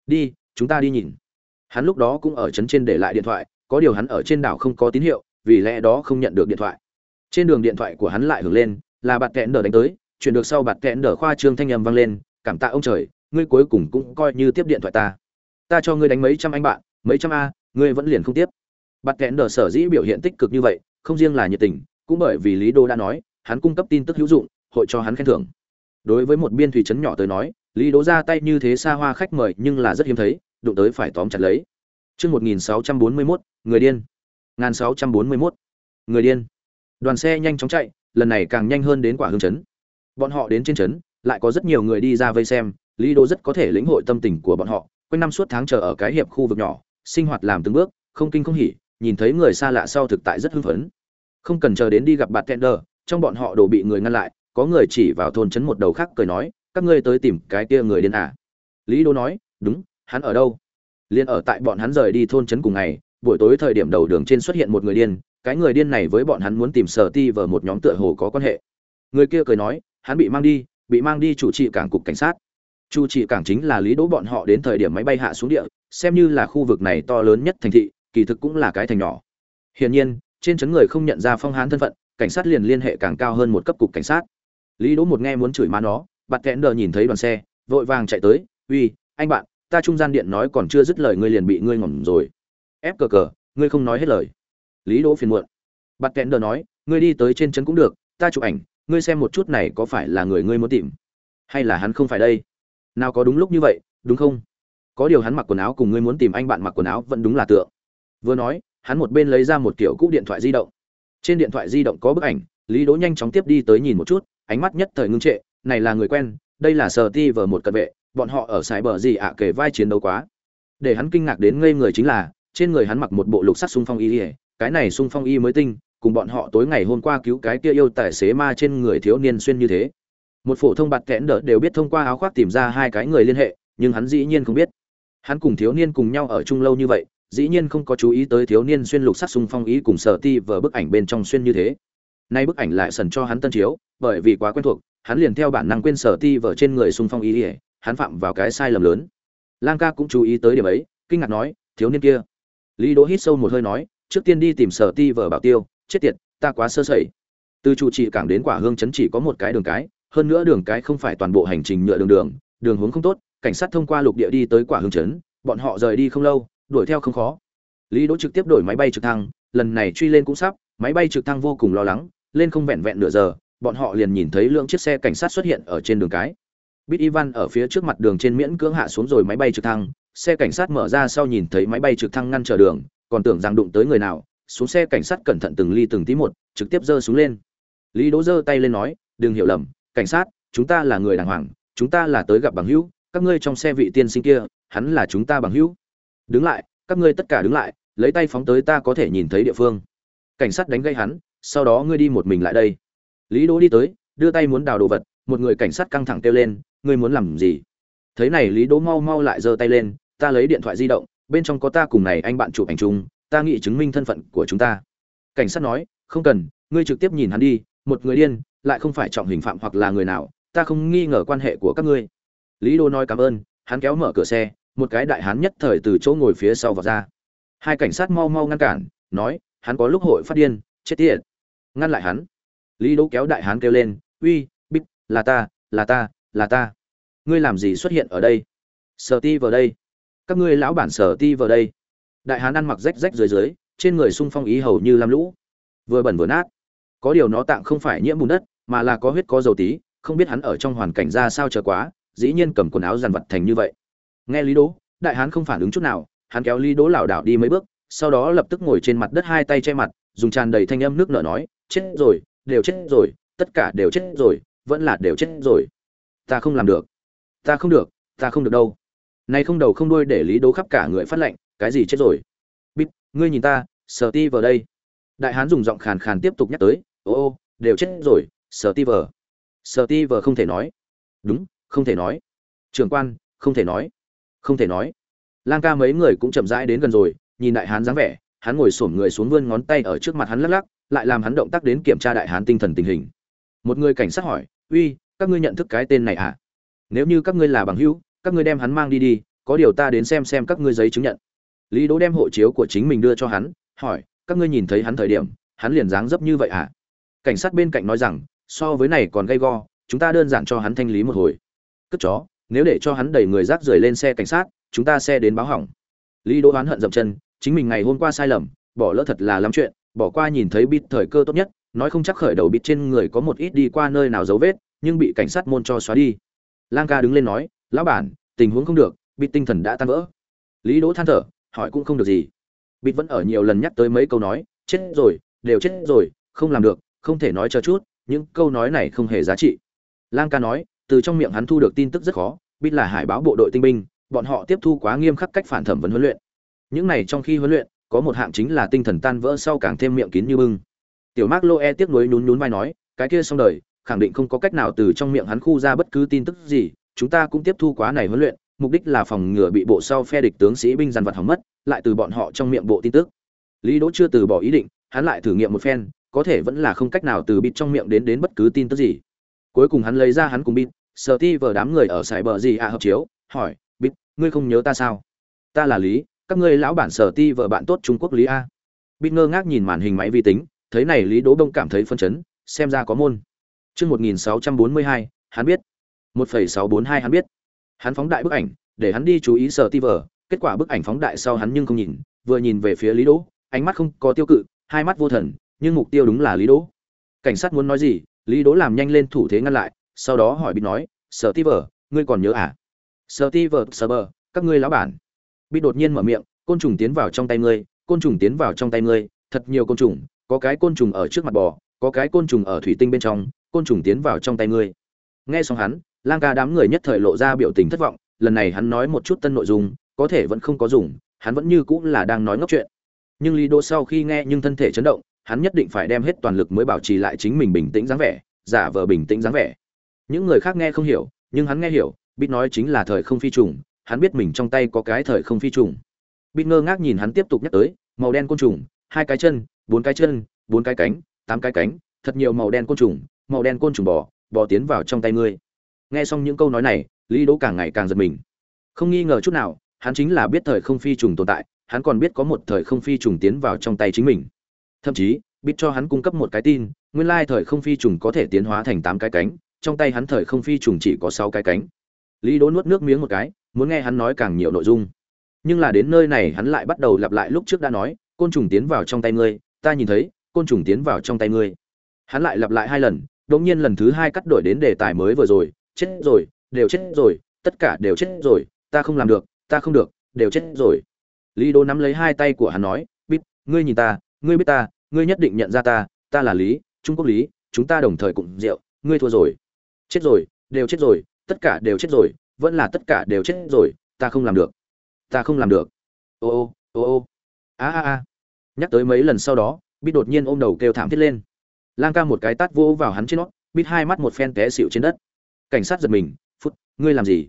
đi chúng ta đi nhìn hắn lúc đó cũng ở trấn trên để lại điện thoại có điều hắn ở trên đảo không có tín hiệu vì lẽ đó không nhận được điện thoại trên đường điện thoại của hắn lại hưởng lên là bạt kẽn đờ đánh tới chuyển được sau bạt kẽn đờ khoa trương thanh âm vang lên cảm tạ ông trời ngươi cuối cùng cũng coi như tiếp điện thoại ta ta cho ngươi đánh mấy trăm anh bạn mấy trăm a ngươi vẫn liền không tiếp bạt kẽn đờ sở dĩ biểu hiện tích cực như vậy không riêng là nhiệt tình cũng bởi vì lý đô đã nói hắn cung cấp tin tức hữu dụng hội cho hắn khen thưởng đối với một biên thủy trấn nhỏ tới nói lý đỗ ra tay như thế xa hoa khách mời nhưng là rất hiếm thấy đụng tới phải tóm chặt lấy Trước 1641, người điên. 1641, người điên. Đoàn xe nhanh chóng chạy, lần này càng nhanh hơn đến quả hương chấn, Bọn họ đến trên chấn, lại có rất nhiều người đi ra vây xem, Lý Đô rất có thể lĩnh hội tâm tình của bọn họ, quanh năm suốt tháng chờ ở cái hiệp khu vực nhỏ, sinh hoạt làm từng bước không kinh không hỉ nhìn thấy người xa lạ sau thực tại rất hưng phấn. Không cần chờ đến đi gặp bạn tender trong bọn họ đổ bị người ngăn lại có người chỉ vào thôn trấn một đầu khác cười nói các ngươi tới tìm cái kia người điên à? Lý đô nói đúng hắn ở đâu? Liên ở tại bọn hắn rời đi thôn trấn cùng ngày buổi tối thời điểm đầu đường trên xuất hiện một người điên cái người điên này với bọn hắn muốn tìm sở ti vờ một nhóm tựa hồ có quan hệ. Người kia cười nói, hắn bị mang đi, bị mang đi chủ trị cảng cục cảnh sát. Chủ trị cảng chính là lý đỗ bọn họ đến thời điểm máy bay hạ xuống địa, xem như là khu vực này to lớn nhất thành thị, kỳ thực cũng là cái thành nhỏ. Hiển nhiên, trên chấn người không nhận ra phong hán thân phận, cảnh sát liền liên hệ càng cao hơn một cấp cục cảnh sát. Lý đỗ một nghe muốn chửi má nó, bạt kẽn đờ nhìn thấy đoàn xe, vội vàng chạy tới, uy, anh bạn, ta trung gian điện nói còn chưa dứt lời ngươi liền bị ngươi ngỏm rồi. Ép cờ cờ, ngươi không nói hết lời lý đỗ phiền muộn. Bạt kẽn đờ nói, ngươi đi tới trên trấn cũng được, ta chụp ảnh, ngươi xem một chút này có phải là người ngươi muốn tìm? Hay là hắn không phải đây? Nào có đúng lúc như vậy, đúng không? Có điều hắn mặc quần áo cùng ngươi muốn tìm anh bạn mặc quần áo vẫn đúng là tượng vừa nói, hắn một bên lấy ra một kiểu cũ điện thoại di động. Trên điện thoại di động có bức ảnh, lý đỗ nhanh chóng tiếp đi tới nhìn một chút, ánh mắt nhất thời ngưng trệ, này là người quen, đây là sờ ti vờ một cận vệ, bọn họ ở sài bờ gì ạ, kể vai chiến đấu quá. Để hắn kinh ngạc đến ngây người chính là, trên người hắn mặc một bộ lục sắc xung phong y cái này xung phong y mới tinh, cùng bọn họ tối ngày hôm qua cứu cái kia yêu tài xế ma trên người thiếu niên xuyên như thế. Một phổ thông bạt kẽn đỡ đều biết thông qua áo khoác tìm ra hai cái người liên hệ, nhưng hắn dĩ nhiên không biết. Hắn cùng thiếu niên cùng nhau ở chung lâu như vậy, dĩ nhiên không có chú ý tới thiếu niên xuyên lục sắc xung phong ý cùng sở ti vờ bức ảnh bên trong xuyên như thế. Nay bức ảnh lại sần cho hắn tân chiếu, bởi vì quá quen thuộc, hắn liền theo bản năng quên sở ti vờ trên người xung phong ý ỉa hắn phạm vào cái sai lầm lớn. Lang ca cũng chú ý tới điểm ấy, kinh ngạc nói, thiếu niên kia. Lý đỗ hít sâu một hơi nói trước tiên đi tìm sở ti vờ bảo tiêu, chết tiệt, ta quá sơ sẩy. Từ chủ trì cảng đến quả hương chấn chỉ có một cái đường cái, hơn nữa đường cái không phải toàn bộ hành trình nhựa đường đường đường hướng không tốt, cảnh sát thông qua lục địa đi tới quả hương chấn, bọn họ rời đi không lâu, đuổi theo không khó. Lý đỗ trực tiếp đổi máy bay trực thăng, lần này truy lên cũng sắp, máy bay trực thăng vô cùng lo lắng, lên không vẹn vẹn nửa giờ, bọn họ liền nhìn thấy lượng chiếc xe cảnh sát xuất hiện ở trên đường cái. Bít ivan ở phía trước mặt đường trên miễn cưỡng hạ xuống rồi máy bay trực thăng, xe cảnh sát mở ra sau nhìn thấy máy bay trực thăng ngăn trở đường còn tưởng rằng đụng tới người nào, xuống xe cảnh sát cẩn thận từng ly từng tí một, trực tiếp giơ xuống lên. Lý đỗ giơ tay lên nói, đừng hiểu lầm, cảnh sát, chúng ta là người đàng hoàng, chúng ta là tới gặp bằng hữu, các ngươi trong xe vị tiên sinh kia, hắn là chúng ta bằng hữu. Đứng lại, các ngươi tất cả đứng lại, lấy tay phóng tới ta có thể nhìn thấy địa phương. Cảnh sát đánh gây hắn, sau đó ngươi đi một mình lại đây. Lý đỗ đi tới, đưa tay muốn đào đồ vật, một người cảnh sát căng thẳng kêu lên, ngươi muốn làm gì? Thấy này, lý đỗ mau mau lại giơ tay lên, ta lấy điện thoại di động bên trong có ta cùng này anh bạn chụp ảnh chung, ta nghĩ chứng minh thân phận của chúng ta. Cảnh sát nói, không cần, ngươi trực tiếp nhìn hắn đi, một người điên, lại không phải trọng hình phạm hoặc là người nào, ta không nghi ngờ quan hệ của các ngươi. Lý đô nói cảm ơn, hắn kéo mở cửa xe, một cái đại hán nhất thời từ chỗ ngồi phía sau vào ra. Hai cảnh sát mau mau ngăn cản, nói, hắn có lúc hội phát điên, chết tiệt. Ngăn lại hắn. Lý đô kéo đại hán kêu lên, uy bít là ta là ta là ta. Ngươi làm gì xuất hiện ở đây? Sở ti vào đây các ngươi lão bản sở ti vào đây. Đại hán ăn mặc rách rách dưới dưới, trên người sung phong ý hầu như lam lũ. Vừa bẩn vừa nát. Có điều nó tạng không phải nhiễm bùn đất, mà là có huyết có dầu tí, không biết hắn ở trong hoàn cảnh ra sao chờ quá, dĩ nhiên cầm quần áo dàn vật thành như vậy. Nghe lý đỗ, đại hán không phản ứng chút nào, hắn kéo lý đỗ lảo đảo đi mấy bước, sau đó lập tức ngồi trên mặt đất hai tay che mặt, dùng tràn đầy thanh âm nước nở nói, chết rồi, đều chết rồi, tất cả đều chết rồi, vẫn là đều chết rồi. Ta không làm được. Ta không được, ta không được đâu này không đầu không đuôi để lý đỗ khắp cả người phát lệnh, cái gì chết rồi? Bít, ngươi nhìn ta sờ ti vào đây. Đại hán dùng giọng khàn khàn tiếp tục nhắc tới, ô ô, đều chết rồi sờ ti vờ. Sờ ti vờ không thể nói. Đúng, không thể nói. Trường quan, không thể nói. Không thể nói. Lang ca mấy người cũng chậm rãi đến gần rồi, nhìn đại hán dáng vẻ, hắn ngồi xổm người xuống vươn ngón tay ở trước mặt hắn lắc lắc, lại làm hắn động tác đến kiểm tra đại hán tinh thần tình hình. Một người cảnh sát hỏi, uy, các ngươi nhận thức cái tên này à nếu như các ngươi là bằng hữu các ngươi đem hắn mang đi đi, có điều ta đến xem xem các ngươi giấy chứng nhận. Lý đỗ đem hộ chiếu của chính mình đưa cho hắn, hỏi, các ngươi nhìn thấy hắn thời điểm, hắn liền dáng dấp như vậy à? Cảnh sát bên cạnh nói rằng, so với này còn gay go, chúng ta đơn giản cho hắn thanh lý một hồi. Cất chó, nếu để cho hắn đẩy người rác rưởi lên xe cảnh sát, chúng ta xe đến báo hỏng. Lý đỗ oán hận dậm chân, chính mình ngày hôm qua sai lầm, bỏ lỡ thật là lắm chuyện, bỏ qua nhìn thấy bịt thời cơ tốt nhất, nói không chắc khởi đầu bịt trên người có một ít đi qua nơi nào dấu vết, nhưng bị cảnh sát môn cho xóa đi. Lang ca đứng lên nói lão bản, tình huống không được bị tinh thần đã tan vỡ. Lý đỗ than thở, hỏi cũng không được gì. Bị vẫn ở nhiều lần nhắc tới mấy câu nói, chết rồi, đều chết rồi, không làm được, không thể nói cho chút, những câu nói này không hề giá trị. Lang ca nói, từ trong miệng hắn thu được tin tức rất khó, bịt là hải báo bộ đội tinh binh, bọn họ tiếp thu quá nghiêm khắc cách phản thẩm vấn huấn luyện. Những này trong khi huấn luyện, có một hạng chính là tinh thần tan vỡ sau càng thêm miệng kín như bưng. Tiểu mark loe tiếc nuối nhún nhún vai nói, cái kia xong đời, khẳng định không có cách nào từ trong miệng hắn khu ra bất cứ tin tức gì chúng ta cũng tiếp thu quá này huấn luyện, mục đích là phòng ngừa bị bộ sau phe địch tướng sĩ binh dàn vật hỏng mất, lại từ bọn họ trong miệng bộ tin tức. Lý đỗ chưa từ bỏ ý định, hắn lại thử nghiệm một phen, có thể vẫn là không cách nào từ bịt trong miệng đến đến bất cứ tin tức gì. Cuối cùng hắn lấy ra hắn cùng bịt, sở ti vờ đám người ở sải bờ gì à hợp chiếu, hỏi, bịt, ngươi không nhớ ta sao? Ta là lý, các ngươi lão bản sở ti vợ bạn tốt trung quốc lý a. Bịt ngơ ngác nhìn màn hình máy vi tính, thấy này lý đỗ đông cảm thấy phân chấn, xem ra có môn. Chương một nghìn sáu trăm bốn mươi hai, hắn biết một phẩy sáu bốn hai hắn biết. Hắn phóng đại bức ảnh để hắn đi chú ý sở ti vở. kết quả bức ảnh phóng đại sau hắn nhưng không nhìn vừa nhìn về phía lý đỗ ánh mắt không có tiêu cự hai mắt vô thần nhưng mục tiêu đúng là lý đỗ. Cảnh sát muốn nói gì lý đỗ làm nhanh lên thủ thế ngăn lại sau đó hỏi bị nói sở ti vở, ngươi còn nhớ à? Sở ti vở sở bờ các ngươi lão bản. Bị đột nhiên mở miệng côn trùng tiến vào trong tay ngươi côn trùng tiến vào trong tay ngươi thật nhiều côn trùng có cái côn trùng ở trước mặt bò có cái côn trùng ở thủy tinh bên trong côn trùng tiến vào trong tay ngươi. Nghe xong hắn lang ca đám người nhất thời lộ ra biểu tình thất vọng, lần này hắn nói một chút tân nội dung, có thể vẫn không có dùng, hắn vẫn như cũng là đang nói ngốc chuyện. Nhưng lý đỗ sau khi nghe nhưng thân thể chấn động, hắn nhất định phải đem hết toàn lực mới bảo trì lại chính mình bình tĩnh dáng vẻ, giả vờ bình tĩnh dáng vẻ. Những người khác nghe không hiểu, nhưng hắn nghe hiểu biết nói chính là thời không phi trùng, hắn biết mình trong tay có cái thời không phi trùng. Biết ngơ ngác nhìn hắn tiếp tục nhắc tới, màu đen côn trùng, hai cái chân, bốn cái chân, bốn cái cánh, tám cái cánh, thật nhiều màu đen côn trùng, màu đen côn trùng bò bò tiến vào trong tay ngươi nghe xong những câu nói này, lý đỗ càng ngày càng giật mình. Không nghi ngờ chút nào, hắn chính là biết thời không phi trùng tồn tại, hắn còn biết có một thời không phi trùng tiến vào trong tay chính mình. Thậm chí, biết cho hắn cung cấp một cái tin, nguyên lai thời không phi trùng có thể tiến hóa thành tám cái cánh, trong tay hắn thời không phi trùng chỉ có sáu cái cánh. Lý đỗ nuốt nước miếng một cái, muốn nghe hắn nói càng nhiều nội dung. Nhưng là đến nơi này hắn lại bắt đầu lặp lại lúc trước đã nói, côn trùng tiến vào trong tay ngươi, ta nhìn thấy, côn trùng tiến vào trong tay ngươi. Hắn lại lặp lại hai lần, đột nhiên lần thứ hai cắt đổi đến đề tài mới vừa rồi chết rồi, đều chết rồi, tất cả đều chết rồi, ta không làm được, ta không được, đều chết rồi. Lý đô nắm lấy hai tay của hắn nói, bít, ngươi nhìn ta, ngươi biết ta, ngươi nhất định nhận ra ta ta là lý, trung quốc lý, chúng ta đồng thời cùng rượu, ngươi thua rồi. Chết rồi, đều chết rồi, tất cả đều chết rồi, vẫn là tất cả đều chết rồi, ta không làm được, ta không làm được. Ô ô ô ô. A a a. Nhắc tới mấy lần sau đó, bít đột nhiên ôm đầu kêu thảm thiết lên. Lang ca một cái tát vỗ vào hắn trên nót bít hai mắt một phen té xịu trên đất cảnh sát giật mình, phút, ngươi làm gì?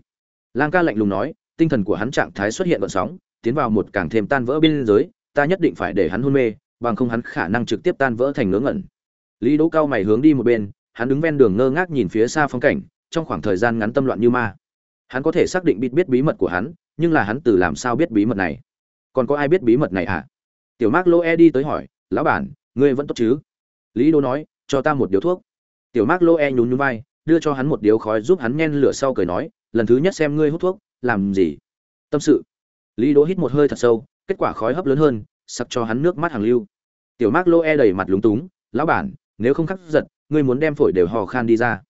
Lang ca lạnh lùng nói, tinh thần của hắn trạng thái xuất hiện gợn sóng, tiến vào một càng thêm tan vỡ biên giới, ta nhất định phải để hắn hôn mê, bằng không hắn khả năng trực tiếp tan vỡ thành ngớ ngẩn. Lý đỗ cao mày hướng đi một bên, hắn đứng ven đường ngơ ngác nhìn phía xa phong cảnh, trong khoảng thời gian ngắn tâm loạn như ma. Hắn có thể xác định biết biết bí mật của hắn, nhưng là hắn từ làm sao biết bí mật này? Còn có ai biết bí mật này à tiểu mác lô e đi tới hỏi, lão bản, ngươi vẫn tốt chứ? Lý đỗ nói, cho ta một điếu thuốc. Tiểu mác lô e nhún nhún vai đưa cho hắn một điếu khói giúp hắn nhen lửa sau cười nói, lần thứ nhất xem ngươi hút thuốc, làm gì? Tâm sự. Lý đỗ hít một hơi thật sâu, kết quả khói hấp lớn hơn, sặc cho hắn nước mắt hàng lưu. Tiểu mark lô e đầy mặt lúng túng, lão bản, nếu không khắc giật, ngươi muốn đem phổi đều hò khan đi ra.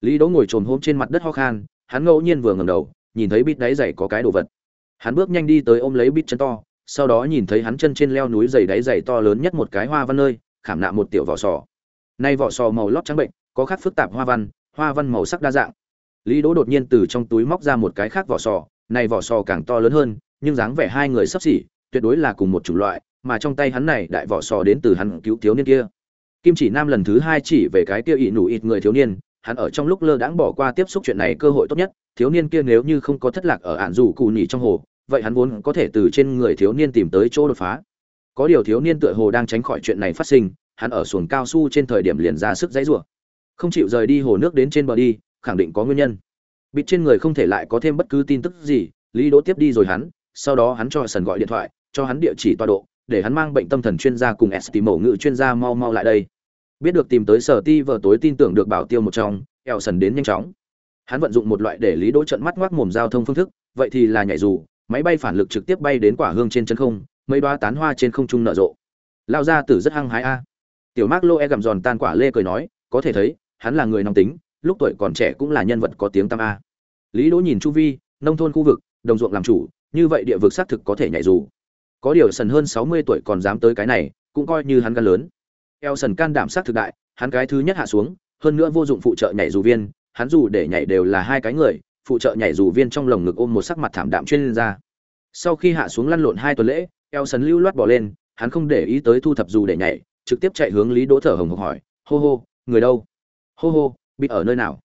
Lý đỗ ngồi trồm hôm trên mặt đất ho khan, hắn ngẫu nhiên vừa ngẩng đầu, nhìn thấy bít đáy dày có cái đồ vật. Hắn bước nhanh đi tới ôm lấy bít chân to, sau đó nhìn thấy hắn chân trên leo núi dày đáy dày to lớn nhất một cái hoa văn nơi, khảm nạm một tiểu vỏ sò. Nay vỏ sò màu lót trắng bệnh, có khắc phức tạp hoa văn hoa văn màu sắc đa dạng. Lý đỗ đột nhiên từ trong túi móc ra một cái khác vỏ sò, này vỏ sò càng to lớn hơn, nhưng dáng vẻ hai người sắp xỉ, tuyệt đối là cùng một chủng loại, mà trong tay hắn này đại vỏ sò đến từ hắn cứu thiếu niên kia. Kim chỉ nam lần thứ hai chỉ về cái kia ỵ nủ ít người thiếu niên, hắn ở trong lúc lơ đãng bỏ qua tiếp xúc chuyện này cơ hội tốt nhất, thiếu niên kia nếu như không có thất lạc ở ạn dù cù nhỉ trong hồ, vậy hắn vốn có thể từ trên người thiếu niên tìm tới chỗ đột phá. Có điều thiếu niên tựa hồ đang tránh khỏi chuyện này phát sinh, hắn ở xuồng cao su trên thời điểm liền ra sức dãy rủa không chịu rời đi hồ nước đến trên bờ đi, khẳng định có nguyên nhân. Bịt trên người không thể lại có thêm bất cứ tin tức gì, lý đỗ tiếp đi rồi hắn, sau đó hắn cho sần gọi điện thoại, cho hắn địa chỉ tọa độ, để hắn mang bệnh tâm thần chuyên gia cùng s tìm mẫu ngự chuyên gia mau mau lại đây. Biết được tìm tới sở ti vợ tối tin tưởng được bảo tiêu một trong, eo sần đến nhanh chóng. Hắn vận dụng một loại để lý đỗ trận mắt ngoác mồm giao thông phương thức, vậy thì là nhảy dù, máy bay phản lực trực tiếp bay đến quả hương trên chân không, mấy đoá tán hoa trên không trung nở rộ. Lao ra tử rất hăng hái a. Tiểu mark lô e gặm giòn tan quả lê cười nói, có thể thấy hắn là người nóng tính, lúc tuổi còn trẻ cũng là nhân vật có tiếng tam a. Lý đỗ nhìn chu vi, nông thôn khu vực, đồng ruộng làm chủ, như vậy địa vực xác thực có thể nhảy dù. Có điều sần hơn sáu mươi tuổi còn dám tới cái này, cũng coi như hắn gan lớn. Eo sần can đảm sát thực đại, hắn cái thứ nhất hạ xuống, hơn nữa vô dụng phụ trợ nhảy dù viên, hắn dù để nhảy đều là hai cái người, phụ trợ nhảy dù viên trong lồng ngực ôm một sắc mặt thảm đạm chuyên gia. Sau khi hạ xuống lăn lộn hai tuần lễ, eo sần lưu loát bỏ lên, hắn không để ý tới thu thập dù để nhảy, trực tiếp chạy hướng lý đỗ thở hồng hộc hỏi, hô hô, người đâu? Hô hô bị ở nơi nào?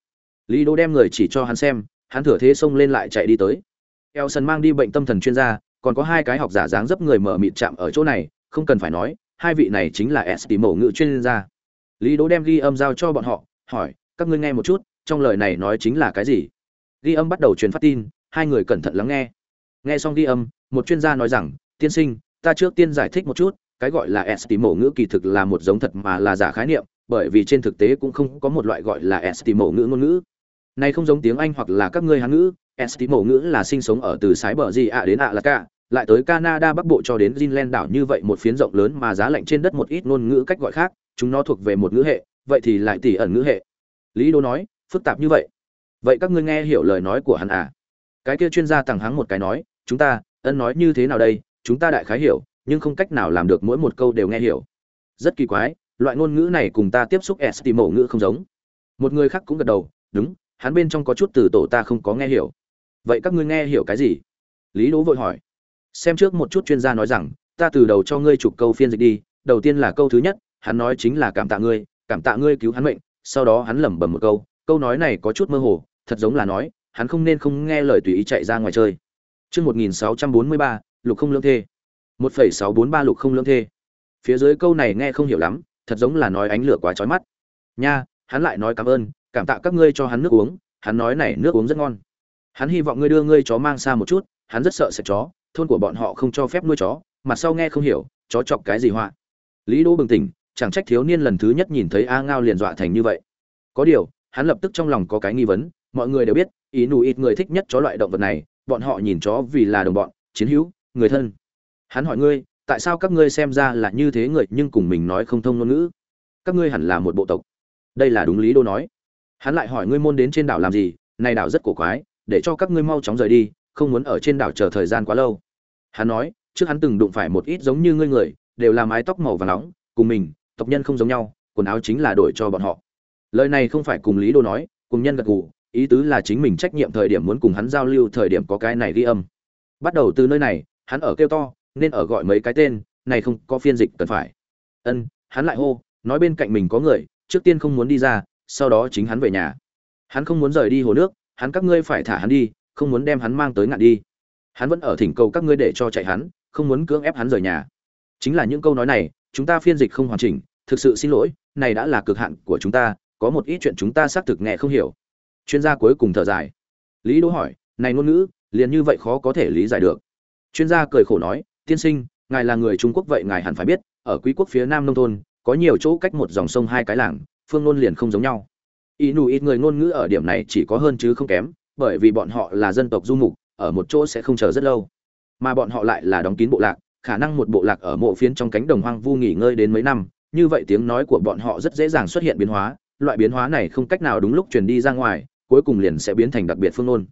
Lý đỗ đem người chỉ cho hắn xem, hắn thửa thế xông lên lại chạy đi tới. Eo sân mang đi bệnh tâm thần chuyên gia, còn có hai cái học giả dáng dấp người mở mịt chạm ở chỗ này, không cần phải nói, hai vị này chính là s mổ ngự chuyên gia. Lý đỗ đem ghi âm giao cho bọn họ, hỏi, các ngươi nghe một chút, trong lời này nói chính là cái gì? Ghi âm bắt đầu truyền phát tin, hai người cẩn thận lắng nghe. Nghe xong ghi âm, một chuyên gia nói rằng, tiên sinh, ta trước tiên giải thích một chút, cái gọi là estimo ngữ kỳ thực là một giống thật mà là giả khái niệm bởi vì trên thực tế cũng không có một loại gọi là estimo ngữ ngôn ngữ. Này không giống tiếng anh hoặc là các ngươi hán ngữ estimo ngữ là sinh sống ở từ sái bờ gì ạ đến ạ là cả, lại tới canada, bắc bộ cho đến greenland đảo như vậy một phiến rộng lớn mà giá lạnh trên đất một ít ngôn ngữ cách gọi khác, chúng nó thuộc về một ngữ hệ, vậy thì lại tỷ ẩn ngữ hệ. Lý đô nói, phức tạp như vậy. Vậy các ngươi nghe hiểu lời nói của hắn à? Cái kia chuyên gia tằng hắng một cái nói, chúng ta, ân nói như thế nào đây? Chúng ta đại khái hiểu, nhưng không cách nào làm được mỗi một câu đều nghe hiểu. Rất kỳ quái loại ngôn ngữ này cùng ta tiếp xúc estimo ngữ không giống. Một người khác cũng gật đầu đúng hắn bên trong có chút từ tổ ta không có nghe hiểu. Vậy các ngươi nghe hiểu cái gì? Lý đố vội hỏi. Xem trước một chút chuyên gia nói rằng ta từ đầu cho ngươi chụp câu phiên dịch đi đầu tiên là câu thứ nhất hắn nói chính là cảm tạ ngươi cảm tạ ngươi cứu hắn mệnh sau đó hắn lẩm bẩm một câu câu nói này có chút mơ hồ thật giống là nói hắn không nên không nghe lời tùy ý chạy ra ngoài chơi. Trước 1643, lục không lương thê. 1,643 lục không lương thê. Phía dưới câu này nghe không hiểu lắm, thật giống là nói ánh lửa quá chói mắt. Nha, hắn lại nói cảm ơn, cảm tạ các ngươi cho hắn nước uống, hắn nói này nước uống rất ngon. Hắn hy vọng ngươi đưa ngươi chó mang xa một chút, hắn rất sợ sẽ chó, thôn của bọn họ không cho phép nuôi chó, mặt sau nghe không hiểu, chó chọc cái gì họa. Lý Đỗ bừng tỉnh, chẳng trách thiếu niên lần thứ nhất nhìn thấy A Ngao liền dọa thành như vậy. Có điều, hắn lập tức trong lòng có cái nghi vấn, mọi người đều biết, ý nù ít người thích nhất chó loại động vật này, bọn họ nhìn chó vì là đồng bọn chiến hữu người thân hắn hỏi ngươi tại sao các ngươi xem ra là như thế người nhưng cùng mình nói không thông ngôn ngữ? Các ngươi hẳn là một bộ tộc. Đây là đúng lý đô nói. Hắn lại hỏi ngươi môn đến trên đảo làm gì? Này đảo rất cổ quái, để cho các ngươi mau chóng rời đi, không muốn ở trên đảo chờ thời gian quá lâu. Hắn nói, trước hắn từng đụng phải một ít giống như ngươi người, đều là mái tóc màu và nóng, cùng mình, tộc nhân không giống nhau, quần áo chính là đổi cho bọn họ. Lời này không phải cùng lý đô nói, cùng nhân gật gù, ý tứ là chính mình trách nhiệm thời điểm muốn cùng hắn giao lưu thời điểm có cái này ghi âm. Bắt đầu từ nơi này, hắn ở kêu to nên ở gọi mấy cái tên, này không có phiên dịch cần phải. Ân, hắn lại hô, nói bên cạnh mình có người, trước tiên không muốn đi ra, sau đó chính hắn về nhà. Hắn không muốn rời đi hồ nước, hắn các ngươi phải thả hắn đi, không muốn đem hắn mang tới ngạn đi. Hắn vẫn ở thỉnh cầu các ngươi để cho chạy hắn, không muốn cưỡng ép hắn rời nhà. Chính là những câu nói này, chúng ta phiên dịch không hoàn chỉnh, thực sự xin lỗi, này đã là cực hạn của chúng ta, có một ít chuyện chúng ta xác thực nghe không hiểu. Chuyên gia cuối cùng thở dài. Lý đỗ hỏi, này ngôn ngữ, liền như vậy khó có thể lý giải được. Chuyên gia cười khổ nói tiên sinh, ngài là người trung quốc vậy ngài hẳn phải biết, ở quý quốc phía nam nông thôn, có nhiều chỗ cách một dòng sông hai cái làng, phương ngôn liền không giống nhau. Y nù ít người ngôn ngữ ở điểm này chỉ có hơn chứ không kém, bởi vì bọn họ là dân tộc du mục, ở một chỗ sẽ không chờ rất lâu. Mà bọn họ lại là đóng kín bộ lạc, khả năng một bộ lạc ở mộ phiến trong cánh đồng hoang vu nghỉ ngơi đến mấy năm, như vậy tiếng nói của bọn họ rất dễ dàng xuất hiện biến hóa, loại biến hóa này không cách nào đúng lúc truyền đi ra ngoài, cuối cùng liền sẽ biến thành đặc biệt phương ngôn.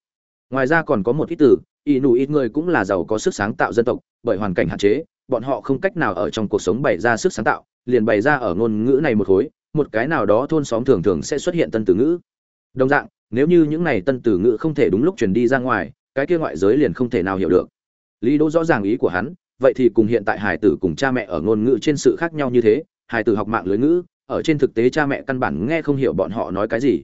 Ngoài ra còn có một ít từ y nụ ít người cũng là giàu có sức sáng tạo dân tộc, bởi hoàn cảnh hạn chế, bọn họ không cách nào ở trong cuộc sống bày ra sức sáng tạo, liền bày ra ở ngôn ngữ này một khối, một cái nào đó thôn xóm thường thường sẽ xuất hiện tân từ ngữ. Đồng dạng, nếu như những này tân từ ngữ không thể đúng lúc truyền đi ra ngoài, cái kia ngoại giới liền không thể nào hiểu được. Lý đỗ rõ ràng ý của hắn, vậy thì cùng hiện tại hải tử cùng cha mẹ ở ngôn ngữ trên sự khác nhau như thế, hải tử học mạng lưới ngữ, ở trên thực tế cha mẹ căn bản nghe không hiểu bọn họ nói cái gì.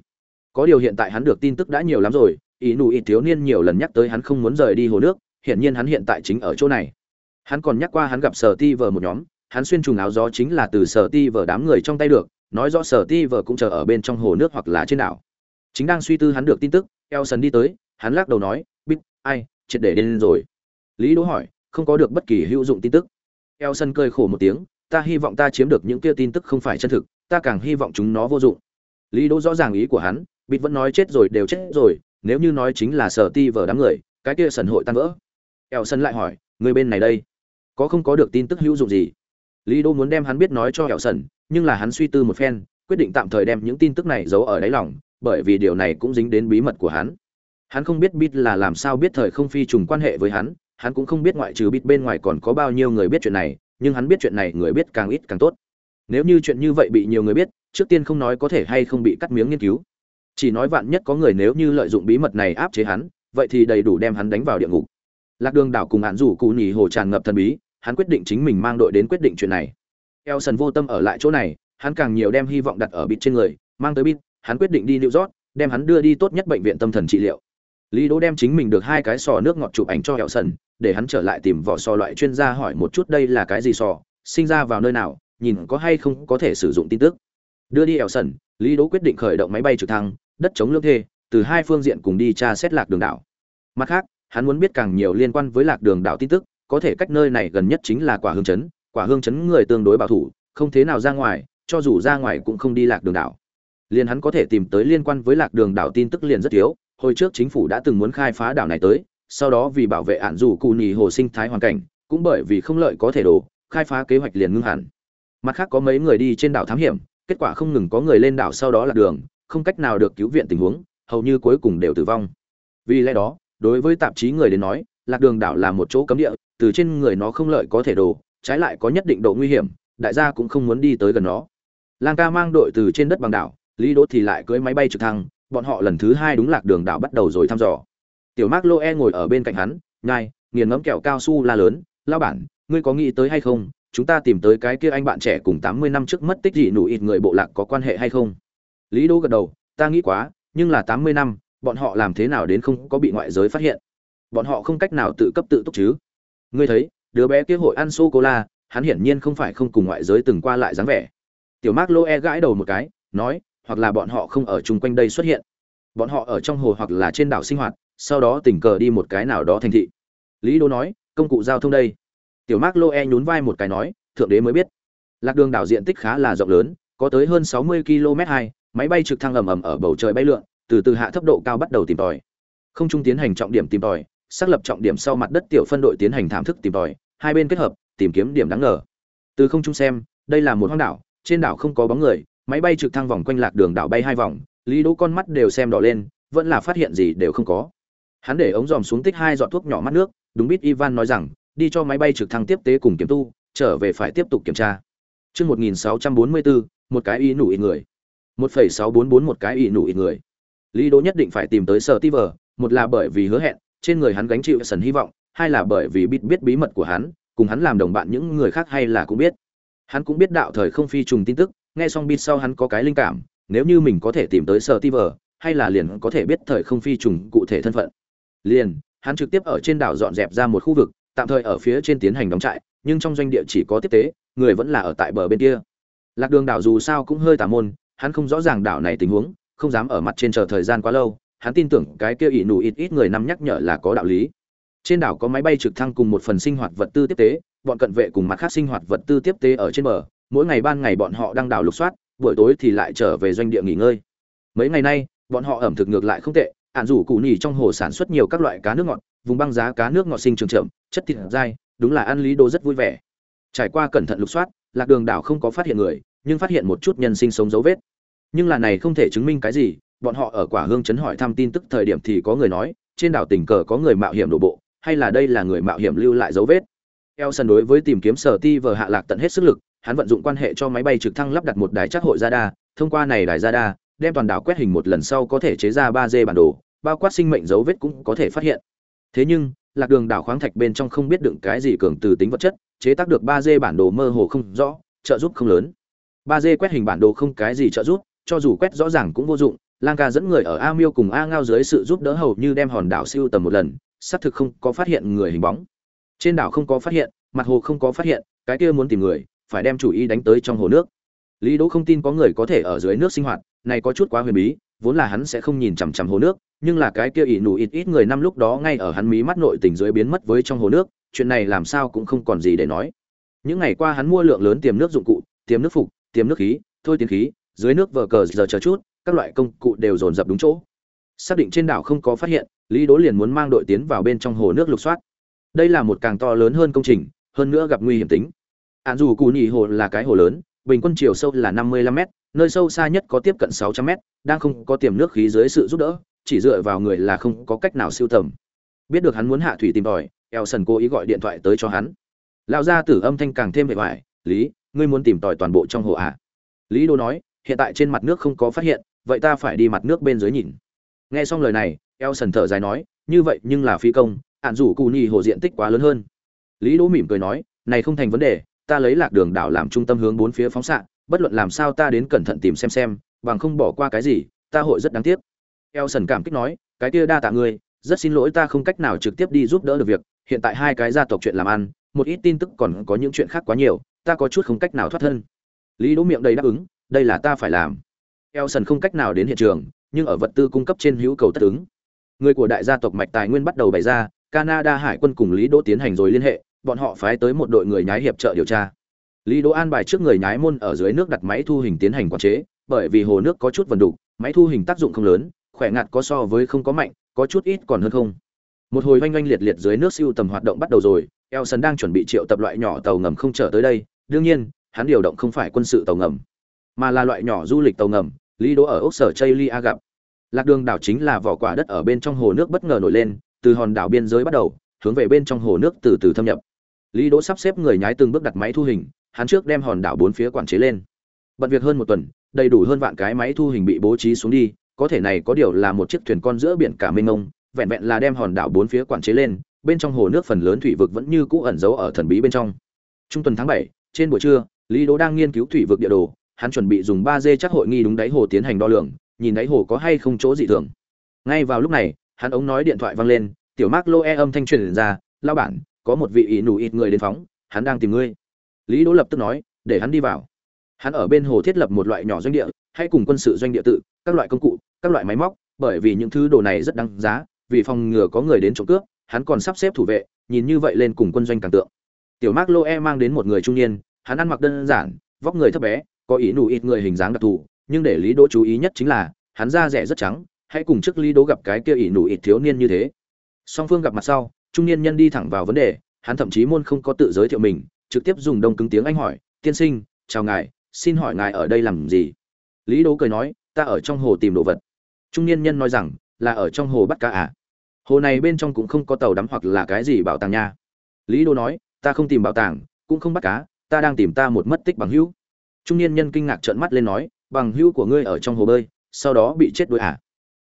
Có điều hiện tại hắn được tin tức đã nhiều lắm rồi ý nụ ít thiếu niên nhiều lần nhắc tới hắn không muốn rời đi hồ nước, hiển nhiên hắn hiện tại chính ở chỗ này. Hắn còn nhắc qua hắn gặp sở ti vờ một nhóm, hắn xuyên trùng áo gió chính là từ sở ti vờ đám người trong tay được, nói rõ sở ti vờ cũng chờ ở bên trong hồ nước hoặc là trên đảo. Chính đang suy tư hắn được tin tức, elson đi tới, hắn lắc đầu nói bít ai, triệt để đến rồi. Lý đỗ hỏi, không có được bất kỳ hữu dụng tin tức. Elson cười khổ một tiếng, ta hy vọng ta chiếm được những kia tin tức không phải chân thực, ta càng hy vọng chúng nó vô dụng. Lý đỗ rõ ràng ý của hắn, bịt vẫn nói chết rồi đều chết rồi nếu như nói chính là sở ti vở đám người, cái kia sần hội tan vỡ. Eo sân lại hỏi, người bên này đây, có không có được tin tức hữu dụng gì? Lý đô muốn đem hắn biết nói cho eo sần, nhưng là hắn suy tư một phen, quyết định tạm thời đem những tin tức này giấu ở đáy lòng, bởi vì điều này cũng dính đến bí mật của hắn. Hắn không biết bít là làm sao biết thời không phi trùng quan hệ với hắn hắn cũng không biết ngoại trừ bít bên ngoài còn có bao nhiêu người biết chuyện này, nhưng hắn biết chuyện này người biết càng ít càng tốt. Nếu như chuyện như vậy bị nhiều người biết, trước tiên không nói có thể hay không bị cắt miếng nghiên cứu chỉ nói vạn nhất có người nếu như lợi dụng bí mật này áp chế hắn, vậy thì đầy đủ đem hắn đánh vào địa ngục. Lạc đường đảo cùng hạn rủ cụ nhì hồ tràn ngập thần bí, hắn quyết định chính mình mang đội đến quyết định chuyện này. Elson vô tâm ở lại chỗ này, hắn càng nhiều đem hy vọng đặt ở bịt trên người, mang tới bịt, hắn quyết định đi New York, đem hắn đưa đi tốt nhất bệnh viện tâm thần trị liệu. Lý đỗ đem chính mình được hai cái sò nước ngọt chụp ảnh cho Elson, để hắn trở lại tìm vỏ sò loại chuyên gia hỏi một chút đây là cái gì sò, sinh ra vào nơi nào, nhìn có hay không có thể sử dụng tin tức đưa đi Elson, lý đỗ quyết định khởi động máy bay trực thăng, đất chống lương thê, từ hai phương diện cùng đi tra xét lạc đường đảo. Mặt khác, hắn muốn biết càng nhiều liên quan với lạc đường đảo tin tức, có thể cách nơi này gần nhất chính là quả hương chấn quả hương chấn người tương đối bảo thủ, không thế nào ra ngoài, cho dù ra ngoài cũng không đi lạc đường đảo. Liền hắn có thể tìm tới liên quan với lạc đường đảo tin tức liền rất thiếu, hồi trước chính phủ đã từng muốn khai phá đảo này tới, sau đó vì bảo vệ ạn dù cù nhì hồ sinh thái hoàn cảnh, cũng bởi vì không lợi có thể đổ, khai phá kế hoạch liền ngưng hẳn. Mặt khác có mấy người đi trên đảo thám hiểm kết quả không ngừng có người lên đảo sau đó là đường, không cách nào được cứu viện tình huống, hầu như cuối cùng đều tử vong. Vì lẽ đó, đối với tạp chí người đến nói, lạc đường đảo là một chỗ cấm địa, từ trên người nó không lợi có thể đổ, trái lại có nhất định độ nguy hiểm, đại gia cũng không muốn đi tới gần nó. Lang ca mang đội từ trên đất bằng đảo, lý đỗ thì lại cưỡi máy bay trực thăng, bọn họ lần thứ hai đúng lạc đường đảo bắt đầu rồi thăm dò. Tiểu mark loe ngồi ở bên cạnh hắn nhai nghiền ngấm kẹo cao su la lớn lao bản, ngươi có nghĩ tới hay không chúng ta tìm tới cái kia anh bạn trẻ cùng tám mươi năm trước mất tích dị nụ ít người bộ lạc có quan hệ hay không? Lý đỗ gật đầu, ta nghĩ quá, nhưng là tám mươi năm, bọn họ làm thế nào đến không có bị ngoại giới phát hiện? Bọn họ không cách nào tự cấp tự túc chứ? Ngươi thấy, đứa bé kia hội ăn sô cô la hắn hiển nhiên không phải không cùng ngoại giới từng qua lại dáng vẻ. Tiểu mark loe gãi đầu một cái, nói, hoặc là bọn họ không ở chung quanh đây xuất hiện. Bọn họ ở trong hồ hoặc là trên đảo sinh hoạt, sau đó tình cờ đi một cái nào đó thành thị. Lý đô nói, công cụ giao thông đây tiểu mác lô e nhún vai một cái nói, thượng đế mới biết. Lạc đường đảo diện tích khá là rộng lớn, có tới hơn 60 km hai, máy bay trực thăng ầm ầm ở bầu trời bay lượn, từ từ hạ thấp độ cao bắt đầu tìm tòi. Không trung tiến hành trọng điểm tìm tòi, xác lập trọng điểm sau mặt đất tiểu phân đội tiến hành thảm thức tìm tòi, hai bên kết hợp, tìm kiếm điểm đáng ngờ. Từ không trung xem, đây là một hoang đảo, trên đảo không có bóng người, máy bay trực thăng vòng quanh lạc đường đảo bay hai vòng, lý đỗ con mắt đều xem đỏ lên, vẫn là phát hiện gì đều không có. Hắn để ống dòm xuống tích hai giọt thuốc nhỏ mắt nước, đúng biết ivan nói rằng đi cho máy bay trực thăng tiếp tế cùng kiểm tu trở về phải tiếp tục kiểm tra Chương 1644, một cái y nụ ít người. 1.644 một cái y nụ ít người. Lý Đỗ nhất định phải tìm tới Sở Tiver, một là bởi vì hứa hẹn, trên người hắn gánh chịu sần hy vọng, hai là bởi vì biết biết bí mật của hắn, cùng hắn làm đồng bạn những người khác hay là cũng biết. Hắn cũng biết đạo thời không phi trùng tin tức, nghe xong bit sau hắn có cái linh cảm, nếu như mình có thể tìm tới Sở Tiver, hay là liền có thể biết thời không phi trùng cụ thể thân phận. Liền, hắn trực tiếp ở trên đảo dọn dẹp ra một khu vực, tạm thời ở phía trên tiến hành đóng trại, nhưng trong doanh địa chỉ có tiếp tế, người vẫn là ở tại bờ bên kia. Lạc Đường đảo dù sao cũng hơi tà môn, hắn không rõ ràng đảo này tình huống, không dám ở mặt trên chờ thời gian quá lâu, hắn tin tưởng cái kia ỷ nủ ít ít người năm nhắc nhở là có đạo lý. Trên đảo có máy bay trực thăng cùng một phần sinh hoạt vật tư tiếp tế, bọn cận vệ cùng mặt khác sinh hoạt vật tư tiếp tế ở trên bờ, mỗi ngày ban ngày bọn họ đang đảo lục soát, buổi tối thì lại trở về doanh địa nghỉ ngơi. Mấy ngày nay, bọn họ ẩm thực ngược lại không tệ, ản rủ cụ nhỉ trong hồ sản xuất nhiều các loại cá nước ngọt, vùng băng giá cá nước ngọt sinh trường chậm, chất thịt dai, đúng là ăn lý đồ rất vui vẻ. Trải qua cẩn thận lục soát, lạc đường đảo không có phát hiện người, nhưng phát hiện một chút nhân sinh sống dấu vết. Nhưng là này không thể chứng minh cái gì, bọn họ ở quả hương chấn hỏi thăm tin tức thời điểm thì có người nói, trên đảo tình cờ có người mạo hiểm đổ bộ, hay là đây là người mạo hiểm lưu lại dấu vết. Elson đối với tìm kiếm sở ti vờ hạ lạc tận hết sức lực, hắn vận dụng quan hệ cho máy bay trực thăng lắp đặt một đài chắc hội radar, thông qua này đài radar, đem toàn đảo quét hình một lần sau có thể chế ra 3D bản đồ, bao quát sinh mệnh dấu vết cũng có thể phát hiện. Thế nhưng, lạc đường đảo khoáng thạch bên trong không biết đựng cái gì cường từ tính vật chất, chế tác được ba d bản đồ mơ hồ không rõ, trợ giúp không lớn. ba d quét hình bản đồ không cái gì trợ giúp, cho dù quét rõ ràng cũng vô dụng, Lang Ca dẫn người ở A Miêu cùng A Ngao dưới sự giúp đỡ hầu như đem hòn đảo siêu tầm một lần, xác thực không có phát hiện người hình bóng. Trên đảo không có phát hiện, mặt hồ không có phát hiện, cái kia muốn tìm người, phải đem chủ ý đánh tới trong hồ nước. Lý Đỗ không tin có người có thể ở dưới nước sinh hoạt, này có chút quá huyền bí, vốn là hắn sẽ không nhìn chằm chằm hồ nước, nhưng là cái kia ỷ nụ ít ít người năm lúc đó ngay ở hắn mí mắt nội tình dưới biến mất với trong hồ nước, chuyện này làm sao cũng không còn gì để nói. Những ngày qua hắn mua lượng lớn tiềm nước dụng cụ, tiềm nước phục, tiềm nước khí, thôi tiến khí, dưới nước vờ cờ giờ chờ chút, các loại công cụ đều dồn dập đúng chỗ. Xác định trên đảo không có phát hiện, Lý Đố liền muốn mang đội tiến vào bên trong hồ nước lục soát. Đây là một càng to lớn hơn công trình, hơn nữa gặp nguy hiểm tính. Án dù cù Nhị hồ là cái hồ lớn, bình quân chiều sâu là 55 mét, nơi sâu xa nhất có tiếp cận 600 mét, đang không có tiềm nước khí dưới sự giúp đỡ, chỉ dựa vào người là không có cách nào siêu tầm. Biết được hắn muốn hạ thủy tìm đòi, Elson cố ý gọi điện thoại tới cho hắn. Lão gia tử âm thanh càng thêm vẻ vải, "Lý, ngươi muốn tìm tòi toàn bộ trong hồ à?" Lý Đô nói, "Hiện tại trên mặt nước không có phát hiện, vậy ta phải đi mặt nước bên dưới nhìn." Nghe xong lời này, Elson thở dài nói, "Như vậy nhưng là phi công, ạn rủ cụ nhì hồ diện tích quá lớn hơn lý đỗ mỉm cười nói này không thành vấn đề ta lấy lạc đường đảo làm trung tâm hướng bốn phía phóng xạ bất luận làm sao ta đến cẩn thận tìm xem xem, bằng không bỏ qua cái gì, ta hội rất đáng tiếc. Elson cảm kích nói, cái kia đa tạ ngươi, rất xin lỗi ta không cách nào trực tiếp đi giúp đỡ được việc, hiện tại hai cái gia tộc chuyện làm ăn, một ít tin tức còn có những chuyện khác quá nhiều, ta có chút không cách nào thoát thân. Lý đỗ miệng đầy đáp ứng, đây là ta phải làm. Elson không cách nào đến hiện trường, nhưng ở vật tư cung cấp trên hữu cầu tất ứng. Người của đại gia tộc mạch tài nguyên bắt đầu bày ra, canada hải quân cùng lý đỗ tiến hành rồi liên hệ, bọn họ phái tới một đội người nhái hiệp trợ điều tra lý đỗ an bài trước người nhái môn ở dưới nước đặt máy thu hình tiến hành quản chế, bởi vì hồ nước có chút vần đục, máy thu hình tác dụng không lớn, khỏe ngạt có so với không có mạnh, có chút ít còn hơn không. Một hồi oanh oanh liệt liệt dưới nước siêu tầm hoạt động bắt đầu rồi, elson đang chuẩn bị triệu tập loại nhỏ tàu ngầm không trở tới đây, đương nhiên, hắn điều động không phải quân sự tàu ngầm, mà là loại nhỏ du lịch tàu ngầm, lý đỗ ở ốc sở chaylia gặp. Lạc đường đảo chính là vỏ quả đất ở bên trong hồ nước bất ngờ nổi lên, từ hòn đảo biên giới bắt đầu, hướng về bên trong hồ nước từ từ thâm nhập. Lý đỗ sắp xếp người nhái từng bước đặt máy thu hình hắn trước đem hòn đảo bốn phía quản chế lên. Bận việc hơn một tuần, đầy đủ hơn vạn cái máy thu hình bị bố trí xuống đi, có thể này có điều là một chiếc thuyền con giữa biển cả mênh mông, vẹn vẹn là đem hòn đảo bốn phía quản chế lên, bên trong hồ nước phần lớn thủy vực vẫn như cũ ẩn giấu ở thần bí bên trong. Trung tuần tháng bảy, trên buổi trưa, lý đỗ đang nghiên cứu thủy vực địa đồ, hắn chuẩn bị dùng ba d chắc hội nghi đúng đáy hồ tiến hành đo lường, nhìn đáy hồ có hay không chỗ dị thường. Ngay vào lúc này, hắn ống nói điện thoại vang lên, tiểu mark lô e âm thanh truyền ra lao bản, có một vị ỷ nụ ít người đến phóng, hắn đang tìm ngươi lý đỗ lập tức nói, để hắn đi vào. Hắn ở bên hồ thiết lập một loại nhỏ doanh địa, hay cùng quân sự doanh địa tự, các loại công cụ, các loại máy móc, bởi vì những thứ đồ này rất đáng giá, vì phòng ngừa có người đến trộm cướp, hắn còn sắp xếp thủ vệ, nhìn như vậy lên cùng quân doanh càng tượng. Tiểu mark loe mang đến một người trung niên, hắn ăn mặc đơn giản, vóc người thấp bé, có ý nụ ít người hình dáng đặc thù, nhưng để lý đỗ chú ý nhất chính là, hắn da rẻ rất trắng, hãy cùng trước lý đỗ gặp cái kia ỷ nụ ít thiếu niên như thế. Song phương gặp mặt sau, trung niên nhân đi thẳng vào vấn đề, hắn thậm chí môn không có tự giới thiệu mình trực tiếp dùng đông cứng tiếng anh hỏi, tiên sinh, chào ngài, xin hỏi ngài ở đây làm gì? Lý đố cười nói, ta ở trong hồ tìm đồ vật. Trung niên nhân nói rằng, là ở trong hồ bắt cá à? Hồ này bên trong cũng không có tàu đắm hoặc là cái gì bảo tàng nha. Lý đố nói, ta không tìm bảo tàng, cũng không bắt cá, ta đang tìm ta một mất tích bằng hữu. Trung niên nhân kinh ngạc trợn mắt lên nói, bằng hữu của ngươi ở trong hồ bơi, sau đó bị chết đuối à?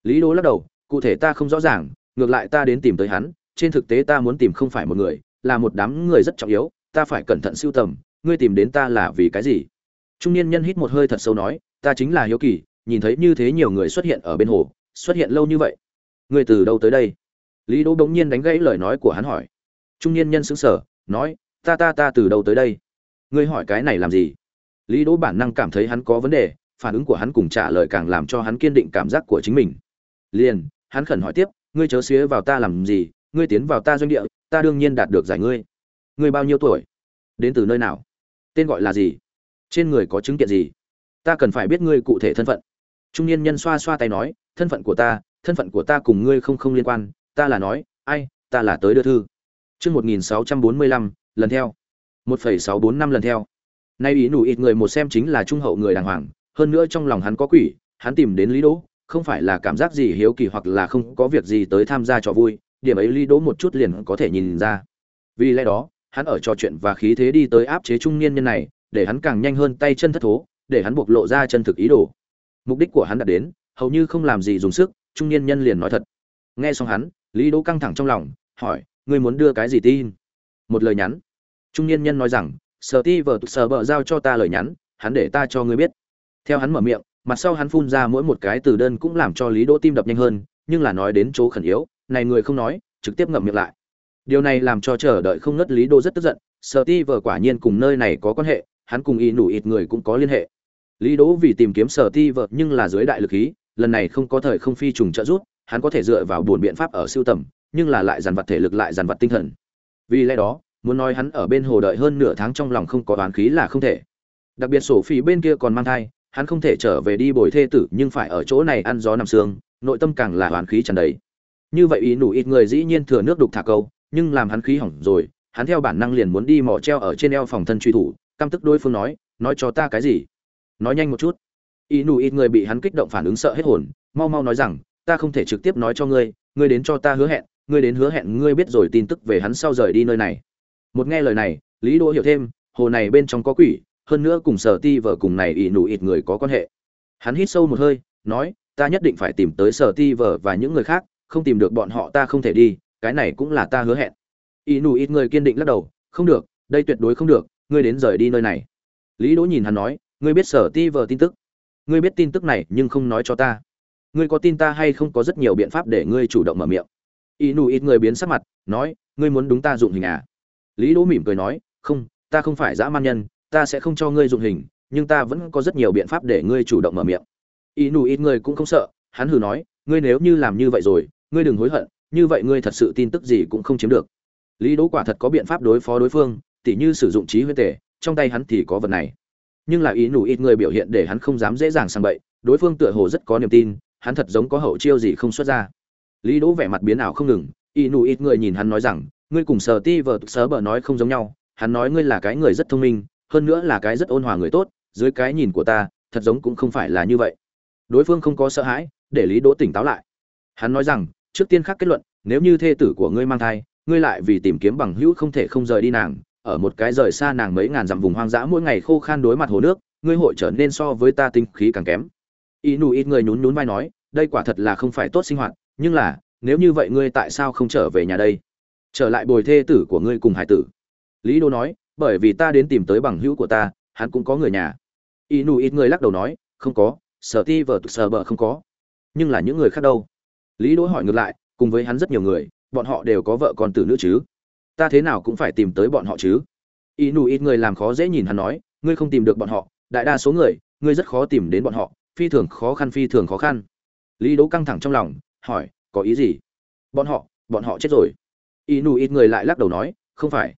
Lý đố lắc đầu, cụ thể ta không rõ ràng, ngược lại ta đến tìm tới hắn, trên thực tế ta muốn tìm không phải một người, là một đám người rất trọng yếu ta phải cẩn thận siêu tầm, ngươi tìm đến ta là vì cái gì? Trung niên nhân hít một hơi thật sâu nói, ta chính là hiếu kỳ, nhìn thấy như thế nhiều người xuất hiện ở bên hồ, xuất hiện lâu như vậy. Ngươi từ đâu tới đây? Lý đỗ bỗng nhiên đánh gãy lời nói của hắn hỏi. Trung niên nhân sững sờ, nói, ta ta ta từ đâu tới đây? Ngươi hỏi cái này làm gì? Lý đỗ bản năng cảm thấy hắn có vấn đề, phản ứng của hắn cùng trả lời càng làm cho hắn kiên định cảm giác của chính mình. Liền, hắn khẩn hỏi tiếp, ngươi chớ xía vào ta làm gì, ngươi tiến vào ta doanh địa, ta đương nhiên đạt được giải ngươi. Người bao nhiêu tuổi? Đến từ nơi nào? Tên gọi là gì? Trên người có chứng kiện gì? Ta cần phải biết ngươi cụ thể thân phận. Trung niên nhân xoa xoa tay nói, thân phận của ta, thân phận của ta cùng ngươi không không liên quan. Ta là nói, ai, ta là tới đưa thư. Chương một nghìn sáu trăm bốn mươi lăm, lần theo. một phẩy sáu bốn năm lần theo. Nay ý nụ ít người một xem chính là trung hậu người đàng hoàng, hơn nữa trong lòng hắn có quỷ, hắn tìm đến lý đỗ, không phải là cảm giác gì hiếu kỳ hoặc là không có việc gì tới tham gia trò vui, điểm ấy lý đỗ một chút liền có thể nhìn ra. Vì lẽ đó hắn ở trò chuyện và khí thế đi tới áp chế trung niên nhân này, để hắn càng nhanh hơn tay chân thất thố, để hắn buộc lộ ra chân thực ý đồ. Mục đích của hắn đã đến, hầu như không làm gì dùng sức, trung niên nhân liền nói thật. Nghe xong hắn, lý đỗ căng thẳng trong lòng, hỏi, ngươi muốn đưa cái gì tin? Một lời nhắn. Trung niên nhân nói rằng, sở ti vợ sở bợ giao cho ta lời nhắn, hắn để ta cho ngươi biết. Theo hắn mở miệng, mặt sau hắn phun ra mỗi một cái từ đơn cũng làm cho lý đỗ tim đập nhanh hơn, nhưng là nói đến chỗ khẩn yếu, này người không nói, trực tiếp ngậm miệng lại điều này làm cho chờ đợi không ngất lý đỗ rất tức giận, sở ti vờ quả nhiên cùng nơi này có quan hệ, hắn cùng y nủ ít người cũng có liên hệ. Lý đỗ vì tìm kiếm sở ti vợ nhưng là dưới đại lực khí, lần này không có thời không phi trùng trợ giúp, hắn có thể dựa vào buồn biện pháp ở siêu tầm, nhưng là lại dàn vật thể lực lại dàn vật tinh thần. Vì lẽ đó, muốn nói hắn ở bên hồ đợi hơn nửa tháng trong lòng không có oán khí là không thể. Đặc biệt sổ Phi bên kia còn mang thai, hắn không thể trở về đi bồi thê tử nhưng phải ở chỗ này ăn gió nằm sương, nội tâm càng là oán khí tràn đầy. Như vậy ý nủ ít người dĩ nhiên thừa nước đục thả câu nhưng làm hắn khí hỏng rồi, hắn theo bản năng liền muốn đi mò treo ở trên eo phòng thân truy thủ, căm tức đối phương nói nói cho ta cái gì? Nói nhanh một chút. Ý nụ ít người bị hắn kích động phản ứng sợ hết hồn, mau mau nói rằng, ta không thể trực tiếp nói cho ngươi ngươi đến cho ta hứa hẹn, ngươi đến hứa hẹn ngươi biết rồi tin tức về hắn sau rời đi nơi này. Một nghe lời này, lý đỗ hiểu thêm, hồ này bên trong có quỷ, hơn nữa cùng sở ti vợ cùng này ỷ nụ ít người có quan hệ. Hắn hít sâu một hơi, nói, ta nhất định phải tìm tới sở ti vợ và những người khác, không tìm được bọn họ ta không thể đi cái này cũng là ta hứa hẹn. Y nù ít người kiên định lắc đầu, không được, đây tuyệt đối không được, ngươi đến rời đi nơi này. Lý đỗ nhìn hắn nói, ngươi biết sở ti vờ tin tức. Ngươi biết tin tức này, nhưng không nói cho ta. Ngươi có tin ta hay không có rất nhiều biện pháp để ngươi chủ động mở miệng. Y nù ít người biến sắc mặt, nói, ngươi muốn đúng ta dụng hình à? Lý đỗ mỉm cười nói, không, ta không phải dã man nhân, ta sẽ không cho ngươi dụng hình, nhưng ta vẫn có rất nhiều biện pháp để ngươi chủ động mở miệng. Y nù ít người cũng không sợ, hắn hừ nói, ngươi nếu như làm như vậy rồi, ngươi đừng hối hận như vậy ngươi thật sự tin tức gì cũng không chiếm được. Lý đỗ quả thật có biện pháp đối phó đối phương, tỉ như sử dụng trí huyết tể, trong tay hắn thì có vật này. Nhưng là ý nụ ít người biểu hiện để hắn không dám dễ dàng sang bậy, đối phương tựa hồ rất có niềm tin, hắn thật giống có hậu chiêu gì không xuất ra. Lý đỗ vẻ mặt biến ảo không ngừng, ý nụ ít người nhìn hắn nói rằng, ngươi cùng sở ti vợ sớ bờ nói không giống nhau, hắn nói ngươi là cái người rất thông minh, hơn nữa là cái rất ôn hòa người tốt, dưới cái nhìn của ta, thật giống cũng không phải là như vậy. Đối phương không có sợ hãi, để lý đỗ tỉnh táo lại. Hắn nói rằng trước tiên khác kết luận, nếu như thê tử của ngươi mang thai, ngươi lại vì tìm kiếm bằng hữu không thể không rời đi nàng, ở một cái rời xa nàng mấy ngàn dặm vùng hoang dã mỗi ngày khô khan đối mặt hồ nước, ngươi hội trở nên so với ta tinh khí càng kém. Y nù ít người nhún nhún vai nói, đây quả thật là không phải tốt sinh hoạt, nhưng là, nếu như vậy ngươi tại sao không trở về nhà đây? Trở lại bồi thê tử của ngươi cùng hải tử. Lý đô nói, bởi vì ta đến tìm tới bằng hữu của ta, hắn cũng có người nhà. Y nù ít người lắc đầu nói, không có, sở ti vợ sờ bờ không có. Nhưng là những người khác đâu? Lý đỗ hỏi ngược lại, cùng với hắn rất nhiều người, bọn họ đều có vợ con tử nữ chứ? Ta thế nào cũng phải tìm tới bọn họ chứ? Y nù ít người làm khó dễ nhìn hắn nói, ngươi không tìm được bọn họ, đại đa số người, ngươi rất khó tìm đến bọn họ, phi thường khó khăn, phi thường khó khăn. Lý đỗ căng thẳng trong lòng, hỏi, có ý gì? Bọn họ bọn họ chết rồi. Y nù ít người lại lắc đầu nói, không phải.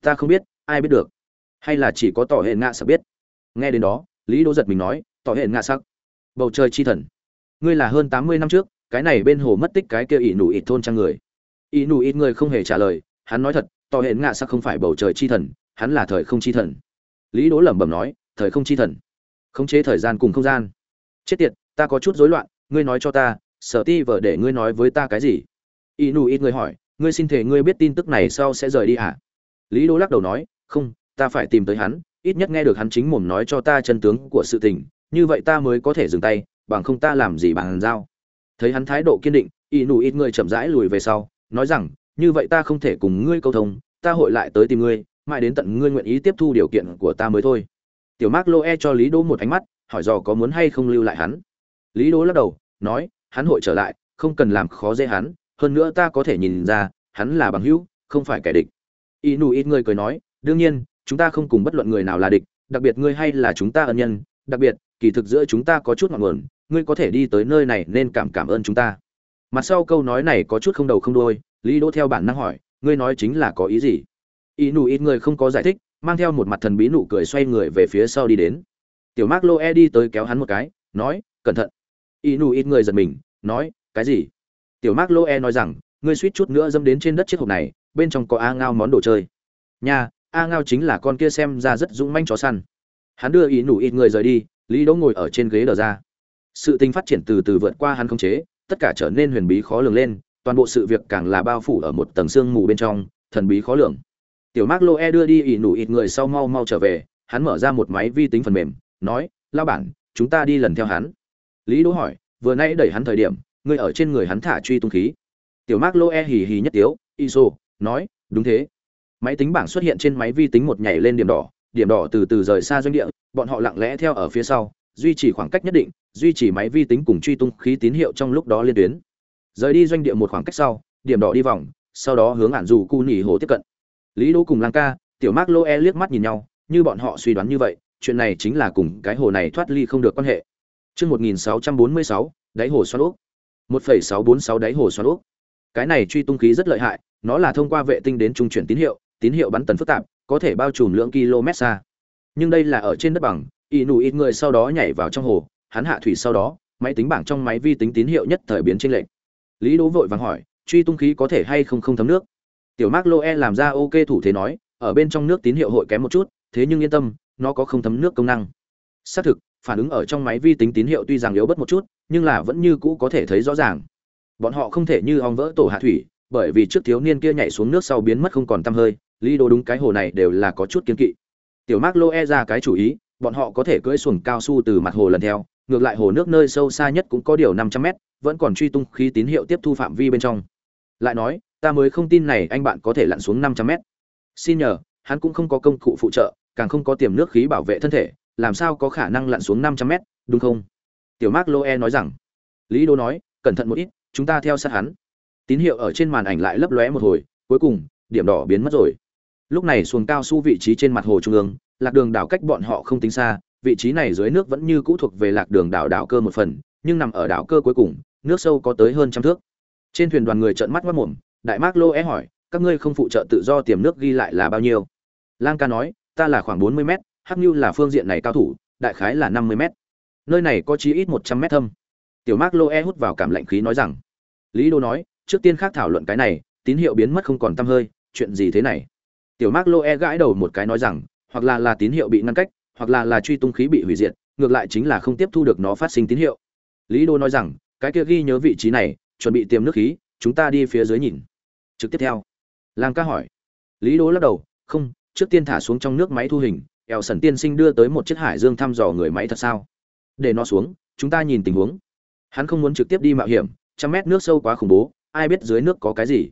Ta không biết, ai biết được. Hay là chỉ có tỏ hệ ngạ sợ biết? Nghe đến đó, lý đỗ giật mình nói, tỏ hệ ngạ sắc bầu trời chi thần. Ngươi là hơn tám mươi năm trước cái này bên hồ mất tích cái kia ỷ nụ ít thôn trang người. Ỷ nụ ít người không hề trả lời, hắn nói thật, to hệ ngạ sắc không phải bầu trời chi thần, hắn là thời không chi thần. Lý đỗ lẩm bẩm nói, thời không chi thần. Khống chế thời gian cùng không gian. Chết tiệt, ta có chút rối loạn, ngươi nói cho ta, sở ti vợ để ngươi nói với ta cái gì? Y nụ ít người hỏi, ngươi xin thể ngươi biết tin tức này sau sẽ rời đi à lý đỗ lắc đầu nói, không, ta phải tìm tới hắn, ít nhất nghe được hắn chính mồm nói cho ta chân tướng của sự tình, như vậy ta mới có thể dừng tay, bằng không ta làm gì bằng giao thấy hắn thái độ kiên định y nù ít người chậm rãi lùi về sau, nói rằng, như vậy ta không thể cùng ngươi câu thông, ta hội lại tới tìm ngươi, mãi đến tận ngươi nguyện ý tiếp thu điều kiện của ta mới thôi. Tiểu mark loe cho lý đỗ một ánh mắt, hỏi dò có muốn hay không lưu lại hắn. Lý đỗ lắc đầu, nói, hắn hội trở lại, không cần làm khó dễ hắn, hơn nữa ta có thể nhìn ra, hắn là bằng hữu, không phải kẻ địch. Y nù ít người cười nói, đương nhiên, chúng ta không cùng bất luận người nào là địch, đặc biệt ngươi hay là chúng ta ân nhân đặc biệt kỳ thực giữa chúng ta có chút ngọn nguồn ngươi có thể đi tới nơi này nên cảm cảm ơn chúng ta. Mặt sau câu nói này có chút không đầu không đuôi, lý đỗ theo bản năng hỏi ngươi nói chính là có ý gì? Y nụ ít người không có giải thích mang theo một mặt thần bí nụ cười xoay người về phía sau đi đến. Tiểu mác lô e đi tới kéo hắn một cái nói cẩn thận. Y nụ ít người giật mình nói cái gì? Tiểu mác lô e nói rằng ngươi suýt chút nữa dâm đến trên đất chiếc hộp này bên trong có a ngao món đồ chơi. Nha a ngao chính là con kia xem ra rất dũng manh chó săn hắn đưa ý nủ ít người rời đi, lý đỗ ngồi ở trên ghế đờ ra. Sự tình phát triển từ từ vượt qua hắn không chế, tất cả trở nên huyền bí khó lường lên, toàn bộ sự việc càng là bao phủ ở một tầng sương mù bên trong, thần bí khó lường. Tiểu Mặc Lô E đưa đi ỉ nủ ít người sau mau mau trở về, hắn mở ra một máy vi tính phần mềm, nói lao bản, chúng ta đi lần theo hắn. Lý đỗ hỏi, vừa nãy đẩy hắn thời điểm, ngươi ở trên người hắn thả truy tung khí. Tiểu Mặc Lô E hì hì nhất tiếu, iso, nói, đúng thế. Máy tính bảng xuất hiện trên máy vi tính một nhảy lên điểm đỏ điểm đỏ từ từ rời xa doanh địa bọn họ lặng lẽ theo ở phía sau duy trì khoảng cách nhất định duy trì máy vi tính cùng truy tung khí tín hiệu trong lúc đó liên tuyến rời đi doanh địa một khoảng cách sau điểm đỏ đi vòng sau đó hướng ản dù cu nỉ hồ tiếp cận lý đỗ cùng lang ca tiểu mác lô e liếc mắt nhìn nhau như bọn họ suy đoán như vậy chuyện này chính là cùng cái hồ này thoát ly không được quan hệ Trước 1646, đáy hồ xoắn ốc. 1.646 đáy hồ xoắn ốc. Cái này truy tung khí rất lợi hại, nó là thông qua vệ tinh đến trung chuyển tín hiệu, tín hiệu bắn tần phức tạp, có thể bao trùm lượng km xa. Nhưng đây là ở trên đất bằng, y nụ ít người sau đó nhảy vào trong hồ, hắn hạ thủy sau đó, máy tính bảng trong máy vi tính tín hiệu nhất thời biến trên lệch. Lý Đỗ vội vàng hỏi, truy tung khí có thể hay không không thấm nước? Tiểu mác lô e làm ra ok thủ thế nói, ở bên trong nước tín hiệu hội kém một chút, thế nhưng yên tâm, nó có không thấm nước công năng. Xác thực, phản ứng ở trong máy vi tính tín hiệu tuy rằng yếu bớt một chút, nhưng là vẫn như cũ có thể thấy rõ ràng. Bọn họ không thể như ong vỡ tổ hạ thủy, bởi vì trước thiếu niên kia nhảy xuống nước sau biến mất không còn tăm hơi, Lý đồ đúng cái hồ này đều là có chút kiên kỵ. Tiểu mác lô e ra cái chủ ý, bọn họ có thể cưỡi xuồng cao su từ mặt hồ lần theo, ngược lại hồ nước nơi sâu xa nhất cũng có điều 500 mét, vẫn còn truy tung khí tín hiệu tiếp thu phạm vi bên trong. Lại nói, ta mới không tin này anh bạn có thể lặn xuống năm trăm mét. Xin nhờ hắn cũng không có công cụ phụ trợ càng không có tiềm nước khí bảo vệ thân thể làm sao có khả năng lặn xuống năm trăm mét đúng không? Tiểu mác lô e nói rằng. Lý đô nói cẩn thận một ít chúng ta theo sát hắn. Tín hiệu ở trên màn ảnh lại lấp lóe một hồi cuối cùng điểm đỏ biến mất rồi lúc này xuồng cao su vị trí trên mặt hồ trung ương, lạc đường đảo cách bọn họ không tính xa, vị trí này dưới nước vẫn như cũ thuộc về lạc đường đảo đảo cơ một phần, nhưng nằm ở đảo cơ cuối cùng, nước sâu có tới hơn trăm thước. Trên thuyền đoàn người trợn mắt mất mồm, đại mác lô é hỏi, các ngươi không phụ trợ tự do tiềm nước ghi lại là bao nhiêu? Lang ca nói, ta là khoảng bốn mươi mét, hắc như là phương diện này cao thủ, đại khái là năm mươi mét. Nơi này có chí ít một trăm mét thâm. Tiểu mác lô e hút vào cảm lạnh khí nói rằng, lý đô nói, trước tiên khác thảo luận cái này, tín hiệu biến mất không còn tăm hơi, chuyện gì thế này? Tiểu mác lô e gãi đầu một cái nói rằng, hoặc là là tín hiệu bị ngăn cách, hoặc là là truy tung khí bị hủy diệt, ngược lại chính là không tiếp thu được nó phát sinh tín hiệu. Lý đô nói rằng, cái kia ghi nhớ vị trí này, chuẩn bị tiêm nước khí, chúng ta đi phía dưới nhìn. Trực tiếp theo. Lang ca hỏi. Lý đô lắc đầu, không, trước tiên thả xuống trong nước máy thu hình, eo sần tiên sinh đưa tới một chiếc hải dương thăm dò người máy thật sao? Để nó xuống, chúng ta nhìn tình huống. Hắn không muốn trực tiếp đi mạo hiểm, trăm mét nước sâu quá khủng bố, ai biết dưới nước có cái gì.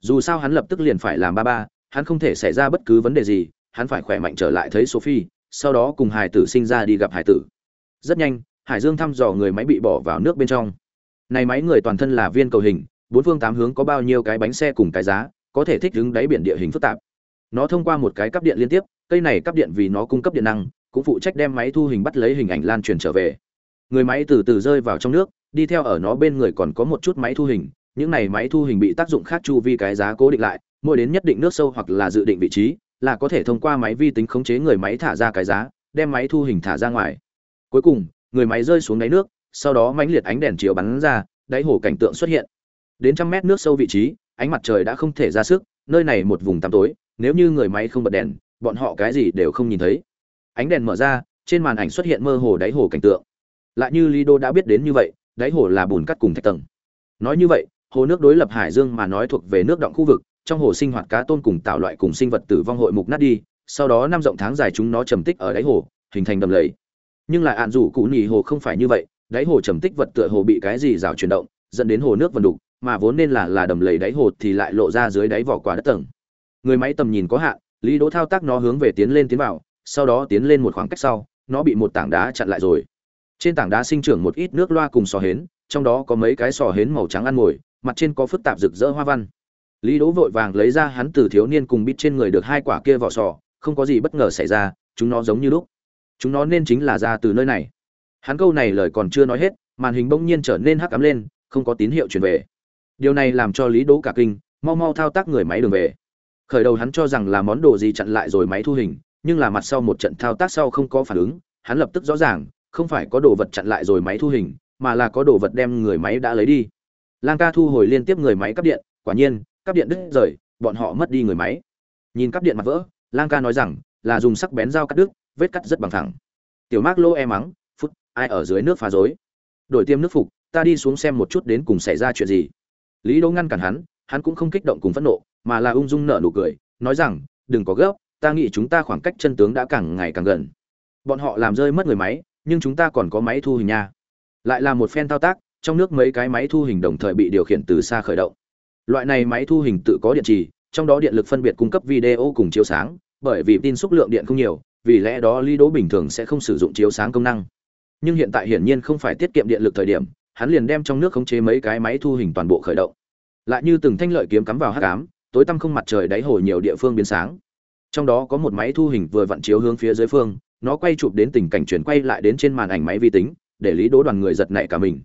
Dù sao hắn lập tức liền phải làm ba ba hắn không thể xảy ra bất cứ vấn đề gì, hắn phải khỏe mạnh trở lại thấy sophie, sau đó cùng hải tử sinh ra đi gặp hải tử. Rất nhanh, hải dương thăm dò người máy bị bỏ vào nước bên trong. Này máy người toàn thân là viên cầu hình, bốn phương tám hướng có bao nhiêu cái bánh xe cùng cái giá, có thể thích ứng đáy biển địa hình phức tạp. Nó thông qua một cái cắp điện liên tiếp, cây này cắp điện vì nó cung cấp điện năng, cũng phụ trách đem máy thu hình bắt lấy hình ảnh lan truyền trở về. Người máy từ từ rơi vào trong nước, đi theo ở nó bên người còn có một chút máy thu hình những này máy thu hình bị tác dụng khác chu vi cái giá cố định lại, mỗi đến nhất định nước sâu hoặc là dự định vị trí, là có thể thông qua máy vi tính khống chế người máy thả ra cái giá, đem máy thu hình thả ra ngoài. Cuối cùng, người máy rơi xuống đáy nước, sau đó mãnh liệt ánh đèn chiếu bắn ra, đáy hồ cảnh tượng xuất hiện. Đến trăm mét nước sâu vị trí, ánh mặt trời đã không thể ra sức, nơi này một vùng tăm tối, nếu như người máy không bật đèn, bọn họ cái gì đều không nhìn thấy. Ánh đèn mở ra, trên màn ảnh xuất hiện mơ hồ đáy hồ cảnh tượng. Lại như lý đô đã biết đến như vậy, đáy hồ là bùn cắt cùng thạch tầng. Nói như vậy hồ nước đối lập hải dương mà nói thuộc về nước động khu vực, trong hồ sinh hoạt cá tôm cùng tạo loại cùng sinh vật tử vong hội mục nát đi, sau đó năm rộng tháng dài chúng nó trầm tích ở đáy hồ, hình thành đầm lầy. Nhưng lại ạn rủ cụ nhì hồ không phải như vậy, đáy hồ trầm tích vật tựa hồ bị cái gì rào chuyển động, dẫn đến hồ nước vần đục, mà vốn nên là là đầm lầy đáy hồ thì lại lộ ra dưới đáy vỏ quả đất tầng. Người máy tầm nhìn có hạn, lý đỗ thao tác nó hướng về tiến lên tiến vào, sau đó tiến lên một khoảng cách sau, nó bị một tảng đá chặn lại rồi. Trên tảng đá sinh trưởng một ít nước loa cùng sò hến, trong đó có mấy cái sò hến màu trắng ăn mồi mặt trên có phức tạp rực rỡ hoa văn. Lý đỗ vội vàng lấy ra hắn từ thiếu niên cùng bít trên người được hai quả kia vỏ sò, không có gì bất ngờ xảy ra, chúng nó giống như lúc. Chúng nó nên chính là ra từ nơi này. Hắn câu này lời còn chưa nói hết, màn hình bỗng nhiên trở nên hắc ám lên, không có tín hiệu truyền về. Điều này làm cho lý đỗ cả kinh, mau mau thao tác người máy đường về. Khởi đầu hắn cho rằng là món đồ gì chặn lại rồi máy thu hình, nhưng là mặt sau một trận thao tác sau không có phản ứng, hắn lập tức rõ ràng, không phải có đồ vật chặn lại rồi máy thu hình, mà là có đồ vật đem người máy đã lấy đi lang ca thu hồi liên tiếp người máy cắp điện, quả nhiên, cắp điện đứt rời, bọn họ mất đi người máy. Nhìn cắp điện mặt vỡ, lang ca nói rằng là dùng sắc bén dao cắt đứt, vết cắt rất bằng thẳng. Tiểu mác lô e mắng, phút, ai ở dưới nước phá rối? Đổi tiêm nước phục, ta đi xuống xem một chút đến cùng xảy ra chuyện gì. Lý đỗ ngăn cản hắn hắn cũng không kích động cùng phẫn nộ, mà là ung dung nở nụ cười, nói rằng, đừng có gấp, ta nghĩ chúng ta khoảng cách chân tướng đã càng ngày càng gần. Bọn họ làm rơi mất người máy, nhưng chúng ta còn có máy thu hình nha. Lại là một phen thao tác trong nước mấy cái máy thu hình đồng thời bị điều khiển từ xa khởi động. Loại này máy thu hình tự có điện trì, trong đó điện lực phân biệt cung cấp video cùng chiếu sáng, bởi vì tin xúc lượng điện không nhiều, vì lẽ đó lý đỗ bình thường sẽ không sử dụng chiếu sáng công năng. Nhưng hiện tại hiển nhiên không phải tiết kiệm điện lực thời điểm, hắn liền đem trong nước khống chế mấy cái máy thu hình toàn bộ khởi động. Lại như từng thanh lợi kiếm cắm vào hắc ám, tối tăm không mặt trời đáy hồ nhiều địa phương biến sáng. Trong đó có một máy thu hình vừa vặn chiếu hướng phía dưới phương, nó quay chụp đến tình cảnh chuyển quay lại đến trên màn ảnh máy vi tính, để lý đỗ đoàn người giật nảy cả mình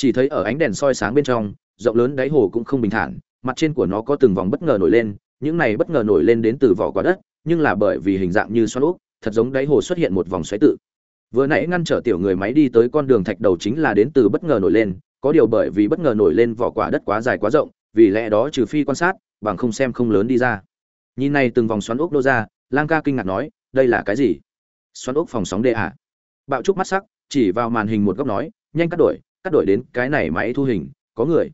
chỉ thấy ở ánh đèn soi sáng bên trong, rộng lớn đáy hồ cũng không bình thản, mặt trên của nó có từng vòng bất ngờ nổi lên, những này bất ngờ nổi lên đến từ vỏ quả đất, nhưng là bởi vì hình dạng như xoắn úp thật giống đáy hồ xuất hiện một vòng xoáy tự. Vừa nãy ngăn trở tiểu người máy đi tới con đường thạch đầu chính là đến từ bất ngờ nổi lên, có điều bởi vì bất ngờ nổi lên vỏ quả đất quá dài quá rộng, vì lẽ đó trừ phi quan sát, bằng không xem không lớn đi ra. Nhìn này từng vòng xoắn ốc đô ra, lang ca kinh ngạc nói, đây là cái gì? Xoắn ốc phòng sóng đê ạ à? bạo trúc mắt sắc, chỉ vào màn hình một góc nói, nhanh cắt đổi cắt đổi đến cái này máy thu hình có người.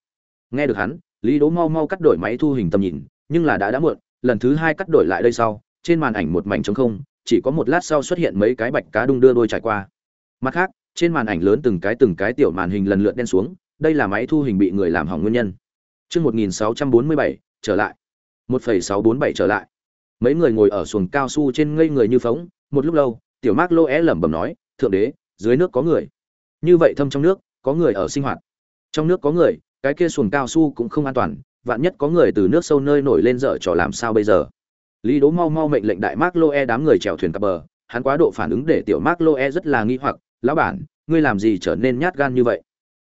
Nghe được hắn lý đỗ mau mau cắt đổi máy thu hình tầm nhìn nhưng là đã đã muộn lần thứ hai cắt đổi lại đây sau trên màn ảnh một mảnh trống không chỉ có một lát sau xuất hiện mấy cái bạch cá đung đưa đôi trải qua. Mặt khác trên màn ảnh lớn từng cái từng cái tiểu màn hình lần lượt đen xuống đây là máy thu hình bị người làm hỏng nguyên nhân. Trước 1647, trở lại. một phẩy sáu bốn bảy trở lại. Mấy người ngồi ở xuồng cao su trên ngây người như phóng một lúc lâu tiểu mác lô é lẩm bẩm nói thượng đế dưới nước có người. Như vậy thâm trong nước có người ở sinh hoạt. Trong nước có người, cái kia xuồng cao su cũng không an toàn, vạn nhất có người từ nước sâu nơi nổi lên dở trò làm sao bây giờ? Lý đố mau mau mệnh lệnh đại mác lô e đám người chèo thuyền cập bờ, hắn quá độ phản ứng để tiểu mác lô e rất là nghi hoặc, lão bản, ngươi làm gì trở nên nhát gan như vậy?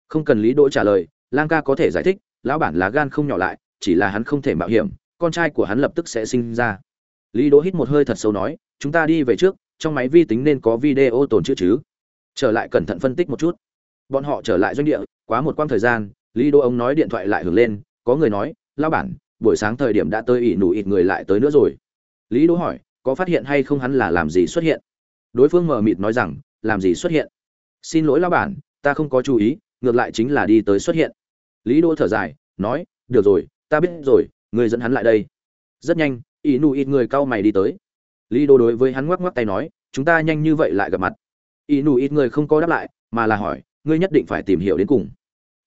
Không cần lý đỗ trả lời, lang ca có thể giải thích, lão bản là gan không nhỏ lại, chỉ là hắn không thể mạo hiểm, con trai của hắn lập tức sẽ sinh ra. Lý đỗ hít một hơi thật sâu nói, chúng ta đi về trước, trong máy vi tính nên có video tồn chữ chứ? Trở lại cẩn thận phân tích một chút bọn họ trở lại doanh địa, quá một quãng thời gian, lý Đô ông nói điện thoại lại hưởng lên, có người nói, lão bản, buổi sáng thời điểm đã tới ỉ nủ ít người lại tới nữa rồi. Lý Đô hỏi, có phát hiện hay không hắn là làm gì xuất hiện? Đối phương mờ mịt nói rằng, làm gì xuất hiện? Xin lỗi lão bản, ta không có chú ý, ngược lại chính là đi tới xuất hiện. Lý Đô thở dài, nói, được rồi, ta biết rồi, người dẫn hắn lại đây. Rất nhanh, ỉ nụ ít người cau mày đi tới. Lý Đô đối với hắn ngoắc ngoắc tay nói, chúng ta nhanh như vậy lại gặp mặt. Ỉ nụ ít người không có đáp lại, mà là hỏi ngươi nhất định phải tìm hiểu đến cùng.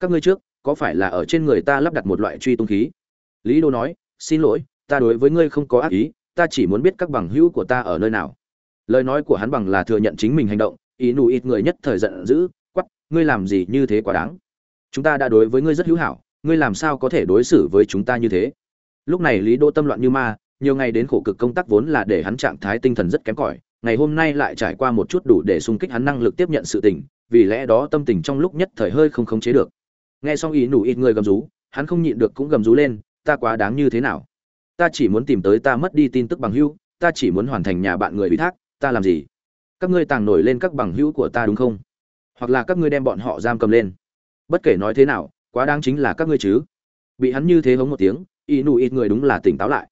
Các ngươi trước, có phải là ở trên người ta lắp đặt một loại truy tung khí? Lý Đô nói, xin lỗi, ta đối với ngươi không có ác ý, ta chỉ muốn biết các bằng hữu của ta ở nơi nào. Lời nói của hắn bằng là thừa nhận chính mình hành động, ý nụ ít người nhất thời giận dữ quắp ngươi làm gì như thế quá đáng? Chúng ta đã đối với ngươi rất hữu hảo, ngươi làm sao có thể đối xử với chúng ta như thế? Lúc này lý Đô tâm loạn như ma, nhiều ngày đến khổ cực công tác vốn là để hắn trạng thái tinh thần rất kém cỏi, ngày hôm nay lại trải qua một chút đủ để xung kích hắn năng lực tiếp nhận sự tình vì lẽ đó tâm tình trong lúc nhất thời hơi không khống chế được. Nghe xong ý nủ ít người gầm rú, hắn không nhịn được cũng gầm rú lên, ta quá đáng như thế nào? Ta chỉ muốn tìm tới ta mất đi tin tức bằng hữu, ta chỉ muốn hoàn thành nhà bạn người ủy thác, ta làm gì? Các ngươi tàng nổi lên các bằng hữu của ta đúng không? Hoặc là các ngươi đem bọn họ giam cầm lên? Bất kể nói thế nào, quá đáng chính là các ngươi chứ. Bị hắn như thế hống một tiếng y nụ ít người đúng là tỉnh táo lại.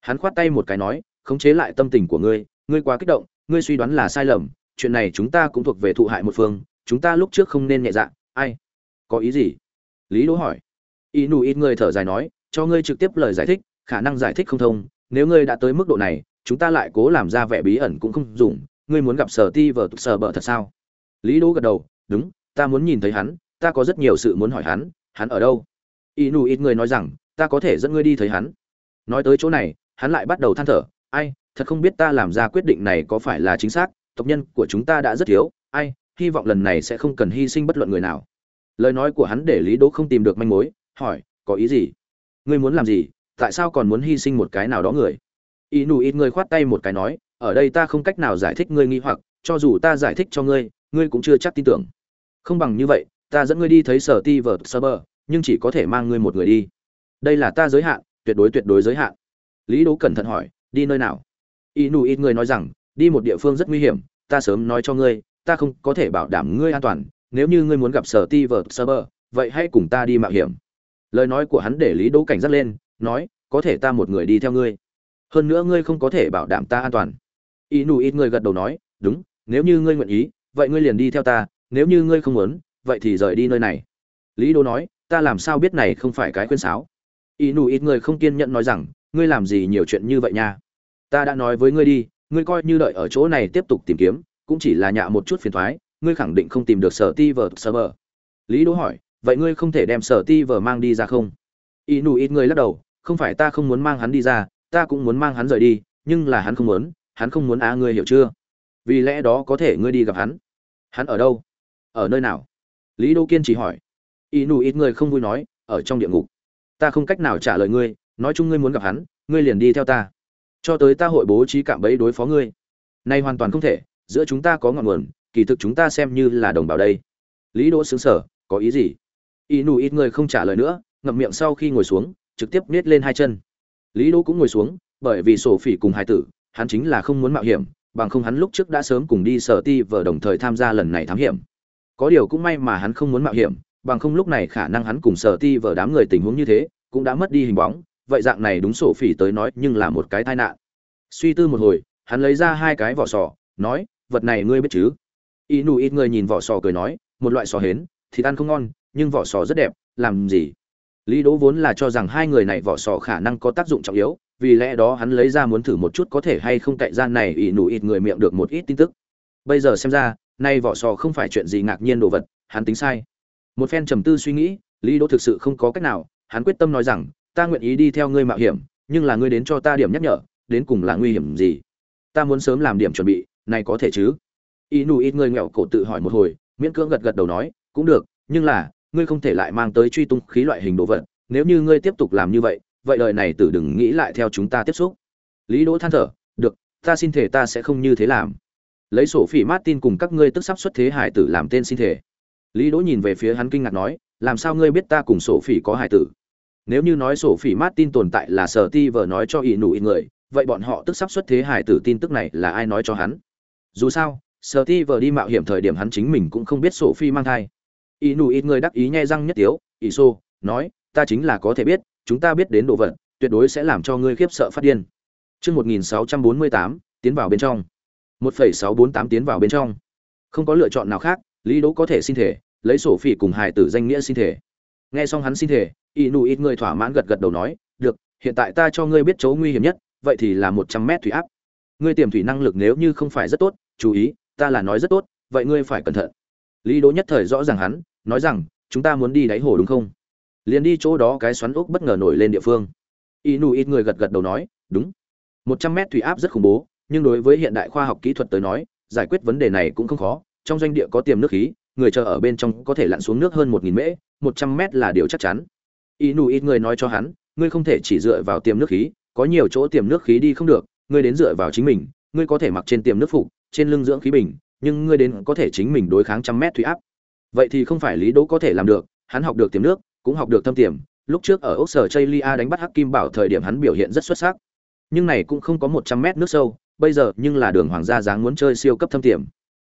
Hắn khoát tay một cái nói, khống chế lại tâm tình của ngươi ngươi quá kích động, ngươi suy đoán là sai lầm, chuyện này chúng ta cũng thuộc về thụ hại một phương chúng ta lúc trước không nên nhẹ dạ ai? Có ý gì? Lý đỗ hỏi. Y nù ít người thở dài nói, cho ngươi trực tiếp lời giải thích, khả năng giải thích không thông, nếu ngươi đã tới mức độ này, chúng ta lại cố làm ra vẻ bí ẩn cũng không dùng, ngươi muốn gặp sở ti vờ sở bờ thật sao? Lý đỗ gật đầu, đúng, ta muốn nhìn thấy hắn, ta có rất nhiều sự muốn hỏi hắn hắn ở đâu? Y nù ít người nói rằng, ta có thể dẫn ngươi đi thấy hắn. Nói tới chỗ này, hắn lại bắt đầu than thở, ai, thật không biết ta làm ra quyết định này có phải là chính xác, tộc nhân của chúng ta đã rất thiếu, ai hy vọng lần này sẽ không cần hy sinh bất luận người nào. Lời nói của hắn để lý đỗ không tìm được manh mối, hỏi, có ý gì? Ngươi muốn làm gì? Tại sao còn muốn hy sinh một cái nào đó người? Y nụ ít người khoát tay một cái nói, ở đây ta không cách nào giải thích ngươi nghi hoặc, cho dù ta giải thích cho ngươi ngươi cũng chưa chắc tin tưởng. Không bằng như vậy, ta dẫn ngươi đi thấy sở ti vờ sơ bờ, nhưng chỉ có thể mang ngươi một người đi. Đây là ta giới hạn, tuyệt đối tuyệt đối giới hạn. Lý đỗ cẩn thận hỏi, đi nơi nào? Y nụ ít người nói rằng, đi một địa phương rất nguy hiểm, ta sớm nói cho ngươi ta không có thể bảo đảm ngươi an toàn, nếu như ngươi muốn gặp sở ti vợt sơ bờ vậy hãy cùng ta đi mạo hiểm. Lời nói của hắn để lý đỗ cảnh giác lên, nói, có thể ta một người đi theo ngươi. Hơn nữa ngươi không có thể bảo đảm ta an toàn. Y nù ít người gật đầu nói, đúng, nếu như ngươi nguyện ý, vậy ngươi liền đi theo ta, nếu như ngươi không muốn, vậy thì rời đi nơi này. Lý đô nói, ta làm sao biết này không phải cái khuyên sáo? Y nù ít người không kiên nhẫn nói rằng, ngươi làm gì nhiều chuyện như vậy nha? Ta đã nói với ngươi đi, ngươi coi như đợi ở chỗ này tiếp tục tìm kiếm cũng chỉ là nhạ một chút phiền thoái, ngươi khẳng định không tìm được sở ti vờ sơ bờ. Lý đỗ hỏi, vậy ngươi không thể đem sở ti vờ mang đi ra không? Y nù ít người lắc đầu, không phải ta không muốn mang hắn đi ra, ta cũng muốn mang hắn rời đi, nhưng là hắn không muốn, hắn không muốn á ngươi hiểu chưa? Vì lẽ đó có thể ngươi đi gặp hắn. Hắn ở đâu? Ở nơi nào? Lý đô kiên trì hỏi. Y nù ít người không vui nói, ở trong địa ngục. Ta không cách nào trả lời ngươi, nói chung ngươi muốn gặp hắn, ngươi liền đi theo ta. Cho tới ta hội bố trí cạm bẫy đối phó ngươi. Nay hoàn toàn không thể giữa chúng ta có ngọn nguồn, kỳ thực chúng ta xem như là đồng bào đây. Lý đỗ xứng sở có ý gì? Y nù ít người không trả lời nữa, ngậm miệng sau khi ngồi xuống, trực tiếp nết lên hai chân. Lý đỗ cũng ngồi xuống, bởi vì sổ phỉ cùng hai tử, hắn chính là không muốn mạo hiểm, bằng không hắn lúc trước đã sớm cùng đi sở ti vờ đồng thời tham gia lần này thám hiểm. Có điều cũng may mà hắn không muốn mạo hiểm, bằng không lúc này khả năng hắn cùng sở ti vờ đám người tình huống như thế, cũng đã mất đi hình bóng, vậy dạng này đúng sổ phỉ tới nói nhưng là một cái tai nạn. Suy tư một hồi, hắn lấy ra hai cái vỏ sò, nói vật này ngươi biết chứ? Y nù ít người nhìn vỏ sò cười nói, một loại sò hến, thịt ăn không ngon, nhưng vỏ sò rất đẹp, làm gì? Lý đỗ vốn là cho rằng hai người này vỏ sò khả năng có tác dụng trọng yếu, vì lẽ đó hắn lấy ra muốn thử một chút có thể hay không cậy gian này y nù ít người miệng được một ít tin tức. Bây giờ xem ra nay vỏ sò không phải chuyện gì ngạc nhiên đồ vật, hắn tính sai. Một phen trầm tư suy nghĩ, lý đỗ thực sự không có cách nào, hắn quyết tâm nói rằng, ta nguyện ý đi theo ngươi mạo hiểm, nhưng là ngươi đến cho ta điểm nhắc nhở, đến cùng là nguy hiểm gì? Ta muốn sớm làm điểm chuẩn bị này có thể chứ? Y nụ ít người nghèo cổ tự hỏi một hồi, miễn cưỡng gật gật đầu nói, cũng được, nhưng là, ngươi không thể lại mang tới truy tung khí loại hình đồ vật, nếu như ngươi tiếp tục làm như vậy vậy đời này tử đừng nghĩ lại theo chúng ta tiếp xúc. Lý đỗ than thở, được, ta xin thể ta sẽ không như thế làm. Lấy sổ phỉ martin cùng các ngươi tức sắp xuất thế hải tử làm tên xin thể. Lý đỗ nhìn về phía hắn kinh ngạc nói, làm sao ngươi biết ta cùng sổ phỉ có hải tử? Nếu như nói sổ phỉ martin tồn tại là sở ti vờ nói cho ỷ nụ ít người, vậy bọn họ tức sắp xuất thế hải tử tin tức này là ai nói cho hắn? Dù sao sở ti vờ đi mạo hiểm thời điểm hắn chính mình cũng không biết sổ phi mang thai. Y nụ ít người đắc ý nhai răng nhất tiếu ỷ xô, nói, ta chính là có thể biết, chúng ta biết đến đồ vật, tuyệt đối sẽ làm cho ngươi khiếp sợ phát điên. Chương một nghìn sáu trăm bốn mươi tám, tiến vào bên trong. một phẩy sáu bốn tám tiến vào bên trong. Không có lựa chọn nào khác, lý đỗ có thể xin thể, lấy sổ phi cùng hải tử danh nghĩa xin thể. Nghe xong hắn xin thể y nụ ít người thỏa mãn gật gật đầu nói, được, hiện tại ta cho ngươi biết chỗ nguy hiểm nhất, vậy thì là một trăm mét thủy áp. Ngươi tiềm thủy năng lực nếu như không phải rất tốt chú ý, ta là nói rất tốt, vậy ngươi phải cẩn thận. Lý đỗ nhất thời rõ ràng hắn, nói rằng, chúng ta muốn đi đáy hồ đúng không? Liền đi chỗ đó cái xoắn ốc bất ngờ nổi lên địa phương. Y nụ ít người gật gật đầu nói, đúng. Một trăm mét thủy áp rất khủng bố, nhưng đối với hiện đại khoa học kỹ thuật tới nói, giải quyết vấn đề này cũng không khó. Trong doanh địa có tiềm nước khí, người chờ ở bên trong có thể lặn xuống nước hơn một nghìn mễ, một trăm mét là điều chắc chắn. Y nụ ít người nói cho hắn, ngươi không thể chỉ dựa vào tiềm nước khí, có nhiều chỗ tiềm nước khí đi không được, ngươi đến dựa vào chính mình, ngươi có thể mặc trên tiềm nước phục trên lưng dưỡng khí bình, nhưng ngươi đến có thể chính mình đối kháng trăm mét thủy áp. Vậy thì không phải lý đỗ có thể làm được, hắn học được tiềm nước, cũng học được thâm tiềm. Lúc trước ở ốc sở chây lia đánh bắt hắc kim bảo thời điểm hắn biểu hiện rất xuất sắc. Nhưng này cũng không có một trăm mét nước sâu, bây giờ nhưng là đường hoàng gia dáng muốn chơi siêu cấp thâm tiềm.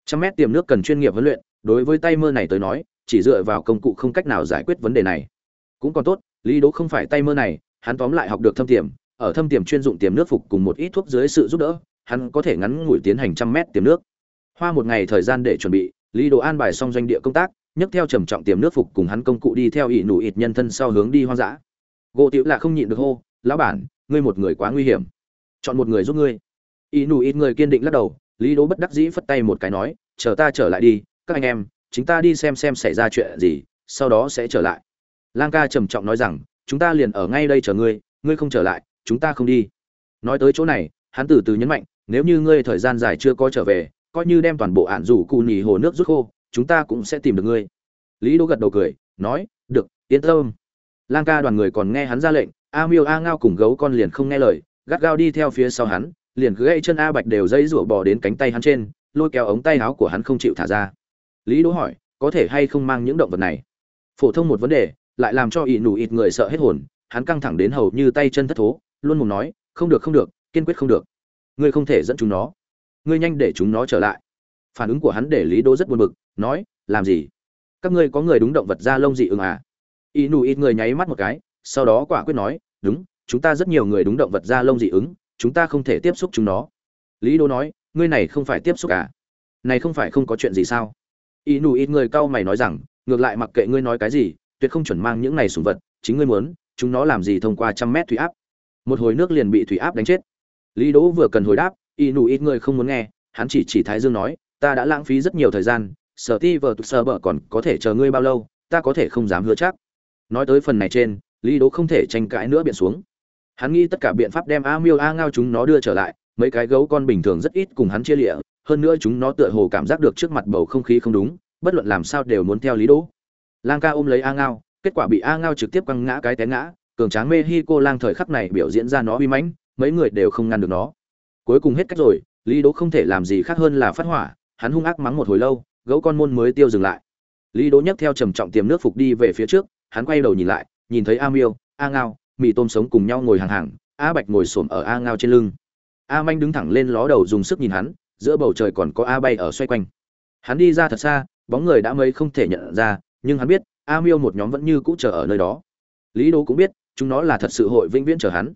Trăm mét tiềm nước cần chuyên nghiệp huấn luyện, đối với tay mơ này tới nói, chỉ dựa vào công cụ không cách nào giải quyết vấn đề này. Cũng còn tốt, lý đỗ không phải tay mơ này, hắn tóm lại học được thâm tiềm, ở thâm tiềm chuyên dụng tiềm nước phục cùng một ít thuốc dưới sự giúp đỡ hắn có thể ngắn ngủi tiến hành trăm mét tiềm nước. Hoa một ngày thời gian để chuẩn bị, lý đỗ an bài xong doanh địa công tác, nhấc theo trầm trọng tiềm nước phục cùng hắn công cụ đi theo ỷ nụ ịt nhân thân sau hướng đi hoang dã. Gỗ tiểu là không nhịn được hô, lão bản, ngươi một người quá nguy hiểm. Chọn một người giúp ngươi. Ỷ nụ ịt người kiên định lắc đầu, lý đỗ bất đắc dĩ phất tay một cái nói, chờ ta trở lại đi, các anh em, chúng ta đi xem xem xảy ra chuyện gì, sau đó sẽ trở lại. Lang ca trầm trọng nói rằng, chúng ta liền ở ngay đây chờ ngươi ngươi không trở lại, chúng ta không đi. Nói tới chỗ này, hắn từ từ nhấn mạnh nếu như ngươi thời gian dài chưa có trở về, coi như đem toàn bộ ạn rủ cù nhì hồ nước rút khô, chúng ta cũng sẽ tìm được ngươi. Lý đỗ gật đầu cười, nói, được, yên tâm. Lang ca đoàn người còn nghe hắn ra lệnh, a miêu, a ngao cùng gấu con liền không nghe lời, gắt gao đi theo phía sau hắn, liền cứ gãy chân a bạch đều dây rủa bò đến cánh tay hắn trên, lôi kéo ống tay áo của hắn không chịu thả ra. Lý đỗ hỏi, có thể hay không mang những động vật này? Phổ thông một vấn đề, lại làm cho ỷ nụ ít người sợ hết hồn, hắn căng thẳng đến hầu như tay chân thất thố, luôn mồm nói, không được không được, kiên quyết không được ngươi không thể dẫn chúng nó. Ngươi nhanh để chúng nó trở lại. Phản ứng của hắn để lý Đô rất buồn bực, nói, làm gì? Các ngươi có người đúng động vật da lông dị ứng à? Y nù ít người nháy mắt một cái, sau đó quả quyết nói, đúng, chúng ta rất nhiều người đúng động vật da lông dị ứng, chúng ta không thể tiếp xúc chúng nó. Lý Đô nói, ngươi này không phải tiếp xúc à? Này không phải không có chuyện gì sao? Y nù ít người cau mày nói rằng, ngược lại mặc kệ ngươi nói cái gì, tuyệt không chuẩn mang những này sùng vật, chính ngươi muốn, chúng nó làm gì thông qua trăm mét thủy áp? Một hồi nước liền bị thủy áp đánh chết lý đỗ vừa cần hồi đáp, y nụ ít người không muốn nghe, hắn chỉ chỉ thái dương nói, ta đã lãng phí rất nhiều thời gian, sở ti vờ tụt sơ bở còn có thể chờ ngươi bao lâu, ta có thể không dám hứa chắc. Nói tới phần này trên, lý đỗ không thể tranh cãi nữa biện xuống. Hắn nghĩ tất cả biện pháp đem a miêu a ngao chúng nó đưa trở lại, mấy cái gấu con bình thường rất ít cùng hắn chia lịa, hơn nữa chúng nó tựa hồ cảm giác được trước mặt bầu không khí không đúng, bất luận làm sao đều muốn theo lý đỗ. Lang ca ôm lấy a ngao, kết quả bị a ngao trực tiếp quăng ngã cái té ngã, cường tráng mexico lang thời khắc này biểu diễn ra nó uy mãnh mấy người đều không ngăn được nó. Cuối cùng hết cách rồi, lý đỗ không thể làm gì khác hơn là phát hỏa, hắn hung ác mắng một hồi lâu, gấu con môn mới tiêu dừng lại. Lý đỗ nhấc theo trầm trọng tiềm nước phục đi về phía trước, hắn quay đầu nhìn lại, nhìn thấy a miêu, a ngao, mì tôm sống cùng nhau ngồi hàng hàng, a bạch ngồi xổm ở a ngao trên lưng. A manh đứng thẳng lên ló đầu dùng sức nhìn hắn, giữa bầu trời còn có a bay ở xoay quanh. Hắn đi ra thật xa, bóng người đã mấy không thể nhận ra, nhưng hắn biết, a miêu một nhóm vẫn như cũ chờ ở nơi đó. Lý đỗ cũng biết, chúng nó là thật sự hội vĩnh viễn chờ hắn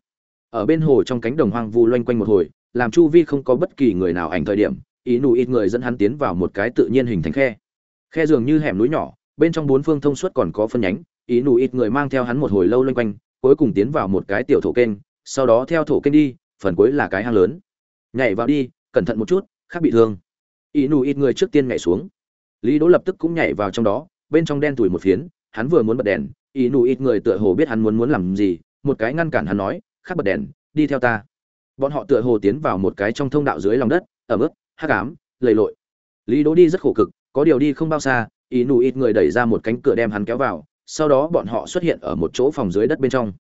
ở bên hồ trong cánh đồng hoang vu loanh quanh một hồi, làm chu vi không có bất kỳ người nào ảnh thời điểm, ý nụ ít người dẫn hắn tiến vào một cái tự nhiên hình thành khe. Khe dường như hẻm núi nhỏ, bên trong bốn phương thông suốt còn có phân nhánh, ý nụ ít người mang theo hắn một hồi lâu loanh quanh, cuối cùng tiến vào một cái tiểu thổ kênh, sau đó theo thổ kênh đi, phần cuối là cái hang lớn. Nhảy vào đi, cẩn thận một chút, khác bị thương. Ý nụ ít người trước tiên nhảy xuống. Lý đỗ lập tức cũng nhảy vào trong đó, bên trong đen tủi một phiến, hắn vừa muốn bật đèn, ý nụ ít người tựa hồ biết hắn muốn muốn làm gì, một cái ngăn cản hắn nói khắc bật đèn, đi theo ta. Bọn họ tựa hồ tiến vào một cái trong thông đạo dưới lòng đất ở mức hắc ám, lầy lội. Lý đỗ đi rất khổ cực, có điều đi không bao xa, ý nù ít người đẩy ra một cánh cửa đem hắn kéo vào, sau đó bọn họ xuất hiện ở một chỗ phòng dưới đất bên trong.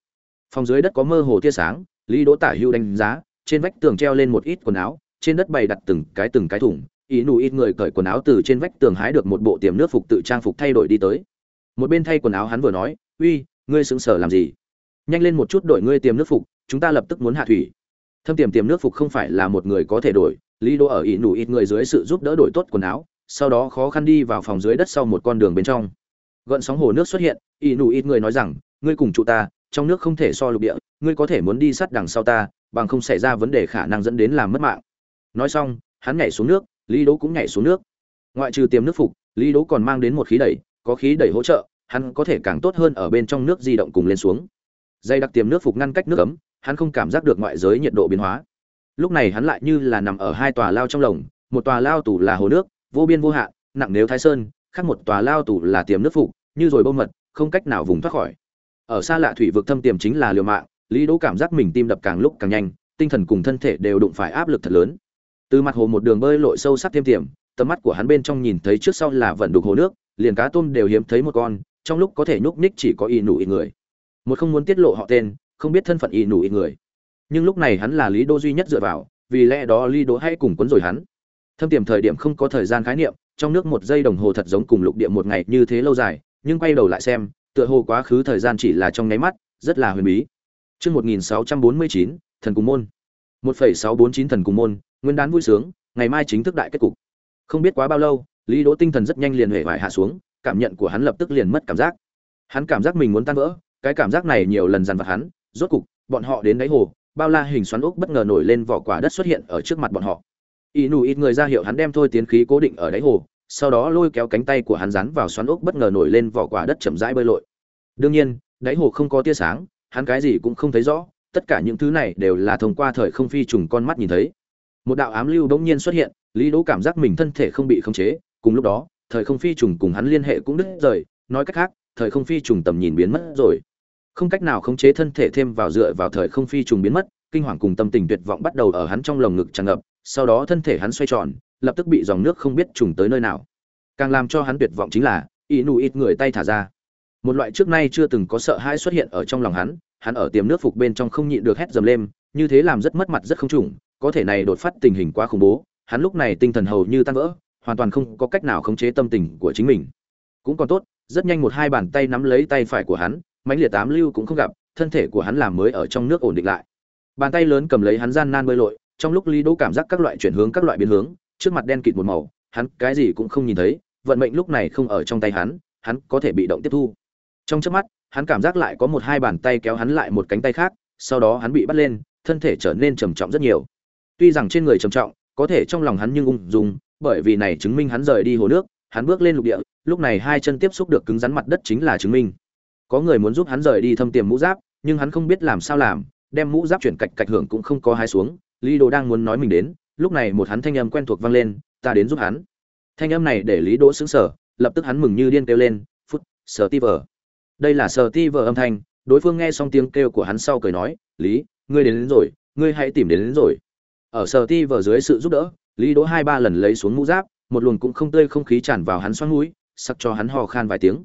Phòng dưới đất có mơ hồ tia sáng, lý đỗ tả hưu đánh giá, trên vách tường treo lên một ít quần áo, trên đất bày đặt từng cái từng cái thủng. ý nù ít người cởi quần áo từ trên vách tường hái được một bộ tiềm nước phục tự trang phục thay đổi đi tới. Một bên thay quần áo hắn vừa nói, uy, ngươi sững sờ làm gì? Nhanh lên một chút đổi ngươi tiềm nước phục chúng ta lập tức muốn hạ thủy. Thâm tiềm tiềm nước phục không phải là một người có thể đổi, lý đỗ ở ý nụ ít người dưới sự giúp đỡ đổi tốt quần áo, sau đó khó khăn đi vào phòng dưới đất sau một con đường bên trong. Gợn sóng hồ nước xuất hiện ý nụ ít người nói rằng, ngươi cùng trụ ta, trong nước không thể so lục địa, ngươi có thể muốn đi sát đằng sau ta, bằng không xảy ra vấn đề khả năng dẫn đến làm mất mạng. Nói xong, hắn nhảy xuống nước, lý đỗ cũng nhảy xuống nước. Ngoại trừ tiềm nước phục, lý đỗ còn mang đến một khí đẩy, có khí đẩy hỗ trợ, hắn có thể càng tốt hơn ở bên trong nước di động cùng lên xuống. Dây đặc tiềm nước phục ngăn cách nước ấm hắn không cảm giác được ngoại giới nhiệt độ biến hóa. Lúc này hắn lại như là nằm ở hai tòa lao trong lồng, một tòa lao tủ là hồ nước, vô biên vô hạn, nặng nếu thái sơn, khác một tòa lao tủ là tiềm nước phụ như rồi bông mật, không cách nào vùng thoát khỏi. Ở xa lạ thủy vực thâm tiềm chính là liều mạng, lý đỗ cảm giác mình tim đập càng lúc càng nhanh, tinh thần cùng thân thể đều đụng phải áp lực thật lớn. Từ mặt hồ một đường bơi lội sâu sắc thêm tiềm, tầm mắt của hắn bên trong nhìn thấy trước sau là vận đục hồ nước, liền cá tôm đều hiếm thấy một con, trong lúc có thể nhúc nhích chỉ có y nụ ít người. Một không muốn tiết lộ họ tên không biết thân phận y nụ ít người nhưng lúc này hắn là lý đô duy nhất dựa vào vì lẽ đó lý đô hay cùng quấn rồi hắn thâm tiềm thời điểm không có thời gian khái niệm trong nước một giây đồng hồ thật giống cùng lục địa một ngày như thế lâu dài nhưng quay đầu lại xem tựa hồ quá khứ thời gian chỉ là trong nháy mắt rất là huyền bí Chương 1649, thần cùng môn. 1.649 thần cùng môn, nguyên đán vui sướng, ngày mai chính thức đại kết cục. Không biết quá bao lâu, Lý Đỗ tinh thần rất nhanh liền huệ vải hạ xuống, cảm nhận của hắn lập tức liền mất cảm giác. Hắn cảm giác mình muốn tan vỡ, cái cảm giác này nhiều lần dằn vặt hắn, rốt cục, bọn họ đến đáy hồ, bao la hình xoắn ốc bất ngờ nổi lên vỏ quả đất xuất hiện ở trước mặt bọn họ. Inu ít người ra hiệu hắn đem thôi tiến khí cố định ở đáy hồ, sau đó lôi kéo cánh tay của hắn dán vào xoắn ốc bất ngờ nổi lên vỏ quả đất chậm rãi bơi lội. Đương nhiên, đáy hồ không có tia sáng, hắn cái gì cũng không thấy rõ, tất cả những thứ này đều là thông qua thời không phi trùng con mắt nhìn thấy. Một đạo ám lưu bỗng nhiên xuất hiện, Lý Đỗ cảm giác mình thân thể không bị khống chế, cùng lúc đó, thời không phi trùng cùng hắn liên hệ cũng đứt rời, nói cách khác, thời không phi trùng tầm nhìn biến mất rồi. Không cách nào khống chế thân thể thêm vào dựa vào thời không phi trùng biến mất, kinh hoàng cùng tâm tình tuyệt vọng bắt đầu ở hắn trong lồng ngực tràn ngập, sau đó thân thể hắn xoay tròn, lập tức bị dòng nước không biết trùng tới nơi nào. Càng làm cho hắn tuyệt vọng chính là, Inu ít người tay thả ra một loại trước nay chưa từng có sợ hãi xuất hiện ở trong lòng hắn hắn ở tiềm nước phục bên trong không nhịn được hét dầm lên như thế làm rất mất mặt rất không trùng có thể này đột phát tình hình quá khủng bố hắn lúc này tinh thần hầu như tan vỡ hoàn toàn không có cách nào khống chế tâm tình của chính mình cũng còn tốt rất nhanh một hai bàn tay nắm lấy tay phải của hắn mãnh liệt tám lưu cũng không gặp, thân thể của hắn làm mới ở trong nước ổn định lại. Bàn tay lớn cầm lấy hắn gian nan bơi lội, trong lúc lý đỗ cảm giác các loại chuyển hướng, các loại biến hướng, trước mặt đen kịt một màu, hắn cái gì cũng không nhìn thấy, vận mệnh lúc này không ở trong tay hắn hắn có thể bị động tiếp thu. Trong chớp mắt, hắn cảm giác lại có một hai bàn tay kéo hắn lại một cánh tay khác, sau đó hắn bị bắt lên, thân thể trở nên trầm trọng rất nhiều. Tuy rằng trên người trầm trọng, có thể trong lòng hắn nhưng ung dung, bởi vì này chứng minh hắn rời đi hồ nước, hắn bước lên lục địa, lúc này hai chân tiếp xúc được cứng rắn mặt đất chính là chứng minh có người muốn giúp hắn rời đi thâm tiềm mũ giáp nhưng hắn không biết làm sao làm đem mũ giáp chuyển cạch cạch hưởng cũng không có hai xuống. Lý đồ đang muốn nói mình đến lúc này một hắn thanh âm quen thuộc vang lên ta đến giúp hắn. Thanh âm này để lý đỗ xứng sở lập tức hắn mừng như điên kêu lên phút sở ti vờ. Đây là sở ti vợ âm thanh đối phương nghe xong tiếng kêu của hắn sau cười nói lý ngươi đến, đến rồi ngươi hãy tìm đến, đến rồi. Ở sở ti vợ dưới sự giúp đỡ lý đỗ hai ba lần lấy xuống mũ giáp một luồng cũng không tươi không khí tràn vào hắn xoắn mũi sắc cho hắn ho khan vài tiếng.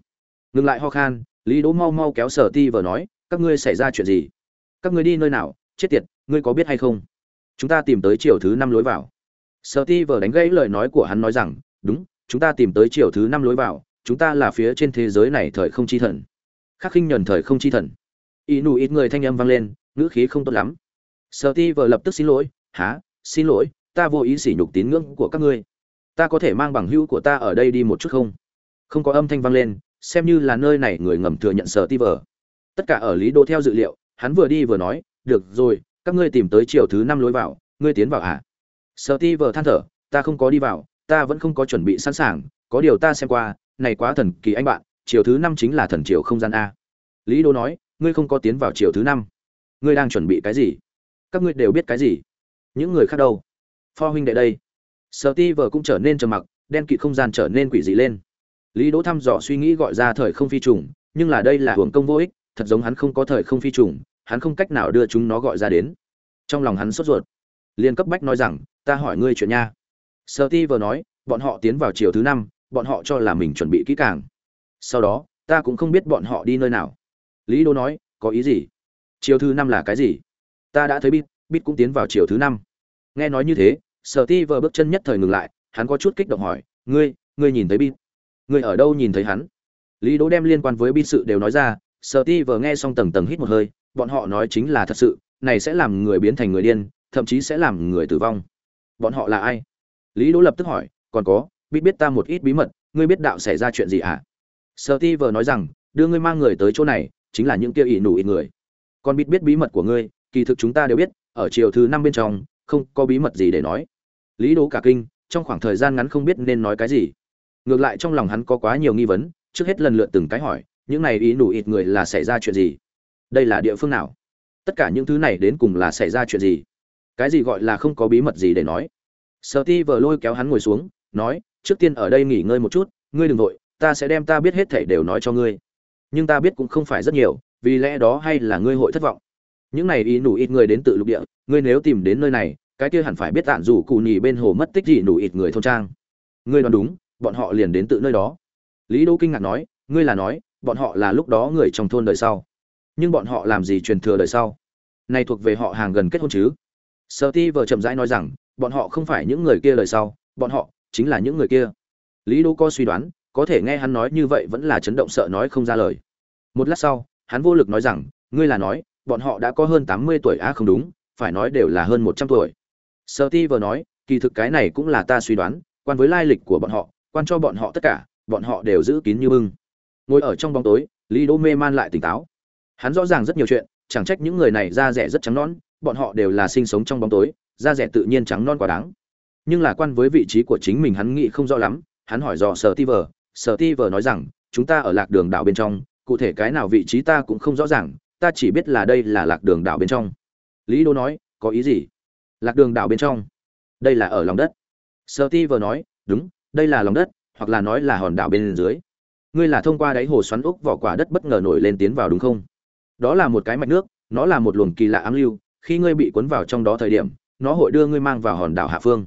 Ngừng lại ho khan lý đỗ mau mau kéo sở ti vờ nói, các ngươi xảy ra chuyện gì? Các ngươi đi nơi nào? Chết tiệt, ngươi có biết hay không? Chúng ta tìm tới chiều thứ năm lối vào. Sở ti vờ đánh gãy lời nói của hắn nói rằng, đúng, chúng ta tìm tới chiều thứ năm lối vào, chúng ta là phía trên thế giới này thời không chi thần. Khắc khinh nhuần thời không chi thần. Y nụ ít người thanh âm vang lên, ngữ khí không tốt lắm. Sở ti vờ lập tức xin lỗi há xin lỗi, ta vô ý sỉ nhục tín ngưỡng của các ngươi. Ta có thể mang bằng hữu của ta ở đây đi một chút không? Không có âm thanh vang lên xem như là nơi này người ngầm thừa nhận sở ti vờ. Tất cả ở lý đô theo dự liệu, hắn vừa đi vừa nói, được rồi, các ngươi tìm tới chiều thứ năm lối vào, ngươi tiến vào à? Sở ti vờ than thở, ta không có đi vào, ta vẫn không có chuẩn bị sẵn sàng, có điều ta xem qua, này quá thần kỳ anh bạn, chiều thứ năm chính là thần chiều không gian a. Lý đô nói, ngươi không có tiến vào chiều thứ năm. Ngươi đang chuẩn bị cái gì? Các ngươi đều biết cái gì? Những người khác đâu? Pho huynh đệ đây. Sở ti vờ cũng trở nên trầm mặc, đen kịt không gian trở nên quỷ dị lên lý đỗ thăm dò suy nghĩ gọi ra thời không phi trùng, nhưng là đây là hưởng công vô ích, thật giống hắn không có thời không phi trùng, hắn không cách nào đưa chúng nó gọi ra đến. Trong lòng hắn sốt ruột. Liên cấp bách nói rằng, ta hỏi ngươi chuyện nha. Sợ ti vừa nói, bọn họ tiến vào chiều thứ năm, bọn họ cho là mình chuẩn bị kỹ càng. Sau đó, ta cũng không biết bọn họ đi nơi nào. Lý đô nói, có ý gì? Chiều thứ năm là cái gì? Ta đã thấy bít bít cũng tiến vào chiều thứ năm. Nghe nói như thế sở ti vừa bước chân nhất thời ngừng lại, hắn có chút kích động hỏi, ngươi ngươi nhìn thấy bít ngươi ở đâu nhìn thấy hắn? Lý đỗ đem liên quan với bi sự đều nói ra sợ ti vừa nghe xong tầng tầng hít một hơi, bọn họ nói chính là thật sự, này sẽ làm người biến thành người điên, thậm chí sẽ làm người tử vong. Bọn họ là ai? Lý đỗ lập tức hỏi, còn có, biết biết ta một ít bí mật, ngươi biết đạo xảy ra chuyện gì à? Sợ ti vừa nói rằng, đưa ngươi mang người tới chỗ này, chính là những kia ỷ nủ ít người. Còn biết biết bí mật của ngươi, kỳ thực chúng ta đều biết, ở chiều thứ năm bên trong, không có bí mật gì để nói. Lý đỗ cả kinh, trong khoảng thời gian ngắn không biết nên nói cái gì ngược lại trong lòng hắn có quá nhiều nghi vấn, trước hết lần lượt từng cái hỏi, những này ý nụ ít người là xảy ra chuyện gì? Đây là địa phương nào? Tất cả những thứ này đến cùng là xảy ra chuyện gì? Cái gì gọi là không có bí mật gì để nói? Sợ ti vờ lôi kéo hắn ngồi xuống, nói, trước tiên ở đây nghỉ ngơi một chút, ngươi đừng vội, ta sẽ đem ta biết hết thảy đều nói cho ngươi. Nhưng ta biết cũng không phải rất nhiều, vì lẽ đó hay là ngươi hội thất vọng. Những này ý nủ ít người đến tự lục địa, ngươi nếu tìm đến nơi này, cái kia hẳn phải biết tản dù cụ nhì bên hồ mất tích gì nủ ít người thôn trang. Ngươi đoán đúng bọn họ liền đến tự nơi đó. Lý đỗ kinh ngạc nói, ngươi là nói, bọn họ là lúc đó người trong thôn đời sau. Nhưng bọn họ làm gì truyền thừa đời sau? Này thuộc về họ hàng gần kết hôn chứ? Sợ ti vợ chậm rãi nói rằng, bọn họ không phải những người kia đời sau, bọn họ chính là những người kia. Lý đỗ có suy đoán, có thể nghe hắn nói như vậy vẫn là chấn động sợ nói không ra lời. Một lát sau, hắn vô lực nói rằng, ngươi là nói, bọn họ đã có hơn tám mươi tuổi á à không đúng, phải nói đều là hơn một trăm tuổi. Sợ ti vừa nói, kỳ thực cái này cũng là ta suy đoán, quan với lai lịch của bọn họ quan cho bọn họ tất cả, bọn họ đều giữ kín như bưng. Ngồi ở trong bóng tối, lý đỗ mê man lại tỉnh táo. Hắn rõ ràng rất nhiều chuyện, chẳng trách những người này da rẻ rất trắng non bọn họ đều là sinh sống trong bóng tối, da rẻ tự nhiên trắng non quá đáng. Nhưng là quan với vị trí của chính mình hắn nghĩ không rõ lắm, hắn hỏi dò sở ti vờ. Sở ti vờ nói rằng, chúng ta ở lạc đường đảo bên trong, cụ thể cái nào vị trí ta cũng không rõ ràng, ta chỉ biết là đây là lạc đường đảo bên trong. Lý đô nói, có ý gì? Lạc đường đảo bên trong, đây là ở lòng đất. Sở ti vờ nói, đúng đây là lòng đất, hoặc là nói là hòn đảo bên dưới. Ngươi là thông qua đáy hồ xoắn úc vỏ quả đất bất ngờ nổi lên tiến vào đúng không? Đó là một cái mạch nước, nó là một luồng kỳ lạ ám lưu, khi ngươi bị cuốn vào trong đó thời điểm, nó hội đưa ngươi mang vào hòn đảo hạ phương.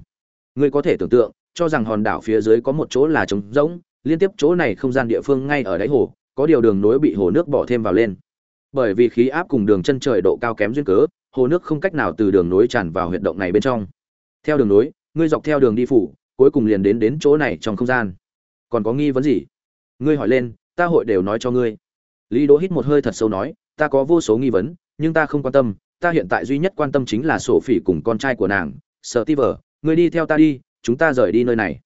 Ngươi có thể tưởng tượng, cho rằng hòn đảo phía dưới có một chỗ là trống rỗng, liên tiếp chỗ này không gian địa phương ngay ở đáy hồ, có điều đường nối bị hồ nước bỏ thêm vào lên. Bởi vì khí áp cùng đường chân trời độ cao kém duyên cớ, hồ nước không cách nào từ đường nối tràn vào huyệt động này bên trong. Theo đường nối, ngươi dọc theo đường đi phủ cuối cùng liền đến đến chỗ này trong không gian. Còn có nghi vấn gì? Ngươi hỏi lên, ta hội đều nói cho ngươi. Lý đỗ hít một hơi thật sâu nói, ta có vô số nghi vấn, nhưng ta không quan tâm, ta hiện tại duy nhất quan tâm chính là sổ phỉ cùng con trai của nàng sợ ti vờ, ngươi đi theo ta đi, chúng ta rời đi nơi này.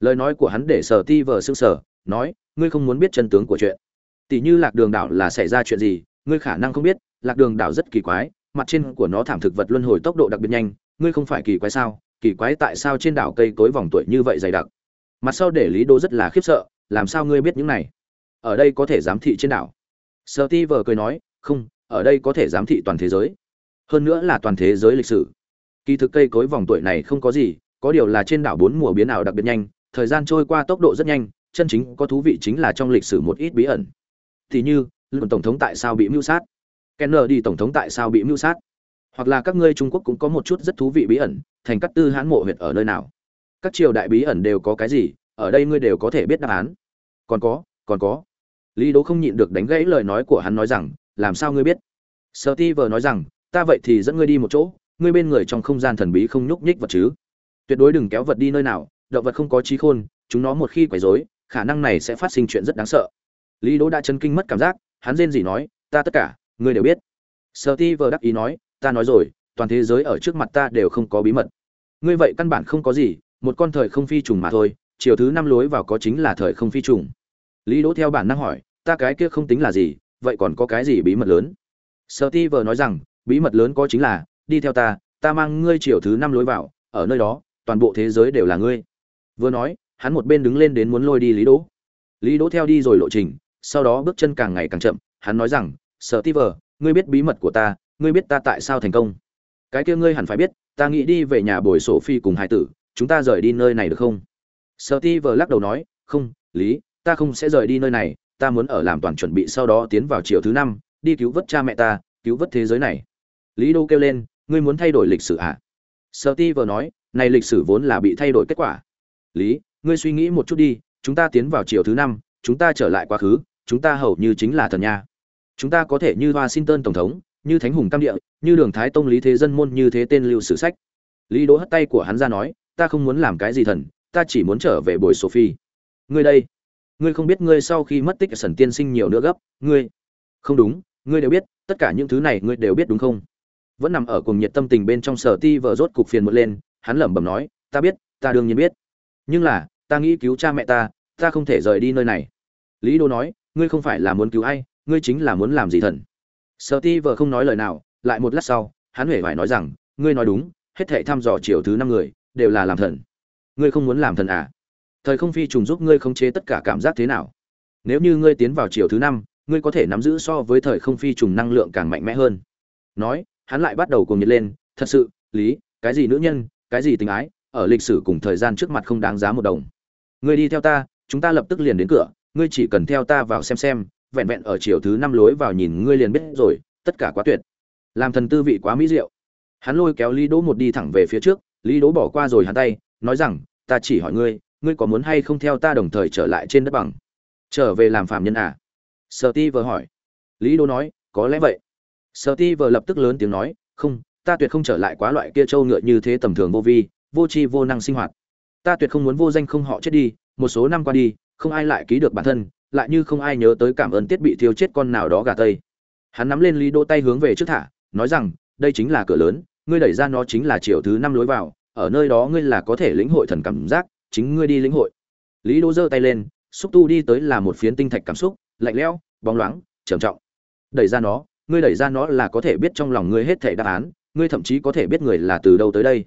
Lời nói của hắn để sở ti vờ sưng sở nói, ngươi không muốn biết chân tướng của chuyện. Tỷ như lạc đường đảo là xảy ra chuyện gì, ngươi khả năng không biết, lạc đường đảo rất kỳ quái, mặt trên của nó thảm thực vật luân hồi tốc độ đặc biệt nhanh, ngươi không phải kỳ quái sao? Kỳ quái tại sao trên đảo cây cối vòng tuổi như vậy dày đặc. Mặt sau để lý đô rất là khiếp sợ, làm sao ngươi biết những này? Ở đây có thể giám thị trên đảo. Sợ ti vờ cười nói, không, ở đây có thể giám thị toàn thế giới. Hơn nữa là toàn thế giới lịch sử. Kỳ thực cây cối vòng tuổi này không có gì, có điều là trên đảo bốn mùa biến ảo đặc biệt nhanh, thời gian trôi qua tốc độ rất nhanh, chân chính có thú vị chính là trong lịch sử một ít bí ẩn. Thì như lần tổng thống tại sao bị mưu sát? Kenner đi tổng thống tại sao bị mưu sát? Hoặc là các ngươi trung quốc cũng có một chút rất thú vị bí ẩn, thành các tư hãn mộ huyệt ở nơi nào? Các triều đại bí ẩn đều có cái gì? Ở đây ngươi đều có thể biết đáp án. Còn có còn có. Lý đỗ không nhịn được đánh gãy lời nói của hắn nói rằng, làm sao ngươi biết? Sợ ti vờ nói rằng, ta vậy thì dẫn ngươi đi một chỗ, ngươi bên người trong không gian thần bí không nhúc nhích vật chứ? Tuyệt đối đừng kéo vật đi nơi nào, động vật không có trí khôn, chúng nó một khi quấy rối, khả năng này sẽ phát sinh chuyện rất đáng sợ. Lý đỗ đã chấn kinh mất cảm giác, hắn rên gì nói, ta tất cả, ngươi đều biết. Sợ ti vờ đắc ý nói ta nói rồi, toàn thế giới ở trước mặt ta đều không có bí mật. Ngươi vậy căn bản không có gì, một con thời không phi trùng mà thôi, chiều thứ năm lối vào có chính là thời không phi trùng. Lý đỗ theo bản năng hỏi, ta cái kia không tính là gì, vậy còn có cái gì bí mật lớn? Sợ ti vờ nói rằng, bí mật lớn có chính là, đi theo ta ta mang ngươi chiều thứ năm lối vào, ở nơi đó, toàn bộ thế giới đều là ngươi. Vừa nói, hắn một bên đứng lên đến muốn lôi đi lý đỗ. Lý đỗ theo đi rồi lộ trình, sau đó bước chân càng ngày càng chậm, hắn nói rằng sợ ti vờ, ngươi biết bí mật của ta ngươi biết ta tại sao thành công? Cái kia ngươi hẳn phải biết, ta nghĩ đi về nhà bồi sổ phi cùng Hải tử, chúng ta rời đi nơi này được không? Sợ ti vờ lắc đầu nói, không, lý, ta không sẽ rời đi nơi này, ta muốn ở làm toàn chuẩn bị sau đó tiến vào chiều thứ năm, đi cứu vớt cha mẹ ta, cứu vớt thế giới này. Lý đô kêu lên, ngươi muốn thay đổi lịch sử à? Sợ ti vờ nói, này lịch sử vốn là bị thay đổi kết quả. Lý, ngươi suy nghĩ một chút đi, chúng ta tiến vào chiều thứ năm, chúng ta trở lại quá khứ, chúng ta hầu như chính là thần nha. Chúng ta có thể như washington tổng thống như thánh hùng tam địa, như đường thái tông lý thế dân môn như thế tên lưu sử sách. Lý đỗ hất tay của hắn ra nói, ta không muốn làm cái gì thần, ta chỉ muốn trở về bồi sophie. Ngươi đây, ngươi không biết ngươi sau khi mất tích sần tiên sinh nhiều nữa gấp, ngươi. Không đúng, ngươi đều biết, tất cả những thứ này ngươi đều biết đúng không? Vẫn nằm ở cùng nhiệt tâm tình bên trong sở ti vợ rốt cục phiền một lên, hắn lẩm bẩm nói, ta biết, ta đương nhiên biết. Nhưng là, ta nghĩ cứu cha mẹ ta ta không thể rời đi nơi này. Lý đô nói, ngươi không phải là muốn cứu ai, ngươi chính là muốn làm gì thần sở ti vợ không nói lời nào, lại một lát sau, hắn huệ phải nói rằng, ngươi nói đúng, hết thảy thăm dò chiều thứ năm người, đều là làm thần. Ngươi không muốn làm thần à? Thời không phi trùng giúp ngươi khống chế tất cả cảm giác thế nào? Nếu như ngươi tiến vào chiều thứ năm, ngươi có thể nắm giữ so với thời không phi trùng năng lượng càng mạnh mẽ hơn. Nói, hắn lại bắt đầu cuồng nhiệt lên, thật sự, lý, cái gì nữ nhân, cái gì tình ái, ở lịch sử cùng thời gian trước mặt không đáng giá một đồng. Ngươi đi theo ta, chúng ta lập tức liền đến cửa, ngươi chỉ cần theo ta vào xem xem vẹn vẹn ở chiều thứ năm lối vào nhìn ngươi liền biết rồi, tất cả quá tuyệt. Làm thần tư vị quá mỹ diệu. Hắn lôi kéo lý đỗ một đi thẳng về phía trước, lý đỗ bỏ qua rồi hắn tay, nói rằng, ta chỉ hỏi ngươi ngươi có muốn hay không theo ta đồng thời trở lại trên đất bằng? Trở về làm phạm nhân à? Sợ ti vừa hỏi. Lý đỗ nói, có lẽ vậy. Sợ ti vừa lập tức lớn tiếng nói, không, ta tuyệt không trở lại quá loại kia trâu ngựa như thế tầm thường vô vi, vô tri vô năng sinh hoạt. Ta tuyệt không muốn vô danh không họ chết đi, một số năm qua đi, không ai lại ký được bản thân lại như không ai nhớ tới cảm ơn tiết bị thiêu chết con nào đó gà tây. Hắn nắm lên lý đỗ tay hướng về trước thả, nói rằng, đây chính là cửa lớn, ngươi đẩy ra nó chính là chiều thứ năm lối vào, ở nơi đó ngươi là có thể lĩnh hội thần cảm giác, chính ngươi đi lĩnh hội. Lý đỗ giơ tay lên, xúc tu đi tới là một phiến tinh thạch cảm xúc, lạnh lẽo, bóng loáng, trầm trọng. Đẩy ra nó, ngươi đẩy ra nó là có thể biết trong lòng ngươi hết thảy đáp án, ngươi thậm chí có thể biết người là từ đâu tới đây.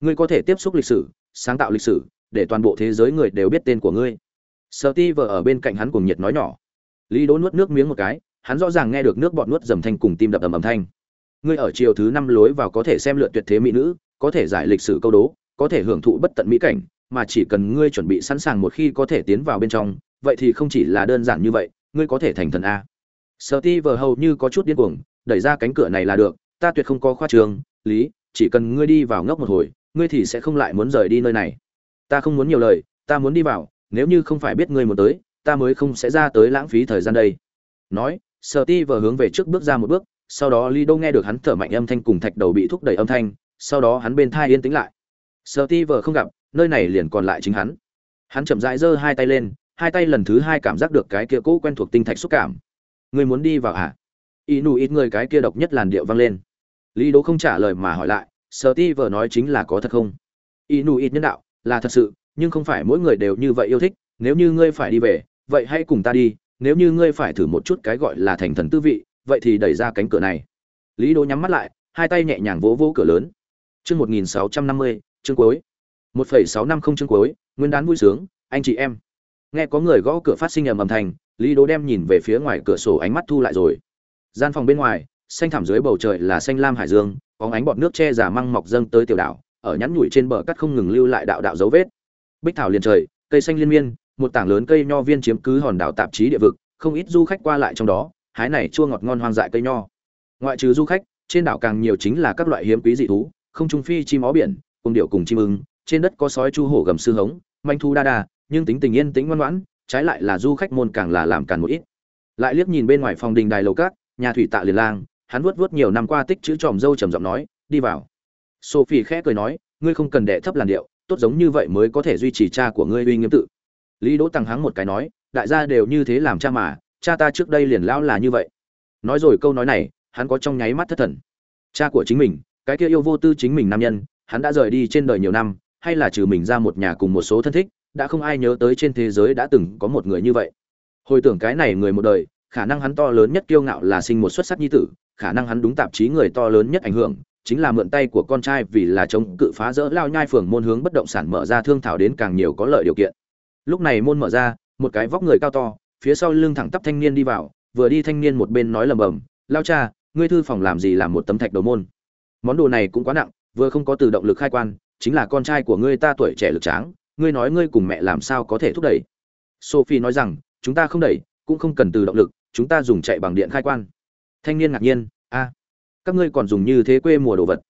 Ngươi có thể tiếp xúc lịch sử, sáng tạo lịch sử, để toàn bộ thế giới người đều biết tên của ngươi sợ ti vợ ở bên cạnh hắn cùng nhiệt nói nhỏ. Lý đỗ nuốt nước miếng một cái, hắn rõ ràng nghe được nước bọt nuốt dầm thanh cùng tim đập ầm ầm thanh. Ngươi ở chiều thứ năm lối vào có thể xem lượt tuyệt thế mỹ nữ, có thể giải lịch sử câu đố, có thể hưởng thụ bất tận mỹ cảnh, mà chỉ cần ngươi chuẩn bị sẵn sàng một khi có thể tiến vào bên trong, vậy thì không chỉ là đơn giản như vậy, ngươi có thể thành thần a. Sợ ti vờ hầu như có chút điên cuồng, đẩy ra cánh cửa này là được, ta tuyệt không có khoa trường, lý, chỉ cần ngươi đi vào ngốc một hồi, ngươi thì sẽ không lại muốn rời đi nơi này. Ta không muốn nhiều lời, ta muốn đi vào nếu như không phải biết ngươi muốn tới ta mới không sẽ ra tới lãng phí thời gian đây nói sở ti vờ hướng về trước bước ra một bước sau đó Lý Đô nghe được hắn thở mạnh âm thanh cùng thạch đầu bị thúc đẩy âm thanh, sau đó hắn bên thai yên tĩnh lại. Steve không gặp, nơi này liền còn lại chính hắn. Hắn chậm rãi giơ hai tay lên, hai tay lần thứ hai cảm giác được cái kia cũ quen thuộc tinh thạch xúc cảm. Người muốn đi vào à? Inu ít người cái kia độc nhất làn điệu vang lên. Lý Đỗ không trả lời mà hỏi lại, Steve nói chính là có thật không? Inu ít nhân đạo, là thật sự, nhưng không phải mỗi người đều như vậy yêu thích, nếu như ngươi phải đi về, vậy hãy cùng ta đi, nếu như ngươi phải thử một chút cái gọi là thành thần tư vị, vậy thì đẩy ra cánh cửa này. Lý đỗ nhắm mắt lại hai tay nhẹ nhàng vỗ vỗ cửa lớn. Chương một nghìn sáu trăm năm mươi chương cuối. một phẩy sáu năm không chương cuối nguyên đán vui sướng anh chị em. Nghe có người gõ cửa phát sinh ầm ầm thành lý đỗ đem nhìn về phía ngoài cửa sổ ánh mắt thu lại rồi. Gian phòng bên ngoài xanh thẳm dưới bầu trời là xanh lam hải dương có ánh bọt nước che giả măng mọc dâng tới tiểu đảo ở nhắn nhủi trên bờ cát không ngừng lưu lại đạo đạo dấu vết bích thảo liền trời, cây xanh liên miên, một tảng lớn cây nho viên chiếm cứ hòn đảo tạp chí địa vực, không ít du khách qua lại trong đó, hái này chua ngọt ngon hoang dại cây nho. Ngoại trừ du khách, trên đảo càng nhiều chính là các loại hiếm quý dị thú, không trung phi chim ó biển, cùng điệu cùng chim ưng, trên đất có sói chu hổ gầm sư hống, manh thu đa đa, nhưng tính tình yên tĩnh ngoan ngoãn, trái lại là du khách môn càng là làm càng một ít. Lại liếc nhìn bên ngoài phòng đình đài lầu cát nhà thủy tạ liền lang, hắn vuốt vuốt nhiều năm qua tích chữ tròm dâu trầm giọng nói, đi vào. Sophie khẽ cười nói, ngươi không cần đệ thấp làn điệu tốt giống như vậy mới có thể duy trì cha của ngươi uy nghiêm tự. Lý đỗ tăng hắng một cái nói, đại gia đều như thế làm cha mà, cha ta trước đây liền lão là như vậy. Nói rồi câu nói này, hắn có trong nháy mắt thất thần. Cha của chính mình, cái kia yêu vô tư chính mình nam nhân, hắn đã rời đi trên đời nhiều năm, hay là trừ mình ra một nhà cùng một số thân thích, đã không ai nhớ tới trên thế giới đã từng có một người như vậy. Hồi tưởng cái này người một đời, khả năng hắn to lớn nhất kiêu ngạo là sinh một xuất sắc nhi tử, khả năng hắn đúng tạp chí người to lớn nhất ảnh hưởng chính là mượn tay của con trai vì là chống cự phá rỡ lao nhai phường môn hướng bất động sản mở ra thương thảo đến càng nhiều có lợi điều kiện. Lúc này môn mở ra, một cái vóc người cao to, phía sau lưng thẳng tắp thanh niên đi vào, vừa đi thanh niên một bên nói lầm bầm, lao cha, ngươi thư phòng làm gì làm một tấm thạch đầu môn? Món đồ này cũng quá nặng, vừa không có từ động lực khai quan, chính là con trai của ngươi ta tuổi trẻ lực tráng, ngươi nói ngươi cùng mẹ làm sao có thể thúc đẩy? Sophie nói rằng, chúng ta không đẩy, cũng không cần từ động lực, chúng ta dùng chạy bằng điện khai quan. Thanh niên ngạc nhiên, a các ngươi còn dùng như thế quê mùa đồ vật.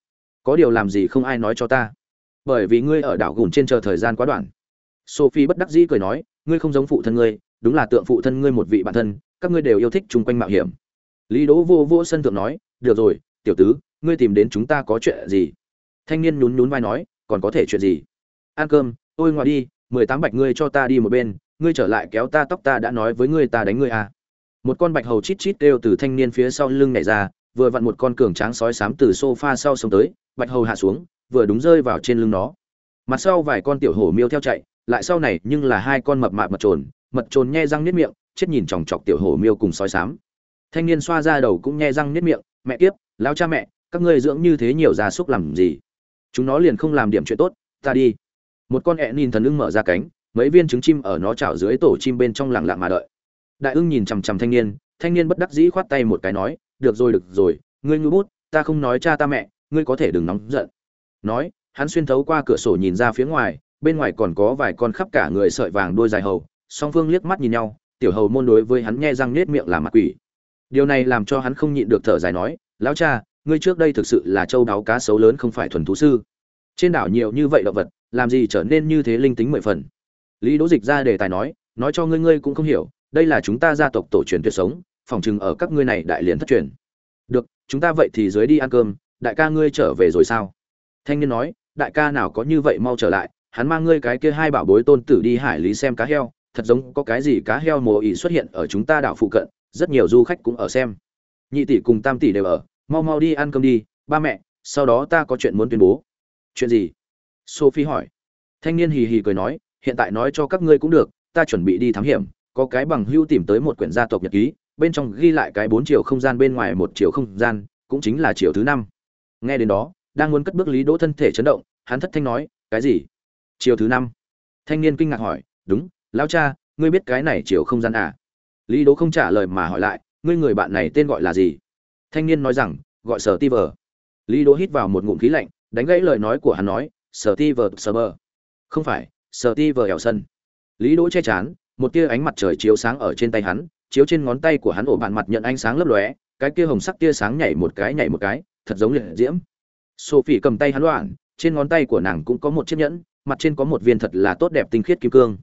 Có điều làm gì không ai nói cho ta. Bởi vì ngươi ở đảo gùn trên chờ thời gian quá đoạn. Sophie bất đắc dĩ cười nói, ngươi không giống phụ thân ngươi, đúng là tượng phụ thân ngươi một vị bản thân, các ngươi đều yêu thích chung quanh mạo hiểm. Lý đỗ vô vô sân thượng nói, được rồi, tiểu tứ, ngươi tìm đến chúng ta có chuyện gì? Thanh niên nhún nhún vai nói, còn có thể chuyện gì? Ăn cơm ôi ngoài đi, mười tám bạch ngươi cho ta đi một bên, ngươi trở lại kéo ta tóc ta đã nói với ngươi ta đánh ngươi à. Một con bạch hầu chít chít đều từ thanh niên phía sau lưng nhảy ra vừa vặn một con cường tráng sói xám từ sofa sau sống tới, bạch hầu hạ xuống, vừa đúng rơi vào trên lưng nó. Mặt sau vài con tiểu hổ miêu theo chạy, lại sau này nhưng là hai con mập mạp mật trồn mật trồn nhe răng niết miệng, chết nhìn chòng chọc tiểu hổ miêu cùng sói xám. Thanh niên xoa ra đầu cũng nhe răng niết miệng, mẹ kiếp, lão cha mẹ, các ngươi dưỡng như thế nhiều gia súc làm gì? Chúng nó liền không làm điểm chuyện tốt, ta đi. Một con ẹ nhìn thần ưng mở ra cánh, mấy viên trứng chim ở nó chảo dưới tổ chim bên trong lặng lặng mà đợi. Đại ưng nhìn chằm chằm thanh niên thanh niên bất đắc dĩ khoát tay một cái nói được rồi được rồi, ngươi ngư bút, ta không nói cha ta mẹ, ngươi có thể đừng nóng giận. Nói, hắn xuyên thấu qua cửa sổ nhìn ra phía ngoài, bên ngoài còn có vài con khắp cả người sợi vàng đuôi dài hầu, song phương liếc mắt nhìn nhau, tiểu hầu môn đối với hắn nghe răng nết miệng làm mặt quỷ. Điều này làm cho hắn không nhịn được thở dài nói, lão cha, ngươi trước đây thực sự là châu đáo cá sấu lớn không phải thuần thú sư. Trên đảo nhiều như vậy động vật, làm gì trở nên như thế linh tính mười phần? Lý đỗ dịch ra đề tài nói nói cho ngươi ngươi cũng không hiểu, đây là chúng ta gia tộc tổ truyền tuyệt sống phòng chừng ở các ngươi này đại liền thất truyền. Được, chúng ta vậy thì dưới đi ăn cơm, đại ca ngươi trở về rồi sao? Thanh niên nói, đại ca nào có như vậy mau trở lại, hắn mang ngươi cái kia hai bảo bối tôn tử đi hải lý xem cá heo, thật giống có cái gì cá heo mồ ỉ xuất hiện ở chúng ta đảo phụ cận, rất nhiều du khách cũng ở xem. Nhị tỷ cùng tam tỷ đều ở, mau mau đi ăn cơm đi, ba mẹ, sau đó ta có chuyện muốn tuyên bố. Chuyện gì? Sophie hỏi. Thanh niên hì hì cười nói, hiện tại nói cho các ngươi cũng được, ta chuẩn bị đi thám hiểm, có cái bằng hưu tìm tới một quyển gia tộc nhật ký bên trong ghi lại cái bốn chiều không gian, bên ngoài một chiều không gian, cũng chính là chiều thứ năm. Nghe đến đó, đang muốn cất bước lý đỗ thân thể chấn động, hắn thất thanh nói, cái gì? Chiều thứ năm? Thanh niên kinh ngạc hỏi, đúng, lão cha, ngươi biết cái này chiều không gian à? Lý đỗ không trả lời mà hỏi lại, ngươi người bạn này tên gọi là gì? Thanh niên nói rằng, gọi sở ti vờ. Lý đỗ hít vào một ngụm khí lạnh, đánh gãy lời nói của hắn nói, sở ti vờ sờ bờ. Không phải, sở ti vờ hẻo sân. Lý đỗ che chán, một tia ánh mặt trời chiếu sáng ở trên tay hắn chiếu trên ngón tay của hắn ổ bạn mặt nhận ánh sáng lấp lóe, cái kia hồng sắc tia sáng nhảy một cái, nhảy một cái, thật giống liệt diễm. Sophie cầm tay hắn loạn, trên ngón tay của nàng cũng có một chiếc nhẫn, mặt trên có một viên thật là tốt đẹp tinh khiết kim cương.